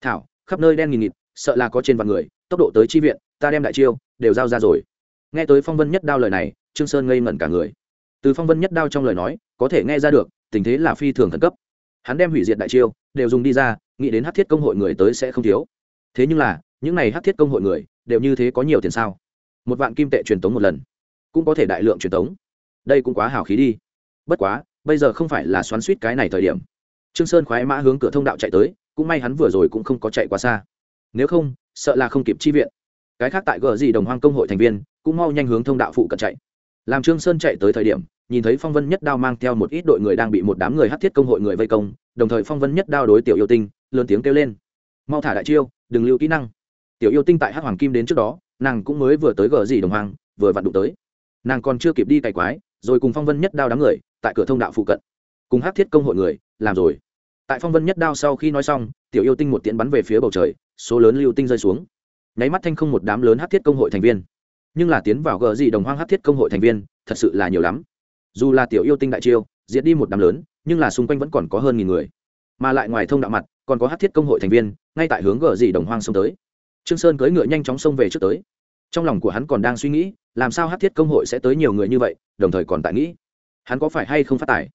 Thảo, khắp nơi đen nghìn nghịt, sợ là có trên vạn người, tốc độ tới chi viện, ta đem đại chiêu, đều giao ra rồi. Nghe tới phong vân nhất đao lời này, trương sơn ngây ngẩn cả người. Từ phong vân nhất đao trong lời nói, có thể nghe ra được, tình thế là phi thường khẩn cấp hắn đem hủy diệt đại chiêu, đều dùng đi ra, nghĩ đến hát thiết công hội người tới sẽ không thiếu. Thế nhưng là, những này hát thiết công hội người, đều như thế có nhiều tiền sao? Một vạn kim tệ truyền tống một lần, cũng có thể đại lượng truyền tống. Đây cũng quá hào khí đi. Bất quá, bây giờ không phải là xoắn suýt cái này thời điểm. Trương sơn khoái mã hướng cửa thông đạo chạy tới, cũng may hắn vừa rồi cũng không có chạy quá xa. Nếu không, sợ là không kịp chi viện. Cái khác tại gờ gì đồng hoang công hội thành viên, cũng mau nhanh hướng thông đạo phụ cận chạy. Làm trương sơn chạy tới thời điểm nhìn thấy phong vân nhất đao mang theo một ít đội người đang bị một đám người hát thiết công hội người vây công, đồng thời phong vân nhất đao đối tiểu yêu tinh, lớn tiếng kêu lên. Mau thả đại chiêu, đừng lưu kỹ năng. Tiểu yêu tinh tại hắc hoàng kim đến trước đó, nàng cũng mới vừa tới gờ gì đồng hoàng, vừa vặn đụng tới. Nàng còn chưa kịp đi cày quái, rồi cùng phong vân nhất đao đám người, tại cửa thông đạo phụ cận, cùng hát thiết công hội người, làm rồi. Tại phong vân nhất đao sau khi nói xong, tiểu yêu tinh một tiễn bắn về phía bầu trời, số lớn lưu tinh rơi xuống. Nháy mắt thanh không một đám lớn hát thiết công hội thành viên. Nhưng là tiến vào gờ gì đồng hoang hát thiết công hội thành viên, thật sự là nhiều lắm dù là tiểu yêu tinh đại chiêu, diệt đi một đám lớn, nhưng là xung quanh vẫn còn có hơn nghìn người. Mà lại ngoài thông đạo mặt, còn có hát thiết công hội thành viên, ngay tại hướng gờ dì đồng hoang xông tới. Trương sơn cưỡi ngựa nhanh chóng xông về trước tới. Trong lòng của hắn còn đang suy nghĩ, làm sao hát thiết công hội sẽ tới nhiều người như vậy, đồng thời còn tại nghĩ, hắn có phải hay không phát tài?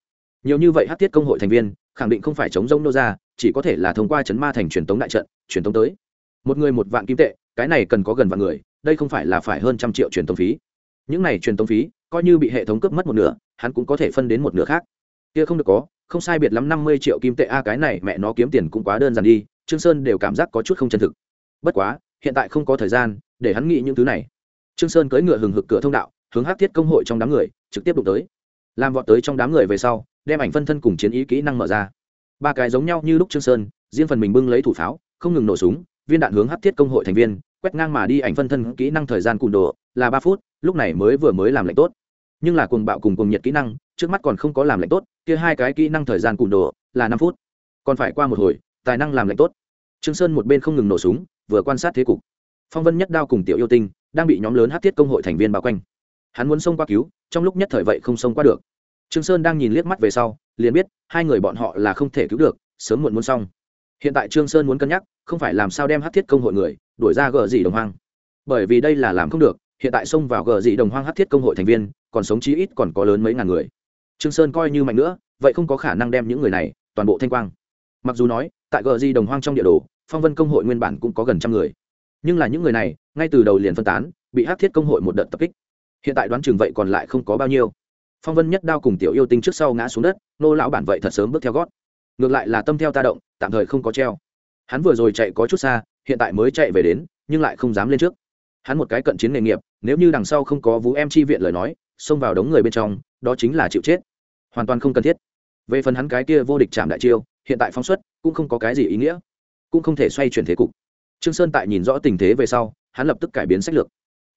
Nhiều như vậy hát thiết công hội thành viên, khẳng định không phải chống rông nô ra, chỉ có thể là thông qua chấn ma thành truyền tống đại trận, truyền tống tới. Một người một vạn kim tệ, cái này cần có gần vạn người, đây không phải là phải hơn trăm triệu truyền tống phí. Những này truyền tống phí, coi như bị hệ thống cướp mất một nửa hắn cũng có thể phân đến một nửa khác. Kia không được có, không sai biệt lắm năm mươi triệu kim tệ a, cái này mẹ nó kiếm tiền cũng quá đơn giản đi, trương sơn đều cảm giác có chút không chân thực. Bất quá, hiện tại không có thời gian để hắn nghĩ những thứ này. Trương sơn cưỡi ngựa hừng hực cửa thông đạo, hướng hắc thiết công hội trong đám người, trực tiếp đụng tới. Làm vọt tới trong đám người về sau, đem ảnh phân thân cùng chiến ý kỹ năng mở ra. Ba cái giống nhau như lúc trương sơn, riêng phần mình bưng lấy thủ pháo, không ngừng nổ súng, viên đạn hướng hắc thiết công hội thành viên, quét ngang mà đi ảnh phân thân kỹ năng thời gian cùn đồ, là ba phút, lúc này mới vừa mới làm lệnh tốt nhưng là cuồng bạo cùng cuồng nhiệt kỹ năng, trước mắt còn không có làm lệnh tốt, kia hai cái kỹ năng thời gian cùn đồ, là năm phút. Còn phải qua một hồi, tài năng làm lệnh tốt. Trương sơn một bên không ngừng nổ súng, vừa quan sát thế cục. Phong vân nhất đao cùng tiểu yêu tinh đang bị nhóm lớn hát thiết công hội thành viên bao quanh. Hắn muốn xông qua cứu, trong lúc nhất thời vậy không xông qua được. Trương sơn đang nhìn liếc mắt về sau, liền biết hai người bọn họ là không thể cứu được, sớm muộn muốn xong. Hiện tại trương sơn muốn cân nhắc, không phải làm sao đem hát thiết công hội người, đuổi ra gờ gì đồng hoang. Bởi vì đây là làm không được, hiện tại xông vào gờ dị đồng hoang hát thiết công hội thành viên còn sống chí ít còn có lớn mấy ngàn người. Trương sơn coi như mạnh nữa, vậy không có khả năng đem những người này, toàn bộ thanh quang. Mặc dù nói, tại gờ di đồng hoang trong địa đồ, phong vân công hội nguyên bản cũng có gần trăm người. Nhưng là những người này, ngay từ đầu liền phân tán, bị hắc thiết công hội một đợt tập kích. Hiện tại đoán chừng vậy còn lại không có bao nhiêu. Phong vân nhất đao cùng tiểu yêu tinh trước sau ngã xuống đất, nô lão bản vậy thật sớm bước theo gót. Ngược lại là tâm theo ta động, tạm thời không có treo. Hắn vừa rồi chạy có chút xa, hiện tại mới chạy về đến, nhưng lại không dám lên trước. Hắn một cái cận chiến nghề nghiệp, nếu như đằng sau không có vũ em chi viện lời nói xông vào đống người bên trong, đó chính là chịu chết. Hoàn toàn không cần thiết. Về phần hắn cái kia vô địch chạm đại chiêu, hiện tại phóng xuất cũng không có cái gì ý nghĩa, cũng không thể xoay chuyển thế cục. Trương sơn tại nhìn rõ tình thế về sau, hắn lập tức cải biến sách lược.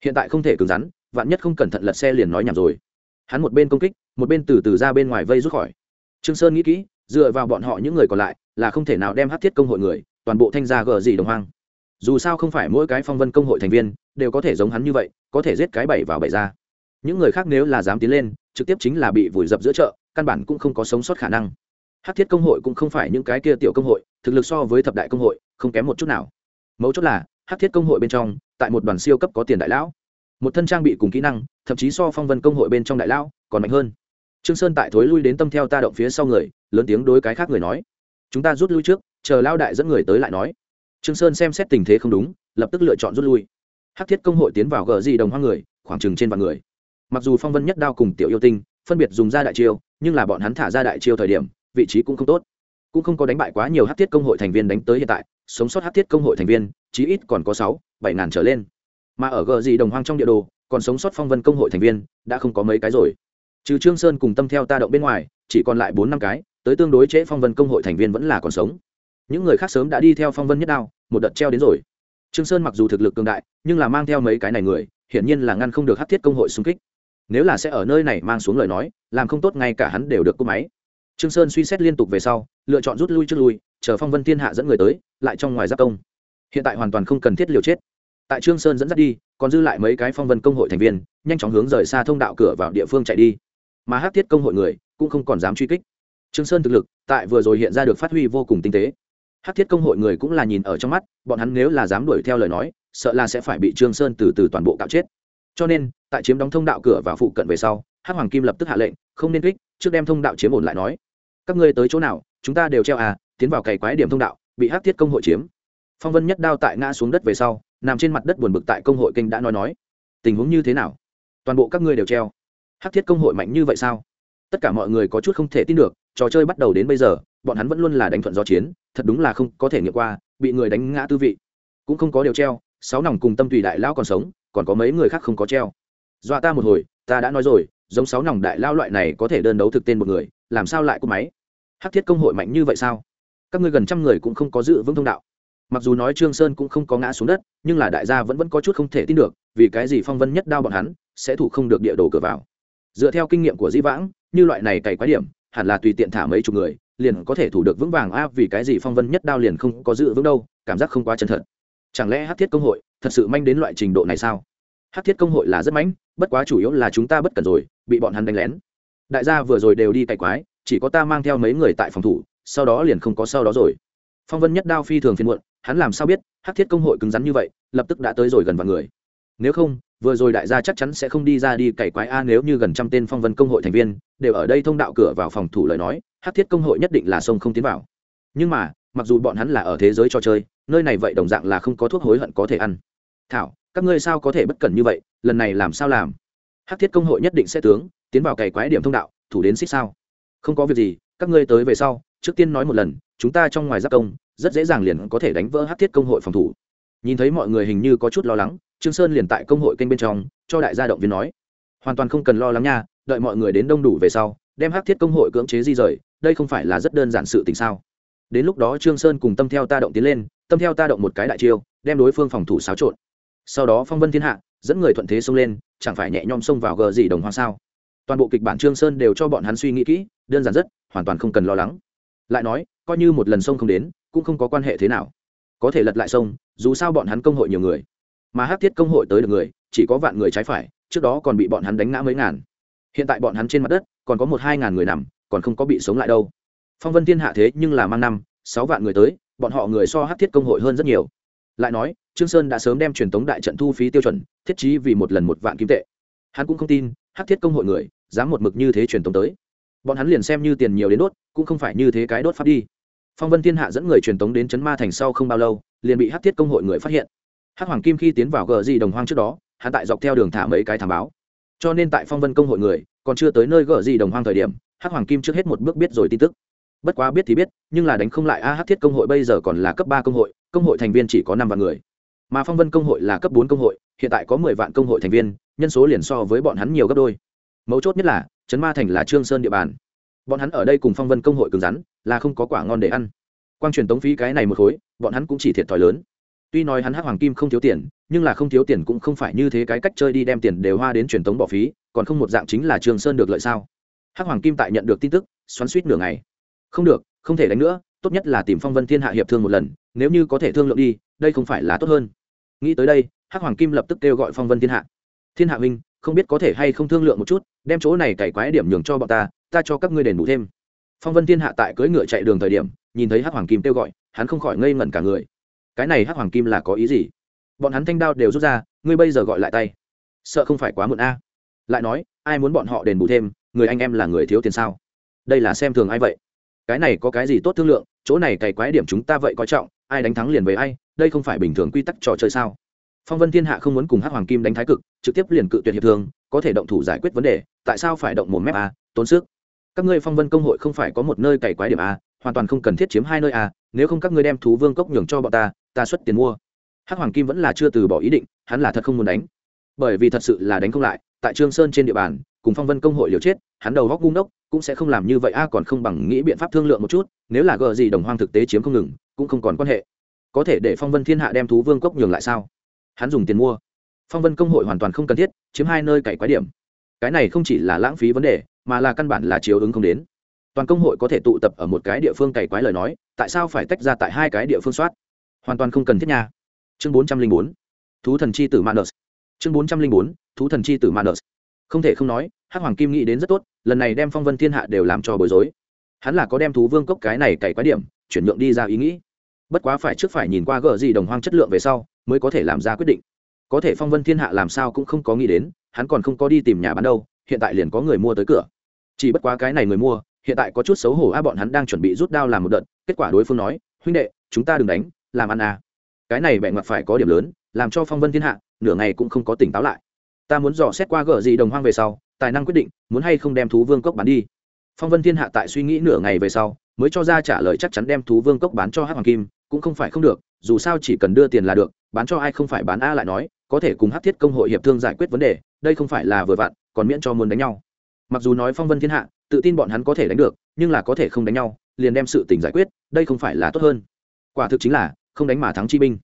Hiện tại không thể cứng rắn, vạn nhất không cẩn thận lật xe liền nói nhảm rồi. Hắn một bên công kích, một bên từ từ ra bên ngoài vây rút khỏi. Trương sơn nghĩ kỹ, dựa vào bọn họ những người còn lại, là không thể nào đem hát thiết công hội người, toàn bộ thanh gia gờ gì đồng hoang. Dù sao không phải mỗi cái phong vân công hội thành viên, đều có thể giống hắn như vậy, có thể giết cái bảy vào bảy ra những người khác nếu là dám tiến lên, trực tiếp chính là bị vùi dập giữa chợ, căn bản cũng không có sống sót khả năng. Hát thiết công hội cũng không phải những cái kia tiểu công hội, thực lực so với thập đại công hội, không kém một chút nào. Mấu chốt là, hát thiết công hội bên trong, tại một đoàn siêu cấp có tiền đại lão. Một thân trang bị cùng kỹ năng, thậm chí so phong vân công hội bên trong đại lão, còn mạnh hơn. Trương sơn tại thối lui đến tâm theo ta động phía sau người, lớn tiếng đối cái khác người nói. Chúng ta rút lui trước, chờ lao đại dẫn người tới lại nói. Trương sơn xem xét tình thế không đúng, lập tức lựa chọn rút lui. Hắc thiết công hội tiến vào gờ gì đồng hoang người, khoảng chừng trên vạn người mặc dù phong vân nhất đao cùng tiểu yêu tinh phân biệt dùng ra đại chiêu, nhưng là bọn hắn thả ra đại chiêu thời điểm, vị trí cũng không tốt. Cũng không có đánh bại quá nhiều hắc thiết công hội thành viên đánh tới hiện tại, sống sót hắc thiết công hội thành viên, chí ít còn có sáu, bảy ngàn trở lên. Mà ở gờ gì đồng hoang trong địa đồ, còn sống sót phong vân công hội thành viên, đã không có mấy cái rồi. Trừ trương sơn cùng tâm theo ta động bên ngoài, chỉ còn lại bốn năm cái, tới tương đối trễ phong vân công hội thành viên vẫn là còn sống. Những người khác sớm đã đi theo phong vân nhất đao, một đợt treo đến rồi. Trương sơn mặc dù thực lực cường đại, nhưng là mang theo mấy cái này người, hiển nhiên là ngăn không được hắc thiết công hội xung kích nếu là sẽ ở nơi này mang xuống lời nói, làm không tốt ngay cả hắn đều được cúp máy. Trương sơn suy xét liên tục về sau, lựa chọn rút lui trước lui, chờ phong vân thiên hạ dẫn người tới, lại trong ngoài giáp công. Hiện tại hoàn toàn không cần thiết liều chết. Tại trương sơn dẫn dắt đi, còn dư lại mấy cái phong vân công hội thành viên, nhanh chóng hướng rời xa thông đạo cửa vào địa phương chạy đi. Mà hắc thiết công hội người, cũng không còn dám truy kích. Trương sơn thực lực, tại vừa rồi hiện ra được phát huy vô cùng tinh tế. Hắc thiết công hội người cũng là nhìn ở trong mắt, bọn hắn nếu là dám đuổi theo lời nói, sợ là sẽ phải bị trương sơn từ từ toàn bộ cạo chết cho nên, tại chiếm đóng thông đạo cửa và phụ cận về sau, hắc hoàng kim lập tức hạ lệnh, không nên kích, trước đem thông đạo chiếm ổn lại nói. Các ngươi tới chỗ nào, chúng ta đều treo à tiến vào cày quái điểm thông đạo, bị hắc thiết công hội chiếm. Phong vân nhất đao tại ngã xuống đất về sau, nằm trên mặt đất buồn bực tại công hội kinh đã nói nói. Tình huống như thế nào? Toàn bộ các ngươi đều treo. Hắc thiết công hội mạnh như vậy sao? Tất cả mọi người có chút không thể tin được, trò chơi bắt đầu đến bây giờ, bọn hắn vẫn luôn là đánh thuận do chiến, thật đúng là không có thể nghiệm qua, bị người đánh ngã tư vị. Cũng không có điều treo, sáu nòng cùng tâm tùy đại lão còn sống còn có mấy người khác không có treo. Dọa ta một hồi, ta đã nói rồi, giống sáu nòng đại lao loại này có thể đơn đấu thực tên một người, làm sao lại có máy? Hắc thiết công hội mạnh như vậy sao? Các ngươi gần trăm người cũng không có giữ vững thông đạo. Mặc dù nói trương sơn cũng không có ngã xuống đất, nhưng là đại gia vẫn vẫn có chút không thể tin được, vì cái gì phong vân nhất đao bọn hắn sẽ thủ không được địa đồ cửa vào? Dựa theo kinh nghiệm của di vãng, như loại này cày quái điểm, hẳn là tùy tiện thả mấy chục người, liền có thể thủ được vững vàng. A, vì cái gì phong vân nhất đao liền không có dự vững đâu? Cảm giác không quá chân thật chẳng lẽ hát thiết công hội thật sự manh đến loại trình độ này sao? Hát thiết công hội là rất mãnh, bất quá chủ yếu là chúng ta bất cần rồi, bị bọn hắn đánh lén. Đại gia vừa rồi đều đi cày quái, chỉ có ta mang theo mấy người tại phòng thủ, sau đó liền không có sau đó rồi. Phong vân nhất đao phi thường phiên muộn, hắn làm sao biết hát thiết công hội cứng rắn như vậy, lập tức đã tới rồi gần vào người. Nếu không, vừa rồi đại gia chắc chắn sẽ không đi ra đi cày quái a, nếu như gần trăm tên phong vân công hội thành viên đều ở đây thông đạo cửa vào phòng thủ lời nói hát thiết công hội nhất định là sông không tiến vào. Nhưng mà, mặc dù bọn hắn là ở thế giới trò chơi nơi này vậy đồng dạng là không có thuốc hối hận có thể ăn. Thảo, các ngươi sao có thể bất cẩn như vậy? Lần này làm sao làm? Hắc thiết công hội nhất định sẽ tướng, tiến vào cày quái điểm thông đạo, thủ đến xích sao? Không có việc gì, các ngươi tới về sau, trước tiên nói một lần, chúng ta trong ngoài giác công, rất dễ dàng liền có thể đánh vỡ hắc thiết công hội phòng thủ. Nhìn thấy mọi người hình như có chút lo lắng, trương sơn liền tại công hội kênh bên trong, cho đại gia động viên nói. Hoàn toàn không cần lo lắng nha, đợi mọi người đến đông đủ về sau, đem hắc thiết công hội cưỡng chế di rời, đây không phải là rất đơn giản sự tình sao? Đến lúc đó trương sơn cùng tâm theo ta động tiến lên, tâm theo ta động một cái đại chiêu, đem đối phương phòng thủ xáo trộn. Sau đó phong vân thiên hạ, dẫn người thuận thế xông lên, chẳng phải nhẹ nhõm xông vào gờ gì đồng hoa sao? Toàn bộ kịch bản trương sơn đều cho bọn hắn suy nghĩ kỹ, đơn giản rất, hoàn toàn không cần lo lắng. Lại nói, coi như một lần sông không đến, cũng không có quan hệ thế nào. Có thể lật lại sông dù sao bọn hắn công hội nhiều người. Mà hắc thiết công hội tới được người, chỉ có vạn người trái phải, trước đó còn bị bọn hắn đánh ngã mấy ngàn. Hiện tại bọn hắn trên mặt đất, còn có một hai ngàn người nằm, còn không có bị sống lại đâu phong vân thiên hạ thế nhưng là mang năm, sáu vạn người tới, bọn họ người so Hát thiết công hội hơn rất nhiều. Lại nói, trương sơn đã sớm đem truyền tống đại trận thu phí tiêu chuẩn, thiết trí vì một lần một vạn kim tệ. Hắn cũng không tin, Hát thiết công hội người, dám một mực như thế truyền tống tới. Bọn hắn liền xem như tiền nhiều đến đốt, cũng không phải như thế cái đốt phát đi. Phong vân thiên hạ dẫn người truyền tống đến chấn ma thành sau không bao lâu, liền bị Hát thiết công hội người phát hiện. Hát hoàng kim khi tiến vào gờ di đồng hoang trước đó, hắn tại dọc theo đường thả mấy cái thảm báo. Cho nên tại phong vân công hội người, còn chưa tới nơi gờ di đồng hoang thời điểm, Hát hoàng kim trước hết một bước biết rồi tin tức bất quá biết thì biết, nhưng là đánh không lại a h thiết công hội bây giờ còn là cấp ba công hội công hội thành viên chỉ có năm vạn người. Mà phong vân công hội là cấp bốn công hội, hiện tại có mười vạn công hội thành viên, nhân số liền so với bọn hắn nhiều gấp đôi. Mấu chốt nhất là, trấn ma thành là trương sơn địa bàn. Bọn hắn ở đây cùng phong vân công hội cứng rắn, là không có quả ngon để ăn. Quang truyền tống phí cái này một khối, bọn hắn cũng chỉ thiệt thòi lớn. Tuy nói hắn hắc hoàng kim không thiếu tiền, nhưng là không thiếu tiền cũng không phải như thế cái cách chơi đi đem tiền đều hoa đến truyền tống bỏ phí, còn không một dạng chính là trường sơn được lợi sao? Hắc hoàng kim tại nhận được tin tức, xoắn suýt nửa ngày không được, không thể đánh nữa, tốt nhất là tìm phong vân thiên hạ hiệp thương một lần, nếu như có thể thương lượng đi, đây không phải là tốt hơn. Nghĩ tới đây, hắc hoàng kim lập tức kêu gọi phong vân thiên hạ. Thiên hạ huynh, không biết có thể hay không thương lượng một chút, đem chỗ này cày quái điểm nhường cho bọn ta ta cho các ngươi đền bù thêm. Phong vân thiên hạ tại cưỡi ngựa chạy đường thời điểm, nhìn thấy hắc hoàng kim kêu gọi, hắn không khỏi ngây ngẩn cả người. Cái này hắc hoàng kim là có ý gì? Bọn hắn thanh đao đều rút ra, ngươi bây giờ gọi lại tay. Sợ không phải quá muộn a. Lại nói, ai muốn bọn họ đền bù thêm, người anh em là người thiếu tiền sao? Đây là xem thường ai vậy? Cái này có cái gì tốt thương lượng, chỗ này cày quái điểm chúng ta vậy coi trọng, ai đánh thắng liền với ai, đây không phải bình thường quy tắc trò chơi sao? Phong vân thiên hạ không muốn cùng hắc hoàng kim đánh thái cực, trực tiếp liền cự tuyệt hiệp thương, có thể động thủ giải quyết vấn đề, tại sao phải động một mép a, tốn sức? Các ngươi phong vân công hội không phải có một nơi cày quái điểm a, hoàn toàn không cần thiết chiếm hai nơi a, nếu không các ngươi đem thú vương cốc nhường cho bọn ta ta xuất tiền mua. Hắc hoàng kim vẫn là chưa từ bỏ ý định, hắn là thật không muốn đánh. Bởi vì thật sự là đánh không lại, tại trương sơn trên địa bàn, cùng phong vân công hội liều chết, hắn đầu góc ngung đốc cũng sẽ không làm như vậy. A à, còn không bằng nghĩ biện pháp thương lượng một chút. Nếu là gờ gì đồng hoang thực tế chiếm không ngừng, cũng không còn quan hệ. Có thể để phong vân thiên hạ đem thú vương cốc nhường lại sao? Hắn dùng tiền mua. Phong vân công hội hoàn toàn không cần thiết, chiếm hai nơi cày quái điểm. Cái này không chỉ là lãng phí vấn đề, mà là căn bản là chiếu ứng không đến. Toàn công hội có thể tụ tập ở một cái địa phương cày quái lời nói, tại sao phải tách ra tại hai cái địa phương soát? Hoàn toàn không cần thiết nha. Chương bốn trăm linh bốn. Thú thần chi tử manus chương bốn trăm linh bốn. Thú thần chi tử manus không thể không nói hắc hoàng kim nghĩ đến rất tốt, lần này đem phong vân thiên hạ đều làm cho bối rối. Hắn là có đem thú vương cốc cái này cày quái điểm, chuyển nhượng đi ra ý nghĩ. Bất quá phải trước phải nhìn qua gờ gì đồng hoang chất lượng về sau, mới có thể làm ra quyết định. Có thể phong vân thiên hạ làm sao cũng không có nghĩ đến, hắn còn không có đi tìm nhà bán đâu, hiện tại liền có người mua tới cửa. Chỉ bất quá cái này người mua, hiện tại có chút xấu hổ a bọn hắn đang chuẩn bị rút đao làm một đợt, kết quả đối phương nói, huynh đệ, chúng ta đừng đánh, làm ăn à. Cái này bẹ ngoặt phải có điểm lớn, làm cho phong vân thiên hạ nửa ngày cũng không có tỉnh táo lại. Ta muốn dò xét qua gờ gì đồng hoang về sau tài năng quyết định, muốn hay không đem thú vương cốc bán đi. Phong vân thiên hạ tại suy nghĩ nửa ngày về sau, mới cho ra trả lời chắc chắn đem thú vương cốc bán cho hát hoàng kim, cũng không phải không được, dù sao chỉ cần đưa tiền là được, bán cho ai không phải bán a lại nói, có thể cùng hát thiết công hội hiệp thương giải quyết vấn đề, đây không phải là vừa vặn, còn miễn cho muốn đánh nhau. Mặc dù nói phong vân thiên hạ, tự tin bọn hắn có thể đánh được, nhưng là có thể không đánh nhau, liền đem sự tình giải quyết, đây không phải là tốt hơn. Quả thực chính là, không đánh mà thắng chi binh.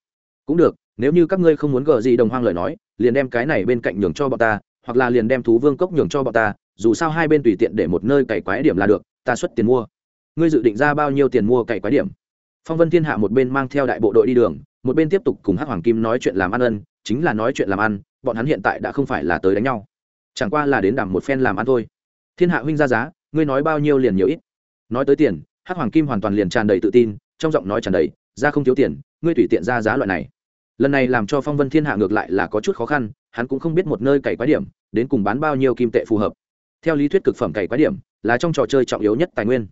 Cũng được, nếu như các ngươi không muốn gờ gì đồng hoang lời nói, liền đem cái này bên cạnh nhường cho bọn ta hoặc là liền đem thú vương cốc nhường cho bọn ta, dù sao hai bên tùy tiện để một nơi cày quái điểm là được, ta xuất tiền mua. Ngươi dự định ra bao nhiêu tiền mua cày quái điểm? Phong vân thiên hạ một bên mang theo đại bộ đội đi đường, một bên tiếp tục cùng hắc hoàng kim nói chuyện làm ăn ân, chính là nói chuyện làm ăn, bọn hắn hiện tại đã không phải là tới đánh nhau. Chẳng qua là đến đảm một phen làm ăn thôi. Thiên hạ huynh ra giá, ngươi nói bao nhiêu liền nhiều ít. Nói tới tiền, hắc hoàng kim hoàn toàn liền tràn đầy tự tin, trong giọng nói tràn đầy, ra không thiếu tiền, ngươi tùy tiện ra giá loại này. Lần này làm cho phong vân thiên hạ ngược lại là có chút khó khăn hắn cũng không biết một nơi cày quái điểm, đến cùng bán bao nhiêu kim tệ phù hợp. Theo lý thuyết cực phẩm cày quái điểm là trong trò chơi trọng yếu nhất tài nguyên.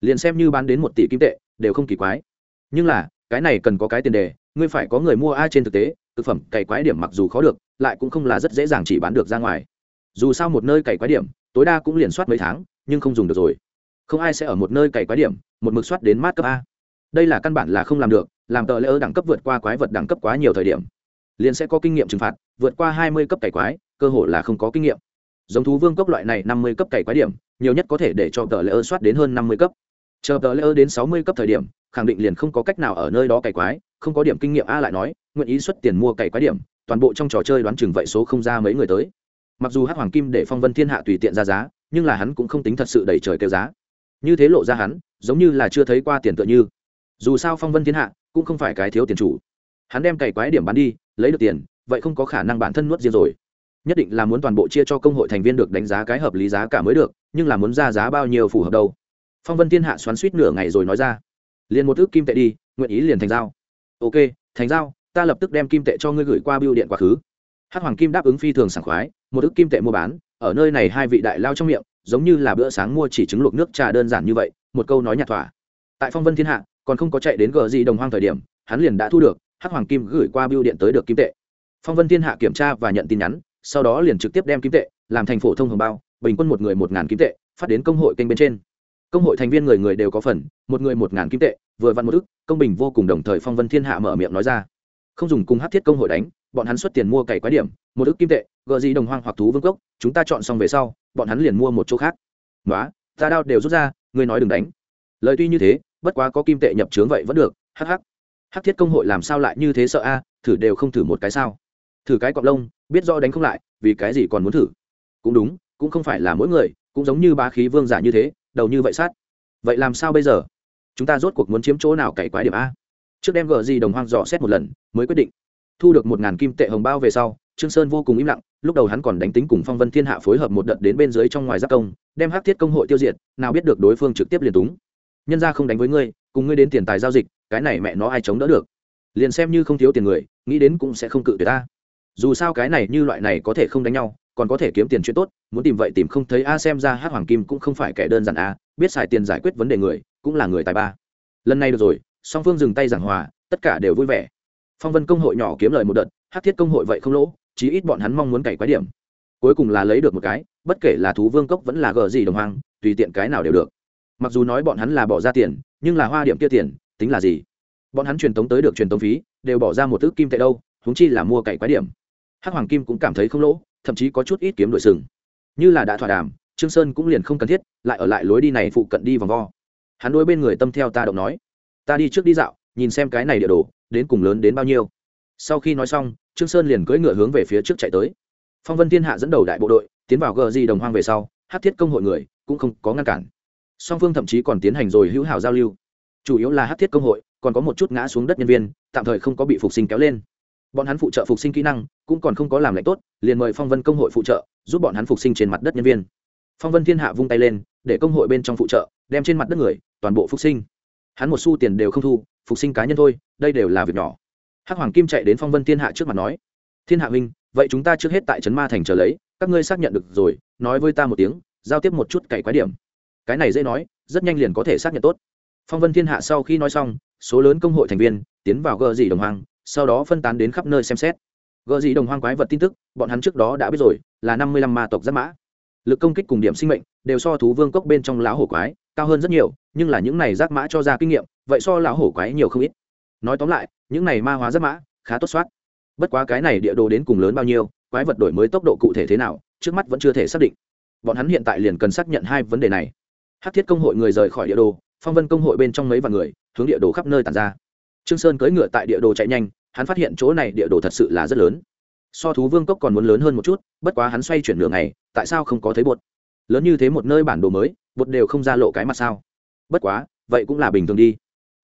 Liền xem như bán đến một tỷ kim tệ, đều không kỳ quái. Nhưng là, cái này cần có cái tiền đề, ngươi phải có người mua ai trên thực tế, cực phẩm cày quái điểm mặc dù khó được, lại cũng không là rất dễ dàng chỉ bán được ra ngoài. Dù sao một nơi cày quái điểm, tối đa cũng liền soát mấy tháng, nhưng không dùng được rồi. Không ai sẽ ở một nơi cày quái điểm, một mực soát đến mát cấp a. Đây là căn bản là không làm được, làm tờ lễ ơ đẳng cấp vượt qua quái vật đẳng cấp quá nhiều thời điểm liền sẽ có kinh nghiệm trừng phạt, vượt qua hai mươi cấp cày quái, cơ hội là không có kinh nghiệm. Giống thú vương cấp loại này năm mươi cấp cày quái điểm, nhiều nhất có thể để cho tờ lễ ơ soát đến hơn năm mươi cấp. Chờ tờ lễ ơ đến sáu mươi cấp thời điểm, khẳng định liền không có cách nào ở nơi đó cày quái, không có điểm kinh nghiệm a lại nói, nguyện ý xuất tiền mua cày quái điểm, toàn bộ trong trò chơi đoán chừng vậy số không ra mấy người tới. Mặc dù hắc hoàng kim để phong vân thiên hạ tùy tiện ra giá, nhưng là hắn cũng không tính thật sự đẩy trời kêu giá. Như thế lộ ra hắn, giống như là chưa thấy qua tiền tựa như. Dù sao phong vân thiên hạ cũng không phải cái thiếu tiền chủ hắn đem cày quái điểm bán đi, lấy được tiền, vậy không có khả năng bản thân nuốt riêng rồi. Nhất định là muốn toàn bộ chia cho công hội thành viên được đánh giá cái hợp lý giá cả mới được, nhưng là muốn ra giá bao nhiêu phù hợp đâu? Phong vân thiên hạ xoắn suýt nửa ngày rồi nói ra. Liền một ước kim tệ đi, nguyện ý liền thành giao. Ok, thành giao, ta lập tức đem kim tệ cho ngươi gửi qua biêu điện quá khứ. Hát hoàng kim đáp ứng phi thường sảng khoái, một ước kim tệ mua bán, ở nơi này hai vị đại lao trong miệng, giống như là bữa sáng mua chỉ trứng luộc nước trà đơn giản như vậy, một câu nói nhạt thỏa. Tại phong vân thiên hạ, còn không có chạy đến gờ gì đồng hoang thời điểm, hắn liền đã thu được hát hoàng kim gửi qua bưu điện tới được kim tệ. Phong vân thiên hạ kiểm tra và nhận tin nhắn, sau đó liền trực tiếp đem kim tệ, làm thành phổ thông hồng bao, bình quân một người một ngàn kim tệ, phát đến công hội kênh bên trên. Công hội thành viên người người đều có phần, một người một ngàn kim tệ, vừa văn một ức, công bình vô cùng đồng thời phong vân thiên hạ mở miệng nói ra. Không dùng cung hát thiết công hội đánh, bọn hắn xuất tiền mua cày quái điểm, một ức kim tệ gợ gì đồng hoang hoặc thú vương cốc, chúng ta chọn xong về sau, bọn hắn liền mua một chỗ khác. Nói ta đao đều rút ra, ngươi nói đừng đánh. Lời tuy như thế, bất quá có kim tệ nhập trướng vậy vẫn được, hắc hắc. Hắc thiết công hội làm sao lại như thế sợ a? À, thử đều không thử một cái sao? Thử cái cọp lông, biết do đánh không lại, vì cái gì còn muốn thử? Cũng đúng, cũng không phải là mỗi người, cũng giống như ba khí vương giả như thế, đầu như vậy sát. Vậy làm sao bây giờ? Chúng ta rốt cuộc muốn chiếm chỗ nào cày quái điểm a? Trước đem gờ gì đồng hoang dò xét một lần, mới quyết định. Thu được một ngàn kim tệ hồng bao về sau, trương sơn vô cùng im lặng, lúc đầu hắn còn đánh tính cùng phong vân thiên hạ phối hợp một đợt đến bên dưới trong ngoài giáp công, đem hắc thiết công hội tiêu diệt, nào biết được đối phương trực tiếp liền túng. Nhân ra không đánh với ngươi cùng ngươi đến tiền tài giao dịch, cái này mẹ nó ai chống đỡ được? Liền xem như không thiếu tiền người, nghĩ đến cũng sẽ không cự tuyệt ta. Dù sao cái này như loại này có thể không đánh nhau, còn có thể kiếm tiền chuyện tốt, muốn tìm vậy tìm không thấy a, xem ra hát hoàng kim cũng không phải kẻ đơn giản a, biết xài tiền giải quyết vấn đề người, cũng là người tài ba. Lần này được rồi, song phương dừng tay giảng hòa, tất cả đều vui vẻ. Phong vân công hội nhỏ kiếm lời một đợt hát thiết công hội vậy không lỗ, chí ít bọn hắn mong muốn cày quái điểm. Cuối cùng là lấy được một cái, bất kể là thú vương cốc vẫn là gờ gì đồng hoang, tùy tiện cái nào đều được mặc dù nói bọn hắn là bỏ ra tiền, nhưng là hoa điểm kia tiền, tính là gì? Bọn hắn truyền tống tới được truyền tống phí, đều bỏ ra một thứ kim tệ đâu húng chi là mua cày quái điểm. Hắc hoàng kim cũng cảm thấy không lỗ, thậm chí có chút ít kiếm đội sừng. Như là đã thỏa đàm, trương sơn cũng liền không cần thiết, lại ở lại lối đi này phụ cận đi vòng vo. Hắn đôi bên người tâm theo ta động nói, ta đi trước đi dạo, nhìn xem cái này địa đồ, đến cùng lớn đến bao nhiêu. Sau khi nói xong, trương sơn liền cưỡi ngựa hướng về phía trước chạy tới. Phong vân thiên hạ dẫn đầu đại bộ đội, tiến vào gờ di đồng hoang về sau hát thiết công hội người cũng không có ngăn cản song phương thậm chí còn tiến hành rồi hữu hảo giao lưu. Chủ yếu là hát thiết công hội, còn có một chút ngã xuống đất nhân viên, tạm thời không có bị phục sinh kéo lên. Bọn hắn phụ trợ phục sinh kỹ năng, cũng còn không có làm lạnh tốt, liền mời phong vân công hội phụ trợ, giúp bọn hắn phục sinh trên mặt đất nhân viên. Phong vân thiên hạ vung tay lên, để công hội bên trong phụ trợ, đem trên mặt đất người, toàn bộ phục sinh. Hắn một xu tiền đều không thu, phục sinh cá nhân thôi, đây đều là việc nhỏ. Hắc hoàng kim chạy đến phong vân thiên hạ trước mặt nói, thiên hạ huynh, vậy chúng ta trước hết tại trấn ma thành chờ lấy, các ngươi xác nhận được rồi, nói với ta một tiếng, giao tiếp một chút cày quái điểm cái này dễ nói, rất nhanh liền có thể xác nhận tốt. Phong vân thiên hạ sau khi nói xong, số lớn công hội thành viên tiến vào gờ dị đồng hoang, sau đó phân tán đến khắp nơi xem xét. Gờ dị đồng hoang quái vật tin tức, bọn hắn trước đó đã biết rồi, là năm mươi lăm ma tộc giáp mã. Lực công kích cùng điểm sinh mệnh đều so thú vương cốc bên trong lão hổ quái cao hơn rất nhiều, nhưng là những này giáp mã cho ra kinh nghiệm, vậy so lão hổ quái nhiều không ít. Nói tóm lại, những này ma hóa giáp mã khá tốt soát. Bất quá cái này địa đồ đến cùng lớn bao nhiêu, quái vật đổi mới tốc độ cụ thể thế nào, trước mắt vẫn chưa thể xác định. Bọn hắn hiện tại liền cần xác nhận hai vấn đề này hát thiết công hội người rời khỏi địa đồ, phong vân công hội bên trong mấy vạn người, hướng địa đồ khắp nơi tàn ra. Trương sơn cưỡi ngựa tại địa đồ chạy nhanh, hắn phát hiện chỗ này địa đồ thật sự là rất lớn. So thú vương cốc còn muốn lớn hơn một chút, bất quá hắn xoay chuyển nửa ngày, tại sao không có thấy bột? Lớn như thế một nơi bản đồ mới, bột đều không ra lộ cái mặt sao? Bất quá, vậy cũng là bình thường đi.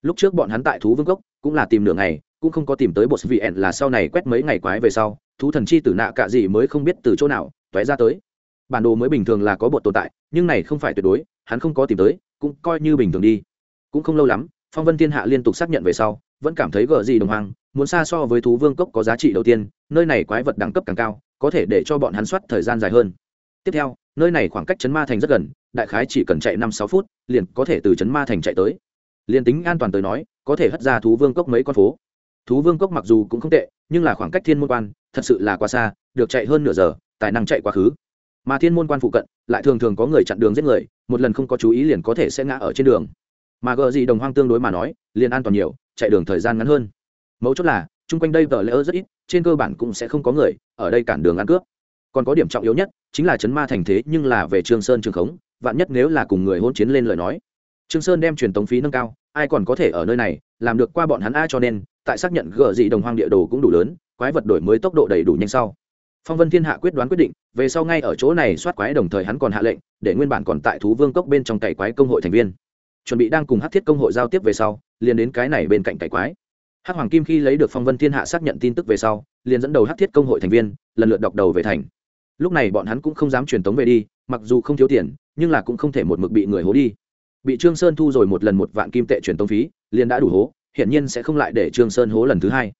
Lúc trước bọn hắn tại thú vương cốc, cũng là tìm nửa ngày, cũng không có tìm tới bột vn là sau này quét mấy ngày quái về sau, thú thần chi tử nạ cả gì mới không biết từ chỗ nào tóe ra tới. Bản đồ mới bình thường là có bột tồn tại, nhưng này không phải tuyệt đối hắn không có tìm tới, cũng coi như bình thường đi. Cũng không lâu lắm, phong vân thiên hạ liên tục xác nhận về sau, vẫn cảm thấy gờ gì đồng hoàng, muốn xa so với thú vương cốc có giá trị đầu tiên, nơi này quái vật đẳng cấp càng cao, có thể để cho bọn hắn soát thời gian dài hơn. Tiếp theo, nơi này khoảng cách chấn ma thành rất gần, đại khái chỉ cần chạy năm sáu phút, liền có thể từ chấn ma thành chạy tới. Liền tính an toàn tới nói, có thể hất ra thú vương cốc mấy con phố. Thú vương cốc mặc dù cũng không tệ, nhưng là khoảng cách thiên môn quan, thật sự là quá xa, được chạy hơn nửa giờ, tài năng chạy quá khứ mà thiên môn quan phụ cận, lại thường thường có người chặn đường giết người, một lần không có chú ý liền có thể sẽ ngã ở trên đường. Mà gờ gì đồng hoang tương đối mà nói, liền an toàn nhiều, chạy đường thời gian ngắn hơn. Mấu chốt là, chung quanh đây vợ lỡ rất ít, trên cơ bản cũng sẽ không có người, ở đây cản đường ăn cướp. Còn có điểm trọng yếu nhất, chính là chấn ma thành thế nhưng là về trương sơn trường khống, vạn nhất nếu là cùng người hôn chiến lên lời nói. Trương sơn đem truyền tống phí nâng cao, ai còn có thể ở nơi này, làm được qua bọn hắn ai cho nên, tại xác nhận gờ gì đồng hoang địa đồ cũng đủ lớn, quái vật đổi mới tốc độ đầy đủ nhanh sau phong vân thiên hạ quyết đoán quyết định, về sau ngay ở chỗ này soát quái đồng thời hắn còn hạ lệnh, để nguyên bản còn tại thú vương cốc bên trong cày quái công hội thành viên. Chuẩn bị đang cùng hát thiết công hội giao tiếp về sau, liền đến cái này bên cạnh cày quái. Hát hoàng kim khi lấy được phong vân thiên hạ xác nhận tin tức về sau, liền dẫn đầu hát thiết công hội thành viên, lần lượt đọc đầu về thành. Lúc này bọn hắn cũng không dám truyền tống về đi, mặc dù không thiếu tiền, nhưng là cũng không thể một mực bị người hố đi. Bị trương sơn thu rồi một lần một vạn kim tệ truyền tống phí, liền đã đủ hố, hiển nhiên sẽ không lại để trương sơn hố lần thứ hai.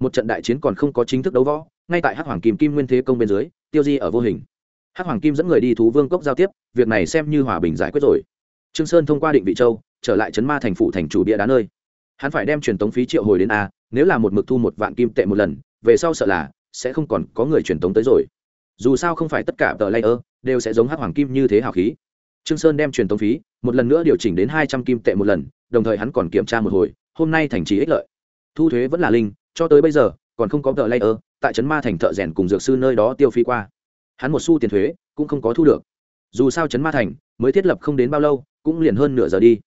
Một trận đại chiến còn không có chính thức đấu võ ngay tại hắc hoàng kim kim nguyên thế công bên dưới, tiêu di ở vô hình. Hắc hoàng kim dẫn người đi thú vương cốc giao tiếp, việc này xem như hòa bình giải quyết rồi. Trương sơn thông qua định vị châu, trở lại trấn ma thành phủ thành chủ bia đá nơi. Hắn phải đem truyền tống phí triệu hồi đến a, nếu là một mực thu một vạn kim tệ một lần, về sau sợ là sẽ không còn có người truyền tống tới rồi. Dù sao không phải tất cả tờ layer đều sẽ giống hắc hoàng kim như thế hào khí. Trương sơn đem truyền tống phí, một lần nữa điều chỉnh đến hai trăm kim tệ một lần, đồng thời hắn còn kiểm tra một hồi, hôm nay thành trì ích lợi. Thu thuế vẫn là linh, cho tới bây giờ, còn không có tờ layer tại trấn ma thành thợ rèn cùng dược sư nơi đó tiêu phí qua. Hắn một xu tiền thuế, cũng không có thu được. Dù sao trấn ma thành mới thiết lập không đến bao lâu, cũng liền hơn nửa giờ đi.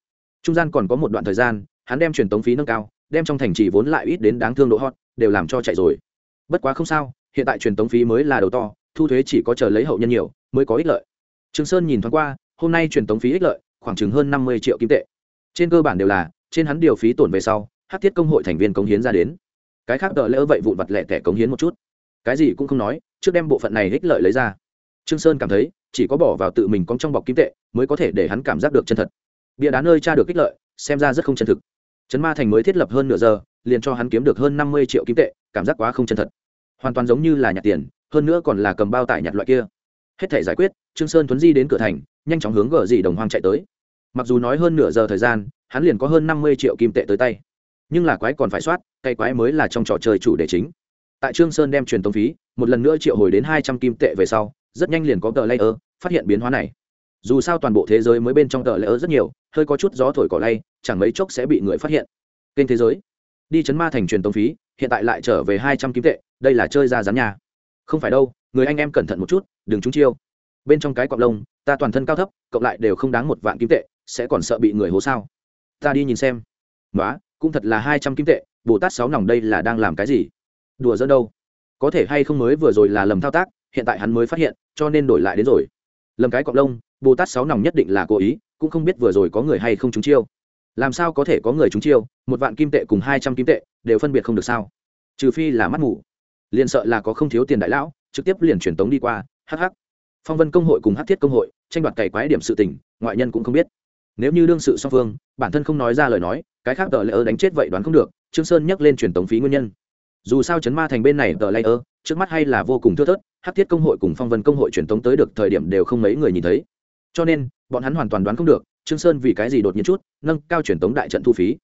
Trung gian còn có một đoạn thời gian, hắn đem truyền tống phí nâng cao, đem trong thành trì vốn lại ít đến đáng thương độ hot, đều làm cho chạy rồi. Bất quá không sao, hiện tại truyền tống phí mới là đầu to, thu thuế chỉ có chờ lấy hậu nhân nhiều, mới có ích lợi. Trương sơn nhìn thoáng qua, hôm nay truyền tống phí ích lợi, khoảng chừng hơn năm mươi triệu kim tệ. Trên cơ bản đều là, trên hắn điều phí tổn về sau hát thiết công hội thành viên cống hiến ra đến cái khác tờ lỡ vậy vụn vặt lẻ tẻ cống hiến một chút. Cái gì cũng không nói, trước đem bộ phận này ích lợi lấy ra. Trương sơn cảm thấy, chỉ có bỏ vào tự mình con trong bọc kim tệ mới có thể để hắn cảm giác được chân thật. Bia đá nơi tra được ích lợi, xem ra rất không chân thực. Trấn ma thành mới thiết lập hơn nửa giờ, liền cho hắn kiếm được hơn năm mươi triệu kim tệ, cảm giác quá không chân thật. Hoàn toàn giống như là nhặt tiền, hơn nữa còn là cầm bao tải nhặt loại kia. Hết thể giải quyết, trương sơn tuấn di đến cửa thành, nhanh chóng hướng gờ dì đồng hoang chạy tới. Mặc dù nói hơn nửa giờ thời gian, hắn liền có hơn năm mươi triệu kim tệ tới tay nhưng là quái còn phải soát, cây quái mới là trong trò chơi chủ đề chính. Tại trương sơn đem truyền tống phí, một lần nữa triệu hồi đến hai trăm kim tệ về sau, rất nhanh liền có tờ layer, phát hiện biến hóa này. Dù sao toàn bộ thế giới mới bên trong tờ layer rất nhiều, hơi có chút gió thổi cỏ lay, chẳng mấy chốc sẽ bị người phát hiện. Kênh thế giới, đi chấn ma thành truyền tống phí, hiện tại lại trở về hai trăm kim tệ, đây là chơi ra rán nhà không phải đâu, người anh em cẩn thận một chút, đừng trúng chiêu. Bên trong cái cọp lông, ta toàn thân cao thấp, cộng lại đều không đáng một vạn kim tệ, sẽ còn sợ bị người hố sao? Ta đi nhìn xem. Nói cũng thật là hai trăm kim tệ, bồ tát sáu nòng đây là đang làm cái gì? Đùa dỡ đâu? Có thể hay không mới vừa rồi là lầm thao tác, hiện tại hắn mới phát hiện, cho nên đổi lại đến rồi. Lầm cái cọng lông, bồ tát sáu nòng nhất định là cố ý, cũng không biết vừa rồi có người hay không trúng chiêu. Làm sao có thể có người trúng chiêu, một vạn kim tệ cùng hai trăm kim tệ, đều phân biệt không được sao? Trừ phi là mắt mù. Liền sợ là có không thiếu tiền đại lão, trực tiếp liền truyền tống đi qua hh phong vân công hội cùng hát thiết công hội, tranh đoạt cày quái điểm sự tình, ngoại nhân cũng không biết. Nếu như đương sự song phương, bản thân không nói ra lời nói cái khác tờ lây ơ đánh chết vậy đoán không được, trương sơn nhắc lên truyền tống phí nguyên nhân. Dù sao chấn ma thành bên này tờ lây ơ trước mắt hay là vô cùng thưa thớt hát thiết công hội cùng phong vân công hội truyền tống tới được thời điểm đều không mấy người nhìn thấy. Cho nên, bọn hắn hoàn toàn đoán không được, trương sơn vì cái gì đột nhiên chút, nâng cao truyền tống đại trận thu phí.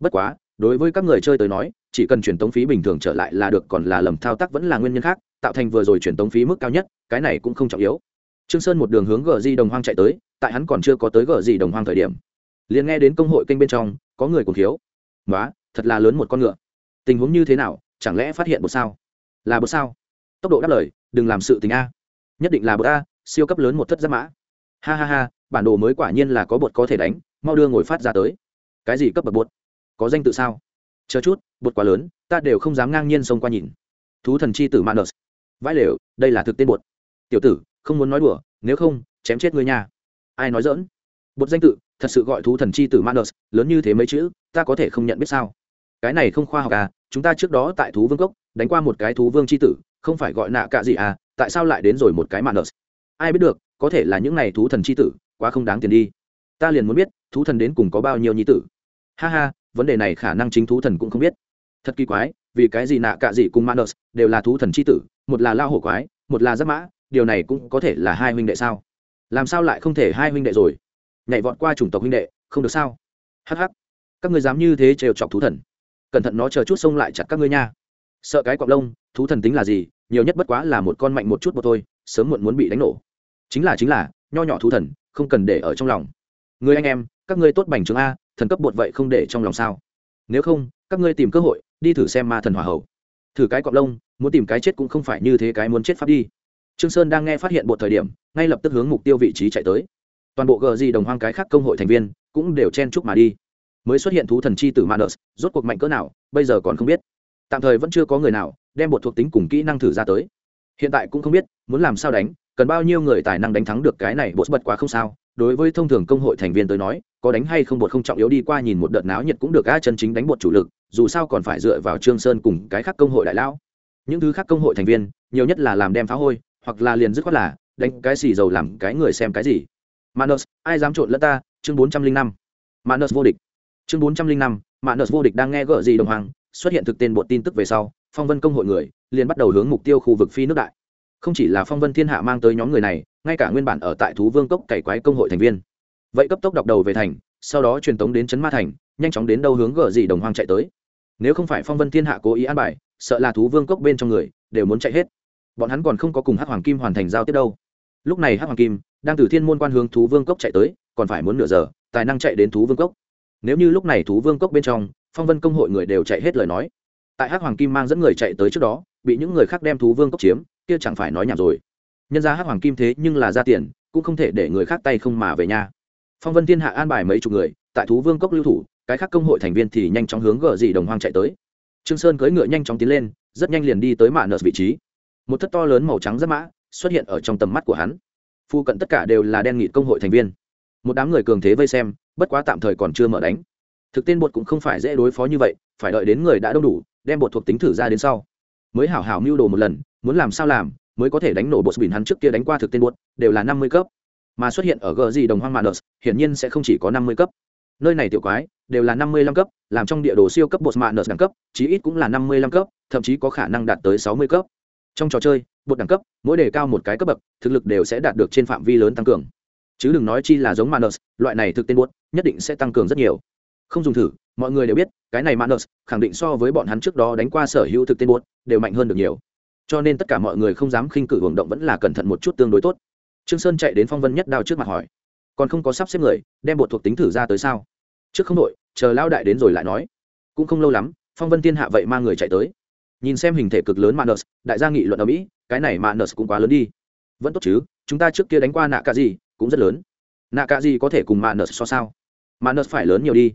Bất quá, đối với các người chơi tới nói, chỉ cần truyền tống phí bình thường trở lại là được, còn là lầm thao tác vẫn là nguyên nhân khác, tạo thành vừa rồi truyền tống phí mức cao nhất, cái này cũng không trọng yếu. Trương sơn một đường hướng gờ di đồng hoang chạy tới, tại hắn còn chưa có tới gờ di đồng hoang thời điểm, liền nghe đến công hội kênh bên trong có người cùng thiếu nói thật là lớn một con ngựa. Tình huống như thế nào, chẳng lẽ phát hiện một sao? Là một sao? Tốc độ đáp lời, đừng làm sự tình a. Nhất định là bột a, siêu cấp lớn một thất giáp mã. Ha ha ha, bản đồ mới quả nhiên là có bột có thể đánh, mau đưa ngồi phát ra tới. Cái gì cấp bậc bột? Có danh tự sao? Chờ chút, bột quá lớn, ta đều không dám ngang nhiên xông qua nhìn. Thú thần chi tử manus vãi lều, đây là thực tên bột. Tiểu tử, không muốn nói đùa, nếu không, chém chết người nhà ai nói dỡn bột danh tự thật sự gọi thú thần chi tử manus lớn như thế mấy chữ, ta có thể không nhận biết sao? Cái này không khoa học à chúng ta trước đó tại thú vương cốc, đánh qua một cái thú vương chi tử, không phải gọi nạ cạ gì à tại sao lại đến rồi một cái manus ai biết được, có thể là những này thú thần chi tử, quá không đáng tiền đi. Ta liền muốn biết, thú thần đến cùng có bao nhiêu nhi tử? Ha ha, vấn đề này khả năng chính thú thần cũng không biết. Thật kỳ quái, vì cái gì nạ cạ gì cùng manus đều là thú thần chi tử, một là lao hổ quái, một là giáp mã, điều này cũng có thể là hai huynh đệ sao? Làm sao lại không thể hai huynh đệ rồi? Nhảy vọt qua chủng tộc huynh đệ, không được sao? Hắc hắc. Các ngươi dám như thế trêu chọc thú thần. Cẩn thận nó chờ chút xông lại chặt các ngươi nha. Sợ cái cọp lông, thú thần tính là gì? Nhiều nhất bất quá là một con mạnh một chút một thôi, sớm muộn muốn bị đánh nổ. Chính là chính là, nho nhỏ thú thần, không cần để ở trong lòng. Người anh em, các ngươi tốt bành trường a, thần cấp bột vậy không để trong lòng sao? Nếu không, các ngươi tìm cơ hội, đi thử xem ma thần hỏa hậu thử cái cọp lông, muốn tìm cái chết cũng không phải như thế cái muốn chết pháp đi. Trương sơn đang nghe phát hiện bột thời điểm, ngay lập tức hướng mục tiêu vị trí chạy tới toàn bộ gờ gì đồng hoang cái khác công hội thành viên cũng đều chen chúc mà đi. Mới xuất hiện thú thần chi tử manus, rốt cuộc mạnh cỡ nào, bây giờ còn không biết. Tạm thời vẫn chưa có người nào đem một thuộc tính cùng kỹ năng thử ra tới. Hiện tại cũng không biết, muốn làm sao đánh, cần bao nhiêu người tài năng đánh thắng được cái này bột bật quá không sao. Đối với thông thường công hội thành viên tới nói, có đánh hay không bột không trọng yếu đi qua nhìn một đợt náo nhiệt cũng được a chân chính đánh bột chủ lực, dù sao còn phải dựa vào trương sơn cùng cái khác công hội đại lão. Những thứ khác công hội thành viên, nhiều nhất là làm đem phá hôi, hoặc là liền dứt khoát là đánh cái xì dầu làm cái người xem cái gì manus, ai dám trộn lẫn ta? Chương bốn trăm linh năm. Manus vô địch. Chương bốn trăm linh năm, manus vô địch đang nghe gở gì đồng hoàng, xuất hiện thực tên bộ tin tức về sau, phong vân công hội người liền bắt đầu hướng mục tiêu khu vực phi nước đại. Không chỉ là phong vân thiên hạ mang tới nhóm người này, ngay cả nguyên bản ở tại thú vương cốc cày quái công hội thành viên. Vậy cấp tốc đọc đầu về thành, sau đó truyền tống đến trấn ma thành, nhanh chóng đến đâu hướng gở gì đồng hoang chạy tới. Nếu không phải phong vân thiên hạ cố ý an bài, sợ là thú vương cốc bên trong người đều muốn chạy hết. Bọn hắn còn không có cùng hắc hoàng kim hoàn thành giao tiếp đâu lúc này hắc hoàng kim đang từ thiên môn quan hướng thú vương cốc chạy tới, còn phải muốn nửa giờ, tài năng chạy đến thú vương cốc. Nếu như lúc này thú vương cốc bên trong, phong vân công hội người đều chạy hết lời nói, tại hắc hoàng kim mang dẫn người chạy tới trước đó, bị những người khác đem thú vương cốc chiếm, kia chẳng phải nói nhảm rồi. Nhân ra hắc hoàng kim thế nhưng là ra tiền, cũng không thể để người khác tay không mà về nhà phong vân thiên hạ an bài mấy chục người, tại thú vương cốc lưu thủ, cái khác công hội thành viên thì nhanh chóng hướng gờ dị đồng hoang chạy tới. Trương sơn cưỡi ngựa nhanh chóng tiến lên, rất nhanh liền đi tới mạ nợ vị trí. Một thất to lớn màu trắng rất mã xuất hiện ở trong tầm mắt của hắn. Phu cận tất cả đều là đen nghị công hội thành viên. Một đám người cường thế vây xem, bất quá tạm thời còn chưa mở đánh. Thực tên bột cũng không phải dễ đối phó như vậy, phải đợi đến người đã đông đủ, đem bột thuộc tính thử ra đến sau. Mới hảo hảo mưu đồ một lần, muốn làm sao làm, mới có thể đánh nổ bột bỉn hắn trước kia đánh qua thực tên bột, đều là năm mươi cấp. Mà xuất hiện ở gờ gì đồng hoang manus hiển nhiên sẽ không chỉ có năm mươi cấp. Nơi này tiểu quái, đều là năm mươi lăm cấp, làm trong địa đồ siêu cấp bột manus đẳng cấp, chí ít cũng là năm mươi lăm cấp, thậm chí có khả năng đạt tới sáu mươi cấp. Trong trò chơi bột đẳng cấp, mỗi đề cao một cái cấp bậc, thực lực đều sẽ đạt được trên phạm vi lớn tăng cường. Chứ đừng nói chi là giống manus loại này thực tên bột, nhất định sẽ tăng cường rất nhiều. Không dùng thử, mọi người đều biết, cái này manus khẳng định so với bọn hắn trước đó đánh qua sở hữu thực tên bột, đều mạnh hơn được nhiều. Cho nên tất cả mọi người không dám khinh cử hưởng động vẫn là cẩn thận một chút tương đối tốt. Trương sơn chạy đến phong vân nhất đao trước mặt hỏi, còn không có sắp xếp người, đem bột thuộc tính thử ra tới sao? Trước không đội chờ lao đại đến rồi lại nói, cũng không lâu lắm, phong vân thiên hạ vậy mang người chạy tới nhìn xem hình thể cực lớn manus đại gia nghị luận ở mỹ, cái này manus cũng quá lớn đi. Vẫn tốt chứ, chúng ta trước kia đánh qua nạ cả gì cũng rất lớn. Nạ cả gì có thể cùng manus so sao? Manus phải lớn nhiều đi.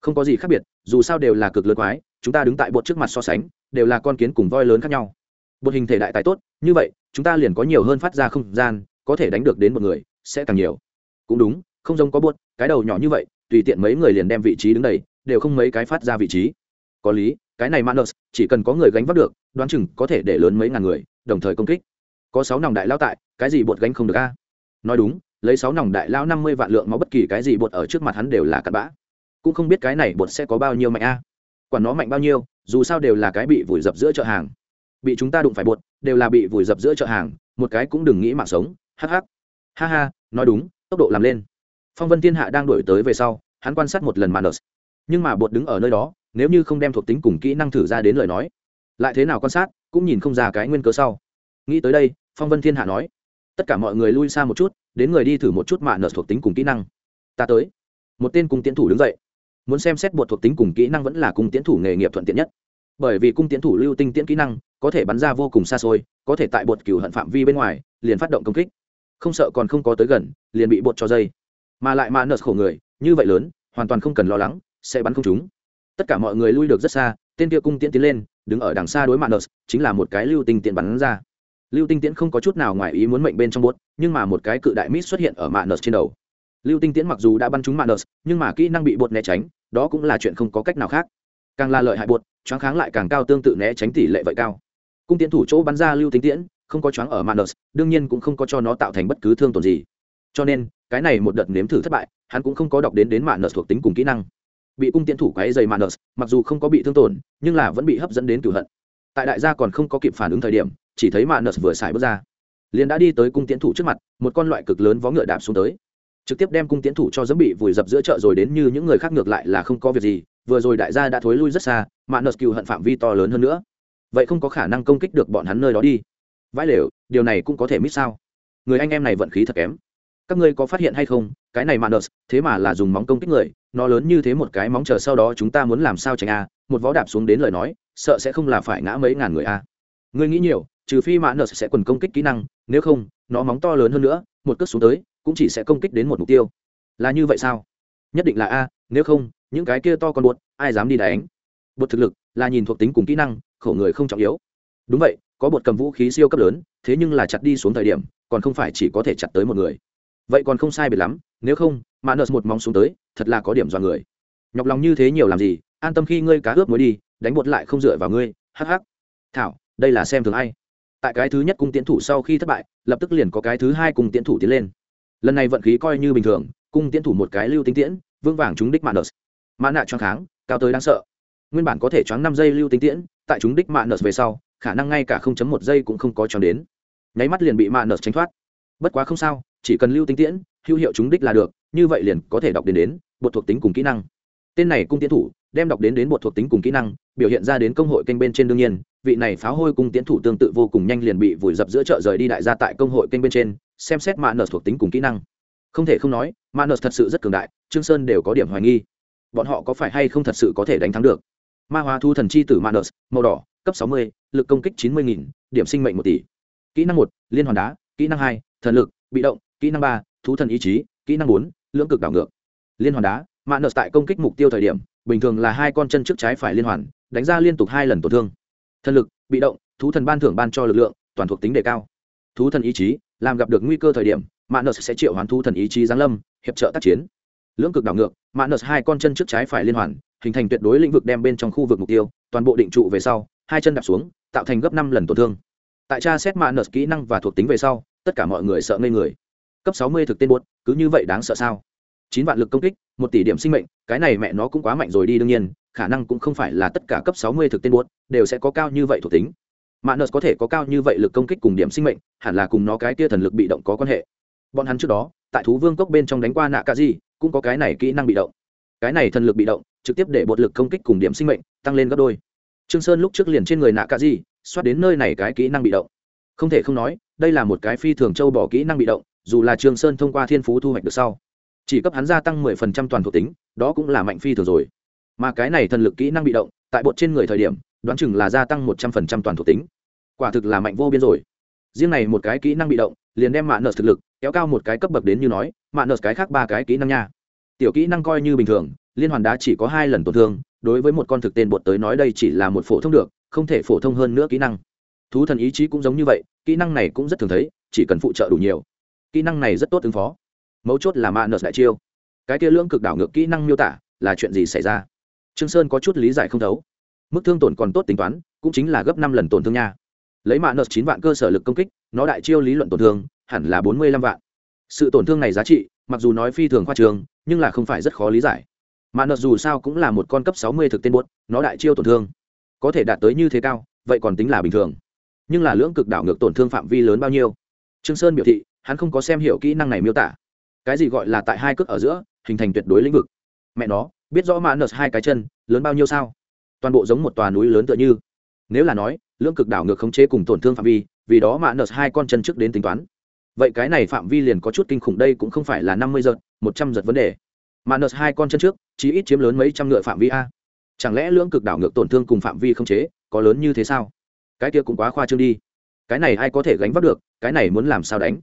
Không có gì khác biệt, dù sao đều là cực lớn quái, chúng ta đứng tại bột trước mặt so sánh, đều là con kiến cùng voi lớn khác nhau. Bột hình thể đại tài tốt, như vậy, chúng ta liền có nhiều hơn phát ra không gian, có thể đánh được đến một người, sẽ càng nhiều. Cũng đúng, không giống có bột, cái đầu nhỏ như vậy, tùy tiện mấy người liền đem vị trí đứng đầy, đều không mấy cái phát ra vị trí. Có lý cái này manus chỉ cần có người gánh vác được, đoán chừng có thể để lớn mấy ngàn người, đồng thời công kích. Có sáu nòng đại lao tại, cái gì bột gánh không được a? Nói đúng, lấy sáu nòng đại lao năm mươi vạn lượng máu bất kỳ cái gì bột ở trước mặt hắn đều là cặn bã. Cũng không biết cái này bột sẽ có bao nhiêu mạnh a. À. quản nó mạnh bao nhiêu, dù sao đều là cái bị vùi dập giữa chợ hàng. Bị chúng ta đụng phải bột, đều là bị vùi dập giữa chợ hàng, một cái cũng đừng nghĩ mạng sống hh ha ha, nói đúng, tốc độ làm lên. Phong vân thiên hạ đang đổi tới về sau, hắn quan sát một lần manus nhưng mà bột đứng ở nơi đó nếu như không đem thuộc tính cùng kỹ năng thử ra đến lời nói, lại thế nào quan sát, cũng nhìn không ra cái nguyên cớ sau. Nghĩ tới đây, phong vân thiên hạ nói, tất cả mọi người lui xa một chút, đến người đi thử một chút mạ nợ thuộc tính cùng kỹ năng. Ta tới. Một tên cung tiến thủ đứng dậy. Muốn xem xét bột thuộc tính cùng kỹ năng vẫn là cung tiến thủ nghề nghiệp thuận tiện nhất. Bởi vì cung tiến thủ lưu tinh tiễn kỹ năng, có thể bắn ra vô cùng xa xôi, có thể tại bột cửu hận phạm vi bên ngoài, liền phát động công kích. Không sợ còn không có tới gần, liền bị bột cho dây. Mà lại mạ nợ khổ người, như vậy lớn, hoàn toàn không cần lo lắng, sẽ bắn không chúng tất cả mọi người lui được rất xa, tên kia cung tiễn tiến lên, đứng ở đằng xa đối mặt nợ chính là một cái lưu tinh tiễn bắn ra. Lưu tinh tiễn không có chút nào ngoài ý muốn mệnh bên trong bốt, nhưng mà một cái cự đại mít xuất hiện ở mạn nợ trên đầu. Lưu tinh tiễn mặc dù đã bắn trúng mạn nợ nhưng mà kỹ năng bị bột né tránh, đó cũng là chuyện không có cách nào khác. Càng là lợi hại bột, choáng kháng lại càng cao tương tự né tránh tỷ lệ vậy cao. Cung tiễn thủ chỗ bắn ra lưu tinh tiễn, không có choáng ở mạn nợ đương nhiên cũng không có cho nó tạo thành bất cứ thương tổn gì. Cho nên, cái này một đợt nếm thử thất bại, hắn cũng không có đọc đến đến mạn nợ thuộc tính cùng kỹ năng bị cung tiễn thủ quáy dày mạn mặc dù không có bị thương tổn, nhưng là vẫn bị hấp dẫn đến cửu hận. Tại đại gia còn không có kịp phản ứng thời điểm, chỉ thấy mạn vừa xài bước ra. Liền đã đi tới cung tiễn thủ trước mặt, một con loại cực lớn vó ngựa đạp xuống tới. Trực tiếp đem cung tiễn thủ cho dẫm bị vùi dập giữa chợ rồi đến như những người khác ngược lại là không có việc gì, vừa rồi đại gia đã thối lui rất xa mạn nợ cựu hận phạm vi to lớn hơn nữa. Vậy không có khả năng công kích được bọn hắn nơi đó đi. Vãi lều, điều này cũng có thể mít sao? Người anh em này vận khí thật kém. Các ngươi có phát hiện hay không? Cái này manus thế mà là dùng móng công kích người nó lớn như thế một cái móng chờ sau đó chúng ta muốn làm sao tránh a? Một vó đạp xuống đến lời nói, sợ sẽ không là phải ngã mấy ngàn người a. Ngươi nghĩ nhiều, trừ phi mã nợ sẽ quần công kích kỹ năng, nếu không, nó móng to lớn hơn nữa, một cước xuống tới, cũng chỉ sẽ công kích đến một mục tiêu. Là như vậy sao? Nhất định là a, nếu không, những cái kia to con buột, ai dám đi đánh? Bột thực lực, là nhìn thuộc tính cùng kỹ năng, khổ người không trọng yếu. Đúng vậy, có bột cầm vũ khí siêu cấp lớn, thế nhưng là chặt đi xuống thời điểm, còn không phải chỉ có thể chặt tới một người. Vậy còn không sai biệt lắm, nếu không mà nợ một móng xuống tới, thật là có điểm dọa người. Nhọc lòng như thế nhiều làm gì, an tâm khi ngươi cá ướp mới đi, đánh bột lại không dựa vào ngươi, hắc hắc. Thảo, đây là xem thường ai. Tại cái thứ nhất cung tiến thủ sau khi thất bại, lập tức liền có cái thứ hai cung tiến thủ tiến lên. Lần này vận khí coi như bình thường, cung tiến thủ một cái lưu tinh tiễn vương vàng trúng đích mạn nợ mã nạ choáng kháng, cao tới đáng sợ. Nguyên bản có thể choáng năm giây lưu tinh tiễn, tại chúng đích mạn nợ về sau, khả năng ngay cả không chấm một giây cũng không có choáng đến. Nháy mắt liền bị mạn nợ tránh thoát. Bất quá không sao, chỉ cần lưu tinh tiễn, hữu hiệu chúng đích là được như vậy liền có thể đọc đến đến bột thuộc tính cùng kỹ năng. Tên này cung tiến thủ, đem đọc đến đến bột thuộc tính cùng kỹ năng, biểu hiện ra đến công hội kênh bên trên đương nhiên, vị này pháo hôi cung tiến thủ tương tự vô cùng nhanh liền bị vùi dập giữa chợ rời đi đại gia tại công hội kênh bên trên, xem xét mạ nợ thuộc tính cùng kỹ năng. Không thể không nói mạ nợ thật sự rất cường đại, trương sơn đều có điểm hoài nghi. Bọn họ có phải hay không thật sự có thể đánh thắng được? Ma hóa thu thần chi tử mạ nợ, màu đỏ, cấp sáu mươi, lực công kích chín mươi nghìn, điểm sinh mệnh một tỷ. Kỹ năng một, liên hoàn đá, kỹ năng hai, thần lực, bị động, kỹ năng ba, thú thần ý chí, kỹ năng bốn lưỡng cực đảo ngược. Liên hoàn đá mạ nợ tại công kích mục tiêu thời điểm, bình thường là hai con chân trước trái phải liên hoàn, đánh ra liên tục hai lần tổn thương. Thần lực, bị động, thú thần ban thưởng ban cho lực lượng, toàn thuộc tính đề cao. Thú thần ý chí, làm gặp được nguy cơ thời điểm mạ nợ sẽ triệu hoán thú thần ý chí giáng lâm, hiệp trợ tác chiến. Lưỡng cực đảo ngược mạ nợ hai con chân trước trái phải liên hoàn, hình thành tuyệt đối lĩnh vực đem bên trong khu vực mục tiêu, toàn bộ định trụ về sau, hai chân đạp xuống, tạo thành gấp năm lần tổn thương. Tại tra xét mạ nợ kỹ năng và thuộc tính về sau, tất cả mọi người sợ ngây người cấp sáu mươi thực tên buốt, cứ như vậy đáng sợ sao? Chín vạn lực công kích, một tỷ điểm sinh mệnh, cái này mẹ nó cũng quá mạnh rồi đi, đương nhiên, khả năng cũng không phải là tất cả cấp sáu mươi thực tên buốt đều sẽ có cao như vậy thuộc tính. Mạ nợ có thể có cao như vậy lực công kích cùng điểm sinh mệnh, hẳn là cùng nó cái kia thần lực bị động có quan hệ. Bọn hắn trước đó, tại thú vương cốc bên trong đánh qua nạ cả gì cũng có cái này kỹ năng bị động. Cái này thần lực bị động, trực tiếp để bột lực công kích cùng điểm sinh mệnh tăng lên gấp đôi. Trương sơn lúc trước liền trên người nạ cả gì xoát đến nơi này cái kỹ năng bị động. Không thể không nói, đây là một cái phi thường châu bỏ kỹ năng bị động dù là Trường sơn thông qua thiên phú thu hoạch được sau, chỉ cấp hắn gia tăng mười phần trăm toàn thuộc tính, đó cũng là mạnh phi thường rồi. Mà cái này thần lực kỹ năng bị động, tại bột trên người thời điểm, đoán chừng là gia tăng một trăm phần trăm toàn thuộc tính. Quả thực là mạnh vô biên rồi. Riêng này một cái kỹ năng bị động, liền đem mạ nợ thực lực kéo cao một cái cấp bậc đến như nói mạ nợ cái khác ba cái kỹ năng nha. Tiểu kỹ năng coi như bình thường, liên hoàn đá chỉ có hai lần tổn thương, đối với một con thực tên bột tới nói đây chỉ là một phổ thông được, không thể phổ thông hơn nữa kỹ năng. Thú thần ý chí cũng giống như vậy, kỹ năng này cũng rất thường thấy, chỉ cần phụ trợ đủ nhiều kỹ năng này rất tốt ứng phó. Mấu chốt là mạ nợ đại chiêu. Cái kia lưỡng cực đảo ngược kỹ năng miêu tả là chuyện gì xảy ra? Trương sơn có chút lý giải không thấu. Mức thương tổn còn tốt tính toán, cũng chính là gấp năm lần tổn thương nha. Lấy mạ nợ chín vạn cơ sở lực công kích, nó đại chiêu lý luận tổn thương, hẳn là bốn mươi lăm vạn. Sự tổn thương này giá trị, mặc dù nói phi thường khoa trường nhưng là không phải rất khó lý giải. Mạ nợ dù sao cũng là một con cấp sáu mươi thực tên buốt, nó đại chiêu tổn thương, có thể đạt tới như thế cao, vậy còn tính là bình thường. Nhưng là lưỡng cực đảo ngược tổn thương phạm vi lớn bao nhiêu? Trương sơn biểu thị hắn không có xem hiểu kỹ năng này miêu tả. Cái gì gọi là tại hai cước ở giữa, hình thành tuyệt đối lĩnh vực. Mẹ nó, biết rõ mã nợ hai cái chân, lớn bao nhiêu sao? Toàn bộ giống một tòa núi lớn tựa như. Nếu là nói, lưỡng cực đảo ngược khống chế cùng tổn thương phạm vi, vì đó mã nợ hai con chân trước đến tính toán. Vậy cái này phạm vi liền có chút kinh khủng đây cũng không phải là năm mươi giật, một trăm giật vấn đề. Mạ nợ hai con chân trước chỉ ít chiếm lớn mấy trăm ngựa phạm vi a. Chẳng lẽ lưỡng cực đảo ngược tổn thương cùng phạm vi khống chế, có lớn như thế sao? Cái kia cũng quá khoa trương đi. Cái này ai có thể gánh vác được, cái này muốn làm sao đánh?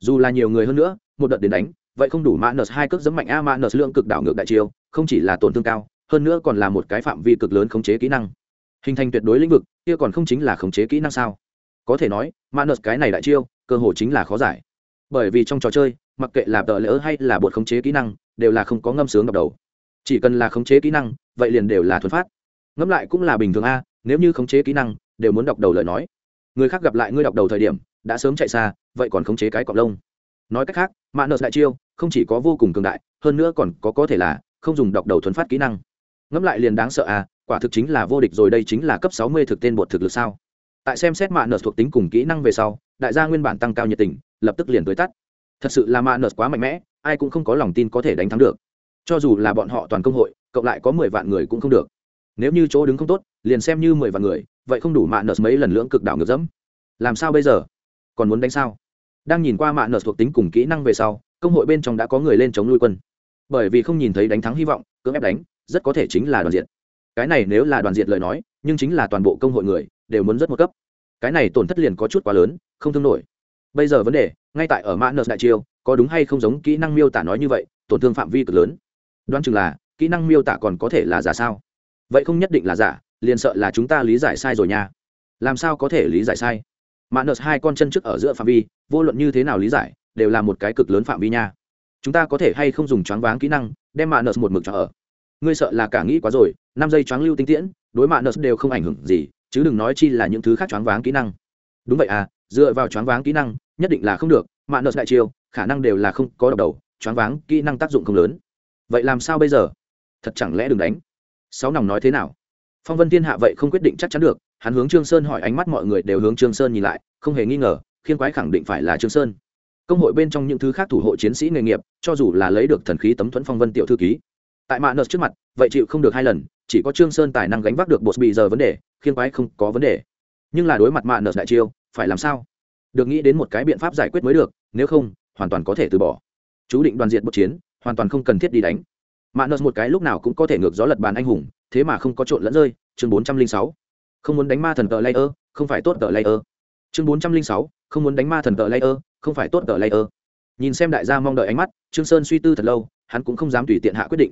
Dù là nhiều người hơn nữa, một đợt đến đánh, vậy không đủ mã nợ hai cước dấm mạnh a mã nợ lượng cực đảo ngược đại chiêu, không chỉ là tổn thương cao, hơn nữa còn là một cái phạm vi cực lớn khống chế kỹ năng. Hình thành tuyệt đối lĩnh vực, kia còn không chính là khống chế kỹ năng sao? Có thể nói mã nợ cái này đại chiêu, cơ hội chính là khó giải. Bởi vì trong trò chơi, mặc kệ là tờ lỡ hay là bột khống chế kỹ năng, đều là không có ngâm sướng đọc đầu. Chỉ cần là khống chế kỹ năng, vậy liền đều là thuần phát. Ngẫm lại cũng là bình thường a, nếu như khống chế kỹ năng, đều muốn đọc đầu lời nói. Người khác gặp lại ngươi đọc đầu thời điểm đã sớm chạy xa, vậy còn khống chế cái cọc lông. Nói cách khác, mạ nợ đại chiêu, không chỉ có vô cùng cường đại, hơn nữa còn có có thể là không dùng đọc đầu thuấn phát kỹ năng. Ngẫm lại liền đáng sợ à quả thực chính là vô địch rồi, đây chính là cấp sáu mươi thực tên bột thực lực sao? Tại xem xét mạ nợ thuộc tính cùng kỹ năng về sau, đại gia nguyên bản tăng cao nhiệt tình, lập tức liền tới tắt. Thật sự là mạ nợ quá mạnh mẽ, ai cũng không có lòng tin có thể đánh thắng được. Cho dù là bọn họ toàn công hội, cộng lại có mười vạn người cũng không được. Nếu như chỗ đứng không tốt, liền xem như mười vạn người, vậy không đủ mạ nợ mấy lần lưỡng cực đảo ngược dẫm. Làm sao bây giờ? Còn muốn đánh sao? Đang nhìn qua mạ nợ thuộc tính cùng kỹ năng về sau, công hội bên trong đã có người lên chống nuôi quân. Bởi vì không nhìn thấy đánh thắng hy vọng, cưỡng ép đánh, rất có thể chính là đoàn diện cái này nếu là đoàn diện lời nói, nhưng chính là toàn bộ công hội người, đều muốn rất một cấp. Cái này tổn thất liền có chút quá lớn, không thương nổi. Bây giờ vấn đề, ngay tại ở mã nợ đại chiêu, có đúng hay không giống kỹ năng miêu tả nói như vậy, tổn thương phạm vi cực lớn. Đoán chừng là, kỹ năng miêu tả còn có thể là giả sao? Vậy không nhất định là giả, liền sợ là chúng ta lý giải sai rồi nha. Làm sao có thể lý giải sai? Mạn nợ hai con chân trước ở giữa phạm vi, vô luận như thế nào lý giải, đều là một cái cực lớn phạm vi nha. Chúng ta có thể hay không dùng choáng váng kỹ năng, đem mạ nợ một mực cho ở. Ngươi sợ là cả nghĩ quá rồi, năm giây choáng lưu tinh tiễn, đối mạ nợ đều không ảnh hưởng gì, chứ đừng nói chi là những thứ khác choáng váng kỹ năng. Đúng vậy à dựa vào choáng váng kỹ năng, nhất định là không được mạ nợ đại chiêu, khả năng đều là không có độc đầu, choáng váng kỹ năng tác dụng không lớn. Vậy làm sao bây giờ? Thật chẳng lẽ đừng đánh. Sáu nòng nói thế nào? Phong vân thiên hạ vậy không quyết định chắc chắn được hắn hướng trương sơn hỏi ánh mắt mọi người đều hướng trương sơn nhìn lại, không hề nghi ngờ, khiên quái khẳng định phải là trương sơn. Công hội bên trong những thứ khác thủ hộ chiến sĩ nghề nghiệp, cho dù là lấy được thần khí tấm thuẫn phong vân tiểu thư ký, tại mạ nợ trước mặt, vậy chịu không được hai lần, chỉ có trương sơn tài năng gánh vác được bột bị giờ vấn đề, khiên quái không có vấn đề. Nhưng là đối mặt mạ nợ đại chiêu, phải làm sao? Được nghĩ đến một cái biện pháp giải quyết mới được, nếu không, hoàn toàn có thể từ bỏ. Chú định đoàn diệt một chiến, hoàn toàn không cần thiết đi đánh. Mạ nợ một cái lúc nào cũng có thể ngược gió lật bàn anh hùng, thế mà không có trộn lẫn rơi, chương bốn trăm linh sáu không muốn đánh ma thần tờ layer, không phải tốt tờ layer. Chương bốn trăm linh sáu, không muốn đánh ma thần tờ layer, không phải tốt tờ layer. Nhìn xem đại gia mong đợi ánh mắt, trương sơn suy tư thật lâu, hắn cũng không dám tùy tiện hạ quyết định.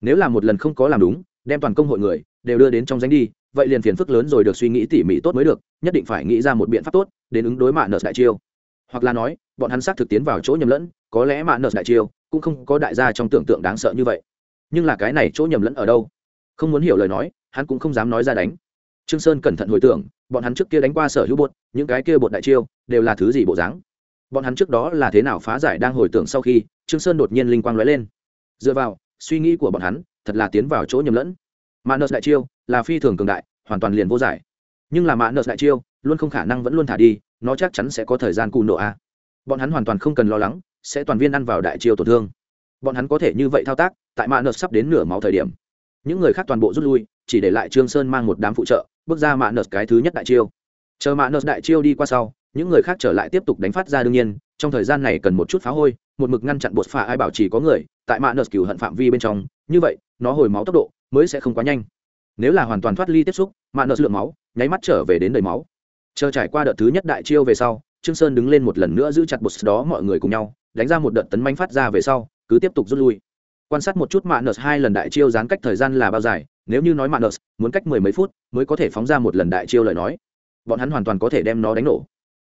Nếu là một lần không có làm đúng, đem toàn công hội người đều đưa đến trong danh đi, vậy liền phiền phức lớn rồi được suy nghĩ tỉ mỉ tốt mới được, nhất định phải nghĩ ra một biện pháp tốt đến ứng đối mạ nợ đại chiêu. Hoặc là nói, bọn hắn xác thực tiến vào chỗ nhầm lẫn, có lẽ mạ nợ đại chiêu cũng không có đại gia trong tưởng tượng đáng sợ như vậy. Nhưng là cái này chỗ nhầm lẫn ở đâu? Không muốn hiểu lời nói, hắn cũng không dám nói ra đánh trương sơn cẩn thận hồi tưởng, bọn hắn trước kia đánh qua sở hữu bột, những cái kia bột đại chiêu, đều là thứ gì bộ dáng? Bọn hắn trước đó là thế nào phá giải đang hồi tưởng sau khi, trương sơn đột nhiên linh quang lóe lên. Dựa vào, suy nghĩ của bọn hắn, thật là tiến vào chỗ nhầm lẫn. Mạ nợ đại chiêu, là phi thường cường đại, hoàn toàn liền vô giải. Nhưng là mạ nợ đại chiêu, luôn không khả năng vẫn luôn thả đi, nó chắc chắn sẽ có thời gian cù nổ a. Bọn hắn hoàn toàn không cần lo lắng, sẽ toàn viên ăn vào đại chiêu tổn thương. Bọn hắn có thể như vậy thao tác, tại mạ nợ sắp đến nửa máu thời điểm. Những người khác toàn bộ rút lui, chỉ để lại trương sơn mang một đám phụ trợ bước ra mạ nợ cái thứ nhất đại chiêu. Chờ mạ nợ đại chiêu đi qua sau, những người khác trở lại tiếp tục đánh phát ra đương nhiên, trong thời gian này cần một chút phá hôi, một mực ngăn chặn bột phà ai bảo chỉ có người, tại mạ nợ cửu hận phạm vi bên trong, như vậy, nó hồi máu tốc độ mới sẽ không quá nhanh. Nếu là hoàn toàn thoát ly tiếp xúc, mạ nợ lượng máu, nháy mắt trở về đến đầy máu. Chờ trải qua đợt thứ nhất đại chiêu về sau, trương sơn đứng lên một lần nữa giữ chặt bột đó mọi người cùng nhau, đánh ra một đợt tấn manh phát ra về sau, cứ tiếp tục rút lui quan sát một chút mạ nợ hai lần đại chiêu gián cách thời gian là bao dài, nếu như nói mạ nợ muốn cách mười mấy phút mới có thể phóng ra một lần đại chiêu lời nói, bọn hắn hoàn toàn có thể đem nó đánh nổ.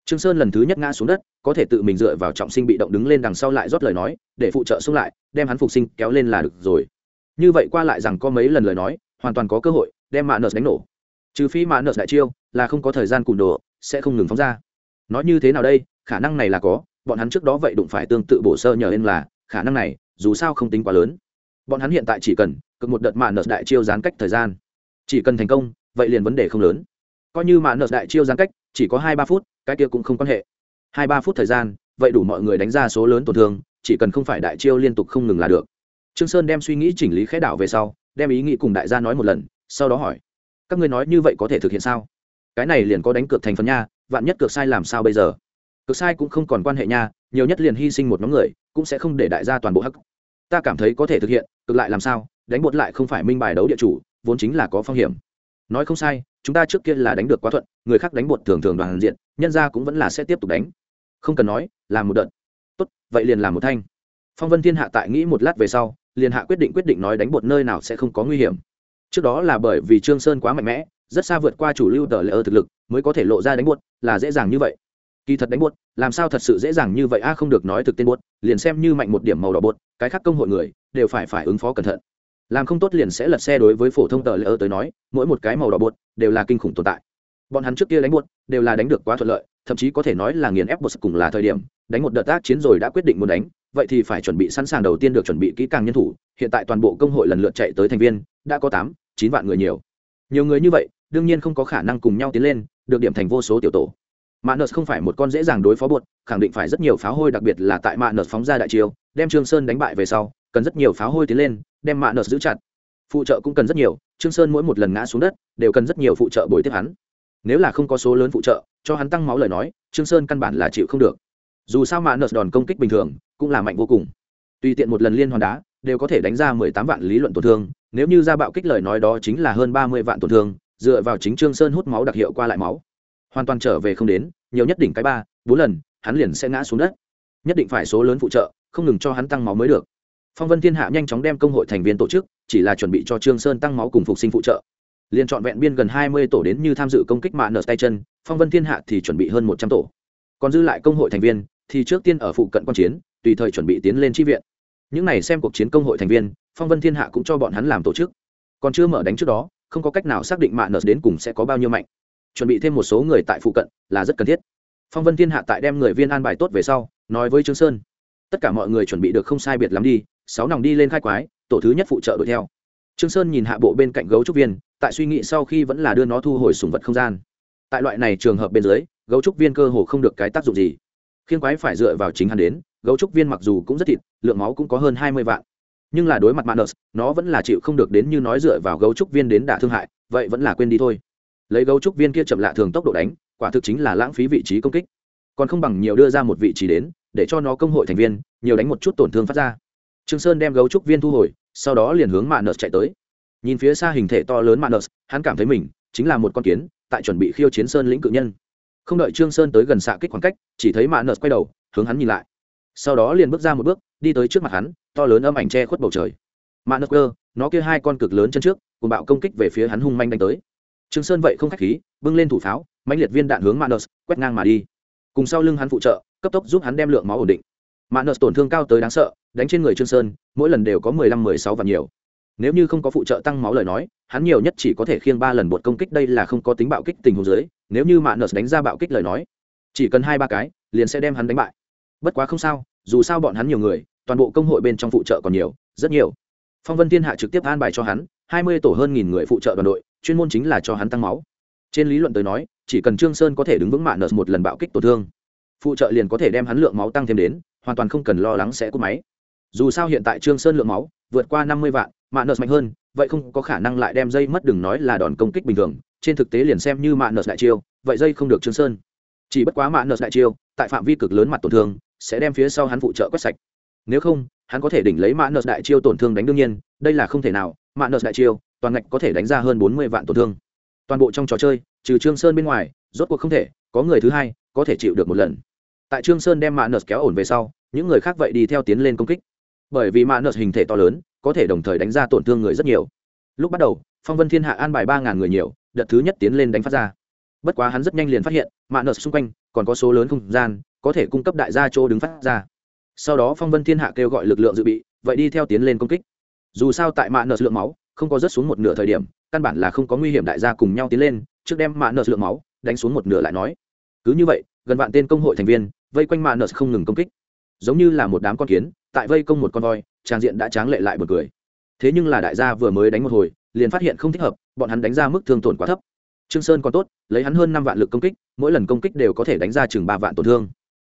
Trương sơn lần thứ nhất ngã xuống đất, có thể tự mình dựa vào trọng sinh bị động đứng lên đằng sau lại rót lời nói, để phụ trợ xung lại, đem hắn phục sinh kéo lên là được rồi. Như vậy qua lại rằng có mấy lần lời nói, hoàn toàn có cơ hội đem mạ nợ đánh nổ. Trừ phi mạ nợ đại chiêu là không có thời gian cùn đồ, sẽ không ngừng phóng ra. Nói như thế nào đây, khả năng này là có, bọn hắn trước đó vậy đụng phải tương tự bổ sơ nhờ lên là, khả năng này dù sao không tính quá lớn. Bọn hắn hiện tại chỉ cần cực một đợt mạ nợ đại chiêu gián cách thời gian. Chỉ cần thành công, vậy liền vấn đề không lớn. Coi như mạ nợ đại chiêu gián cách, chỉ có hai ba phút, cái kia cũng không quan hệ. Hai ba phút thời gian, vậy đủ mọi người đánh ra số lớn tổn thương, chỉ cần không phải đại chiêu liên tục không ngừng là được. Trương sơn đem suy nghĩ chỉnh lý khẽ đảo về sau, đem ý nghĩ cùng đại gia nói một lần, sau đó hỏi, các ngươi nói như vậy có thể thực hiện sao? Cái này liền có đánh cược thành phần nha, vạn nhất cược sai làm sao bây giờ? Cực sai cũng không còn quan hệ nha, nhiều nhất liền hy sinh một nhóm người, cũng sẽ không để đại gia toàn bộ hắc. Ta cảm thấy có thể thực hiện, cực lại làm sao, đánh bột lại không phải minh bài đấu địa chủ, vốn chính là có phong hiểm. Nói không sai, chúng ta trước kia là đánh được quá thuận, người khác đánh bột thường thường đoàn diện, nhân ra cũng vẫn là sẽ tiếp tục đánh. Không cần nói, làm một đợt. Tốt, vậy liền làm một thanh. Phong vân thiên hạ tại nghĩ một lát về sau, liền hạ quyết định quyết định nói đánh bột nơi nào sẽ không có nguy hiểm. Trước đó là bởi vì trương sơn quá mạnh mẽ, rất xa vượt qua chủ lưu tờ lệ ơ thực lực, mới có thể lộ ra đánh bột, là dễ dàng như vậy kỳ thật đánh buốt, làm sao thật sự dễ dàng như vậy? A, không được nói thực tên buốt, liền xem như mạnh một điểm màu đỏ buốt, cái khác công hội người, đều phải phải ứng phó cẩn thận. Làm không tốt liền sẽ lật xe đối với phổ thông tờ lỡ tới nói, mỗi một cái màu đỏ buốt đều là kinh khủng tồn tại. Bọn hắn trước kia đánh buốt, đều là đánh được quá thuận lợi, thậm chí có thể nói là nghiền ép buốt cùng là thời điểm, đánh một đợt tác chiến rồi đã quyết định muốn đánh, vậy thì phải chuẩn bị sẵn sàng đầu tiên được chuẩn bị kỹ càng nhân thủ. Hiện tại toàn bộ công hội lần lượt chạy tới thành viên, đã có tám, chín vạn người nhiều. Nhiều người như vậy, đương nhiên không có khả năng cùng nhau tiến lên, được điểm thành vô số tiểu tổ mạ Nợt không phải một con dễ dàng đối phó buột, khẳng định phải rất nhiều pháo hôi, đặc biệt là tại mạ Nợt phóng ra đại chiêu, đem trương sơn đánh bại về sau, cần rất nhiều pháo hôi tiến lên, đem mạ Nợt giữ chặt. Phụ trợ cũng cần rất nhiều, trương sơn mỗi một lần ngã xuống đất, đều cần rất nhiều phụ trợ bồi tiếp hắn. Nếu là không có số lớn phụ trợ, cho hắn tăng máu lời nói, trương sơn căn bản là chịu không được. Dù sao mạ Nợt đòn công kích bình thường, cũng là mạnh vô cùng. Tùy tiện một lần liên hoàn đá, đều có thể đánh ra mười tám vạn lý luận tổn thương, nếu như ra bạo kích lời nói đó chính là hơn ba mươi vạn tổn thương, dựa vào chính trương sơn hút máu đặc hiệu qua lại máu hoàn toàn trở về không đến, nhiều nhất đỉnh cái ba, bốn lần, hắn liền sẽ ngã xuống đất. Nhất định phải số lớn phụ trợ, không ngừng cho hắn tăng máu mới được. Phong vân thiên hạ nhanh chóng đem công hội thành viên tổ chức, chỉ là chuẩn bị cho trương sơn tăng máu cùng phục sinh phụ trợ. Liền chọn vẹn biên gần hai mươi tổ đến như tham dự công kích mạ nở tay chân, phong vân thiên hạ thì chuẩn bị hơn một trăm tổ. Còn dư lại công hội thành viên, thì trước tiên ở phụ cận quan chiến, tùy thời chuẩn bị tiến lên tri viện. Những này xem cuộc chiến công hội thành viên, phong vân thiên hạ cũng cho bọn hắn làm tổ chức. Còn chưa mở đánh trước đó, không có cách nào xác định mạ nợ đến cùng sẽ có bao nhiêu mạnh chuẩn bị thêm một số người tại phụ cận là rất cần thiết. Phong vân thiên hạ tại đem người viên an bài tốt về sau nói với trương sơn tất cả mọi người chuẩn bị được không sai biệt lắm đi sáu nòng đi lên khai quái tổ thứ nhất phụ trợ đuổi theo. Trương sơn nhìn hạ bộ bên cạnh gấu trúc viên tại suy nghĩ sau khi vẫn là đưa nó thu hồi sùng vật không gian. Tại loại này trường hợp bên dưới gấu trúc viên cơ hồ không được cái tác dụng gì. Khiên quái phải dựa vào chính hắn đến gấu trúc viên mặc dù cũng rất thịt lượng máu cũng có hơn hai mươi vạn. Nhưng là đối mặt Manus, nó vẫn là chịu không được đến như nói dựa vào gấu trúc viên đến đả thương hại, vậy vẫn là quên đi thôi. Lấy gấu trúc viên kia chậm lạ thường tốc độ đánh, quả thực chính là lãng phí vị trí công kích. Còn không bằng nhiều đưa ra một vị trí đến, để cho nó công hội thành viên, nhiều đánh một chút tổn thương phát ra. Trương Sơn đem gấu trúc viên thu hồi, sau đó liền hướng Manus chạy tới. Nhìn phía xa hình thể to lớn Manus, hắn cảm thấy mình chính là một con kiến, tại chuẩn bị khiêu chiến sơn lĩnh cự nhân. Không đợi Trương Sơn tới gần xạ kích khoảng cách, chỉ thấy Manus quay đầu, hướng hắn nhìn lại. Sau đó liền bước ra một bước, đi tới trước mặt hắn, to lớn âm ảnh che khuất bầu trời mạ nợ cơ nó kia hai con cực lớn chân trước cùng bạo công kích về phía hắn hung manh đánh tới trương sơn vậy không khách khí, bưng lên thủ pháo, mãnh liệt viên đạn hướng Manus quét ngang mà đi. Cùng sau lưng hắn phụ trợ, cấp tốc giúp hắn đem lượng máu ổn định. Manus tổn thương cao tới đáng sợ, đánh trên người trương sơn, mỗi lần đều có mười lăm, mười sáu và nhiều. Nếu như không có phụ trợ tăng máu lời nói, hắn nhiều nhất chỉ có thể khiêng ba lần bột công kích đây là không có tính bạo kích tình huống dưới, nếu như Manus đánh ra bạo kích lời nói, chỉ cần hai ba cái, liền sẽ đem hắn đánh bại. Bất quá không sao, dù sao bọn hắn nhiều người, toàn bộ công hội bên trong phụ trợ còn nhiều, rất nhiều. Phong vân thiên hạ trực tiếp an bài cho hắn, hai mươi tổ hơn nghìn người phụ trợ đoàn đội chuyên môn chính là cho hắn tăng máu. Trên lý luận tới nói, chỉ cần trương sơn có thể đứng vững mạng nợ một lần bạo kích tổn thương, phụ trợ liền có thể đem hắn lượng máu tăng thêm đến, hoàn toàn không cần lo lắng sẽ cúp máy. Dù sao hiện tại trương sơn lượng máu vượt qua năm mươi vạn mạ nợ mạnh hơn, vậy không có khả năng lại đem dây mất đừng nói là đòn công kích bình thường, trên thực tế liền xem như mạ nợ đại chiêu, vậy dây không được trương sơn. Chỉ bất quá mạ nợ đại chiêu, tại phạm vi cực lớn mặt tổn thương, sẽ đem phía sau hắn phụ trợ quét sạch. Nếu không, hắn có thể đỉnh lấy mạ nợ đại chiêu tổn thương đánh đương nhiên, đây là không thể nào mạ nợ đại chiêu toàn ngạch có thể đánh ra hơn bốn mươi vạn tổn thương. Toàn bộ trong trò chơi, trừ trương sơn bên ngoài, rốt cuộc không thể, có người thứ hai có thể chịu được một lần. Tại trương sơn đem mạ nợ kéo ổn về sau, những người khác vậy đi theo tiến lên công kích. Bởi vì mạ nợ hình thể to lớn, có thể đồng thời đánh ra tổn thương người rất nhiều. Lúc bắt đầu, phong vân thiên hạ an bài ba ngàn người nhiều, đợt thứ nhất tiến lên đánh phát ra. Bất quá hắn rất nhanh liền phát hiện, mạ nợ xung quanh còn có số lớn không gian, có thể cung cấp đại gia chỗ đứng phát ra. Sau đó phong vân thiên hạ kêu gọi lực lượng dự bị, vậy đi theo tiến lên công kích dù sao tại mạ nợ lượng máu, không có rớt xuống một nửa thời điểm, căn bản là không có nguy hiểm đại gia cùng nhau tiến lên, trước đem mạ nợ lượng máu đánh xuống một nửa lại nói. Cứ như vậy, gần vạn tên công hội thành viên vây quanh mạ nợ không ngừng công kích. Giống như là một đám con kiến, tại vây công một con voi, trang diện đã tráng lệ lại một cười. Thế nhưng là đại gia vừa mới đánh một hồi, liền phát hiện không thích hợp, bọn hắn đánh ra mức thương tổn quá thấp. Trương sơn còn tốt, lấy hắn hơn năm vạn lực công kích, mỗi lần công kích đều có thể đánh ra chừng ba vạn tổn thương.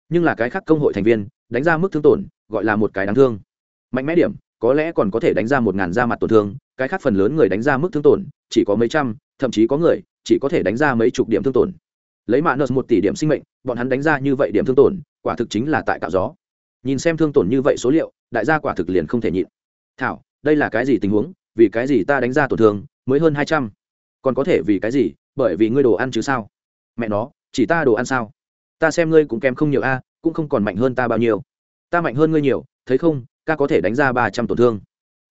Nhưng là cái khác công hội thành viên, đánh ra mức thương tổn, gọi là một cái đáng thương. Mạnh mẽ điểm có lẽ còn có thể đánh ra một ngàn da mặt tổn thương, cái khác phần lớn người đánh ra mức thương tổn, chỉ có mấy trăm, thậm chí có người, chỉ có thể đánh ra mấy chục điểm thương tổn. Lấy mạng nợ một tỷ điểm sinh mệnh, bọn hắn đánh ra như vậy điểm thương tổn, quả thực chính là tại cạo gió. Nhìn xem thương tổn như vậy số liệu, đại gia quả thực liền không thể nhịn. Thảo, đây là cái gì tình huống? Vì cái gì ta đánh ra tổn thương, mới hơn hai trăm? Còn có thể vì cái gì? Bởi vì ngươi đồ ăn chứ sao? Mẹ nó, chỉ ta đồ ăn sao? Ta xem ngươi cũng kém không nhiều a, cũng không còn mạnh hơn ta bao nhiêu. Ta mạnh hơn ngươi nhiều, thấy không? Ca có thể đánh ra ba trăm tổn thương.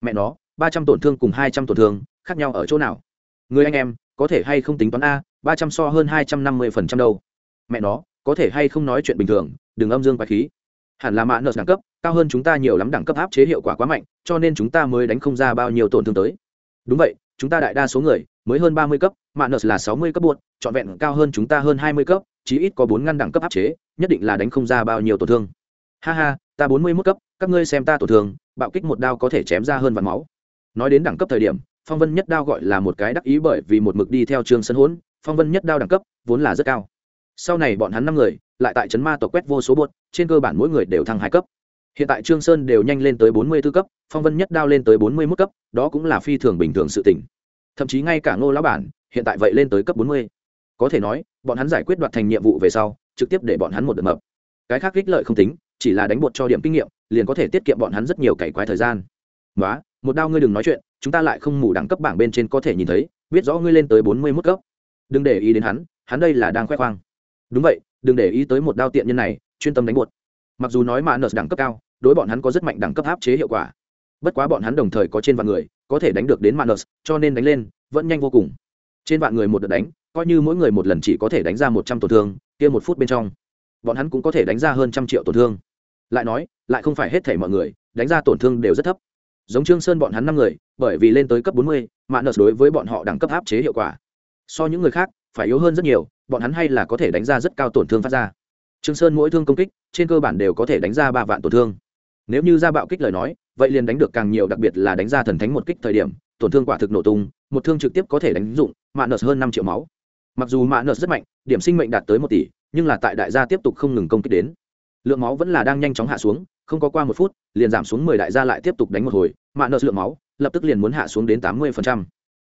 Mẹ nó, ba trăm tổn thương cùng hai trăm tổn thương, khác nhau ở chỗ nào? Người anh em, có thể hay không tính toán a, ba trăm so hơn hai trăm năm mươi phần trăm đâu? Mẹ nó, có thể hay không nói chuyện bình thường, đừng âm dương quái khí. Hẳn là mạ nợ đẳng cấp, cao hơn chúng ta nhiều lắm đẳng cấp áp chế hiệu quả quá mạnh, cho nên chúng ta mới đánh không ra bao nhiêu tổn thương tới. Đúng vậy, chúng ta đại đa số người, mới hơn ba mươi cấp, mạ nợ là sáu mươi cấp buốt trọn vẹn cao hơn chúng ta hơn hai mươi cấp, chí ít có bốn ngăn đẳng cấp áp chế, nhất định là đánh không ra bao nhiêu tổn thương. Ha ha, ta bốn mươi mốt cấp các ngươi xem ta tổn thương, bạo kích một đao có thể chém ra hơn vạn máu. Nói đến đẳng cấp thời điểm, phong vân nhất đao gọi là một cái đắc ý bởi vì một mực đi theo trường sân hỗn, phong vân nhất đao đẳng cấp vốn là rất cao. Sau này bọn hắn năm người, lại tại trấn ma tộc quét vô số buốt trên cơ bản mỗi người đều thăng hai cấp. Hiện tại trương sơn đều nhanh lên tới bốn mươi 44 cấp, phong vân nhất đao lên tới bốn mươi 41 cấp, đó cũng là phi thường bình thường sự tình. Thậm chí ngay cả ngô lão bản, hiện tại vậy lên tới cấp bốn mươi. Có thể nói, bọn hắn giải quyết đoạt thành nhiệm vụ về sau, trực tiếp để bọn hắn một đợt mập. Cái khác ích lợi không tính, chỉ là đánh bột cho điểm kinh nghiệm liền có thể tiết kiệm bọn hắn rất nhiều cày quái thời gian. Nói một đao ngươi đừng nói chuyện chúng ta lại không mù đẳng cấp bảng bên trên có thể nhìn thấy biết rõ ngươi lên tới bốn mươi 41 cấp. Đừng để ý đến hắn hắn đây là đang khoe khoang. Đúng vậy đừng để ý tới một đao tiện nhân này chuyên tâm đánh buột. Mặc dù nói mà nợ đẳng cấp cao đối bọn hắn có rất mạnh đẳng cấp áp chế hiệu quả. Bất quá bọn hắn đồng thời có trên vạn người có thể đánh được đến Manus, cho nên đánh lên vẫn nhanh vô cùng. Trên vạn người một đợt đánh, coi như mỗi người một lần chỉ có thể đánh ra một trăm tổn thương, kia một phút bên trong, bọn hắn cũng có thể đánh ra hơn trăm triệu tổn thương. Lại nói, lại không phải hết thể mọi người đánh ra tổn thương đều rất thấp. Giống Trương Sơn bọn hắn năm người, bởi vì lên tới cấp bốn mươi, Manus đối với bọn họ đẳng cấp áp chế hiệu quả. So những người khác, phải yếu hơn rất nhiều, bọn hắn hay là có thể đánh ra rất cao tổn thương phát ra. Trương Sơn mỗi thương công kích, trên cơ bản đều có thể đánh ra ba vạn tổn thương. Nếu như ra bạo kích lời nói, vậy liền đánh được càng nhiều đặc biệt là đánh ra thần thánh một kích thời điểm tổn thương quả thực nổ tung một thương trực tiếp có thể đánh dụng mạ nợ hơn năm triệu máu mặc dù mạ nợ rất mạnh điểm sinh mệnh đạt tới một tỷ nhưng là tại đại gia tiếp tục không ngừng công kích đến lượng máu vẫn là đang nhanh chóng hạ xuống, không có qua một phút, liền giảm xuống mười đại gia lại tiếp tục đánh một hồi mạ nợ lượng máu lập tức liền muốn hạ xuống đến tám mươi phần trăm.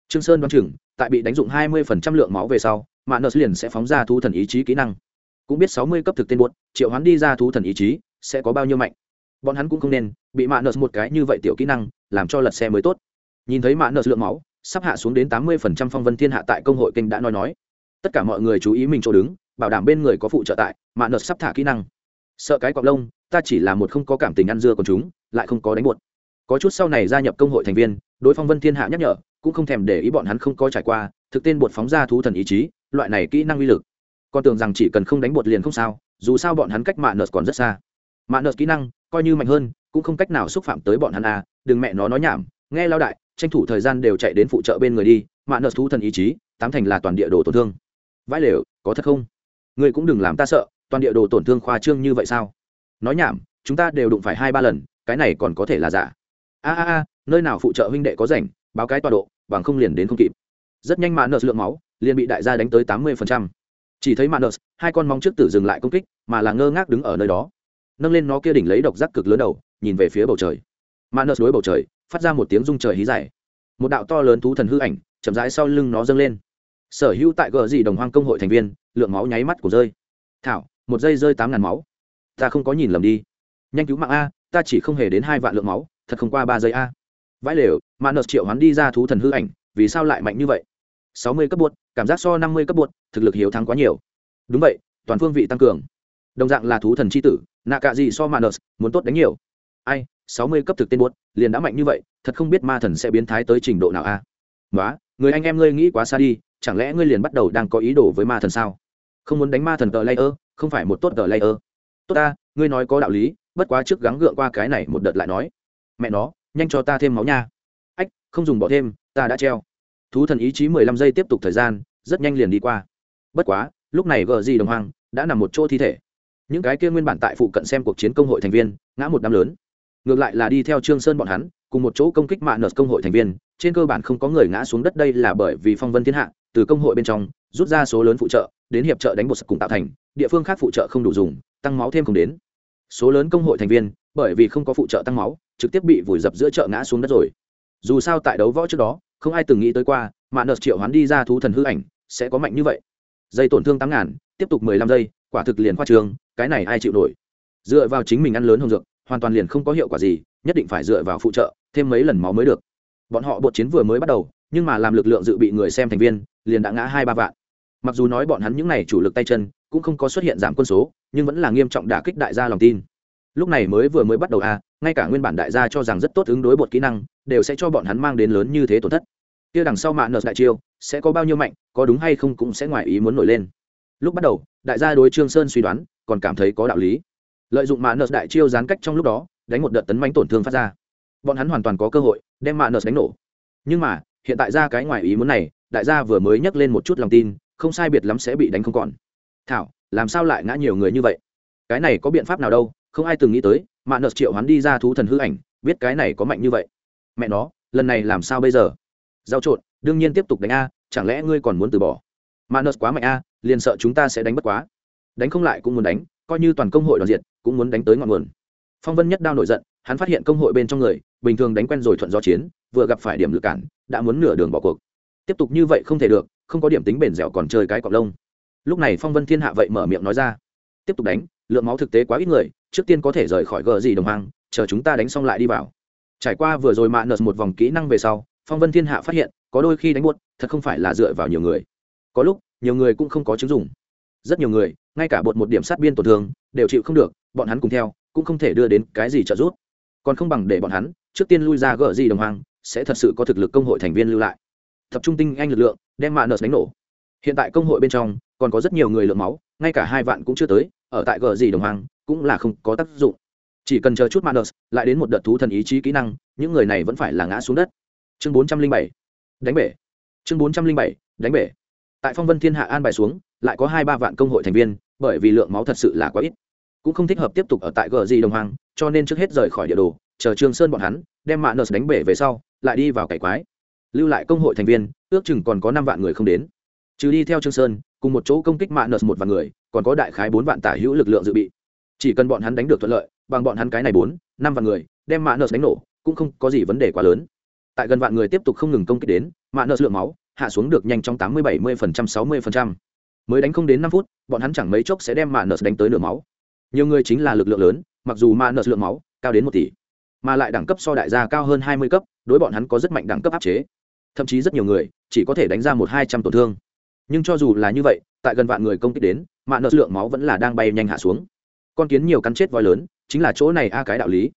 trương sơn đoán chừng, tại bị đánh dụng hai mươi phần trăm lượng máu về sau mạ nợ liền sẽ phóng ra thú thần ý chí kỹ năng. Cũng biết sáu mươi cấp thực tên buốt, triệu hoán đi ra thú thần ý chí sẽ có bao nhiêu mạnh. Bọn hắn cũng không nên bị mạ nợ một cái như vậy tiểu kỹ năng làm cho lật xe mới tốt. Nhìn thấy mạ nợ lượng máu sắp hạ xuống đến tám mươi phần trăm phong vân thiên hạ tại công hội kênh đã nói nói. Tất cả mọi người chú ý mình chỗ đứng, bảo đảm bên người có phụ trợ tại, mạ nợ sắp thả kỹ năng sợ cái cọc lông, ta chỉ là một không có cảm tình ăn dưa còn chúng, lại không có đánh buột có chút sau này gia nhập công hội thành viên, đối phong vân thiên hạ nhắc nhở, cũng không thèm để ý bọn hắn không có trải qua, thực tên bột phóng ra thú thần ý chí, loại này kỹ năng uy lực. Con tưởng rằng chỉ cần không đánh bột liền không sao, dù sao bọn hắn cách mạ nợ còn rất xa. Mạ nợ kỹ năng, coi như mạnh hơn, cũng không cách nào xúc phạm tới bọn hắn à đừng mẹ nó nói nhảm, nghe lao đại, tranh thủ thời gian đều chạy đến phụ trợ bên người đi mạ nợ thú thần ý chí, tám thành là toàn địa đồ tổn thương. Vãi lều, có thật không? Ngươi cũng đừng làm ta sợ toàn địa đồ tổn thương khoa trương như vậy sao? Nói nhảm, chúng ta đều đụng phải hai ba lần, cái này còn có thể là giả. A a a, nơi nào phụ trợ huynh đệ có rảnh, báo cái tọa độ, bằng không liền đến không kịp. Rất nhanh mà nợ lượng máu, liền bị đại gia đánh tới tám mươi chỉ thấy mà nợ, hai con mong trước tử dừng lại công kích, mà là ngơ ngác đứng ở nơi đó. Nâng lên nó kia đỉnh lấy độc giác cực lớn đầu, nhìn về phía bầu trời. Mà nợ đối bầu trời, phát ra một tiếng rung trời hí dài. Một đạo to lớn thú thần hư ảnh, chậm rãi sau lưng nó dâng lên. Sở hữu tại gờ gì đồng hoang công hội thành viên, lượng máu nháy mắt của rơi. Thảo một giây rơi tám ngàn máu. Ta không có nhìn lầm đi. Nhanh cứu mạng a, ta chỉ không hề đến hai vạn lượng máu, thật không qua ba giây a. Vãi lều mà nợ triệu hắn đi ra thú thần hư ảnh, vì sao lại mạnh như vậy? Sáu mươi cấp bột cảm giác so năm mươi cấp bột thực lực hiếu thắng quá nhiều. Đúng vậy, toàn phương vị tăng cường. Đồng dạng là thú thần c h i tử nạ cạ gì so mà nợ muốn tốt đánh nhiều. Ai, sáu mươi cấp thực tên bột liền đã mạnh như vậy, thật không biết ma thần sẽ biến thái tới trình độ nào a. Nói người anh em ngươi nghĩ quá xa đi, chẳng lẽ ngươi liền bắt đầu đang có ý đồ với ma thần sao? Không muốn đánh ma thần tờ layer không phải một tốt tờ layer. Tốt ta, ngươi nói có đạo lý, bất quá trước gắng gượng qua cái này một đợt lại nói. Mẹ nó, nhanh cho ta thêm máu nha. Ách, không dùng bỏ thêm, ta đã treo. Thú thần ý chí mười lăm giây tiếp tục thời gian, rất nhanh liền đi qua. Bất quá, lúc này gờ gì đồng hoàng, đã nằm một chỗ thi thể. Những cái kia nguyên bản tại phụ cận xem cuộc chiến công hội thành viên, ngã một đám lớn. Ngược lại là đi theo trương sơn bọn hắn, cùng một chỗ công kích mạng nợ công hội thành viên, trên cơ bản không có người ngã xuống đất đây là bởi vì phong vân thiên hạ, từ công hội bên trong, rút ra số lớn phụ trợ, đến hiệp trợ đánh bột cùng tạo thành địa phương khác phụ trợ không đủ dùng, tăng máu thêm không đến. Số lớn công hội thành viên, bởi vì không có phụ trợ tăng máu, trực tiếp bị vùi dập giữa chợ ngã xuống đất rồi. Dù sao tại đấu võ trước đó, không ai từng nghĩ tới qua, mà nợ triệu hoán đi ra thú thần hư ảnh, sẽ có mạnh như vậy. Dây tổn thương tám ngàn, tiếp tục mười lăm giây, quả thực liền khoa trường, cái này ai chịu nổi? Dựa vào chính mình ăn lớn hồng dược, hoàn toàn liền không có hiệu quả gì, nhất định phải dựa vào phụ trợ, thêm mấy lần máu mới được. Bọn họ bột chiến vừa mới bắt đầu, nhưng mà làm lực lượng dự bị người xem thành viên, liền đã ngã hai ba vạn. Mặc dù nói bọn hắn những n à y chủ lực tay chân cũng không có xuất hiện giảm quân số nhưng vẫn là nghiêm trọng đả kích đại gia lòng tin. Lúc này mới vừa mới bắt đầu a à, ngay cả nguyên bản đại gia cho rằng rất tốt ứng đối bột kỹ năng đều sẽ cho bọn hắn mang đến lớn như thế tổn thất. Kia đằng sau mạng nợ đại chiêu sẽ có bao nhiêu mạnh có đúng hay không cũng sẽ ngoài ý muốn nổi lên. Lúc bắt đầu đại gia đối trương sơn suy đoán còn cảm thấy có đạo lý. Lợi dụng mạng nợ đại chiêu gián cách trong lúc đó đánh một đợt tấn mánh tổn thương phát ra. Bọn hắn hoàn toàn có cơ hội đem mạng nợ đánh nổ. Nhưng mà hiện tại ra cái ngoài ý muốn này đại gia vừa mới nhắc lên một chút lòng tin không sai biệt lắm sẽ bị đánh không còn thảo, làm sao lại ngã nhiều người như vậy? Cái này có biện pháp nào đâu, không ai từng nghĩ tới mạ nợ triệu hắn đi ra thú thần hư ảnh, biết cái này có mạnh như vậy. Mẹ nó, lần này làm sao bây giờ? Giao trộn, đương nhiên tiếp tục đánh a, chẳng lẽ ngươi còn muốn từ bỏ? Mạ nợ quá mạnh a, liền sợ chúng ta sẽ đánh bất quá. Đánh không lại cũng muốn đánh, coi như toàn công hội đoàn diện cũng muốn đánh tới ngọn nguồn. Phong vân nhất đao nổi giận, hắn phát hiện công hội bên trong người, bình thường đánh quen rồi thuận do chiến, vừa gặp phải điểm lực cản, đã muốn nửa đường bỏ cuộc. Tiếp tục như vậy không thể được, không có điểm tính bền dẻo còn chơi cái cọc lông lúc này phong vân thiên hạ vậy mở miệng nói ra. Tiếp tục đánh, lượng máu thực tế quá ít người, trước tiên có thể rời khỏi gờ gì đồng hoang, chờ chúng ta đánh xong lại đi vào. Trải qua vừa rồi mạ nợt một vòng kỹ năng về sau, phong vân thiên hạ phát hiện, có đôi khi đánh buốt, thật không phải là dựa vào nhiều người. Có lúc, nhiều người cũng không có chứng dùng rất nhiều người, ngay cả bột một điểm sát biên tổn thương, đều chịu không được, bọn hắn cùng theo, cũng không thể đưa đến cái gì trợ giúp. Còn không bằng để bọn hắn, trước tiên lui ra gỡ gì đồng hoàng sẽ thật sự có thực lực công hội thành viên lưu lại. Tập trung tinh anh lực lượng, đem mạ nợ đánh nổ hiện tại công hội bên trong, còn có rất nhiều người lượng máu, ngay cả hai vạn cũng chưa tới, ở tại gờ gì đồng hoàng, cũng là không có tác dụng. Chỉ cần chờ chút mạ lại đến một đợt thú thần ý chí kỹ năng, những người này vẫn phải là ngã xuống đất. Chương bốn trăm linh bảy. Đánh bể. Chương bốn trăm linh bảy. Đánh bể. Tại phong vân thiên hạ an bài xuống, lại có hai ba vạn công hội thành viên, bởi vì lượng máu thật sự là quá ít. Cũng không thích hợp tiếp tục ở tại gờ gì đồng hoàng, cho nên trước hết rời khỏi địa đồ, chờ trương sơn bọn hắn, đem mạ nợ đánh bể về sau, lại đi vào cải quái. Lưu lại công hội thành viên, ước chừng còn có năm vạn người không đến trừ đi theo trương sơn, cùng một chỗ công kích mạ nợ một vạn người, còn có đại khái bốn vạn tả hữu lực lượng dự bị. Chỉ cần bọn hắn đánh được thuận lợi, bằng bọn hắn cái này bốn, năm vạn người, đem mạ nợ đánh nổ, cũng không có gì vấn đề quá lớn. Tại gần vạn người tiếp tục không ngừng công kích đến, mạ nợ lượng máu, hạ xuống được nhanh trong tám mươi bảy mươi phần trăm, sáu mươi phần trăm. Mới đánh không đến năm phút, bọn hắn chẳng mấy chốc sẽ đem mạ nợ đánh tới nửa máu. Nhiều người chính là lực lượng lớn, mặc dù mạ nợ lượng máu cao đến một tỷ, mà lại đẳng cấp so đại gia cao hơn hai mươi cấp, đối bọn hắn có rất mạnh đẳng cấp áp chế. Thậm chí rất nhiều người chỉ có thể đánh ra một hai trăm tổn thương nhưng cho dù là như vậy, tại gần vạn người công kích đến mạng nợ lượng máu vẫn là đang bay nhanh hạ xuống. Con kiến nhiều cắn chết voi lớn, chính là chỗ này a cái đạo lý.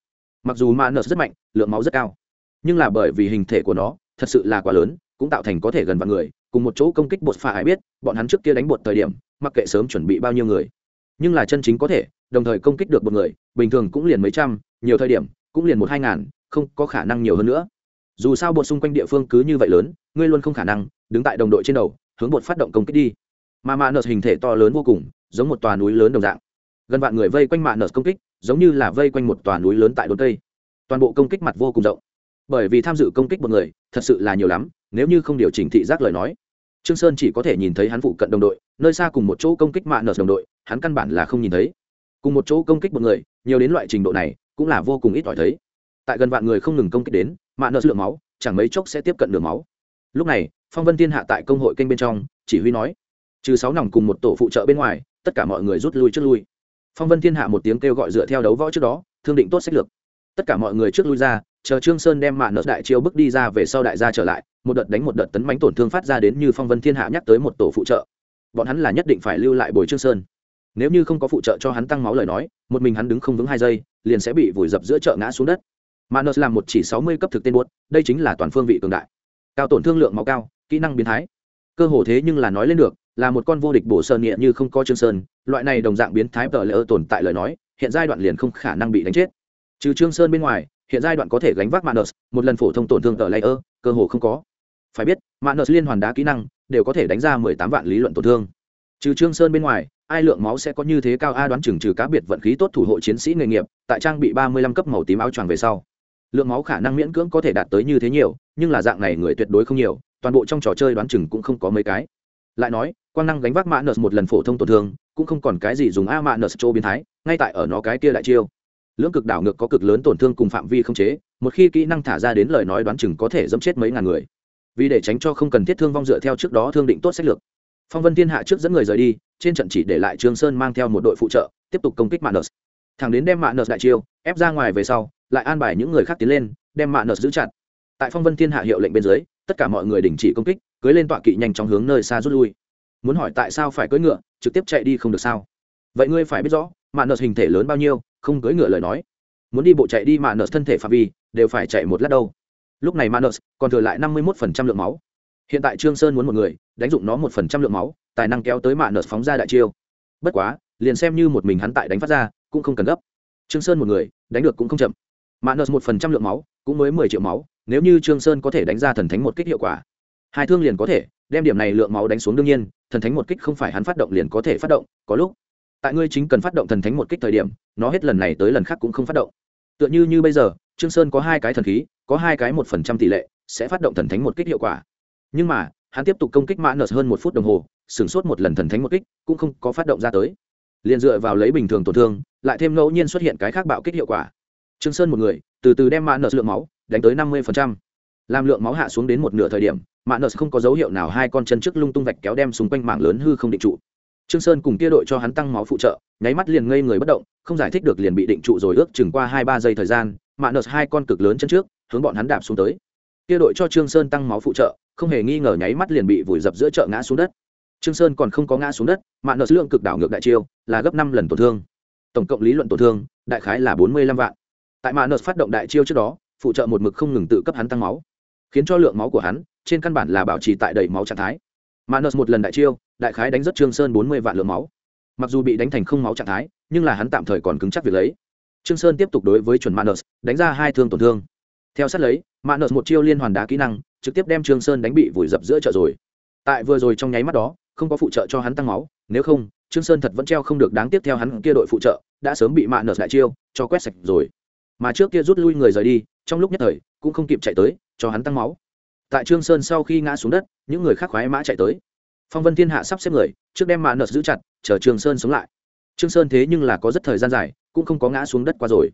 Mặc dù mạng nợ rất mạnh, lượng máu rất cao, nhưng là bởi vì hình thể của nó thật sự là quá lớn, cũng tạo thành có thể gần vạn người, cùng một chỗ công kích bột phà ai biết, bọn hắn trước kia đánh bột thời điểm, mặc kệ sớm chuẩn bị bao nhiêu người, nhưng là chân chính có thể, đồng thời công kích được một người, bình thường cũng liền mấy trăm, nhiều thời điểm, cũng liền một hai ngàn, không có khả năng nhiều hơn nữa. Dù sao bột xung quanh địa phương cứ như vậy lớn, ngươi luôn không khả năng đứng tại đồng đội trên đầu hướng bột phát động công kích đi. Mà mạ nợ hình thể to lớn vô cùng, giống một tòa núi lớn đồng dạng. Gần vạn người vây quanh mạ nợ công kích, giống như là vây quanh một tòa núi lớn tại đồn tây toàn bộ công kích mặt vô cùng rộng. Bởi vì tham dự công kích một người, thật sự là nhiều lắm, nếu như không điều chỉnh thị giác lời nói. Trương sơn chỉ có thể nhìn thấy hắn phụ cận đồng đội, nơi xa cùng một chỗ công kích mạ nợ đồng đội, hắn căn bản là không nhìn thấy. Cùng một chỗ công kích một người, nhiều đến loại trình độ này, cũng là vô cùng ít ỏi thấy. Tại gần vạn người không ngừng công kích đến, mạ nợ lượng máu, chẳng mấy chốc sẽ tiếp cận đường máu. Lúc này phong vân thiên hạ tại công hội kênh bên trong chỉ huy nói trừ sáu nòng cùng một tổ phụ trợ bên ngoài tất cả mọi người rút lui trước lui. Phong vân thiên hạ một tiếng kêu gọi dựa theo đấu võ trước đó thương định tốt sách lược. Tất cả mọi người trước lui ra chờ trương sơn đem mạ nợ đại chiêu bước đi ra về sau đại gia trở lại một đợt đánh một đợt tấn mánh tổn thương phát ra đến như phong vân thiên hạ nhắc tới một tổ phụ trợ. Bọn hắn là nhất định phải lưu lại bồi trương sơn. Nếu như không có phụ trợ cho hắn tăng máu lời nói một mình hắn đứng không vững hai giây liền sẽ bị vùi dập giữa chợ ngã xuống đất. Manus làm một chỉ sáu mươi cấp thực tên buốt, đây chính là toàn phương vị cường đại. Cao tổn thương lượng máu cao, kỹ năng biến thái. Cơ hồ thế nhưng là nói lên được, là một con vô địch bổ sơn nghĩa như không có Trương Sơn, loại này đồng dạng biến thái tờ lỡ tồn tại lời nói, hiện giai đoạn liền không khả năng bị đánh chết. Trừ Trương Sơn bên ngoài, hiện giai đoạn có thể gánh vác Manus, một lần phổ thông tổn thương tờ lỡ cơ hồ không có. Phải biết, Manus liên hoàn đá kỹ năng đều có thể đánh ra mười tám vạn lý luận tổn thương. Trừ Trương Sơn bên ngoài, ai lượng máu sẽ có như thế cao a đoán chừng trừ cá biệt vận khí tốt thủ hộ chiến sĩ nghề nghiệp, tại trang bị ba mươi lăm cấp màu tím áo choàng về sau lượng máu khả năng miễn cưỡng có thể đạt tới như thế nhiều, nhưng là dạng này người tuyệt đối không nhiều, toàn bộ trong trò chơi đoán chừng cũng không có mấy cái. Lại nói, quang năng gánh vác mã nợ một lần phổ thông tổn thương, cũng không còn cái gì dùng a mã nợ chỗ biến thái, ngay tại ở nó cái kia đại chiêu. Lưỡng cực đảo ngược có cực lớn tổn thương cùng phạm vi không chế, một khi kỹ năng thả ra đến lời nói đoán chừng có thể dẫm chết mấy ngàn người. Vì để tránh cho không cần thiết thương vong dựa theo trước đó thương định tốt sách lược. Phong vân thiên hạ trước dẫn người rời đi, trên trận chỉ để lại trương sơn mang theo một đội phụ trợ, tiếp tục công kích mạng nợ thằng đến đem mạng nợ đại chiêu, ép ra ngoài về sau lại an bài những người khác tiến lên, đem mạ nợ giữ chặt. Tại phong vân thiên hạ hiệu lệnh bên dưới, tất cả mọi người đình chỉ công kích, cưới lên tọa kỵ nhanh chóng hướng nơi xa rút lui. Muốn hỏi tại sao phải cưỡi ngựa, trực tiếp chạy đi không được sao? Vậy ngươi phải biết rõ, mạ nợ hình thể lớn bao nhiêu, không cưỡi ngựa lời nói. Muốn đi bộ chạy đi mạ nợ thân thể phạm vi, đều phải chạy một lát đâu. Lúc này mạ nợ còn thừa lại năm mươi một phần trăm lượng máu. Hiện tại trương sơn muốn một người, đánh dụng nó một phần trăm lượng máu, tài năng kéo tới mạ nợ phóng ra đại chiêu. Bất quá, liền xem như một mình hắn tại đánh phát ra, cũng không cần gấp. Trương sơn một người, đánh được cũng không chậm mạ nợ một phần trăm lượng máu, cũng mới mười triệu máu, nếu như trương sơn có thể đánh ra thần thánh một kích hiệu quả. Hai thương liền có thể, đem điểm này lượng máu đánh xuống đương nhiên, thần thánh một kích không phải hắn phát động liền có thể phát động, có lúc, tại ngươi chính cần phát động thần thánh một kích thời điểm, nó hết lần này tới lần khác cũng không phát động. Tựa như như bây giờ, trương sơn có hai cái thần khí, có hai cái một phần trăm tỷ lệ, sẽ phát động thần thánh một kích hiệu quả. Nhưng mà, hắn tiếp tục công kích mã nợ hơn một phút đồng hồ, sửng sốt một lần thần thánh một kích, cũng không có phát động ra tới. Liền dựa vào lấy bình thường tổn thương, lại thêm ngẫu nhiên xuất hiện cái khác bạo kích hiệu quả trương sơn một người, từ từ đem mạ nợ lượng máu đánh tới năm mươi làm lượng máu hạ xuống đến một nửa thời điểm mạ nợ không có dấu hiệu nào hai con chân trước lung tung vạch kéo đem xung quanh mạng lớn hư không định trụ. Trương sơn cùng kia đội cho hắn tăng máu phụ trợ, nháy mắt liền ngây người bất động, không giải thích được liền bị định trụ rồi ước chừng qua hai ba giây thời gian mạ nợ hai con cực lớn chân trước, hướng bọn hắn đạp xuống tới. Kia đội cho trương sơn tăng máu phụ trợ, không hề nghi ngờ nháy mắt liền bị vùi dập giữa chợ ngã xuống đất. Trương sơn còn không có ngã xuống đất mạ nợ lượng cực đảo ngược đại chiêu, là gấp năm lần tổn thương. Tổng cộng lý luận tổn thương, đại khái là bốn mươi lăm vạn tại mạ nợt phát động đại chiêu trước đó, phụ trợ một mực không ngừng tự cấp hắn tăng máu, khiến cho lượng máu của hắn trên căn bản là bảo trì tại đầy máu trạng thái. Mạ nợt một lần đại chiêu, đại khái đánh rất trương sơn bốn mươi vạn lượng máu. Mặc dù bị đánh thành không máu trạng thái, nhưng là hắn tạm thời còn cứng chắc việc lấy. Trương sơn tiếp tục đối với chuẩn mạ nợt, đánh ra hai thương tổn thương. Theo sát lấy mạ nợt một chiêu liên hoàn đá kỹ năng, trực tiếp đem trương sơn đánh bị vùi dập giữa chợ rồi. Tại vừa rồi trong nháy mắt đó, không có phụ trợ cho hắn tăng máu, nếu không, trương sơn thật vẫn treo không được đáng tiếp theo hắn kia đội phụ trợ, đã sớm bị mạ nợt đại chiêu cho quét sạch rồi mà trước kia rút lui người rời đi, trong lúc nhất thời, cũng không kịp chạy tới, cho hắn tăng máu. Tại trương sơn sau khi ngã xuống đất, những người khác khoái mã chạy tới. Phong vân thiên hạ sắp xếp người, trước đem mạ nợt giữ chặt, chờ trương sơn sống lại. Trương sơn thế nhưng là có rất thời gian dài, cũng không có ngã xuống đất qua rồi.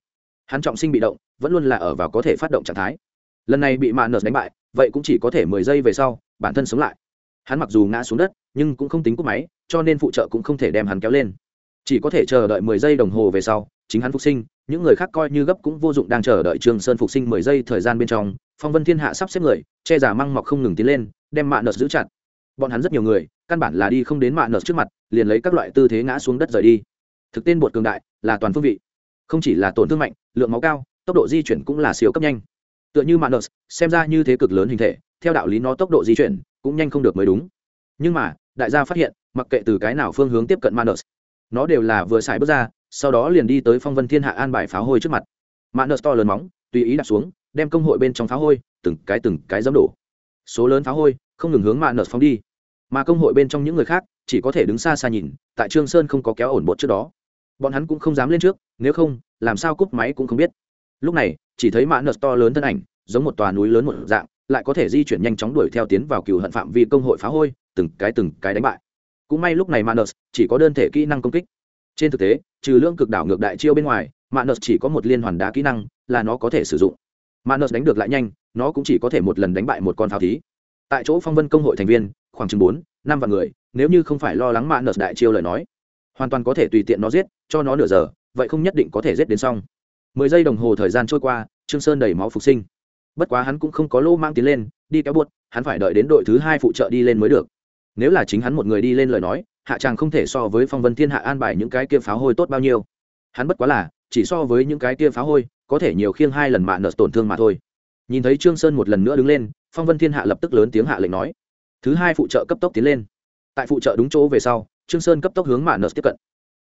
Hắn trọng sinh bị động, vẫn luôn là ở vào có thể phát động trạng thái. Lần này bị mạ nợt đánh bại, vậy cũng chỉ có thể mười giây về sau, bản thân sống lại. Hắn mặc dù ngã xuống đất, nhưng cũng không tính cúp máy, cho nên phụ trợ cũng không thể đem hắn kéo lên. Chỉ có thể chờ đợi mười giây đồng hồ về sau, chính hắn phục sinh những người khác coi như gấp cũng vô dụng đang chờ đợi trương sơn phục sinh mười giây thời gian bên trong, phong vân thiên hạ sắp xếp người, che giả măng mọc không ngừng tiến lên, đem mạ nợ giữ chặt. Bọn hắn rất nhiều người, căn bản là đi không đến mạ nợ trước mặt, liền lấy các loại tư thế ngã xuống đất rời đi. Thực tên bột cường đại, là toàn phương vị. Không chỉ là tổn thương mạnh, lượng máu cao, tốc độ di chuyển cũng là siêu cấp nhanh. Tựa như mạ nợ xem ra như thế cực lớn hình thể, theo đạo lý nó tốc độ di chuyển cũng nhanh không được mới đúng. Nhưng mà, đại gia phát hiện, mặc kệ từ cái nào phương hướng tiếp cận manus nó đều là vừa xài bước ra sau đó liền đi tới phong vân thiên hạ an bài pháo hôi trước mặt. Manus to lớn móng, tùy ý đặt xuống, đem công hội bên trong pháo hôi, từng cái từng cái dẫm đổ. Số lớn pháo hôi, không ngừng hướng manus phóng đi. Mà công hội bên trong những người khác, chỉ có thể đứng xa xa nhìn, tại trương sơn không có kéo ổn bột trước đó. Bọn hắn cũng không dám lên trước, nếu không, làm sao cúp máy cũng không biết. Lúc này, chỉ thấy mã nợ to lớn thân ảnh, giống một tòa núi lớn một dạng, lại có thể di chuyển nhanh chóng đuổi theo tiến vào cựu hận phạm vi công hội phá hôi, từng cái từng cái đánh bại. Cũng may lúc này manus chỉ có đơn thể kỹ năng công kích trên thực tế, trừ lưỡng cực đảo ngược đại chiêu bên ngoài mạ nợ chỉ có một liên hoàn đá kỹ năng là nó có thể sử dụng. Mạ nợ đánh được lại nhanh, nó cũng chỉ có thể một lần đánh bại một con pháo thí. Tại chỗ phong vân công hội thành viên, khoảng chừng bốn, năm vạn người, nếu như không phải lo lắng mạ nợ đại chiêu lời nói, hoàn toàn có thể tùy tiện nó giết, cho nó nửa giờ, vậy không nhất định có thể giết đến xong. Mười giây đồng hồ thời gian trôi qua, trương sơn đầy máu phục sinh. Bất quá hắn cũng không có lô mang tiến lên, đi kéo buốt, hắn phải đợi đến đội thứ hai phụ trợ đi lên mới được. Nếu là chính hắn một người đi lên lời nói hạ tràng không thể so với phong vân thiên hạ an bài những cái kia pháo hôi tốt bao nhiêu. Hắn bất quá là, chỉ so với những cái kia pháo hôi, có thể nhiều khiêng hai lần mạ nợ tổn thương mà thôi. Nhìn thấy trương sơn một lần nữa đứng lên, phong vân thiên hạ lập tức lớn tiếng hạ lệnh nói. Thứ hai phụ trợ cấp tốc tiến lên. Tại phụ trợ đúng chỗ về sau, trương sơn cấp tốc hướng mạ nợ tiếp cận.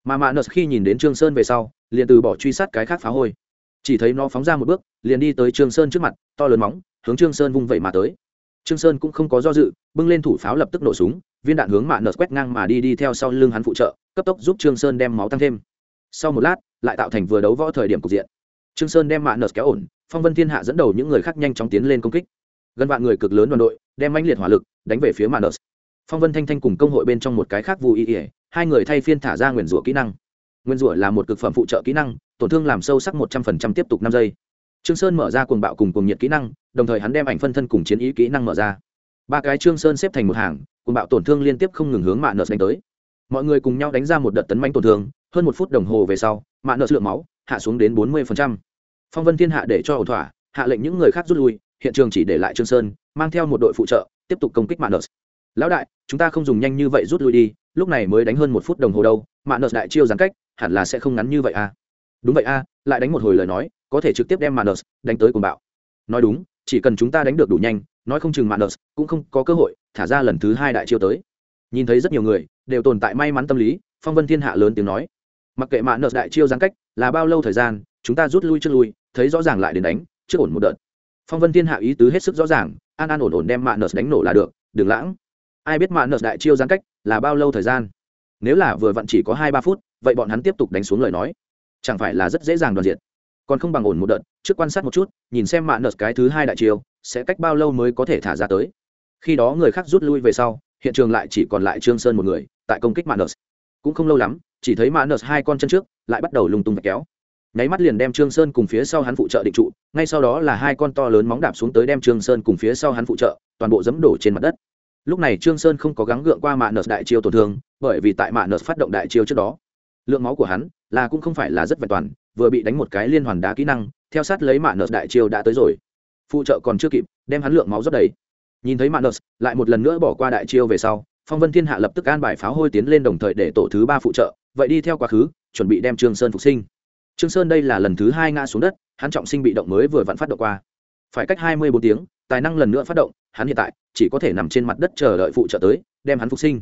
Mà mạ nợ khi nhìn đến trương sơn về sau, liền từ bỏ truy sát cái khác phá hôi. Chỉ thấy nó phóng ra một bước, liền đi tới trương sơn trước mặt, to lớn móng, hướng trương sơn vung vẩy mà tới trương sơn cũng không có do dự, bưng lên thủ pháo lập tức nổ súng, viên đạn hướng mạ nở quét ngang mà đi đi theo sau lưng hắn phụ trợ, cấp tốc giúp trương sơn đem máu tăng thêm. Sau một lát, lại tạo thành vừa đấu võ thời điểm cục diện. Trương sơn đem mạ nở kéo ổn, phong vân thiên hạ dẫn đầu những người khác nhanh chóng tiến lên công kích. Gần vạn người cực lớn đoàn đội, đem mãnh liệt hỏa lực đánh về phía mạ nở. phong vân thanh thanh cùng công hội bên trong một cái khác vui ý ỉa hai người thay phiên thả ra nguyền rủa kỹ năng. Nguyên rủa là một cực phẩm phụ trợ kỹ năng, tổn thương làm sâu sắc một trăm phần trăm tiếp tục năm giây trương sơn mở ra cuồng bạo cùng cuồng nhiệt kỹ năng, đồng thời hắn đem ảnh phân thân cùng chiến ý kỹ năng mở ra. Ba cái trương sơn xếp thành một hàng, cuồng bạo tổn thương liên tiếp không ngừng hướng mạ nợ đánh tới. Mọi người cùng nhau đánh ra một đợt tấn manh tổn thương, hơn một phút đồng hồ về sau mạ nợ lượng máu hạ xuống đến bốn mươi phong vân thiên hạ để cho ổn thỏa, hạ lệnh những người khác rút lui, hiện trường chỉ để lại trương sơn, mang theo một đội phụ trợ, tiếp tục công kích mạ nợ lão đại, chúng ta không dùng nhanh như vậy rút lui đi, lúc này mới đánh hơn một phút đồng hồ đâu mạ nợ đại chiêu giãn cách, hẳn là sẽ không ngắn như vậy a à? Đúng vậy a à, lại đánh một hồi lời nói có thể trực tiếp đem mạ đánh tới cùng bạo. Nói đúng chỉ cần chúng ta đánh được đủ nhanh nói không chừng mạ cũng không có cơ hội thả ra lần thứ hai đại chiêu tới. Nhìn thấy rất nhiều người đều tồn tại may mắn tâm lý phong vân thiên hạ lớn tiếng nói. Mặc kệ mạ đại chiêu giãn cách là bao lâu thời gian chúng ta rút lui trước lui thấy rõ ràng lại đến đánh trước ổn một đợt. Phong vân thiên hạ ý tứ hết sức rõ ràng an an ổn ổn đem mạ đánh nổ là được đừng lãng. Ai biết mạ đại chiêu giãn cách là bao lâu thời gian? Nếu là vừa vặn chỉ có hai ba phút vậy bọn hắn tiếp tục đánh xuống lời nói chẳng phải là rất dễ dàng đoàn diệt. Còn không bằng ổn một đợt, trước quan sát một chút, nhìn xem mạ nợt cái thứ hai đại chiêu, sẽ cách bao lâu mới có thể thả ra tới. Khi đó người khác rút lui về sau, hiện trường lại chỉ còn lại trương sơn một người, tại công kích mạ nợt. Cũng không lâu lắm, chỉ thấy mạ nợt hai con chân trước, lại bắt đầu lung tung và kéo. Nháy mắt liền đem trương sơn cùng phía sau hắn phụ trợ định trụ, ngay sau đó là hai con to lớn móng đạp xuống tới đem trương sơn cùng phía sau hắn phụ trợ, toàn bộ dẫm đổ trên mặt đất. Lúc này trương sơn không có gắng gượng qua mạ nợt đại chiêu tổn thương, bởi vì tại mạ nợt phát động đại chiêu trước đó, lượng máu của hắn là cũng không phải là rất vẹn toàn, vừa bị đánh một cái liên hoàn đá kỹ năng, theo sát lấy mạ nợ đại chiêu đã tới rồi. Phụ trợ còn chưa kịp, đem hắn lượng máu rất đầy. Nhìn thấy mạ nợ lại một lần nữa bỏ qua đại chiêu về sau, phong vân thiên hạ lập tức an bài pháo hôi tiến lên đồng thời để tổ thứ ba phụ trợ, vậy đi theo quá khứ, chuẩn bị đem trương sơn phục sinh. Trương sơn đây là lần thứ hai ngã xuống đất, hắn trọng sinh bị động mới vừa vặn phát động qua. Phải cách hai mươi bốn tiếng, tài năng lần nữa phát động, hắn hiện tại chỉ có thể nằm trên mặt đất chờ đợi phụ trợ tới, đem hắn phục sinh.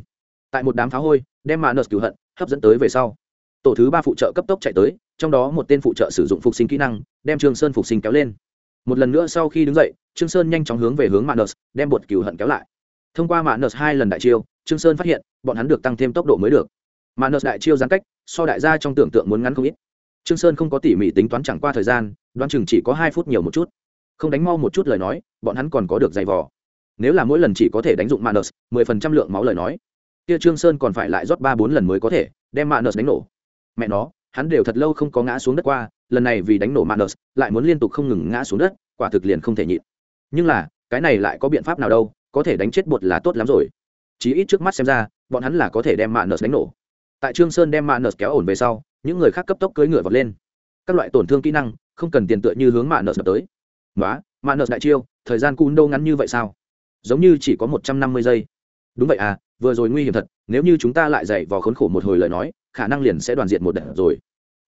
Tại một đám pháo hôi, đem mạ nợ cửu hận, hấp dẫn tới về sau tổ thứ ba phụ trợ cấp tốc chạy tới, trong đó một tên phụ trợ sử dụng phục sinh kỹ năng, đem trương sơn phục sinh kéo lên. Một lần nữa sau khi đứng dậy, trương sơn nhanh chóng hướng về hướng mạng nợ đem bột cừu hận kéo lại. Thông qua mạng nợ hai lần đại chiêu, trương sơn phát hiện, bọn hắn được tăng thêm tốc độ mới được. Mạng nợ đại chiêu giãn cách, so đại gia trong tưởng tượng muốn ngắn không ít. Trương sơn không có tỉ mỉ tính toán chẳng qua thời gian, đoán chừng chỉ có hai phút nhiều một chút. Không đánh mau một chút lời nói, bọn hắn còn có được giày vò. Nếu là mỗi lần chỉ có thể đánh dụng manus mười phần trăm lượng máu lời nói, kia trương sơn còn phải lại rót ba bốn lần mới có thể, đem manus đánh nổ mẹ nó, hắn đều thật lâu không có ngã xuống đất qua, lần này vì đánh nổ manus lại muốn liên tục không ngừng ngã xuống đất, quả thực liền không thể nhịn. Nhưng là, cái này lại có biện pháp nào đâu, có thể đánh chết bột là tốt lắm rồi. Chí ít trước mắt xem ra, bọn hắn là có thể đem manus đánh nổ. Tại trương sơn đem manus kéo ổn về sau, những người khác cấp tốc cưỡi ngựa vọt lên. Các loại tổn thương kỹ năng, không cần tiền tựa như hướng manus tới. Nói manus đại chiêu, thời gian cun đâu ngắn như vậy sao? Giống như chỉ có một trăm năm mươi giây. Đúng vậy à vừa rồi nguy hiểm thật nếu như chúng ta lại dậy vào khốn khổ một hồi lời nói, khả năng liền sẽ đoàn diện một đợt rồi.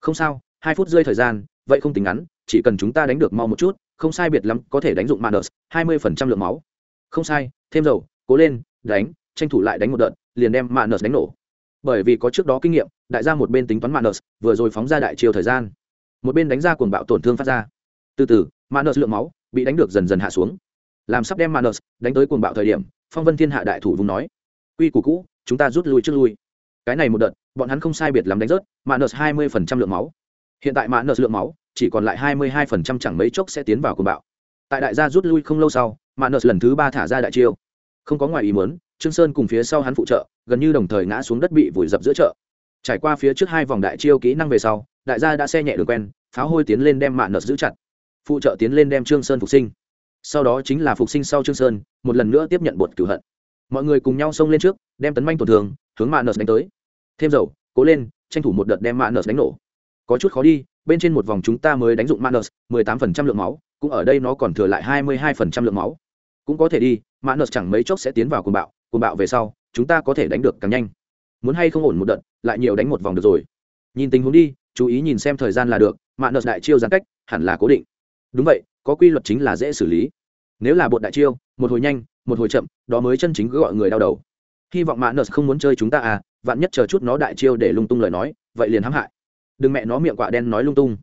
Không sao, hai phút rơi thời gian, vậy không tính ngắn, chỉ cần chúng ta đánh được mau một chút, không sai biệt lắm có thể đánh dụng manus hai mươi phần trăm lượng máu. Không sai, thêm dầu, cố lên, đánh, tranh thủ lại đánh một đợt, liền đem manus đánh nổ. Bởi vì có trước đó kinh nghiệm, đại gia một bên tính toán manus vừa rồi phóng ra đại chiều thời gian. Một bên đánh ra cuồng bạo tổn thương phát ra. Từ từ manus lượng máu bị đánh được dần dần hạ xuống. Làm sắp đem manus đánh tới cuồng bạo thời điểm, phong vân thiên hạ đại thủ vùng nói. Quy củ cũ chúng ta rút lui trước lui. Cái này một đợt, bọn hắn không sai biệt lắm đánh rớt, manus hai mươi lượng máu. Hiện tại manus lượng máu, chỉ còn lại hai mươi hai phần trăm chẳng mấy chốc sẽ tiến vào cuồng bạo. Tại đại gia rút lui không lâu sau, manus lần thứ ba thả ra đại chiêu. Không có ngoài ý muốn, trương sơn cùng phía sau hắn phụ trợ, gần như đồng thời ngã xuống đất bị vùi dập giữa chợ. Trải qua phía trước hai vòng đại chiêu kỹ năng về sau, đại gia đã xe nhẹ đường quen, pháo hôi tiến lên đem mạ nợ giữ chặt. Phụ trợ tiến lên đem trương sơn phục sinh. Sau đó chính là phục sinh sau trương sơn, một lần nữa tiếp nhận bột cửu hận mọi người cùng nhau xông lên trước, đem tấn manh tổn thương, hướng mạ nợ đánh tới. Thêm dầu, cố lên, tranh thủ một đợt đem mạ nợ đánh nổ. Có chút khó đi, bên trên một vòng chúng ta mới đánh dụng manus 18% lượng máu, cũng ở đây nó còn thừa lại 22% lượng máu. Cũng có thể đi manus chẳng mấy chốc sẽ tiến vào cuồng bạo cuồng bạo về sau, chúng ta có thể đánh được càng nhanh. Muốn hay không ổn một đợt, lại nhiều đánh một vòng được rồi. Nhìn tình huống đi, chú ý nhìn xem thời gian là được manus đại chiêu giãn cách, hẳn là cố định. Đúng vậy, có quy luật chính là dễ xử lý. Nếu là bột đại chiêu, một hồi nhanh một hồi chậm, đó mới chân chính gọi người đau đầu. Hy vọng manus không muốn chơi chúng ta à vạn nhất chờ chút nó đại chiêu để lung tung lời nói, vậy liền hãm hại. Đừng mẹ nó miệng quạ đen nói lung tung.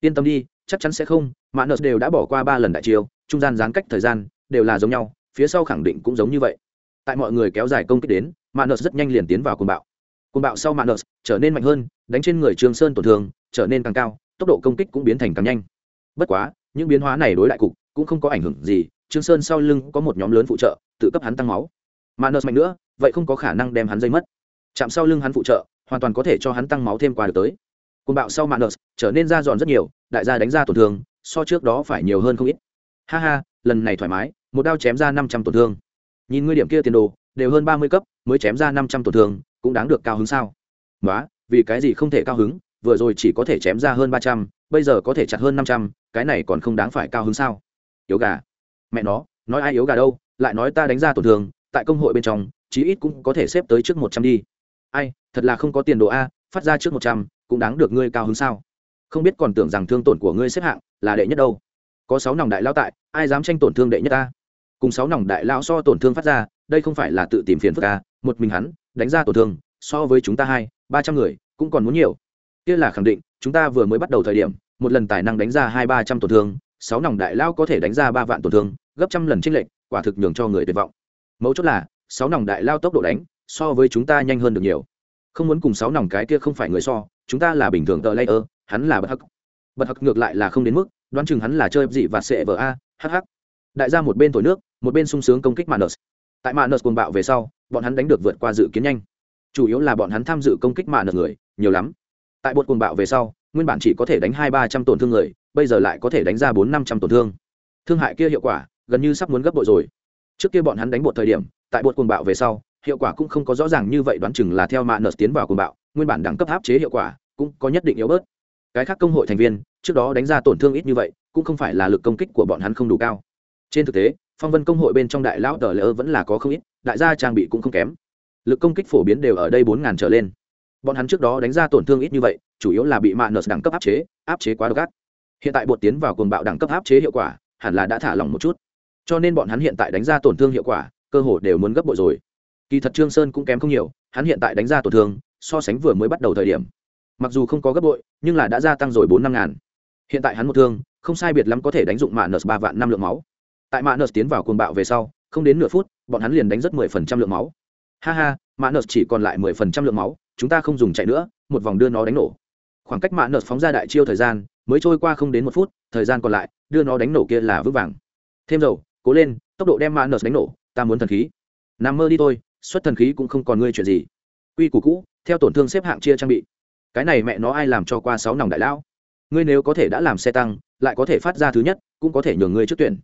Yên tâm đi, chắc chắn sẽ không, mạ nợ đều đã bỏ qua ba lần đại chiêu, trung gian gián cách thời gian đều là giống nhau, phía sau khẳng định cũng giống như vậy. Tại mọi người kéo dài công kích đến, mạ nợ rất nhanh liền tiến vào cuồng bạo. Cuồng bạo sau mạ nợ trở nên mạnh hơn, đánh trên người trường sơn tổn thương trở nên càng cao, tốc độ công kích cũng biến thành càng nhanh. Bất quá, những biến hóa này đối đại cục cũng không có ảnh hưởng gì trương sơn sau lưng có một nhóm lớn phụ trợ, tự cấp hắn tăng máu. Mà nợ mạnh nữa, vậy không có khả năng đem hắn dây mất. Chạm sau lưng hắn phụ trợ, hoàn toàn có thể cho hắn tăng máu thêm qua được tới. Côn bạo sau mạng nợ trở nên ra dọn rất nhiều, đại gia đánh ra tổn thương, so trước đó phải nhiều hơn không ít. Ha ha, lần này thoải mái, một đao chém ra năm trăm tổn thương. Nhìn ngươi điểm kia tiền đồ, đều hơn ba mươi cấp, mới chém ra năm trăm tổn thương, cũng đáng được cao hứng sao? Nói vì cái gì không thể cao hứng, vừa rồi chỉ có thể chém ra hơn ba trăm, bây giờ có thể chặt hơn năm trăm, cái này còn không đáng phải cao hứng sao? Yếu gà mẹ nó, nói ai yếu gà đâu, lại nói ta đánh ra tổn thương, tại công hội bên trong, chí ít cũng có thể xếp tới trước một trăm đi. Ai, thật là không có tiền đồ a, phát ra trước một trăm, cũng đáng được ngươi cao hứng sao? Không biết còn tưởng rằng thương tổn của ngươi xếp hạng là đệ nhất đâu. Có sáu nòng đại lao tại, ai dám tranh tổn thương đệ nhất ta cùng sáu nòng đại lao so tổn thương phát ra, đây không phải là tự tìm phiền phức ca một mình hắn, đánh ra tổn thương, so với chúng ta hai, ba trăm người, cũng còn muốn nhiều. Kia là khẳng định, chúng ta vừa mới bắt đầu thời điểm, một lần tài năng đánh ra hai ba trăm tổn thương sáu nòng đại lao có thể đánh ra ba vạn tổn thương, gấp trăm lần tranh lệch, quả thực nhường cho người tuyệt vọng. Mấu chốt là, sáu nòng đại lao tốc độ đánh, so với chúng ta nhanh hơn được nhiều. Không muốn cùng sáu nòng cái kia không phải người so, chúng ta là bình thường tờ layer, hắn là bất hắc. Bất hắc ngược lại là không đến mức, đoán chừng hắn là chơi gì và sệ vờ a hh đại gia một bên thổi nước, một bên sung sướng công kích manus. Tại manus cuồng bạo về sau, bọn hắn đánh được vượt qua dự kiến nhanh. Chủ yếu là bọn hắn tham dự công kích manus người, nhiều lắm. Tại bột cuồng bạo về sau, nguyên bản chỉ có thể đánh hai ba trăm tổn thương người bây giờ lại có thể đánh ra bốn năm trăm tổn thương. Thương hại kia hiệu quả, gần như sắp muốn gấp bội rồi. Trước kia bọn hắn đánh bột thời điểm, tại bột cuồng bạo về sau, hiệu quả cũng không có rõ ràng như vậy, đoán chừng là theo mạ nợ tiến vào cuồng bạo, nguyên bản đẳng cấp áp chế hiệu quả cũng có nhất định yếu bớt. Cái khác công hội thành viên, trước đó đánh ra tổn thương ít như vậy, cũng không phải là lực công kích của bọn hắn không đủ cao. Trên thực tế, phong vân công hội bên trong đại lão tờ lỡ vẫn là có không ít, đại gia trang bị cũng không kém. Lực công kích phổ biến đều ở đây bốn ngàn trở lên. Bọn hắn trước đó đánh ra tổn thương ít như vậy, chủ yếu là bị mạ nợ đẳng cấp áp chế áp chế quá độc ác hiện tại bột tiến vào cuồng bạo đẳng cấp áp chế hiệu quả, hẳn là đã thả lỏng một chút. Cho nên bọn hắn hiện tại đánh ra tổn thương hiệu quả, cơ hồ đều muốn gấp bội rồi. Kỳ thật trương sơn cũng kém không nhiều, hắn hiện tại đánh ra tổn thương, so sánh vừa mới bắt đầu thời điểm. Mặc dù không có gấp bội, nhưng là đã gia tăng rồi bốn năm ngàn. Hiện tại hắn một thương, không sai biệt lắm có thể đánh dụng mạ nợ ba vạn năm lượng máu. Tại mạ nợ tiến vào cuồng bạo về sau, không đến nửa phút, bọn hắn liền đánh rất mười phần trăm lượng máu. Ha ha, mạ nợ chỉ còn lại mười phần trăm lượng máu, chúng ta không dùng chạy nữa, một vòng đưa nó đánh nổ khoảng cách mạ nợ phóng ra đại chiêu thời gian mới trôi qua không đến một phút, thời gian còn lại, đưa nó đánh nổ kia là vững vàng. Thêm dầu, cố lên, tốc độ đem mạ nợ đánh nổ, ta muốn thần khí. Nằm mơ đi thôi, xuất thần khí cũng không còn ngươi chuyện gì. Quy củ cũ, theo tổn thương xếp hạng chia trang bị. Cái này mẹ nó ai làm cho qua sáu nòng đại lão? Ngươi nếu có thể đã làm xe tăng, lại có thể phát ra thứ nhất, cũng có thể nhường ngươi trước tuyển.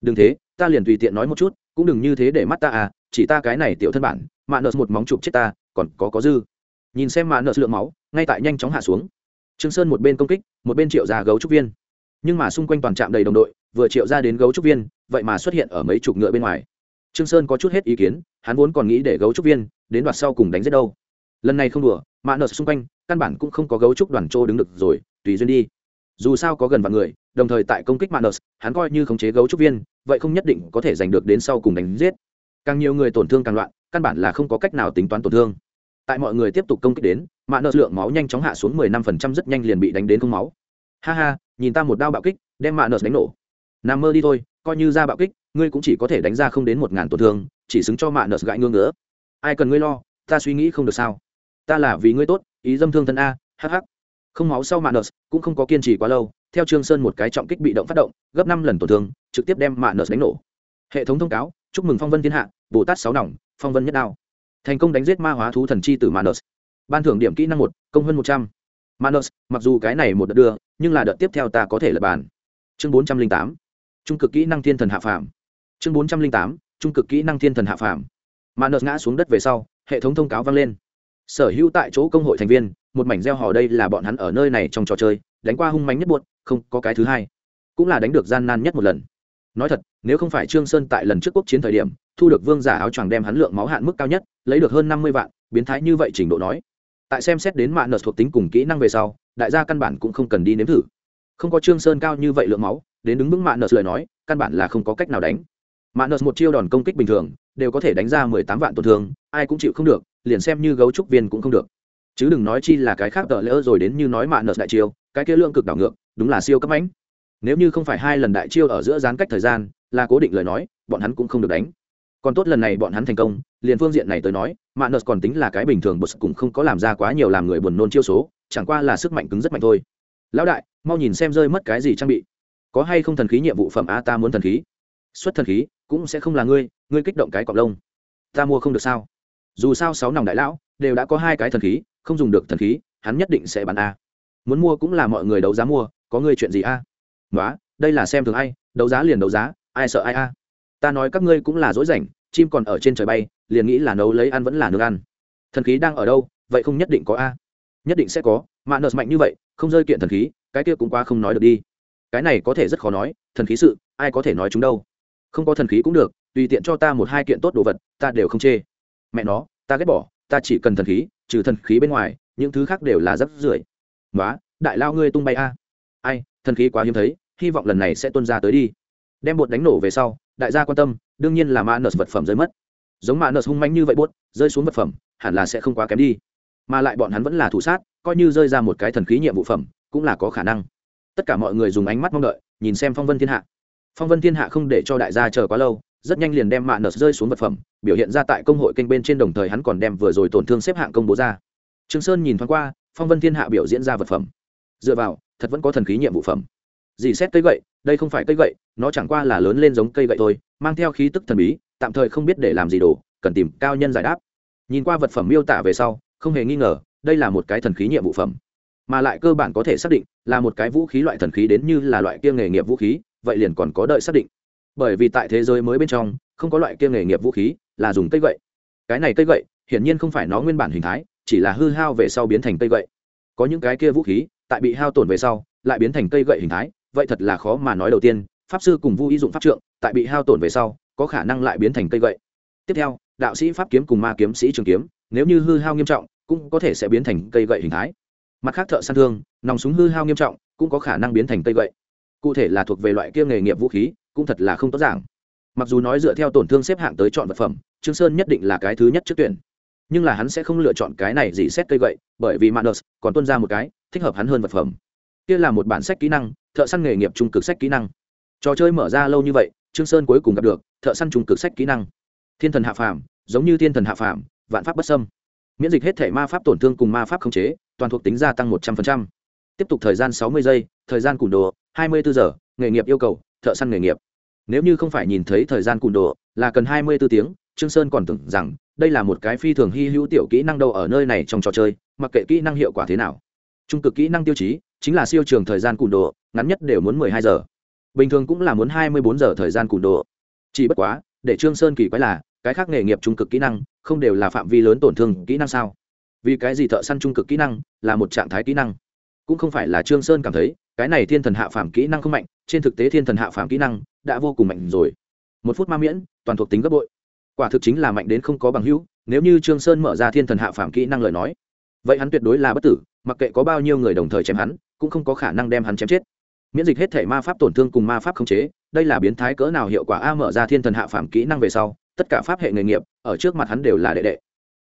Đừng thế, ta liền tùy tiện nói một chút, cũng đừng như thế để mắt ta à chỉ ta cái này tiểu thân bản, mạ nợ một móng chụp chết ta, còn có có dư. Nhìn xem mạ nợ lượng máu, ngay tại nhanh chóng hạ xuống trương sơn một bên công kích, một bên triệu ra gấu trúc viên. Nhưng mà xung quanh toàn trạm đầy đồng đội, vừa triệu ra đến gấu trúc viên, vậy mà xuất hiện ở mấy chục ngựa bên ngoài. Trương sơn có chút hết ý kiến, hắn vốn còn nghĩ để gấu trúc viên đến đoạt sau cùng đánh giết đâu. Lần này không đùa mạ nợ xung quanh, căn bản cũng không có gấu trúc đoàn trô đứng được rồi, tùy duyên đi. Dù sao có gần vạn người, đồng thời tại công kích mạ nợ, hắn coi như khống chế gấu trúc viên, vậy không nhất định có thể giành được đến sau cùng đánh giết. Càng nhiều người tổn thương càng loạn, căn bản là không có cách nào tính toán tổn thương. Tại mọi người tiếp tục công kích đến mạ nợ lượng máu nhanh chóng hạ xuống mười năm phần trăm rất nhanh liền bị đánh đến không máu. Ha ha, nhìn ta một đao bạo kích, đem mạ nợ đánh nổ. Nằm mơ đi thôi, coi như ra bạo kích, ngươi cũng chỉ có thể đánh ra không đến một ngàn tổn thương, chỉ xứng cho mạ nợ gãi ngưỡng nữa. ai cần ngươi lo, ta suy nghĩ không được sao? Ta là vì ngươi tốt, ý dâm thương thân a hh không máu sau mạ nợ cũng không có kiên trì quá lâu, theo trương sơn một cái trọng kích bị động phát động, gấp năm lần tổn thương, trực tiếp đem mạ nợ đánh nổ. Hệ thống thông cáo, chúc mừng phong vân thiên hạ, bồ tát sáu nòng, phong vân nhất đao. Thành công đánh giết ma hóa thú thần chi từ mạ nợ ban thưởng điểm kỹ năng một, công hơn một trăm. Manus mặc dù cái này một đợt đưa, nhưng là đợt tiếp theo ta có thể lập bàn. Chương bốn trăm linh tám. Trung cực kỹ năng thiên thần hạ phàm. Chương bốn trăm linh tám. Trung cực kỹ năng thiên thần hạ phàm. Manus ngã xuống đất về sau, hệ thống thông cáo vang lên. Sở hữu tại chỗ công hội thành viên, một mảnh gieo hò đây là bọn hắn ở nơi này trong trò chơi, đánh qua hung mánh nhất buốt không có cái thứ hai. Cũng là đánh được gian nan nhất một lần. Nói thật, nếu không phải trương sơn tại lần trước quốc chiến thời điểm, thu được vương giả áo choàng đem hắn lượng máu hạn mức cao nhất, lấy được hơn năm mươi vạn, biến thái như vậy trình độ nói tại xem xét đến mạng nợ thuộc tính cùng kỹ năng về sau, đại gia căn bản cũng không cần đi nếm thử. Không có trương sơn cao như vậy lượng máu, đến đứng vững mạng nợ lời nói, căn bản là không có cách nào đánh. Mạng nợ một chiêu đòn công kích bình thường, đều có thể đánh ra mười tám vạn tổn thương, ai cũng chịu không được, liền xem như gấu trúc viên cũng không được. Chứ đừng nói chi là cái khác tợ lỡ rồi đến như nói mạng nợ đại chiêu, cái kia lượng cực đảo ngược, đúng là siêu cấp ánh nếu như không phải hai lần đại chiêu ở giữa gián cách thời gian, là cố định lời nói, bọn hắn cũng không được đánh còn tốt lần này bọn hắn thành công, liền phương diện này tới nói mạng nợ còn tính là cái bình thường bật cũng không có làm ra quá nhiều làm người buồn nôn chiêu số, chẳng qua là sức mạnh cứng rất mạnh thôi. Lão đại, mau nhìn xem rơi mất cái gì trang bị. Có hay không thần khí nhiệm vụ phẩm a, ta muốn thần khí. Xuất thần khí, cũng sẽ không là ngươi ngươi kích động cái cọc lông. Ta mua không được sao? Dù sao sáu nòng đại lão, đều đã có hai cái thần khí, không dùng được thần khí, hắn nhất định sẽ bán a. Muốn mua cũng là mọi người đấu giá mua, có ngươi chuyện gì a? Nói đây là xem thường ai, đấu giá liền đấu giá, ai sợ ai a ta nói các ngươi cũng là dối rảnh, chim còn ở trên trời bay, liền nghĩ là nấu lấy ăn vẫn là nương ăn. Thần khí đang ở đâu, vậy không nhất định có a. Nhất định sẽ có mạ nợ mạnh như vậy, không rơi kiện thần khí, cái kia cũng quá không nói được đi. Cái này có thể rất khó nói, thần khí sự, ai có thể nói chúng đâu. Không có thần khí cũng được, tùy tiện cho ta một hai kiện tốt đồ vật, ta đều không chê. Mẹ nó, ta ghét bỏ, ta chỉ cần thần khí, trừ thần khí bên ngoài, những thứ khác đều là rất rưởi. Nói đại lao ngươi tung bay a. Ai, thần khí quá hiếm thấy, hy vọng lần này sẽ tuân ra tới đi. Đem bột đánh nổ về sau đại gia quan tâm, đương nhiên là mã nợ vật phẩm rơi mất. Giống mã nợ hung manh như vậy bốt rơi xuống vật phẩm, hẳn là sẽ không quá kém đi. Mà lại bọn hắn vẫn là thủ sát, coi như rơi ra một cái thần khí nhiệm vụ phẩm, cũng là có khả năng. Tất cả mọi người dùng ánh mắt mong đợi, nhìn xem phong vân thiên hạ. Phong vân thiên hạ không để cho đại gia chờ quá lâu, rất nhanh liền đem mạ nợ rơi xuống vật phẩm, biểu hiện ra tại công hội kênh bên trên đồng thời hắn còn đem vừa rồi tổn thương xếp hạng công bố ra. Trương sơn nhìn thoáng qua, phong vân thiên hạ biểu diễn ra vật phẩm. Dựa vào, thật vẫn có thần khí nhiệm vụ phẩm dì xét cây gậy, đây không phải cây gậy, nó chẳng qua là lớn lên giống cây gậy thôi, mang theo khí tức thần bí, tạm thời không biết để làm gì đồ, cần tìm cao nhân giải đáp. Nhìn qua vật phẩm miêu tả về sau, không hề nghi ngờ, đây là một cái thần khí nhiệm vụ phẩm. Mà lại cơ bản có thể xác định, là một cái vũ khí loại thần khí đến như là loại kia nghề nghiệp vũ khí, vậy liền còn có đợi xác định. Bởi vì tại thế giới mới bên trong, không có loại kia nghề nghiệp vũ khí là dùng cây gậy. Cái này cây gậy, hiển nhiên không phải nó nguyên bản hình thái, chỉ là hư hao về sau biến thành cây gậy. Có những cái kia vũ khí, tại bị hao tổn về sau, lại biến thành cây gậy hình thái vậy thật là khó mà nói đầu tiên, pháp sư cùng vu ý dụng pháp trượng, tại bị hao tổn về sau, có khả năng lại biến thành cây gậy. Tiếp theo, đạo sĩ pháp kiếm cùng ma kiếm sĩ trường kiếm, nếu như hư hao nghiêm trọng, cũng có thể sẽ biến thành cây gậy hình thái. Mặt khác thợ săn thương, nòng súng hư hao nghiêm trọng, cũng có khả năng biến thành cây gậy. Cụ thể là thuộc về loại kia nghề nghiệp vũ khí, cũng thật là không tốt giảng. Mặc dù nói dựa theo tổn thương xếp hạng tới chọn vật phẩm, trương sơn nhất định là cái thứ nhất trước tuyển. Nhưng là hắn sẽ không lựa chọn cái này gì xét cây gậy, bởi vì manus còn tuân ra một cái, thích hợp hắn hơn vật phẩm kia là một bản sách kỹ năng, thợ săn nghề nghiệp trung cực sách kỹ năng. Trò chơi mở ra lâu như vậy, trương sơn cuối cùng gặp được, thợ săn trung cực sách kỹ năng. Thiên thần hạ phàm, giống như thiên thần hạ phàm, vạn pháp bất xâm. Miễn dịch hết thể ma pháp tổn thương cùng ma pháp khống chế, toàn thuộc tính gia tăng một trăm linh tiếp tục thời gian sáu mươi giây, thời gian cùn đồ, hai mươi bốn giờ, nghề nghiệp yêu cầu, thợ săn nghề nghiệp. Nếu như không phải nhìn thấy thời gian cùn đồ, là cần hai mươi bốn tiếng, trương sơn còn tưởng rằng, đây là một cái phi thường hy hữu tiểu kỹ năng đâu ở nơi này trong trò chơi, mặc kệ kỹ năng hiệu quả thế nào. Trung cực kỹ năng tiêu chí chính là siêu trường thời gian cùn độ ngắn nhất đều muốn mười hai giờ. Bình thường cũng là muốn hai mươi bốn giờ thời gian cùn độ chỉ bất quá, để trương sơn kỳ quái là, cái khác nghề nghiệp trung cực kỹ năng, không đều là phạm vi lớn tổn thương kỹ năng sao? Vì cái gì thợ săn trung cực kỹ năng là một trạng thái kỹ năng? Cũng không phải là trương sơn cảm thấy, cái này thiên thần hạ phàm kỹ năng không mạnh, trên thực tế thiên thần hạ phàm kỹ năng đã vô cùng mạnh rồi. Một phút ma miễn, toàn thuộc tính gấp bội. Quả thực chính là mạnh đến không có bằng hữu, nếu như trương sơn mở ra thiên thần hạ phàm kỹ năng lời nói, vậy hắn tuyệt đối là bất tử, mặc kệ có bao nhiêu người đồng thời chém hắn cũng không có khả năng đem hắn chém chết. Miễn dịch hết thể ma pháp tổn thương cùng ma pháp khống chế, đây là biến thái cỡ nào hiệu quả a mở ra thiên thần hạ phàm kỹ năng về sau, tất cả pháp hệ nghề nghiệp, ở trước mặt hắn đều là đệ đệ.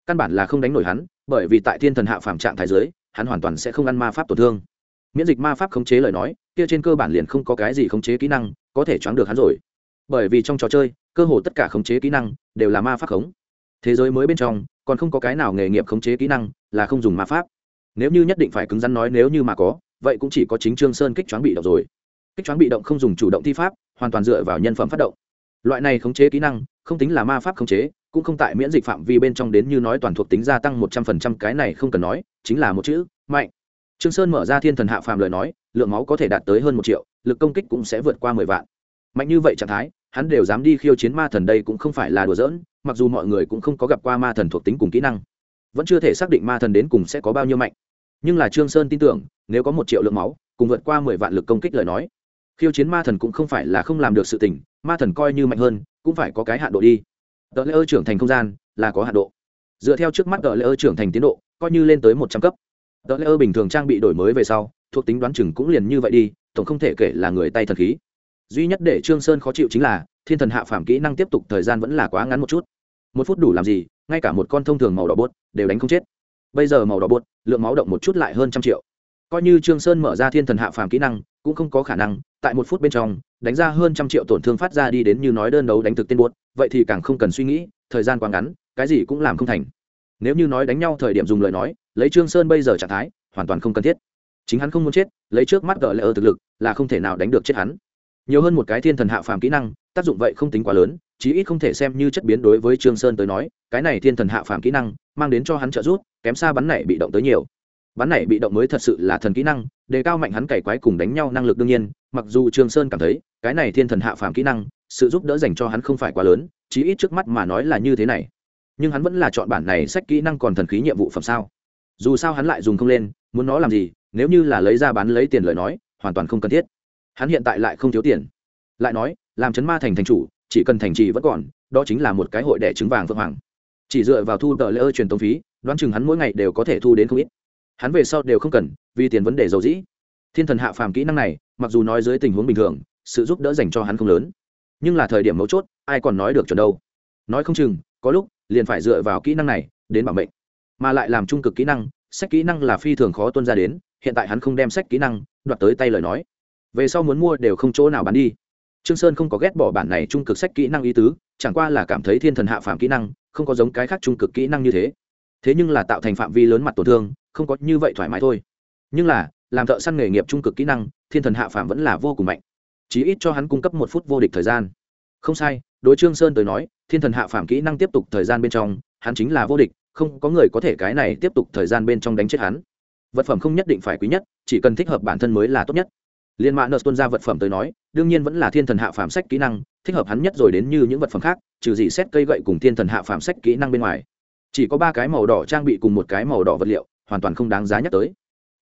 Căn bản là không đánh nổi hắn, bởi vì tại thiên thần hạ phàm trạng thái giới hắn hoàn toàn sẽ không ăn ma pháp tổn thương. Miễn dịch ma pháp khống chế lời nói, kia trên cơ bản liền không có cái gì khống chế kỹ năng, có thể choáng được hắn rồi. Bởi vì trong trò chơi, cơ hồ tất cả khống chế kỹ năng đều là ma pháp khống. Thế giới mới bên trong, còn không có cái nào nghề nghiệp khống chế kỹ năng là không dùng ma pháp. Nếu như nhất định phải cứng rắn nói nếu như mà có vậy cũng chỉ có chính trương sơn kích choáng bị động rồi. Kích choáng bị động không dùng chủ động thi pháp, hoàn toàn dựa vào nhân phẩm phát động. Loại này khống chế kỹ năng, không tính là ma pháp khống chế, cũng không tại miễn dịch phạm vi bên trong đến như nói toàn thuộc tính gia tăng một trăm phần trăm, cái này không cần nói, chính là một chữ, mạnh. Trương sơn mở ra thiên thần hạ phàm lời nói, lượng máu có thể đạt tới hơn một triệu, lực công kích cũng sẽ vượt qua mười vạn. Mạnh như vậy trạng thái, hắn đều dám đi khiêu chiến ma thần đây cũng không phải là đùa giỡn, mặc dù mọi người cũng không có gặp qua ma thần thuộc tính cùng kỹ năng. Vẫn chưa thể xác định ma thần đến cùng sẽ có bao nhiêu mạnh nhưng là trương sơn tin tưởng, nếu có một triệu lượng máu, cùng vượt qua mười vạn lực công kích lời nói, khiêu chiến ma thần cũng không phải là không làm được sự tình, ma thần coi như mạnh hơn, cũng phải có cái hạn độ đi. Tờ lễ ơ trưởng thành không gian, là có hạn độ. Dựa theo trước mắt tờ lễ ơ trưởng thành tiến độ, coi như lên tới một trăm cấp. Tờ lễ ơ bình thường trang bị đổi mới về sau, thuộc tính đoán chừng cũng liền như vậy đi, tổng không thể kể là người tay thần khí. Duy nhất để trương sơn khó chịu chính là, thiên thần hạ phàm kỹ năng tiếp tục thời gian vẫn là quá ngắn một chút. Một phút đủ làm gì, ngay cả một con thông thường màu đỏ bốt, đều đánh không chết bây giờ màu đỏ buốt lượng máu động một chút lại hơn trăm triệu. Coi như trương sơn mở ra thiên thần hạ phàm kỹ năng, cũng không có khả năng, tại một phút bên trong, đánh ra hơn trăm triệu tổn thương phát ra đi đến như nói đơn đấu đánh thực tên buốt vậy thì càng không cần suy nghĩ, thời gian quá ngắn, cái gì cũng làm không thành. Nếu như nói đánh nhau thời điểm dùng lời nói, lấy trương sơn bây giờ trạng thái, hoàn toàn không cần thiết. Chính hắn không muốn chết, lấy trước mắt gỡ lỡ thực lực, là không thể nào đánh được chết hắn. Nhiều hơn một cái thiên thần hạ phàm kỹ năng, tác dụng vậy không tính quá lớn chí ít không thể xem như chất biến đối với trương sơn tới nói, cái này thiên thần hạ phàm kỹ năng, mang đến cho hắn trợ giúp, kém xa bắn này bị động tới nhiều. Bắn này bị động mới thật sự là thần kỹ năng, đề cao mạnh hắn cày quái cùng đánh nhau năng lực đương nhiên, mặc dù trương sơn cảm thấy, cái này thiên thần hạ phàm kỹ năng, sự giúp đỡ dành cho hắn không phải quá lớn, chí ít trước mắt mà nói là như thế này. Nhưng hắn vẫn là chọn bản này sách kỹ năng còn thần khí nhiệm vụ phẩm sao? Dù sao hắn lại dùng không lên, muốn nó làm gì, nếu như là lấy ra bán lấy tiền lời nói, hoàn toàn không cần thiết. Hắn hiện tại lại không thiếu tiền. Lại nói, làm chấn ma thành thành chủ chỉ cần thành trì vẫn còn, đó chính là một cái hội đẻ trứng vàng vượng hoàng. Chỉ dựa vào thu tờ lễ ơ truyền tống phí, đoán chừng hắn mỗi ngày đều có thể thu đến không ít. Hắn về sau đều không cần, vì tiền vấn đề dầu dĩ. Thiên thần hạ phàm kỹ năng này, mặc dù nói dưới tình huống bình thường, sự giúp đỡ dành cho hắn không lớn. Nhưng là thời điểm mấu chốt, ai còn nói được chuẩn đâu. Nói không chừng, có lúc, liền phải dựa vào kỹ năng này, đến bảo mệnh. Mà lại làm trung cực kỹ năng, sách kỹ năng là phi thường khó tuân ra đến, hiện tại hắn không đem sách kỹ năng, đoạt tới tay lời nói. Về sau muốn mua đều không chỗ nào bán đi trương sơn không có ghét bỏ bản này trung cực sách kỹ năng ý tứ, chẳng qua là cảm thấy thiên thần hạ phàm kỹ năng, không có giống cái khác trung cực kỹ năng như thế. Thế nhưng là tạo thành phạm vi lớn mặt tổn thương, không có như vậy thoải mái thôi. Nhưng là, làm thợ săn nghề nghiệp trung cực kỹ năng, thiên thần hạ phàm vẫn là vô cùng mạnh. Chí ít cho hắn cung cấp một phút vô địch thời gian. Không sai, đối trương sơn tới nói, thiên thần hạ phàm kỹ năng tiếp tục thời gian bên trong, hắn chính là vô địch, không có người có thể cái này tiếp tục thời gian bên trong đánh chết hắn. Vật phẩm không nhất định phải quý nhất, chỉ cần thích hợp bản thân mới là tốt nhất. Liên mã nợ tuân ra vật phẩm tới nói đương nhiên vẫn là thiên thần hạ phàm sách kỹ năng, thích hợp hắn nhất rồi đến như những vật phẩm khác, trừ gì xét cây gậy cùng thiên thần hạ phàm sách kỹ năng bên ngoài. Chỉ có ba cái màu đỏ trang bị cùng một cái màu đỏ vật liệu, hoàn toàn không đáng giá nhắc tới.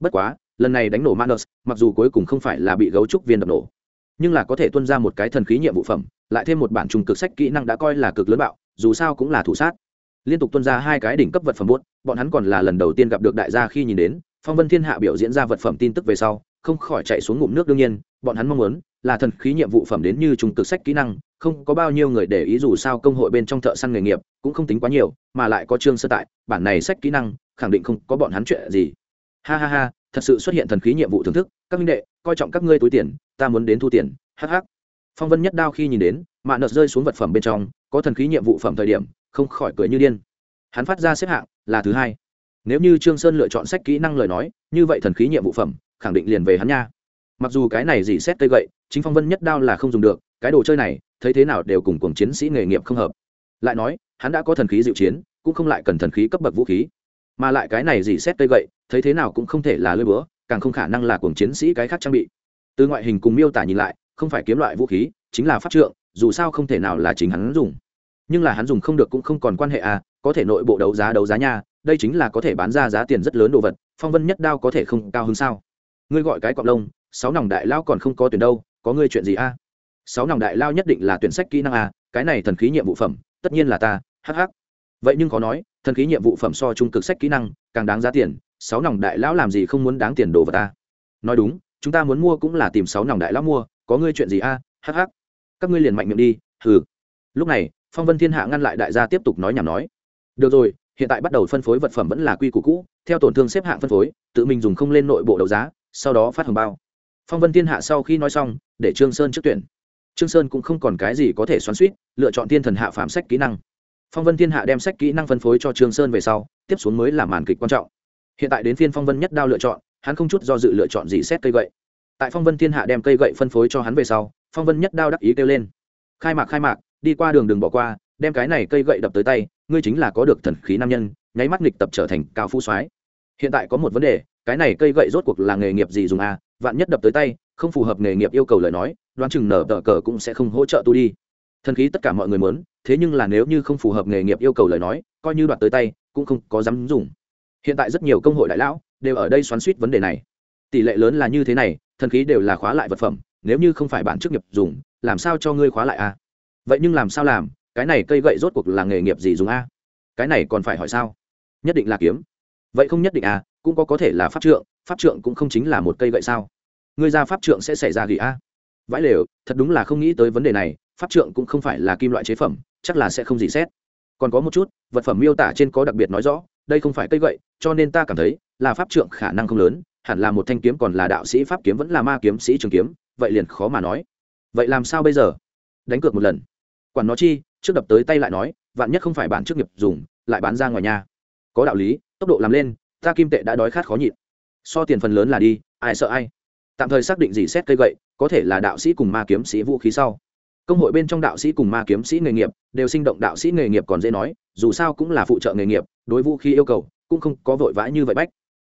Bất quá, lần này đánh nổ manus, mặc dù cuối cùng không phải là bị gấu trúc viên đập nổ, nhưng là có thể tuân ra một cái thần khí nhiệm vụ phẩm, lại thêm một bản trùng cực sách kỹ năng đã coi là cực lớn bạo, dù sao cũng là thủ sát. Liên tục tuân ra hai cái đỉnh cấp vật phẩm buốt bọn hắn còn là lần đầu tiên gặp được đại gia khi nhìn đến phong vân thiên hạ biểu diễn ra vật phẩm tin tức về sau, không khỏi chạy xuống ngụm nước đương nhiên, bọn hắn mong muốn là thần khí nhiệm vụ phẩm đến như trùng cực sách kỹ năng, không có bao nhiêu người để ý dù sao công hội bên trong thợ săn nghề nghiệp cũng không tính quá nhiều, mà lại có trương sơ tại, bản này sách kỹ năng, khẳng định không có bọn hắn chuyện gì. Ha ha ha, thật sự xuất hiện thần khí nhiệm vụ thưởng thức, các minh đệ, coi trọng các ngươi túi tiền, ta muốn đến thu tiền hh phong vân nhất đao khi nhìn đến mạ nợ rơi xuống vật phẩm bên trong, có thần khí nhiệm vụ phẩm thời điểm, không khỏi cười như điên. Hắn phát ra xếp hạng là thứ hai nếu như trương sơn lựa chọn sách kỹ năng lời nói, như vậy thần khí nhiệm vụ phẩm, khẳng định liền về hắn nha. Mặc dù cái này gì xét cây gậy, chính phong vân nhất đao là không dùng được, cái đồ chơi này, thấy thế nào đều cùng cùng chiến sĩ nghề nghiệp không hợp. Lại nói, hắn đã có thần khí dịu chiến, cũng không lại cần thần khí cấp bậc vũ khí. Mà lại cái này gì xét cây gậy, thấy thế nào cũng không thể là lưỡi búa, càng không khả năng là cùng chiến sĩ cái khác trang bị. Từ ngoại hình cùng miêu tả nhìn lại, không phải kiếm loại vũ khí, chính là pháp trượng, dù sao không thể nào là chính hắn dùng. Nhưng là hắn dùng không được cũng không còn quan hệ à có thể nội bộ đấu giá đấu giá nha đây chính là có thể bán ra giá tiền rất lớn đồ vật, phong vân nhất đao có thể không cao hơn sao? Ngươi gọi cái cọc lông, sáu nòng đại lao còn không có tuyển đâu, có ngươi chuyện gì a? Sáu nòng đại lao nhất định là tuyển sách kỹ năng a, cái này thần khí nhiệm vụ phẩm, tất nhiên là ta hh vậy nhưng có nói, thần khí nhiệm vụ phẩm so trung cực sách kỹ năng, càng đáng giá tiền, sáu nòng đại lão làm gì không muốn đáng tiền đồ vật ta nói đúng, chúng ta muốn mua cũng là tìm sáu nòng đại lão mua, có ngươi chuyện gì a? Hh các ngươi liền mạnh miệng đi, hừ. Lúc này, phong vân thiên hạ ngăn lại đại gia tiếp tục nói nhảm nói. Được rồi hiện tại bắt đầu phân phối vật phẩm vẫn là quy củ cũ, theo tổn thương xếp hạng phân phối, tự mình dùng không lên nội bộ đấu giá, sau đó phát hồng bao. Phong vân thiên hạ sau khi nói xong, để trương sơn trước tuyển. Trương sơn cũng không còn cái gì có thể xoắn suýt, lựa chọn thiên thần hạ phạm sách kỹ năng. Phong vân thiên hạ đem sách kỹ năng phân phối cho trương sơn về sau, tiếp xuống mới là màn kịch quan trọng. Hiện tại đến phiên phong vân nhất đao lựa chọn, hắn không chút do dự lựa chọn gì xét cây gậy. Tại phong vân thiên hạ đem cây gậy phân phối cho hắn về sau, phong vân nhất đao đắc ý kêu lên. Khai mạc khai mạc, đi qua đường đừng bỏ qua đem cái này cây gậy đập tới tay, ngươi chính là có được thần khí nam nhân, nháy mắt nghịch tập trở thành cao phu soái. Hiện tại có một vấn đề, cái này cây gậy rốt cuộc là nghề nghiệp gì dùng a vạn nhất đập tới tay, không phù hợp nghề nghiệp yêu cầu lời nói, đoán chừng nở tờ cờ cũng sẽ không hỗ trợ tu đi. Thần khí tất cả mọi người muốn, thế nhưng là nếu như không phù hợp nghề nghiệp yêu cầu lời nói, coi như đoạt tới tay, cũng không có dám dùng. Hiện tại rất nhiều công hội đại lão đều ở đây xoắn suýt vấn đề này. Tỷ lệ lớn là như thế này, thần khí đều là khóa lại vật phẩm, nếu như không phải bản chức nghiệp dùng, làm sao cho ngươi khóa lại a vậy nhưng làm sao làm? Cái này cây gậy rốt cuộc là nghề nghiệp gì dùng a? Cái này còn phải hỏi sao? Nhất định là kiếm. Vậy không nhất định à cũng có có thể là pháp trượng pháp trượng cũng không chính là một cây gậy sao? Ngươi ra pháp trượng sẽ xảy ra gì a? Vãi lều, thật đúng là không nghĩ tới vấn đề này, pháp trượng cũng không phải là kim loại chế phẩm, chắc là sẽ không gì xét. Còn có một chút, vật phẩm miêu tả trên có đặc biệt nói rõ, đây không phải cây gậy, cho nên ta cảm thấy là pháp trượng khả năng không lớn, hẳn là một thanh kiếm còn là đạo sĩ pháp kiếm vẫn là ma kiếm sĩ trường kiếm, vậy liền khó mà nói. Vậy làm sao bây giờ? Đánh cược một lần. Quản nó chi trước đập tới tay lại nói, vạn nhất không phải bản trước nghiệp dùng, lại bán ra ngoài nhà. Có đạo lý, tốc độ làm lên, ta kim tệ đã đói khát khó nhịn. So tiền phần lớn là đi, ai sợ ai? Tạm thời xác định gì xét cây gậy, có thể là đạo sĩ cùng ma kiếm sĩ vũ khí sau. Công hội bên trong đạo sĩ cùng ma kiếm sĩ nghề nghiệp đều sinh động đạo sĩ nghề nghiệp còn dễ nói, dù sao cũng là phụ trợ nghề nghiệp, đối vũ khí yêu cầu cũng không có vội vã như vậy bách.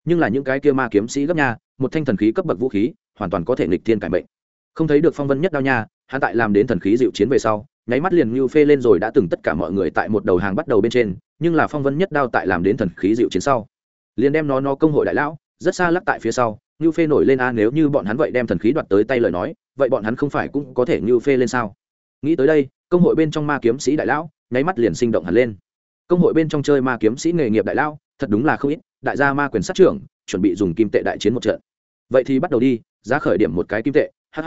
Nhưng là những cái kia ma kiếm sĩ gấp nha, một thanh thần khí cấp bậc vũ khí, hoàn toàn có thể nghịch thiên cải mệnh. Không thấy được phong vân nhất đao nha, hắn tại làm đến thần khí dịu chiến về sau nháy mắt liền như phê lên rồi đã từng tất cả mọi người tại một đầu hàng bắt đầu bên trên, nhưng là phong vân nhất đao tại làm đến thần khí dịu chiến sau. Liền đem nó nó công hội đại lão, rất xa lắc tại phía sau, như phê nổi lên a nếu như bọn hắn vậy đem thần khí đoạt tới tay lời nói, vậy bọn hắn không phải cũng có thể như phê lên sao? Nghĩ tới đây, công hội bên trong ma kiếm sĩ đại lão, nháy mắt liền sinh động hẳn lên. Công hội bên trong chơi ma kiếm sĩ nghề nghiệp đại lão, thật đúng là không ít, đại gia ma quyền sát trưởng, chuẩn bị dùng kim tệ đại chiến một trận. Vậy thì bắt đầu đi, giá khởi điểm một cái kim tệ hh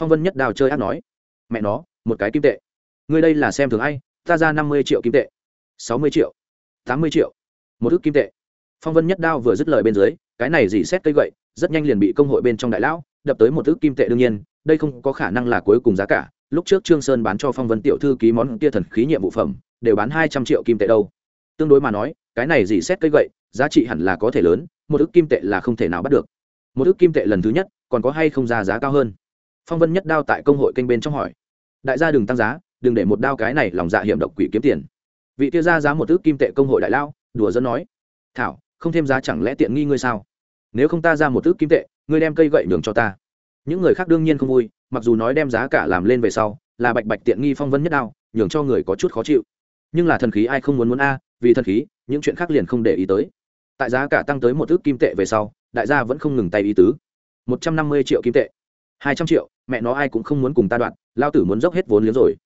phong vân nhất đào chơi hát nói. Mẹ nó, một cái kim tệ ngươi đây là xem thường ai? Ta ra năm mươi triệu kim tệ. sáu mươi triệu. tám mươi triệu. Một ước kim tệ. Phong vân nhất đao vừa dứt lời bên dưới, cái này dì xét cây gậy, rất nhanh liền bị công hội bên trong đại lão đập tới một ước kim tệ đương nhiên, đây không có khả năng là cuối cùng giá cả. Lúc trước trương sơn bán cho phong vân tiểu thư ký món tia thần khí nhiệm vụ phẩm, đều bán hai trăm triệu kim tệ đâu. Tương đối mà nói, cái này dì xét cây gậy, giá trị hẳn là có thể lớn, một ước kim tệ là không thể nào bắt được. Một ước kim tệ lần thứ nhất, còn có hay không ra giá cao hơn? Phong vân nhất đao tại công hội kênh bên trong hỏi. Đại gia đừng tăng giá đừng để một đao cái này lòng dạ hiểm độc quỷ kiếm tiền. Vị kia ra giá một ước kim tệ công hội đại lao, đùa dẫn nói, thảo, không thêm giá chẳng lẽ tiện nghi ngươi sao? Nếu không ta ra một ước kim tệ, ngươi đem cây gậy nhường cho ta. Những người khác đương nhiên không vui, mặc dù nói đem giá cả làm lên về sau, là bạch bạch tiện nghi phong vân nhất đao, nhường cho người có chút khó chịu. Nhưng là thần khí ai không muốn muốn a, vì thần khí, những chuyện khác liền không để ý tới. Tại giá cả tăng tới một ước kim tệ về sau, đại gia vẫn không ngừng tay ý tứ. Một trăm năm mươi triệu kim tệ, hai trăm triệu, mẹ nó ai cũng không muốn cùng ta đoạn, lao tử muốn dốc hết vốn liếng rồi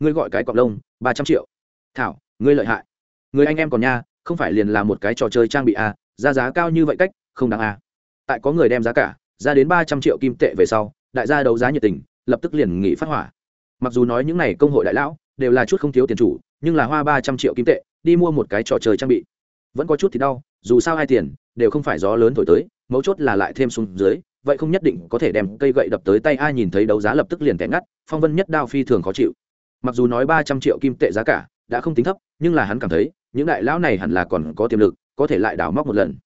ngươi gọi cái cọc lông ba trăm triệu. Thảo ngươi lợi hại. Người anh em còn nha không phải liền là một cái trò chơi trang bị a à, ra giá cao như vậy cách không đáng a à. tại có người đem giá cả ra đến ba trăm triệu kim tệ về sau đại gia đấu giá nhiệt tình lập tức liền nghỉ phát hỏa. Mặc dù nói những n à y công hội đại lão đều là chút không thiếu tiền chủ nhưng là hoa ba trăm triệu kim tệ đi mua một cái trò chơi trang bị. Vẫn có chút thì đau dù sao hai tiền đều không phải gió lớn thổi tới mấu chốt là lại thêm xuống dưới vậy không nhất định có thể đem cây gậy đập tới tay ai nhìn thấy đấu giá lập tức liền tẻ ngắt phong vân nhất đao phi thường khó chịu mặc dù nói ba trăm triệu kim tệ giá cả đã không tính thấp, nhưng là hắn cảm thấy, những đại lão này hẳn là còn có tiềm lực, có thể lại đào móc một lần.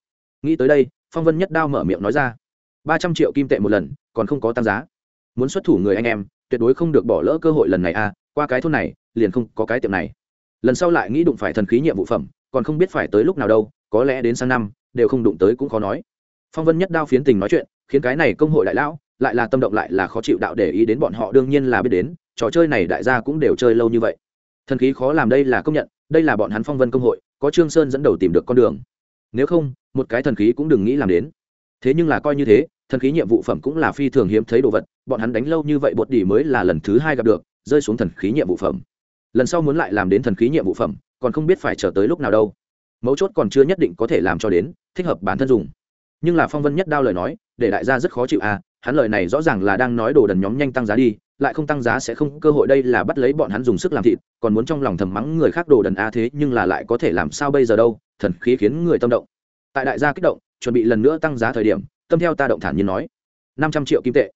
Nghĩ tới đây, phong vân nhất đao mở miệng nói ra, ba trăm triệu kim tệ một lần, còn không có tăng giá. Muốn xuất thủ người anh em, tuyệt đối không được bỏ lỡ cơ hội lần này a qua cái thôn này, liền không có cái tiệm này. Lần sau lại nghĩ đụng phải thần khí nhiệm vụ phẩm, còn không biết phải tới lúc nào đâu, có lẽ đến sang năm, đều không đụng tới cũng khó nói. Phong vân nhất đao phiến tình nói chuyện, khiến cái này công hội đại lão lại là tâm động lại là khó chịu đạo để ý đến bọn họ đương nhiên là biết đến, trò chơi này đại gia cũng đều chơi lâu như vậy. Thần khí khó làm đây là công nhận, đây là bọn hắn phong vân công hội, có trương sơn dẫn đầu tìm được con đường. Nếu không, một cái thần khí cũng đừng nghĩ làm đến. Thế nhưng là coi như thế, thần khí nhiệm vụ phẩm cũng là phi thường hiếm thấy đồ vật, bọn hắn đánh lâu như vậy bột đỉ mới là lần thứ hai gặp được, rơi xuống thần khí nhiệm vụ phẩm. Lần sau muốn lại làm đến thần khí nhiệm vụ phẩm, còn không biết phải chờ tới lúc nào đâu. Mấu chốt còn chưa nhất định có thể làm cho đến, thích hợp bản thân dùng. Nhưng là phong vân nhất đao lời nói, để đại gia rất khó chịu à hắn lời này rõ ràng là đang nói đồ đần nhóm nhanh tăng giá đi, lại không tăng giá sẽ không cơ hội đây là bắt lấy bọn hắn dùng sức làm thịt, còn muốn trong lòng thầm mắng người khác đồ đần a thế nhưng là lại có thể làm sao bây giờ đâu, thần khí khiến người tâm động. Tại đại gia kích động, chuẩn bị lần nữa tăng giá thời điểm, tâm theo ta động thản nhiên nói, năm trăm triệu kim tệ.